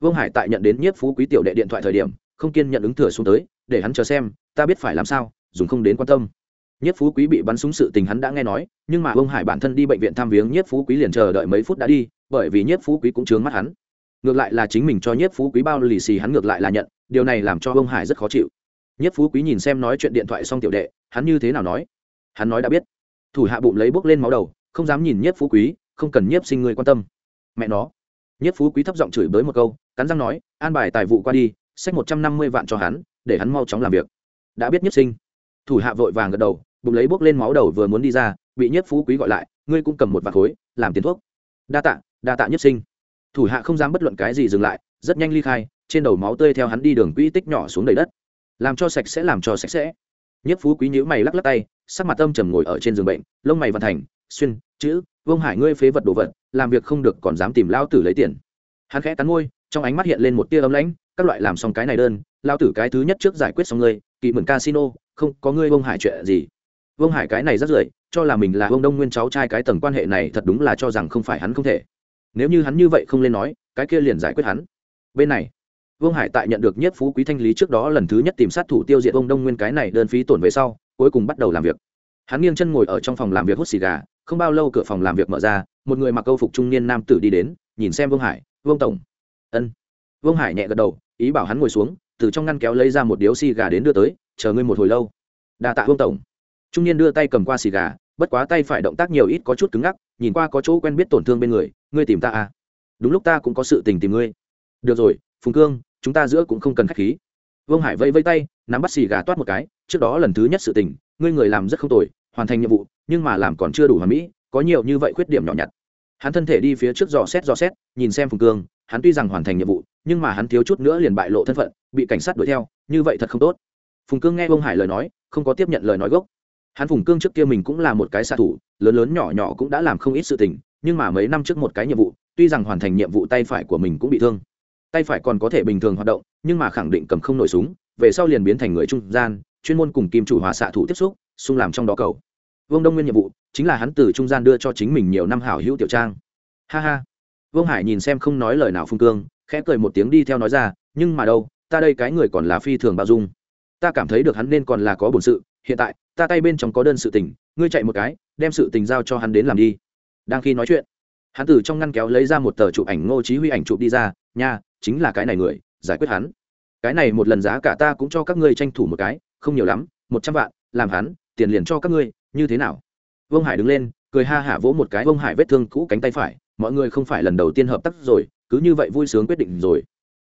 Vương hải tại nhận đến Nhất phú quý tiểu đệ điện thoại thời điểm, không kiên nhận ứng thừa xuống tới, để hắn chờ xem, ta biết phải làm sao, dùng không đến quan tâm. Nhất phú quý bị bắn súng sự tình hắn đã nghe nói, nhưng mà vương hải bản thân đi bệnh viện thăm viếng Nhất phú quý liền chờ đợi mấy phút đã đi, bởi vì Nhất phú quý cũng chướng mắt hắn ngược lại là chính mình cho Nhất phú quý bao lì xì hắn ngược lại là nhận, điều này làm cho ông hải rất khó chịu. Nhất phú quý nhìn xem nói chuyện điện thoại xong tiểu đệ, hắn như thế nào nói? Hắn nói đã biết. Thủ hạ bụng lấy bốc lên máu đầu, không dám nhìn Nhất phú quý, không cần nhiếp sinh người quan tâm. Mẹ nó. Nhất phú quý thấp giọng chửi bới một câu, cắn răng nói, an bài tài vụ qua đi sách một trăm năm mươi vạn cho hắn, để hắn mau chóng làm việc. Đã biết nhiếp sinh. Thủ hạ vội vàng gật đầu, bụng lấy bốc lên máu đầu vừa muốn đi ra, bị Nhất phú quý gọi lại, ngươi cũng cầm một vạt khối, làm tiền thuốc. Đa tạ đa tạ Nhất sinh thủ hạ không dám bất luận cái gì dừng lại, rất nhanh ly khai, trên đầu máu tươi theo hắn đi đường quỹ tích nhỏ xuống đầy đất. Làm cho sạch sẽ, làm cho sạch sẽ. Nhất phú quý nhữ mày lắc lắc tay, sắc mặt âm trầm ngồi ở trên giường bệnh, lông mày văn thành, xuyên, chữ, vương hải ngươi phế vật đồ vật, làm việc không được còn dám tìm lao tử lấy tiền. Hắn khẽ cắn môi, trong ánh mắt hiện lên một tia ấm lãnh, các loại làm xong cái này đơn lao tử cái thứ nhất trước giải quyết xong ngươi kỳ mượn casino, không, có ngươi vương hải chuyện gì? Vương hải cái này rất rưởi cho là mình là vương đông nguyên cháu trai cái tầng quan hệ này thật đúng là cho rằng không phải hắn không thể nếu như hắn như vậy không lên nói, cái kia liền giải quyết hắn. Bên này, vương hải tại nhận được nhất phú quý thanh lý trước đó lần thứ nhất tìm sát thủ tiêu diệt ông đông nguyên cái này đơn phí tổn về sau, cuối cùng bắt đầu làm việc. Hắn nghiêng chân ngồi ở trong phòng làm việc hút xì gà, không bao lâu cửa phòng làm việc mở ra, một người mặc câu phục trung niên nam tử đi đến, nhìn xem vương hải, vương tổng. Ân. Vương hải nhẹ gật đầu, ý bảo hắn ngồi xuống, từ trong ngăn kéo lấy ra một điếu xì gà đến đưa tới, chờ ngươi một hồi lâu. Đa tạ vương tổng. Trung niên đưa tay cầm qua xì gà, bất quá tay phải động tác nhiều ít có chút cứng ngắc nhìn qua có chỗ quen biết tổn thương bên người, ngươi tìm ta à? Đúng lúc ta cũng có sự tình tìm ngươi. Được rồi, phùng cương, chúng ta giữa cũng không cần k h á c h khí. Vương hải vây vây tay, nắm bắt xì gà toát một cái, trước đó lần thứ nhất sự tình, ngươi người làm rất không tồi, hoàn thành nhiệm vụ, nhưng mà làm còn chưa đủ hoàn mỹ, có nhiều như vậy khuyết điểm nhỏ nhặt. Hắn thân thể đi phía trước dò xét dò xét, nhìn xem phùng cương, hắn tuy rằng hoàn thành nhiệm vụ, nhưng mà hắn thiếu chút nữa liền bại lộ thân phận, bị cảnh sát đuổi theo, như vậy thật không tốt. Phùng cương nghe vương hải lời nói, không có tiếp nhận lời nói gốc hắn phùng cương trước kia mình cũng là một cái xạ thủ, lớn lớn nhỏ nhỏ cũng đã làm không ít sự tình, nhưng mà mấy năm trước một cái nhiệm vụ, tuy rằng hoàn thành nhiệm vụ tay phải của mình cũng bị thương. Tay phải còn có thể bình thường hoạt động, nhưng mà khẳng định cầm không nổi súng, về sau liền biến thành người trung gian, chuyên môn cùng kim chủ hòa xạ thủ tiếp xúc, xung làm trong đó cầu. Vương đông nguyên nhiệm vụ, chính là hắn từ trung gian đưa cho chính mình nhiều năm hảo hữu tiểu trang. Ha ha. Vương hải nhìn xem không nói lời nào phung cương, khẽ cười một tiếng đi theo nói ra, nhưng mà đâu, ta đây cái người còn là phi thường bao dung. Ta cảm thấy được hắn nên còn là có bổn sự, hiện tại ta tay bên trong có đơn sự tình, ngươi chạy một cái, đem sự tình giao cho hắn đến làm đi. Đang khi nói chuyện, hắn từ trong ngăn kéo lấy ra một tờ chụp ảnh ngô chí huy ảnh chụp đi ra, nha, chính là cái này người, giải quyết hắn. Cái này một lần giá cả ta cũng cho các ngươi tranh thủ một cái, không nhiều lắm, một trăm vạn, làm hắn, tiền liền cho các ngươi, như thế nào? Vương hải đứng lên, cười ha hả vỗ một cái vương hải vết thương cũ cánh tay phải, mọi người không phải lần đầu tiên hợp tác rồi, cứ như vậy vui sướng quyết định rồi.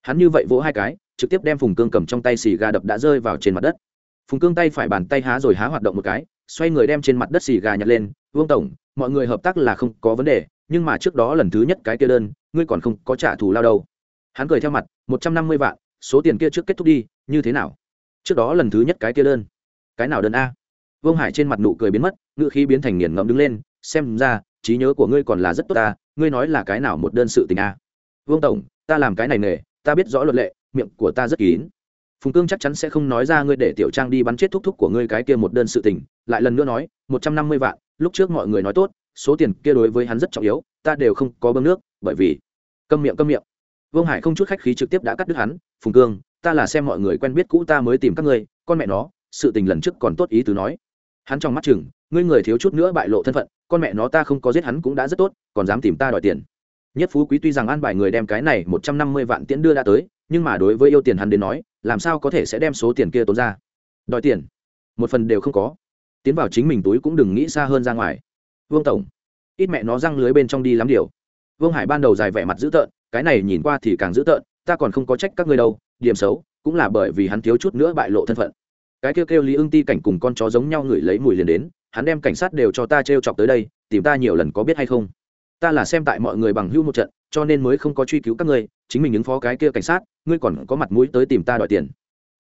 Hắn như vậy vỗ hai cái, trực tiếp đem phùng cương cầm trong tay xì ga đập đã rơi vào trên mặt đất phùng cương tay phải bàn tay há rồi há hoạt động một cái, xoay người đem trên mặt đất xì gà nhặt lên, vương tổng, mọi người hợp tác là không có vấn đề, nhưng mà trước đó lần thứ nhất cái kia đơn, ngươi còn không có trả thù lao đâu. Hắn cười theo mặt, một trăm năm mươi vạn, số tiền kia trước kết thúc đi, như thế nào? Trước đó lần thứ nhất cái kia đơn, cái nào đơn a? Vương hải trên mặt nụ cười biến mất ngự khí biến thành nghiền ngẫm đứng lên, xem ra, trí nhớ của ngươi còn là rất tốt ta, ngươi nói là cái nào một đơn sự tình a? Vương tổng, ta làm cái này nghề, ta biết rõ luật lệ, miệng của ta rất kín phùng cương chắc chắn sẽ không nói ra ngươi để tiểu trang đi bắn chết thúc thúc của ngươi cái kia một đơn sự tình, lại lần nữa nói, một trăm năm mươi vạn, lúc trước mọi người nói tốt, số tiền kia đối với hắn rất trọng yếu, ta đều không có bơm nước, bởi vì câm miệng câm miệng. Vương hải không chút khách khí trực tiếp đã cắt đứt hắn, phùng cương, ta là xem mọi người quen biết cũ ta mới tìm các ngươi, con mẹ nó, sự tình lần trước còn tốt ý từ nói. Hắn trong mắt chừng, ngươi người thiếu chút nữa bại lộ thân phận, con mẹ nó ta không có giết hắn cũng đã rất tốt, còn dám tìm ta đòi tiền. Nhất phú quý tuy rằng an bài người đem cái này một trăm năm mươi vạn tiễn đưa đã tới nhưng mà đối với yêu tiền hắn đến nói, làm sao có thể sẽ đem số tiền kia tốn ra? Đòi tiền, một phần đều không có. Tiến vào chính mình túi cũng đừng nghĩ xa hơn ra ngoài. Vương tổng, ít mẹ nó răng lưới bên trong đi lắm điều. Vương hải ban đầu dài vẻ mặt dữ tợn, cái này nhìn qua thì càng dữ tợn, ta còn không có trách các ngươi đâu, điểm xấu cũng là bởi vì hắn thiếu chút nữa bại lộ thân phận. Cái kêu kêu lý ưng ti cảnh cùng con chó giống nhau ngửi lấy mùi liền đến, hắn đem cảnh sát đều cho ta t r e o chọc tới đây, tìm ta nhiều lần có biết hay không? Ta là xem tại mọi người bằng hưu một trận cho nên mới không có truy cứu các ngươi, chính mình ứng phó cái kia cảnh sát, ngươi còn có mặt mũi tới tìm ta đòi tiền.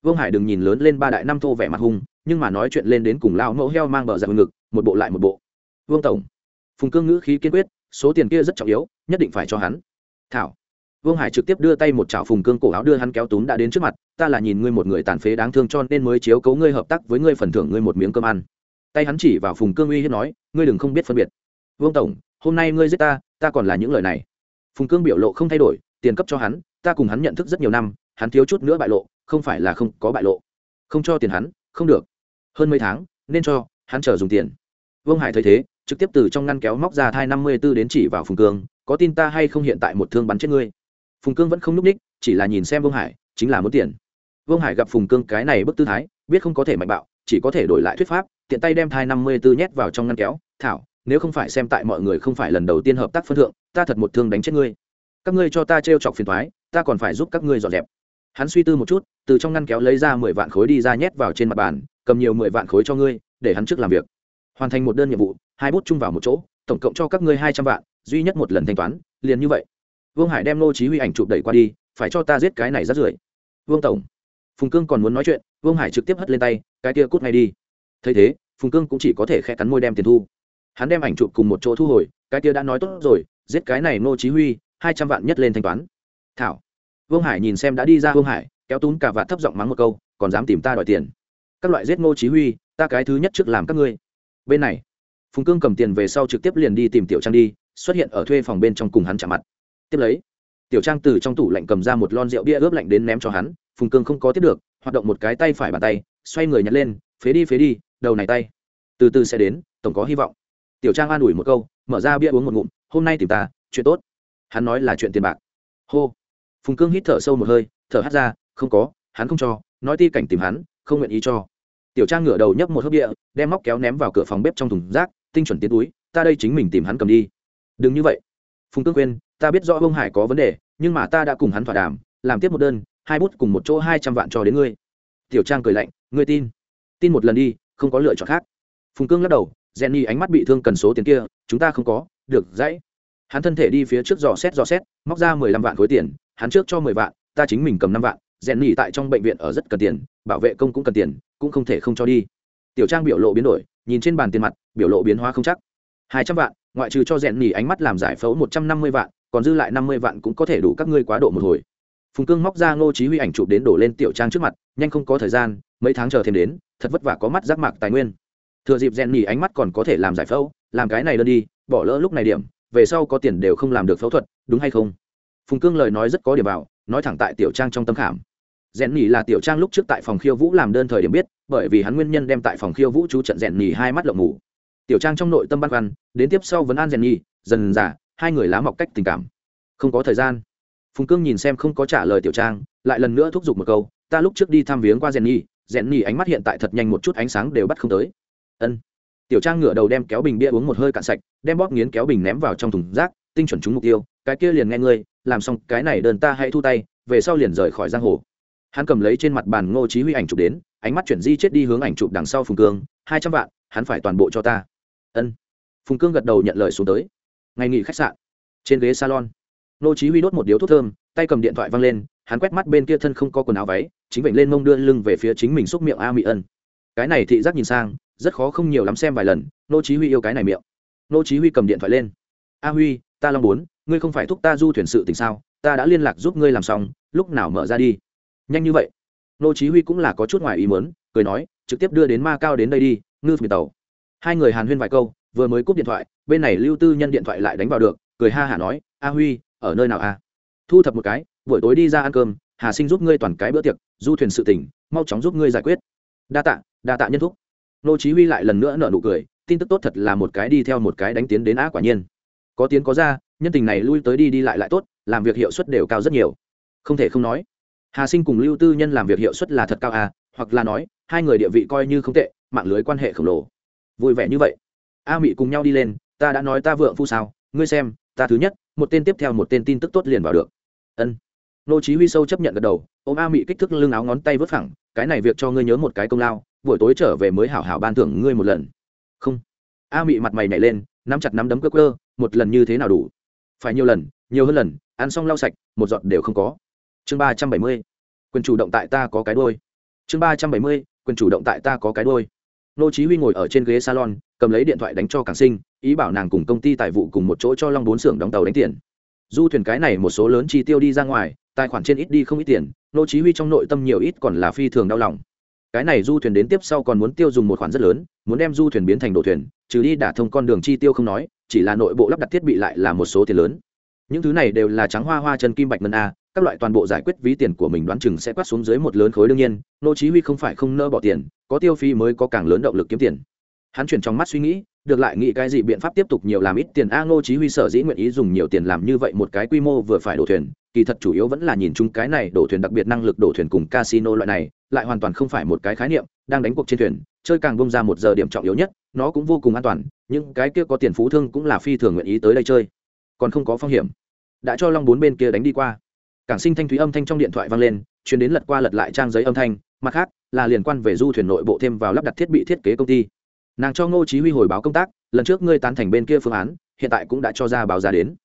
Vương hải đừng nhìn lớn lên ba đại năm thô vẻ mặt hung, nhưng mà nói chuyện lên đến cùng lao mẫu heo mang bờ dạng ngực, một bộ lại một bộ. Vương tổng, phùng cương ngữ khí kiên quyết, số tiền kia rất trọng yếu, nhất định phải cho hắn. Thảo. Vương hải trực tiếp đưa tay một chảo phùng cương cổ áo đưa hắn kéo túm đã đến trước mặt, ta là nhìn ngươi một người tàn phế đáng thương cho nên mới chiếu cấu ngươi hợp tác với ngươi phần thưởng ngươi một miếng cơm ăn. Tay hắn chỉ vào phùng cương uy hiếp nói, ngươi đừng không biết phân biệt. Vương tổng, hôm nay ngươi giết ta ta còn là những lời này phùng cương biểu lộ không thay đổi, tiền cấp cho hắn, ta cùng hắn nhận thức rất nhiều năm, hắn thiếu chút nữa bại lộ, không phải là không có bại lộ. Không cho tiền hắn, không được. Hơn mấy tháng, nên cho, hắn chờ dùng tiền. Vương hải thấy thế, trực tiếp từ trong ngăn kéo móc ra thai năm mươi b ố đến chỉ vào phùng cương, có tin ta hay không hiện tại một thương bắn chết ngươi? Phùng cương vẫn không n ú c ních, chỉ là nhìn xem vương hải, chính là muốn tiền. Vương hải gặp phùng cương cái này bức tư thái, biết không có thể mạnh bạo, chỉ có thể đổi lại thuyết pháp, tiện tay đem thai năm mươi b ố nhét vào trong ngăn kéo, thảo nếu không phải xem tại mọi người không phải lần đầu tiên hợp tác phân thượng, ta thật một thương đánh chết ngươi. Các ngươi cho ta t chọc phiền thoái ta còn phải giúp các ngươi dọn dẹp. Hắn suy tư một chút, từ trong ngăn kéo lấy ra mười vạn khối đi ra nhét vào trên mặt bàn, cầm nhiều mười vạn khối cho ngươi, để hắn trước làm việc. Hoàn thành một đơn nhiệm vụ, hai bút chung vào một chỗ, tổng cộng cho các ngươi hai trăm vạn, duy nhất một lần thanh toán, liền như vậy. Vương hải đem nô chí huy ảnh chụp đẩy qua đi, phải cho ta giết cái này rất rưởi. Vương tổng. Phùng cương còn muốn nói chuyện, vương hải trực tiếp hất lên tay, cái kia cút ngay đi. Thấy thế, phùng cương cũng chỉ có thể khẽ cắn môi đem tiền thu hắn đem ảnh chụp cùng một chỗ thu hồi, cái kia đã nói tốt rồi, giết cái này nô chí huy, hai trăm vạn nhất lên thanh toán. Thảo. Vương hải nhìn xem đã đi ra vương hải, kéo tún cả vạt thấp giọng mắng một câu, còn dám tìm ta đòi tiền. Các loại giết nô chí huy, ta cái thứ nhất trước làm các ngươi. Bên này, phùng cương cầm tiền về sau trực tiếp liền đi tìm tiểu trang đi, xuất hiện ở thuê phòng bên trong cùng hắn chạm mặt. Tiếp lấy, tiểu trang từ trong tủ lạnh cầm ra một lon rượu bia ướp lạnh đến ném cho hắn, phùng cương không có tiếp được, hoạt động một cái tay phải bàn tay, xoay người nhặt lên, phế đi phế đi, đầu này tay. Từ từ sẽ đến, tổng có hy vọng tiểu trang an ủi một câu mở ra bia uống một ngụm hôm nay tìm ta chuyện tốt. Hắn nói là chuyện tiền bạc. Hô. Phùng cương hít thở sâu một hơi thở hắt ra không có hắn không cho nói ti cảnh tìm hắn không nguyện ý cho. Tiểu trang ngửa đầu nhấp một hớp địa đem móc kéo ném vào cửa phòng bếp trong thùng rác tinh chuẩn tiến túi ta đây chính mình tìm hắn cầm đi. Đừng như vậy. Phùng cương khuyên, ta biết rõ ông hải có vấn đề nhưng mà ta đã cùng hắn thỏa đàm làm tiếp một đơn hai bút cùng một chỗ hai trăm vạn cho đến ngươi. Tiểu trang cười lạnh ngươi tin tin một lần đi không có lựa chọn khác. Phùng cương lắc đầu jenny ánh mắt bị thương cần số tiền kia, chúng ta không có, được, dãy. Hắn thân thể đi phía trước dò xét dò xét, móc ra mười lăm vạn khối tiền, hắn trước cho mười vạn, ta chính mình cầm năm vạn. Jenny tại trong bệnh viện ở rất cần tiền, bảo vệ công cũng cần tiền, cũng không thể không cho đi. Tiểu trang biểu lộ biến đổi, nhìn trên bàn tiền mặt, biểu lộ biến hóa không chắc. Hai trăm vạn, ngoại trừ cho Jenny ánh mắt làm giải phẫu một trăm năm mươi vạn, còn dư lại năm mươi vạn cũng có thể đủ các ngươi quá độ một hồi. Phùng cương móc ra ngô chí huy ảnh chụp đến đổ lên tiểu trang trước mặt, nhanh không có thời gian, mấy tháng chờ thêm đến, thật vất vả có mắt giác mạc tài nguyên thừa dịp rèn nhì ánh mắt còn có thể làm giải phẫu, làm cái này đơn đi, bỏ lỡ lúc này điểm, về sau có tiền đều không làm được phẫu thuật, đúng hay không? Phùng cương lời nói rất có điểm vào, nói thẳng tại tiểu trang trong tâm khảm. Rèn nhì là tiểu trang lúc trước tại phòng khiêu vũ làm đơn thời điểm biết, bởi vì hắn nguyên nhân đem tại phòng khiêu vũ chú trận rèn nhì hai mắt lộng ngủ. Tiểu trang trong nội tâm băn khoăn, đến tiếp sau vấn an rèn nhỉ dần giả hai người lá mọc cách tình cảm. Không có thời gian. Phùng cương nhìn xem không có trả lời tiểu trang, lại lần nữa thúc giục một câu, ta lúc trước đi thăm viếng qua rèn nhỉ rèn nhỉ ánh mắt hiện tại thật nhanh một chút, ánh sáng đều bắt không tới ân. Tiểu trang ngửa đầu đem kéo bình bia uống một hơi cạn sạch, đem bóp nghiến kéo bình ném vào trong thùng rác, tinh chuẩn trúng mục tiêu, cái kia liền nghe ngươi, làm xong, cái này đơn ta hãy thu tay, về sau liền rời khỏi giang hồ. Hắn cầm lấy trên mặt bàn ngô chí huy ảnh chụp đến, ánh mắt chuyển di chết đi hướng ảnh chụp đằng sau phùng cương, hai trăm vạn, hắn phải toàn bộ cho ta. Ân. Phùng cương gật đầu nhận lời xuống tới. Ngày nghỉ khách sạn. Trên ghế salon, Ngô chí huy đốt một điếu thuốc thơm, tay cầm điện thoại văng lên, hắn quét mắt bên kia thân không có quần áo váy, chính vịnh lên mông đưa lưng về phía chính mình xúc miệng a mỹ ân. Cái này thị giác nhìn sang rất khó không nhiều lắm xem vài lần, nô chí huy yêu cái này miệng. Nô chí huy cầm điện thoại lên. A huy, ta long bốn, ngươi không phải thúc ta du thuyền sự tình sao? Ta đã liên lạc giúp ngươi làm xong, lúc nào mở ra đi? Nhanh như vậy. Nô chí huy cũng là có chút ngoài ý muốn, cười nói, trực tiếp đưa đến ma cao đến đây đi, ngư phi tàu. Hai người hàn huyên vài câu, vừa mới cúp điện thoại, bên này lưu tư nhân điện thoại lại đánh vào được, cười ha hả nói, a huy, ở nơi nào a thu thập một cái, buổi tối đi ra ăn cơm, hà sinh giúp ngươi toàn cái bữa tiệc, du thuyền sự tỉnh mau chóng giúp ngươi giải quyết. Đa tạ đa tạ nhân thúc nô chí huy lại lần nữa nở nụ cười, tin tức tốt thật là một cái đi theo một cái đánh tiến đến á quả nhiên. Có tiến có ra, nhân tình này lui tới đi đi lại lại tốt, làm việc hiệu suất đều cao rất nhiều. Không thể không nói, hà sinh cùng lưu tư nhân làm việc hiệu suất là thật cao à hoặc là nói, hai người địa vị coi như không tệ, mạng lưới quan hệ khổng lồ. Vui vẻ như vậy. A mị cùng nhau đi lên, ta đã nói ta vượng phu sao, ngươi xem, ta thứ nhất, một tên tiếp theo một tên tin tức tốt liền vào được. Ân. Nô chí huy sâu chấp nhận gật đầu, ôm a mị kích thước lưng áo ngón tay vớt phẳng, cái này việc cho ngươi nhớ một cái công lao buổi tối trở về mới hảo hảo ban thưởng ngươi một lần. Không. A mị mặt mày nhảy lên, nắm chặt nắm đấm cơ cơ một lần như thế nào đủ? Phải nhiều lần, nhiều hơn lần, ăn xong lau sạch, một giọt đều không có. Chương ba trăm bảy mươi. Quyền chủ động tại ta có cái đôi chương ba trăm bảy mươi, quyền chủ động tại ta có cái đôi nô chí huy ngồi ở trên ghế salon, cầm lấy điện thoại đánh cho càng sinh, ý bảo nàng cùng công ty tài vụ cùng một chỗ cho long bốn xưởng đóng tàu đánh tiền. Du thuyền cái này một số lớn chi tiêu đi ra ngoài, tài khoản trên ít đi không ít tiền, nô chí huy trong nội tâm nhiều ít còn là phi thường đau lòng cái này du thuyền đến tiếp sau còn muốn tiêu dùng một khoản rất lớn, muốn đem du thuyền biến thành đồ thuyền, trừ đi đả thông con đường chi tiêu không nói, chỉ là nội bộ lắp đặt thiết bị lại là một số tiền lớn. Những thứ này đều là trắng hoa hoa chân kim bạch ngân a, các loại toàn bộ giải quyết ví tiền của mình đoán chừng sẽ quát xuống dưới một lớn khối đương nhiên, nô chí huy không phải không nỡ bỏ tiền, có tiêu phi mới có càng lớn động lực kiếm tiền. Hắn chuyển trong mắt suy nghĩ, được lại nghĩ cái gì biện pháp tiếp tục nhiều làm ít tiền a ngô chí huy sở dĩ nguyện ý dùng nhiều tiền làm như vậy một cái quy mô vừa phải đổ thuyền, kỳ thật chủ yếu vẫn là nhìn chung cái này đổ thuyền đặc biệt năng lực đổ thuyền cùng casino loại này lại hoàn toàn không phải một cái khái niệm, đang đánh cuộc trên thuyền, chơi càng bông ra một giờ điểm trọng yếu nhất, nó cũng vô cùng an toàn nhưng cái kia có tiền phú thương cũng là phi thường nguyện ý tới đây chơi. Còn không có phong hiểm. Đã cho long bốn bên kia đánh đi qua. Cảng sinh thanh thúy âm thanh trong điện thoại vang lên, chuyến đến lật qua lật lại trang giấy âm thanh, mặt khác, là liên quan về du thuyền nội bộ thêm vào lắp đặt thiết bị thiết kế công ty. Nàng cho ngô chí huy hồi báo công tác, lần trước ngươi tán thành bên kia phương án, hiện tại cũng đã cho ra báo giá đến.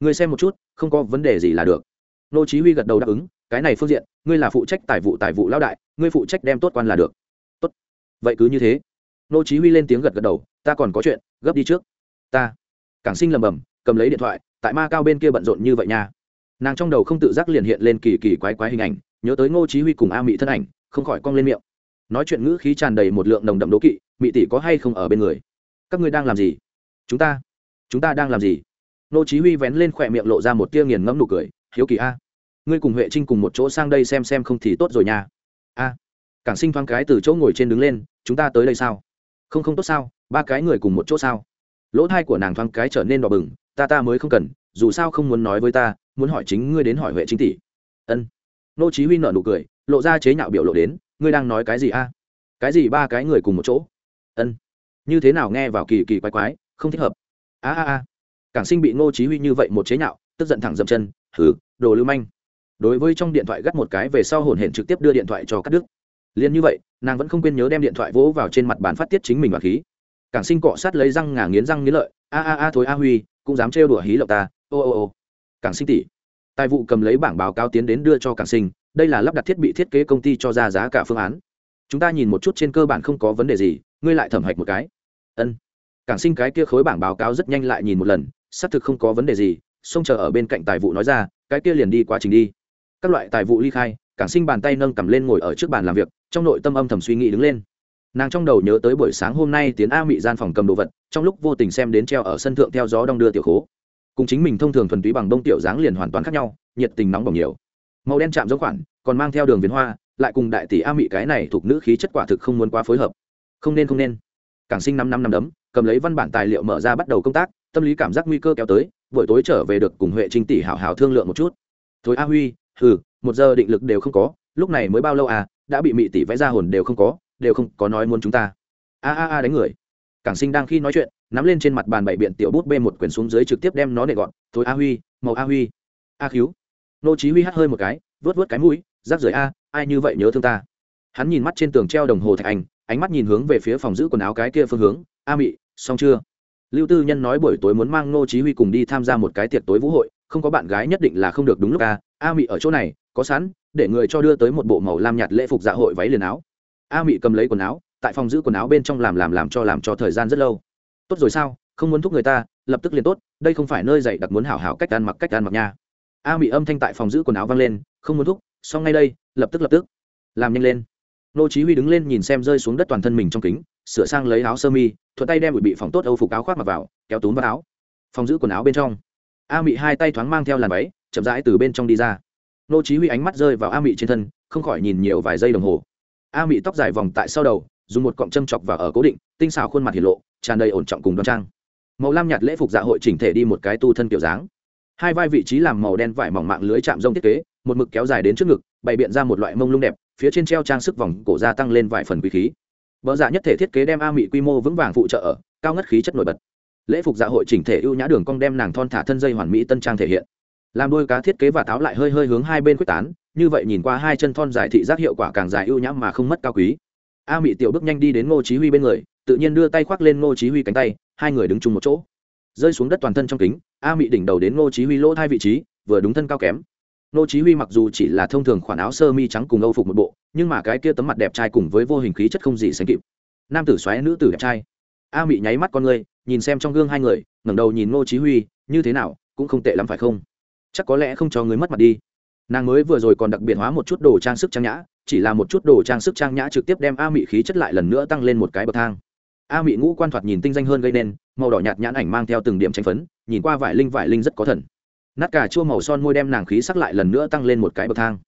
Ngươi xem một chút, không có vấn đề gì là được. Ngô chí huy gật đầu đáp ứng, cái này phương diện, ngươi là phụ trách tài vụ tài vụ lão đại ngươi phụ trách đem tốt quan là được. Tốt. Vậy cứ như thế. Ngô chí huy lên tiếng gật gật đầu, ta còn có chuyện, gấp đi trước. Ta. Cảng sinh lầm bầm cầm lấy điện thoại, tại ma cao bên kia bận rộn như vậy nha. Nàng trong đầu không tự giác liền hiện lên kỳ kỳ quái quái hình ảnh, nhớ tới ngô chí huy cùng a mỹ thân ảnh, không khỏi cong lên miệng. Nói chuyện ngữ khí tràn đầy một lượng nồng đậm đố kỵ mỹ tỷ có hay không ở bên người? Các ngươi đang làm gì? Chúng ta chúng ta đang làm gì? Nô chí huy vén lên khoẹt miệng lộ ra một tia nghiền ngẫm nụ cười, hiếu kỳ a, ngươi cùng huệ trinh cùng một chỗ sang đây xem xem không thì tốt rồi nha a cảng sinh thoáng cái từ chỗ ngồi trên đứng lên, chúng ta tới đây sao? Không không tốt sao? Ba cái người cùng một chỗ sao? Lỗ thai của nàng thoáng cái trở nên đỏ bừng, ta ta mới không cần, dù sao không muốn nói với ta, muốn hỏi chính ngươi đến hỏi huệ chính tỷ. Ân. Nô chí huy nở nụ cười, lộ ra chế nhạo biểu lộ đến, ngươi đang nói cái gì a? Cái gì ba cái người cùng một chỗ? Ân. Như thế nào nghe vào kỳ kỳ quái quái, không thích hợp. A a a. Cảng sinh bị nô chí huy như vậy một chế nhạo, tức giận thẳng dậm chân, hừ, đồ lưu manh đối với trong điện thoại gắt một cái về sau hồn hển trực tiếp đưa điện thoại cho cắt đứt. Liên như vậy, nàng vẫn không quên nhớ đem điện thoại vỗ vào trên mặt bàn phát tiết chính mình và khí. Cảng sinh cọ sát lấy răng ngà nghiến răng nghiến lợi, a a a thối a huy, cũng dám trêu đùa hí lộc ta, ô ô ô. Cảng sinh tỷ. Tài vụ cầm lấy bảng báo cáo tiến đến đưa cho cảng sinh, đây là lắp đặt thiết bị thiết kế công ty cho ra giá cả phương án. Chúng ta nhìn một chút trên cơ bản không có vấn đề gì, ngươi lại thẩm hạch một cái. Ân. Cảng sinh cái kia khối bảng báo cáo rất nhanh lại nhìn một lần, xác thực không có vấn đề gì, xông chờ ở bên cạnh tài vụ nói ra, cái kia liền đi quá trình đi các loại tài vụ ly khai, cảng sinh bàn tay nâng cầm lên ngồi ở trước bàn làm việc, trong nội tâm âm thầm suy nghĩ đứng lên. Nàng trong đầu nhớ tới buổi sáng hôm nay tiến a mị gian phòng cầm đồ vật, trong lúc vô tình xem đến treo ở sân thượng theo gió đong đưa tiểu khố. Cùng chính mình thông thường thuần túy bằng đông tiểu dáng liền hoàn toàn khác nhau, nhiệt tình nóng bỏng nhiều. Màu đen chạm giống khoản, còn mang theo đường viền hoa, lại cùng đại tỷ a mị cái này thuộc nữ khí chất quả thực không muốn quá phối hợp. Không nên không nên. Cảng sinh năm năm năm đấm, cầm lấy văn bản tài liệu mở ra bắt đầu công tác, tâm lý cảm giác nguy cơ kéo tới, buổi tối trở về được cùng huệ trinh tỷ hảo hảo thương lượng một chút. Thôi a huy hừ, một giờ định lực đều không có, lúc này mới bao lâu à đã bị mị tỷ vẽ ra hồn đều không có, đều không có nói muốn chúng ta. A a a đánh người. Cảng sinh đang khi nói chuyện, nắm lên trên mặt bàn bảy biện tiểu bút bê một quyển xuống dưới trực tiếp đem nó để gọn thối a huy, màu a huy. A cứu. Nô chí huy hắt hơi một cái vớt vớt cái mũi rác rưởi a, ai như vậy nhớ thương ta? Hắn nhìn mắt trên tường treo đồng hồ thạch anh ánh mắt nhìn hướng về phía phòng giữ quần áo cái kia phương hướng, a mị, xong chưa? Lưu tư nhân nói buổi tối muốn mang nô chí huy cùng đi tham gia một cái tiệc tối vũ hội không có bạn gái nhất định là không được đúng lúc a a mị ở chỗ này, có sẵn, để người cho đưa tới một bộ màu lam nhạt lễ phục dạ hội váy liền áo. A mị cầm lấy quần áo, tại phòng giữ quần áo bên trong làm làm làm cho làm cho thời gian rất lâu. Tốt rồi sao, không muốn thúc người ta, lập tức liền tốt, đây không phải nơi dạy đặc muốn hảo hảo cách ăn mặc cách ăn mặc nha. A mị âm thanh tại phòng giữ quần áo vang lên, không muốn thúc, xong ngay đây, lập tức lập tức. Làm nhanh lên. Nô chí huy đứng lên nhìn xem rơi xuống đất toàn thân mình trong kính, sửa sang lấy áo sơ mi, thuận tay đem bụi bị phòng tốt âu phục áo khoác mặc vào, kéo túm vào áo. Phòng giữ quần áo bên trong a mị hai tay thoáng mang theo làn váy, chậm rãi từ bên trong đi ra. Nô chí huy ánh mắt rơi vào a mị trên thân, không khỏi nhìn nhiều vài giây đồng hồ. A mị tóc dài vòng tại sau đầu, dùng một cọng châm chọc vào ở cố định, tinh xảo khuôn mặt hiển lộ, tràn đầy ổn trọng cùng đoan trang. Màu lam nhạt lễ phục dạ hội chỉnh thể đi một cái tu thân kiểu dáng. Hai vai vị trí làm màu đen vải mỏng mạng lưới chạm rông thiết kế, một mực kéo dài đến trước ngực, bày biện ra một loại mông lung đẹp, phía trên treo trang sức vòng cổ gia tăng lên vài phần quý khí. Bờ dạ nhất thể thiết kế đem a mị quy mô vững vàng phụ trợ ở, cao ngất khí chất nổi bật lễ phục dạ hội chỉnh thể ưu nhã đường cong đem nàng thon thả thân dây hoàn mỹ tân trang thể hiện. Làm đôi cá thiết kế và tháo lại hơi hơi hướng hai bên quyết tán, như vậy nhìn qua hai chân thon dài thị giác hiệu quả càng dài ưu nhã mà không mất cao quý. A mị tiểu bước nhanh đi đến ngô chí huy bên người, tự nhiên đưa tay khoác lên ngô chí huy cánh tay, hai người đứng chung một chỗ. Rơi xuống đất toàn thân trong kính, a mị đỉnh đầu đến ngô chí huy lỗ hai vị trí, vừa đúng thân cao kém. Ngô chí huy mặc dù chỉ là thông thường khoản áo sơ mi trắng cùng âu phục một bộ, nhưng mà cái kia tấm mặt đẹp trai cùng với vô hình khí chất không gì sánh kịp. Nam tử xoáy, nữ tử đẹp trai. A mị nháy mắt con ngươi nhìn xem trong gương hai người, ngẩng đầu nhìn ngô chí huy, như thế nào, cũng không tệ lắm phải không? Chắc có lẽ không cho người mất mặt đi. Nàng mới vừa rồi còn đặc biệt hóa một chút đồ trang sức trang nhã, chỉ là một chút đồ trang sức trang nhã trực tiếp đem a mị khí chất lại lần nữa tăng lên một cái bậc thang. A mị ngũ quan thoạt nhìn tinh danh hơn gây nên, màu đỏ nhạt nhãn ảnh mang theo từng điểm tranh phấn, nhìn qua vải linh vải linh rất có thần. Nát cả chua màu son môi đem nàng khí sắc lại lần nữa tăng lên một cái bậc thang.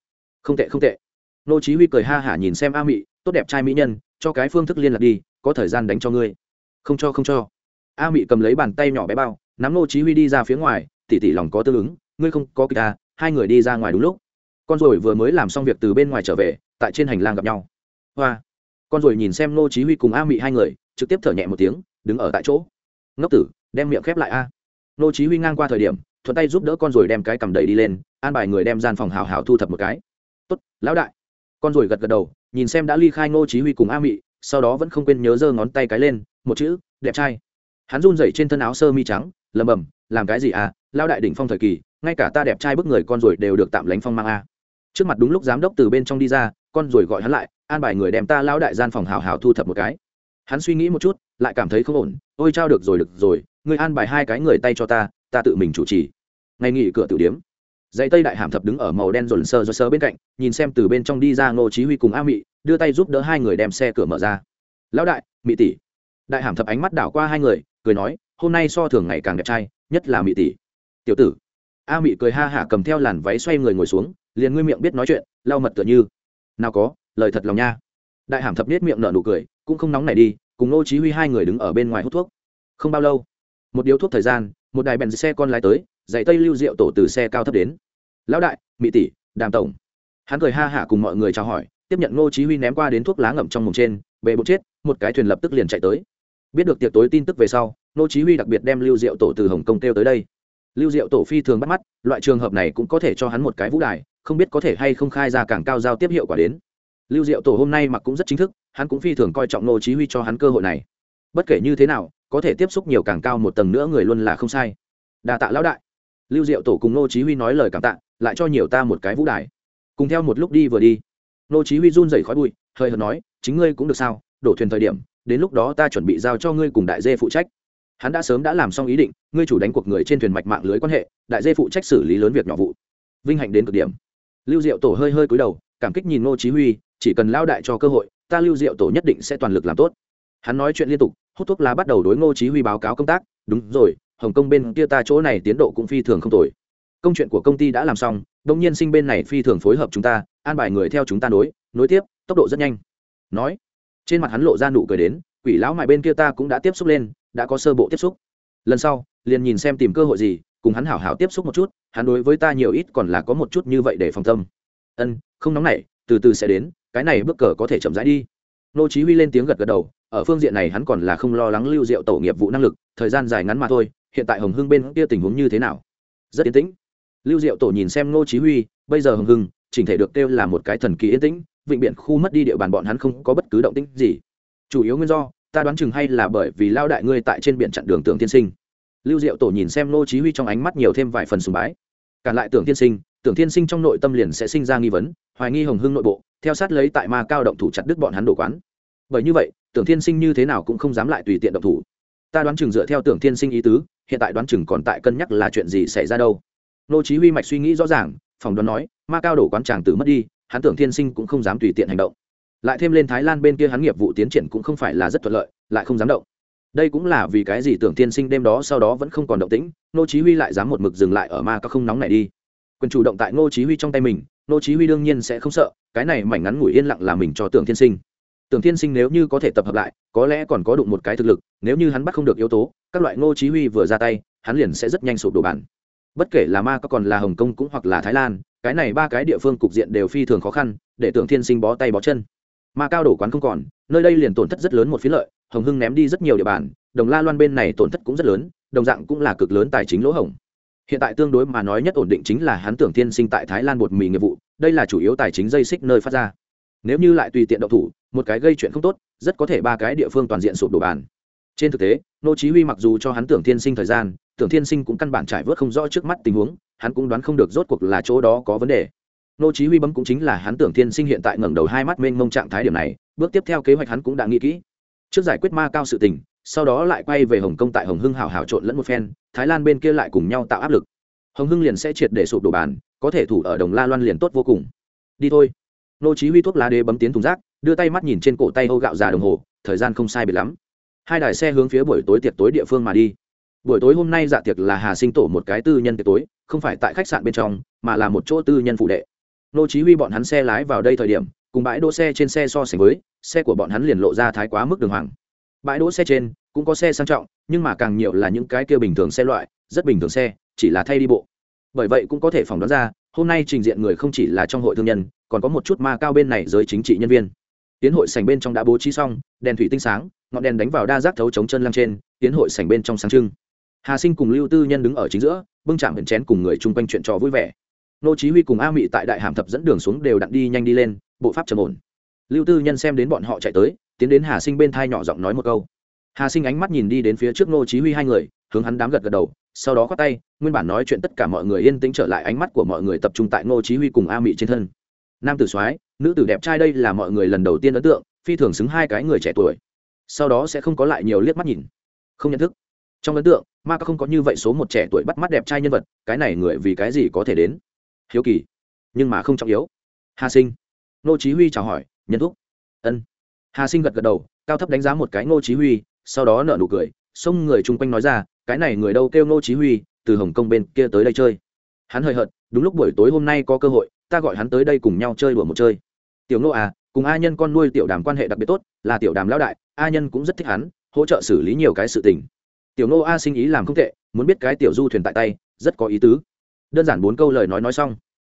Không tệ không tệ. Nô chí huy cười ha hả nhìn xem a mị, tốt đẹp trai mỹ nhân, cho cái phương thức liên lạc đi, có thời gian đánh cho ngươi. Không cho không cho a mị cầm lấy bàn tay nhỏ bé bao, nắm nô chí huy đi ra phía ngoài tỷ tỷ lòng có tương ứng, ngươi không có kỳ ta à, hai người đi ra ngoài đúng lúc. Con rồi vừa mới làm xong việc từ bên ngoài trở về, tại trên hành lang gặp nhau. Hoa. Con rồi nhìn xem nô chí huy cùng a mị hai người, trực tiếp thở nhẹ một tiếng, đứng ở tại chỗ. Ngốc tử, đem miệng khép lại a. Nô chí huy ngang qua thời điểm, thuận tay giúp đỡ con rồi đem cái cầm đẩy đi lên, an bài người đem gian phòng hào hào thu thập một cái. Tốt, lão đại. Con rồi gật gật đầu, nhìn xem đã ly khai nô chí huy cùng a mị, sau đó vẫn không quên nhớ giơ ngón tay cái lên, một chữ, đẹp trai hắn run rẩy trên thân áo sơ mi trắng lầm bầm làm cái gì à lão đại đỉnh phong thời kỳ, ngay cả ta đẹp trai bức người con rồi đều được tạm lánh phong mang a. Trước mặt đúng lúc giám đốc từ bên trong đi ra, con rồi gọi hắn lại, an bài người đem ta lão đại gian phòng hào hào thu thập một cái. Hắn suy nghĩ một chút, lại cảm thấy không ổn, ôi trao được rồi được rồi, người an bài hai cái người tay cho ta ta tự mình chủ trì. Ngày nghỉ cửa tử điếm dãy tây đại hàm thập đứng ở màu đen rồn sơ do sơ bên cạnh, nhìn xem từ bên trong đi ra ngô chí huy cùng a mị, đưa tay giúp đỡ hai người đem xe cửa mở ra. Lão đại, mị tỷ đại hàm thập ánh mắt đảo qua hai người, cười nói, hôm nay so thường ngày càng đẹp trai, nhất là mị tỷ. Tiểu tử. A mị cười ha hả cầm theo làn váy xoay người ngồi xuống, liền ngươi miệng biết nói chuyện, lau mật tựa như. Nào có, lời thật lòng nha. Đại hàm thập nết miệng nở nụ cười, cũng không nóng này đi, cùng nô chí huy hai người đứng ở bên ngoài hút thuốc. Không bao lâu, một điếu thuốc thời gian, một đài bèn xe con lái tới, dạy tây lưu diệu tổ từ xe cao thấp đến. Lão đại mỹ tỷ, đàm tổng. Hắn cười ha hả cùng mọi người chào hỏi, tiếp nhận ngô chí huy ném qua đến thuốc lá ngậm trong mồm trên, bề bột chết, một cái thuyền lập tức liền chạy tới biết được tiệc tối tin tức về sau, nô chí huy đặc biệt đem lưu diệu tổ từ hồng kông kêu tới đây. Lưu diệu tổ phi thường bắt mắt, loại trường hợp này cũng có thể cho hắn một cái vũ đài, không biết có thể hay không khai ra càng cao giao tiếp hiệu quả đến. Lưu diệu tổ hôm nay mặc cũng rất chính thức, hắn cũng phi thường coi trọng nô chí huy cho hắn cơ hội này. Bất kể như thế nào, có thể tiếp xúc nhiều càng cao một tầng nữa người luôn là không sai. Đa tạ lão đại. Lưu diệu tổ cùng nô chí huy nói lời cảm tạ, lại cho nhiều ta một cái vũ đài. Cùng theo một lúc đi vừa đi, nô chí huy run rẩy khói bụi hơi hợt nói, chính ngươi cũng được sao? Đổ thuyền thời điểm đến lúc đó ta chuẩn bị giao cho ngươi cùng đại dê phụ trách. Hắn đã sớm đã làm xong ý định, ngươi chủ đánh cuộc người trên thuyền mạch mạng lưới quan hệ, đại dê phụ trách xử lý lớn việc nhỏ vụ. Vinh hạnh đến cực điểm. Lưu diệu tổ hơi hơi cúi đầu, cảm kích nhìn ngô chí huy, chỉ cần lao đại cho cơ hội, ta lưu diệu tổ nhất định sẽ toàn lực làm tốt. Hắn nói chuyện liên tục, hút thuốc lá bắt đầu đối ngô chí huy báo cáo công tác, đúng rồi, hồng kông bên kia ta chỗ này tiến độ cũng phi thường không tồi. Công chuyện của công ty đã làm xong đông nhiên sinh bên này phi thường phối hợp chúng ta, an bài người theo chúng ta nối nối tiếp, tốc độ rất nhanh. Nói trên mặt hắn lộ ra nụ cười đến, quỷ lão mại bên kia ta cũng đã tiếp xúc lên, đã có sơ bộ tiếp xúc. Lần sau, liền nhìn xem tìm cơ hội gì, cùng hắn hảo hảo tiếp xúc một chút, hắn đối với ta nhiều ít còn là có một chút như vậy để phòng tâm. Ân, không nóng nảy, từ từ sẽ đến, cái này bước cờ có thể chậm rãi đi. Nô chí huy lên tiếng gật gật đầu, ở phương diện này hắn còn là không lo lắng lưu diệu tổ nghiệp vụ năng lực, thời gian dài ngắn mà thôi, hiện tại hồng hưng bên kia tình huống như thế nào? Rất yên tĩnh. Lưu diệu tổ nhìn xem nô chí huy, bây giờ hồng hưng, chỉnh thể được kêu là một cái thần kỳ yên tĩnh vịnh biển khu mất đi địa bàn bọn hắn không có bất cứ động tĩnh gì. Chủ yếu nguyên do, ta đoán chừng hay là bởi vì lao đại ngươi tại trên biển chặn đường tưởng tiên sinh. Lưu diệu tổ nhìn xem nô chí huy trong ánh mắt nhiều thêm vài phần sùng bái. Cản lại tưởng tiên sinh, tưởng tiên sinh trong nội tâm liền sẽ sinh ra nghi vấn, hoài nghi hồng hưng nội bộ, theo sát lấy tại ma cao động thủ chặt đứt bọn hắn đổ quán. Bởi như vậy, tưởng thiên sinh như thế nào cũng không dám lại tùy tiện động thủ. Ta đoán chừng dựa theo tưởng thiên sinh ý tứ, hiện tại đoán chừng còn tại cân nhắc là chuyện gì xảy ra đâu. Nô chí huy mạch suy nghĩ rõ ràng phòng đoán nói, ma cao đổ quán chàng tử mất đi hắn tưởng thiên sinh cũng không dám tùy tiện hành động. Lại thêm lên thái lan bên kia hắn nghiệp vụ tiến triển cũng không phải là rất thuận lợi, lại không dám động. Đây cũng là vì cái gì tưởng thiên sinh đêm đó sau đó vẫn không còn động tĩnh nô chí huy lại dám một mực dừng lại ở ma các không nóng này đi. Quyền chủ động tại nô chí huy trong tay mình nô chí huy đương nhiên sẽ không sợ, cái này mảnh ngắn ngủi yên lặng là mình cho tưởng thiên sinh. Tưởng thiên sinh nếu như có thể tập hợp lại, có lẽ còn có đụng một cái thực lực, nếu như hắn bắt không được yếu tố, các loại nô chí huy vừa ra tay, hắn liền sẽ rất nhanh sụp đổ bản bất kể là ma có còn là hồng kông cũng hoặc là thái lan, cái này ba cái địa phương cục diện đều phi thường khó khăn, để tưởng thiên sinh bó tay bó chân. Ma cao đổ quán không còn, nơi đây liền tổn thất rất lớn một phía lợi, hồng hưng ném đi rất nhiều địa bàn, đồng la loan bên này tổn thất cũng rất lớn, đồng dạng cũng là cực lớn tài chính lỗ hổng. Hiện tại tương đối mà nói nhất ổn định chính là hắn tưởng thiên sinh tại thái lan bột mì nghiệp vụ, đây là chủ yếu tài chính dây xích nơi phát ra. Nếu như lại tùy tiện động thủ, một cái gây chuyện không tốt, rất có thể ba cái địa phương toàn diện sụp đổ bàn. Trên thực tế, nô chí huy mặc dù cho hắn tưởng thiên sinh thời gian tưởng thiên sinh cũng căn bản trải vớt không rõ trước mắt tình huống, hắn cũng đoán không được rốt cuộc là chỗ đó có vấn đề. Nô chí huy bấm cũng chính là hắn tưởng thiên sinh hiện tại ngẩng đầu hai mắt mênh mông trạng thái điểm này, bước tiếp theo kế hoạch hắn cũng đã nghĩ kỹ. Trước giải quyết ma cao sự tình, sau đó lại quay về hồng kông tại hồng hưng hảo hảo trộn lẫn một phen, thái lan bên kia lại cùng nhau tạo áp lực. Hồng hưng liền sẽ triệt để sụp đổ bàn, có thể thủ ở đồng la loan liền tốt vô cùng. Đi thôi. Nô chí huy thuốc lá đế bấm tiến thùng rác, đưa tay mắt nhìn trên cổ tay hô gạo già đồng hồ, thời gian không sai biệt lắm. Hai đài xe hướng phía buổi tối tiệc tối địa phương mà đi buổi tối hôm nay dạ tiệc là hà sinh tổ một cái tư nhân tiệc tối, không phải tại khách sạn bên trong, mà là một chỗ tư nhân phụ đệ. Nô chí huy bọn hắn xe lái vào đây thời điểm, cùng bãi đỗ xe trên xe so sánh với, xe của bọn hắn liền lộ ra thái quá mức đường hoàng. Bãi đỗ xe trên cũng có xe sang trọng, nhưng mà càng nhiều là những cái kia bình thường xe loại, rất bình thường xe, chỉ là thay đi bộ. Bởi vậy cũng có thể phỏng đoán ra, hôm nay trình diện người không chỉ là trong hội thương nhân, còn có một chút ma cao bên này giới chính trị nhân viên. Tiến hội sảnh bên trong đã bố trí xong, đèn thủy tinh sáng, ngọn đèn đánh vào đa giác thấu chống chân lăng trên, tiến hội sảnh bên trong sáng trưng hà sinh cùng lưu tư nhân đứng ở chính giữa, bưng chạm biển chén cùng người chung quanh chuyện trò vui vẻ. Nô chí huy cùng a mị tại đại hàm thập dẫn đường xuống đều đặn đi nhanh đi lên, bộ pháp trầm ổn. Lưu tư nhân xem đến bọn họ chạy tới, tiến đến hà sinh bên thai nhỏ giọng nói một câu. Hà sinh ánh mắt nhìn đi đến phía trước nô chí huy hai người, hướng hắn đám gật gật đầu, sau đó quát tay, nguyên bản nói chuyện tất cả mọi người yên tĩnh trở lại ánh mắt của mọi người tập trung tại nô chí huy cùng a mị trên thân. Nam tử soái, nữ tử đẹp trai đây là mọi người lần đầu tiên ấn tượng, phi thường xứng hai cái người trẻ tuổi. Sau đó sẽ không có lại nhiều liếc mắt nhìn. Không nhận thức. Trong ấn tượng ma có không có như vậy số một trẻ tuổi bắt mắt đẹp trai nhân vật, cái này người vì cái gì có thể đến? Hiếu kỳ, nhưng mà không trọng yếu. Hà sinh nô chí huy chào hỏi, nhân thúc. Ân. Hà sinh gật gật đầu, cao thấp đánh giá một cái nô chí huy, sau đó nở nụ cười, xông người chung quanh nói ra, cái này người đâu kêu nô chí huy, từ hồng kông bên kia tới đây chơi. Hắn hơi hận đúng lúc buổi tối hôm nay có cơ hội, ta gọi hắn tới đây cùng nhau chơi đùa một chơi. Tiểu nô à cùng a nhân con nuôi tiểu đàm quan hệ đặc biệt tốt, là tiểu đàm lão đại, a nhân cũng rất thích hắn, hỗ trợ xử lý nhiều cái sự tình tiểu nô a sinh ý làm không tệ, muốn biết cái tiểu du thuyền tại tay, rất có ý tứ. Đơn giản bốn câu lời nói nói xong.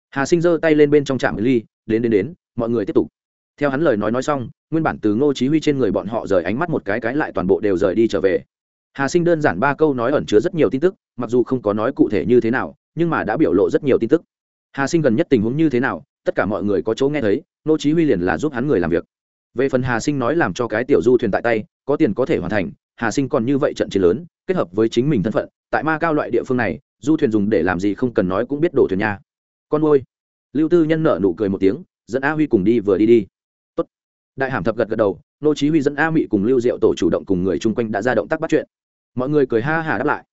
Hà sinh giơ tay lên bên trong trạm ly, đến đến đến, mọi người tiếp tục. Theo hắn lời nói nói xong, nguyên bản từ ngô chí huy trên người bọn họ rời ánh mắt một cái cái lại toàn bộ đều rời đi trở về. Hà sinh đơn giản ba câu nói ẩn chứa rất nhiều tin tức, mặc dù không có nói cụ thể như thế nào, nhưng mà đã biểu lộ rất nhiều tin tức. Hà sinh gần nhất tình huống như thế nào, tất cả mọi người có chỗ nghe thấy, ngô chí huy liền là giúp hắn người làm việc. Về phần hà sinh nói làm cho cái tiểu du thuyền tại tay, có tiền có thể hoàn thành hà sinh còn như vậy trận chiến lớn, kết hợp với chính mình thân phận, tại ma cao loại địa phương này, du thuyền dùng để làm gì không cần nói cũng biết đổ thuyền nha. Con ôi lưu tư nhân nợ nụ cười một tiếng, dẫn a huy cùng đi vừa đi đi. Tốt. đại hàm thập gật gật đầu, nô chí huy dẫn a mị cùng lưu diệu tổ chủ động cùng người chung quanh đã ra động tác bắt chuyện. Mọi người cười ha hà đáp lại.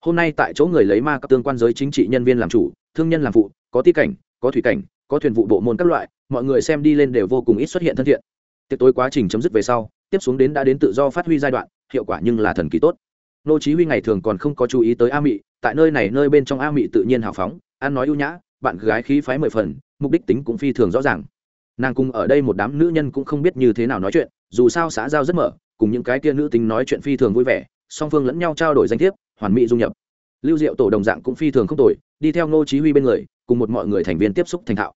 Hôm nay tại chỗ người lấy ma các tương quan giới chính trị nhân viên làm chủ, thương nhân làm phụ, có ti cảnh, có thủy cảnh, có thuyền vụ bộ môn các loại, mọi người xem đi lên đều vô cùng ít xuất hiện thân thiện. Tiệc tối quá trình chấm dứt về sau, tiếp xuống đến đã đến tự do phát huy giai đoạn hiệu quả nhưng là thần kỳ tốt. Nô chí huy ngày thường còn không có chú ý tới a mị, tại nơi này nơi bên trong a mị tự nhiên hào phóng, ăn nói ưu nhã, bạn gái khí phái mười phần, mục đích tính cũng phi thường rõ ràng. Nàng cùng ở đây một đám nữ nhân cũng không biết như thế nào nói chuyện, dù sao xã giao rất mở, cùng những cái kia nữ tính nói chuyện phi thường vui vẻ, song phương lẫn nhau trao đổi danh thiếp, hoàn mỹ dung nhập. Lưu diệu tổ đồng dạng cũng phi thường không tồi, đi theo ngô chí huy bên người, cùng một mọi người thành viên tiếp xúc thành thạo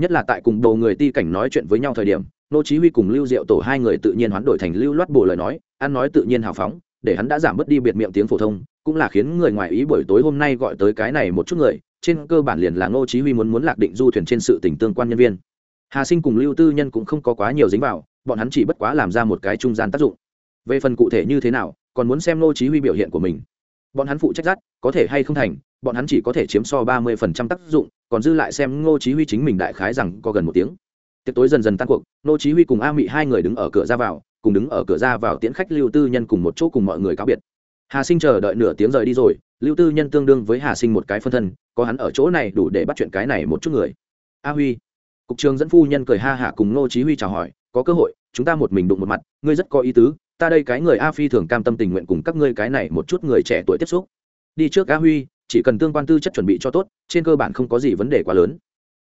nhất là tại cùng đồ người ti cảnh nói chuyện với nhau thời điểm nô chí huy cùng lưu diệu tổ hai người tự nhiên hoán đổi thành lưu loát bổ lời nói, ăn nói tự nhiên hào phóng, để hắn đã giảm bớt đi biệt miệng tiếng phổ thông, cũng là khiến người ngoài ý buổi tối hôm nay gọi tới cái này một chút người, trên cơ bản liền là nô chí huy muốn muốn lạc định du thuyền trên sự tình tương quan nhân viên. Hà sinh cùng lưu tư nhân cũng không có quá nhiều dính vào, bọn hắn chỉ bất quá làm ra một cái trung gian tác dụng. Về phần cụ thể như thế nào, còn muốn xem nô chí huy biểu hiện của mình. Bọn hắn phụ trách dắt, có thể hay không thành bọn hắn chỉ có thể chiếm so 30% tác dụng, còn dư lại xem ngô chí huy chính mình đại khái rằng có gần một tiếng. Tiệc tối dần dần tan cuộc, ngô chí huy cùng a mị hai người đứng ở cửa ra vào, cùng đứng ở cửa ra vào tiễn khách lưu tư nhân cùng một chỗ cùng mọi người cáo biệt. Hà sinh chờ đợi nửa tiếng rời đi rồi, lưu tư nhân tương đương với hà sinh một cái phân thân, có hắn ở chỗ này đủ để bắt chuyện cái này một chút người. A huy, cục trường dẫn phu nhân cười ha hả cùng ngô chí huy chào hỏi, có cơ hội, chúng ta một mình đụng một mặt, ngươi rất có ý tứ, ta đây cái người a phi thường cam tâm tình nguyện cùng các ngươi cái này một chút người trẻ tuổi tiếp xúc. Đi trước a huy chỉ cần tương quan tư chất chuẩn bị cho tốt, trên cơ bản không có gì vấn đề quá lớn.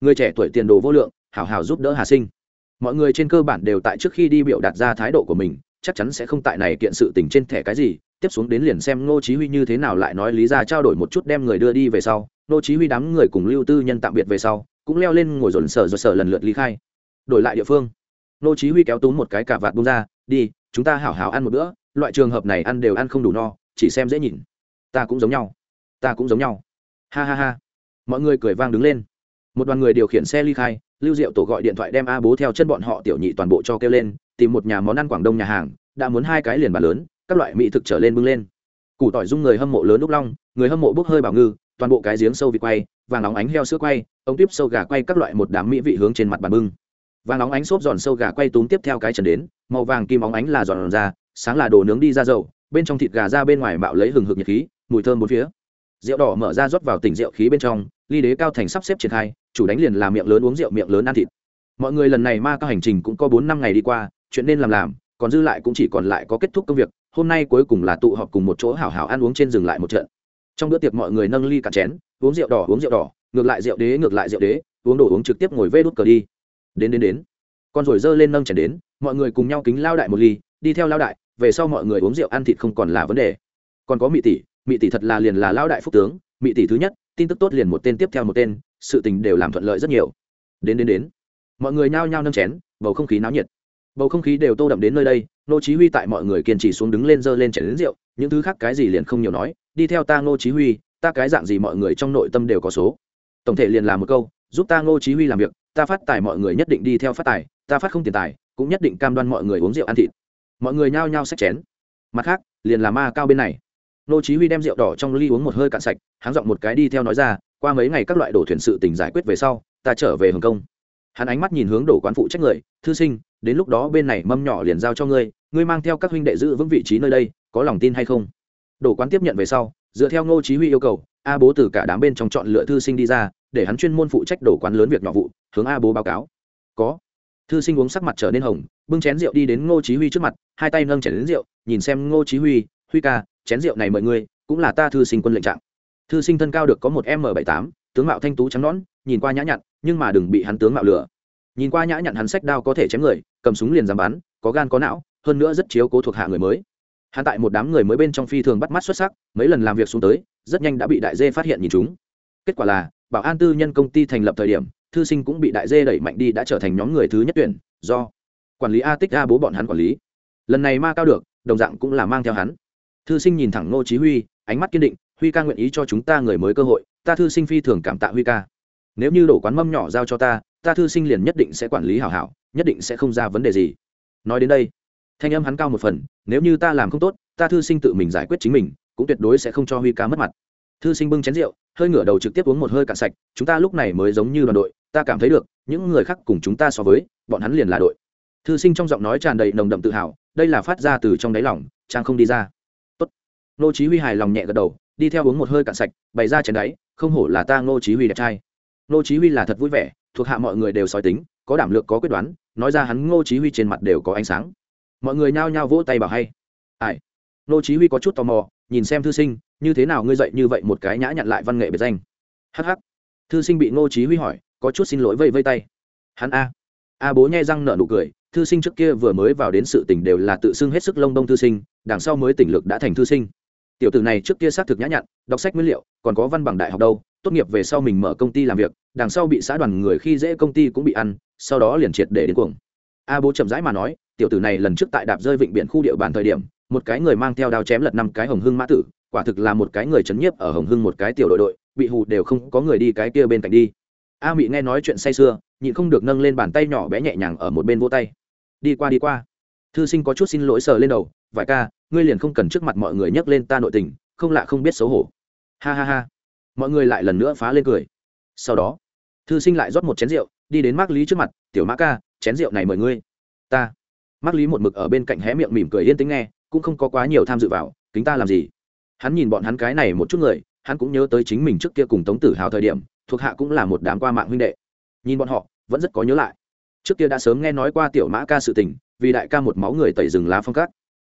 Người trẻ tuổi tiền đồ vô lượng, hảo hảo giúp đỡ hà sinh. Mọi người trên cơ bản đều tại trước khi đi biểu đạt ra thái độ của mình, chắc chắn sẽ không tại này kiện sự tình trên thẻ cái gì, tiếp xuống đến liền xem ngô chí huy như thế nào lại nói lý ra trao đổi một chút đem người đưa đi về sau. Ngô chí huy đám người cùng lưu tư nhân tạm biệt về sau, cũng leo lên ngồi dồn sở rồi sở lần lượt ly khai. Đổi lại địa phương. Ngô chí huy kéo túm một cái cả vạt bung ra, đi, chúng ta hảo hảo ăn một bữa, loại trường hợp này ăn đều ăn không đủ no, chỉ xem dễ nhìn. Ta cũng giống nhau ta cũng giống nhau. Ha ha ha. Mọi người cười vang đứng lên. Một đoàn người điều khiển xe ly khai, lưu diệu tổ gọi điện thoại đem a bố theo chân bọn họ tiểu nhị toàn bộ cho kêu lên, tìm một nhà món ăn quảng đông nhà hàng, đã muốn hai cái liền bàn lớn, các loại mỹ thực trở lên bưng lên. Củ tỏi dung người hâm mộ lớn lúc long, người hâm mộ bốc hơi bảo ngư, toàn bộ cái giếng sâu vị quay, vàng nóng ánh heo sữa quay, ống tiếp sâu gà quay các loại một đám mỹ vị hướng trên mặt bàn bưng. Vàng nóng ánh xốp giòn sâu gà quay túm tiếp theo cái trần đến, màu vàng kim óng ánh là giòn ra, sáng là đồ nướng đi ra dầu, bên trong thịt gà ra bên ngoài mạo lấy hừng hực nhiệt khí, mùi thơm bốn phía rượu đỏ mở ra rót vào tỉnh rượu khí bên trong, ly đế cao thành sắp xếp triển khai, chủ đánh liền làm miệng lớn uống rượu miệng lớn ăn thịt. Mọi người lần này ma các hành trình cũng có bốn năm ngày đi qua, chuyện nên làm làm, còn dư lại cũng chỉ còn lại có kết thúc công việc, hôm nay cuối cùng là tụ họp cùng một chỗ hảo hảo ăn uống trên rừng lại một trận. Trong bữa tiệc mọi người nâng ly cả chén, uống rượu đỏ, uống rượu đỏ, ngược lại rượu đế, ngược lại rượu đế, uống đồ uống trực tiếp ngồi vê đút cờ đi. Đến đến đến. Con rồi dơ lên nâng chén đến, mọi người cùng nhau kính lao đại một ly, đi theo lao đại, về sau mọi người uống rượu ăn thịt không còn là vấn đề. Còn có mỹ tỷ mỹ tỷ thật là liền là lao đại phúc tướng mỹ tỷ thứ nhất, tin tức tốt liền một tên tiếp theo một tên, sự tình đều làm thuận lợi rất nhiều. Đến đến đến. Mọi người nhao nhao nâng chén, bầu không khí náo nhiệt. Bầu không khí đều tô đậm đến nơi đây nô chí huy tại mọi người kiên trì xuống đứng lên dơ lên chén đến rượu, những thứ khác cái gì liền không nhiều nói, đi theo ta nô chí huy, ta cái dạng gì mọi người trong nội tâm đều có số. Tổng thể liền là một câu, giúp ta nô chí huy làm việc, ta phát tài mọi người nhất định đi theo phát tài, ta phát không tiền tài, cũng nhất định cam đoan mọi người uống rượu ăn thịt. Mọi người nhao nhao xách chén. Mặt khác, liền là ma cao bên này nô chí huy đem rượu đỏ trong ly uống một hơi cạn sạch hắn giọng một cái đi theo nói ra, qua mấy ngày các loại đổ thuyền sự tình giải quyết về sau, ta trở về hồng kông. Hắn ánh mắt nhìn hướng đổ quán phụ trách người, thư sinh, đến lúc đó bên này mâm nhỏ liền giao cho ngươi ngươi mang theo các huynh đệ giữ vững vị trí nơi đây, có lòng tin hay không? Đổ quán tiếp nhận về sau, dựa theo ngô chí huy yêu cầu, a bố từ cả đám bên trong chọn lựa thư sinh đi ra, để hắn chuyên môn phụ trách đổ quán lớn việc nhỏ vụ, hướng a bố báo cáo. Có. Thư sinh uống sắc mặt trở nên hồng, bưng chén rượu đi đến ngô chí huy trước mặt, hai tay nâng chén đến rượu, nhìn xem ngô chí huy huy ca chén rượu này mời ngươi, cũng là ta thư sinh quân lệnh trạng. Thư sinh thân cao được có một m bảy tám, tướng mạo thanh tú trắng nõn, nhìn qua nhã nhặn, nhưng mà đừng bị hắn tướng mạo lừa. Nhìn qua nhã nhặn hắn sách đao có thể chém người, cầm súng liền dám bắn, có gan có não, hơn nữa rất chiếu cố thuộc hạ người mới. Hắn tại một đám người mới bên trong phi thường bắt mắt xuất sắc, mấy lần làm việc xuống tới, rất nhanh đã bị đại dê phát hiện nhìn chúng. Kết quả là, bảo an tư nhân công ty thành lập thời điểm, thư sinh cũng bị đại dê đẩy mạnh đi đã trở thành nhóm người thứ nhất tuyển, do quản lý a tích a bố bọn hắn quản lý. Lần này ma cao được, đồng dạng cũng là mang theo hắn thư sinh nhìn thẳng ngô chí huy, ánh mắt kiên định, huy ca nguyện ý cho chúng ta người mới cơ hội, ta thư sinh phi thường cảm tạ huy ca. Nếu như đổ quán mâm nhỏ giao cho ta ta thư sinh liền nhất định sẽ quản lý hảo hảo, nhất định sẽ không ra vấn đề gì. Nói đến đây, thanh âm hắn cao một phần, nếu như ta làm không tốt, ta thư sinh tự mình giải quyết chính mình, cũng tuyệt đối sẽ không cho huy ca mất mặt. Thư sinh bưng chén rượu, hơi ngửa đầu trực tiếp uống một hơi cạn sạch, chúng ta lúc này mới giống như đoàn đội, ta cảm thấy được, những người khác cùng chúng ta so với, bọn hắn liền là đội. Thư sinh trong giọng nói tràn đầy nồng đậm tự hào, đây là phát ra từ trong đáy lòng, trang không đi ra nô chí huy hài lòng nhẹ gật đầu, đi theo uống một hơi cạn sạch, bày ra chén đáy, không hổ là ta nô chí huy đẹp trai. Nô chí huy là thật vui vẻ, thuộc hạ mọi người đều soi tính, có đảm lượng, có quyết đoán, nói ra hắn ngô chí huy trên mặt đều có ánh sáng. Mọi người nhao nhao vỗ tay bảo hay. Ai? Ngô chí huy có chút tò mò, nhìn xem thư sinh, như thế nào ngươi dậy như vậy một cái nhã nhặn lại văn nghệ biệt danh? Hắc hắc. Thư sinh bị ngô chí huy hỏi, có chút xin lỗi vây vây tay. Hắn a. A bố nhai răng nở nụ cười, thư sinh trước kia vừa mới vào đến sự tình đều là tự xưng hết sức lông đông thư sinh, đằng sau mới tỉnh lực đã thành thư sinh tiểu tử này trước kia xác thực nhã nhặn, đọc sách nguyên liệu, còn có văn bằng đại học đâu, tốt nghiệp về sau mình mở công ty làm việc, đằng sau bị xã đoàn người khi dễ công ty cũng bị ăn, sau đó liền triệt để đến cuồng. A bố chậm rãi mà nói, tiểu tử này lần trước tại đạp rơi vịnh biển khu địa bàn thời điểm, một cái người mang theo đao chém lật năm cái hồng hưng mã tử, quả thực là một cái người chấn nhiếp ở hồng hưng một cái tiểu đội đội, bị hù đều không có người đi cái kia bên cạnh đi. A mị nghe nói chuyện say sưa, nhịn không được nâng lên bàn tay nhỏ bé nhẹ nhàng ở một bên vô tay. Đi qua đi qua. Thư sinh có chút xin lỗi sờ lên đầu, vải ca ngươi liền không cần trước mặt mọi người nhắc lên ta nội tình, không lạ không biết xấu hổ. Ha ha ha. Mọi người lại lần nữa phá lên cười. Sau đó, thư sinh lại rót một chén rượu, đi đến mác lý trước mặt, tiểu mã ca, chén rượu này mời ngươi. Ta. Mác lý một mực ở bên cạnh hé miệng mỉm cười yên tĩnh nghe, cũng không có quá nhiều tham dự vào, kính ta làm gì? Hắn nhìn bọn hắn cái này một chút người, hắn cũng nhớ tới chính mình trước kia cùng tống tử hào thời điểm, thuộc hạ cũng là một đám qua mạng huynh đệ. Nhìn bọn họ, vẫn rất có nhớ lại. Trước kia đã sớm nghe nói qua tiểu mã ca sự tình, vì đại ca một máu người tẩy rừng lá phong cát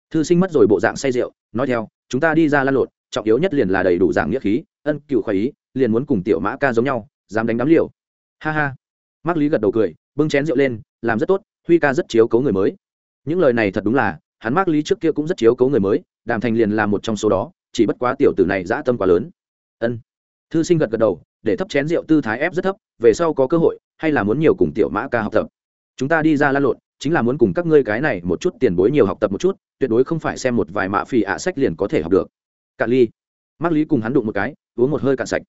thư sinh mất rồi bộ dạng say rượu, nói theo, chúng ta đi ra lan lộn, trọng yếu nhất liền là đầy đủ dạng nghĩa khí, ân, cựu khoái ý, liền muốn cùng tiểu mã ca giống nhau, dám đánh đám liều. Ha ha. Mắc lý gật đầu cười, bưng chén rượu lên, làm rất tốt, huy ca rất chiếu cấu người mới. Những lời này thật đúng là, hắn mắc lý trước kia cũng rất chiếu cấu người mới, đàm thành liền là một trong số đó, chỉ bất quá tiểu tử này dã tâm quá lớn. Ân. Thư sinh gật gật đầu, để thấp chén rượu tư thái ép rất thấp, về sau có cơ hội, hay là muốn nhiều cùng tiểu mã ca học tập. Chúng ta đi ra lan lộn chính là muốn cùng các ngươi cái này một chút tiền bối nhiều học tập một chút, tuyệt đối không phải xem một vài mạ phì ạ sách liền có thể học được. Cạn ly. Mắc lý cùng hắn đụng một cái, uống một hơi cạn sạch.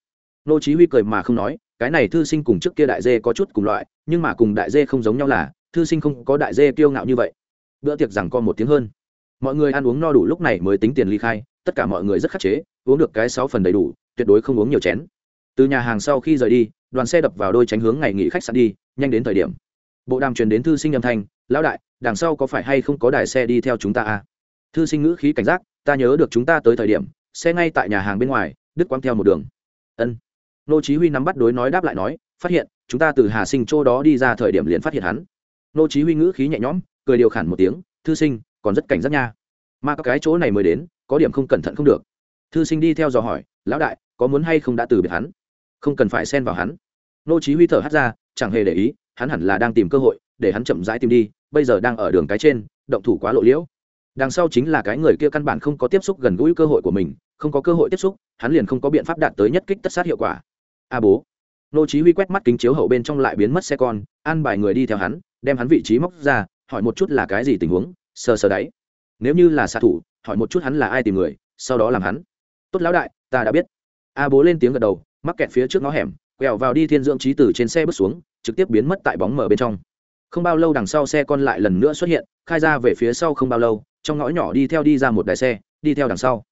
Nô chí huy cười mà không nói, cái này thư sinh cùng trước kia đại dê có chút cùng loại, nhưng mà cùng đại dê không giống nhau là, thư sinh không có đại dê kiêu ngạo như vậy. Bữa tiệc rằng còn một tiếng hơn. Mọi người ăn uống no đủ lúc này mới tính tiền ly khai, tất cả mọi người rất khắc chế, uống được cái sáu phần đầy đủ, tuyệt đối không uống nhiều chén. Từ nhà hàng sau khi rời đi, đoàn xe đập vào đôi tránh hướng ngày nghỉ khách sạn đi, nhanh đến thời điểm. Bộ đàm truyền đến thư sinh âm thanh lão đại, đằng sau có phải hay không có đài xe đi theo chúng ta à? Thư sinh ngữ khí cảnh giác, ta nhớ được chúng ta tới thời điểm, xe ngay tại nhà hàng bên ngoài, đứt quăng theo một đường. Ân. Nô chí huy nắm bắt đối nói đáp lại nói, phát hiện, chúng ta từ hà sinh châu đó đi ra thời điểm liền phát hiện hắn. Nô chí huy ngữ khí nhẹ nhõm, cười điều khản một tiếng, thư sinh, còn rất cảnh giác nha. Mà các cái chỗ này mới đến, có điểm không cẩn thận không được. Thư sinh đi theo dò hỏi, lão đại, có muốn hay không đã từ biệt hắn? Không cần phải xen vào hắn. Nô chí huy thở hắt ra, chẳng hề để ý, hắn hẳn là đang tìm cơ hội để hắn chậm rãi tìm đi, bây giờ đang ở đường cái trên, động thủ quá lộ liễu. Đằng sau chính là cái người kia căn bản không có tiếp xúc gần gũi cơ hội của mình, không có cơ hội tiếp xúc, hắn liền không có biện pháp đạt tới nhất kích tất sát hiệu quả. A bố. Nô chí huy quét mắt kính chiếu hậu bên trong lại biến mất xe con, an bài người đi theo hắn, đem hắn vị trí móc ra, hỏi một chút là cái gì tình huống, sờ sờ đấy nếu như là xạ thủ, hỏi một chút hắn là ai tìm người, sau đó làm hắn. Tốt lão đại, ta đã biết. A bố lên tiếng gật đầu, mắc kẹt phía trước ngõ hẻm, quẹo vào đi thiên dưỡng trí tử trên xe bước xuống, trực tiếp biến mất tại bóng mở bên trong không bao lâu đằng sau xe con lại lần nữa xuất hiện, khai ra về phía sau không bao lâu, trong ngõ nhỏ đi theo đi ra một đài xe, đi theo đằng sau.